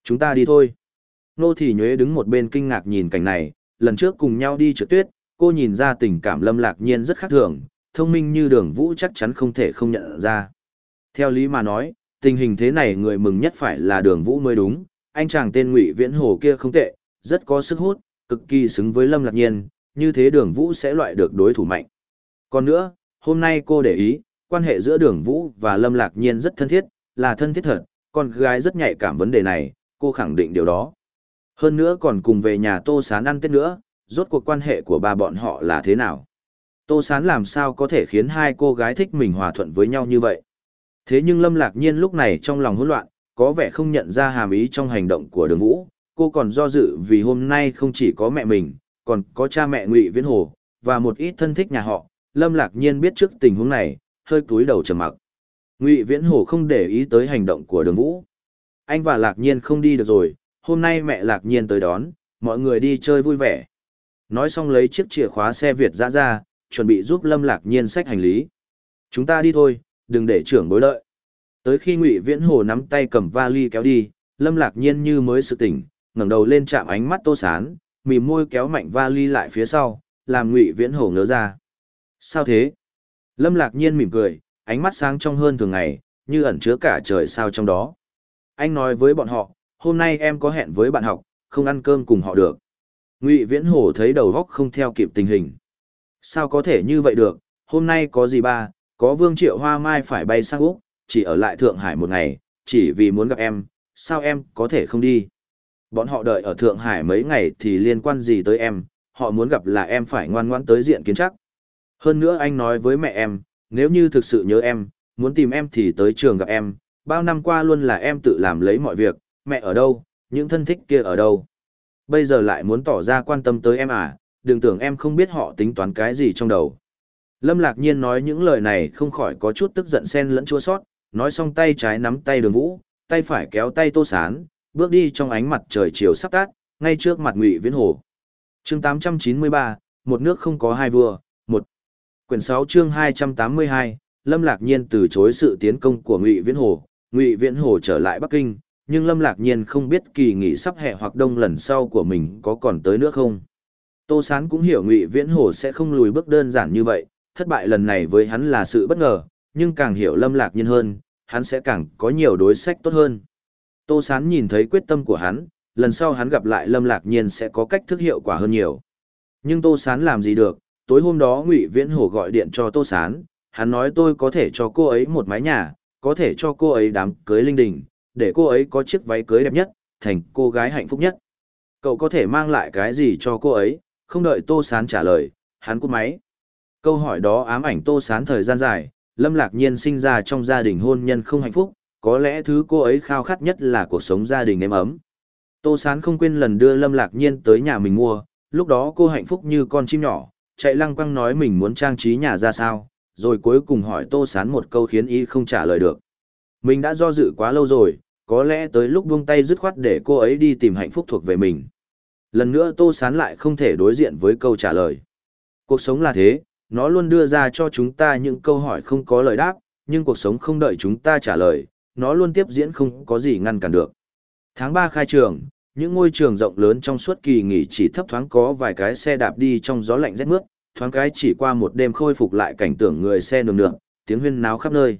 Chúng ta đi thôi. Nô Thị Nhuế đứng một bên kinh ngạc nhìn cảnh này, lần trước cùng nhau đi trượt tuyết, cô nhìn ra tình cảm Lâm Lạc Nhiên rất khác thường, thông minh như Đường Vũ chắc chắn không thể không nhận ra. Theo lý mà nói, tình hình thế này người mừng nhất phải là Đường Vũ mới đúng, anh chàng tên Ngụy Viễn Hồ kia không tệ, rất có sức hút, cực kỳ xứng với Lâm Lạc Nhiên, như thế Đường Vũ sẽ loại được đối thủ mạnh. Còn nữa, hôm nay cô để ý, quan hệ giữa Đường Vũ và Lâm Lạc Nhiên rất thân thiết, là thân thiết thật, con gái rất nhạy cảm vấn đề này, cô khẳng định điều đó. Hơn nữa còn cùng về nhà Tô Sán ăn Tết nữa, rốt cuộc quan hệ của ba bọn họ là thế nào? Tô Sán làm sao có thể khiến hai cô gái thích mình hòa thuận với nhau như vậy? Thế nhưng Lâm Lạc Nhiên lúc này trong lòng hỗn loạn, có vẻ không nhận ra hàm ý trong hành động của đường vũ, cô còn do dự vì hôm nay không chỉ có mẹ mình, còn có cha mẹ Ngụy Viễn Hồ, và một ít thân thích nhà họ, Lâm Lạc Nhiên biết trước tình huống này, hơi cúi đầu trầm mặc. Ngụy Viễn Hồ không để ý tới hành động của đường vũ. Anh và Lạc Nhiên không đi được rồi, hôm nay mẹ Lạc Nhiên tới đón, mọi người đi chơi vui vẻ. Nói xong lấy chiếc chìa khóa xe Việt ra ra, chuẩn bị giúp Lâm Lạc Nhiên xách hành lý. Chúng ta đi thôi, đừng để trưởng bối đợi. Tới khi Ngụy Viễn Hồ nắm tay cầm vali kéo đi, Lâm Lạc Nhiên như mới sự tỉnh, ngẩng đầu lên chạm ánh mắt Tô Sán, mỉm môi kéo mạnh vali lại phía sau, làm Ngụy Viễn Hồ ngớ ra. Sao thế? Lâm Lạc Nhiên mỉm cười, ánh mắt sáng trong hơn thường ngày, như ẩn chứa cả trời sao trong đó. Anh nói với bọn họ, hôm nay em có hẹn với bạn học, không ăn cơm cùng họ được. Ngụy Viễn Hổ thấy đầu góc không theo kịp tình hình. Sao có thể như vậy được, hôm nay có gì ba, có Vương Triệu Hoa Mai phải bay sang Úc, chỉ ở lại Thượng Hải một ngày, chỉ vì muốn gặp em, sao em có thể không đi? Bọn họ đợi ở Thượng Hải mấy ngày thì liên quan gì tới em, họ muốn gặp là em phải ngoan ngoãn tới diện kiến chắc. Hơn nữa anh nói với mẹ em, nếu như thực sự nhớ em, muốn tìm em thì tới trường gặp em, bao năm qua luôn là em tự làm lấy mọi việc, mẹ ở đâu, những thân thích kia ở đâu. Bây giờ lại muốn tỏ ra quan tâm tới em à, đừng tưởng em không biết họ tính toán cái gì trong đầu. Lâm Lạc Nhiên nói những lời này không khỏi có chút tức giận xen lẫn chua sót, nói xong tay trái nắm tay đường vũ, tay phải kéo tay tô sán, bước đi trong ánh mặt trời chiều sắp tát, ngay trước mặt Ngụy Viễn Hồ. Chương 893, một nước không có hai vua, một. Quyển 6 chương 282, Lâm Lạc Nhiên từ chối sự tiến công của Ngụy Viễn Hồ, Ngụy Viễn Hồ trở lại Bắc Kinh, nhưng Lâm Lạc Nhiên không biết kỳ nghỉ sắp hè hoặc đông lần sau của mình có còn tới nữa không. Tô Sán cũng hiểu Ngụy Viễn Hồ sẽ không lùi bước đơn giản như vậy, thất bại lần này với hắn là sự bất ngờ, nhưng càng hiểu Lâm Lạc Nhiên hơn, hắn sẽ càng có nhiều đối sách tốt hơn. Tô Sán nhìn thấy quyết tâm của hắn, lần sau hắn gặp lại Lâm Lạc Nhiên sẽ có cách thức hiệu quả hơn nhiều. Nhưng Tô Sán làm gì được, tối hôm đó Ngụy Viễn Hồ gọi điện cho Tô Sán, hắn nói tôi có thể cho cô ấy một mái nhà, có thể cho cô ấy đám cưới linh đình, để cô ấy có chiếc váy cưới đẹp nhất, thành cô gái hạnh phúc nhất. Cậu có thể mang lại cái gì cho cô ấy, không đợi Tô Sán trả lời, hắn cúp máy. Câu hỏi đó ám ảnh Tô Sán thời gian dài, Lâm Lạc Nhiên sinh ra trong gia đình hôn nhân không hạnh phúc, có lẽ thứ cô ấy khao khát nhất là cuộc sống gia đình êm ấm. Tô Sán không quên lần đưa Lâm Lạc Nhiên tới nhà mình mua, lúc đó cô hạnh phúc như con chim nhỏ, chạy lăng quăng nói mình muốn trang trí nhà ra sao, rồi cuối cùng hỏi Tô Sán một câu khiến y không trả lời được. Mình đã do dự quá lâu rồi, có lẽ tới lúc buông tay dứt khoát để cô ấy đi tìm hạnh phúc thuộc về mình. Lần nữa Tô Sán lại không thể đối diện với câu trả lời. Cuộc sống là thế, nó luôn đưa ra cho chúng ta những câu hỏi không có lời đáp, nhưng cuộc sống không đợi chúng ta trả lời, nó luôn tiếp diễn không có gì ngăn cản được. Tháng 3 khai trường, Những ngôi trường rộng lớn trong suốt kỳ nghỉ chỉ thấp thoáng có vài cái xe đạp đi trong gió lạnh rét mướt, thoáng cái chỉ qua một đêm khôi phục lại cảnh tượng người xe nườm nượp, tiếng huyên náo khắp nơi.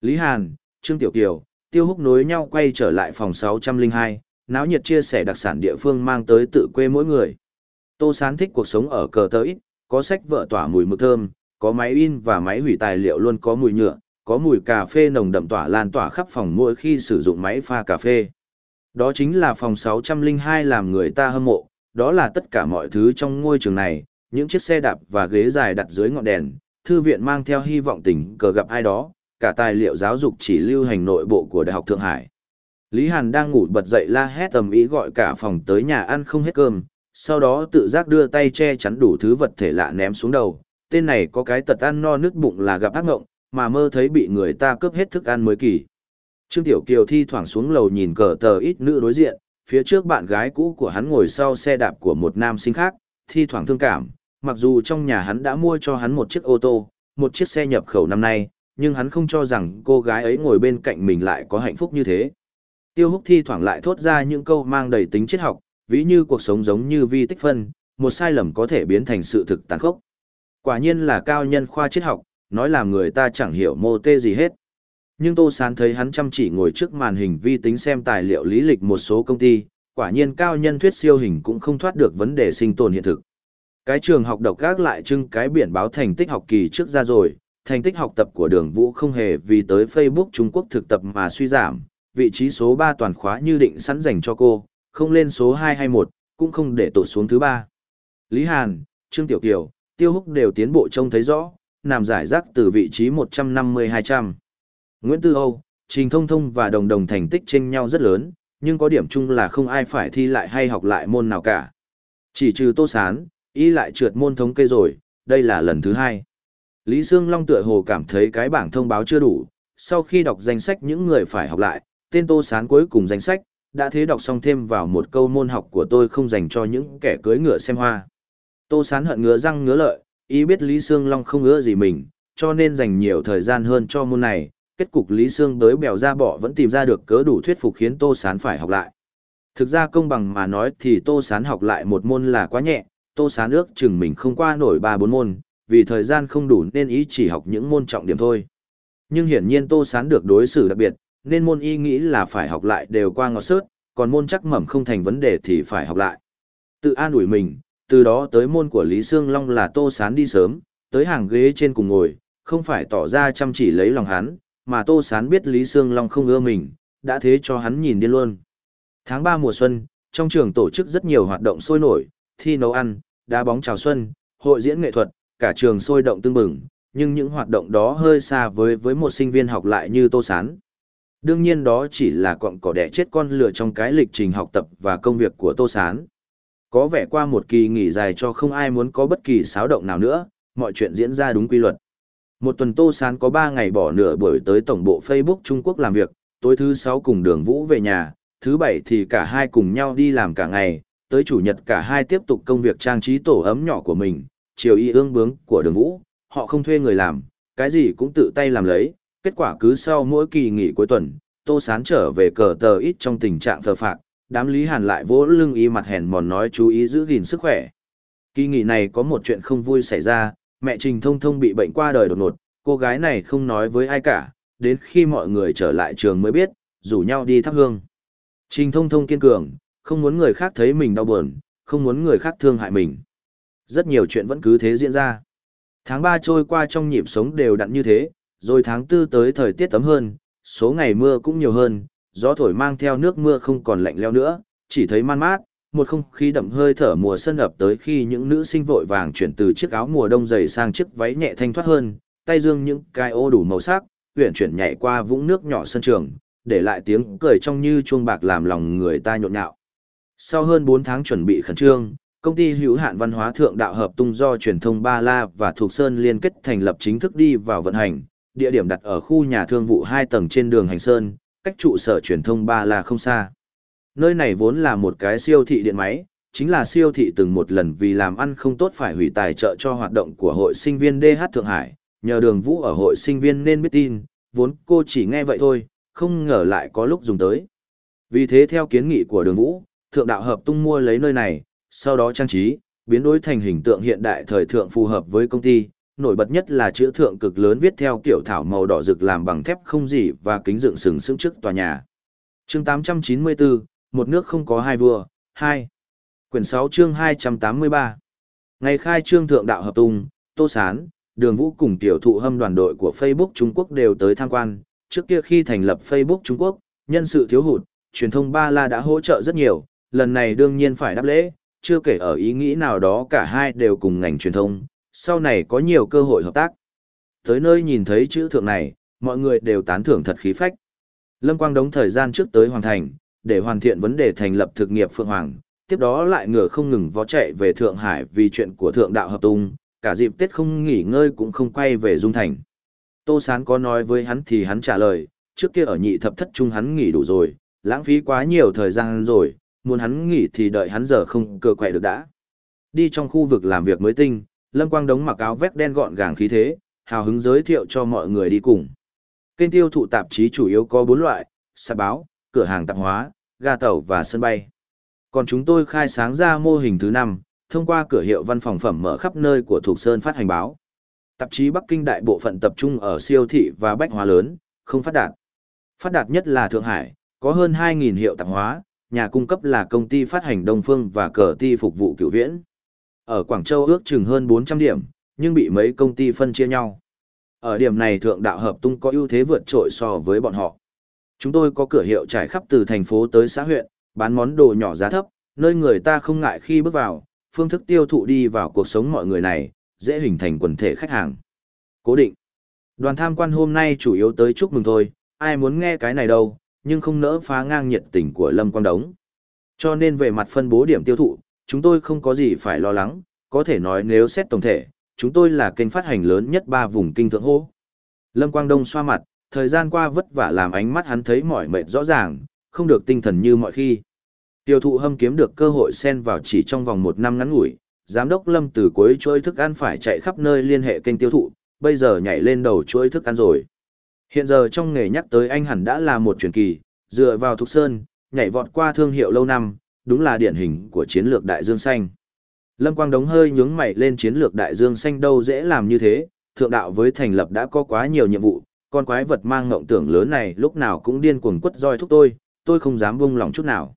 Lý Hàn, Trương Tiểu Kiều, Tiêu Húc nối nhau quay trở lại phòng 602, náo nhiệt chia sẻ đặc sản địa phương mang tới tự quê mỗi người. Tô Sán thích cuộc sống ở cờ tới, có sách vợ tỏa mùi mực thơm, có máy in và máy hủy tài liệu luôn có mùi nhựa, có mùi cà phê nồng đậm tỏa lan tỏa khắp phòng mỗi khi sử dụng máy pha cà phê. Đó chính là phòng 602 làm người ta hâm mộ, đó là tất cả mọi thứ trong ngôi trường này, những chiếc xe đạp và ghế dài đặt dưới ngọn đèn, thư viện mang theo hy vọng tình cờ gặp ai đó, cả tài liệu giáo dục chỉ lưu hành nội bộ của Đại học Thượng Hải. Lý Hàn đang ngủ bật dậy la hét tầm ý gọi cả phòng tới nhà ăn không hết cơm, sau đó tự giác đưa tay che chắn đủ thứ vật thể lạ ném xuống đầu. Tên này có cái tật ăn no nước bụng là gặp ác ngộng, mà mơ thấy bị người ta cướp hết thức ăn mới kỳ. Trương Tiểu Kiều thi thoảng xuống lầu nhìn cờ tờ ít nữ đối diện, phía trước bạn gái cũ của hắn ngồi sau xe đạp của một nam sinh khác, thi thoảng thương cảm, mặc dù trong nhà hắn đã mua cho hắn một chiếc ô tô, một chiếc xe nhập khẩu năm nay, nhưng hắn không cho rằng cô gái ấy ngồi bên cạnh mình lại có hạnh phúc như thế. Tiêu húc thi thoảng lại thốt ra những câu mang đầy tính triết học, ví như cuộc sống giống như vi tích phân, một sai lầm có thể biến thành sự thực tàn khốc. Quả nhiên là cao nhân khoa triết học, nói làm người ta chẳng hiểu mô tê gì hết. Nhưng Tô Sán thấy hắn chăm chỉ ngồi trước màn hình vi tính xem tài liệu lý lịch một số công ty, quả nhiên cao nhân thuyết siêu hình cũng không thoát được vấn đề sinh tồn hiện thực. Cái trường học độc gác lại trưng cái biển báo thành tích học kỳ trước ra rồi, thành tích học tập của đường vũ không hề vì tới Facebook Trung Quốc thực tập mà suy giảm, vị trí số 3 toàn khóa như định sẵn dành cho cô, không lên số 2 hay 1, cũng không để tụt xuống thứ 3. Lý Hàn, Trương Tiểu Kiều, Tiêu Húc đều tiến bộ trông thấy rõ, nằm giải rác từ vị trí 150-200. Nguyễn Tư Âu, Trình Thông Thông và Đồng Đồng thành tích chênh nhau rất lớn, nhưng có điểm chung là không ai phải thi lại hay học lại môn nào cả. Chỉ trừ Tô Sán, y lại trượt môn thống kê rồi, đây là lần thứ hai. Lý Sương Long tựa hồ cảm thấy cái bảng thông báo chưa đủ, sau khi đọc danh sách những người phải học lại, tên Tô Sán cuối cùng danh sách, đã thế đọc xong thêm vào một câu môn học của tôi không dành cho những kẻ cưới ngựa xem hoa. Tô Sán hận ngứa răng ngứa lợi, ý biết Lý Sương Long không ngứa gì mình, cho nên dành nhiều thời gian hơn cho môn này, kết cục Lý Sương tới bèo ra bỏ vẫn tìm ra được cớ đủ thuyết phục khiến Tô Sán phải học lại. Thực ra công bằng mà nói thì Tô Sán học lại một môn là quá nhẹ, Tô Sán ước chừng mình không qua nổi ba bốn môn, vì thời gian không đủ nên ý chỉ học những môn trọng điểm thôi. Nhưng hiển nhiên Tô Sán được đối xử đặc biệt, nên môn y nghĩ là phải học lại đều qua ngọt sớt, còn môn chắc mẩm không thành vấn đề thì phải học lại. Tự an ủi mình, từ đó tới môn của Lý Sương Long là Tô Sán đi sớm, tới hàng ghế trên cùng ngồi, không phải tỏ ra chăm chỉ lấy lòng hắn, mà Tô Sán biết Lý Sương Long không ưa mình, đã thế cho hắn nhìn điên luôn. Tháng 3 mùa xuân, trong trường tổ chức rất nhiều hoạt động sôi nổi, thi nấu ăn, đá bóng chào xuân, hội diễn nghệ thuật, cả trường sôi động tương bừng, nhưng những hoạt động đó hơi xa với với một sinh viên học lại như Tô Sán. Đương nhiên đó chỉ là cọng cỏ đẻ chết con lửa trong cái lịch trình học tập và công việc của Tô Sán. Có vẻ qua một kỳ nghỉ dài cho không ai muốn có bất kỳ xáo động nào nữa, mọi chuyện diễn ra đúng quy luật. Một tuần Tô Sán có 3 ngày bỏ nửa buổi tới tổng bộ Facebook Trung Quốc làm việc, tối thứ 6 cùng đường Vũ về nhà, thứ 7 thì cả hai cùng nhau đi làm cả ngày, tới chủ nhật cả hai tiếp tục công việc trang trí tổ ấm nhỏ của mình, chiều y ương bướng của đường Vũ, họ không thuê người làm, cái gì cũng tự tay làm lấy, kết quả cứ sau mỗi kỳ nghỉ cuối tuần, Tô Sán trở về cờ tờ ít trong tình trạng phờ phạc, đám Lý Hàn lại vỗ lưng y mặt hèn mòn nói chú ý giữ gìn sức khỏe. Kỳ nghỉ này có một chuyện không vui xảy ra, mẹ Trình Thông Thông bị bệnh qua đời đột ngột, cô gái này không nói với ai cả, đến khi mọi người trở lại trường mới biết, rủ nhau đi thắp hương. Trình Thông Thông kiên cường, không muốn người khác thấy mình đau buồn, không muốn người khác thương hại mình. Rất nhiều chuyện vẫn cứ thế diễn ra. Tháng 3 trôi qua trong nhịp sống đều đặn như thế, rồi tháng 4 tới thời tiết tấm hơn, số ngày mưa cũng nhiều hơn, gió thổi mang theo nước mưa không còn lạnh leo nữa, chỉ thấy man mát, một không khí đậm hơi thở mùa xuân ập tới khi những nữ sinh vội vàng chuyển từ chiếc áo mùa đông dày sang chiếc váy nhẹ thanh thoát hơn, tay dương những cái ô đủ màu sắc, huyện chuyển nhảy qua vũng nước nhỏ sân trường, để lại tiếng cười trong như chuông bạc làm lòng người ta nhộn nhạo. Sau hơn 4 tháng chuẩn bị khẩn trương, công ty hữu hạn văn hóa thượng đạo hợp tung do truyền thông Ba La và Thuộc Sơn liên kết thành lập chính thức đi vào vận hành, địa điểm đặt ở khu nhà thương vụ 2 tầng trên đường Hành Sơn, cách trụ sở truyền thông Ba La không xa. Nơi này vốn là một cái siêu thị điện máy, chính là siêu thị từng một lần vì làm ăn không tốt phải hủy tài trợ cho hoạt động của hội sinh viên DH Thượng Hải, nhờ đường vũ ở hội sinh viên nên biết tin, vốn cô chỉ nghe vậy thôi, không ngờ lại có lúc dùng tới. Vì thế theo kiến nghị của đường vũ, thượng đạo hợp tung mua lấy nơi này, sau đó trang trí, biến đổi thành hình tượng hiện đại thời thượng phù hợp với công ty, nổi bật nhất là chữ thượng cực lớn viết theo kiểu thảo màu đỏ rực làm bằng thép không gì và kính dựng sừng sững trước tòa nhà. Chương 894, một nước không có hai vua, 2. Quyển 6 chương 283. Ngày khai trương thượng đạo hợp tung, Tô Sán, Đường Vũ cùng tiểu thụ hâm đoàn đội của Facebook Trung Quốc đều tới tham quan, trước kia khi thành lập Facebook Trung Quốc, nhân sự thiếu hụt, truyền thông Ba La đã hỗ trợ rất nhiều, lần này đương nhiên phải đáp lễ, chưa kể ở ý nghĩ nào đó cả hai đều cùng ngành truyền thông, sau này có nhiều cơ hội hợp tác. Tới nơi nhìn thấy chữ thượng này, mọi người đều tán thưởng thật khí phách. Lâm Quang đống thời gian trước tới hoàn thành, để hoàn thiện vấn đề thành lập thực nghiệp Phượng Hoàng, tiếp đó lại ngựa không ngừng vó chạy về Thượng Hải vì chuyện của Thượng Đạo Hợp Tung, cả dịp Tết không nghỉ ngơi cũng không quay về Dung Thành. Tô Sán có nói với hắn thì hắn trả lời, trước kia ở nhị thập thất trung hắn nghỉ đủ rồi, lãng phí quá nhiều thời gian rồi, muốn hắn nghỉ thì đợi hắn giờ không cơ quậy được đã. Đi trong khu vực làm việc mới tinh, Lâm Quang đống mặc áo vest đen gọn gàng khí thế, hào hứng giới thiệu cho mọi người đi cùng. Kênh tiêu thụ tạp chí chủ yếu có 4 loại, sạp báo, cửa hàng tạp hóa, ga tàu và sân bay. Còn chúng tôi khai sáng ra mô hình thứ 5, thông qua cửa hiệu văn phòng phẩm mở khắp nơi của Thục Sơn phát hành báo. Tạp chí Bắc Kinh đại bộ phận tập trung ở siêu thị và bách hóa lớn, không phát đạt. Phát đạt nhất là Thượng Hải, có hơn 2.000 hiệu tạp hóa, nhà cung cấp là công ty phát hành Đông Phương và cờ ti phục vụ cựu viễn. Ở Quảng Châu ước chừng hơn 400 điểm, nhưng bị mấy công ty phân chia nhau. Ở điểm này thượng đạo hợp tung có ưu thế vượt trội so với bọn họ. Chúng tôi có cửa hiệu trải khắp từ thành phố tới xã huyện, bán món đồ nhỏ giá thấp, nơi người ta không ngại khi bước vào, phương thức tiêu thụ đi vào cuộc sống mọi người này, dễ hình thành quần thể khách hàng. Cố định. Đoàn tham quan hôm nay chủ yếu tới chúc mừng thôi, ai muốn nghe cái này đâu, nhưng không nỡ phá ngang nhiệt tình của Lâm Quang Đống. Cho nên về mặt phân bố điểm tiêu thụ, chúng tôi không có gì phải lo lắng, có thể nói nếu xét tổng thể, chúng tôi là kênh phát hành lớn nhất ba vùng kinh thượng hô. Lâm Quang Đông xoa mặt, thời gian qua vất vả làm ánh mắt hắn thấy mỏi mệt rõ ràng, không được tinh thần như mọi khi. Tiêu thụ hâm kiếm được cơ hội xen vào chỉ trong vòng một năm ngắn ngủi, giám đốc Lâm từ cuối chuỗi thức ăn phải chạy khắp nơi liên hệ kênh tiêu thụ, bây giờ nhảy lên đầu chuỗi thức ăn rồi. Hiện giờ trong nghề nhắc tới anh hẳn đã là một truyền kỳ, dựa vào Thục Sơn, nhảy vọt qua thương hiệu lâu năm, đúng là điển hình của chiến lược đại dương xanh. Lâm Quang Đống hơi nhướng mày lên chiến lược đại dương xanh đâu dễ làm như thế, thượng đạo với thành lập đã có quá nhiều nhiệm vụ, con quái vật mang ngộng tưởng lớn này lúc nào cũng điên cuồng quất roi thúc tôi, tôi không dám buông lòng chút nào.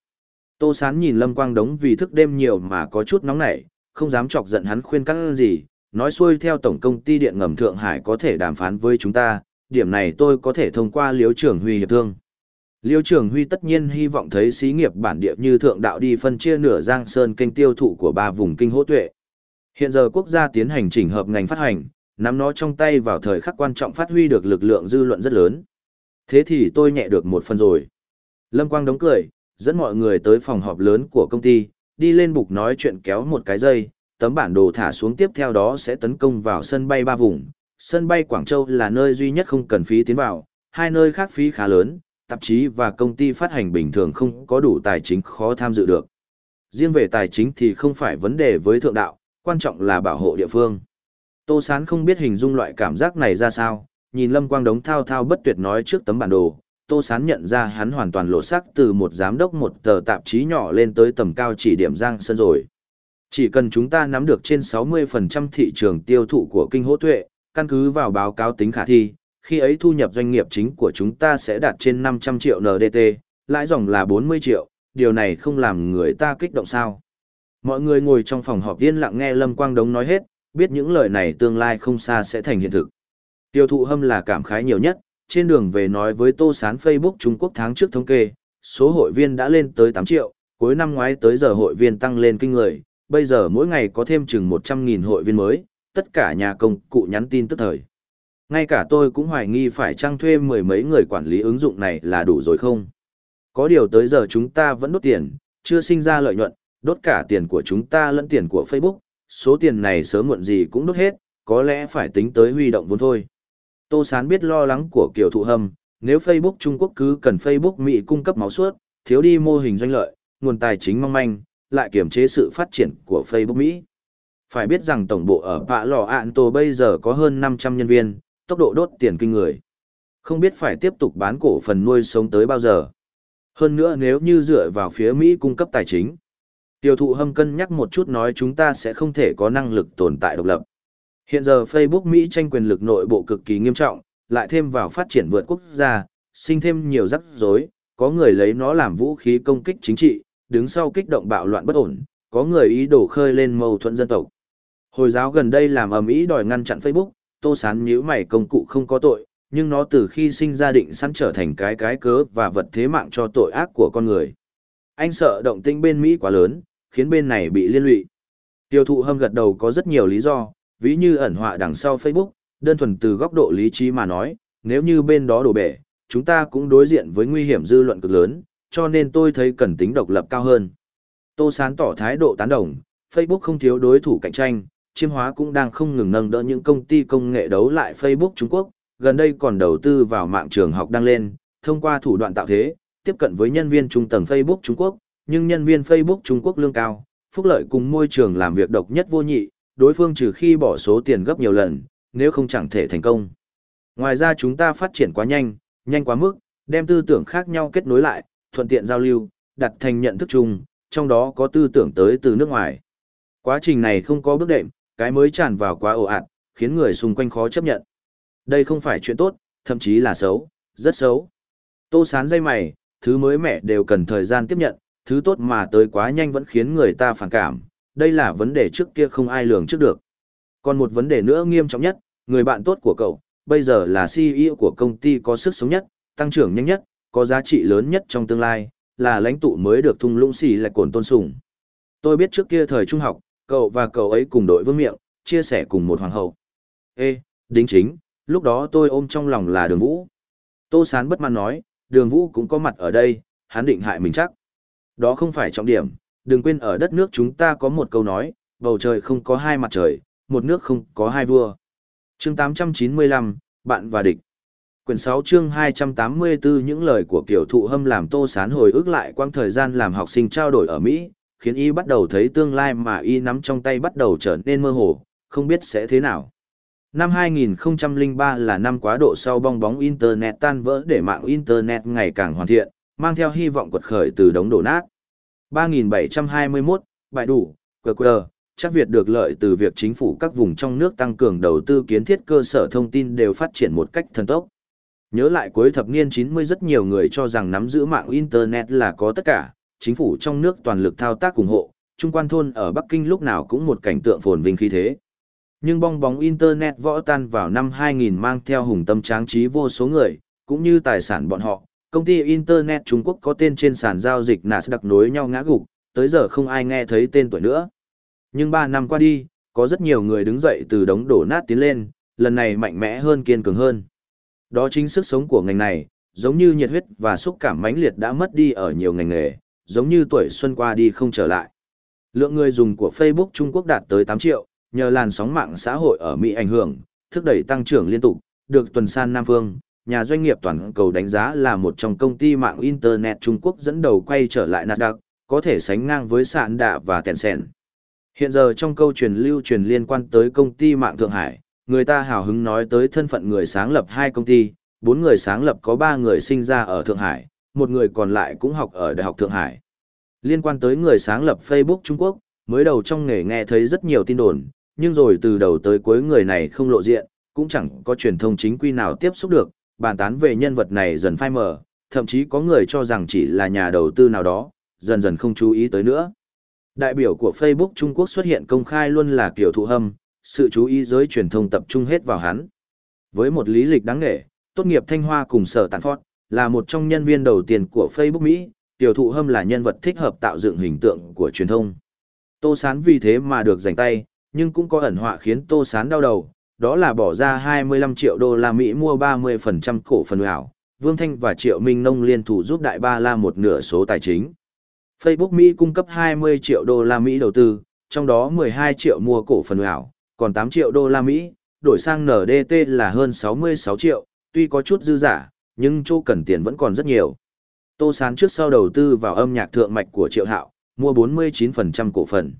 Tô Sán nhìn Lâm Quang Đống vì thức đêm nhiều mà có chút nóng nảy, không dám chọc giận hắn khuyên các gì, nói xuôi theo tổng công ty điện ngầm Thượng Hải có thể đàm phán với chúng ta, điểm này tôi có thể thông qua liếu trưởng huy hiệp thương. Liêu Trường Huy tất nhiên hy vọng thấy xí nghiệp bản địa như thượng đạo đi phân chia nửa giang sơn kênh tiêu thụ của ba vùng kinh hỗ tuệ. Hiện giờ quốc gia tiến hành chỉnh hợp ngành phát hành, nắm nó trong tay vào thời khắc quan trọng phát huy được lực lượng dư luận rất lớn. Thế thì tôi nhẹ được một phần rồi. Lâm Quang đóng cười, dẫn mọi người tới phòng họp lớn của công ty, đi lên bục nói chuyện kéo một cái dây, tấm bản đồ thả xuống tiếp theo đó sẽ tấn công vào sân bay ba vùng. Sân bay Quảng Châu là nơi duy nhất không cần phí tiến vào, hai nơi khác phí khá lớn, tạp chí và công ty phát hành bình thường không có đủ tài chính khó tham dự được. Riêng về tài chính thì không phải vấn đề với thượng đạo, quan trọng là bảo hộ địa phương. Tô Sán không biết hình dung loại cảm giác này ra sao, nhìn Lâm Quang Đống thao thao bất tuyệt nói trước tấm bản đồ, Tô Sán nhận ra hắn hoàn toàn lộ sắc từ một giám đốc một tờ tạp chí nhỏ lên tới tầm cao chỉ điểm giang sân rồi. Chỉ cần chúng ta nắm được trên 60% thị trường tiêu thụ của kinh hỗ tuệ, căn cứ vào báo cáo tính khả thi, khi ấy thu nhập doanh nghiệp chính của chúng ta sẽ đạt trên 500 triệu NDT, lãi dòng là 40 triệu, điều này không làm người ta kích động sao. Mọi người ngồi trong phòng họp yên lặng nghe Lâm Quang Đống nói hết, biết những lời này tương lai không xa sẽ thành hiện thực. Tiêu thụ hâm là cảm khái nhiều nhất, trên đường về nói với Tô Sán Facebook Trung Quốc tháng trước thống kê, số hội viên đã lên tới 8 triệu, cuối năm ngoái tới giờ hội viên tăng lên kinh người, bây giờ mỗi ngày có thêm chừng 100.000 hội viên mới, tất cả nhà công cụ nhắn tin tức thời. Ngay cả tôi cũng hoài nghi phải trang thuê mười mấy người quản lý ứng dụng này là đủ rồi không? Có điều tới giờ chúng ta vẫn đốt tiền, chưa sinh ra lợi nhuận, đốt cả tiền của chúng ta lẫn tiền của Facebook, số tiền này sớm muộn gì cũng đốt hết, có lẽ phải tính tới huy động vốn thôi. Tô Sán biết lo lắng của Kiều Thụ Hâm, nếu Facebook Trung Quốc cứ cần Facebook Mỹ cung cấp máu suốt, thiếu đi mô hình doanh lợi, nguồn tài chính mong manh, lại kiểm chế sự phát triển của Facebook Mỹ. Phải biết rằng tổng bộ ở Pạ Lò Ản Tổ bây giờ có hơn 500 nhân viên, tốc độ đốt tiền kinh người. Không biết phải tiếp tục bán cổ phần nuôi sống tới bao giờ. Hơn nữa nếu như dựa vào phía Mỹ cung cấp tài chính. Tiêu thụ hâm cân nhắc một chút nói chúng ta sẽ không thể có năng lực tồn tại độc lập. Hiện giờ Facebook Mỹ tranh quyền lực nội bộ cực kỳ nghiêm trọng, lại thêm vào phát triển vượt quốc gia, sinh thêm nhiều rắc rối, có người lấy nó làm vũ khí công kích chính trị, đứng sau kích động bạo loạn bất ổn, có người ý đồ khơi lên mâu thuẫn dân tộc. Hồi giáo gần đây làm ầm ĩ đòi ngăn chặn Facebook, Tô Sán nhíu mày công cụ không có tội, nhưng nó từ khi sinh ra định sẵn trở thành cái cái cớ và vật thế mạng cho tội ác của con người. Anh sợ động tĩnh bên Mỹ quá lớn, khiến bên này bị liên lụy. Tiêu thụ hâm gật đầu có rất nhiều lý do, ví như ẩn họa đằng sau Facebook, đơn thuần từ góc độ lý trí mà nói, nếu như bên đó đổ bể, chúng ta cũng đối diện với nguy hiểm dư luận cực lớn, cho nên tôi thấy cần tính độc lập cao hơn. Tô Sán tỏ thái độ tán đồng, Facebook không thiếu đối thủ cạnh tranh, chiêm hóa cũng đang không ngừng nâng đỡ những công ty công nghệ đấu lại Facebook Trung Quốc, gần đây còn đầu tư vào mạng trường học đăng lên, thông qua thủ đoạn tạo thế, tiếp cận với nhân viên trung tầng Facebook Trung Quốc, nhưng nhân viên Facebook Trung Quốc lương cao, phúc lợi cùng môi trường làm việc độc nhất vô nhị, đối phương trừ khi bỏ số tiền gấp nhiều lần, nếu không chẳng thể thành công. Ngoài ra chúng ta phát triển quá nhanh, nhanh quá mức, đem tư tưởng khác nhau kết nối lại, thuận tiện giao lưu, đặt thành nhận thức chung, trong đó có tư tưởng tới từ nước ngoài. Quá trình này không có bước đệm, cái mới tràn vào quá ồ ạt, khiến người xung quanh khó chấp nhận. Đây không phải chuyện tốt, thậm chí là xấu, rất xấu. Tô sán dây mày, thứ mới mẻ đều cần thời gian tiếp nhận, thứ tốt mà tới quá nhanh vẫn khiến người ta phản cảm, đây là vấn đề trước kia không ai lường trước được. Còn một vấn đề nữa nghiêm trọng nhất, người bạn tốt của cậu, bây giờ là CEO của công ty có sức sống nhất, tăng trưởng nhanh nhất, có giá trị lớn nhất trong tương lai, là lãnh tụ mới được thung lũng xì lại cồn tôn sùng. Tôi biết trước kia thời trung học, cậu và cậu ấy cùng đội vương miệng, chia sẻ cùng một hoàng hậu. Ê, đính chính, lúc đó tôi ôm trong lòng là đường vũ. Tô Sán bất mãn nói, đường vũ cũng có mặt ở đây, hắn định hại mình chắc. Đó không phải trọng điểm, đừng quên ở đất nước chúng ta có một câu nói, bầu trời không có hai mặt trời, một nước không có hai vua. chương 895, bạn và địch. Quyển 6 chương 284 những lời của kiểu thụ hâm làm tô sán hồi ức lại quang thời gian làm học sinh trao đổi ở Mỹ, khiến y bắt đầu thấy tương lai mà y nắm trong tay bắt đầu trở nên mơ hồ, không biết sẽ thế nào. Năm 2003 là năm quá độ sau bong bóng Internet tan vỡ để mạng Internet ngày càng hoàn thiện, mang theo hy vọng quật khởi từ đống đổ nát. 3721, bại đủ, QQ, chắc Việt được lợi từ việc chính phủ các vùng trong nước tăng cường đầu tư kiến thiết cơ sở thông tin đều phát triển một cách thần tốc. Nhớ lại cuối thập niên 90 rất nhiều người cho rằng nắm giữ mạng Internet là có tất cả, chính phủ trong nước toàn lực thao tác ủng hộ, trung quan thôn ở Bắc Kinh lúc nào cũng một cảnh tượng phồn vinh khí thế. Nhưng bong bóng Internet võ tan vào năm 2000 mang theo hùng tâm tráng trí vô số người, cũng như tài sản bọn họ, công ty Internet Trung Quốc có tên trên sàn giao dịch Nasdaq nối nhau ngã gục, tới giờ không ai nghe thấy tên tuổi nữa. Nhưng 3 năm qua đi, có rất nhiều người đứng dậy từ đống đổ nát tiến lên, lần này mạnh mẽ hơn kiên cường hơn. Đó chính sức sống của ngành này, giống như nhiệt huyết và xúc cảm mãnh liệt đã mất đi ở nhiều ngành nghề, giống như tuổi xuân qua đi không trở lại. Lượng người dùng của Facebook Trung Quốc đạt tới 8 triệu, nhờ làn sóng mạng xã hội ở Mỹ ảnh hưởng, thúc đẩy tăng trưởng liên tục, được tuần san Nam Phương, nhà doanh nghiệp toàn cầu đánh giá là một trong công ty mạng Internet Trung Quốc dẫn đầu quay trở lại Nasdaq, có thể sánh ngang với sạn đạ và Tencent. Hiện giờ trong câu truyền lưu truyền liên quan tới công ty mạng Thượng Hải, người ta hào hứng nói tới thân phận người sáng lập hai công ty, bốn người sáng lập có ba người sinh ra ở Thượng Hải, một người còn lại cũng học ở Đại học Thượng Hải. Liên quan tới người sáng lập Facebook Trung Quốc, mới đầu trong nghề nghe thấy rất nhiều tin đồn, nhưng rồi từ đầu tới cuối người này không lộ diện, cũng chẳng có truyền thông chính quy nào tiếp xúc được, bàn tán về nhân vật này dần phai mờ, thậm chí có người cho rằng chỉ là nhà đầu tư nào đó, dần dần không chú ý tới nữa. Đại biểu của Facebook Trung Quốc xuất hiện công khai luôn là kiểu thụ hâm, sự chú ý giới truyền thông tập trung hết vào hắn. Với một lý lịch đáng nể, tốt nghiệp Thanh Hoa cùng sở tàn phót, là một trong nhân viên đầu tiên của Facebook Mỹ, tiểu thụ hâm là nhân vật thích hợp tạo dựng hình tượng của truyền thông. Tô Sán vì thế mà được giành tay, nhưng cũng có ẩn họa khiến Tô Sán đau đầu, đó là bỏ ra 25 triệu đô la Mỹ mua 30% cổ phần ảo. Vương Thanh và Triệu Minh Nông liên thủ giúp Đại Ba La một nửa số tài chính. Facebook Mỹ cung cấp 20 triệu đô la Mỹ đầu tư, trong đó 12 triệu mua cổ phần ảo, còn 8 triệu đô la Mỹ, đổi sang NDT là hơn 66 triệu, tuy có chút dư giả, nhưng chỗ cần tiền vẫn còn rất nhiều. Tô Sán trước sau đầu tư vào âm nhạc thượng mạch của Triệu Hạo, mua 49% cổ phần.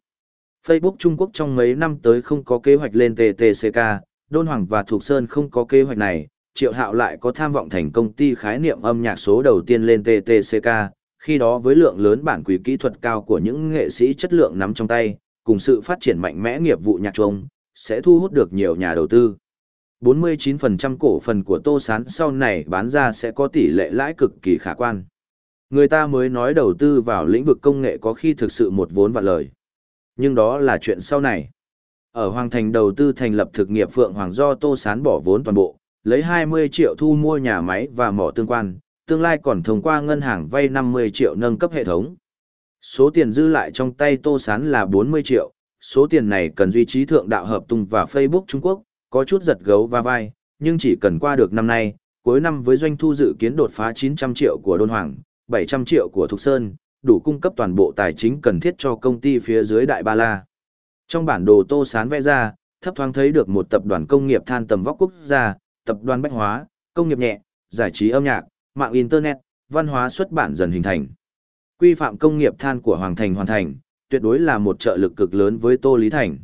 Facebook Trung Quốc trong mấy năm tới không có kế hoạch lên TTCK, Đôn Hoàng và Thục Sơn không có kế hoạch này, Triệu Hạo lại có tham vọng thành công ty khái niệm âm nhạc số đầu tiên lên TTCK, khi đó với lượng lớn bản quý kỹ thuật cao của những nghệ sĩ chất lượng nắm trong tay, cùng sự phát triển mạnh mẽ nghiệp vụ nhạc trung, sẽ thu hút được nhiều nhà đầu tư. 49% cổ phần của Tô Sán sau này bán ra sẽ có tỷ lệ lãi cực kỳ khả quan. Người ta mới nói đầu tư vào lĩnh vực công nghệ có khi thực sự một vốn và lời. Nhưng đó là chuyện sau này. Ở Hoàng Thành đầu tư thành lập thực nghiệp Phượng Hoàng do Tô Sán bỏ vốn toàn bộ, lấy 20 triệu thu mua nhà máy và mỏ tương quan, tương lai còn thông qua ngân hàng vay 50 triệu nâng cấp hệ thống. Số tiền dư lại trong tay Tô Sán là 40 triệu, số tiền này cần duy trì thượng đạo hợp tung và Facebook Trung Quốc, có chút giật gấu và vai, nhưng chỉ cần qua được năm nay, cuối năm với doanh thu dự kiến đột phá 900 triệu của Đôn Hoàng, 700 triệu của Thục Sơn, đủ cung cấp toàn bộ tài chính cần thiết cho công ty phía dưới Đại Ba La. Trong bản đồ Tô Sán vẽ ra, thấp thoáng thấy được một tập đoàn công nghiệp than tầm vóc quốc gia, tập đoàn bách hóa, công nghiệp nhẹ, giải trí âm nhạc, mạng Internet, văn hóa xuất bản dần hình thành. Quy phạm công nghiệp than của Hoàng Thành hoàn thành, tuyệt đối là một trợ lực cực lớn với Tô Lý Thành.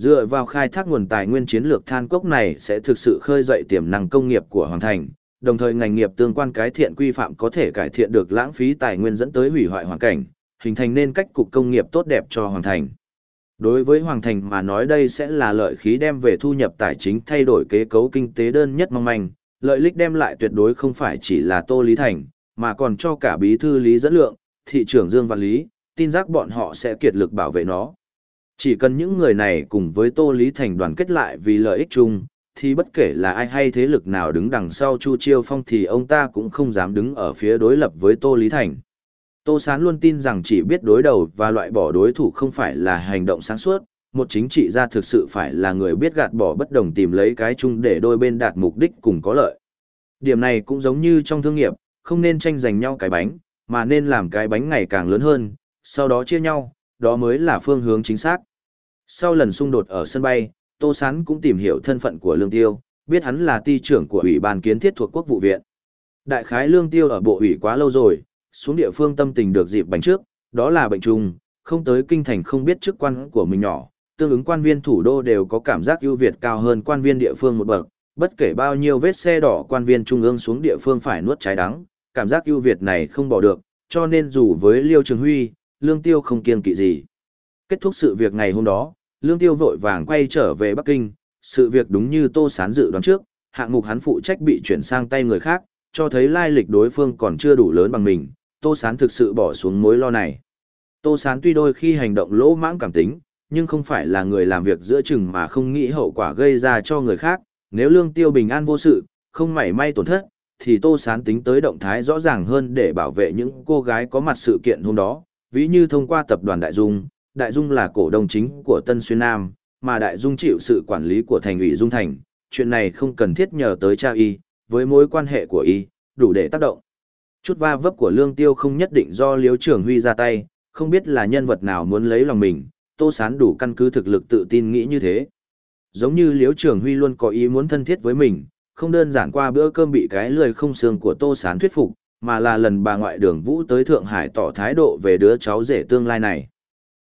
Dựa vào khai thác nguồn tài nguyên chiến lược than cốc này sẽ thực sự khơi dậy tiềm năng công nghiệp của Hoàng Thành, đồng thời ngành nghiệp tương quan cải thiện quy phạm có thể cải thiện được lãng phí tài nguyên dẫn tới hủy hoại hoàn cảnh, hình thành nên cách cục công nghiệp tốt đẹp cho Hoàng Thành. Đối với Hoàng Thành mà nói đây sẽ là lợi khí đem về thu nhập tài chính thay đổi kế cấu kinh tế đơn nhất mong manh, lợi ích đem lại tuyệt đối không phải chỉ là Tô Lý Thành, mà còn cho cả bí thư Lý Dẫn Lượng, thị trưởng Dương Văn Lý, tin giác bọn họ sẽ kiệt lực bảo vệ nó. Chỉ cần những người này cùng với Tô Lý Thành đoàn kết lại vì lợi ích chung, thì bất kể là ai hay thế lực nào đứng đằng sau Chu Chiêu Phong thì ông ta cũng không dám đứng ở phía đối lập với Tô Lý Thành. Tô Sán luôn tin rằng chỉ biết đối đầu và loại bỏ đối thủ không phải là hành động sáng suốt, một chính trị gia thực sự phải là người biết gạt bỏ bất đồng tìm lấy cái chung để đôi bên đạt mục đích cùng có lợi. Điểm này cũng giống như trong thương nghiệp, không nên tranh giành nhau cái bánh, mà nên làm cái bánh ngày càng lớn hơn, sau đó chia nhau, đó mới là phương hướng chính xác. Sau lần xung đột ở sân bay, Tô Sán cũng tìm hiểu thân phận của Lương Tiêu, biết hắn là ty trưởng của Ủy ban kiến thiết thuộc Quốc vụ viện. Đại khái Lương Tiêu ở bộ ủy quá lâu rồi, xuống địa phương tâm tình được dịp bánh trước, đó là bệnh trùng, không tới kinh thành không biết chức quan của mình nhỏ, tương ứng quan viên thủ đô đều có cảm giác ưu việt cao hơn quan viên địa phương một bậc, bất kể bao nhiêu vết xe đỏ quan viên trung ương xuống địa phương phải nuốt trái đắng, cảm giác ưu việt này không bỏ được, cho nên dù với Liêu Trường Huy, Lương Tiêu không kiêng kỵ gì. Kết thúc sự việc ngày hôm đó, Lương Tiêu vội vàng quay trở về Bắc Kinh, sự việc đúng như Tô Sán dự đoán trước, hạng mục hắn phụ trách bị chuyển sang tay người khác, cho thấy lai lịch đối phương còn chưa đủ lớn bằng mình, Tô Sán thực sự bỏ xuống mối lo này. Tô Sán tuy đôi khi hành động lỗ mãng cảm tính, nhưng không phải là người làm việc giữa chừng mà không nghĩ hậu quả gây ra cho người khác, nếu Lương Tiêu bình an vô sự, không mảy may tổn thất, thì Tô Sán tính tới động thái rõ ràng hơn để bảo vệ những cô gái có mặt sự kiện hôm đó, ví như thông qua tập đoàn Đại Dung, Đại Dung là cổ đông chính của Tân Xuyên Nam, mà Đại Dung chịu sự quản lý của thành ủy Dung Thành, chuyện này không cần thiết nhờ tới cha y, với mối quan hệ của y, đủ để tác động. Chút va vấp của Lương Tiêu không nhất định do Liễu Trường Huy ra tay, không biết là nhân vật nào muốn lấy lòng mình, Tô Sán đủ căn cứ thực lực tự tin nghĩ như thế. Giống như Liễu Trường Huy luôn có ý muốn thân thiết với mình, không đơn giản qua bữa cơm bị cái lười không xương của Tô Sán thuyết phục, mà là lần bà ngoại đường Vũ tới Thượng Hải tỏ thái độ về đứa cháu rể tương lai này.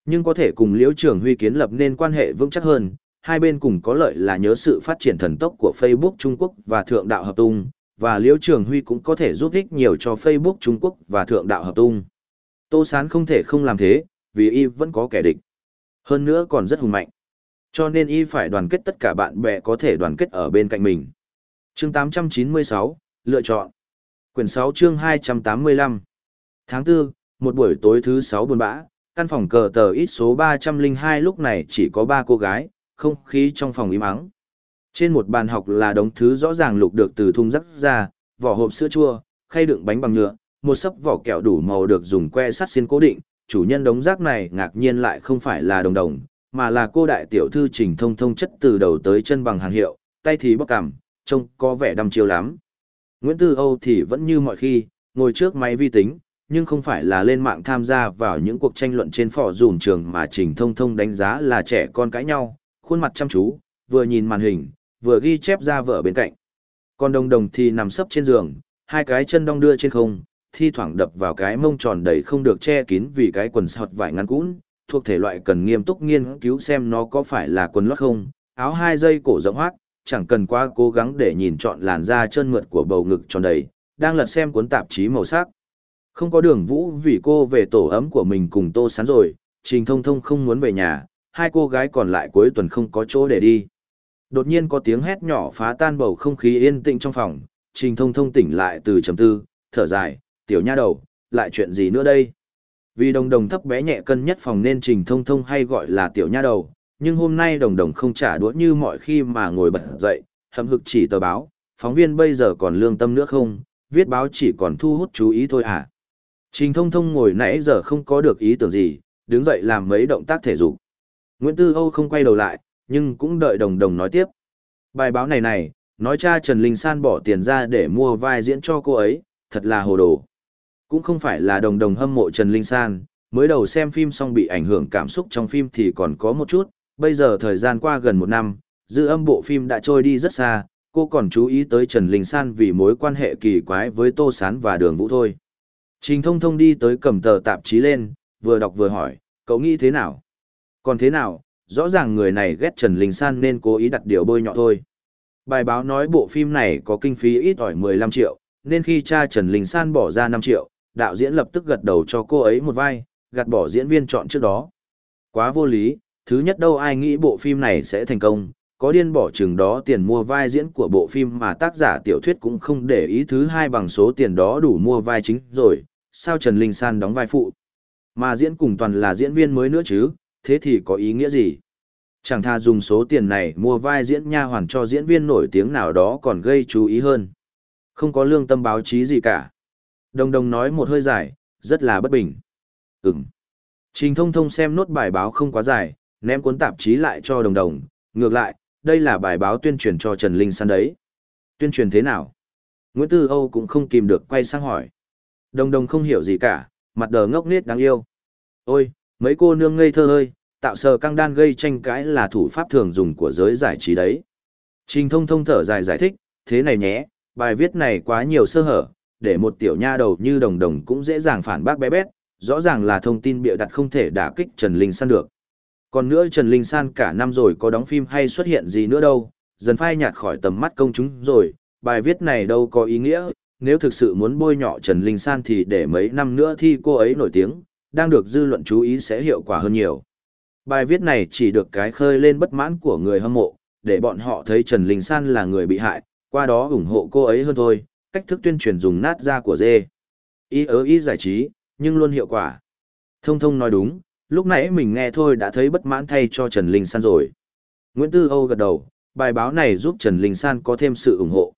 Nhưng có thể cùng Liễu Trường Huy kiến lập nên quan hệ vững chắc hơn, hai bên cùng có lợi là nhớ sự phát triển thần tốc của Facebook Trung Quốc và Thượng Đạo Hợp Tung, và Liễu Trường Huy cũng có thể giúp ích nhiều cho Facebook Trung Quốc và Thượng Đạo Hợp Tung. Tô Sán không thể không làm thế, vì y vẫn có kẻ địch. Hơn nữa còn rất hùng mạnh. Cho nên y phải đoàn kết tất cả bạn bè có thể đoàn kết ở bên cạnh mình. Chương 896, Lựa chọn. Quyển 6 chương 285. Tháng 4, một buổi tối thứ 6 buồn bã, căn phòng cờ tờ ít số 302 lúc này chỉ có 3 cô gái, không khí trong phòng im ắng. Trên một bàn học là đống thứ rõ ràng lục được từ thùng rắc ra, vỏ hộp sữa chua, khay đựng bánh bằng nhựa, một sấp vỏ kẹo đủ màu được dùng que sắt xiên cố định, chủ nhân đống rác này ngạc nhiên lại không phải là đồng đồng, mà là cô đại tiểu thư trình thông thông chất từ đầu tới chân bằng hàng hiệu, tay thì bóc cằm, trông có vẻ đăm chiêu lắm. Nguyễn Tư Âu thì vẫn như mọi khi, ngồi trước máy vi tính, nhưng không phải là lên mạng tham gia vào những cuộc tranh luận trên phỏ dùm trường mà Trình Thông Thông đánh giá là trẻ con cãi nhau, khuôn mặt chăm chú, vừa nhìn màn hình, vừa ghi chép ra vợ bên cạnh. Còn đồng đồng thì nằm sấp trên giường, hai cái chân đong đưa trên không, thi thoảng đập vào cái mông tròn đầy không được che kín vì cái quần sọt vải ngắn cũn, thuộc thể loại cần nghiêm túc nghiên cứu xem nó có phải là quần lót không, áo hai dây cổ rộng hoác, chẳng cần quá cố gắng để nhìn chọn làn da chân mượt của bầu ngực tròn đầy, đang lật xem cuốn tạp chí màu sắc. Không có đường vũ vì cô về tổ ấm của mình cùng tô sán rồi, Trình Thông Thông không muốn về nhà, hai cô gái còn lại cuối tuần không có chỗ để đi. Đột nhiên có tiếng hét nhỏ phá tan bầu không khí yên tĩnh trong phòng, Trình Thông Thông tỉnh lại từ trầm tư, thở dài, tiểu nha đầu, lại chuyện gì nữa đây? Vì đồng đồng thấp bé nhẹ cân nhất phòng nên Trình Thông Thông hay gọi là tiểu nha đầu, nhưng hôm nay đồng đồng không trả đũa như mọi khi mà ngồi bật dậy, hậm hực chỉ tờ báo, phóng viên bây giờ còn lương tâm nữa không, viết báo chỉ còn thu hút chú ý thôi à. Trình Thông Thông ngồi nãy giờ không có được ý tưởng gì, đứng dậy làm mấy động tác thể dục. Nguyễn Tư Âu không quay đầu lại, nhưng cũng đợi đồng đồng nói tiếp. Bài báo này này, nói cha Trần Linh San bỏ tiền ra để mua vai diễn cho cô ấy, thật là hồ đồ. Cũng không phải là đồng đồng hâm mộ Trần Linh San, mới đầu xem phim xong bị ảnh hưởng cảm xúc trong phim thì còn có một chút, bây giờ thời gian qua gần một năm, dư âm bộ phim đã trôi đi rất xa, cô còn chú ý tới Trần Linh San vì mối quan hệ kỳ quái với Tô Sán và Đường Vũ thôi. Trình thông thông đi tới cầm tờ tạp chí lên, vừa đọc vừa hỏi, cậu nghĩ thế nào? Còn thế nào, rõ ràng người này ghét Trần Linh San nên cố ý đặt điều bôi nhọ thôi. Bài báo nói bộ phim này có kinh phí ít ỏi 15 triệu, nên khi cha Trần Linh San bỏ ra 5 triệu, đạo diễn lập tức gật đầu cho cô ấy một vai, gạt bỏ diễn viên chọn trước đó. Quá vô lý, thứ nhất đâu ai nghĩ bộ phim này sẽ thành công, có điên bỏ chừng đó tiền mua vai diễn của bộ phim mà tác giả tiểu thuyết cũng không để ý thứ hai bằng số tiền đó đủ mua vai chính rồi, sao Trần Linh San đóng vai phụ. Mà diễn cùng toàn là diễn viên mới nữa chứ, thế thì có ý nghĩa gì? Chẳng tha dùng số tiền này mua vai diễn nha hoàn cho diễn viên nổi tiếng nào đó còn gây chú ý hơn. Không có lương tâm báo chí gì cả. Đồng đồng nói một hơi dài, rất là bất bình. Ừm. Trình thông thông xem nốt bài báo không quá dài, ném cuốn tạp chí lại cho đồng đồng. Ngược lại, đây là bài báo tuyên truyền cho Trần Linh San đấy. Tuyên truyền thế nào? Nguyễn Tư Âu cũng không kìm được quay sang hỏi. Đồng đồng không hiểu gì cả, mặt đờ ngốc nết đáng yêu. Ôi, mấy cô nương ngây thơ ơi, tạo sờ căng đan gây tranh cãi là thủ pháp thường dùng của giới giải trí đấy. Trình thông thông thở dài giải thích, thế này nhé, bài viết này quá nhiều sơ hở, để một tiểu nha đầu như đồng đồng cũng dễ dàng phản bác bé bét, rõ ràng là thông tin bịa đặt không thể đả kích Trần Linh San được. Còn nữa Trần Linh San cả năm rồi có đóng phim hay xuất hiện gì nữa đâu, dần phai nhạt khỏi tầm mắt công chúng rồi, bài viết này đâu có ý nghĩa, nếu thực sự muốn bôi nhọ Trần Linh San thì để mấy năm nữa thi cô ấy nổi tiếng, đang được dư luận chú ý sẽ hiệu quả hơn nhiều. Bài viết này chỉ được cái khơi lên bất mãn của người hâm mộ, để bọn họ thấy Trần Linh San là người bị hại, qua đó ủng hộ cô ấy hơn thôi, cách thức tuyên truyền dùng nát da của dê. Ý ớ ý giải trí, nhưng luôn hiệu quả. Thông thông nói đúng, lúc nãy mình nghe thôi đã thấy bất mãn thay cho Trần Linh San rồi. Nguyễn Tư Âu gật đầu, bài báo này giúp Trần Linh San có thêm sự ủng hộ.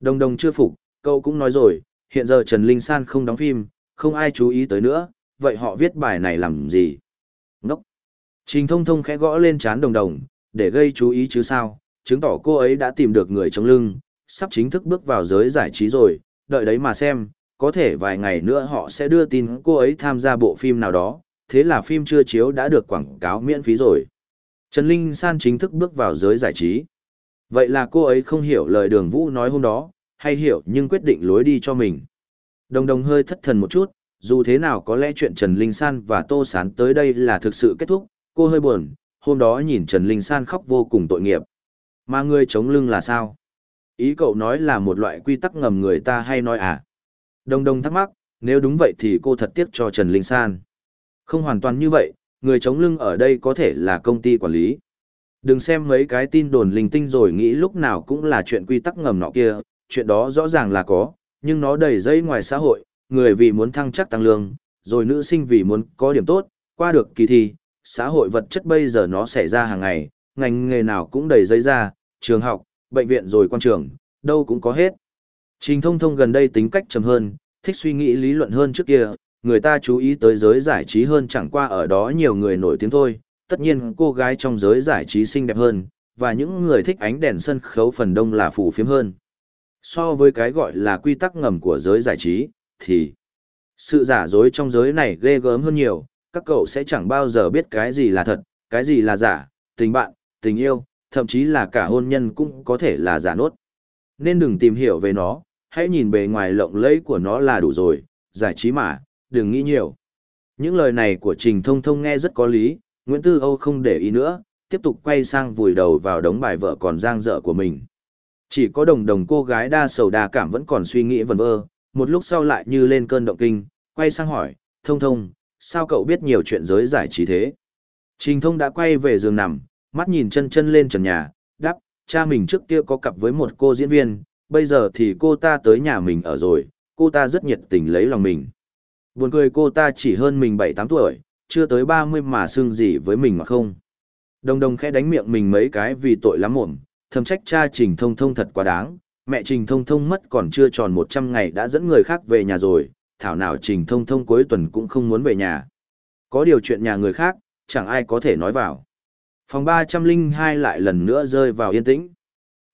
Đồng đồng chưa phục, cậu cũng nói rồi, hiện giờ Trần Linh San không đóng phim, không ai chú ý tới nữa, vậy họ viết bài này làm gì? Ngốc! Trình thông thông khẽ gõ lên chán đồng đồng, để gây chú ý chứ sao, chứng tỏ cô ấy đã tìm được người chống lưng, sắp chính thức bước vào giới giải trí rồi, đợi đấy mà xem, có thể vài ngày nữa họ sẽ đưa tin cô ấy tham gia bộ phim nào đó, thế là phim chưa chiếu đã được quảng cáo miễn phí rồi. Trần Linh San chính thức bước vào giới giải trí. Vậy là cô ấy không hiểu lời đường vũ nói hôm đó, hay hiểu nhưng quyết định lối đi cho mình. Đồng đồng hơi thất thần một chút, dù thế nào có lẽ chuyện Trần Linh San và Tô Sán tới đây là thực sự kết thúc, cô hơi buồn, hôm đó nhìn Trần Linh San khóc vô cùng tội nghiệp. Mà người chống lưng là sao? Ý cậu nói là một loại quy tắc ngầm người ta hay nói à? Đồng đồng thắc mắc, nếu đúng vậy thì cô thật tiếc cho Trần Linh San. Không hoàn toàn như vậy, người chống lưng ở đây có thể là công ty quản lý. Đừng xem mấy cái tin đồn linh tinh rồi nghĩ lúc nào cũng là chuyện quy tắc ngầm nọ kia, chuyện đó rõ ràng là có, nhưng nó đầy dây ngoài xã hội, người vì muốn thăng chắc tăng lương, rồi nữ sinh vì muốn có điểm tốt, qua được kỳ thi, xã hội vật chất bây giờ nó xảy ra hàng ngày, ngành nghề nào cũng đầy dây ra, trường học, bệnh viện rồi quan trường, đâu cũng có hết. Trình thông thông gần đây tính cách trầm hơn, thích suy nghĩ lý luận hơn trước kia, người ta chú ý tới giới giải trí hơn chẳng qua ở đó nhiều người nổi tiếng thôi, tất nhiên cô gái trong giới giải trí xinh đẹp hơn, và những người thích ánh đèn sân khấu phần đông là phù phiếm hơn. So với cái gọi là quy tắc ngầm của giới giải trí, thì sự giả dối trong giới này ghê gớm hơn nhiều, các cậu sẽ chẳng bao giờ biết cái gì là thật, cái gì là giả, tình bạn, tình yêu, thậm chí là cả hôn nhân cũng có thể là giả nốt. Nên đừng tìm hiểu về nó, hãy nhìn bề ngoài lộng lẫy của nó là đủ rồi, giải trí mà, đừng nghĩ nhiều. Những lời này của Trình Thông Thông nghe rất có lý, Nguyễn Tư Âu không để ý nữa, tiếp tục quay sang vùi đầu vào đống bài vợ còn giang dở của mình. Chỉ có đồng đồng cô gái đa sầu đa cảm vẫn còn suy nghĩ vần vơ, một lúc sau lại như lên cơn động kinh, quay sang hỏi, thông thông, sao cậu biết nhiều chuyện giới giải trí thế? Trình thông đã quay về giường nằm, mắt nhìn chân chân lên trần nhà, đáp, cha mình trước kia có cặp với một cô diễn viên, bây giờ thì cô ta tới nhà mình ở rồi, cô ta rất nhiệt tình lấy lòng mình. Buồn cười cô ta chỉ hơn mình 7-8 tuổi, chưa tới 30 mà xương gì với mình mà không. Đồng đồng khẽ đánh miệng mình mấy cái vì tội lắm muộn, thầm trách cha Trình Thông Thông thật quá đáng, mẹ Trình Thông Thông mất còn chưa tròn 100 ngày đã dẫn người khác về nhà rồi, thảo nào Trình Thông Thông cuối tuần cũng không muốn về nhà. Có điều chuyện nhà người khác, chẳng ai có thể nói vào. Phòng 302 lại lần nữa rơi vào yên tĩnh.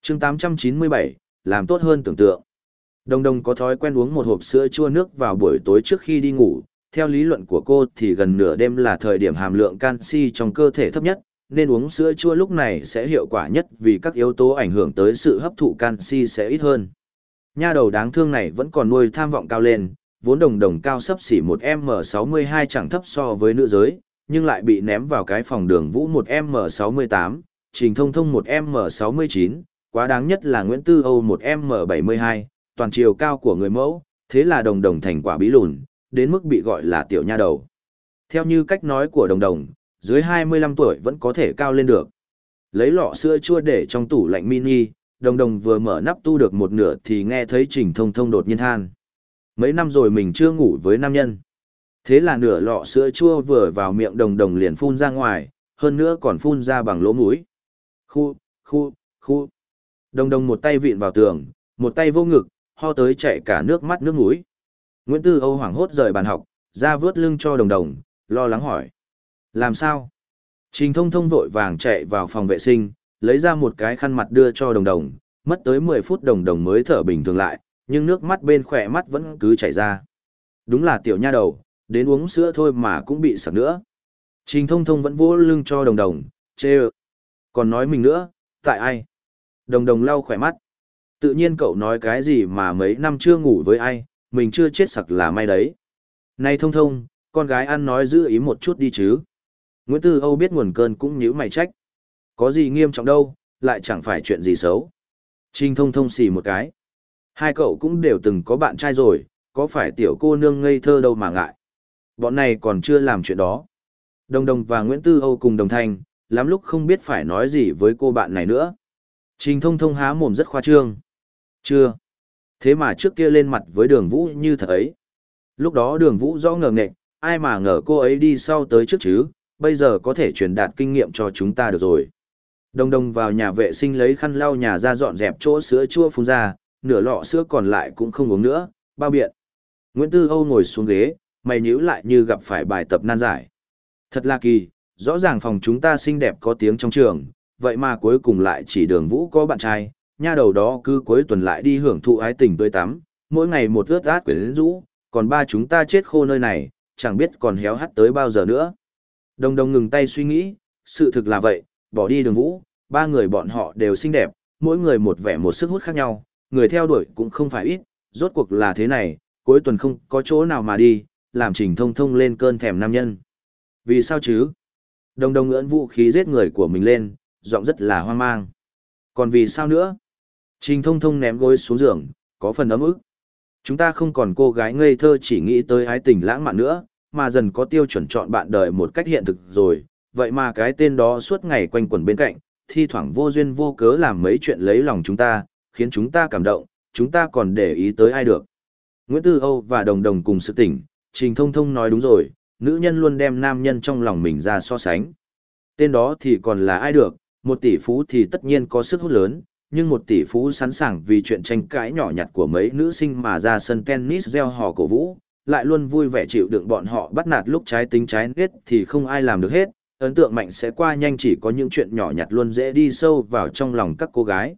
chương 897, làm tốt hơn tưởng tượng. Đồng đồng có thói quen uống một hộp sữa chua nước vào buổi tối trước khi đi ngủ. Theo lý luận của cô thì gần nửa đêm là thời điểm hàm lượng canxi trong cơ thể thấp nhất, nên uống sữa chua lúc này sẽ hiệu quả nhất vì các yếu tố ảnh hưởng tới sự hấp thụ canxi sẽ ít hơn. Nha đầu đáng thương này vẫn còn nuôi tham vọng cao lên, vốn đồng đồng cao sấp xỉ 1m62 chẳng thấp so với nữ giới, nhưng lại bị ném vào cái phòng đường vũ 1m68, trình thông thông 1m69, quá đáng nhất là Nguyễn Tư Âu 1m72 toàn chiều cao của người mẫu, thế là đồng đồng thành quả bí lùn, đến mức bị gọi là tiểu nha đầu. Theo như cách nói của đồng đồng, dưới 25 tuổi vẫn có thể cao lên được. Lấy lọ sữa chua để trong tủ lạnh mini, đồng đồng vừa mở nắp tu được một nửa thì nghe thấy trình thông thông đột nhiên than. Mấy năm rồi mình chưa ngủ với nam nhân. Thế là nửa lọ sữa chua vừa vào miệng đồng đồng liền phun ra ngoài, hơn nữa còn phun ra bằng lỗ mũi. Khu, khu, khu. Đồng đồng một tay vịn vào tường, một tay vô ngực, ho tới chạy cả nước mắt nước mũi. Nguyễn Tư Âu hoảng hốt rời bàn học, ra vớt lưng cho đồng đồng, lo lắng hỏi. Làm sao? Trình thông thông vội vàng chạy vào phòng vệ sinh, lấy ra một cái khăn mặt đưa cho đồng đồng, mất tới 10 phút đồng đồng mới thở bình thường lại, nhưng nước mắt bên khỏe mắt vẫn cứ chảy ra. Đúng là tiểu nha đầu, đến uống sữa thôi mà cũng bị sặc nữa. Trình thông thông vẫn vỗ lưng cho đồng đồng, chê ơ. Còn nói mình nữa, tại ai? Đồng đồng lau khỏe mắt. Tự nhiên cậu nói cái gì mà mấy năm chưa ngủ với ai, mình chưa chết sặc là may đấy. Này thông thông, con gái ăn nói giữ ý một chút đi chứ. Nguyễn Tư Âu biết nguồn cơn cũng nhíu mày trách. Có gì nghiêm trọng đâu, lại chẳng phải chuyện gì xấu. Trình thông thông xì một cái. Hai cậu cũng đều từng có bạn trai rồi, có phải tiểu cô nương ngây thơ đâu mà ngại. Bọn này còn chưa làm chuyện đó. Đồng đồng và Nguyễn Tư Âu cùng đồng thanh, lắm lúc không biết phải nói gì với cô bạn này nữa. Trình thông thông há mồm rất khoa trương. Chưa. Thế mà trước kia lên mặt với đường vũ như thật ấy. Lúc đó đường vũ rõ ngờ nghệch, ai mà ngờ cô ấy đi sau tới trước chứ, bây giờ có thể truyền đạt kinh nghiệm cho chúng ta được rồi. Đồng đồng vào nhà vệ sinh lấy khăn lau nhà ra dọn dẹp chỗ sữa chua phun ra, nửa lọ sữa còn lại cũng không uống nữa, bao biện. Nguyễn Tư Âu ngồi xuống ghế, mày nhíu lại như gặp phải bài tập nan giải. Thật là kỳ, rõ ràng phòng chúng ta xinh đẹp có tiếng trong trường, vậy mà cuối cùng lại chỉ đường vũ có bạn trai, nha đầu đó cứ cuối tuần lại đi hưởng thụ ái tình tươi tắm, mỗi ngày một ướt át quyển rũ, còn ba chúng ta chết khô nơi này, chẳng biết còn héo hắt tới bao giờ nữa. Đồng đồng ngừng tay suy nghĩ, sự thực là vậy, bỏ đi đường vũ, ba người bọn họ đều xinh đẹp, mỗi người một vẻ một sức hút khác nhau, người theo đuổi cũng không phải ít, rốt cuộc là thế này, cuối tuần không có chỗ nào mà đi, làm trình thông thông lên cơn thèm nam nhân. Vì sao chứ? Đồng đồng ưỡn vũ khí giết người của mình lên, giọng rất là hoang mang. Còn vì sao nữa? Trình thông thông ném gối xuống giường, có phần ấm ức. Chúng ta không còn cô gái ngây thơ chỉ nghĩ tới ái tình lãng mạn nữa, mà dần có tiêu chuẩn chọn bạn đời một cách hiện thực rồi, vậy mà cái tên đó suốt ngày quanh quẩn bên cạnh, thi thoảng vô duyên vô cớ làm mấy chuyện lấy lòng chúng ta, khiến chúng ta cảm động, chúng ta còn để ý tới ai được. Nguyễn Tư Âu và Đồng Đồng cùng sự tỉnh, Trình Thông Thông nói đúng rồi, nữ nhân luôn đem nam nhân trong lòng mình ra so sánh. Tên đó thì còn là ai được, một tỷ phú thì tất nhiên có sức hút lớn, nhưng một tỷ phú sẵn sàng vì chuyện tranh cãi nhỏ nhặt của mấy nữ sinh mà ra sân tennis gieo hò cổ vũ, lại luôn vui vẻ chịu đựng bọn họ bắt nạt lúc trái tính trái nết thì không ai làm được hết, ấn tượng mạnh sẽ qua nhanh chỉ có những chuyện nhỏ nhặt luôn dễ đi sâu vào trong lòng các cô gái.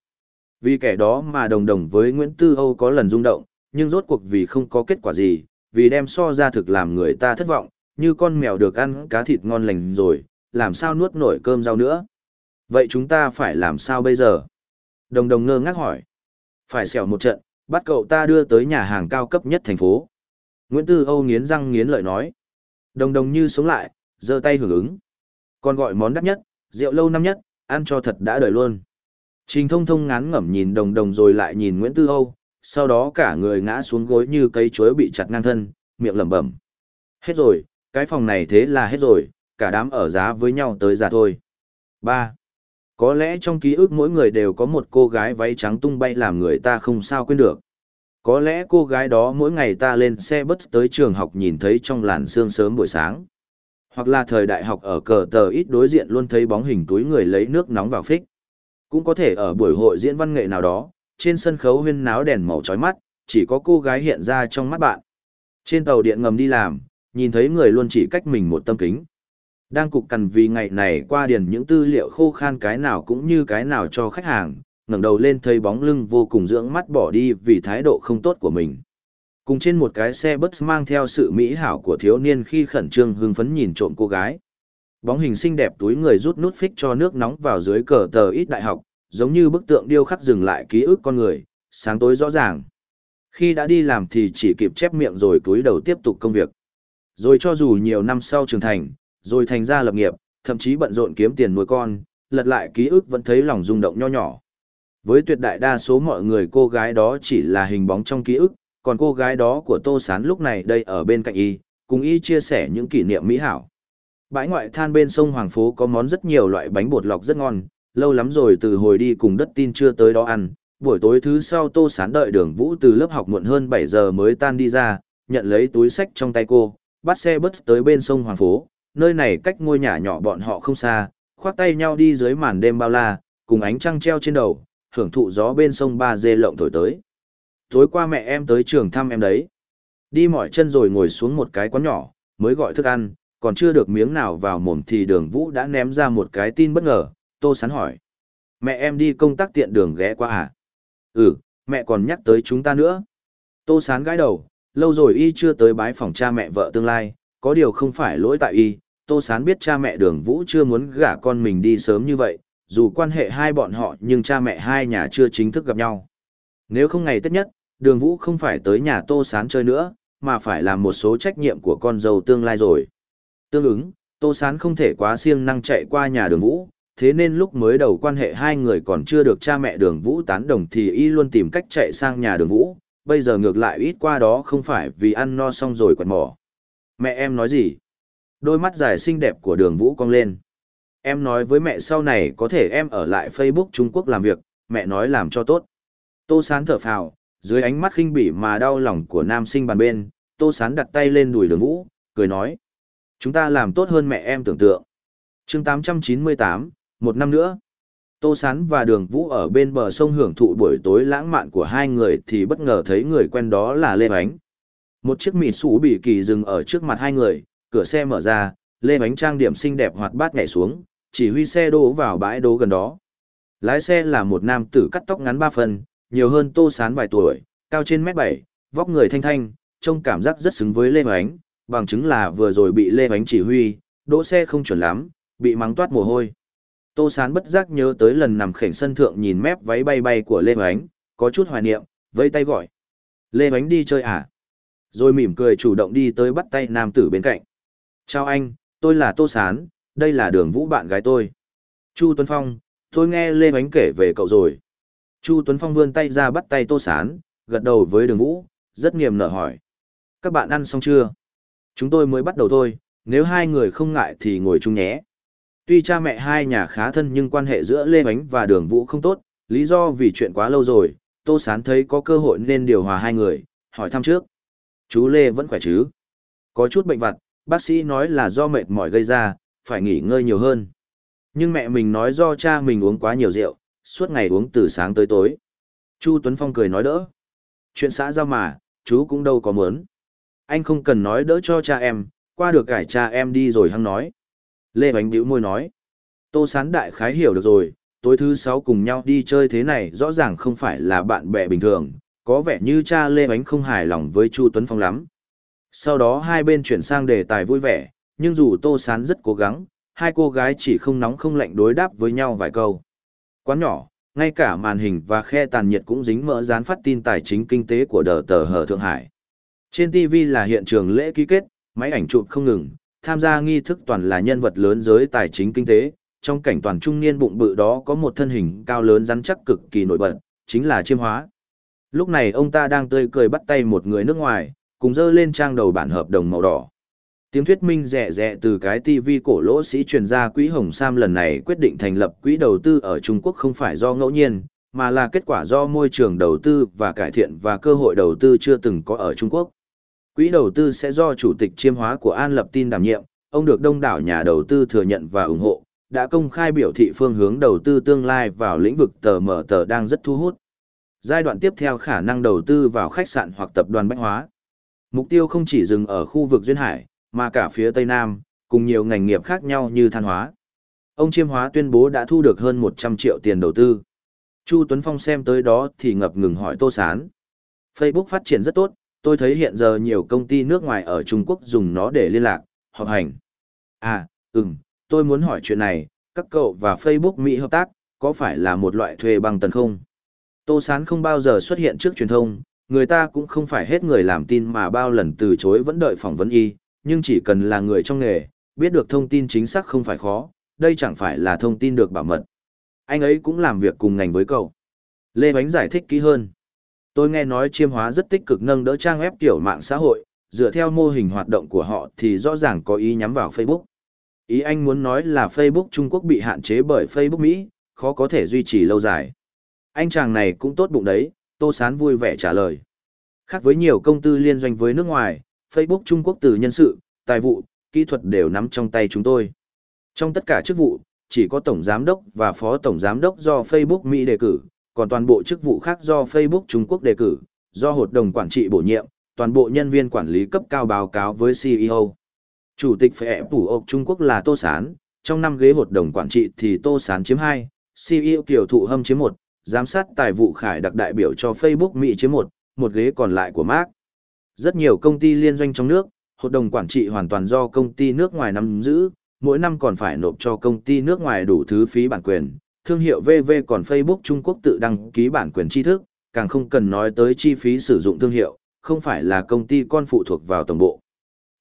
Vì kẻ đó mà đồng đồng với Nguyễn Tư Âu có lần rung động, nhưng rốt cuộc vì không có kết quả gì, vì đem so ra thực làm người ta thất vọng, như con mèo được ăn cá thịt ngon lành rồi, làm sao nuốt nổi cơm rau nữa. Vậy chúng ta phải làm sao bây giờ? Đồng đồng ngơ ngác hỏi. Phải xẻo một trận, bắt cậu ta đưa tới nhà hàng cao cấp nhất thành phố. Nguyễn Tư Âu nghiến răng nghiến lợi nói. Đồng đồng như sống lại, giơ tay hưởng ứng. Còn gọi món đắt nhất, rượu lâu năm nhất, ăn cho thật đã đời luôn. Trình thông thông ngán ngẩm nhìn đồng đồng rồi lại nhìn Nguyễn Tư Âu, sau đó cả người ngã xuống gối như cây chuối bị chặt ngang thân, miệng lẩm bẩm. Hết rồi, cái phòng này thế là hết rồi, cả đám ở giá với nhau tới già thôi. 3. Có lẽ trong ký ức mỗi người đều có một cô gái váy trắng tung bay làm người ta không sao quên được. Có lẽ cô gái đó mỗi ngày ta lên xe bus tới trường học nhìn thấy trong làn sương sớm buổi sáng. Hoặc là thời đại học ở cờ tờ ít đối diện luôn thấy bóng hình túi người lấy nước nóng vào phích. Cũng có thể ở buổi hội diễn văn nghệ nào đó, trên sân khấu huyên náo đèn màu chói mắt, chỉ có cô gái hiện ra trong mắt bạn. Trên tàu điện ngầm đi làm, nhìn thấy người luôn chỉ cách mình một tâm kính. Đang cục cằn vì ngày này qua điền những tư liệu khô khan cái nào cũng như cái nào cho khách hàng, ngẩng đầu lên thấy bóng lưng vô cùng dưỡng mắt bỏ đi vì thái độ không tốt của mình. Cùng trên một cái xe bus mang theo sự mỹ hảo của thiếu niên khi khẩn trương hưng phấn nhìn trộm cô gái. Bóng hình xinh đẹp túi người rút nút phích cho nước nóng vào dưới cờ tờ ít đại học, giống như bức tượng điêu khắc dừng lại ký ức con người, sáng tối rõ ràng. Khi đã đi làm thì chỉ kịp chép miệng rồi túi đầu tiếp tục công việc. Rồi cho dù nhiều năm sau trưởng thành, rồi thành ra lập nghiệp, thậm chí bận rộn kiếm tiền nuôi con, lật lại ký ức vẫn thấy lòng rung động nho nhỏ. Với tuyệt đại đa số mọi người cô gái đó chỉ là hình bóng trong ký ức, còn cô gái đó của Tô Sán lúc này đây ở bên cạnh y, cùng y chia sẻ những kỷ niệm mỹ hảo. Bãi ngoại than bên sông Hoàng Phố có món rất nhiều loại bánh bột lọc rất ngon, lâu lắm rồi từ hồi đi cùng đất tin chưa tới đó ăn. Buổi tối thứ sau Tô Sán đợi đường Vũ từ lớp học muộn hơn 7 giờ mới tan đi ra, nhận lấy túi sách trong tay cô, bắt xe bus tới bên sông Hoàng Phố, nơi này cách ngôi nhà nhỏ bọn họ không xa, khoác tay nhau đi dưới màn đêm bao la, cùng ánh trăng treo trên đầu, hưởng thụ gió bên sông Ba Dê lộng thổi tới. Tối qua mẹ em tới trường thăm em đấy. Đi mỏi chân rồi ngồi xuống một cái quán nhỏ, mới gọi thức ăn, còn chưa được miếng nào vào mồm thì đường vũ đã ném ra một cái tin bất ngờ, tô sán hỏi. Mẹ em đi công tác tiện đường ghé qua à? Ừ, mẹ còn nhắc tới chúng ta nữa. Tô sán gãi đầu, lâu rồi y chưa tới bái phòng cha mẹ vợ tương lai, có điều không phải lỗi tại y, Tô Sán biết cha mẹ đường Vũ chưa muốn gả con mình đi sớm như vậy, dù quan hệ hai bọn họ nhưng cha mẹ hai nhà chưa chính thức gặp nhau. Nếu không ngày Tết nhất, đường Vũ không phải tới nhà Tô Sán chơi nữa, mà phải làm một số trách nhiệm của con dâu tương lai rồi. Tương ứng, Tô Sán không thể quá siêng năng chạy qua nhà đường Vũ, thế nên lúc mới đầu quan hệ hai người còn chưa được cha mẹ đường Vũ tán đồng thì y luôn tìm cách chạy sang nhà đường Vũ, bây giờ ngược lại ít qua đó không phải vì ăn no xong rồi quạt mỏ. Mẹ em nói gì? Đôi mắt dài xinh đẹp của đường Vũ cong lên. Em nói với mẹ sau này có thể em ở lại Facebook Trung Quốc làm việc, mẹ nói làm cho tốt. Tô Sán thở phào, dưới ánh mắt khinh bỉ mà đau lòng của nam sinh bàn bên, Tô Sán đặt tay lên đùi đường Vũ, cười nói. Chúng ta làm tốt hơn mẹ em tưởng tượng. chương 898, một năm nữa. Tô Sán và Đường Vũ ở bên bờ sông hưởng thụ buổi tối lãng mạn của hai người thì bất ngờ thấy người quen đó là Lê Ánh. Một chiếc mịt sủ bị kỳ dừng ở trước mặt hai người, cửa xe mở ra, Lê Bánh trang điểm xinh đẹp hoạt bát nhảy xuống, chỉ huy xe đỗ vào bãi đỗ gần đó. Lái xe là một nam tử cắt tóc ngắn ba phần, nhiều hơn Tô Sán vài tuổi, cao trên mét bảy, vóc người thanh thanh, trông cảm giác rất xứng với Lê Bánh, bằng chứng là vừa rồi bị Lê Bánh chỉ huy, đỗ xe không chuẩn lắm, bị mắng toát mồ hôi. Tô Sán bất giác nhớ tới lần nằm khểnh sân thượng nhìn mép váy bay bay của Lê Bánh, có chút hoài niệm, vây tay gọi. Lê Bánh đi chơi à? Rồi mỉm cười chủ động đi tới bắt tay nam tử bên cạnh. Chào anh, tôi là Tô Sán, đây là đường vũ bạn gái tôi. Chu Tuấn Phong, tôi nghe Lê Bánh kể về cậu rồi. Chu Tuấn Phong vươn tay ra bắt tay Tô Sán, gật đầu với đường vũ, rất nghiêm nở hỏi. Các bạn ăn xong chưa? Chúng tôi mới bắt đầu thôi, nếu hai người không ngại thì ngồi chung nhé. Tuy cha mẹ hai nhà khá thân nhưng quan hệ giữa Lê Bánh và đường vũ không tốt, lý do vì chuyện quá lâu rồi, Tô Sán thấy có cơ hội nên điều hòa hai người, hỏi thăm trước. Chú Lê vẫn khỏe chứ? Có chút bệnh vặt, bác sĩ nói là do mệt mỏi gây ra, phải nghỉ ngơi nhiều hơn. Nhưng mẹ mình nói do cha mình uống quá nhiều rượu, suốt ngày uống từ sáng tới tối. Chu Tuấn Phong cười nói đỡ. Chuyện xã giao mà, chú cũng đâu có muốn. Anh không cần nói đỡ cho cha em, qua được cải cha em đi rồi hăng nói. Lê Bánh Điễu môi nói. Tô Sán Đại khái hiểu được rồi, tối thứ sáu cùng nhau đi chơi thế này rõ ràng không phải là bạn bè bình thường, có vẻ như cha Lê Bánh không hài lòng với Chu Tuấn Phong lắm. Sau đó hai bên chuyển sang đề tài vui vẻ, nhưng dù Tô Sán rất cố gắng, hai cô gái chỉ không nóng không lạnh đối đáp với nhau vài câu. Quán nhỏ, ngay cả màn hình và khe tàn nhiệt cũng dính mỡ dán phát tin tài chính kinh tế của đờ tờ hờ Thượng Hải. Trên TV là hiện trường lễ ký kết, máy ảnh chụp không ngừng, tham gia nghi thức toàn là nhân vật lớn giới tài chính kinh tế. Trong cảnh toàn trung niên bụng bự đó có một thân hình cao lớn rắn chắc cực kỳ nổi bật, chính là chiêm hóa. Lúc này ông ta đang tươi cười bắt tay một người nước ngoài, cùng dơ lên trang đầu bản hợp đồng màu đỏ. Tiếng thuyết minh rẻ rẻ từ cái TV cổ lỗ sĩ truyền ra quỹ Hồng Sam lần này quyết định thành lập quỹ đầu tư ở Trung Quốc không phải do ngẫu nhiên, mà là kết quả do môi trường đầu tư và cải thiện và cơ hội đầu tư chưa từng có ở Trung Quốc. Quỹ đầu tư sẽ do chủ tịch chiêm hóa của An Lập Tin đảm nhiệm, ông được đông đảo nhà đầu tư thừa nhận và ủng hộ, đã công khai biểu thị phương hướng đầu tư tương lai vào lĩnh vực tờ mở tờ đang rất thu hút. Giai đoạn tiếp theo khả năng đầu tư vào khách sạn hoặc tập đoàn bách hóa. Mục tiêu không chỉ dừng ở khu vực Duyên Hải, mà cả phía Tây Nam, cùng nhiều ngành nghiệp khác nhau như than hóa. Ông Chiêm Hóa tuyên bố đã thu được hơn 100 triệu tiền đầu tư. Chu Tuấn Phong xem tới đó thì ngập ngừng hỏi Tô Sán. Facebook phát triển rất tốt, tôi thấy hiện giờ nhiều công ty nước ngoài ở Trung Quốc dùng nó để liên lạc, họp hành. À, ừm, tôi muốn hỏi chuyện này, các cậu và Facebook Mỹ hợp tác, có phải là một loại thuê bằng tần không? Tô Sán không bao giờ xuất hiện trước truyền thông, người ta cũng không phải hết người làm tin mà bao lần từ chối vẫn đợi phỏng vấn y, nhưng chỉ cần là người trong nghề, biết được thông tin chính xác không phải khó, đây chẳng phải là thông tin được bảo mật. Anh ấy cũng làm việc cùng ngành với cậu. Lê Bánh giải thích kỹ hơn. Tôi nghe nói chiêm hóa rất tích cực nâng đỡ trang web kiểu mạng xã hội, dựa theo mô hình hoạt động của họ thì rõ ràng có ý nhắm vào Facebook. Ý anh muốn nói là Facebook Trung Quốc bị hạn chế bởi Facebook Mỹ, khó có thể duy trì lâu dài. Anh chàng này cũng tốt bụng đấy, Tô Sán vui vẻ trả lời. Khác với nhiều công tư liên doanh với nước ngoài, Facebook Trung Quốc từ nhân sự, tài vụ, kỹ thuật đều nắm trong tay chúng tôi. Trong tất cả chức vụ, chỉ có Tổng Giám đốc và Phó Tổng Giám đốc do Facebook Mỹ đề cử, còn toàn bộ chức vụ khác do Facebook Trung Quốc đề cử, do hội đồng quản trị bổ nhiệm, toàn bộ nhân viên quản lý cấp cao báo cáo với CEO. Chủ tịch phệ phủ ốc Trung Quốc là Tô Sán, trong năm ghế hội đồng quản trị thì Tô Sán chiếm 2, CEO Kiều Thụ Hâm chiếm 1, giám sát tài vụ khải đặc đại biểu cho Facebook Mỹ chiếm một, một ghế còn lại của Mark. Rất nhiều công ty liên doanh trong nước, hội đồng quản trị hoàn toàn do công ty nước ngoài nắm giữ, mỗi năm còn phải nộp cho công ty nước ngoài đủ thứ phí bản quyền. Thương hiệu VV còn Facebook Trung Quốc tự đăng ký bản quyền tri thức, càng không cần nói tới chi phí sử dụng thương hiệu, không phải là công ty con phụ thuộc vào tổng bộ.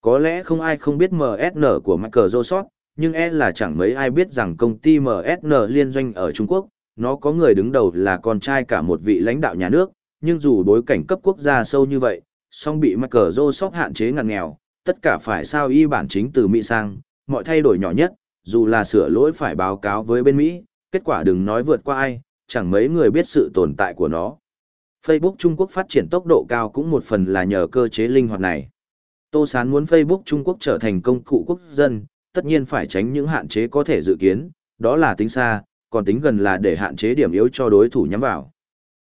Có lẽ không ai không biết MSN của Microsoft, nhưng e là chẳng mấy ai biết rằng công ty MSN liên doanh ở Trung Quốc, nó có người đứng đầu là con trai cả một vị lãnh đạo nhà nước, nhưng dù bối cảnh cấp quốc gia sâu như vậy, song bị Microsoft hạn chế ngặt nghèo, tất cả phải sao y bản chính từ Mỹ sang, mọi thay đổi nhỏ nhất, dù là sửa lỗi phải báo cáo với bên Mỹ, kết quả đừng nói vượt qua ai, chẳng mấy người biết sự tồn tại của nó. Facebook Trung Quốc phát triển tốc độ cao cũng một phần là nhờ cơ chế linh hoạt này. Tô Sán muốn Facebook Trung Quốc trở thành công cụ quốc dân, tất nhiên phải tránh những hạn chế có thể dự kiến, đó là tính xa, còn tính gần là để hạn chế điểm yếu cho đối thủ nhắm vào.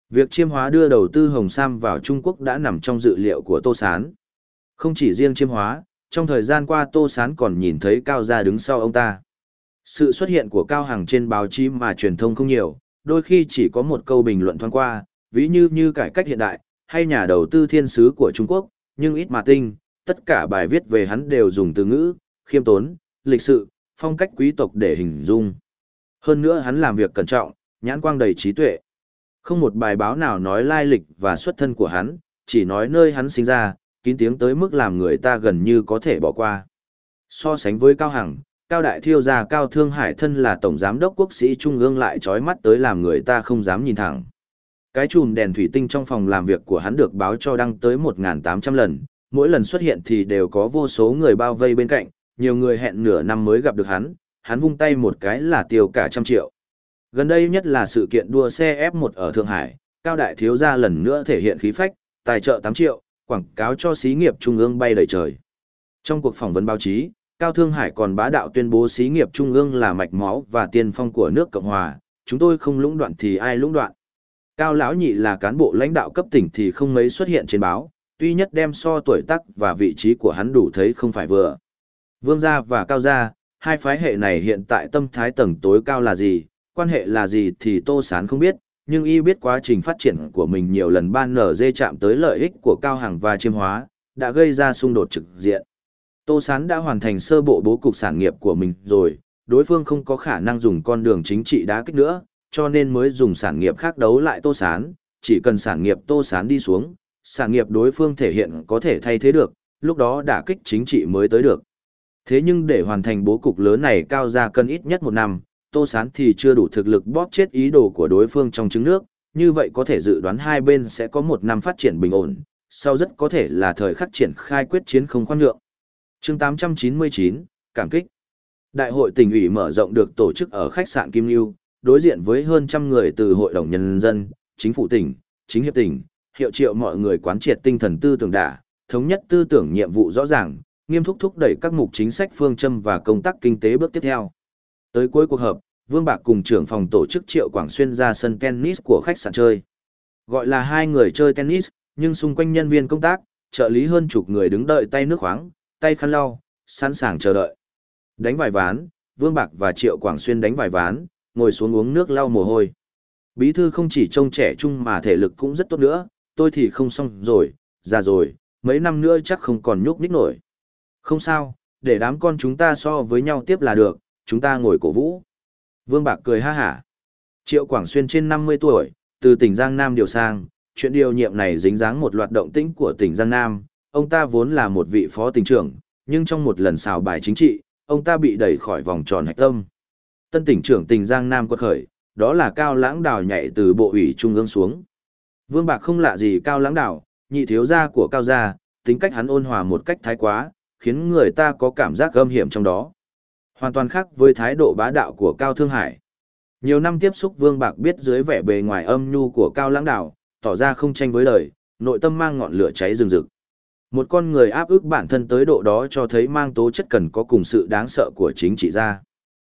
Việc chiêm hóa đưa đầu tư Hồng Sam vào Trung Quốc đã nằm trong dự liệu của Tô Sán. Không chỉ riêng chiêm hóa, trong thời gian qua Tô Sán còn nhìn thấy Cao Gia đứng sau ông ta. Sự xuất hiện của Cao Hằng trên báo chí mà truyền thông không nhiều, đôi khi chỉ có một câu bình luận thoáng qua, ví như như cải cách hiện đại, hay nhà đầu tư thiên sứ của Trung Quốc, nhưng ít mà tinh, tất cả bài viết về hắn đều dùng từ ngữ, khiêm tốn, lịch sự, phong cách quý tộc để hình dung. Hơn nữa hắn làm việc cẩn trọng, nhãn quang đầy trí tuệ. Không một bài báo nào nói lai lịch và xuất thân của hắn, chỉ nói nơi hắn sinh ra, kín tiếng tới mức làm người ta gần như có thể bỏ qua. So sánh với Cao Hằng, Cao Đại Thiêu gia Cao Thương Hải thân là Tổng Giám đốc Quốc sĩ Trung ương lại trói mắt tới làm người ta không dám nhìn thẳng. Cái chùm đèn thủy tinh trong phòng làm việc của hắn được báo cho đăng tới 1.800 lần, mỗi lần xuất hiện thì đều có vô số người bao vây bên cạnh, nhiều người hẹn nửa năm mới gặp được hắn, hắn vung tay một cái là tiêu cả trăm triệu. Gần đây nhất là sự kiện đua xe F1 ở Thượng Hải, Cao Đại Thiếu gia lần nữa thể hiện khí phách, tài trợ 8 triệu, quảng cáo cho xí nghiệp trung ương bay đầy trời. Trong cuộc phỏng vấn báo chí, Cao Thương Hải còn bá đạo tuyên bố xí nghiệp trung ương là mạch máu và tiên phong của nước Cộng Hòa, chúng tôi không lũng đoạn thì ai lũng đoạn. Cao Lão Nhị là cán bộ lãnh đạo cấp tỉnh thì không mấy xuất hiện trên báo, tuy nhất đem so tuổi tác và vị trí của hắn đủ thấy không phải vừa. Vương gia và Cao gia, hai phái hệ này hiện tại tâm thái tầng tối cao là gì, quan hệ là gì thì Tô Sán không biết, nhưng y biết quá trình phát triển của mình nhiều lần ban nở dê chạm tới lợi ích của Cao hàng và chiêm hóa, đã gây ra xung đột trực diện. Tô Sán đã hoàn thành sơ bộ bố cục sản nghiệp của mình rồi, đối phương không có khả năng dùng con đường chính trị đá kích nữa, cho nên mới dùng sản nghiệp khác đấu lại Tô Sán, chỉ cần sản nghiệp Tô Sán đi xuống, sản nghiệp đối phương thể hiện có thể thay thế được, lúc đó đả kích chính trị mới tới được. Thế nhưng để hoàn thành bố cục lớn này cao ra cân ít nhất một năm, Tô Sán thì chưa đủ thực lực bóp chết ý đồ của đối phương trong trứng nước, như vậy có thể dự đoán hai bên sẽ có một năm phát triển bình ổn, sau rất có thể là thời khắc triển khai quyết chiến không khoan nhượng. chương 899, cảm kích. Đại hội tỉnh ủy mở rộng được tổ chức ở khách sạn Kim Lưu, đối diện với hơn trăm người từ hội đồng nhân dân, chính phủ tỉnh, chính hiệp tỉnh, hiệu triệu mọi người quán triệt tinh thần tư tưởng đả, thống nhất tư tưởng nhiệm vụ rõ ràng, nghiêm thúc thúc đẩy các mục chính sách phương châm và công tác kinh tế bước tiếp theo. Tới cuối cuộc họp, Vương Bạc cùng trưởng phòng tổ chức Triệu Quảng Xuyên ra sân tennis của khách sạn chơi. Gọi là hai người chơi tennis, nhưng xung quanh nhân viên công tác, trợ lý hơn chục người đứng đợi tay nước khoáng, tay khăn lau, sẵn sàng chờ đợi. Đánh vài ván, Vương Bạc và Triệu Quảng Xuyên đánh vài ván, ngồi xuống uống nước lau mồ hôi. Bí thư không chỉ trông trẻ trung mà thể lực cũng rất tốt nữa, tôi thì không xong rồi, già rồi, mấy năm nữa chắc không còn nhúc nhích nổi. Không sao, để đám con chúng ta so với nhau tiếp là được, chúng ta ngồi cổ vũ. Vương Bạc cười ha hả. Triệu Quảng Xuyên trên 50 tuổi, từ tỉnh Giang Nam điều sang, chuyện điều nhiệm này dính dáng một loạt động tĩnh của tỉnh Giang Nam. Ông ta vốn là một vị phó tỉnh trưởng, nhưng trong một lần xào bài chính trị, ông ta bị đẩy khỏi vòng tròn hạch tâm. Tân tỉnh trưởng tỉnh Giang Nam quật khởi, đó là Cao Lãng Đào nhảy từ bộ ủy trung ương xuống. Vương Bạc không lạ gì Cao Lãng Đào, nhị thiếu gia của Cao gia, tính cách hắn ôn hòa một cách thái quá, khiến người ta có cảm giác gâm hiểm trong đó. Hoàn toàn khác với thái độ bá đạo của Cao Thương Hải. Nhiều năm tiếp xúc Vương Bạc biết dưới vẻ bề ngoài âm nhu của Cao Lãng Đạo tỏ ra không tranh với đời, nội tâm mang ngọn lửa cháy rừng rực. Một con người áp ức bản thân tới độ đó cho thấy mang tố chất cần có cùng sự đáng sợ của chính trị gia.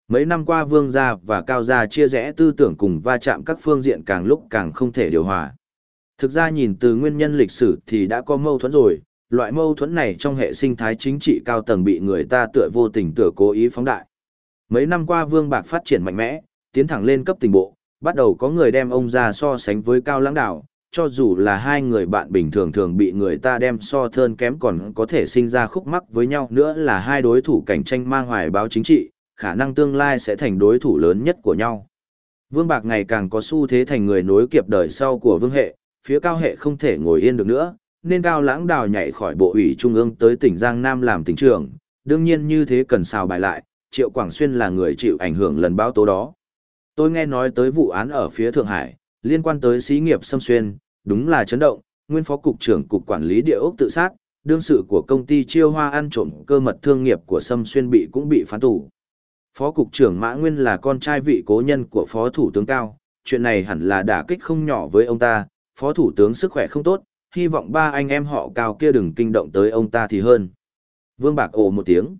Mấy năm qua Vương gia và Cao gia chia rẽ tư tưởng cùng va chạm các phương diện càng lúc càng không thể điều hòa. Thực ra nhìn từ nguyên nhân lịch sử thì đã có mâu thuẫn rồi, loại mâu thuẫn này trong hệ sinh thái chính trị cao tầng bị người ta tựa vô tình tựa cố ý phóng đại. Mấy năm qua Vương Bạc phát triển mạnh mẽ, tiến thẳng lên cấp tình bộ, bắt đầu có người đem ông ra so sánh với Cao Lãng Đạo, cho dù là hai người bạn bình thường thường bị người ta đem so thơn kém còn có thể sinh ra khúc mắc với nhau nữa là hai đối thủ cạnh tranh mang hoài báo chính trị, khả năng tương lai sẽ thành đối thủ lớn nhất của nhau. Vương Bạc ngày càng có xu thế thành người nối kiệp đời sau của Vương Hệ, phía cao hệ không thể ngồi yên được nữa, nên cao lãng đào nhảy khỏi bộ ủy trung ương tới tỉnh Giang Nam làm tỉnh trưởng, đương nhiên như thế cần xào bài lại, Triệu Quảng Xuyên là người chịu ảnh hưởng lần báo tố đó. Tôi nghe nói tới vụ án ở phía Thượng Hải, liên quan tới xí nghiệp Sâm Xuyên, đúng là chấn động, nguyên phó cục trưởng cục quản lý địa ốc tự sát, đương sự của công ty chiêu hoa ăn trộm cơ mật thương nghiệp của Sâm Xuyên bị cũng bị phán tù. Phó cục trưởng Mã Nguyên là con trai vị cố nhân của phó thủ tướng Cao, chuyện này hẳn là đả kích không nhỏ với ông ta, phó thủ tướng sức khỏe không tốt, hy vọng ba anh em họ Cao kia đừng kinh động tới ông ta thì hơn. Vương Bạc ồ một tiếng.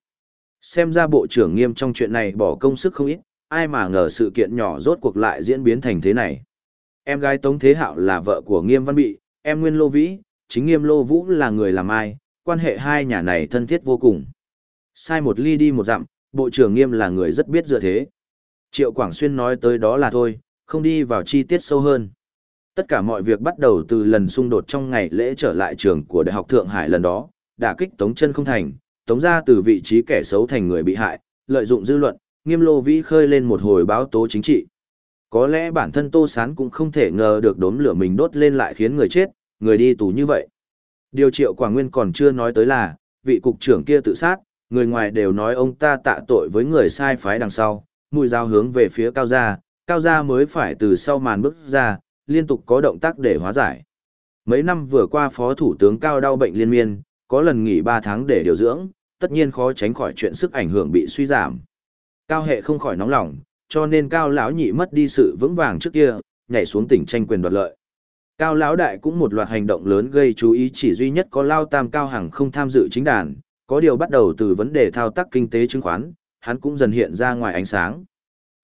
Xem ra bộ trưởng nghiêm trong chuyện này bỏ công sức không ít, ai mà ngờ sự kiện nhỏ rốt cuộc lại diễn biến thành thế này. Em gái Tống Thế Hạo là vợ của Nghiêm Văn Bị, em Nguyên Lô Vĩ, chính Nghiêm Lô Vũ là người làm ai, quan hệ hai nhà này thân thiết vô cùng. Sai một ly đi một dặm, bộ trưởng Nghiêm là người rất biết dựa thế. Triệu Quảng Xuyên nói tới đó là thôi, không đi vào chi tiết sâu hơn. Tất cả mọi việc bắt đầu từ lần xung đột trong ngày lễ trở lại trường của Đại học Thượng Hải lần đó, đả kích Tống chân không thành, Tống ra từ vị trí kẻ xấu thành người bị hại, lợi dụng dư luận, nghiêm lô vĩ khơi lên một hồi báo tố chính trị. Có lẽ bản thân Tô Sán cũng không thể ngờ được đốm lửa mình đốt lên lại khiến người chết, người đi tù như vậy. Điều triệu Quảng Nguyên còn chưa nói tới là, vị cục trưởng kia tự sát, người ngoài đều nói ông ta tạ tội với người sai phái đằng sau, mùi dao hướng về phía cao gia, cao gia mới phải từ sau màn bước ra, liên tục có động tác để hóa giải. Mấy năm vừa qua Phó Thủ tướng Cao đau bệnh liên miên, có lần nghỉ 3 tháng để điều dưỡng, tất nhiên khó tránh khỏi chuyện sức ảnh hưởng bị suy giảm. Cao hệ không khỏi nóng lòng, cho nên Cao lão nhị mất đi sự vững vàng trước kia, nhảy xuống tỉnh tranh quyền đoạt lợi. Cao lão đại cũng một loạt hành động lớn gây chú ý chỉ duy nhất có Lao Tam Cao Hằng không tham dự chính đàn, có điều bắt đầu từ vấn đề thao tác kinh tế chứng khoán, hắn cũng dần hiện ra ngoài ánh sáng.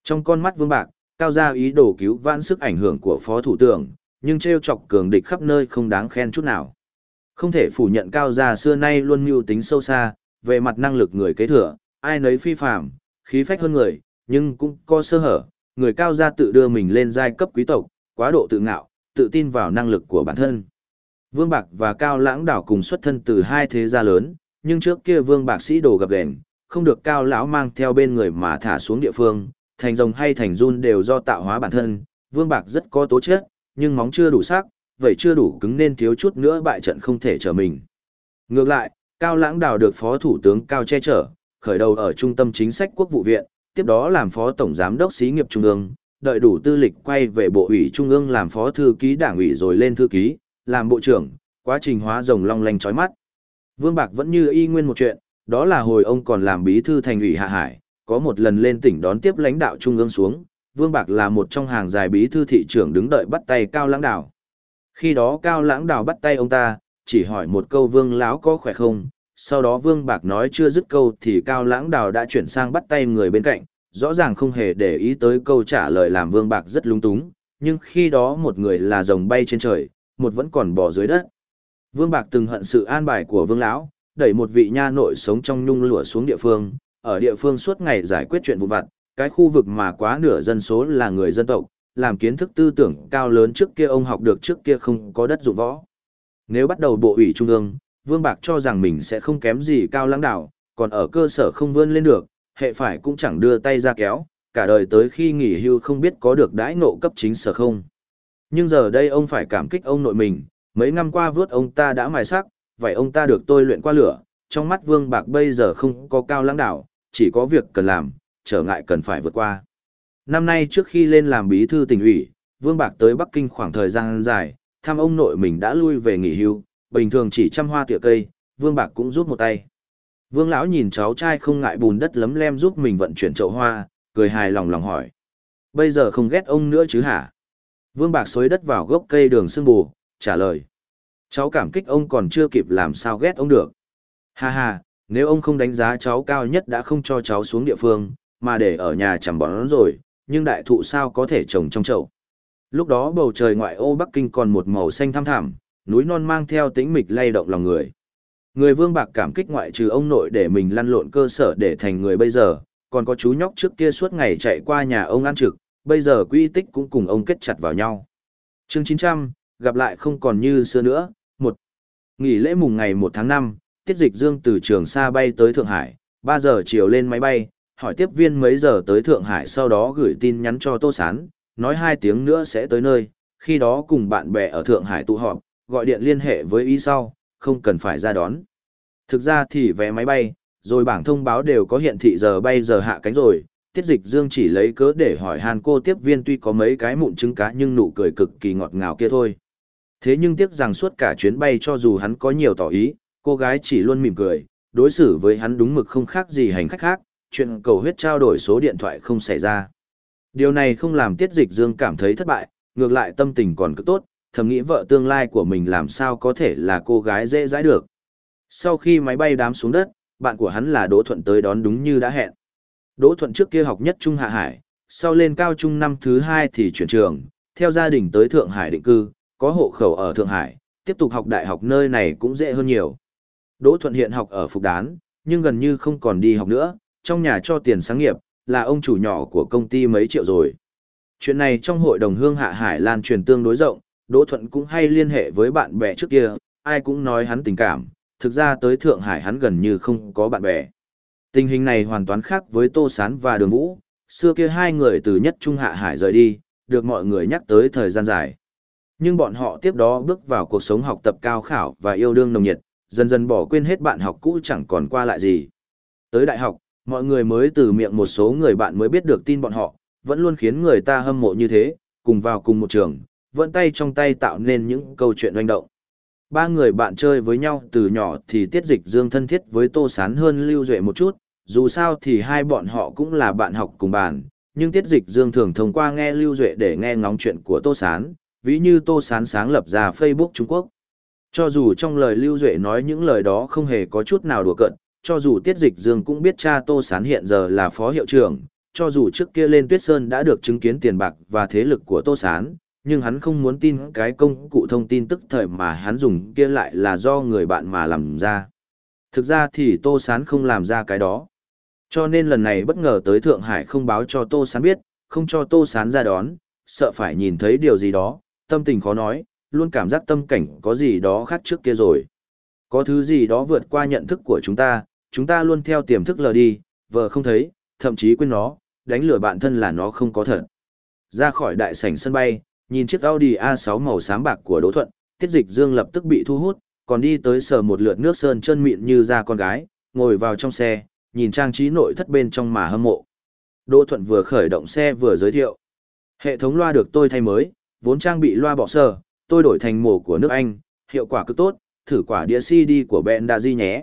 Trong con mắt Vương Bạc, cao gia ý đồ cứu vãn sức ảnh hưởng của phó thủ tướng, nhưng treo chọc cường địch khắp nơi không đáng khen chút nào. Không thể phủ nhận cao gia xưa nay luôn mưu tính sâu xa, về mặt năng lực người kế thừa, ai nấy phi phạm, khí phách hơn người, nhưng cũng có sơ hở, người cao gia tự đưa mình lên giai cấp quý tộc, quá độ tự ngạo, tự tin vào năng lực của bản thân. Vương Bạc và Cao Lãng Đảo cùng xuất thân từ hai thế gia lớn, nhưng trước kia Vương Bạc sĩ đồ gặp gền, không được Cao lão mang theo bên người mà thả xuống địa phương, thành rồng hay thành run đều do tạo hóa bản thân, Vương Bạc rất có tố chất, nhưng móng chưa đủ sắc, vậy chưa đủ cứng nên thiếu chút nữa bại trận không thể trở mình. Ngược lại, Cao Lãng Đào được Phó Thủ tướng Cao che chở, khởi đầu ở Trung tâm Chính sách Quốc vụ viện, tiếp đó làm Phó Tổng Giám đốc Xí nghiệp Trung ương, đợi đủ tư lịch quay về Bộ ủy Trung ương làm Phó Thư ký Đảng ủy rồi lên Thư ký, làm Bộ trưởng, Quá trình hóa rồng long lanh chói mắt. Vương Bạc vẫn như y nguyên một chuyện, đó là hồi ông còn làm bí thư thành ủy Hạ Hải, có một lần lên tỉnh đón tiếp lãnh đạo trung ương xuống, Vương Bạc là một trong hàng dài bí thư thị trưởng đứng đợi bắt tay Cao Lãng Đào. Khi đó Cao Lãng Đào bắt tay ông ta, chỉ hỏi một câu Vương lão có khỏe không, sau đó Vương Bạc nói chưa dứt câu thì Cao Lãng Đào đã chuyển sang bắt tay người bên cạnh, rõ ràng không hề để ý tới câu trả lời làm Vương Bạc rất lung túng, nhưng khi đó một người là rồng bay trên trời, một vẫn còn bò dưới đất. Vương Bạc từng hận sự an bài của Vương lão, đẩy một vị nha nội sống trong nhung lụa xuống địa phương, ở địa phương suốt ngày giải quyết chuyện vụ vặt, cái khu vực mà quá nửa dân số là người dân tộc, làm kiến thức tư tưởng cao lớn trước kia ông học được trước kia không có đất dụng võ. Nếu bắt đầu bộ ủy trung ương, Vương Bạc cho rằng mình sẽ không kém gì cao lãng đạo, còn ở cơ sở không vươn lên được, hệ phải cũng chẳng đưa tay ra kéo, cả đời tới khi nghỉ hưu không biết có được đãi ngộ cấp chính sở không. Nhưng giờ đây ông phải cảm kích ông nội mình, mấy năm qua vớt ông ta đã mài sắc, vậy ông ta được tôi luyện qua lửa, trong mắt Vương Bạc bây giờ không có cao lãng đạo, chỉ có việc cần làm, trở ngại cần phải vượt qua. Năm nay trước khi lên làm bí thư tỉnh ủy, Vương Bạc tới Bắc Kinh khoảng thời gian dài, thăm ông nội mình đã lui về nghỉ hưu, bình thường chỉ chăm hoa tỉa cây, Vương Bạc cũng rút một tay. Vương lão nhìn cháu trai không ngại bùn đất lấm lem giúp mình vận chuyển chậu hoa, cười hài lòng lòng hỏi. Bây giờ không ghét ông nữa chứ hả? Vương Bạc xối đất vào gốc cây đường sương bù, trả lời. Cháu cảm kích ông còn chưa kịp làm sao ghét ông được. Ha ha, nếu ông không đánh giá cháu cao nhất đã không cho cháu xuống địa phương, mà để ở nhà chằm bón rồi, nhưng đại thụ sao có thể trồng trong chậu. Lúc đó bầu trời ngoại ô Bắc Kinh còn một màu xanh thăm thẳm, núi non mang theo tĩnh mịch lay động lòng người. Người vương bạc cảm kích ngoại trừ ông nội để mình lăn lộn cơ sở để thành người bây giờ, còn có chú nhóc trước kia suốt ngày chạy qua nhà ông ăn trực, bây giờ quy tích cũng cùng ông kết chặt vào nhau. chương 900, gặp lại không còn như xưa nữa. Một, Nghỉ lễ mùng ngày 1 tháng 5, Tiết Dịch Dương từ Trường Sa bay tới Thượng Hải, 3 giờ chiều lên máy bay, hỏi tiếp viên mấy giờ tới Thượng Hải sau đó gửi tin nhắn cho Tô Sán, nói hai tiếng nữa sẽ tới nơi, khi đó cùng bạn bè ở Thượng Hải tụ họp, gọi điện liên hệ với y sau, không cần phải ra đón. Thực ra thì vé máy bay, rồi bảng thông báo đều có hiện thị giờ bay giờ hạ cánh rồi, Tiết Dịch Dương chỉ lấy cớ để hỏi hàn cô tiếp viên tuy có mấy cái mụn trứng cá nhưng nụ cười cực kỳ ngọt ngào kia thôi. Thế nhưng tiếc rằng suốt cả chuyến bay cho dù hắn có nhiều tỏ ý, cô gái chỉ luôn mỉm cười, đối xử với hắn đúng mực không khác gì hành khách khác, chuyện cầu huyết trao đổi số điện thoại không xảy ra. Điều này không làm Tiết Dịch Dương cảm thấy thất bại, ngược lại tâm tình còn cực tốt, thầm nghĩ vợ tương lai của mình làm sao có thể là cô gái dễ dãi được. Sau khi máy bay đám xuống đất, bạn của hắn là Đỗ Thuận tới đón đúng như đã hẹn. Đỗ Thuận trước kia học nhất Trung Hạ Hải, sau lên cao trung năm thứ hai thì chuyển trường, theo gia đình tới Thượng Hải định cư, có hộ khẩu ở Thượng Hải, tiếp tục học đại học nơi này cũng dễ hơn nhiều. Đỗ Thuận hiện học ở Phục Đán, nhưng gần như không còn đi học nữa, trong nhà cho tiền sáng nghiệp, là ông chủ nhỏ của công ty mấy triệu rồi. Chuyện này trong hội đồng hương hạ hải lan truyền tương đối rộng, Đỗ Thuận cũng hay liên hệ với bạn bè trước kia, ai cũng nói hắn tình cảm, thực ra tới Thượng Hải hắn gần như không có bạn bè. Tình hình này hoàn toàn khác với Tô Sán và Đường Vũ, xưa kia hai người từ nhất Trung Hạ Hải rời đi, được mọi người nhắc tới thời gian dài. Nhưng bọn họ tiếp đó bước vào cuộc sống học tập cao khảo và yêu đương nồng nhiệt, dần dần bỏ quên hết bạn học cũ chẳng còn qua lại gì. Tới đại học, mọi người mới từ miệng một số người bạn mới biết được tin bọn họ, vẫn luôn khiến người ta hâm mộ như thế, cùng vào cùng một trường, vẫn tay trong tay tạo nên những câu chuyện oanh động. Ba người bạn chơi với nhau từ nhỏ thì tiết dịch dương thân thiết với Tô Sán hơn Lưu Duệ một chút, dù sao thì hai bọn họ cũng là bạn học cùng bàn, nhưng tiết dịch dương thường thông qua nghe Lưu Duệ để nghe ngóng chuyện của Tô Sán, ví như Tô Sán sáng lập ra Facebook Trung Quốc. Cho dù trong lời Lưu Duệ nói những lời đó không hề có chút nào đùa cận, cho dù Tiết Dịch Dương cũng biết cha Tô Sán hiện giờ là phó hiệu trưởng, cho dù trước kia lên Tuyết Sơn đã được chứng kiến tiền bạc và thế lực của Tô Sán, nhưng hắn không muốn tin cái công cụ thông tin tức thời mà hắn dùng kia lại là do người bạn mà làm ra. Thực ra thì Tô Sán không làm ra cái đó. Cho nên lần này bất ngờ tới Thượng Hải không báo cho Tô Sán biết, không cho Tô Sán ra đón, sợ phải nhìn thấy điều gì đó, tâm tình khó nói, luôn cảm giác tâm cảnh có gì đó khác trước kia rồi. Có thứ gì đó vượt qua nhận thức của chúng ta, chúng ta luôn theo tiềm thức lờ đi, vờ không thấy, thậm chí quên nó, đánh lừa bản thân là nó không có thật. Ra khỏi đại sảnh sân bay, nhìn chiếc Audi A6 màu xám bạc của Đỗ Thuận, Tiết Dịch Dương lập tức bị thu hút, còn đi tới sờ một lượt nước sơn chân mịn như da con gái, ngồi vào trong xe, nhìn trang trí nội thất bên trong mà hâm mộ. Đỗ Thuận vừa khởi động xe vừa giới thiệu. Hệ thống loa được tôi thay mới, vốn trang bị loa bỏ sờ, tôi đổi thành mổ của nước Anh, hiệu quả cực tốt, thử quả đĩa CD của Ben Dazi Di nhé.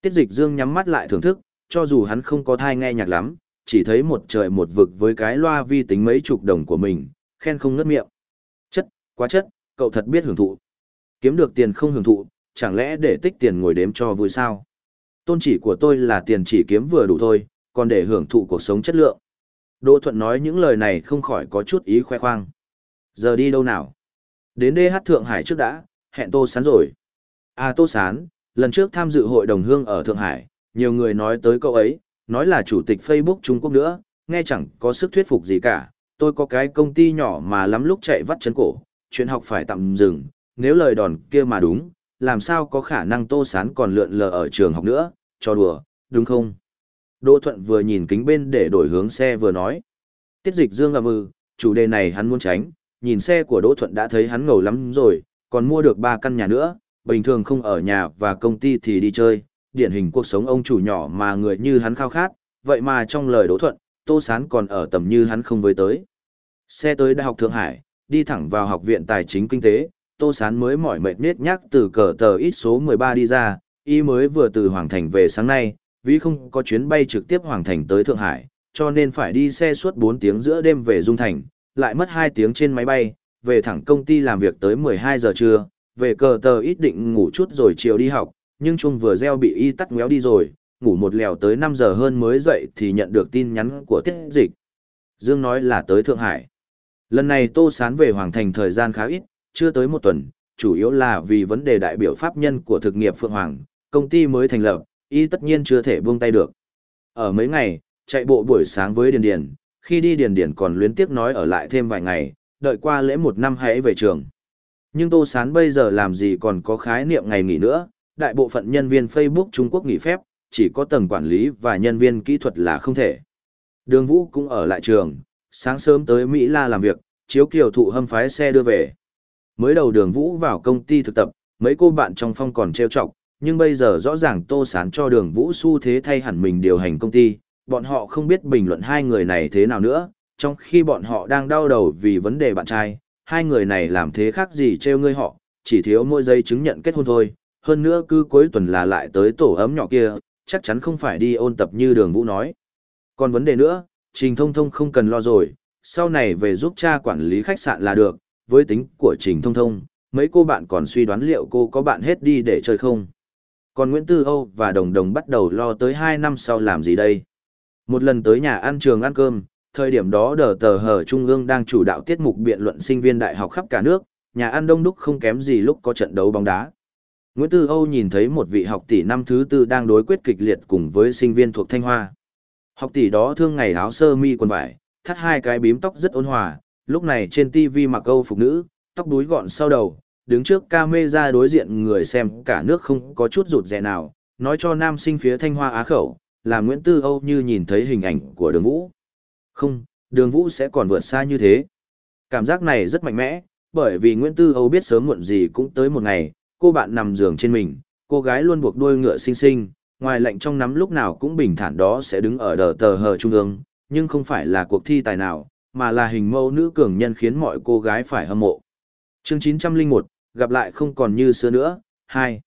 Tiết dịch dương nhắm mắt lại thưởng thức, cho dù hắn không có thai nghe nhạc lắm, chỉ thấy một trời một vực với cái loa vi tính mấy chục đồng của mình, khen không ngất miệng. Chất, quá chất, cậu thật biết hưởng thụ. Kiếm được tiền không hưởng thụ, chẳng lẽ để tích tiền ngồi đếm cho vui sao? Tôn chỉ của tôi là tiền chỉ kiếm vừa đủ thôi, còn để hưởng thụ cuộc sống chất lượng. Đỗ Thuận nói những lời này không khỏi có chút ý khoe khoang. Giờ đi đâu nào? Đến DH Thượng Hải trước đã, hẹn Tô Sán rồi. À Tô Sán, lần trước tham dự hội đồng hương ở Thượng Hải, nhiều người nói tới cậu ấy, nói là chủ tịch Facebook Trung Quốc nữa, nghe chẳng có sức thuyết phục gì cả. Tôi có cái công ty nhỏ mà lắm lúc chạy vắt chân cổ, chuyện học phải tạm dừng, nếu lời đòn kia mà đúng, làm sao có khả năng Tô Sán còn lượn lờ ở trường học nữa, cho đùa, đúng không? Đỗ Thuận vừa nhìn kính bên để đổi hướng xe vừa nói. Tiết dịch dương là mư, ừ, chủ đề này hắn muốn tránh, nhìn xe của Đỗ Thuận đã thấy hắn ngầu lắm rồi, còn mua được ba căn nhà nữa, bình thường không ở nhà và công ty thì đi chơi, điển hình cuộc sống ông chủ nhỏ mà người như hắn khao khát, vậy mà trong lời Đỗ Thuận, Tô Sán còn ở tầm như hắn không với tới. Xe tới Đại học Thượng Hải, đi thẳng vào học viện tài chính kinh tế, Tô Sán mới mỏi mệt nết nhắc từ cờ tờ ít số 13 đi ra, y mới vừa từ Hoàng Thành về sáng nay, vì không có chuyến bay trực tiếp Hoàng Thành tới Thượng Hải, cho nên phải đi xe suốt 4 tiếng giữa đêm về Dung Thành, lại mất 2 tiếng trên máy bay, về thẳng công ty làm việc tới 12 giờ trưa, về cờ tờ ít định ngủ chút rồi chiều đi học, nhưng chung vừa gieo bị y tắt ngéo đi rồi, ngủ một lèo tới 5 giờ hơn mới dậy thì nhận được tin nhắn của tiết dịch. Dương nói là tới Thượng Hải. Lần này Tô Sán về Hoàng Thành thời gian khá ít, chưa tới một tuần, chủ yếu là vì vấn đề đại biểu pháp nhân của thực nghiệp Phượng Hoàng, công ty mới thành lập, y tất nhiên chưa thể buông tay được. Ở mấy ngày, chạy bộ buổi sáng với Điền Điền, khi đi Điền Điền còn luyến tiếc nói ở lại thêm vài ngày, đợi qua lễ một năm hãy về trường. Nhưng Tô Sán bây giờ làm gì còn có khái niệm ngày nghỉ nữa, đại bộ phận nhân viên Facebook Trung Quốc nghỉ phép, chỉ có tầng quản lý và nhân viên kỹ thuật là không thể. Đường Vũ cũng ở lại trường, sáng sớm tới Mỹ La làm việc, chiếu kiều thụ hâm phái xe đưa về. Mới đầu đường Vũ vào công ty thực tập, mấy cô bạn trong phong còn trêu chọc, nhưng bây giờ rõ ràng Tô Sán cho đường Vũ xu thế thay hẳn mình điều hành công ty, bọn họ không biết bình luận hai người này thế nào nữa, trong khi bọn họ đang đau đầu vì vấn đề bạn trai, hai người này làm thế khác gì trêu ngươi họ, chỉ thiếu mỗi giấy chứng nhận kết hôn thôi, hơn nữa cứ cuối tuần là lại tới tổ ấm nhỏ kia, chắc chắn không phải đi ôn tập như đường Vũ nói. Còn vấn đề nữa, Trình Thông Thông không cần lo rồi, sau này về giúp cha quản lý khách sạn là được, với tính của Trình Thông Thông, mấy cô bạn còn suy đoán liệu cô có bạn hết đi để chơi không. Còn Nguyễn Tư Âu và Đồng Đồng bắt đầu lo tới 2 năm sau làm gì đây? Một lần tới nhà ăn trường ăn cơm, thời điểm đó đờ tờ hở Trung ương đang chủ đạo tiết mục biện luận sinh viên đại học khắp cả nước, nhà ăn đông đúc không kém gì lúc có trận đấu bóng đá. Nguyễn Tư Âu nhìn thấy một vị học tỷ năm thứ tư đang đối quyết kịch liệt cùng với sinh viên thuộc Thanh Hoa. Học tỷ đó thương ngày áo sơ mi quần vải, thắt hai cái bím tóc rất ôn hòa, lúc này trên TV mặc câu phục nữ, tóc đuối gọn sau đầu, đứng trước camera đối diện người xem cả nước không có chút rụt rè nào, nói cho nam sinh phía Thanh Hoa Á khẩu, là Nguyễn Tư Âu như nhìn thấy hình ảnh của đường vũ. Không, đường vũ sẽ còn vượt xa như thế. Cảm giác này rất mạnh mẽ, bởi vì Nguyễn Tư Âu biết sớm muộn gì cũng tới một ngày, cô bạn nằm giường trên mình, cô gái luôn buộc đuôi ngựa xinh xinh, ngoài lạnh trong nắm lúc nào cũng bình thản đó sẽ đứng ở đờ tờ hờ trung ương, nhưng không phải là cuộc thi tài nào, mà là hình mẫu nữ cường nhân khiến mọi cô gái phải hâm mộ. Chương 901, gặp lại không còn như xưa nữa, 2.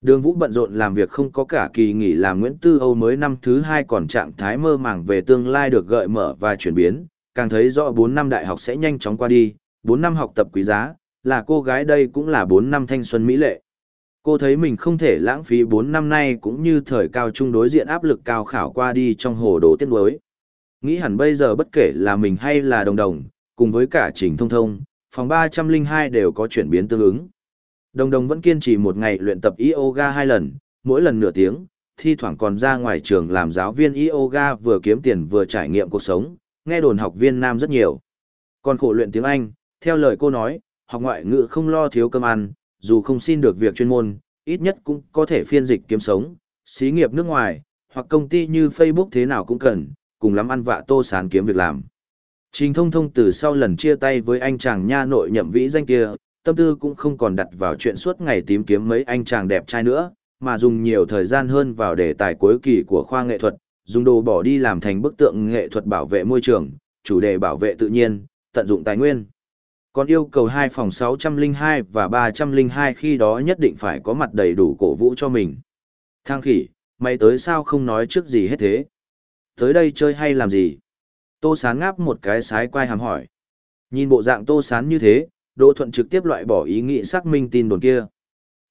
Đường Vũ bận rộn làm việc không có cả kỳ nghỉ làm Nguyễn Tư Âu mới năm thứ hai còn trạng thái mơ màng về tương lai được gợi mở và chuyển biến, càng thấy rõ 4 năm đại học sẽ nhanh chóng qua đi, 4 năm học tập quý giá, là cô gái đây cũng là 4 năm thanh xuân mỹ lệ. Cô thấy mình không thể lãng phí 4 năm nay cũng như thời cao trung đối diện áp lực cao khảo qua đi trong hồ đồ tiết đối. Nghĩ hẳn bây giờ bất kể là mình hay là đồng đồng, cùng với cả trình thông thông, phòng 302 đều có chuyển biến tương ứng. Đồng đồng vẫn kiên trì một ngày luyện tập yoga hai lần, mỗi lần nửa tiếng, thi thoảng còn ra ngoài trường làm giáo viên yoga vừa kiếm tiền vừa trải nghiệm cuộc sống, nghe đồn học viên nam rất nhiều. Còn khổ luyện tiếng Anh, theo lời cô nói, học ngoại ngữ không lo thiếu cơm ăn, dù không xin được việc chuyên môn, ít nhất cũng có thể phiên dịch kiếm sống, xí nghiệp nước ngoài, hoặc công ty như Facebook thế nào cũng cần, cùng lắm ăn vạ tô sán kiếm việc làm. Trình thông thông từ sau lần chia tay với anh chàng nha nội nhậm vĩ danh kia, tâm tư cũng không còn đặt vào chuyện suốt ngày tìm kiếm mấy anh chàng đẹp trai nữa, mà dùng nhiều thời gian hơn vào đề tài cuối kỳ của khoa nghệ thuật, dùng đồ bỏ đi làm thành bức tượng nghệ thuật bảo vệ môi trường, chủ đề bảo vệ tự nhiên, tận dụng tài nguyên. Còn yêu cầu hai phòng 602 và 302 khi đó nhất định phải có mặt đầy đủ cổ vũ cho mình. Thang khỉ, mày tới sao không nói trước gì hết thế? Tới đây chơi hay làm gì? Tô Sán ngáp một cái sái quai hàm hỏi. Nhìn bộ dạng Tô Sán như thế, Đỗ Thuận trực tiếp loại bỏ ý nghĩ xác minh tin đồn kia.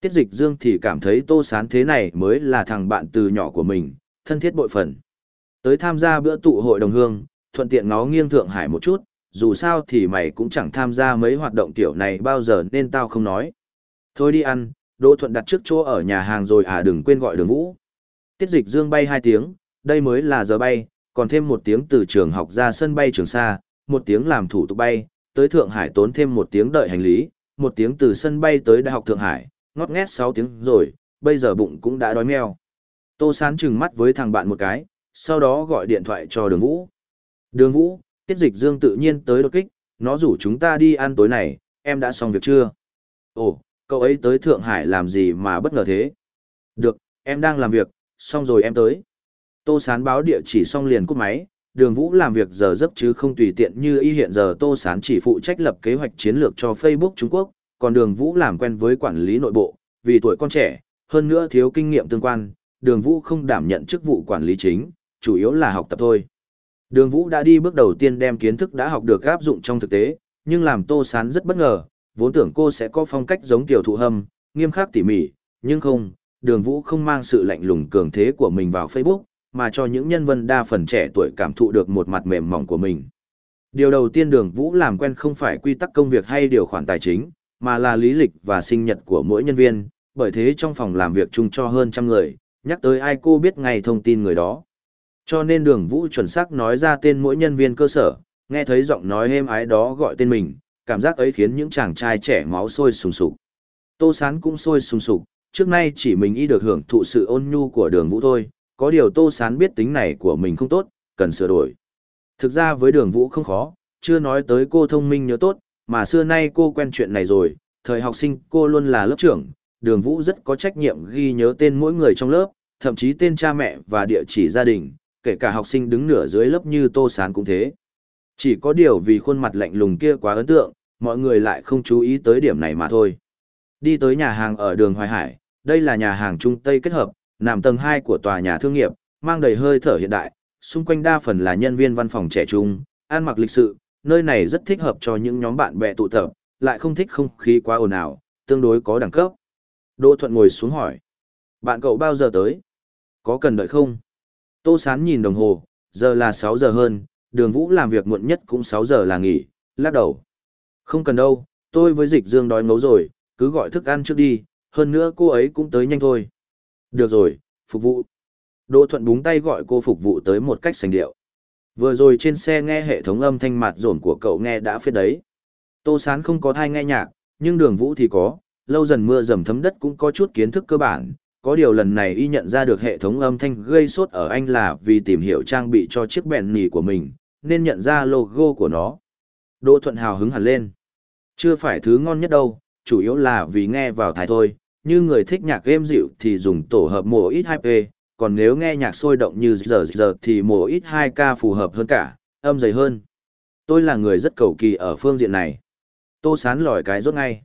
Tiết dịch dương thì cảm thấy Tô Sán thế này mới là thằng bạn từ nhỏ của mình, thân thiết bội phần. Tới tham gia bữa tụ hội đồng hương, thuận tiện ngó nghiêng Thượng Hải một chút, dù sao thì mày cũng chẳng tham gia mấy hoạt động tiểu này bao giờ nên tao không nói. Thôi đi ăn, Đỗ Thuận đặt trước chỗ ở nhà hàng rồi à đừng quên gọi đường vũ. Tiết dịch dương bay hai tiếng, đây mới là giờ bay, còn thêm một tiếng từ trường học ra sân bay trường xa, một tiếng làm thủ tục bay, tới Thượng Hải tốn thêm một tiếng đợi hành lý, một tiếng từ sân bay tới Đại học Thượng Hải, ngót nghét sáu tiếng rồi, bây giờ bụng cũng đã đói meo. Tô Sán trừng mắt với thằng bạn một cái, sau đó gọi điện thoại cho đường vũ. Đường vũ, tiết dịch dương tự nhiên tới đột kích, nó rủ chúng ta đi ăn tối này, em đã xong việc chưa? Ồ, cậu ấy tới Thượng Hải làm gì mà bất ngờ thế? Được, em đang làm việc, xong rồi em tới. Tô Sán báo địa chỉ xong liền cúp máy, đường vũ làm việc giờ giấc chứ không tùy tiện như y hiện giờ Tô Sán chỉ phụ trách lập kế hoạch chiến lược cho Facebook Trung Quốc, còn đường vũ làm quen với quản lý nội bộ, vì tuổi con trẻ, hơn nữa thiếu kinh nghiệm tương quan, đường vũ không đảm nhận chức vụ quản lý chính, chủ yếu là học tập thôi. Đường vũ đã đi bước đầu tiên đem kiến thức đã học được áp dụng trong thực tế, nhưng làm Tô Sán rất bất ngờ, vốn tưởng cô sẽ có phong cách giống tiểu thụ hâm, nghiêm khắc tỉ mỉ, nhưng không, đường vũ không mang sự lạnh lùng cường thế của mình vào Facebook, mà cho những nhân vân đa phần trẻ tuổi cảm thụ được một mặt mềm mỏng của mình. Điều đầu tiên đường vũ làm quen không phải quy tắc công việc hay điều khoản tài chính, mà là lý lịch và sinh nhật của mỗi nhân viên, bởi thế trong phòng làm việc chung cho hơn trăm người, nhắc tới ai cô biết ngay thông tin người đó. Cho nên đường vũ chuẩn xác nói ra tên mỗi nhân viên cơ sở, nghe thấy giọng nói êm ái đó gọi tên mình, cảm giác ấy khiến những chàng trai trẻ máu sôi sùng sục. Tô Sán cũng sôi sùng sục, trước nay chỉ mình y được hưởng thụ sự ôn nhu của đường vũ thôi, có điều Tô Sán biết tính này của mình không tốt, cần sửa đổi. Thực ra với đường vũ không khó, chưa nói tới cô thông minh nhớ tốt, mà xưa nay cô quen chuyện này rồi, thời học sinh cô luôn là lớp trưởng, đường vũ rất có trách nhiệm ghi nhớ tên mỗi người trong lớp, thậm chí tên cha mẹ và địa chỉ gia đình, kể cả học sinh đứng nửa dưới lớp như Tô Sán cũng thế. Chỉ có điều vì khuôn mặt lạnh lùng kia quá ấn tượng, mọi người lại không chú ý tới điểm này mà thôi. Đi tới nhà hàng ở đường Hoài Hải, đây là nhà hàng Trung Tây kết hợp, nằm tầng 2 của tòa nhà thương nghiệp, mang đầy hơi thở hiện đại, xung quanh đa phần là nhân viên văn phòng trẻ trung, ăn mặc lịch sự, nơi này rất thích hợp cho những nhóm bạn bè tụ tập, lại không thích không khí quá ồn ào, tương đối có đẳng cấp. Đỗ Thuận ngồi xuống hỏi. Bạn cậu bao giờ tới? Có cần đợi không? Tô Sán nhìn đồng hồ, giờ là 6 giờ hơn, đường vũ làm việc muộn nhất cũng 6 giờ là nghỉ, lắc đầu. Không cần đâu, tôi với dịch dương đói ngấu rồi, cứ gọi thức ăn trước đi, hơn nữa cô ấy cũng tới nhanh thôi. Được rồi, phục vụ. Đỗ Thuận búng tay gọi cô phục vụ tới một cách sành điệu. Vừa rồi trên xe nghe hệ thống âm thanh mặt rộn của cậu nghe đã phết đấy. Tô Sán không có thai nghe nhạc, nhưng đường vũ thì có, lâu dần mưa dầm thấm đất cũng có chút kiến thức cơ bản. Có điều lần này y nhận ra được hệ thống âm thanh gây sốt ở anh là vì tìm hiểu trang bị cho chiếc bèn nỉ của mình, nên nhận ra logo của nó. Đỗ Thuận hào hứng hẳn lên. Chưa phải thứ ngon nhất đâu, chủ yếu là vì nghe vào thái thôi, như người thích nhạc êm dịu thì dùng tổ hợp mổ ít 2P, còn nếu nghe nhạc sôi động như giờ giờ thì mổ ít 2K phù hợp hơn cả, âm dày hơn. Tôi là người rất cầu kỳ ở phương diện này. Tô sán lòi cái rốt ngay.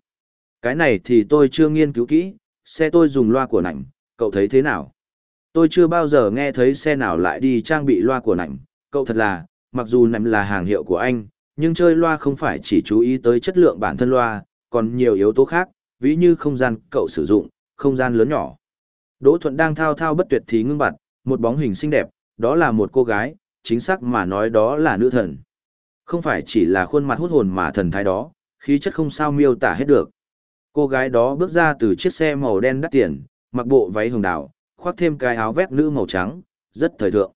Cái này thì tôi chưa nghiên cứu kỹ, xe tôi dùng loa của nảnh, cậu thấy thế nào? Tôi chưa bao giờ nghe thấy xe nào lại đi trang bị loa của nảnh, cậu thật là, mặc dù nảnh là hàng hiệu của anh, nhưng chơi loa không phải chỉ chú ý tới chất lượng bản thân loa, còn nhiều yếu tố khác, ví như không gian cậu sử dụng, không gian lớn nhỏ. Đỗ Thuận đang thao thao bất tuyệt thì ngưng bặt, một bóng hình xinh đẹp, đó là một cô gái, chính xác mà nói đó là nữ thần. Không phải chỉ là khuôn mặt hút hồn mà thần thái đó, khí chất không sao miêu tả hết được. Cô gái đó bước ra từ chiếc xe màu đen đắt tiền, mặc bộ váy hồng đào, khoác thêm cái áo vest nữ màu trắng, rất thời thượng.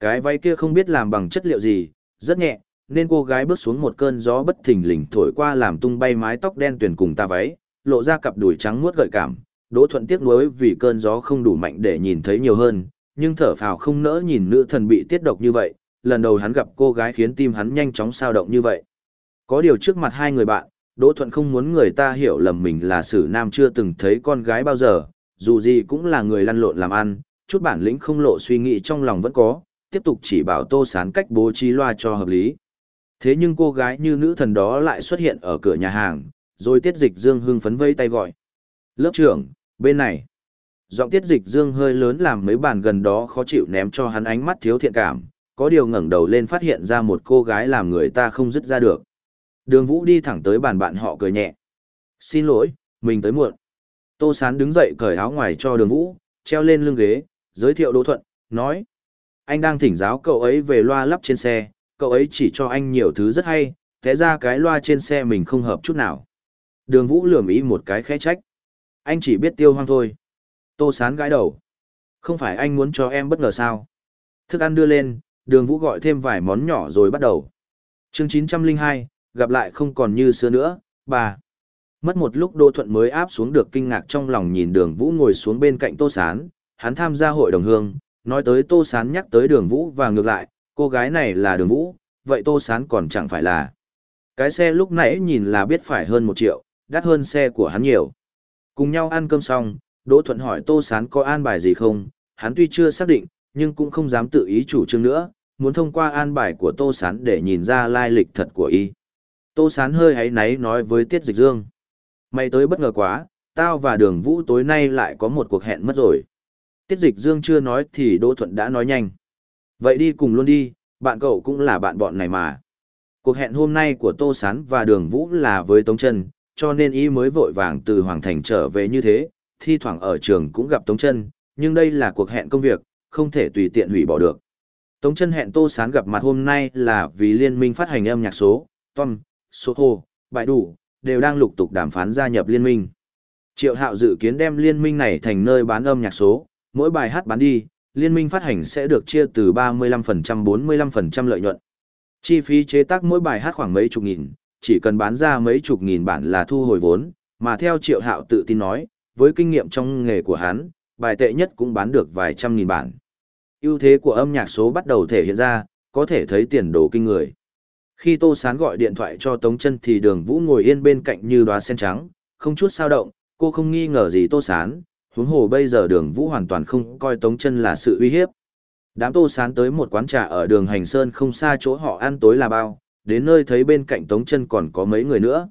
Cái váy kia không biết làm bằng chất liệu gì, rất nhẹ, nên cô gái bước xuống một cơn gió bất thình lình thổi qua làm tung bay mái tóc đen tuyển cùng ta váy, lộ ra cặp đùi trắng muốt gợi cảm. Đỗ Thuận tiếc nuối vì cơn gió không đủ mạnh để nhìn thấy nhiều hơn, nhưng thở phào không nỡ nhìn nữ thần bị tiết độc như vậy, lần đầu hắn gặp cô gái khiến tim hắn nhanh chóng sao động như vậy. Có điều trước mặt hai người bạn, Đỗ Thuận không muốn người ta hiểu lầm mình là sử nam chưa từng thấy con gái bao giờ, dù gì cũng là người lăn lộn làm ăn, chút bản lĩnh không lộ suy nghĩ trong lòng vẫn có, tiếp tục chỉ bảo tô sán cách bố trí loa cho hợp lý. Thế nhưng cô gái như nữ thần đó lại xuất hiện ở cửa nhà hàng, rồi tiết dịch dương hưng phấn vây tay gọi. Lớp trưởng, bên này. Giọng tiết dịch dương hơi lớn làm mấy bàn gần đó khó chịu ném cho hắn ánh mắt thiếu thiện cảm, có điều ngẩng đầu lên phát hiện ra một cô gái làm người ta không dứt ra được. Đường Vũ đi thẳng tới bàn bạn họ cười nhẹ. Xin lỗi, mình tới muộn. Tô Sán đứng dậy cởi áo ngoài cho đường Vũ, treo lên lưng ghế, giới thiệu Đỗ Thuận, nói. Anh đang thỉnh giáo cậu ấy về loa lắp trên xe, cậu ấy chỉ cho anh nhiều thứ rất hay, thế ra cái loa trên xe mình không hợp chút nào. Đường Vũ lườm ý một cái khẽ trách. Anh chỉ biết tiêu hoang thôi. Tô Sán gãi đầu. Không phải anh muốn cho em bất ngờ sao? Thức ăn đưa lên, đường Vũ gọi thêm vài món nhỏ rồi bắt đầu. chương 902, gặp lại không còn như xưa nữa, bà. Mất một lúc Đỗ Thuận mới áp xuống được kinh ngạc trong lòng nhìn đường Vũ ngồi xuống bên cạnh Tô Sán, hắn tham gia hội đồng hương, nói tới Tô Sán nhắc tới đường Vũ và ngược lại, cô gái này là đường Vũ, vậy Tô Sán còn chẳng phải là. Cái xe lúc nãy nhìn là biết phải hơn một triệu, đắt hơn xe của hắn nhiều. Cùng nhau ăn cơm xong, Đỗ Thuận hỏi Tô Sán có an bài gì không, hắn tuy chưa xác định, nhưng cũng không dám tự ý chủ trương nữa, muốn thông qua an bài của Tô Sán để nhìn ra lai lịch thật của y. Tô Sán hơi hãy náy nói với Tiết Dịch Dương. Mày tới bất ngờ quá, tao và đường vũ tối nay lại có một cuộc hẹn mất rồi. Tiết Dịch Dương chưa nói thì Đỗ Thuận đã nói nhanh. Vậy đi cùng luôn đi, bạn cậu cũng là bạn bọn này mà. Cuộc hẹn hôm nay của Tô Sán và Đường Vũ là với Tống Trân, cho nên y mới vội vàng từ Hoàng Thành trở về như thế, thi thoảng ở trường cũng gặp Tống Trân, nhưng đây là cuộc hẹn công việc, không thể tùy tiện hủy bỏ được. Tống Trân hẹn Tô Sán gặp mặt hôm nay là vì liên minh phát hành âm nhạc số, Tom, Soto, Bại Đủ, đều đang lục tục đàm phán gia nhập liên minh. Triệu Hạo dự kiến đem liên minh này thành nơi bán âm nhạc số, mỗi bài hát bán đi, liên minh phát hành sẽ được chia từ 35% 45% lợi nhuận. Chi phí chế tác mỗi bài hát khoảng mấy chục nghìn, chỉ cần bán ra mấy chục nghìn bản là thu hồi vốn, mà theo Triệu Hạo tự tin nói, với kinh nghiệm trong nghề của hắn, bài tệ nhất cũng bán được vài trăm nghìn bản. ưu thế của âm nhạc số bắt đầu thể hiện ra, có thể thấy tiền đồ kinh người. Khi Tô Sán gọi điện thoại cho Tống Chân thì Đường Vũ ngồi yên bên cạnh như đóa sen trắng, không chút sao động, cô không nghi ngờ gì Tô Sán, huống hồ bây giờ Đường Vũ hoàn toàn không coi Tống Chân là sự uy hiếp. Đám Tô Sán tới một quán trà ở đường Hành Sơn không xa chỗ họ ăn tối là bao, đến nơi thấy bên cạnh Tống Chân còn có mấy người nữa.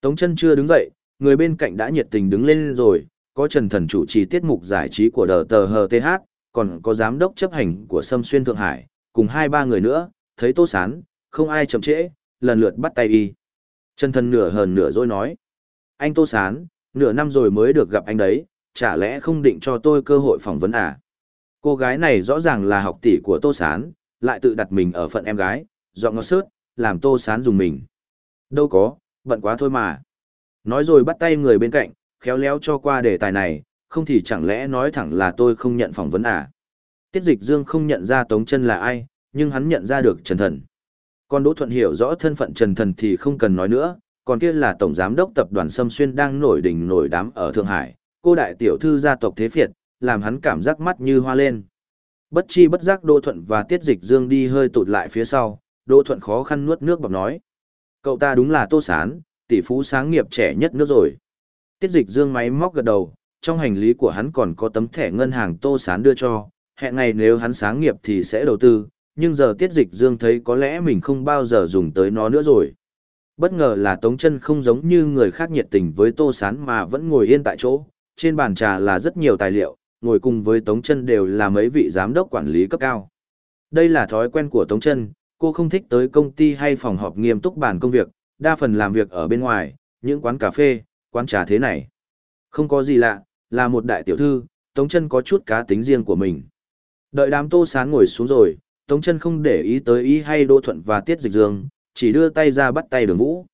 Tống Chân chưa đứng dậy, người bên cạnh đã nhiệt tình đứng lên rồi, có Trần Thần chủ trì tiết mục giải trí của đờ tờ HTH, còn có giám đốc chấp hành của Sâm Xuyên Thượng Hải, cùng hai ba người nữa, thấy Tô Sán, không ai chậm trễ, lần lượt bắt tay y. Trần Thần nửa hờn nửa dỗi nói, anh Tô Sán, nửa năm rồi mới được gặp anh đấy, chả lẽ không định cho tôi cơ hội phỏng vấn à? Cô gái này rõ ràng là học tỷ của Tô Sán, lại tự đặt mình ở phận em gái, giọng ngọt sớt, làm Tô Sán dùng mình. Đâu có, bận quá thôi mà. Nói rồi bắt tay người bên cạnh, khéo léo cho qua đề tài này, không thì chẳng lẽ nói thẳng là tôi không nhận phỏng vấn à. Tiết dịch dương không nhận ra Tống chân là ai, nhưng hắn nhận ra được Trần Thần. Còn Đỗ Thuận hiểu rõ thân phận Trần Thần thì không cần nói nữa, còn kia là Tổng Giám đốc Tập đoàn Sâm Xuyên đang nổi đỉnh nổi đám ở Thượng Hải, cô đại tiểu thư gia tộc Thế Việt, làm hắn cảm giác mắt như hoa lên. Bất chi bất giác Đỗ Thuận và Tiết Dịch Dương đi hơi tụt lại phía sau, Đỗ Thuận khó khăn nuốt nước bọc nói. Cậu ta đúng là Tô Sán, tỷ phú sáng nghiệp trẻ nhất nước rồi. Tiết Dịch Dương máy móc gật đầu, trong hành lý của hắn còn có tấm thẻ ngân hàng Tô Sán đưa cho, hẹn ngày nếu hắn sáng nghiệp thì sẽ đầu tư, nhưng giờ Tiết Dịch Dương thấy có lẽ mình không bao giờ dùng tới nó nữa rồi. Bất ngờ là Tống chân không giống như người khác nhiệt tình với Tô Sán mà vẫn ngồi yên tại chỗ, trên bàn trà là rất nhiều tài liệu, ngồi cùng với Tống Chân đều là mấy vị giám đốc quản lý cấp cao. Đây là thói quen của Tống Chân, cô không thích tới công ty hay phòng họp nghiêm túc bàn công việc, đa phần làm việc ở bên ngoài, những quán cà phê, quán trà thế này. Không có gì lạ, là một đại tiểu thư, Tống Chân có chút cá tính riêng của mình. Đợi đám Tô Sán ngồi xuống rồi, Tống Chân không để ý tới ý hay Đỗ Thuận và Tiết Dịch Dương, chỉ đưa tay ra bắt tay Đường Vũ.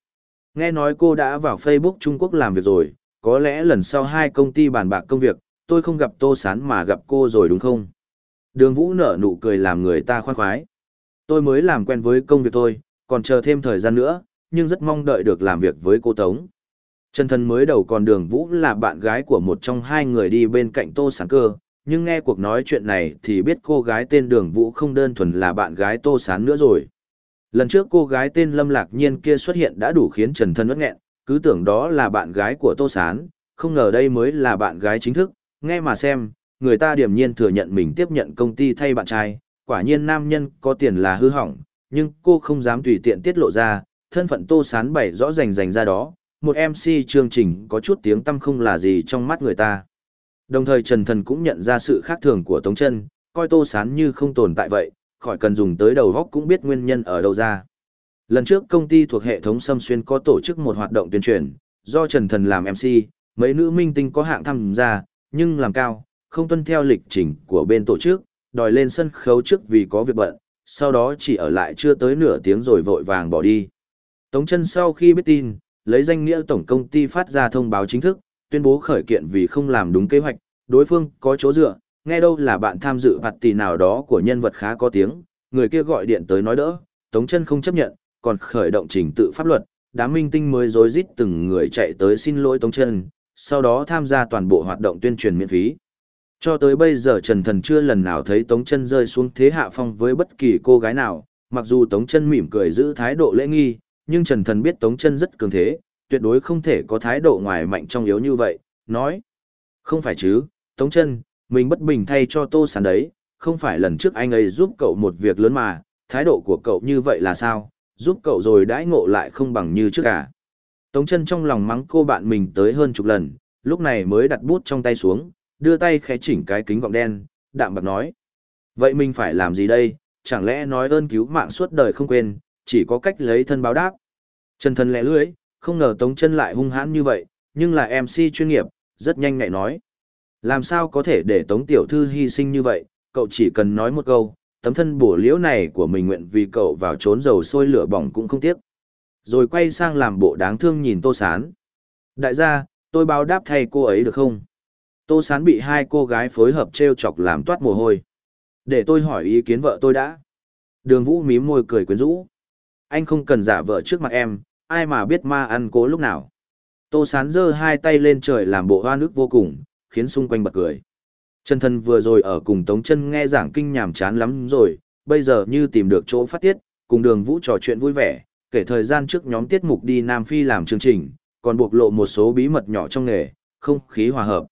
Nghe nói cô đã vào Facebook Trung Quốc làm việc rồi, có lẽ lần sau hai công ty bàn bạc công việc, tôi không gặp Tô Sán mà gặp cô rồi đúng không? Đường Vũ nở nụ cười làm người ta khoan khoái. Tôi mới làm quen với công việc thôi, còn chờ thêm thời gian nữa, nhưng rất mong đợi được làm việc với cô Tống. Trần Thần mới đầu còn Đường Vũ là bạn gái của một trong hai người đi bên cạnh Tô Sán cơ, nhưng nghe cuộc nói chuyện này thì biết cô gái tên Đường Vũ không đơn thuần là bạn gái Tô Sán nữa rồi. Lần trước cô gái tên Lâm Lạc Nhiên kia xuất hiện đã đủ khiến Trần Thần ớt nghẹn, cứ tưởng đó là bạn gái của Tô Sán, không ngờ đây mới là bạn gái chính thức, nghe mà xem, người ta điểm nhiên thừa nhận mình tiếp nhận công ty thay bạn trai, quả nhiên nam nhân có tiền là hư hỏng, nhưng cô không dám tùy tiện tiết lộ ra, thân phận Tô Sán bày rõ rành rành ra đó, một MC chương trình có chút tiếng tâm không là gì trong mắt người ta. Đồng thời Trần Thần cũng nhận ra sự khác thường của Tống Chân, coi Tô Sán như không tồn tại vậy, khỏi cần dùng tới đầu góc cũng biết nguyên nhân ở đâu ra. Lần trước công ty thuộc hệ thống Sâm Xuyên có tổ chức một hoạt động tuyên truyền, do Trần Thần làm MC, mấy nữ minh tinh có hạng tham gia, nhưng làm cao, không tuân theo lịch trình của bên tổ chức, đòi lên sân khấu trước vì có việc bận, sau đó chỉ ở lại chưa tới nửa tiếng rồi vội vàng bỏ đi. Tống chân sau khi biết tin, lấy danh nghĩa tổng công ty phát ra thông báo chính thức, tuyên bố khởi kiện vì không làm đúng kế hoạch, đối phương có chỗ dựa, nghe đâu là bạn tham dự phạt tỷ nào đó của nhân vật khá có tiếng, người kia gọi điện tới nói đỡ, Tống chân không chấp nhận, còn khởi động trình tự pháp luật, đám minh tinh mới rối rít từng người chạy tới xin lỗi Tống chân, sau đó tham gia toàn bộ hoạt động tuyên truyền miễn phí. Cho tới bây giờ Trần Thần chưa lần nào thấy Tống chân rơi xuống thế hạ phong với bất kỳ cô gái nào, mặc dù Tống chân mỉm cười giữ thái độ lễ nghi, nhưng Trần Thần biết Tống chân rất cường thế, tuyệt đối không thể có thái độ ngoài mạnh trong yếu như vậy, nói. Không phải chứ, Tống chân, mình bất bình thay cho Tô Sán đấy, không phải lần trước anh ấy giúp cậu một việc lớn mà, thái độ của cậu như vậy là sao, giúp cậu rồi đãi ngộ lại không bằng như trước cả. Tống chân trong lòng mắng cô bạn mình tới hơn chục lần, lúc này mới đặt bút trong tay xuống, đưa tay khẽ chỉnh cái kính gọng đen, đạm bạc nói. Vậy mình phải làm gì đây, chẳng lẽ nói ơn cứu mạng suốt đời không quên, chỉ có cách lấy thân báo đáp. Trần thân lẽ lưỡi, không ngờ Tống chân lại hung hãn như vậy, nhưng là MC chuyên nghiệp, rất nhanh nhạy nói. Làm sao có thể để Tống Tiểu Thư hy sinh như vậy, cậu chỉ cần nói một câu, tấm thân bổ liễu này của mình nguyện vì cậu vào trốn dầu sôi lửa bỏng cũng không tiếc. Rồi quay sang làm bộ đáng thương nhìn Tô Sán. Đại gia, tôi báo đáp thay cô ấy được không? Tô Sán bị hai cô gái phối hợp treo chọc làm toát mồ hôi. Để tôi hỏi ý kiến vợ tôi đã. Đường Vũ mím môi cười quyến rũ. Anh không cần giả vợ trước mặt em, ai mà biết ma ăn cố lúc nào. Tô Sán giơ hai tay lên trời làm bộ hoa nước vô cùng, khiến xung quanh bật cười. Trần thân vừa rồi ở cùng Tống chân nghe giảng kinh nhàm chán lắm rồi, bây giờ như tìm được chỗ phát tiết, cùng đường vũ trò chuyện vui vẻ, kể thời gian trước nhóm tiết mục đi Nam Phi làm chương trình, còn bộc lộ một số bí mật nhỏ trong nghề, không khí hòa hợp.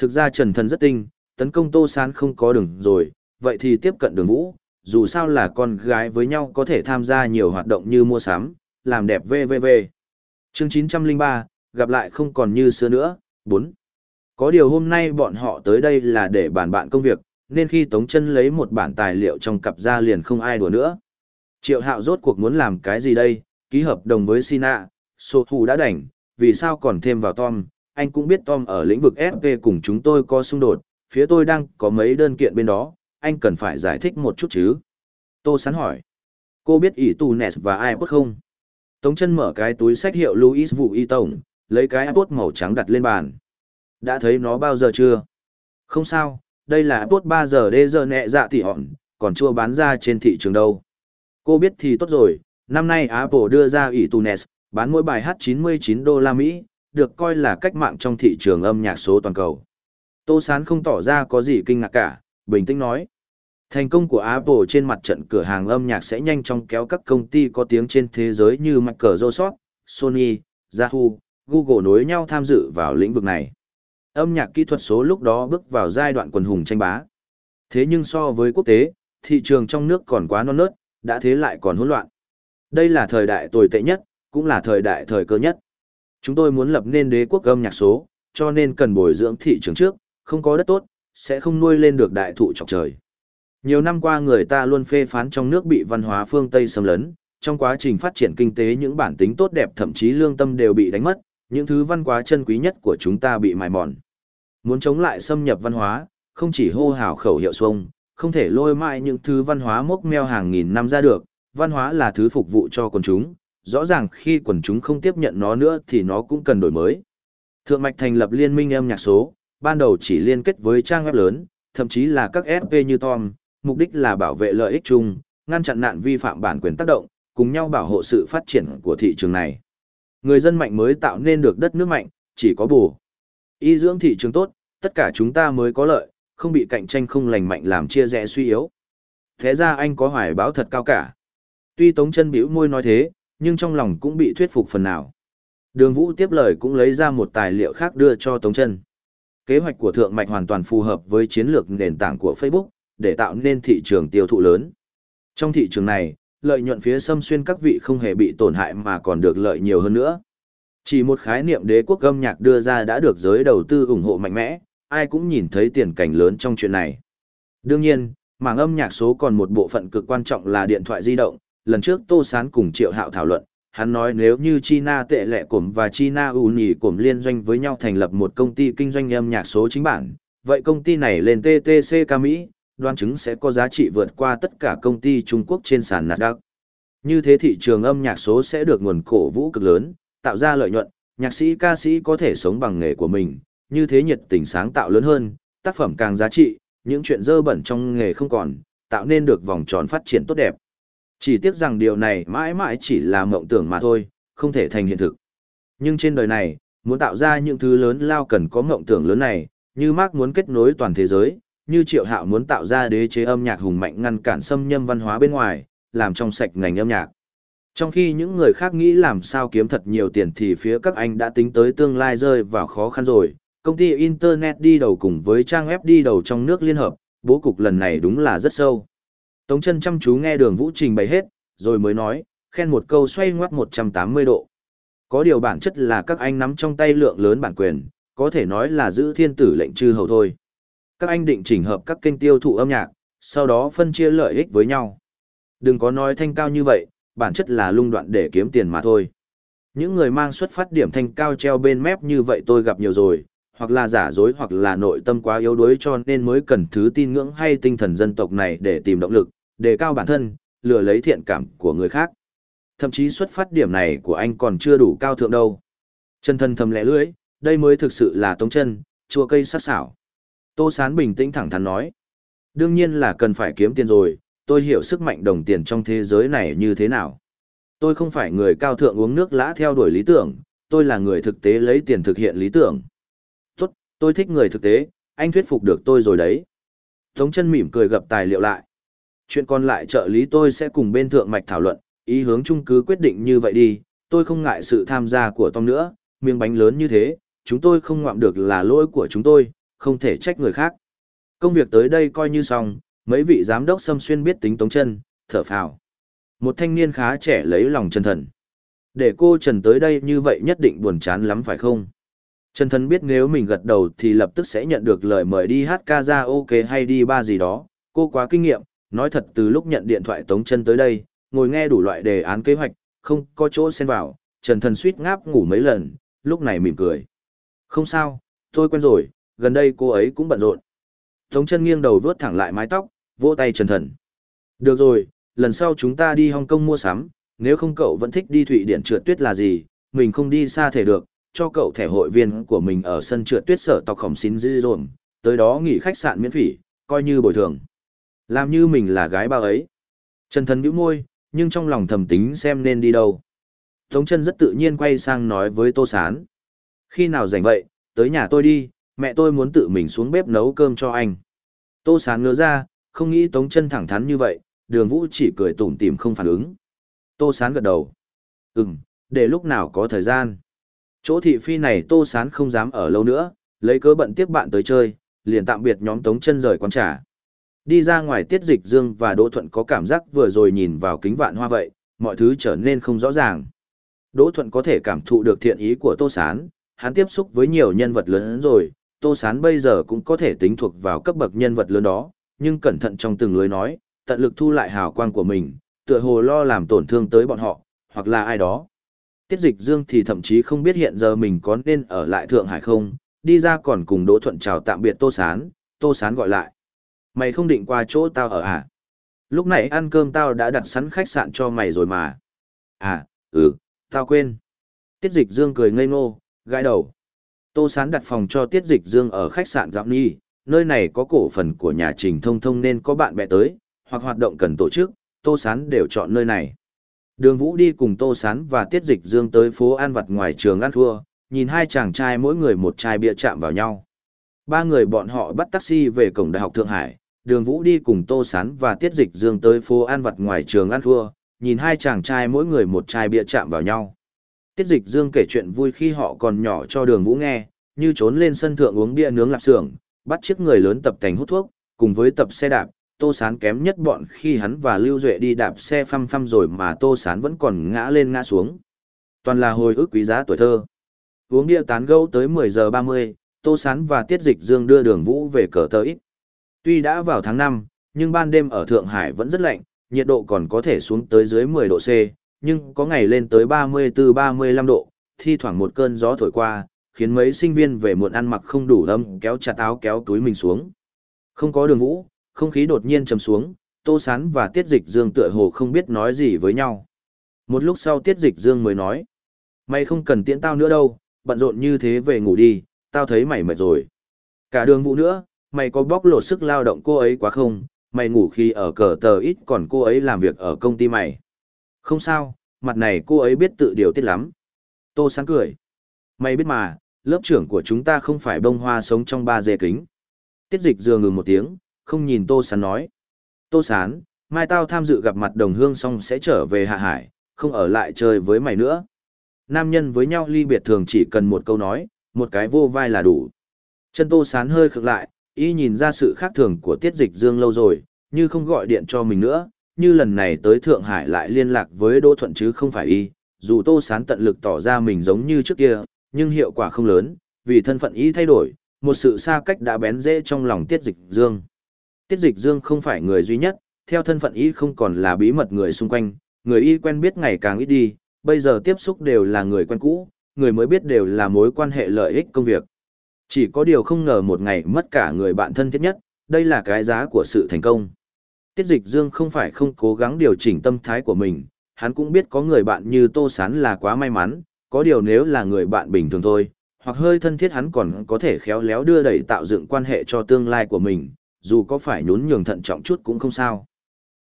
Thực ra Trần Thần rất tinh, tấn công Tô Sán không có đường rồi, vậy thì tiếp cận đường vũ, dù sao là con gái với nhau có thể tham gia nhiều hoạt động như mua sắm, làm đẹp VVV. Chương 903, gặp lại không còn như xưa nữa, 4. Có điều hôm nay bọn họ tới đây là để bàn bạn công việc, nên khi Tống chân lấy một bản tài liệu trong cặp ra liền không ai đùa nữa. Triệu hạo rốt cuộc muốn làm cái gì đây, ký hợp đồng với Sina, sổ thủ đã đành, vì sao còn thêm vào Tom, anh cũng biết Tom ở lĩnh vực FP cùng chúng tôi có xung đột, phía tôi đang có mấy đơn kiện bên đó, anh cần phải giải thích một chút chứ. Tô Sán hỏi, cô biết ỷ tù Ness và iPod không? Tống chân mở cái túi sách hiệu Louis Vũ Y Tổng, lấy cái iPod màu trắng đặt lên bàn. Đã thấy nó bao giờ chưa? Không sao, đây là iPod 3 giờ đê giờ nẹ dạ tỷ hòn, còn chưa bán ra trên thị trường đâu. Cô biết thì tốt rồi, năm nay Apple đưa ra ỷ tù Ness, bán mỗi bài hát 99 đô la Mỹ, được coi là cách mạng trong thị trường âm nhạc số toàn cầu. Tô Sán không tỏ ra có gì kinh ngạc cả, bình tĩnh nói. Thành công của Apple trên mặt trận cửa hàng âm nhạc sẽ nhanh chóng kéo các công ty có tiếng trên thế giới như Microsoft, Sony, Yahoo, Google nối nhau tham dự vào lĩnh vực này. Âm nhạc kỹ thuật số lúc đó bước vào giai đoạn quần hùng tranh bá. Thế nhưng so với quốc tế, thị trường trong nước còn quá non nớt, đã thế lại còn hỗn loạn. Đây là thời đại tồi tệ nhất, cũng là thời đại thời cơ nhất. Chúng tôi muốn lập nên đế quốc âm nhạc số, cho nên cần bồi dưỡng thị trường trước, không có đất tốt, sẽ không nuôi lên được đại thụ trọc trời. Nhiều năm qua người ta luôn phê phán trong nước bị văn hóa phương Tây xâm lấn, trong quá trình phát triển kinh tế những bản tính tốt đẹp thậm chí lương tâm đều bị đánh mất, những thứ văn hóa chân quý nhất của chúng ta bị mài mòn. Muốn chống lại xâm nhập văn hóa, không chỉ hô hào khẩu hiệu xuông, không thể lôi mãi những thứ văn hóa mốc meo hàng nghìn năm ra được, văn hóa là thứ phục vụ cho quần chúng, rõ ràng khi quần chúng không tiếp nhận nó nữa thì nó cũng cần đổi mới. Thượng Mạch thành lập liên minh âm nhạc số, ban đầu chỉ liên kết với trang web lớn, thậm chí là các SP như Tom, mục đích là bảo vệ lợi ích chung, ngăn chặn nạn vi phạm bản quyền tác động, cùng nhau bảo hộ sự phát triển của thị trường này. Người dân mạnh mới tạo nên được đất nước mạnh, chỉ có bù. Y dưỡng thị trường tốt, tất cả chúng ta mới có lợi, không bị cạnh tranh không lành mạnh làm chia rẽ suy yếu. Thế ra anh có hoài báo thật cao cả. Tuy Tống chân bĩu môi nói thế, nhưng trong lòng cũng bị thuyết phục phần nào. Đường Vũ tiếp lời cũng lấy ra một tài liệu khác đưa cho Tống chân. Kế hoạch của Thượng Mạch hoàn toàn phù hợp với chiến lược nền tảng của Facebook, để tạo nên thị trường tiêu thụ lớn. Trong thị trường này, lợi nhuận phía xâm xuyên các vị không hề bị tổn hại mà còn được lợi nhiều hơn nữa. Chỉ một khái niệm đế quốc âm nhạc đưa ra đã được giới đầu tư ủng hộ mạnh mẽ, ai cũng nhìn thấy tiền cảnh lớn trong chuyện này. Đương nhiên, mảng âm nhạc số còn một bộ phận cực quan trọng là điện thoại di động, lần trước Tô Sán cùng Triệu Hạo thảo luận, hắn nói nếu như China tệ lệ cổm và China ủ nhì cổm liên doanh với nhau thành lập một công ty kinh doanh âm nhạc số chính bản, vậy công ty này lên TTC ca Mỹ, đoán chứng sẽ có giá trị vượt qua tất cả công ty Trung Quốc trên sàn Nasdaq. Như thế thị trường âm nhạc số sẽ được nguồn cổ vũ cực lớn, tạo ra lợi nhuận, nhạc sĩ ca sĩ có thể sống bằng nghề của mình, như thế nhiệt tình sáng tạo lớn hơn, tác phẩm càng giá trị, những chuyện dơ bẩn trong nghề không còn, tạo nên được vòng tròn phát triển tốt đẹp. Chỉ tiếc rằng điều này mãi mãi chỉ là mộng tưởng mà thôi, không thể thành hiện thực. Nhưng trên đời này, muốn tạo ra những thứ lớn lao cần có mộng tưởng lớn này, như Mark muốn kết nối toàn thế giới, như Triệu Hạo muốn tạo ra đế chế âm nhạc hùng mạnh ngăn cản xâm nhâm văn hóa bên ngoài, làm trong sạch ngành âm nhạc. Trong khi những người khác nghĩ làm sao kiếm thật nhiều tiền thì phía các anh đã tính tới tương lai rơi vào khó khăn rồi. Công ty Internet đi đầu cùng với trang web đi đầu trong nước liên hợp, bố cục lần này đúng là rất sâu. Tống chân chăm chú nghe đường vũ trình bày hết, rồi mới nói, khen một câu xoay ngoắt 180 độ. Có điều bản chất là các anh nắm trong tay lượng lớn bản quyền, có thể nói là giữ thiên tử lệnh chư hầu thôi. Các anh định chỉnh hợp các kênh tiêu thụ âm nhạc, sau đó phân chia lợi ích với nhau. Đừng có nói thanh cao như vậy, bản chất là lung đoạn để kiếm tiền mà thôi. Những người mang xuất phát điểm thanh cao treo bên mép như vậy tôi gặp nhiều rồi, hoặc là giả dối hoặc là nội tâm quá yếu đuối cho nên mới cần thứ tin ngưỡng hay tinh thần dân tộc này để tìm động lực, đề cao bản thân, lừa lấy thiện cảm của người khác. Thậm chí xuất phát điểm này của anh còn chưa đủ cao thượng đâu. Chân thân thầm lẽ lưỡi, đây mới thực sự là tống chân, chua cây sắc sảo. Tô Sán bình tĩnh thẳng thắn nói. Đương nhiên là cần phải kiếm tiền rồi, tôi hiểu sức mạnh đồng tiền trong thế giới này như thế nào. Tôi không phải người cao thượng uống nước lã theo đuổi lý tưởng, tôi là người thực tế lấy tiền thực hiện lý tưởng. Tốt, tôi thích người thực tế, anh thuyết phục được tôi rồi đấy. Tống chân mỉm cười gập tài liệu lại. Chuyện còn lại trợ lý tôi sẽ cùng bên thượng mạch thảo luận, ý hướng chung cứ quyết định như vậy đi, tôi không ngại sự tham gia của Tom nữa, miếng bánh lớn như thế, chúng tôi không ngoạm được là lỗi của chúng tôi, không thể trách người khác. Công việc tới đây coi như xong, mấy vị giám đốc xâm xuyên biết tính tống chân, thở phào. Một thanh niên khá trẻ lấy lòng chân thần. Để cô Trần tới đây như vậy nhất định buồn chán lắm phải không? Trần thần biết nếu mình gật đầu thì lập tức sẽ nhận được lời mời đi hát ca ra ok hay đi ba gì đó. Cô quá kinh nghiệm, nói thật từ lúc nhận điện thoại tống chân tới đây, ngồi nghe đủ loại đề án kế hoạch, không có chỗ xen vào, Trần thần suýt ngáp ngủ mấy lần, lúc này mỉm cười. Không sao, tôi quen rồi, gần đây cô ấy cũng bận rộn. Tống chân nghiêng đầu vướt thẳng lại mái tóc, vỗ tay Trần Thần. Được rồi, lần sau chúng ta đi Hong Kong mua sắm, nếu không cậu vẫn thích đi Thụy Điển trượt tuyết là gì, mình không đi xa thể được, cho cậu thẻ hội viên của mình ở sân trượt tuyết sở tộc khổng xin dư dồn, tới đó nghỉ khách sạn miễn phí, coi như bồi thường. Làm như mình là gái bao ấy. Trần Thần bĩu môi, nhưng trong lòng thầm tính xem nên đi đâu. Tống chân rất tự nhiên quay sang nói với Tô Sán. Khi nào rảnh vậy, tới nhà tôi đi, mẹ tôi muốn tự mình xuống bếp nấu cơm cho anh. Tô Sán ngỡ ra, không nghĩ Tống chân thẳng thắn như vậy, đường vũ chỉ cười tủm tỉm không phản ứng. Tô Sán gật đầu. Ừm, để lúc nào có thời gian. Chỗ thị phi này Tô Sán không dám ở lâu nữa, lấy cớ bận tiếp bạn tới chơi, liền tạm biệt nhóm Tống chân rời quán trà. Đi ra ngoài tiết dịch dương và Đỗ Thuận có cảm giác vừa rồi nhìn vào kính vạn hoa vậy, mọi thứ trở nên không rõ ràng. Đỗ Thuận có thể cảm thụ được thiện ý của Tô Sán, hắn tiếp xúc với nhiều nhân vật lớn rồi, Tô Sán bây giờ cũng có thể tính thuộc vào cấp bậc nhân vật lớn đó, nhưng cẩn thận trong từng lời nói, tận lực thu lại hào quang của mình, tựa hồ lo làm tổn thương tới bọn họ, hoặc là ai đó. Tiết dịch dương thì thậm chí không biết hiện giờ mình có nên ở lại Thượng Hải không, đi ra còn cùng Đỗ Thuận chào tạm biệt Tô Sán, Tô Sán gọi lại. Mày không định qua chỗ tao ở à? Lúc nãy ăn cơm tao đã đặt sẵn khách sạn cho mày rồi mà. À, ừ, tao quên. Tiết dịch dương cười ngây ngô, gãi đầu. Tô Sán đặt phòng cho Tiết Dịch Dương ở khách sạn Giọng Nhi, nơi này có cổ phần của nhà Trình Thông Thông nên có bạn bè tới, hoặc hoạt động cần tổ chức, Tô Sán đều chọn nơi này. Đường Vũ đi cùng Tô Sán và Tiết Dịch Dương tới phố An Vặt ngoài trường ăn thua, nhìn hai chàng trai mỗi người một chai bia chạm vào nhau. Ba người bọn họ bắt taxi về cổng Đại học Thượng Hải, Đường Vũ đi cùng Tô Sán và Tiết Dịch Dương tới phố An Vặt ngoài trường ăn thua, nhìn hai chàng trai mỗi người một chai bia chạm vào nhau. Tiết dịch dương kể chuyện vui khi họ còn nhỏ cho đường vũ nghe, như trốn lên sân thượng uống bia nướng lạp xưởng, bắt chiếc người lớn tập thành hút thuốc, cùng với tập xe đạp, Tô Sán kém nhất bọn khi hắn và Lưu Duệ đi đạp xe phăm phăm rồi mà Tô Sán vẫn còn ngã lên ngã xuống. Toàn là hồi ức quý giá tuổi thơ. Uống bia tán gẫu tới 10 giờ 30, Tô Sán và Tiết Dịch Dương đưa đường vũ về cờ tới. ít. Tuy đã vào tháng 5, nhưng ban đêm ở Thượng Hải vẫn rất lạnh, nhiệt độ còn có thể xuống tới dưới 10 độ C, nhưng có ngày lên tới 34-35 độ, thi thoảng một cơn gió thổi qua, khiến mấy sinh viên về muộn ăn mặc không đủ ấm, kéo chặt áo kéo túi mình xuống. Không có đường vũ, không khí đột nhiên trầm xuống, Tô Sán và Tiết Dịch Dương tựa hồ không biết nói gì với nhau. Một lúc sau Tiết Dịch Dương mới nói, mày không cần tiễn tao nữa đâu, bận rộn như thế về ngủ đi, tao thấy mày mệt rồi. Cả đường vũ nữa, mày có bóc lột sức lao động cô ấy quá không, mày ngủ khi ở cờ tờ ít còn cô ấy làm việc ở công ty mày. Không sao, mặt này cô ấy biết tự điều tiết lắm. Tô sáng cười. Mày biết mà, lớp trưởng của chúng ta không phải bông hoa sống trong ba dê kính. Tiết dịch dừa ngừng một tiếng, không nhìn Tô Sán nói. Tô Sán, mai tao tham dự gặp mặt đồng hương xong sẽ trở về Hạ Hải, không ở lại chơi với mày nữa. Nam nhân với nhau ly biệt thường chỉ cần một câu nói, một cái vô vai là đủ. Chân Tô Sán hơi khực lại, y nhìn ra sự khác thường của tiết dịch dương lâu rồi, như không gọi điện cho mình nữa, như lần này tới Thượng Hải lại liên lạc với Đỗ Thuận chứ không phải y, dù Tô Sán tận lực tỏ ra mình giống như trước kia, nhưng hiệu quả không lớn, vì thân phận y thay đổi, một sự xa cách đã bén rễ trong lòng tiết dịch dương. Tiết dịch dương không phải người duy nhất, theo thân phận y không còn là bí mật người xung quanh, người y quen biết ngày càng ít đi, bây giờ tiếp xúc đều là người quen cũ, người mới biết đều là mối quan hệ lợi ích công việc. Chỉ có điều không ngờ một ngày mất cả người bạn thân thiết nhất, đây là cái giá của sự thành công. Tiết dịch dương không phải không cố gắng điều chỉnh tâm thái của mình, hắn cũng biết có người bạn như Tô Sán là quá may mắn, có điều nếu là người bạn bình thường thôi, hoặc hơi thân thiết hắn còn có thể khéo léo đưa đẩy tạo dựng quan hệ cho tương lai của mình, dù có phải nhún nhường thận trọng chút cũng không sao.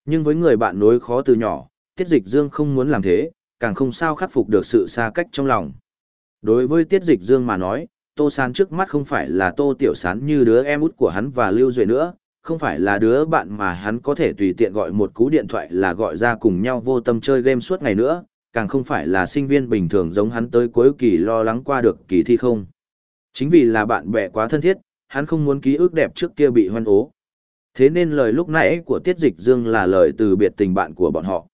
Nhưng với người bạn nối khó từ nhỏ, Tiết Dịch Dương không muốn làm thế, càng không sao khắc phục được sự xa cách trong lòng. Đối với Tiết Dịch Dương mà nói, Tô Sán trước mắt không phải là Tô Tiểu Sán như đứa em út của hắn và Lưu Duệ nữa, không phải là đứa bạn mà hắn có thể tùy tiện gọi một cú điện thoại là gọi ra cùng nhau vô tâm chơi game suốt ngày nữa, càng không phải là sinh viên bình thường giống hắn tới cuối kỳ lo lắng qua được kỳ thi không. Chính vì là bạn bè quá thân thiết, hắn không muốn ký ức đẹp trước kia bị hoan ố. Thế nên lời lúc nãy của Tiết Dịch Dương là lời từ biệt tình bạn của bọn họ.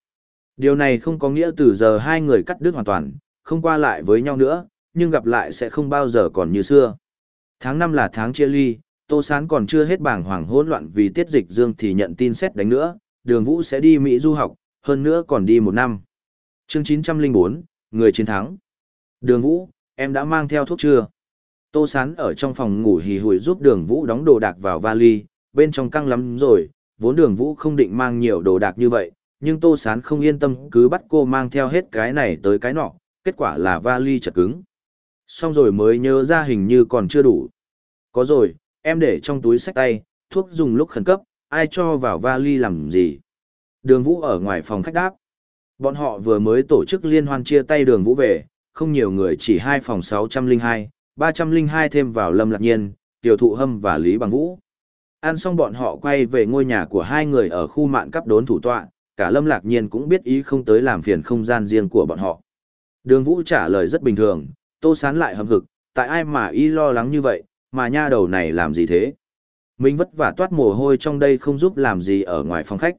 Điều này không có nghĩa từ giờ hai người cắt đứt hoàn toàn, không qua lại với nhau nữa, nhưng gặp lại sẽ không bao giờ còn như xưa. Tháng 5 là tháng chia ly, Tô Sán còn chưa hết bảng hoàng hỗn loạn vì tiết dịch dương thì nhận tin xét đánh nữa, đường vũ sẽ đi Mỹ du học, hơn nữa còn đi một năm. chương 904, người chiến thắng. Đường vũ, em đã mang theo thuốc chưa? Tô Sán ở trong phòng ngủ hì hùi giúp đường vũ đóng đồ đạc vào vali, bên trong căng lắm rồi, vốn đường vũ không định mang nhiều đồ đạc như vậy, nhưng Tô Sán không yên tâm cứ bắt cô mang theo hết cái này tới cái nọ, kết quả là vali chật cứng. Xong rồi mới nhớ ra hình như còn chưa đủ. Có rồi, em để trong túi sách tay, thuốc dùng lúc khẩn cấp, ai cho vào vali làm gì. Đường Vũ ở ngoài phòng khách đáp. Bọn họ vừa mới tổ chức liên hoan chia tay đường Vũ về, không nhiều người chỉ hai phòng 602, 302 thêm vào Lâm Lạc Nhiên, Tiểu Thụ Hâm và Lý Bằng Vũ. Ăn xong bọn họ quay về ngôi nhà của hai người ở khu mạn cấp đốn thủ tọa, cả Lâm Lạc Nhiên cũng biết ý không tới làm phiền không gian riêng của bọn họ. Đường Vũ trả lời rất bình thường, Tô Sán lại hầm hực, tại ai mà y lo lắng như vậy, mà nha đầu này làm gì thế? Mình vất vả toát mồ hôi trong đây không giúp làm gì ở ngoài phòng khách.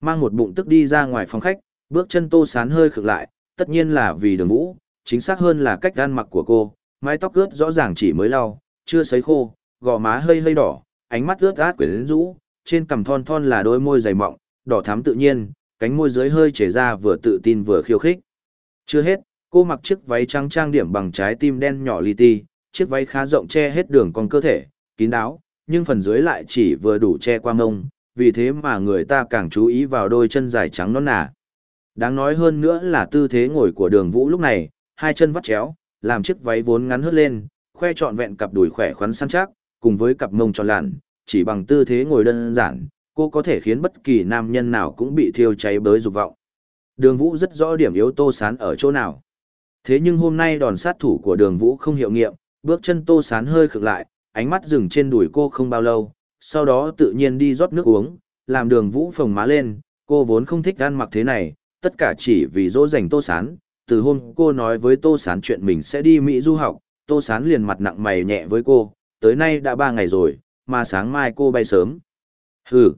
Mang một bụng tức đi ra ngoài phòng khách, bước chân Tô Sán hơi khực lại, tất nhiên là vì đường vũ, chính xác hơn là cách gan mặc của cô, mái tóc ướt rõ ràng chỉ mới lau, chưa sấy khô, gò má hơi hơi đỏ, ánh mắt ướt át quyển rũ, trên cằm thon thon là đôi môi dày mọng, đỏ thắm tự nhiên, cánh môi dưới hơi chảy ra vừa tự tin vừa khiêu khích. Chưa hết, Cô mặc chiếc váy trắng trang điểm bằng trái tim đen nhỏ li ti, chiếc váy khá rộng che hết đường con cơ thể, kín đáo, nhưng phần dưới lại chỉ vừa đủ che qua mông, vì thế mà người ta càng chú ý vào đôi chân dài trắng non nà. Đáng nói hơn nữa là tư thế ngồi của đường vũ lúc này, hai chân vắt chéo, làm chiếc váy vốn ngắn hớt lên, khoe trọn vẹn cặp đùi khỏe khoắn săn chắc, cùng với cặp mông tròn lạn, chỉ bằng tư thế ngồi đơn giản, cô có thể khiến bất kỳ nam nhân nào cũng bị thiêu cháy bới dục vọng. Đường vũ rất rõ điểm yếu tô sán ở chỗ nào. Thế nhưng hôm nay đòn sát thủ của đường vũ không hiệu nghiệm, bước chân tô sán hơi khựng lại, ánh mắt dừng trên đùi cô không bao lâu, sau đó tự nhiên đi rót nước uống, làm đường vũ phồng má lên, cô vốn không thích ăn mặc thế này, tất cả chỉ vì dỗ dành tô sán. Từ hôm cô nói với tô sán chuyện mình sẽ đi Mỹ du học, tô sán liền mặt nặng mày nhẹ với cô, tới nay đã ba ngày rồi, mà sáng mai cô bay sớm. Hừ.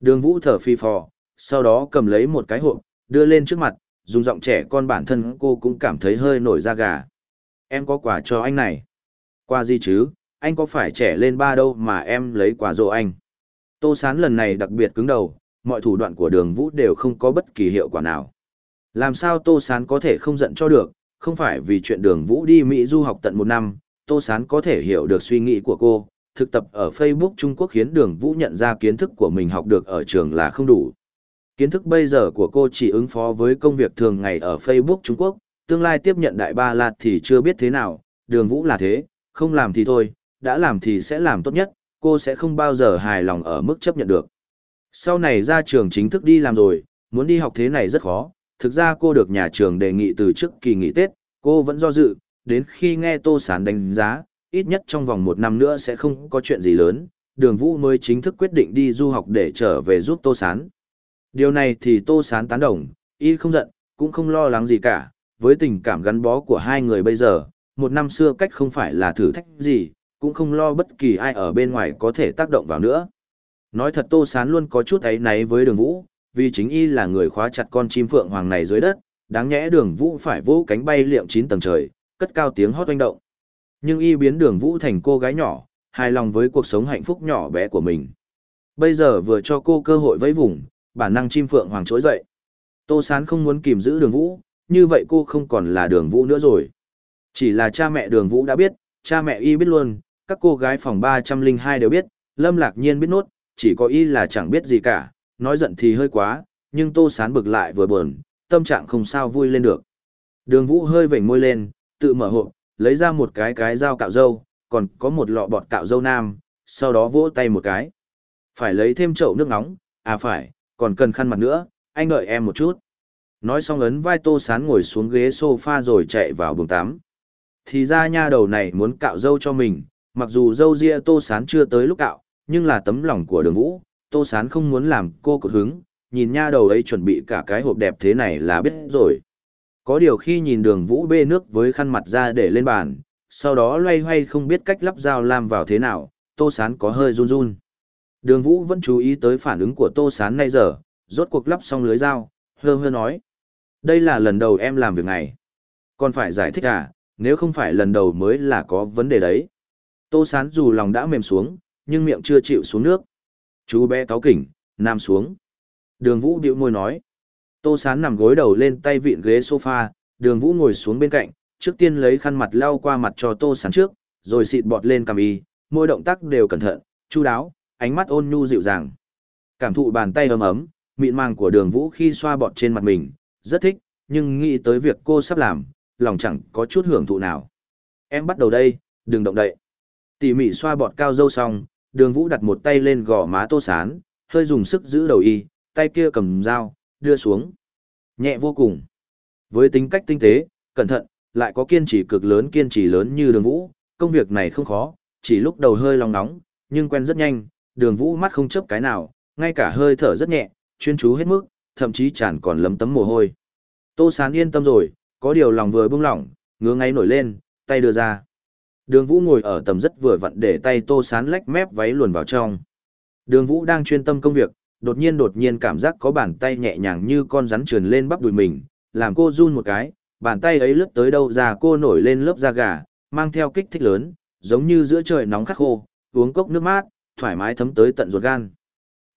Đường vũ thở phi phò, sau đó cầm lấy một cái hộp, đưa lên trước mặt, dùng giọng trẻ con bản thân cô cũng cảm thấy hơi nổi da gà. Em có quà cho anh này. Quà gì chứ, anh có phải trẻ lên ba đâu mà em lấy quà rộ anh. Tô Sán lần này đặc biệt cứng đầu, mọi thủ đoạn của đường vũ đều không có bất kỳ hiệu quả nào. Làm sao Tô Sán có thể không giận cho được, không phải vì chuyện đường vũ đi Mỹ du học tận một năm, Tô Sán có thể hiểu được suy nghĩ của cô, thực tập ở Facebook Trung Quốc khiến đường vũ nhận ra kiến thức của mình học được ở trường là không đủ. Kiến thức bây giờ của cô chỉ ứng phó với công việc thường ngày ở Facebook Trung Quốc, tương lai tiếp nhận Đại Ba Lạt thì chưa biết thế nào, đường vũ là thế, không làm thì thôi, đã làm thì sẽ làm tốt nhất, cô sẽ không bao giờ hài lòng ở mức chấp nhận được. Sau này ra trường chính thức đi làm rồi, muốn đi học thế này rất khó, thực ra cô được nhà trường đề nghị từ trước kỳ nghỉ Tết, cô vẫn do dự, đến khi nghe Tô Sán đánh giá, ít nhất trong vòng một năm nữa sẽ không có chuyện gì lớn, đường vũ mới chính thức quyết định đi du học để trở về giúp Tô Sán. Điều này thì Tô Sán tán đồng, y không giận, cũng không lo lắng gì cả, với tình cảm gắn bó của hai người bây giờ, một năm xưa cách không phải là thử thách gì, cũng không lo bất kỳ ai ở bên ngoài có thể tác động vào nữa. Nói thật Tô Sán luôn có chút ấy náy với đường vũ, vì chính y là người khóa chặt con chim phượng hoàng này dưới đất, đáng nhẽ đường vũ phải vỗ cánh bay liệm chín tầng trời, cất cao tiếng hót oanh động. Nhưng y biến đường vũ thành cô gái nhỏ, hài lòng với cuộc sống hạnh phúc nhỏ bé của mình. Bây giờ vừa cho cô cơ hội vẫy vùng, bản năng chim phượng hoàng trỗi dậy. Tô Sán không muốn kìm giữ đường vũ, như vậy cô không còn là đường vũ nữa rồi. Chỉ là cha mẹ đường vũ đã biết, cha mẹ y biết luôn, các cô gái phòng 302 đều biết, Lâm Lạc Nhiên biết nốt, chỉ có y là chẳng biết gì cả, nói giận thì hơi quá, nhưng Tô Sán bực lại vừa buồn, tâm trạng không sao vui lên được. Đường Vũ hơi vểnh môi lên, tự mở hộp, lấy ra một cái cái dao cạo dâu, còn có một lọ bọt cạo dâu nam, sau đó vỗ tay một cái. Phải lấy thêm chậu nước nóng, à phải, còn cần khăn mặt nữa, anh đợi em một chút. Nói xong ấn vai Tô Sán ngồi xuống ghế sofa rồi chạy vào buồng tắm. Thì ra nha đầu này muốn cạo dâu cho mình, mặc dù dâu ria Tô Sán chưa tới lúc cạo, nhưng là tấm lòng của đường vũ, Tô Sán không muốn làm cô cột hứng, nhìn nha đầu ấy chuẩn bị cả cái hộp đẹp thế này là biết rồi. Có điều khi nhìn đường vũ bê nước với khăn mặt ra để lên bàn, sau đó loay hoay không biết cách lắp dao lam vào thế nào, Tô Sán có hơi run run. Đường vũ vẫn chú ý tới phản ứng của Tô Sán nay giờ, rốt cuộc lắp xong lưới dao, hơ hơ nói. Đây là lần đầu em làm việc này. Còn phải giải thích à, nếu không phải lần đầu mới là có vấn đề đấy. Tô Sán dù lòng đã mềm xuống, nhưng miệng chưa chịu xuống nước. Chú bé cáo kỉnh, nằm xuống. Đường Vũ điệu môi nói. Tô Sán nằm gối đầu lên tay vịn ghế sofa, đường Vũ ngồi xuống bên cạnh, trước tiên lấy khăn mặt lau qua mặt cho Tô Sán trước, rồi xịt bọt lên cằm y, môi động tác đều cẩn thận, chu đáo, ánh mắt ôn nhu dịu dàng. Cảm thụ bàn tay ấm ấm, mịn màng của đường Vũ khi xoa bọt trên mặt mình, rất thích, nhưng nghĩ tới việc cô sắp làm, lòng chẳng có chút hưởng thụ nào. Em bắt đầu đây, đừng động đậy. Tỉ mỉ xoa bọt cao dâu xong, đường vũ đặt một tay lên gò má tô sán, hơi dùng sức giữ đầu y, tay kia cầm dao, đưa xuống. Nhẹ vô cùng. Với tính cách tinh tế, cẩn thận, lại có kiên trì cực lớn kiên trì lớn như đường vũ, công việc này không khó, chỉ lúc đầu hơi lòng nóng, nhưng quen rất nhanh, đường vũ mắt không chấp cái nào, ngay cả hơi thở rất nhẹ, chuyên chú hết mức, thậm chí chẳng còn lấm tấm mồ hôi. Tô sán yên tâm rồi, có điều lòng vừa bung lỏng, ngứa ngáy nổi lên, tay đưa ra. Đường Vũ ngồi ở tầm rất vừa vặn để tay Tô Sán lách mép váy luồn vào trong. Đường Vũ đang chuyên tâm công việc, đột nhiên đột nhiên cảm giác có bàn tay nhẹ nhàng như con rắn trườn lên bắp đùi mình, làm cô run một cái, bàn tay ấy lướt tới đâu ra cô nổi lên lớp da gà, mang theo kích thích lớn, giống như giữa trời nóng khắc khô, uống cốc nước mát, thoải mái thấm tới tận ruột gan.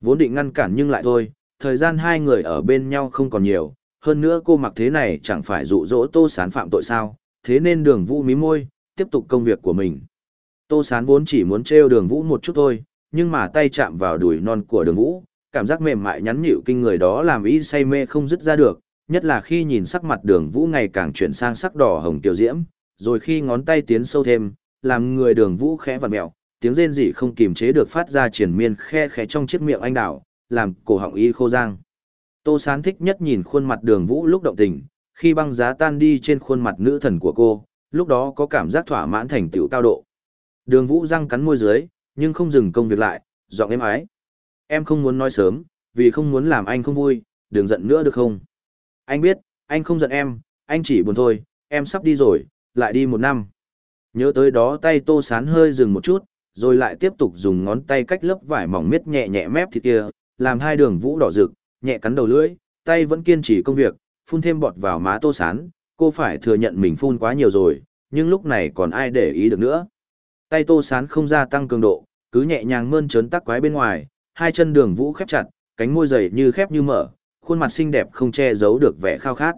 Vốn định ngăn cản nhưng lại thôi, thời gian hai người ở bên nhau không còn nhiều, hơn nữa cô mặc thế này chẳng phải dụ dỗ Tô Sán phạm tội sao, thế nên đường Vũ mí môi, tiếp tục công việc của mình. Tô Sán vốn chỉ muốn trêu đường Vũ một chút thôi, nhưng mà tay chạm vào đùi non của đường Vũ, cảm giác mềm mại nhắn nhịu kinh người đó làm y say mê không dứt ra được, nhất là khi nhìn sắc mặt đường Vũ ngày càng chuyển sang sắc đỏ hồng tiểu diễm, rồi khi ngón tay tiến sâu thêm, làm người đường Vũ khẽ vặn mẹo, tiếng rên rỉ không kìm chế được phát ra triển miên khe khẽ trong chiếc miệng anh đảo, làm cổ họng y khô giang. Tô Sán thích nhất nhìn khuôn mặt đường Vũ lúc động tình, khi băng giá tan đi trên khuôn mặt nữ thần của cô, lúc đó có cảm giác thỏa mãn thành tựu cao độ. Đường Vũ răng cắn môi dưới, nhưng không dừng công việc lại, giọng em ái. Em không muốn nói sớm, vì không muốn làm anh không vui, đừng giận nữa được không? Anh biết, anh không giận em, anh chỉ buồn thôi, em sắp đi rồi, lại đi một năm. Nhớ tới đó tay tô sán hơi dừng một chút, rồi lại tiếp tục dùng ngón tay cách lớp vải mỏng miết nhẹ nhẹ mép thịt kia, làm hai đường vũ đỏ rực, nhẹ cắn đầu lưỡi, tay vẫn kiên trì công việc, phun thêm bọt vào má tô sán, cô phải thừa nhận mình phun quá nhiều rồi, nhưng lúc này còn ai để ý được nữa. Tay tô sán không gia tăng cường độ, cứ nhẹ nhàng mơn trớn tắc quái bên ngoài, hai chân đường vũ khép chặt, cánh môi dày như khép như mở, khuôn mặt xinh đẹp không che giấu được vẻ khao khát.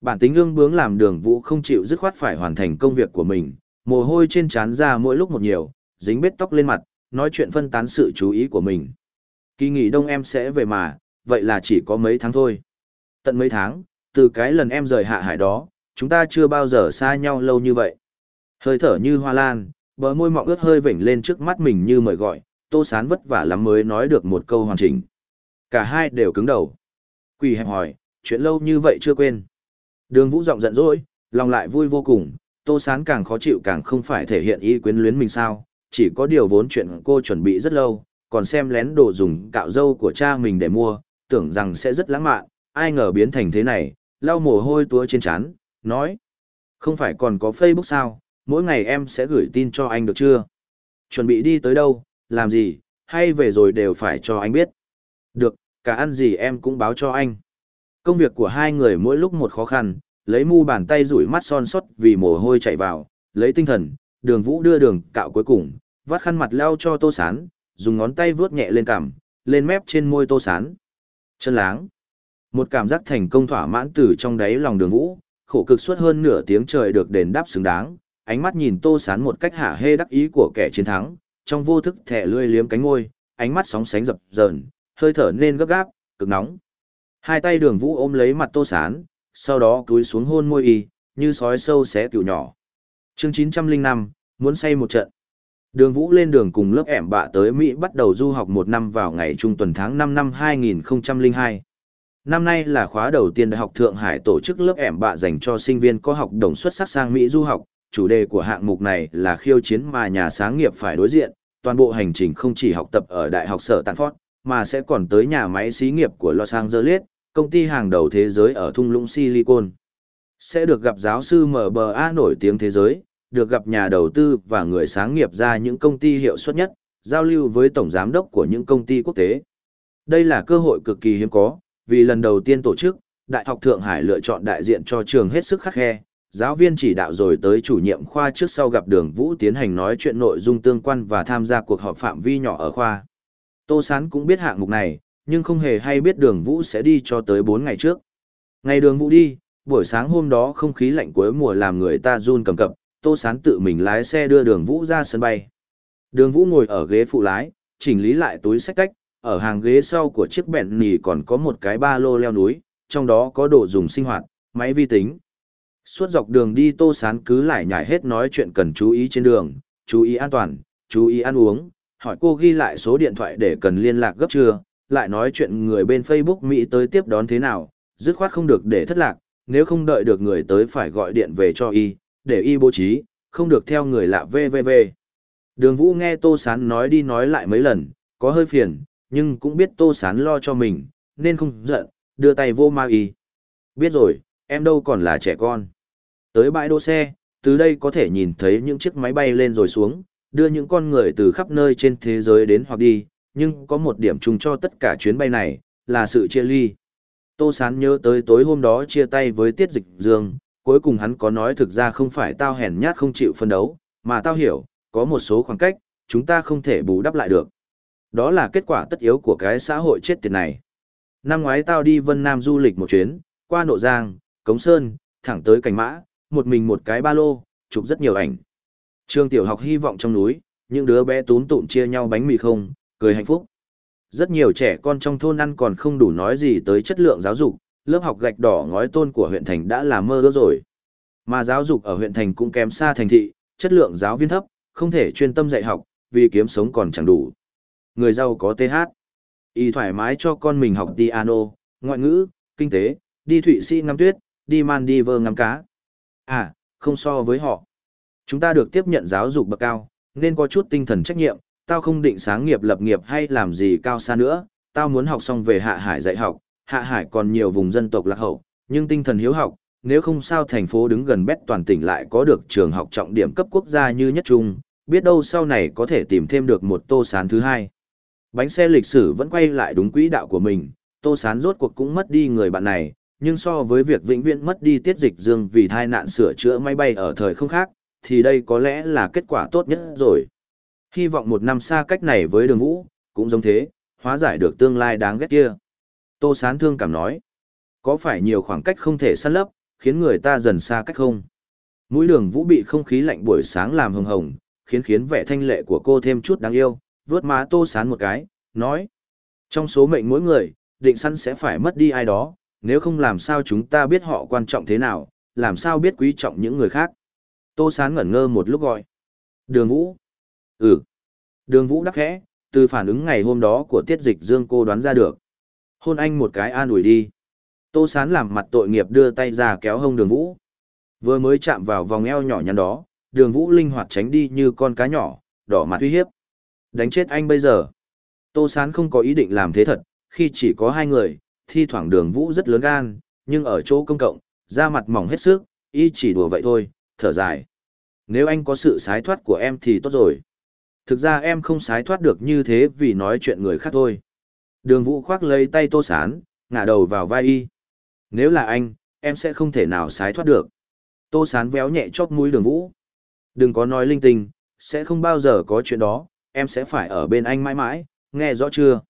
Bản tính ương bướng làm đường vũ không chịu dứt khoát phải hoàn thành công việc của mình, mồ hôi trên trán ra mỗi lúc một nhiều, dính bết tóc lên mặt, nói chuyện phân tán sự chú ý của mình. Kỳ nghỉ đông em sẽ về mà, vậy là chỉ có mấy tháng thôi. Tận mấy tháng, từ cái lần em rời hạ hải đó, chúng ta chưa bao giờ xa nhau lâu như vậy. Hơi thở như hoa lan, bờ môi mọng ướt hơi vểnh lên trước mắt mình như mời gọi, tô sán vất vả lắm mới nói được một câu hoàn chỉnh. Cả hai đều cứng đầu. Quỳ hẹp hỏi, chuyện lâu như vậy chưa quên. Đường vũ giọng giận dỗi, lòng lại vui vô cùng, tô sán càng khó chịu càng không phải thể hiện ý quyến luyến mình sao, chỉ có điều vốn chuyện cô chuẩn bị rất lâu, còn xem lén đồ dùng cạo dâu của cha mình để mua, tưởng rằng sẽ rất lãng mạn, ai ngờ biến thành thế này, lau mồ hôi túa trên trán, nói. Không phải còn có Facebook sao, mỗi ngày em sẽ gửi tin cho anh được chưa? Chuẩn bị đi tới đâu, làm gì, hay về rồi đều phải cho anh biết. Được, cả ăn gì em cũng báo cho anh. Công việc của hai người mỗi lúc một khó khăn, lấy mu bàn tay rủi mắt son sót vì mồ hôi chạy vào, lấy tinh thần, đường vũ đưa đường cạo cuối cùng, vắt khăn mặt leo cho tô sán, dùng ngón tay vướt nhẹ lên cằm, lên mép trên môi tô sán. Chân láng. Một cảm giác thành công thỏa mãn từ trong đáy lòng đường vũ, khổ cực suốt hơn nửa tiếng trời được đền đáp xứng đáng, ánh mắt nhìn tô sán một cách hả hê đắc ý của kẻ chiến thắng, trong vô thức thẻ lươi liếm cánh ngôi, ánh mắt sóng sánh dập dờn, hơi thở nên gấp gáp, cực nóng. Hai tay đường vũ ôm lấy mặt tô sán, sau đó cúi xuống hôn môi y, như sói sâu xé cựu nhỏ. chương 905, muốn say một trận. Đường Vũ lên đường cùng lớp ẻm bạ tới Mỹ bắt đầu du học một năm vào ngày trung tuần tháng 5 năm 2002. Năm nay là khóa đầu tiên Đại học Thượng Hải tổ chức lớp ẻm bạ dành cho sinh viên có học đồng xuất sắc sang Mỹ du học. Chủ đề của hạng mục này là khiêu chiến mà nhà sáng nghiệp phải đối diện. Toàn bộ hành trình không chỉ học tập ở Đại học Sở Tàn Phót, mà sẽ còn tới nhà máy xí nghiệp của Los Angeles, công ty hàng đầu thế giới ở thung lũng Silicon. Sẽ được gặp giáo sư MBA nổi tiếng thế giới, được gặp nhà đầu tư và người sáng nghiệp ra những công ty hiệu suất nhất, giao lưu với tổng giám đốc của những công ty quốc tế. Đây là cơ hội cực kỳ hiếm có, vì lần đầu tiên tổ chức, Đại học Thượng Hải lựa chọn đại diện cho trường hết sức khắc khe, giáo viên chỉ đạo rồi tới chủ nhiệm khoa trước sau gặp đường Vũ tiến hành nói chuyện nội dung tương quan và tham gia cuộc họp phạm vi nhỏ ở khoa. Tô Sán cũng biết hạng mục này, nhưng không hề hay biết đường Vũ sẽ đi cho tới 4 ngày trước. Ngày đường Vũ đi, buổi sáng hôm đó không khí lạnh cuối mùa làm người ta run cầm cập, Tô Sán tự mình lái xe đưa đường Vũ ra sân bay. Đường Vũ ngồi ở ghế phụ lái, chỉnh lý lại túi sách cách, ở hàng ghế sau của chiếc bẹn nì còn có một cái ba lô leo núi, trong đó có đồ dùng sinh hoạt, máy vi tính. Suốt dọc đường đi Tô Sán cứ lại nhảy hết nói chuyện cần chú ý trên đường, chú ý an toàn, chú ý ăn uống, hỏi cô ghi lại số điện thoại để cần liên lạc gấp chưa, lại nói chuyện người bên Facebook Mỹ tới tiếp đón thế nào, dứt khoát không được để thất lạc, nếu không đợi được người tới phải gọi điện về cho y, để y bố trí, không được theo người lạ VVV. Đường Vũ nghe Tô Sán nói đi nói lại mấy lần, có hơi phiền, nhưng cũng biết Tô Sán lo cho mình, nên không giận, đưa tay vô ma y. Biết rồi, em đâu còn là trẻ con. Tới bãi đỗ xe, từ đây có thể nhìn thấy những chiếc máy bay lên rồi xuống, đưa những con người từ khắp nơi trên thế giới đến hoặc đi, nhưng có một điểm chung cho tất cả chuyến bay này, là sự chia ly. Tô Sán nhớ tới tối hôm đó chia tay với Tiết Dịch Dương, cuối cùng hắn có nói thực ra không phải tao hèn nhát không chịu phân đấu, mà tao hiểu, có một số khoảng cách, chúng ta không thể bù đắp lại được. Đó là kết quả tất yếu của cái xã hội chết tiệt này. Năm ngoái tao đi Vân Nam du lịch một chuyến, qua Nộ Giang, Cống Sơn, thẳng tới Cảnh Mã, một mình một cái ba lô, chụp rất nhiều ảnh. Trường tiểu học hy vọng trong núi, những đứa bé tún tụn chia nhau bánh mì không, cười hạnh phúc. Rất nhiều trẻ con trong thôn ăn còn không đủ nói gì tới chất lượng giáo dục, lớp học gạch đỏ ngói tôn của huyện thành đã là mơ ước rồi. Mà giáo dục ở huyện thành cũng kém xa thành thị, chất lượng giáo viên thấp, không thể chuyên tâm dạy học, vì kiếm sống còn chẳng đủ. Người giàu có TH. Y thoải mái cho con mình học piano, ngoại ngữ, kinh tế, đi Thụy Sĩ ngắm tuyết, đi Maldives ngắm cá. À, không so với họ. Chúng ta được tiếp nhận giáo dục bậc cao, nên có chút tinh thần trách nhiệm, tao không định sáng nghiệp lập nghiệp hay làm gì cao xa nữa, tao muốn học xong về hạ hải dạy học, hạ hải còn nhiều vùng dân tộc lạc hậu, nhưng tinh thần hiếu học, nếu không sao thành phố đứng gần bét toàn tỉnh lại có được trường học trọng điểm cấp quốc gia như nhất trung, biết đâu sau này có thể tìm thêm được một tô sán thứ hai. Bánh xe lịch sử vẫn quay lại đúng quỹ đạo của mình, Tô Sán rốt cuộc cũng mất đi người bạn này, nhưng so với việc vĩnh viễn mất đi tiết dịch dương vì tai nạn sửa chữa máy bay ở thời không khác, thì đây có lẽ là kết quả tốt nhất rồi. Hy vọng một năm xa cách này với đường vũ, cũng giống thế, hóa giải được tương lai đáng ghét kia. Tô Sán thương cảm nói, có phải nhiều khoảng cách không thể săn lấp, khiến người ta dần xa cách không? Mũi đường vũ bị không khí lạnh buổi sáng làm hồng hồng, khiến khiến vẻ thanh lệ của cô thêm chút đáng yêu, vướt má Tô Sán một cái, nói. Trong số mệnh mỗi người, định săn sẽ phải mất đi ai đó, nếu không làm sao chúng ta biết họ quan trọng thế nào, làm sao biết quý trọng những người khác. Tô Sán ngẩn ngơ một lúc gọi. Đường Vũ. Ừ. Đường Vũ đắc khẽ, từ phản ứng ngày hôm đó của tiết dịch dương cô đoán ra được. Hôn anh một cái an ủi đi. Tô Sán làm mặt tội nghiệp đưa tay ra kéo hông đường Vũ. Vừa mới chạm vào vòng eo nhỏ nhắn đó, đường Vũ linh hoạt tránh đi như con cá nhỏ, đỏ mặt uy hiếp. Đánh chết anh bây giờ. Tô Sán không có ý định làm thế thật, khi chỉ có hai người, thi thoảng đường Vũ rất lớn gan, nhưng ở chỗ công cộng, da mặt mỏng hết sức, y chỉ đùa vậy thôi, thở dài. Nếu anh có sự sái thoát của em thì tốt rồi. Thực ra em không sái thoát được như thế vì nói chuyện người khác thôi. Đường Vũ khoác lấy tay Tô Sán, ngả đầu vào vai y. Nếu là anh, em sẽ không thể nào sái thoát được. Tô Sán véo nhẹ chóp mũi đường Vũ. Đừng có nói linh tinh, sẽ không bao giờ có chuyện đó, em sẽ phải ở bên anh mãi mãi, nghe rõ chưa?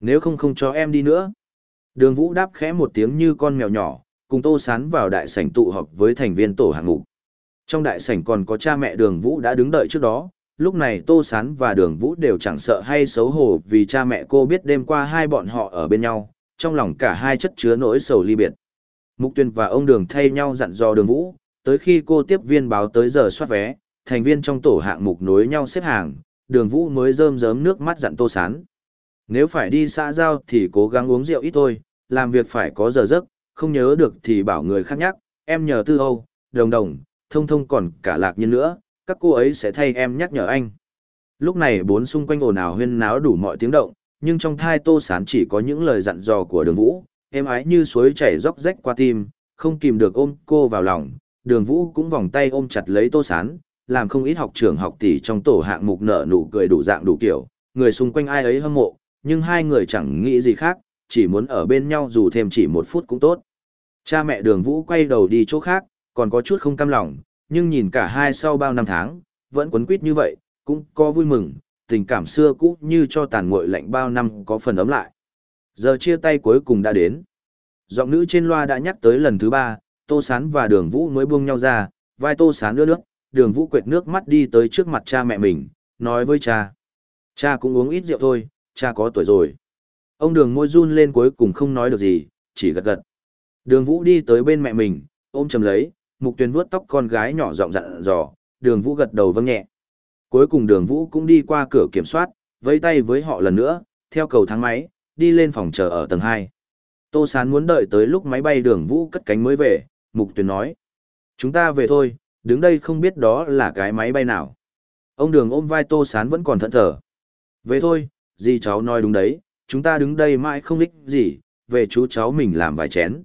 Nếu không không cho em đi nữa. Đường Vũ đáp khẽ một tiếng như con mèo nhỏ, cùng Tô Sán vào đại sảnh tụ họp với thành viên tổ hạng mục. Trong đại sảnh còn có cha mẹ Đường Vũ đã đứng đợi trước đó, lúc này Tô Sán và Đường Vũ đều chẳng sợ hay xấu hổ vì cha mẹ cô biết đêm qua hai bọn họ ở bên nhau, trong lòng cả hai chất chứa nỗi sầu ly biệt. Mục Tuyên và ông Đường thay nhau dặn dò Đường Vũ, tới khi cô tiếp viên báo tới giờ soát vé, thành viên trong tổ hạng mục nối nhau xếp hàng, Đường Vũ mới rơm rớm nước mắt dặn Tô Sán. Nếu phải đi xã giao thì cố gắng uống rượu ít thôi, làm việc phải có giờ giấc, không nhớ được thì bảo người khác nhắc, em nhờ Tư Âu, Đồng Đồng, Thông Thông còn cả Lạc Nhiên nữa, các cô ấy sẽ thay em nhắc nhở anh. Lúc này bốn xung quanh ồn ào huyên náo đủ mọi tiếng động, nhưng trong thai Tô Sán chỉ có những lời dặn dò của Đường Vũ, êm ái như suối chảy róc rách qua tim, không kìm được ôm cô vào lòng. Đường Vũ cũng vòng tay ôm chặt lấy Tô Sán, làm không ít học trưởng học tỷ trong tổ hạng mục nở nụ cười đủ dạng đủ kiểu, người xung quanh ai ấy hâm mộ, nhưng hai người chẳng nghĩ gì khác, chỉ muốn ở bên nhau dù thêm chỉ một phút cũng tốt. Cha mẹ đường Vũ quay đầu đi chỗ khác, còn có chút không cam lòng, nhưng nhìn cả hai sau bao năm tháng, vẫn quấn quýt như vậy, cũng có vui mừng, tình cảm xưa cũ như cho tàn nguội lạnh bao năm có phần ấm lại. Giờ chia tay cuối cùng đã đến. Giọng nữ trên loa đã nhắc tới lần thứ ba, Tô Sán và Đường Vũ mới buông nhau ra, vai Tô Sán đưa nước, Đường Vũ quệt nước mắt đi tới trước mặt cha mẹ mình, nói với cha. Cha cũng uống ít rượu thôi, cha có tuổi rồi. Ông Đường môi run lên cuối cùng không nói được gì, chỉ gật gật. Đường Vũ đi tới bên mẹ mình, ôm chầm lấy, Mục Tuyền vuốt tóc con gái nhỏ giọng dặn dò, Đường Vũ gật đầu vâng nhẹ. Cuối cùng Đường Vũ cũng đi qua cửa kiểm soát, vẫy tay với họ lần nữa, theo cầu thang máy, đi lên phòng chờ ở tầng 2. Tô Sán muốn đợi tới lúc máy bay Đường Vũ cất cánh mới về, Mục Tuyền nói: "Chúng ta về thôi, đứng đây không biết đó là cái máy bay nào." Ông Đường ôm vai Tô Sán vẫn còn thẫn thờ. "Về thôi, gì cháu nói đúng đấy, chúng ta đứng đây mãi không ích gì, về chú cháu mình làm vài chén."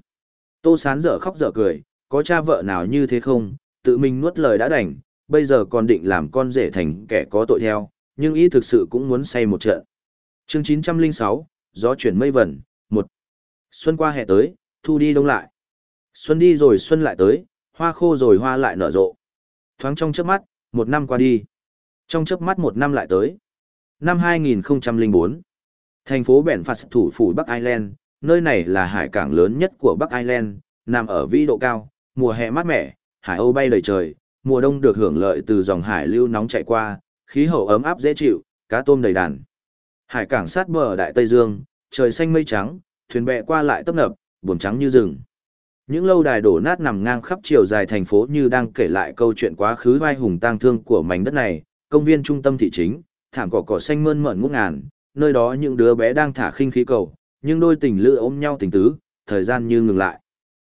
Tô Sán dở khóc dở cười, có cha vợ nào như thế không, tự mình nuốt lời đã đành, bây giờ còn định làm con rể thành kẻ có tội theo, nhưng ý thực sự cũng muốn say một trận. chương 906, gió chuyển mây vẩn, một Xuân qua hè tới, thu đi đông lại. Xuân đi rồi xuân lại tới, hoa khô rồi hoa lại nở rộ. Thoáng trong chớp mắt, một năm qua đi. Trong chớp mắt một năm lại tới. Năm 2004, thành phố Bèn Phạt thủ phủ Bắc Ireland, nơi này là hải cảng lớn nhất của Bắc Ireland, nằm ở vĩ độ cao, mùa hè mát mẻ, hải âu bay đầy trời, mùa đông được hưởng lợi từ dòng hải lưu nóng chạy qua, khí hậu ấm áp dễ chịu, cá tôm đầy đàn. Hải cảng sát bờ Đại Tây Dương, trời xanh mây trắng, thuyền bè qua lại tấp nập, buồm trắng như rừng. Những lâu đài đổ nát nằm ngang khắp chiều dài thành phố như đang kể lại câu chuyện quá khứ vai hùng tang thương của mảnh đất này, công viên trung tâm thị chính, thảm cỏ cỏ xanh mơn mởn ngút ngàn, nơi đó những đứa bé đang thả khinh khí cầu, nhưng đôi tình lựa ôm nhau tình tứ, thời gian như ngừng lại.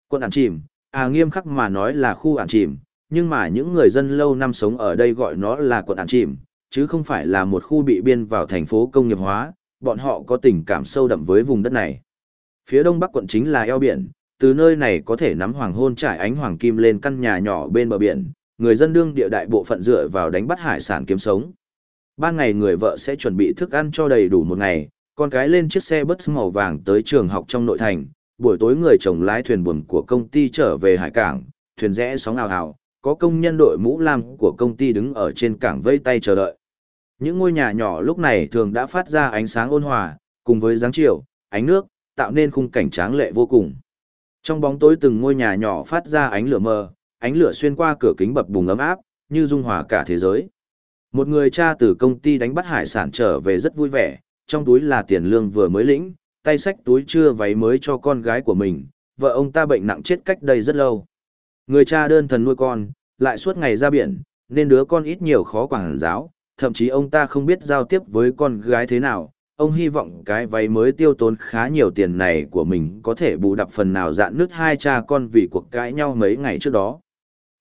Quân ản chìm, à nghiêm khắc mà nói là khu ản chìm, nhưng mà những người dân lâu năm sống ở đây gọi nó là quận ản chìm, chứ không phải là một khu bị biên vào thành phố công nghiệp hóa, bọn họ có tình cảm sâu đậm với vùng đất này. Phía đông bắc quận chính là eo biển, từ nơi này có thể nắm hoàng hôn trải ánh hoàng kim lên căn nhà nhỏ bên bờ biển, người dân đương địa đại bộ phận dựa vào đánh bắt hải sản kiếm sống. Ban ngày người vợ sẽ chuẩn bị thức ăn cho đầy đủ một ngày, con cái lên chiếc xe bus màu vàng tới trường học trong nội thành, buổi tối người chồng lái thuyền buồm của công ty trở về hải cảng, thuyền rẽ sóng ào ào, có công nhân đội mũ lam của công ty đứng ở trên cảng vây tay chờ đợi. Những ngôi nhà nhỏ lúc này thường đã phát ra ánh sáng ôn hòa, cùng với dáng chiều, ánh nước, tạo nên khung cảnh tráng lệ vô cùng. Trong bóng tối từng ngôi nhà nhỏ phát ra ánh lửa mờ, ánh lửa xuyên qua cửa kính bập bùng ấm áp, như dung hòa cả thế giới. Một người cha từ công ty đánh bắt hải sản trở về rất vui vẻ, trong túi là tiền lương vừa mới lĩnh, tay sách túi chưa váy mới cho con gái của mình, vợ ông ta bệnh nặng chết cách đây rất lâu. Người cha đơn thần nuôi con, lại suốt ngày ra biển, nên đứa con ít nhiều khó quản giáo, thậm chí ông ta không biết giao tiếp với con gái thế nào. Ông hy vọng cái váy mới tiêu tốn khá nhiều tiền này của mình có thể bù đắp phần nào dạn nứt hai cha con vì cuộc cãi nhau mấy ngày trước đó.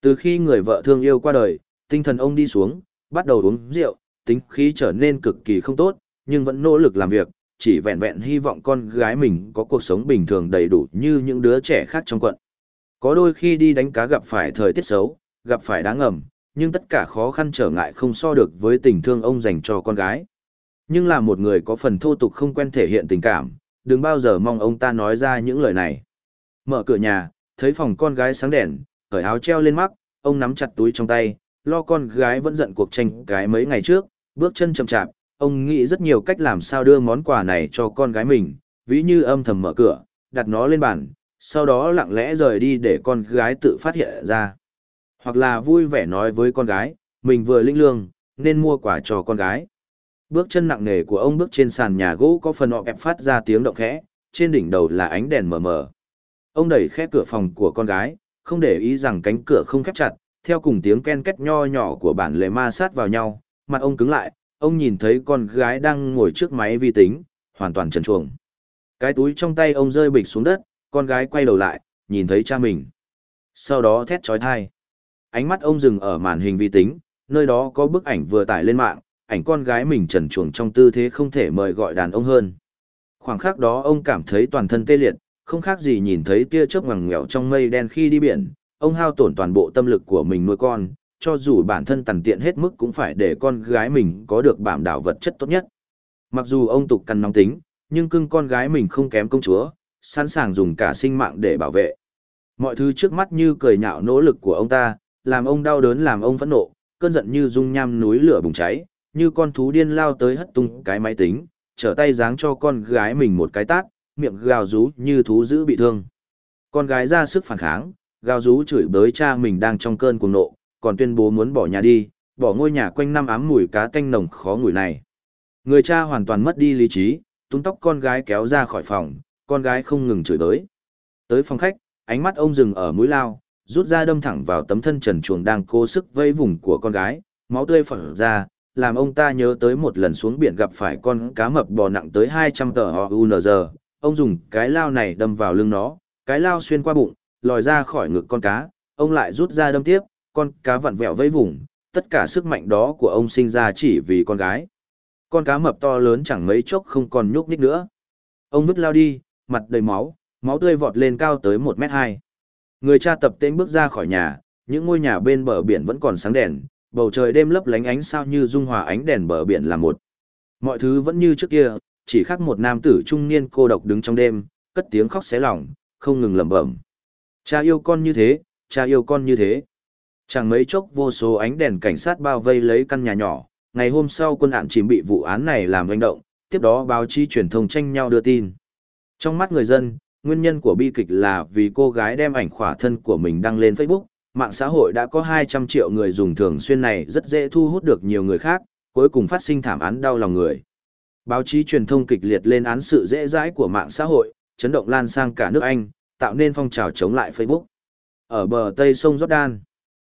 Từ khi người vợ thương yêu qua đời, tinh thần ông đi xuống, bắt đầu uống rượu, tính khí trở nên cực kỳ không tốt, nhưng vẫn nỗ lực làm việc, chỉ vẹn vẹn hy vọng con gái mình có cuộc sống bình thường đầy đủ như những đứa trẻ khác trong quận. Có đôi khi đi đánh cá gặp phải thời tiết xấu, gặp phải đá ngầm, nhưng tất cả khó khăn trở ngại không so được với tình thương ông dành cho con gái. Nhưng là một người có phần thô tục không quen thể hiện tình cảm, đừng bao giờ mong ông ta nói ra những lời này. Mở cửa nhà, thấy phòng con gái sáng đèn, cởi áo treo lên mắt, ông nắm chặt túi trong tay, lo con gái vẫn giận cuộc tranh cái mấy ngày trước, bước chân chậm chạp, ông nghĩ rất nhiều cách làm sao đưa món quà này cho con gái mình, ví như âm thầm mở cửa, đặt nó lên bàn, sau đó lặng lẽ rời đi để con gái tự phát hiện ra. Hoặc là vui vẻ nói với con gái, mình vừa linh lương, nên mua quà cho con gái. Bước chân nặng nề của ông bước trên sàn nhà gỗ có phần họ ép phát ra tiếng động khẽ, trên đỉnh đầu là ánh đèn mờ mờ. Ông đẩy khép cửa phòng của con gái, không để ý rằng cánh cửa không khép chặt, theo cùng tiếng ken két nho nhỏ của bản lề ma sát vào nhau, mặt ông cứng lại, ông nhìn thấy con gái đang ngồi trước máy vi tính, hoàn toàn trần truồng. Cái túi trong tay ông rơi bịch xuống đất, con gái quay đầu lại, nhìn thấy cha mình. Sau đó thét trói thai. Ánh mắt ông dừng ở màn hình vi tính, nơi đó có bức ảnh vừa tải lên mạng, ảnh con gái mình trần truồng trong tư thế không thể mời gọi đàn ông hơn. Khoảng khắc đó ông cảm thấy toàn thân tê liệt, không khác gì nhìn thấy tia chớp ngoằn ngoèo trong mây đen khi đi biển, ông hao tổn toàn bộ tâm lực của mình nuôi con, cho dù bản thân tằn tiện hết mức cũng phải để con gái mình có được bảo đảo vật chất tốt nhất. Mặc dù ông tục cằn nóng tính, nhưng cưng con gái mình không kém công chúa, sẵn sàng dùng cả sinh mạng để bảo vệ. Mọi thứ trước mắt như cười nhạo nỗ lực của ông ta, làm ông đau đớn làm ông phẫn nộ, cơn giận như dung nham núi lửa bùng cháy, như con thú điên lao tới hất tung cái máy tính, trở tay giáng cho con gái mình một cái tát, miệng gào rú như thú dữ bị thương. Con gái ra sức phản kháng, gào rú chửi bới cha mình đang trong cơn cuồng nộ, còn tuyên bố muốn bỏ nhà đi, bỏ ngôi nhà quanh năm ám mùi cá tanh nồng khó ngửi này. Người cha hoàn toàn mất đi lý trí, tung tóc con gái kéo ra khỏi phòng, con gái không ngừng chửi tới. Tới phòng khách, ánh mắt ông dừng ở mũi lao, rút ra đâm thẳng vào tấm thân trần chuồng đang cố sức vây vùng của con gái, máu tươi phở ra, làm ông ta nhớ tới một lần xuống biển gặp phải con cá mập bò nặng tới 200 tờ OUNZ. Ông dùng cái lao này đâm vào lưng nó, cái lao xuyên qua bụng, lòi ra khỏi ngực con cá, ông lại rút ra đâm tiếp, con cá vặn vẹo vẫy vùng, tất cả sức mạnh đó của ông sinh ra chỉ vì con gái. Con cá mập to lớn chẳng mấy chốc không còn nhúc nhích nữa. Ông vứt lao đi, mặt đầy máu, máu tươi vọt lên cao tới 1 mét 2. Người cha tập tên bước ra khỏi nhà, những ngôi nhà bên bờ biển vẫn còn sáng đèn, bầu trời đêm lấp lánh ánh sao như dung hòa ánh đèn bờ biển là một. Mọi thứ vẫn như trước kia, chỉ khác một nam tử trung niên cô độc đứng trong đêm, cất tiếng khóc xé lòng, không ngừng lẩm bẩm. Cha yêu con như thế, cha yêu con như thế. Chẳng mấy chốc vô số ánh đèn cảnh sát bao vây lấy căn nhà nhỏ, ngày hôm sau quân hạn chìm bị vụ án này làm hành động, tiếp đó báo chí truyền thông tranh nhau đưa tin. Trong mắt người dân, nguyên nhân của bi kịch là vì cô gái đem ảnh khỏa thân của mình đăng lên Facebook, mạng xã hội đã có 200 triệu người dùng thường xuyên này rất dễ thu hút được nhiều người khác, cuối cùng phát sinh thảm án đau lòng người. Báo chí truyền thông kịch liệt lên án sự dễ dãi của mạng xã hội, chấn động lan sang cả nước Anh, tạo nên phong trào chống lại Facebook. Ở bờ Tây sông Jordan,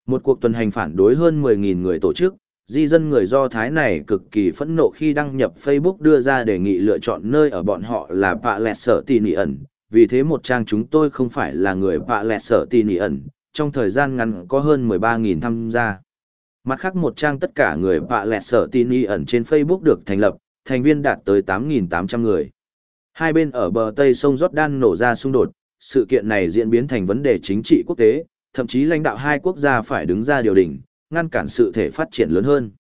một cuộc tuần hành phản đối hơn 10.000 người tổ chức, di dân người Do Thái này cực kỳ phẫn nộ khi đăng nhập Facebook đưa ra đề nghị lựa chọn nơi ở bọn họ là Pạ Lẹt Sở Tì Nị ẩn, vì thế một trang chúng tôi không phải là người Pạ Lẹt Sở Tì Nị ẩn, trong thời gian ngắn có hơn 13.000 tham gia. Mặt khác một trang tất cả người Pạ Lẹt Sở Tì Nị ẩn trên Facebook được thành lập, thành viên đạt tới 8.800 người. Hai bên ở bờ Tây sông Jordan nổ ra xung đột, sự kiện này diễn biến thành vấn đề chính trị quốc tế, thậm chí lãnh đạo hai quốc gia phải đứng ra điều đình, ngăn cản sự thể phát triển lớn hơn.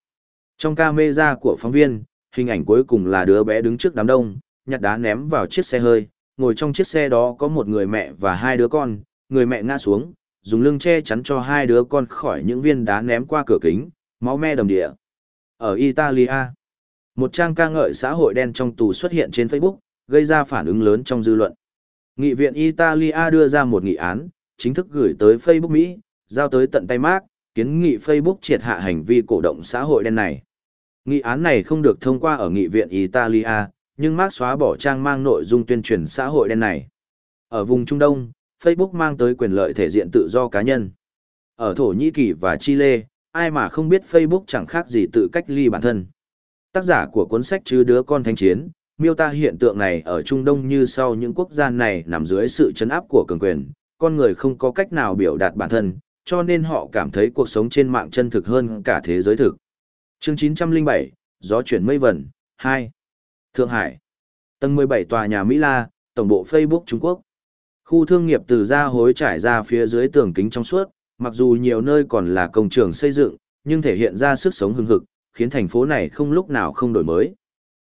Trong camera của phóng viên, hình ảnh cuối cùng là đứa bé đứng trước đám đông, nhặt đá ném vào chiếc xe hơi, ngồi trong chiếc xe đó có một người mẹ và hai đứa con, người mẹ ngã xuống, dùng lưng che chắn cho hai đứa con khỏi những viên đá ném qua cửa kính, máu me đầm địa. Ở Italia, một trang ca ngợi xã hội đen trong tù xuất hiện trên Facebook, gây ra phản ứng lớn trong dư luận. Nghị viện Italia đưa ra một nghị án, chính thức gửi tới Facebook Mỹ, giao tới tận tay Mark, kiến nghị Facebook triệt hạ hành vi cổ động xã hội đen này. Nghị án này không được thông qua ở nghị viện Italia, nhưng Mark xóa bỏ trang mang nội dung tuyên truyền xã hội đen này. Ở vùng Trung Đông, Facebook mang tới quyền lợi thể diện tự do cá nhân. Ở Thổ Nhĩ Kỳ và Chile, ai mà không biết Facebook chẳng khác gì tự cách ly bản thân. Tác giả của cuốn sách chứ đứa con thánh chiến, miêu tả hiện tượng này ở Trung Đông như sau những quốc gia này nằm dưới sự chấn áp của cường quyền, con người không có cách nào biểu đạt bản thân, cho nên họ cảm thấy cuộc sống trên mạng chân thực hơn cả thế giới thực. Chương 907, Gió chuyển mây vẩn, 2. Thượng Hải. Tầng 17 tòa nhà Mỹ La, tổng bộ Facebook Trung Quốc. Khu thương nghiệp từ ra hối trải ra phía dưới tường kính trong suốt, mặc dù nhiều nơi còn là công trường xây dựng, nhưng thể hiện ra sức sống hưng hực, khiến thành phố này không lúc nào không đổi mới.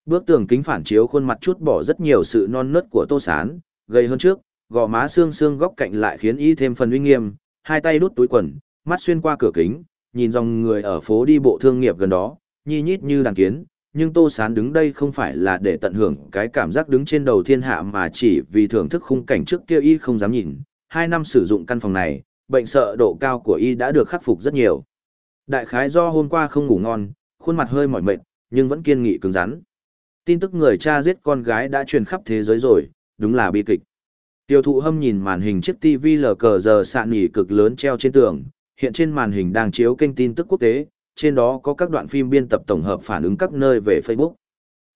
Bước tường kính phản chiếu khuôn mặt chút bỏ rất nhiều sự non nớt của Tô Sán, gây hơn trước, gò má xương xương góc cạnh lại khiến y thêm phần uy nghiêm, hai tay đút túi quần, mắt xuyên qua cửa kính, nhìn dòng người ở phố đi bộ thương nghiệp gần đó, nhi nhít như đàn kiến, nhưng Tô Sán đứng đây không phải là để tận hưởng cái cảm giác đứng trên đầu thiên hạ mà chỉ vì thưởng thức khung cảnh trước kia y không dám nhìn. Hai năm sử dụng căn phòng này, bệnh sợ độ cao của y đã được khắc phục rất nhiều. Đại khái do hôm qua không ngủ ngon, khuôn mặt hơi mỏi mệt, nhưng vẫn kiên nghị cứng rắn. Tin tức người cha giết con gái đã truyền khắp thế giới rồi, đúng là bi kịch. Tiêu thụ hâm nhìn màn hình chiếc TV lờ cờ giờ sạn nỉ cực lớn treo trên tường, hiện trên màn hình đang chiếu kênh tin tức quốc tế, trên đó có các đoạn phim biên tập tổng hợp phản ứng các nơi về Facebook.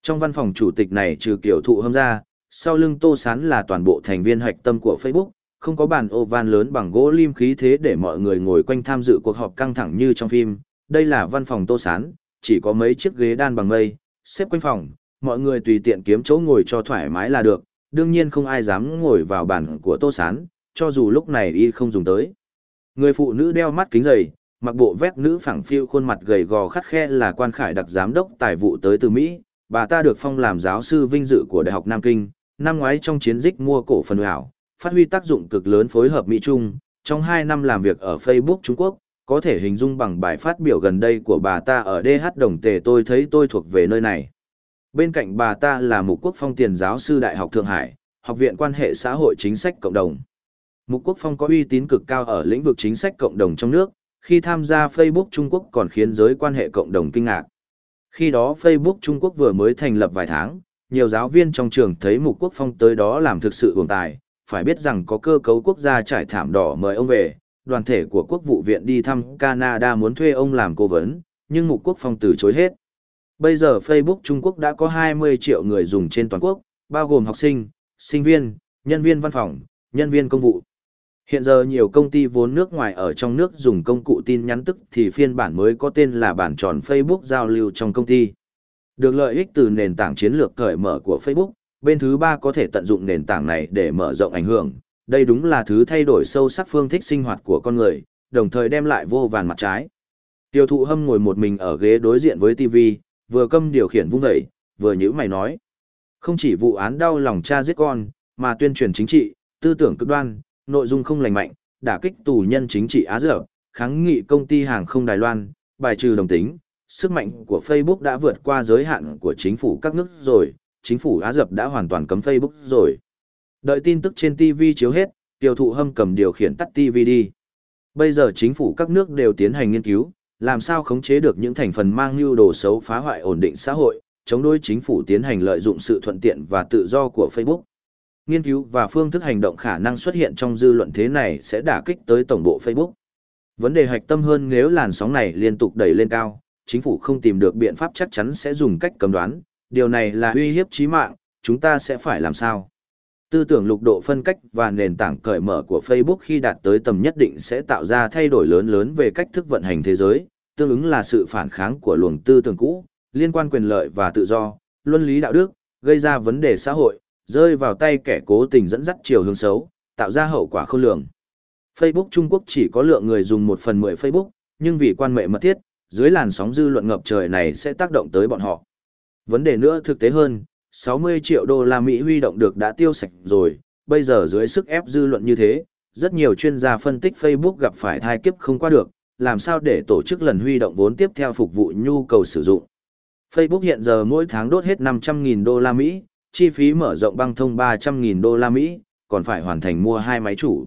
Trong văn phòng chủ tịch này trừ kiểu thụ hâm ra, sau lưng tô sán là toàn bộ thành viên hạch tâm của Facebook, không có bàn oval lớn bằng gỗ lim khí thế để mọi người ngồi quanh tham dự cuộc họp căng thẳng như trong phim. Đây là văn phòng tô sán, chỉ có mấy chiếc ghế đan bằng mây, xếp quanh phòng, mọi người tùy tiện kiếm chỗ ngồi cho thoải mái là được, đương nhiên không ai dám ngồi vào bàn của tô sán, cho dù lúc này y không dùng tới. Người phụ nữ đeo mắt kính dày, mặc bộ vét nữ phẳng phiu khuôn mặt gầy gò khắt khe là quan khải đặc giám đốc tài vụ tới từ Mỹ, bà ta được phong làm giáo sư vinh dự của Đại học Nam Kinh, năm ngoái trong chiến dịch mua cổ phần ảo, phát huy tác dụng cực lớn phối hợp Mỹ Trung, trong 2 năm làm việc ở Facebook Trung Quốc, có thể hình dung bằng bài phát biểu gần đây của bà ta ở DH Đồng Tề tôi thấy tôi thuộc về nơi này. Bên cạnh bà ta là Mục Quốc Phong tiền giáo sư Đại học Thượng Hải, Học viện quan hệ xã hội chính sách cộng đồng. Mục Quốc Phong có uy tín cực cao ở lĩnh vực chính sách cộng đồng trong nước, khi tham gia Facebook Trung Quốc còn khiến giới quan hệ cộng đồng kinh ngạc. Khi đó Facebook Trung Quốc vừa mới thành lập vài tháng, nhiều giáo viên trong trường thấy Mục Quốc Phong tới đó làm thực sự hưởng tài, phải biết rằng có cơ cấu quốc gia trải thảm đỏ mời ông về, đoàn thể của quốc vụ viện đi thăm Canada muốn thuê ông làm cố vấn, nhưng Mục Quốc Phong từ chối hết. Bây giờ Facebook Trung Quốc đã có 20 triệu người dùng trên toàn quốc, bao gồm học sinh, sinh viên, nhân viên văn phòng, nhân viên công vụ. Hiện giờ nhiều công ty vốn nước ngoài ở trong nước dùng công cụ tin nhắn tức thì phiên bản mới có tên là bản tròn Facebook giao lưu trong công ty. Được lợi ích từ nền tảng chiến lược cởi mở của Facebook, bên thứ ba có thể tận dụng nền tảng này để mở rộng ảnh hưởng. Đây đúng là thứ thay đổi sâu sắc phương thức sinh hoạt của con người, đồng thời đem lại vô vàn mặt trái. Tiêu thụ hâm ngồi một mình ở ghế đối diện với TV, vừa câm điều khiển vung dậy, vừa nhữ mày nói. Không chỉ vụ án đau lòng cha giết con, mà tuyên truyền chính trị, tư tưởng cực đoan, nội dung không lành mạnh, đả kích tù nhân chính trị Á dở, kháng nghị công ty hàng không Đài Loan, bài trừ đồng tính, sức mạnh của Facebook đã vượt qua giới hạn của chính phủ các nước rồi, chính phủ Á Dập đã hoàn toàn cấm Facebook rồi. Đợi tin tức trên TV chiếu hết, tiêu thụ hâm cầm điều khiển tắt TV đi. Bây giờ chính phủ các nước đều tiến hành nghiên cứu, làm sao khống chế được những thành phần mang mưu đồ xấu phá hoại ổn định xã hội, chống đối chính phủ tiến hành lợi dụng sự thuận tiện và tự do của Facebook. Nghiên cứu và phương thức hành động khả năng xuất hiện trong dư luận thế này sẽ đả kích tới tổng bộ Facebook. Vấn đề hạch tâm hơn nếu làn sóng này liên tục đẩy lên cao, chính phủ không tìm được biện pháp chắc chắn sẽ dùng cách cầm đoán, điều này là uy hiếp chí mạng, chúng ta sẽ phải làm sao? Tư tưởng lục độ phân cách và nền tảng cởi mở của Facebook khi đạt tới tầm nhất định sẽ tạo ra thay đổi lớn lớn về cách thức vận hành thế giới, tương ứng là sự phản kháng của luồng tư tưởng cũ, liên quan quyền lợi và tự do, luân lý đạo đức, gây ra vấn đề xã hội, rơi vào tay kẻ cố tình dẫn dắt chiều hướng xấu, tạo ra hậu quả khôn lường. Facebook Trung Quốc chỉ có lượng người dùng 1 phần 10 Facebook, nhưng vì quan mệ mật thiết, dưới làn sóng dư luận ngập trời này sẽ tác động tới bọn họ. Vấn đề nữa thực tế hơn, 60 triệu đô la Mỹ huy động được đã tiêu sạch rồi, bây giờ dưới sức ép dư luận như thế, rất nhiều chuyên gia phân tích Facebook gặp phải thai kiếp không qua được, làm sao để tổ chức lần huy động vốn tiếp theo phục vụ nhu cầu sử dụng. Facebook hiện giờ mỗi tháng đốt hết 500.000 đô la Mỹ, chi phí mở rộng băng thông 300.000 đô la Mỹ, còn phải hoàn thành mua hai máy chủ.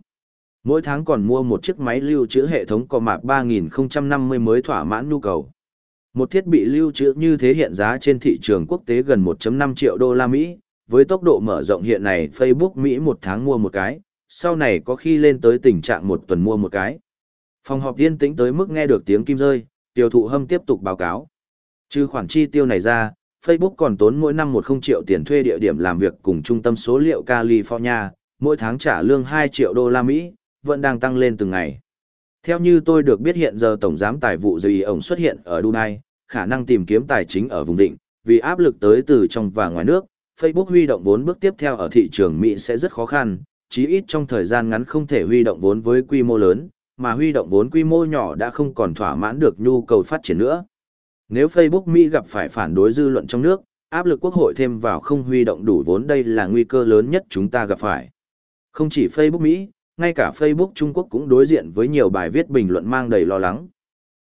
Mỗi tháng còn mua một chiếc máy lưu trữ hệ thống có mạc 3050 mới thỏa mãn nhu cầu. Một thiết bị lưu trữ như thế hiện giá trên thị trường quốc tế gần 1.5 triệu đô la Mỹ, với tốc độ mở rộng hiện này Facebook Mỹ một tháng mua một cái, sau này có khi lên tới tình trạng một tuần mua một cái. Phòng họp yên tĩnh tới mức nghe được tiếng kim rơi, tiêu thụ hâm tiếp tục báo cáo. Trừ khoản chi tiêu này ra, Facebook còn tốn mỗi năm 10 triệu tiền thuê địa điểm làm việc cùng trung tâm số liệu California, mỗi tháng trả lương 2 triệu đô la Mỹ, vẫn đang tăng lên từng ngày. Theo như tôi được biết hiện giờ Tổng giám tài vụ dây ổng xuất hiện ở Dubai, khả năng tìm kiếm tài chính ở vùng định, vì áp lực tới từ trong và ngoài nước, Facebook huy động vốn bước tiếp theo ở thị trường Mỹ sẽ rất khó khăn, chí ít trong thời gian ngắn không thể huy động vốn với quy mô lớn, mà huy động vốn quy mô nhỏ đã không còn thỏa mãn được nhu cầu phát triển nữa. Nếu Facebook Mỹ gặp phải phản đối dư luận trong nước, áp lực quốc hội thêm vào không huy động đủ vốn đây là nguy cơ lớn nhất chúng ta gặp phải. Không chỉ Facebook Mỹ, ngay cả Facebook Trung Quốc cũng đối diện với nhiều bài viết bình luận mang đầy lo lắng.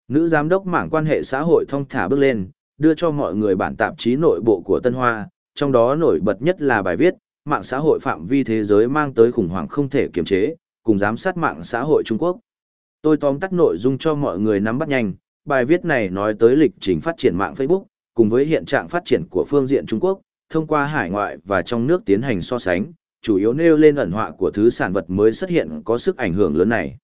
Nữ giám đốc mảng quan hệ xã hội thông thả bước lên, đưa cho mọi người bản tạp chí nội bộ của Tân Hoa, trong đó nổi bật nhất là bài viết, mạng xã hội phạm vi thế giới mang tới khủng hoảng không thể kiềm chế, cùng giám sát mạng xã hội Trung Quốc. Tôi tóm tắt nội dung cho mọi người nắm bắt nhanh, bài viết này nói tới lịch trình phát triển mạng Facebook, cùng với hiện trạng phát triển của phương diện Trung Quốc, thông qua hải ngoại và trong nước tiến hành so sánh, chủ yếu nêu lên ẩn họa của thứ sản vật mới xuất hiện có sức ảnh hưởng lớn này.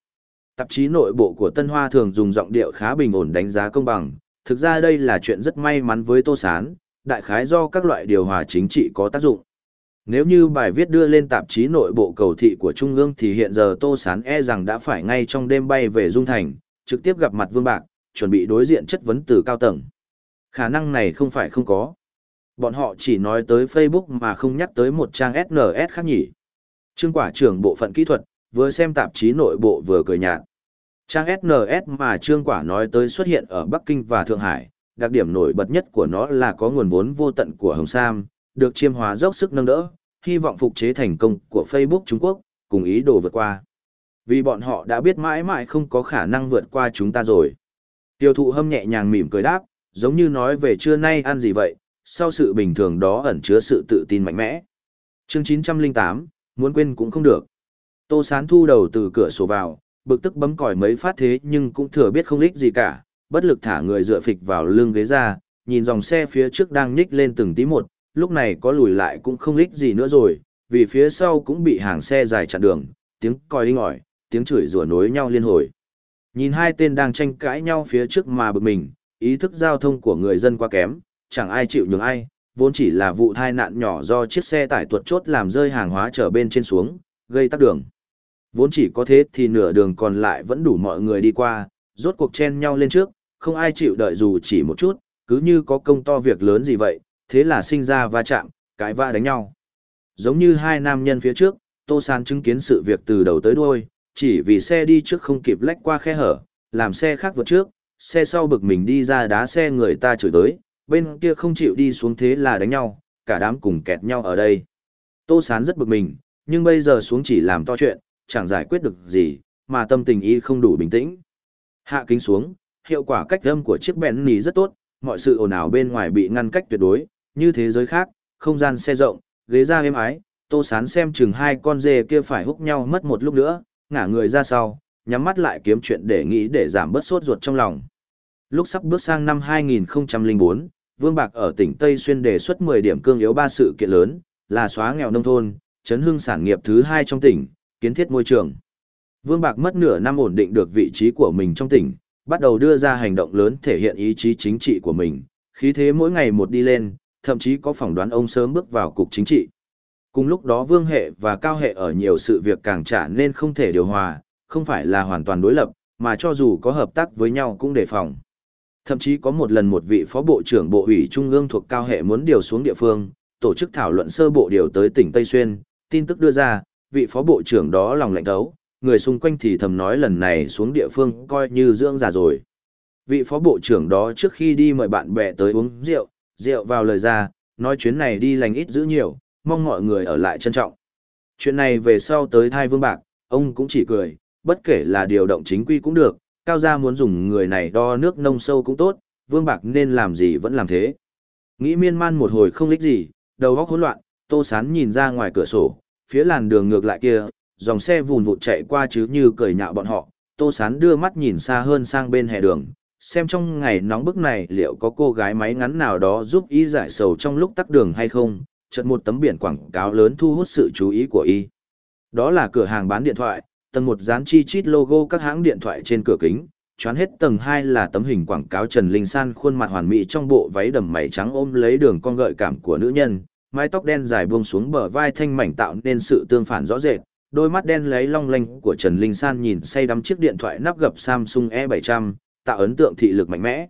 Tạp chí nội bộ của Tân Hoa thường dùng giọng điệu khá bình ổn đánh giá công bằng, thực ra đây là chuyện rất may mắn với Tô Sán, đại khái do các loại điều hòa chính trị có tác dụng. Nếu như bài viết đưa lên tạp chí nội bộ cầu thị của Trung ương thì hiện giờ Tô Sán e rằng đã phải ngay trong đêm bay về Dung Thành, trực tiếp gặp mặt Vương Bạc, chuẩn bị đối diện chất vấn từ cao tầng. Khả năng này không phải không có. Bọn họ chỉ nói tới Facebook mà không nhắc tới một trang SNS khác nhỉ. Trương quả trưởng bộ phận kỹ thuật, vừa xem tạp chí nội bộ vừa cười nhạt. Trang SNS mà Trương quả nói tới xuất hiện ở Bắc Kinh và Thượng Hải, đặc điểm nổi bật nhất của nó là có nguồn vốn vô tận của Hồng Sam, được chiêm hóa dốc sức nâng đỡ, hy vọng phục chế thành công của Facebook Trung Quốc, cùng ý đồ vượt qua. Vì bọn họ đã biết mãi mãi không có khả năng vượt qua chúng ta rồi. Tiêu thụ hâm nhẹ nhàng mỉm cười đáp, giống như nói về trưa nay ăn gì vậy, sau sự bình thường đó ẩn chứa sự tự tin mạnh mẽ. Chương 908, muốn quên cũng không được. Tô Sán thu đầu từ cửa sổ vào, bực tức bấm còi mấy phát thế nhưng cũng thừa biết không lích gì cả, bất lực thả người dựa phịch vào lưng ghế ra, nhìn dòng xe phía trước đang nhích lên từng tí một, lúc này có lùi lại cũng không lích gì nữa rồi, vì phía sau cũng bị hàng xe dài chặn đường, tiếng còi inh ỏi, tiếng chửi rủa nối nhau liên hồi. Nhìn hai tên đang tranh cãi nhau phía trước mà bực mình, ý thức giao thông của người dân quá kém, chẳng ai chịu nhường ai, vốn chỉ là vụ tai nạn nhỏ do chiếc xe tải tuột chốt làm rơi hàng hóa trở bên trên xuống, gây tắc đường. Vốn chỉ có thế thì nửa đường còn lại vẫn đủ mọi người đi qua, rốt cuộc chen nhau lên trước, không ai chịu đợi dù chỉ một chút, cứ như có công to việc lớn gì vậy, thế là sinh ra va chạm, cãi va đánh nhau. Giống như hai nam nhân phía trước, Tô San chứng kiến sự việc từ đầu tới đuôi, chỉ vì xe đi trước không kịp lách qua khe hở, làm xe khác vượt trước, xe sau bực mình đi ra đá xe người ta chửi tới, bên kia không chịu đi xuống thế là đánh nhau, cả đám cùng kẹt nhau ở đây. Tô Sán rất bực mình, nhưng bây giờ xuống chỉ làm to chuyện, chẳng giải quyết được gì, mà tâm tình y không đủ bình tĩnh. Hạ kính xuống, hiệu quả cách âm của chiếc bẹn nì rất tốt, mọi sự ồn ào bên ngoài bị ngăn cách tuyệt đối, như thế giới khác, không gian xe rộng, ghế ra êm ái, Tô Sán xem chừng hai con dê kia phải húc nhau mất một lúc nữa, ngả người ra sau, nhắm mắt lại kiếm chuyện để nghĩ để giảm bớt sốt ruột trong lòng. Lúc sắp bước sang năm 2004, Vương Bạc ở tỉnh Tây Xuyên đề xuất 10 điểm cương yếu ba sự kiện lớn, là xóa nghèo nông thôn, chấn hưng sản nghiệp thứ hai trong tỉnh, kiến thiết môi trường. Vương Bạc mất nửa năm ổn định được vị trí của mình trong tỉnh, bắt đầu đưa ra hành động lớn thể hiện ý chí chính trị của mình, khí thế mỗi ngày một đi lên, thậm chí có phỏng đoán ông sớm bước vào cục chính trị. Cùng lúc đó Vương hệ và Cao hệ ở nhiều sự việc càng trả nên không thể điều hòa, không phải là hoàn toàn đối lập, mà cho dù có hợp tác với nhau cũng đề phòng. Thậm chí có một lần một vị phó bộ trưởng bộ ủy trung ương thuộc cao hệ muốn điều xuống địa phương, tổ chức thảo luận sơ bộ điều tới tỉnh Tây Xuyên, tin tức đưa ra, vị phó bộ trưởng đó lòng lạnh thấu, người xung quanh thì thầm nói lần này xuống địa phương coi như dưỡng già rồi. Vị phó bộ trưởng đó trước khi đi mời bạn bè tới uống rượu, rượu vào lời ra, nói chuyến này đi lành ít giữ nhiều, mong mọi người ở lại trân trọng. Chuyện này về sau tới thai vương bạc, ông cũng chỉ cười, bất kể là điều động chính quy cũng được, cao gia muốn dùng người này đo nước nông sâu cũng tốt, vương bạc nên làm gì vẫn làm thế. Nghĩ miên man một hồi không lích gì, đầu óc hỗn loạn, tô sán nhìn ra ngoài cửa sổ, phía làn đường ngược lại kia, dòng xe vùn vụt chạy qua chứ như cười nhạo bọn họ, tô sán đưa mắt nhìn xa hơn sang bên hè đường, xem trong ngày nóng bức này liệu có cô gái máy ngắn nào đó giúp y giải sầu trong lúc tắt đường hay không, chợt một tấm biển quảng cáo lớn thu hút sự chú ý của y. Đó là cửa hàng bán điện thoại, tầng một dán chi chít logo các hãng điện thoại trên cửa kính, choán hết tầng hai là tấm hình quảng cáo Trần Linh San khuôn mặt hoàn mỹ trong bộ váy đầm mày trắng ôm lấy đường con gợi cảm của nữ nhân, mái tóc đen dài buông xuống bờ vai thanh mảnh tạo nên sự tương phản rõ rệt, đôi mắt đen lấy long lanh của Trần Linh San nhìn say đắm chiếc điện thoại nắp gập Samsung E700, tạo ấn tượng thị lực mạnh mẽ.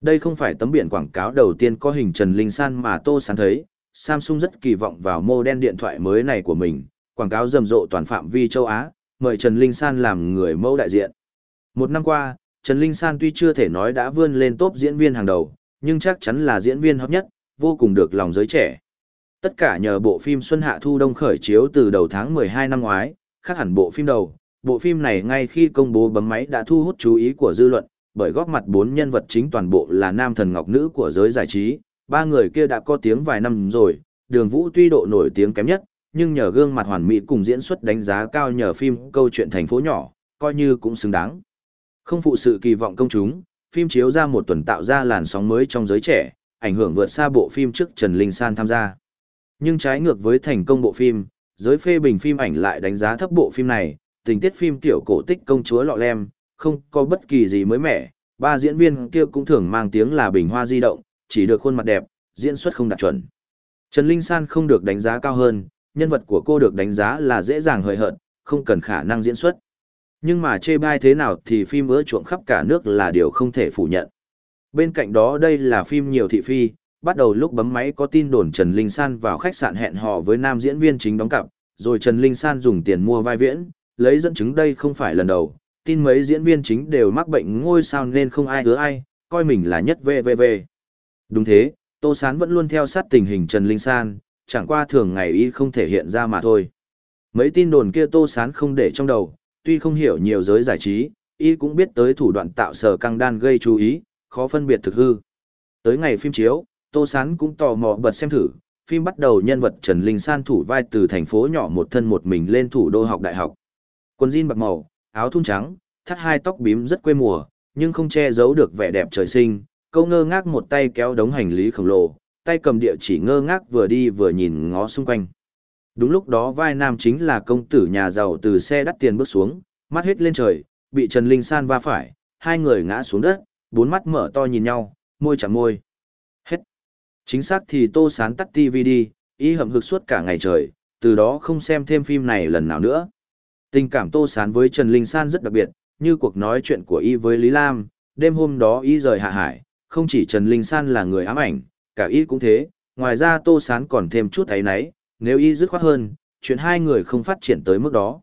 Đây không phải tấm biển quảng cáo đầu tiên có hình Trần Linh San mà Tô Sán thấy, Samsung rất kỳ vọng vào model điện thoại mới này của mình, quảng cáo rầm rộ toàn phạm vi châu Á, mời Trần Linh San làm người mẫu đại diện. Một năm qua, Trần Linh San tuy chưa thể nói đã vươn lên top diễn viên hàng đầu, nhưng chắc chắn là diễn viên hot nhất, vô cùng được lòng giới trẻ. Tất cả nhờ bộ phim Xuân Hạ Thu Đông khởi chiếu từ đầu tháng 12 năm ngoái, khác hẳn bộ phim đầu. Bộ phim này ngay khi công bố bấm máy đã thu hút chú ý của dư luận, bởi góp mặt bốn nhân vật chính toàn bộ là nam thần ngọc nữ của giới giải trí. Ba người kia đã có tiếng vài năm rồi, đường vũ tuy độ nổi tiếng kém nhất, nhưng nhờ gương mặt hoàn mỹ cùng diễn xuất đánh giá cao nhờ phim câu chuyện thành phố nhỏ, coi như cũng xứng đáng. Không phụ sự kỳ vọng công chúng, phim chiếu ra một tuần tạo ra làn sóng mới trong giới trẻ, ảnh hưởng vượt xa bộ phim trước Trần Linh San tham gia. Nhưng trái ngược với thành công bộ phim, giới phê bình phim ảnh lại đánh giá thấp bộ phim này, tình tiết phim tiểu cổ tích công chúa lọ lem, không có bất kỳ gì mới mẻ, ba diễn viên kia cũng thường mang tiếng là bình hoa di động, chỉ được khuôn mặt đẹp, diễn xuất không đạt chuẩn. Trần Linh San không được đánh giá cao hơn, nhân vật của cô được đánh giá là dễ dàng hời hợt, không cần khả năng diễn xuất. Nhưng mà chê bai thế nào thì phim ưa chuộng khắp cả nước là điều không thể phủ nhận. Bên cạnh đó đây là phim nhiều thị phi, bắt đầu lúc bấm máy có tin đồn Trần Linh San vào khách sạn hẹn hò với nam diễn viên chính đóng cặp, rồi Trần Linh San dùng tiền mua vai viễn, lấy dẫn chứng đây không phải lần đầu, tin mấy diễn viên chính đều mắc bệnh ngôi sao nên không ai hứa ai, coi mình là nhất VVV. Đúng thế, Tô Sán vẫn luôn theo sát tình hình Trần Linh San, chẳng qua thường ngày y không thể hiện ra mà thôi. Mấy tin đồn kia Tô Sán không để trong đầu, tuy không hiểu nhiều giới giải trí, y cũng biết tới thủ đoạn tạo sở căng đan gây chú ý, khó phân biệt thực hư. Tới ngày phim chiếu, Tô Sán cũng tò mò bật xem thử, phim bắt đầu nhân vật Trần Linh San thủ vai từ thành phố nhỏ một thân một mình lên thủ đô học đại học. Quần jean bạc màu, áo thun trắng, thắt hai tóc bím rất quê mùa, nhưng không che giấu được vẻ đẹp trời sinh, câu ngơ ngác một tay kéo đống hành lý khổng lồ, tay cầm địa chỉ ngơ ngác vừa đi vừa nhìn ngó xung quanh. Đúng lúc đó vai nam chính là công tử nhà giàu từ xe đắt tiền bước xuống, mắt hết lên trời, bị Trần Linh San va phải, hai người ngã xuống đất, bốn mắt mở to nhìn nhau, môi chạm môi. Hết. Chính xác thì Tô Sán tắt TV đi, ý hậm hực suốt cả ngày trời, từ đó không xem thêm phim này lần nào nữa. Tình cảm Tô Sán với Trần Linh San rất đặc biệt, như cuộc nói chuyện của y với Lý Lam, đêm hôm đó y rời hạ hải, không chỉ Trần Linh San là người ám ảnh, cả y cũng thế, ngoài ra Tô Sán còn thêm chút thấy nấy, nếu y dứt khoát hơn, chuyện hai người không phát triển tới mức đó.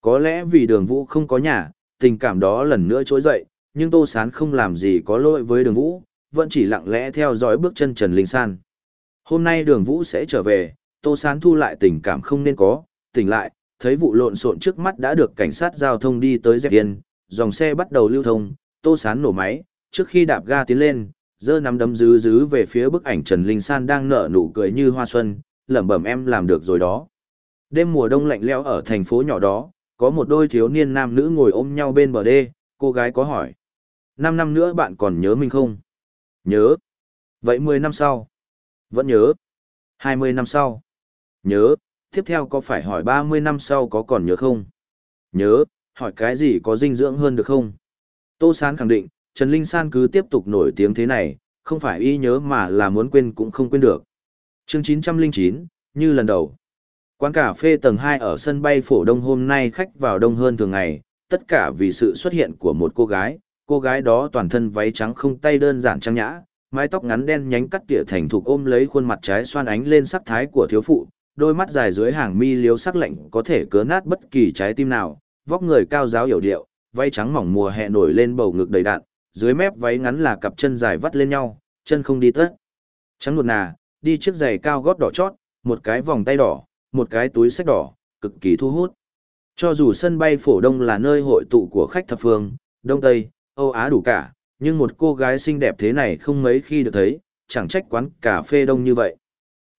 Có lẽ vì đường vũ không có nhà, tình cảm đó lần nữa trỗi dậy, nhưng Tô Sán không làm gì có lỗi với đường vũ, vẫn chỉ lặng lẽ theo dõi bước chân Trần Linh San. Hôm nay đường vũ sẽ trở về, Tô Sán thu lại tình cảm không nên có, tỉnh lại, thấy vụ lộn xộn trước mắt đã được cảnh sát giao thông đi tới dẹp yên, dòng xe bắt đầu lưu thông, Tô Sán nổ máy, trước khi đạp ga tiến lên, giơ nắm đấm dứ dứ về phía bức ảnh Trần Linh San đang nở nụ cười như hoa xuân, lẩm bẩm em làm được rồi đó. Đêm mùa đông lạnh lẽo ở thành phố nhỏ đó, có một đôi thiếu niên nam nữ ngồi ôm nhau bên bờ đê, cô gái có hỏi. Năm năm nữa bạn còn nhớ mình không? Nhớ. Vậy 10 năm sau? Vẫn nhớ. 20 năm sau? Nhớ. Tiếp theo có phải hỏi 30 năm sau có còn nhớ không? Nhớ. Hỏi cái gì có dinh dưỡng hơn được không? Tô Sán khẳng định, Trần Linh San cứ tiếp tục nổi tiếng thế này, không phải y nhớ mà là muốn quên cũng không quên được. chương 909, như lần đầu. Quán cà phê tầng 2 ở sân bay phổ đông hôm nay khách vào đông hơn thường ngày, tất cả vì sự xuất hiện của một cô gái, cô gái đó toàn thân váy trắng không tay đơn giản trang nhã, mái tóc ngắn đen nhánh cắt tỉa thành thục ôm lấy khuôn mặt trái xoan ánh lên sắc thái của thiếu phụ, đôi mắt dài dưới hàng mi liếu sắc lạnh có thể cớ nát bất kỳ trái tim nào, vóc người cao giáo hiểu điệu, váy trắng mỏng mùa hè nổi lên bầu ngực đầy đặn, dưới mép váy ngắn là cặp chân dài vắt lên nhau, chân không đi tất. Trắng nuột nà, đi chiếc giày cao gót đỏ chót, một cái vòng tay đỏ, một cái túi sách đỏ, cực kỳ thu hút. Cho dù sân bay phổ đông là nơi hội tụ của khách thập phương, Đông Tây, Âu Á đủ cả, nhưng một cô gái xinh đẹp thế này không mấy khi được thấy, chẳng trách quán cà phê đông như vậy.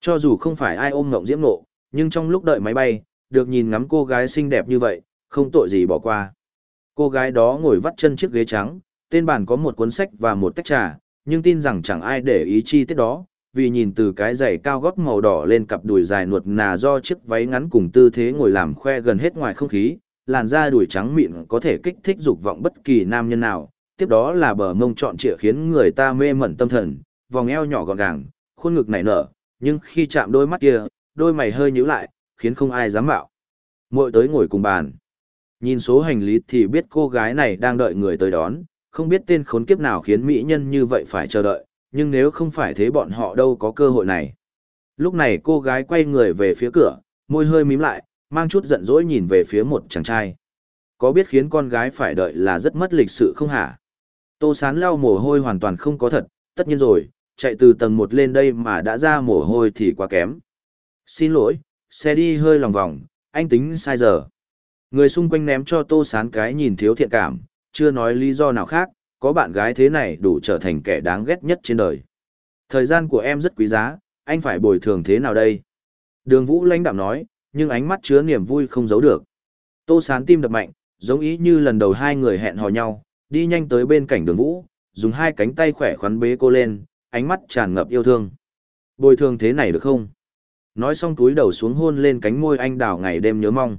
Cho dù không phải ai ôm ngộng diễm nộ, nhưng trong lúc đợi máy bay, được nhìn ngắm cô gái xinh đẹp như vậy, không tội gì bỏ qua. Cô gái đó ngồi vắt chân chiếc ghế trắng, tên bàn có một cuốn sách và một tách trà, nhưng tin rằng chẳng ai để ý chi tiết đó, vì nhìn từ cái giày cao gót màu đỏ lên cặp đùi dài nuột nà do chiếc váy ngắn cùng tư thế ngồi làm khoe gần hết ngoài không khí, làn da đùi trắng mịn có thể kích thích dục vọng bất kỳ nam nhân nào, tiếp đó là bờ mông trọn trịa khiến người ta mê mẩn tâm thần, vòng eo nhỏ gọn gàng, khuôn ngực nảy nở, nhưng khi chạm đôi mắt kia, đôi mày hơi nhíu lại, khiến không ai dám bảo. Muội tới ngồi cùng bàn. Nhìn số hành lý thì biết cô gái này đang đợi người tới đón, không biết tên khốn kiếp nào khiến mỹ nhân như vậy phải chờ đợi, nhưng nếu không phải thế bọn họ đâu có cơ hội này. Lúc này cô gái quay người về phía cửa, môi hơi mím lại, mang chút giận dỗi nhìn về phía một chàng trai. Có biết khiến con gái phải đợi là rất mất lịch sự không hả? Tô sán lau mồ hôi hoàn toàn không có thật, tất nhiên rồi, chạy từ tầng một lên đây mà đã ra mồ hôi thì quá kém. Xin lỗi, xe đi hơi lòng vòng, anh tính sai giờ. Người xung quanh ném cho tô sán cái nhìn thiếu thiện cảm, chưa nói lý do nào khác, có bạn gái thế này đủ trở thành kẻ đáng ghét nhất trên đời. Thời gian của em rất quý giá, anh phải bồi thường thế nào đây? Đường Vũ lãnh đạm nói, nhưng ánh mắt chứa niềm vui không giấu được. Tô sán tim đập mạnh, giống ý như lần đầu hai người hẹn hò nhau, đi nhanh tới bên cạnh đường Vũ, dùng hai cánh tay khỏe khoắn bế cô lên, ánh mắt tràn ngập yêu thương. Bồi thường thế này được không? Nói xong túi đầu xuống hôn lên cánh môi anh đào ngày đêm nhớ mong.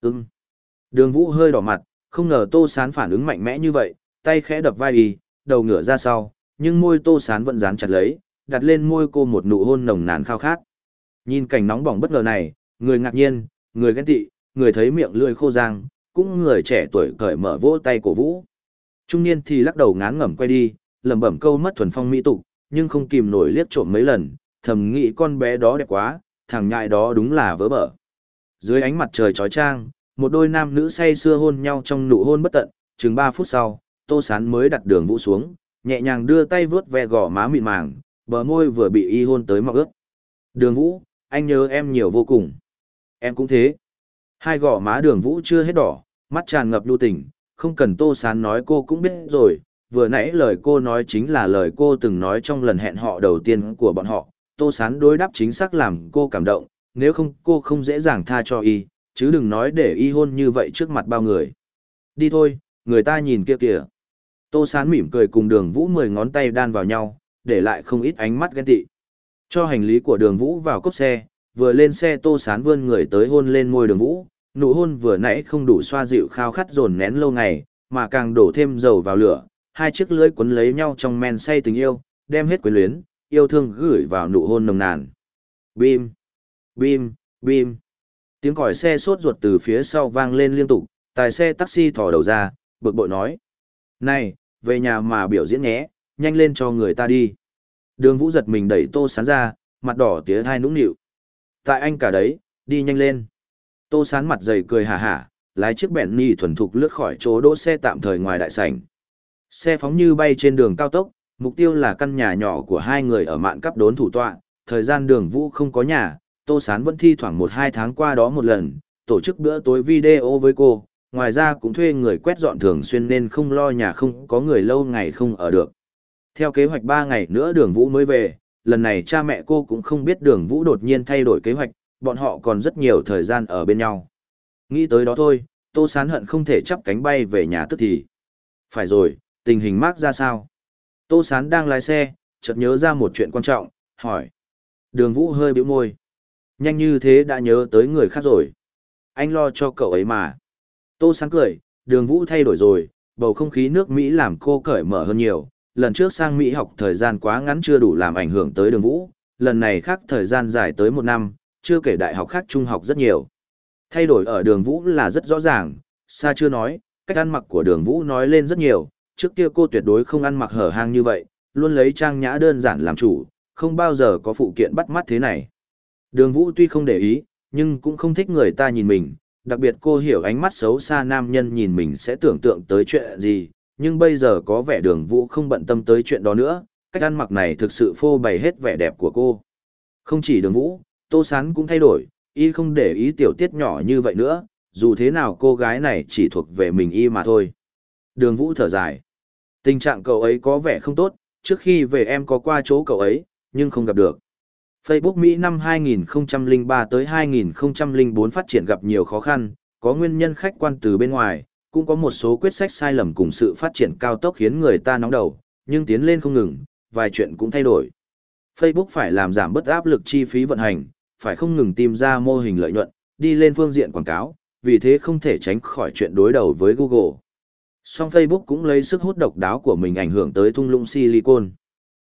Ừm. Đường Vũ hơi đỏ mặt, không ngờ Tô Sán phản ứng mạnh mẽ như vậy, tay khẽ đập vai y, đầu ngửa ra sau, nhưng môi Tô Sán vẫn dán chặt lấy, đặt lên môi cô một nụ hôn nồng nàn khao khát. Nhìn cảnh nóng bỏng bất ngờ này, người ngạc nhiên, người ghen tị, người thấy miệng lưỡi khô răng, cũng người trẻ tuổi cởi mở vỗ tay cổ Vũ. Trung niên thì lắc đầu ngán ngẩm quay đi, lẩm bẩm câu mất thuần phong mỹ tục, nhưng không kìm nổi liếc trộm mấy lần, thầm nghĩ con bé đó đẹp quá, thằng nhại đó đúng là vớ bở. Dưới ánh mặt trời chói chang, một đôi nam nữ say sưa hôn nhau trong nụ hôn bất tận, chừng 3 phút sau, Tô Sán mới đặt đường vũ xuống, nhẹ nhàng đưa tay vướt ve gò má mịn màng, bờ môi vừa bị y hôn tới mọc ướt. Đường vũ, anh nhớ em nhiều vô cùng. Em cũng thế. Hai gò má đường vũ chưa hết đỏ, mắt tràn ngập lưu tình, không cần Tô Sán nói cô cũng biết rồi, vừa nãy lời cô nói chính là lời cô từng nói trong lần hẹn họ đầu tiên của bọn họ, Tô Sán đối đáp chính xác làm cô cảm động, nếu không cô không dễ dàng tha cho y, chứ đừng nói để y hôn như vậy trước mặt bao người. Đi thôi, người ta nhìn kia kìa. Tô Sán mỉm cười cùng đường vũ mười ngón tay đan vào nhau, để lại không ít ánh mắt ghen tị. Cho hành lý của đường vũ vào cốp xe, vừa lên xe Tô Sán vươn người tới hôn lên môi đường vũ, nụ hôn vừa nãy không đủ xoa dịu khao khát dồn nén lâu ngày, mà càng đổ thêm dầu vào lửa, hai chiếc lưỡi quấn lấy nhau trong men say tình yêu, đem hết quyến luyến, yêu thương gửi vào nụ hôn nồng nàn. Bim, bim, bim. Tiếng còi xe sốt ruột từ phía sau vang lên liên tục, tài xe taxi thò đầu ra, bực bội nói. Này, về nhà mà biểu diễn nhé, nhanh lên cho người ta đi. Đường vũ giật mình đẩy tô sán ra, mặt đỏ tía thai nũng nịu. Tại anh cả đấy, đi nhanh lên. Tô sán mặt dày cười hả hả, lái chiếc bẹn nì thuần thục lướt khỏi chỗ đỗ xe tạm thời ngoài đại sảnh. Xe phóng như bay trên đường cao tốc, mục tiêu là căn nhà nhỏ của hai người ở mạn cấp đốn thủ tọa, thời gian đường vũ không có nhà, Tô Sán vẫn thi thoảng một hai tháng qua đó một lần, tổ chức bữa tối video với cô, ngoài ra cũng thuê người quét dọn thường xuyên nên không lo nhà không có người lâu ngày không ở được. Theo kế hoạch 3 ngày nữa đường vũ mới về, lần này cha mẹ cô cũng không biết đường vũ đột nhiên thay đổi kế hoạch, bọn họ còn rất nhiều thời gian ở bên nhau. Nghĩ tới đó thôi, Tô Sán hận không thể chắp cánh bay về nhà tức thì. Phải rồi, tình hình mác ra sao? Tô Sán đang lái xe, chợt nhớ ra một chuyện quan trọng, hỏi. Đường Vũ hơi bĩu môi. Nhanh như thế đã nhớ tới người khác rồi. Anh lo cho cậu ấy mà. Tô Sán cười, đường Vũ thay đổi rồi, bầu không khí nước Mỹ làm cô cởi mở hơn nhiều. Lần trước sang Mỹ học thời gian quá ngắn chưa đủ làm ảnh hưởng tới đường Vũ, lần này khác thời gian dài tới một năm, chưa kể đại học khác trung học rất nhiều. Thay đổi ở đường Vũ là rất rõ ràng, xa chưa nói, cách ăn mặc của đường Vũ nói lên rất nhiều, trước kia cô tuyệt đối không ăn mặc hở hang như vậy, luôn lấy trang nhã đơn giản làm chủ, không bao giờ có phụ kiện bắt mắt thế này. Đường Vũ tuy không để ý, nhưng cũng không thích người ta nhìn mình, đặc biệt cô hiểu ánh mắt xấu xa nam nhân nhìn mình sẽ tưởng tượng tới chuyện gì, nhưng bây giờ có vẻ đường vũ không bận tâm tới chuyện đó nữa, cách ăn mặc này thực sự phô bày hết vẻ đẹp của cô. Không chỉ đường vũ, tô sán cũng thay đổi, y không để ý tiểu tiết nhỏ như vậy nữa, dù thế nào cô gái này chỉ thuộc về mình y mà thôi. Đường vũ thở dài. Tình trạng cậu ấy có vẻ không tốt, trước khi về em có qua chỗ cậu ấy, nhưng không gặp được. Facebook Mỹ năm 2003 tới 2004 phát triển gặp nhiều khó khăn, có nguyên nhân khách quan từ bên ngoài, cũng có một số quyết sách sai lầm cùng sự phát triển cao tốc khiến người ta nóng đầu, nhưng tiến lên không ngừng, vài chuyện cũng thay đổi. Facebook phải làm giảm bớt áp lực chi phí vận hành, phải không ngừng tìm ra mô hình lợi nhuận, đi lên phương diện quảng cáo, vì thế không thể tránh khỏi chuyện đối đầu với Google. Song Facebook cũng lấy sức hút độc đáo của mình ảnh hưởng tới thung lũng Silicon.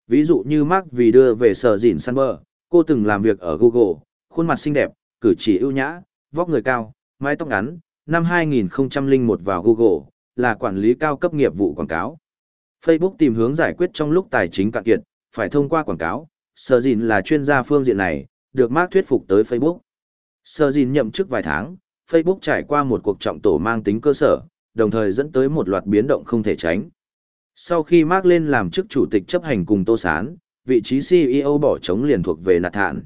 Ví dụ như Mark vì đưa về sở dịn Sunber, cô từng làm việc ở Google, khuôn mặt xinh đẹp, cử chỉ ưu nhã, vóc người cao, mái tóc ngắn, năm 2001 vào Google, là quản lý cao cấp nghiệp vụ quảng cáo. Facebook tìm hướng giải quyết trong lúc tài chính cạn kiệt, phải thông qua quảng cáo, Sở Dìn là chuyên gia phương diện này, được Mark thuyết phục tới Facebook. Sở Dìn nhậm chức vài tháng, Facebook trải qua một cuộc trọng tổ mang tính cơ sở, đồng thời dẫn tới một loạt biến động không thể tránh. Sau khi Mark lên làm chức chủ tịch chấp hành cùng Tô Sán, vị trí CEO bỏ trống liền thuộc về nạt thản.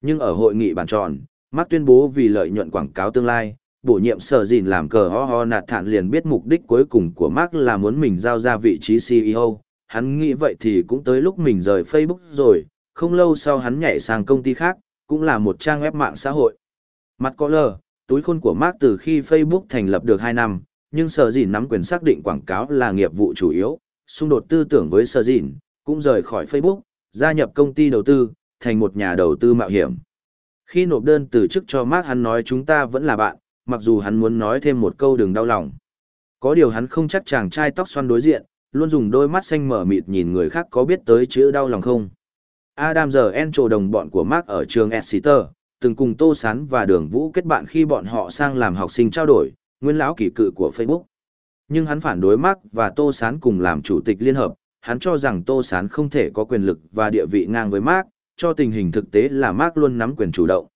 Nhưng ở hội nghị bàn tròn, Mark tuyên bố vì lợi nhuận quảng cáo tương lai, bổ nhiệm sở dìn làm cờ ho ho nạt thản liền biết mục đích cuối cùng của Mark là muốn mình giao ra vị trí CEO. Hắn nghĩ vậy thì cũng tới lúc mình rời Facebook rồi, không lâu sau hắn nhảy sang công ty khác, cũng là một trang web mạng xã hội. Mặt có lờ, túi khôn của Mark từ khi Facebook thành lập được 2 năm, nhưng sở dìn nắm quyền xác định quảng cáo là nghiệp vụ chủ yếu, xung đột tư tưởng với sở dìn, cũng rời khỏi Facebook, gia nhập công ty đầu tư, thành một nhà đầu tư mạo hiểm. Khi nộp đơn từ chức cho Mark hắn nói chúng ta vẫn là bạn, mặc dù hắn muốn nói thêm một câu đừng đau lòng. Có điều hắn không chắc chàng trai tóc xoăn đối diện, luôn dùng đôi mắt xanh mở mịt nhìn người khác có biết tới chữ đau lòng không. Adam giờ en trồ đồng bọn của Mark ở trường Exeter, từng cùng Tô Sán và Đường Vũ kết bạn khi bọn họ sang làm học sinh trao đổi, nguyên lão kỳ cự của Facebook. Nhưng hắn phản đối Mark và Tô Sán cùng làm chủ tịch liên hợp, hắn cho rằng Tô Sán không thể có quyền lực và địa vị ngang với Mark, cho tình hình thực tế là Mark luôn nắm quyền chủ động.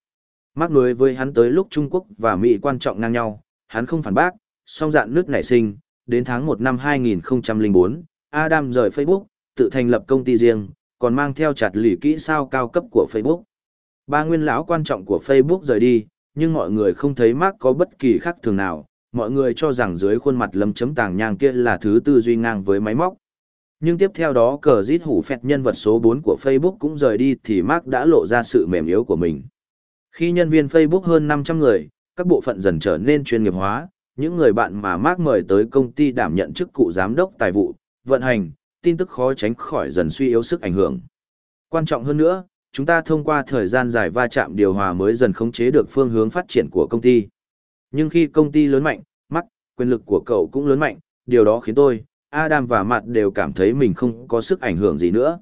Mark đối với hắn tới lúc Trung Quốc và Mỹ quan trọng ngang nhau, hắn không phản bác, song dạn nước nảy sinh, đến tháng 1 năm 2004, Adam rời Facebook, tự thành lập công ty riêng, còn mang theo chặt lì kỹ sao cao cấp của Facebook. Ba nguyên lão quan trọng của Facebook rời đi, nhưng mọi người không thấy Mark có bất kỳ khác thường nào, mọi người cho rằng dưới khuôn mặt lấm chấm tàng nhang kia là thứ tư duy ngang với máy móc. Nhưng tiếp theo đó cờ giết hủ phẹt nhân vật số 4 của Facebook cũng rời đi thì Mark đã lộ ra sự mềm yếu của mình. Khi nhân viên Facebook hơn 500 người, các bộ phận dần trở nên chuyên nghiệp hóa, những người bạn mà Mark mời tới công ty đảm nhận chức cụ giám đốc tài vụ, vận hành, tin tức khó tránh khỏi dần suy yếu sức ảnh hưởng. Quan trọng hơn nữa, chúng ta thông qua thời gian dài va chạm điều hòa mới dần khống chế được phương hướng phát triển của công ty. Nhưng khi công ty lớn mạnh, mắt, quyền lực của cậu cũng lớn mạnh, điều đó khiến tôi, Adam và Matt đều cảm thấy mình không có sức ảnh hưởng gì nữa.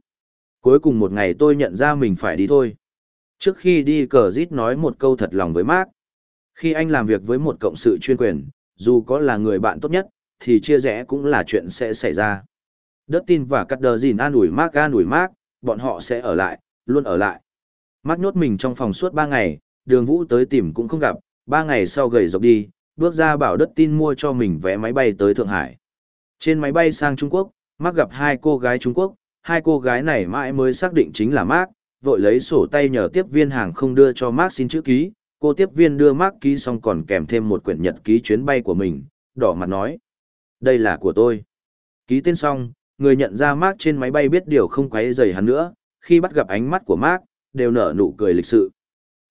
Cuối cùng một ngày tôi nhận ra mình phải đi thôi. Trước khi đi cờ rít nói một câu thật lòng với Mark. Khi anh làm việc với một cộng sự chuyên quyền, dù có là người bạn tốt nhất, thì chia rẽ cũng là chuyện sẽ xảy ra. Đất tin và cắt đờ gìn an ủi Mark an ủi Mark, bọn họ sẽ ở lại, luôn ở lại. Mark nhốt mình trong phòng suốt 3 ngày, đường vũ tới tìm cũng không gặp, Ba ngày sau gầy dọc đi, bước ra bảo đất tin mua cho mình vé máy bay tới Thượng Hải. Trên máy bay sang Trung Quốc, Mark gặp hai cô gái Trung Quốc, hai cô gái này mãi mới xác định chính là Mark, vội lấy sổ tay nhờ tiếp viên hàng không đưa cho Mark xin chữ ký, cô tiếp viên đưa Mark ký xong còn kèm thêm một quyển nhật ký chuyến bay của mình, đỏ mặt nói. Đây là của tôi. Ký tên xong, người nhận ra Mark trên máy bay biết điều không quấy rầy hắn nữa, khi bắt gặp ánh mắt của Mark, đều nở nụ cười lịch sự.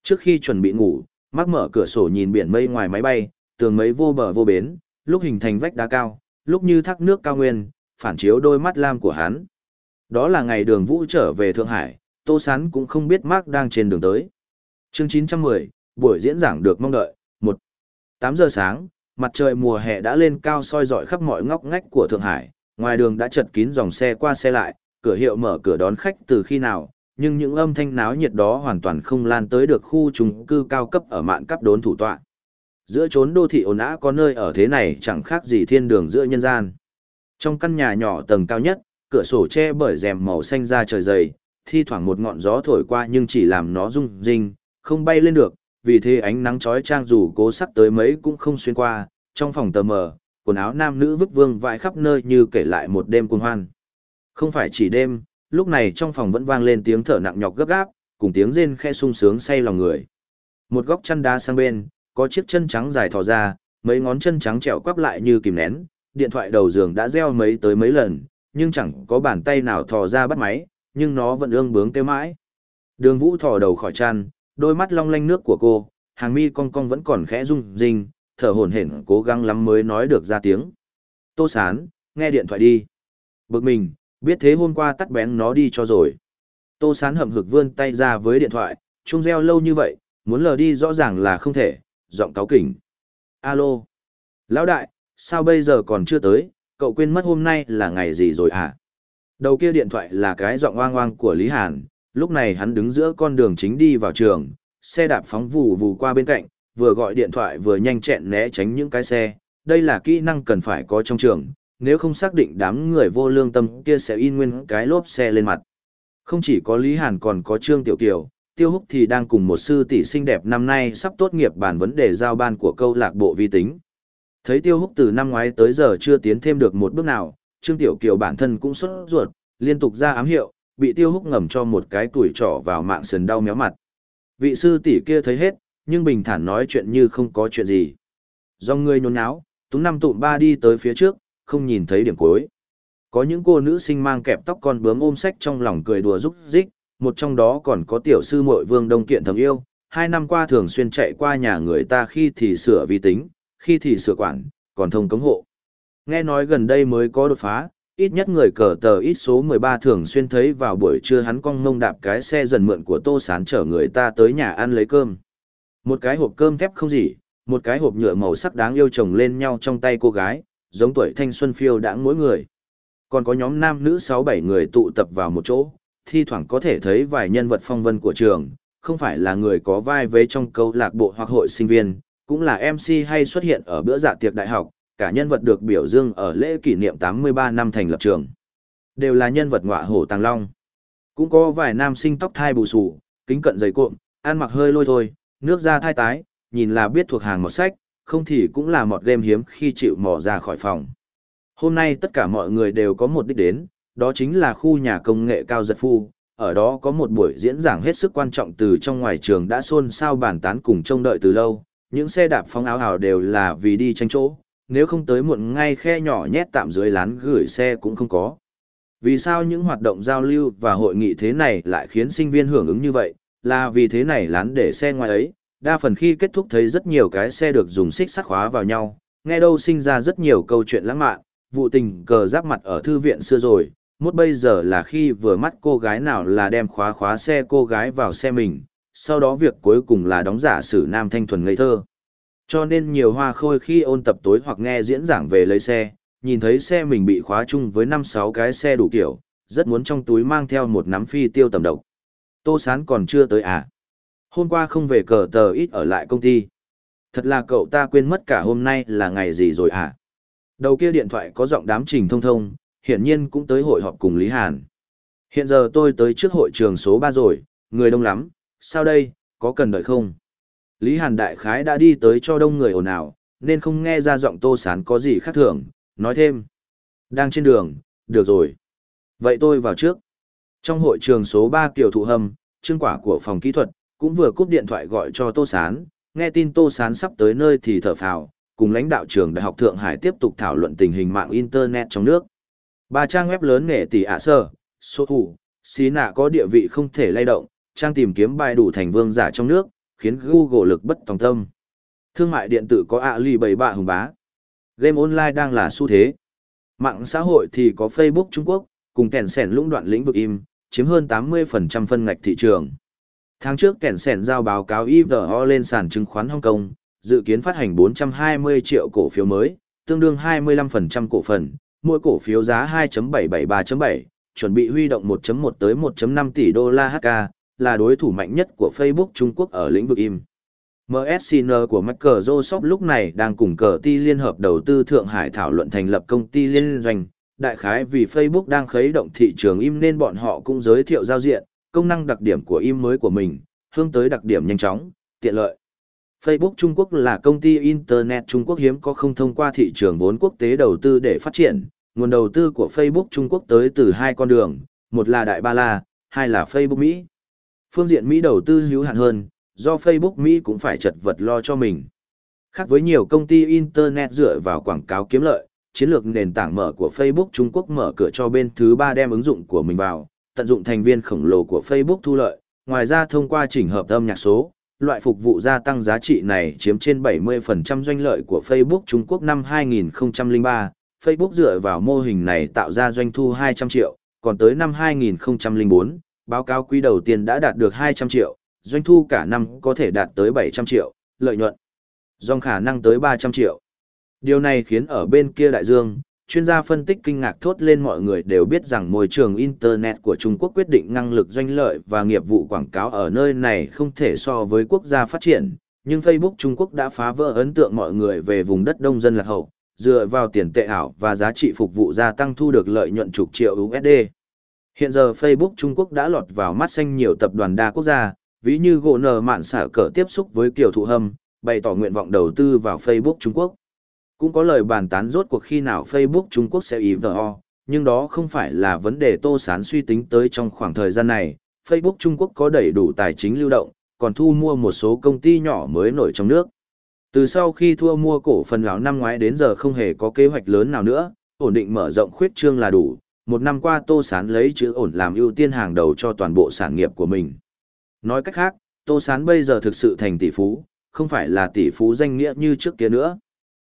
Trước khi chuẩn bị ngủ, Mắc mở cửa sổ nhìn biển mây ngoài máy bay, tường mấy vô bờ vô bến, lúc hình thành vách đá cao, lúc như thác nước cao nguyên, phản chiếu đôi mắt lam của hắn. Đó là ngày đường vũ trở về Thượng Hải, Tô Sán cũng không biết Mark đang trên đường tới. Chương 910, buổi diễn giảng được mong đợi, 1. 8 giờ sáng, mặt trời mùa hè đã lên cao soi dọi khắp mọi ngóc ngách của Thượng Hải, ngoài đường đã chật kín dòng xe qua xe lại, cửa hiệu mở cửa đón khách từ khi nào, nhưng những âm thanh náo nhiệt đó hoàn toàn không lan tới được khu chung cư cao cấp ở mạn cấp đốn thủ tọa. Giữa chốn đô thị ồn ào có nơi ở thế này chẳng khác gì thiên đường giữa nhân gian. Trong căn nhà nhỏ tầng cao nhất, cửa sổ che bởi rèm màu xanh ra trời dày, thi thoảng một ngọn gió thổi qua nhưng chỉ làm nó rung rinh, không bay lên được, vì thế ánh nắng chói chang dù cố sắc tới mấy cũng không xuyên qua, trong phòng tờ mờ, quần áo nam nữ vứt vương vãi khắp nơi như kể lại một đêm cuồng hoan. Không phải chỉ đêm, lúc này trong phòng vẫn vang lên tiếng thở nặng nhọc gấp gáp, cùng tiếng rên khe sung sướng say lòng người. Một góc chân đá sang bên, có chiếc chân trắng dài thò ra, mấy ngón chân trắng trẹo quắp lại như kìm nén, điện thoại đầu giường đã reo mấy tới mấy lần, nhưng chẳng có bàn tay nào thò ra bắt máy, nhưng nó vẫn ương bướng kêu mãi. Đường Vũ thò đầu khỏi chăn, đôi mắt long lanh nước của cô, hàng mi cong cong vẫn còn khẽ rung rinh, thở hổn hển cố gắng lắm mới nói được ra tiếng. Tô Sán, nghe điện thoại đi. Bực mình, biết thế hôm qua tắt bén nó đi cho rồi. Tô Sán hậm hực vươn tay ra với điện thoại, chung reo lâu như vậy, muốn lờ đi rõ ràng là không thể, giọng cáo kỉnh. Alo. Lão đại, sao bây giờ còn chưa tới, cậu quên mất hôm nay là ngày gì rồi à? Đầu kia điện thoại là cái giọng oang oang của Lý Hàn, lúc này hắn đứng giữa con đường chính đi vào trường, xe đạp phóng vù vù qua bên cạnh, vừa gọi điện thoại vừa nhanh chẹn né tránh những cái xe, đây là kỹ năng cần phải có trong trường, nếu không xác định đám người vô lương tâm kia sẽ in nguyên cái lốp xe lên mặt. Không chỉ có Lý Hàn còn có Trương Tiểu Kiều, Tiêu Húc thì đang cùng một sư tỷ xinh đẹp năm nay sắp tốt nghiệp bản vấn đề giao ban của câu lạc bộ vi tính. Thấy Tiêu Húc từ năm ngoái tới giờ chưa tiến thêm được một bước nào, Trương Tiểu Kiều bản thân cũng sốt ruột, liên tục ra ám hiệu, bị Tiêu Húc ngầm cho một cái tuổi trỏ vào mạng sườn đau méo mặt. Vị sư tỷ kia thấy hết, nhưng bình thản nói chuyện như không có chuyện gì. Do người nhốn nháo, Túng năm tụm ba đi tới phía trước, không nhìn thấy điểm cuối. Có những cô nữ sinh mang kẹp tóc con bướm ôm sách trong lòng cười đùa rúc rích, một trong đó còn có tiểu sư muội Vương Đông Kiện thầm yêu, hai năm qua thường xuyên chạy qua nhà người ta khi thì sửa vi tính, khi thì sửa quản, còn thông cống hộ. Nghe nói gần đây mới có đột phá, ít nhất người cờ tờ ít số 13 thường xuyên thấy vào buổi trưa hắn cong mông đạp cái xe dần mượn của Tô Sán chở người ta tới nhà ăn lấy cơm. Một cái hộp cơm thép không gì, một cái hộp nhựa màu sắc đáng yêu chồng lên nhau trong tay cô gái, giống tuổi thanh xuân phiêu đãng mỗi người. Còn có nhóm nam nữ 6-7 người tụ tập vào một chỗ, thi thoảng có thể thấy vài nhân vật phong vân của trường, không phải là người có vai vế trong câu lạc bộ hoặc hội sinh viên, cũng là MC hay xuất hiện ở bữa dạ tiệc đại học, cả nhân vật được biểu dương ở lễ kỷ niệm 83 năm thành lập trường. Đều là nhân vật ngọa hổ tàng long. Cũng có vài nam sinh tóc thai bù xù, kính cận dày cuộn, ăn mặc hơi lôi thôi, nước da thai tái, nhìn là biết thuộc hàng một sách, không thì cũng là một game hiếm khi chịu mò ra khỏi phòng. Hôm nay tất cả mọi người đều có một đích đến, đó chính là khu nhà công nghệ cao giật phu, ở đó có một buổi diễn giảng hết sức quan trọng từ trong ngoài trường đã xôn xao bàn tán cùng trông đợi từ lâu, những xe đạp phóng áo hào đều là vì đi tranh chỗ, nếu không tới muộn ngay khe nhỏ nhét tạm dưới lán gửi xe cũng không có. Vì sao những hoạt động giao lưu và hội nghị thế này lại khiến sinh viên hưởng ứng như vậy, là vì thế này lán để xe ngoài ấy, đa phần khi kết thúc thấy rất nhiều cái xe được dùng xích sắt khóa vào nhau, nghe đâu sinh ra rất nhiều câu chuyện lãng mạn, vụ tình cờ giáp mặt ở thư viện xưa rồi, mốt bây giờ là khi vừa mắt cô gái nào là đem khóa khóa xe cô gái vào xe mình, sau đó việc cuối cùng là đóng giả sử nam thanh thuần ngây thơ. Cho nên nhiều hoa khôi khi ôn tập tối hoặc nghe diễn giảng về lấy xe, nhìn thấy xe mình bị khóa chung với 5-6 cái xe đủ kiểu, rất muốn trong túi mang theo một nắm phi tiêu tầm độc. Tô Sán còn chưa tới à? Hôm qua không về cờ tờ ít ở lại công ty. Thật là cậu ta quên mất cả hôm nay là ngày gì rồi à? Đầu kia điện thoại có giọng đám trình thông thông, hiển nhiên cũng tới hội họp cùng Lý Hàn. Hiện giờ tôi tới trước hội trường số 3 rồi, người đông lắm, sao đây, có cần đợi không? Lý Hàn đại khái đã đi tới cho đông người ồn ào, nên không nghe ra giọng tô sán có gì khác thường, nói thêm. Đang trên đường, được rồi. Vậy tôi vào trước. Trong hội trường số 3 kiểu thụ hầm, trương quả của phòng kỹ thuật, cũng vừa cúp điện thoại gọi cho Tô Sán, nghe tin Tô Sán sắp tới nơi thì thở phào, cùng lãnh đạo trường Đại học Thượng Hải tiếp tục thảo luận tình hình mạng Internet trong nước. Ba trang web lớn nghệ tỷ ạ sơ, số thủ, xí nạ có địa vị không thể lay động, trang tìm kiếm bài đủ thành vương giả trong nước, khiến Google lực bất tòng tâm. Thương mại điện tử có ạ lì bảy bạ hùng bá. Game online đang là xu thế. Mạng xã hội thì có Facebook Trung Quốc, cùng kèn sẻn lũng đoạn lĩnh vực im, chiếm hơn 80% phân ngạch thị trường. Tháng trước kẻn sẻn giao báo cáo IVO lên sàn chứng khoán Hong Kong, dự kiến phát hành 420 triệu cổ phiếu mới, tương đương 25% cổ phần, mỗi cổ phiếu giá 2.773.7, chuẩn bị huy động 1.1 tới 1.5 tỷ đô la HK, là đối thủ mạnh nhất của Facebook Trung Quốc ở lĩnh vực im. MSCN của Microsoft lúc này đang cùng cờ ti liên hợp đầu tư Thượng Hải thảo luận thành lập công ty liên doanh. Đại khái vì Facebook đang khấy động thị trường im nên bọn họ cũng giới thiệu giao diện, công năng đặc điểm của im mới của mình, hướng tới đặc điểm nhanh chóng, tiện lợi. Facebook Trung Quốc là công ty Internet Trung Quốc hiếm có không thông qua thị trường vốn quốc tế đầu tư để phát triển. Nguồn đầu tư của Facebook Trung Quốc tới từ hai con đường, một là Đại Ba La, hai là Facebook Mỹ. Phương diện Mỹ đầu tư hữu hạn hơn, do Facebook Mỹ cũng phải chật vật lo cho mình. Khác với nhiều công ty Internet dựa vào quảng cáo kiếm lợi, chiến lược nền tảng mở của Facebook Trung Quốc mở cửa cho bên thứ ba đem ứng dụng của mình vào, tận dụng thành viên khổng lồ của Facebook thu lợi, ngoài ra thông qua chỉnh hợp âm nhạc số, loại phục vụ gia tăng giá trị này chiếm trên 70% doanh lợi của Facebook Trung Quốc năm 2003. Facebook dựa vào mô hình này tạo ra doanh thu 200 triệu, còn tới năm 2004, báo cáo quý đầu tiên đã đạt được 200 triệu, doanh thu cả năm có thể đạt tới 700 triệu, lợi nhuận dòng khả năng tới 300 triệu. Điều này khiến ở bên kia đại dương, chuyên gia phân tích kinh ngạc thốt lên mọi người đều biết rằng môi trường Internet của Trung Quốc quyết định năng lực doanh lợi và nghiệp vụ quảng cáo ở nơi này không thể so với quốc gia phát triển, nhưng Facebook Trung Quốc đã phá vỡ ấn tượng mọi người về vùng đất đông dân lạc hậu, dựa vào tiền tệ ảo và giá trị phục vụ gia tăng thu được lợi nhuận chục triệu USD. Hiện giờ Facebook Trung Quốc đã lọt vào mắt xanh nhiều tập đoàn đa quốc gia, ví như gỗ nờ mạn xả cờ tiếp xúc với kiểu Thụ Hâm, bày tỏ nguyện vọng đầu tư vào Facebook Trung Quốc. Cũng có lời bàn tán rốt cuộc khi nào Facebook Trung Quốc sẽ IVO, nhưng đó không phải là vấn đề Tô Sán suy tính tới trong khoảng thời gian này. Facebook Trung Quốc có đầy đủ tài chính lưu động, còn thu mua một số công ty nhỏ mới nổi trong nước. Từ sau khi thua mua cổ phần lão năm ngoái đến giờ không hề có kế hoạch lớn nào nữa, ổn định mở rộng khuyết trương là đủ. Một năm qua Tô Sán lấy chữ ổn làm ưu tiên hàng đầu cho toàn bộ sản nghiệp của mình. Nói cách khác, Tô Sán bây giờ thực sự thành tỷ phú, không phải là tỷ phú danh nghĩa như trước kia nữa.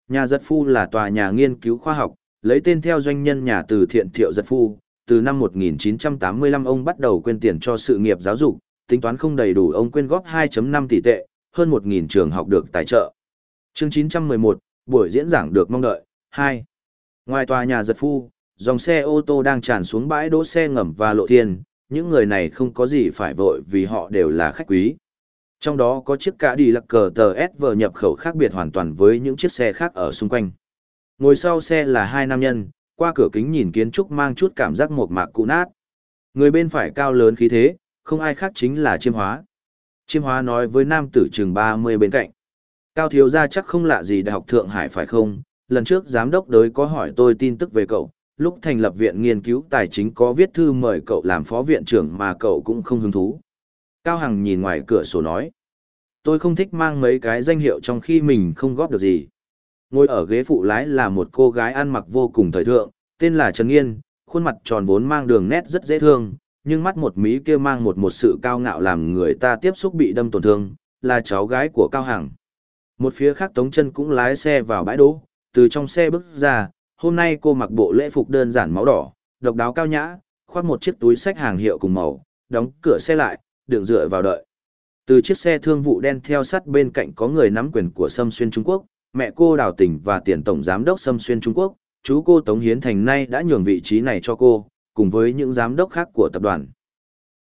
Nhà giật phu là tòa nhà nghiên cứu khoa học, lấy tên theo doanh nhân nhà từ thiện thiệu giật phu. Từ năm 1985 ông bắt đầu quyên tiền cho sự nghiệp giáo dục, tính toán không đầy đủ ông quyên góp 2.5 tỷ tệ, hơn 1.000 trường học được tài trợ. Chương 911, buổi diễn giảng được mong đợi. 2. Ngoài tòa nhà giật phu, dòng xe ô tô đang tràn xuống bãi đỗ xe ngầm và lộ thiên, những người này không có gì phải vội vì họ đều là khách quý. Trong đó có chiếc cả đi lặc cờ tờ S vờ nhập khẩu khác biệt hoàn toàn với những chiếc xe khác ở xung quanh. Ngồi sau xe là hai nam nhân, qua cửa kính nhìn kiến trúc mang chút cảm giác mộc mạc cũ nát. Người bên phải cao lớn khí thế, không ai khác chính là chiêm hóa. Chiêm hóa nói với nam tử chừng mươi bên cạnh. Cao thiếu gia chắc không lạ gì Đại học Thượng Hải phải không? Lần trước giám đốc đới có hỏi tôi tin tức về cậu, lúc thành lập viện nghiên cứu tài chính có viết thư mời cậu làm phó viện trưởng mà cậu cũng không hứng thú. Cao Hằng nhìn ngoài cửa sổ nói. Tôi không thích mang mấy cái danh hiệu trong khi mình không góp được gì. Ngồi ở ghế phụ lái là một cô gái ăn mặc vô cùng thời thượng, tên là Trần Nghiên, khuôn mặt tròn vốn mang đường nét rất dễ thương, nhưng mắt một mí kia mang một một sự cao ngạo làm người ta tiếp xúc bị đâm tổn thương, là cháu gái của Cao Hằng. Một phía khác Tống chân cũng lái xe vào bãi đỗ, từ trong xe bước ra, hôm nay cô mặc bộ lễ phục đơn giản máu đỏ, độc đáo cao nhã, khoác một chiếc túi sách hàng hiệu cùng màu, đóng cửa xe lại, đường dựa vào đợi. Từ chiếc xe thương vụ đen theo sát bên cạnh có người nắm quyền của Sâm Xuyên Trung Quốc, mẹ cô Đào Tỉnh và tiền tổng giám đốc Sâm Xuyên Trung Quốc, chú cô Tống Hiến Thành nay đã nhường vị trí này cho cô, cùng với những giám đốc khác của tập đoàn.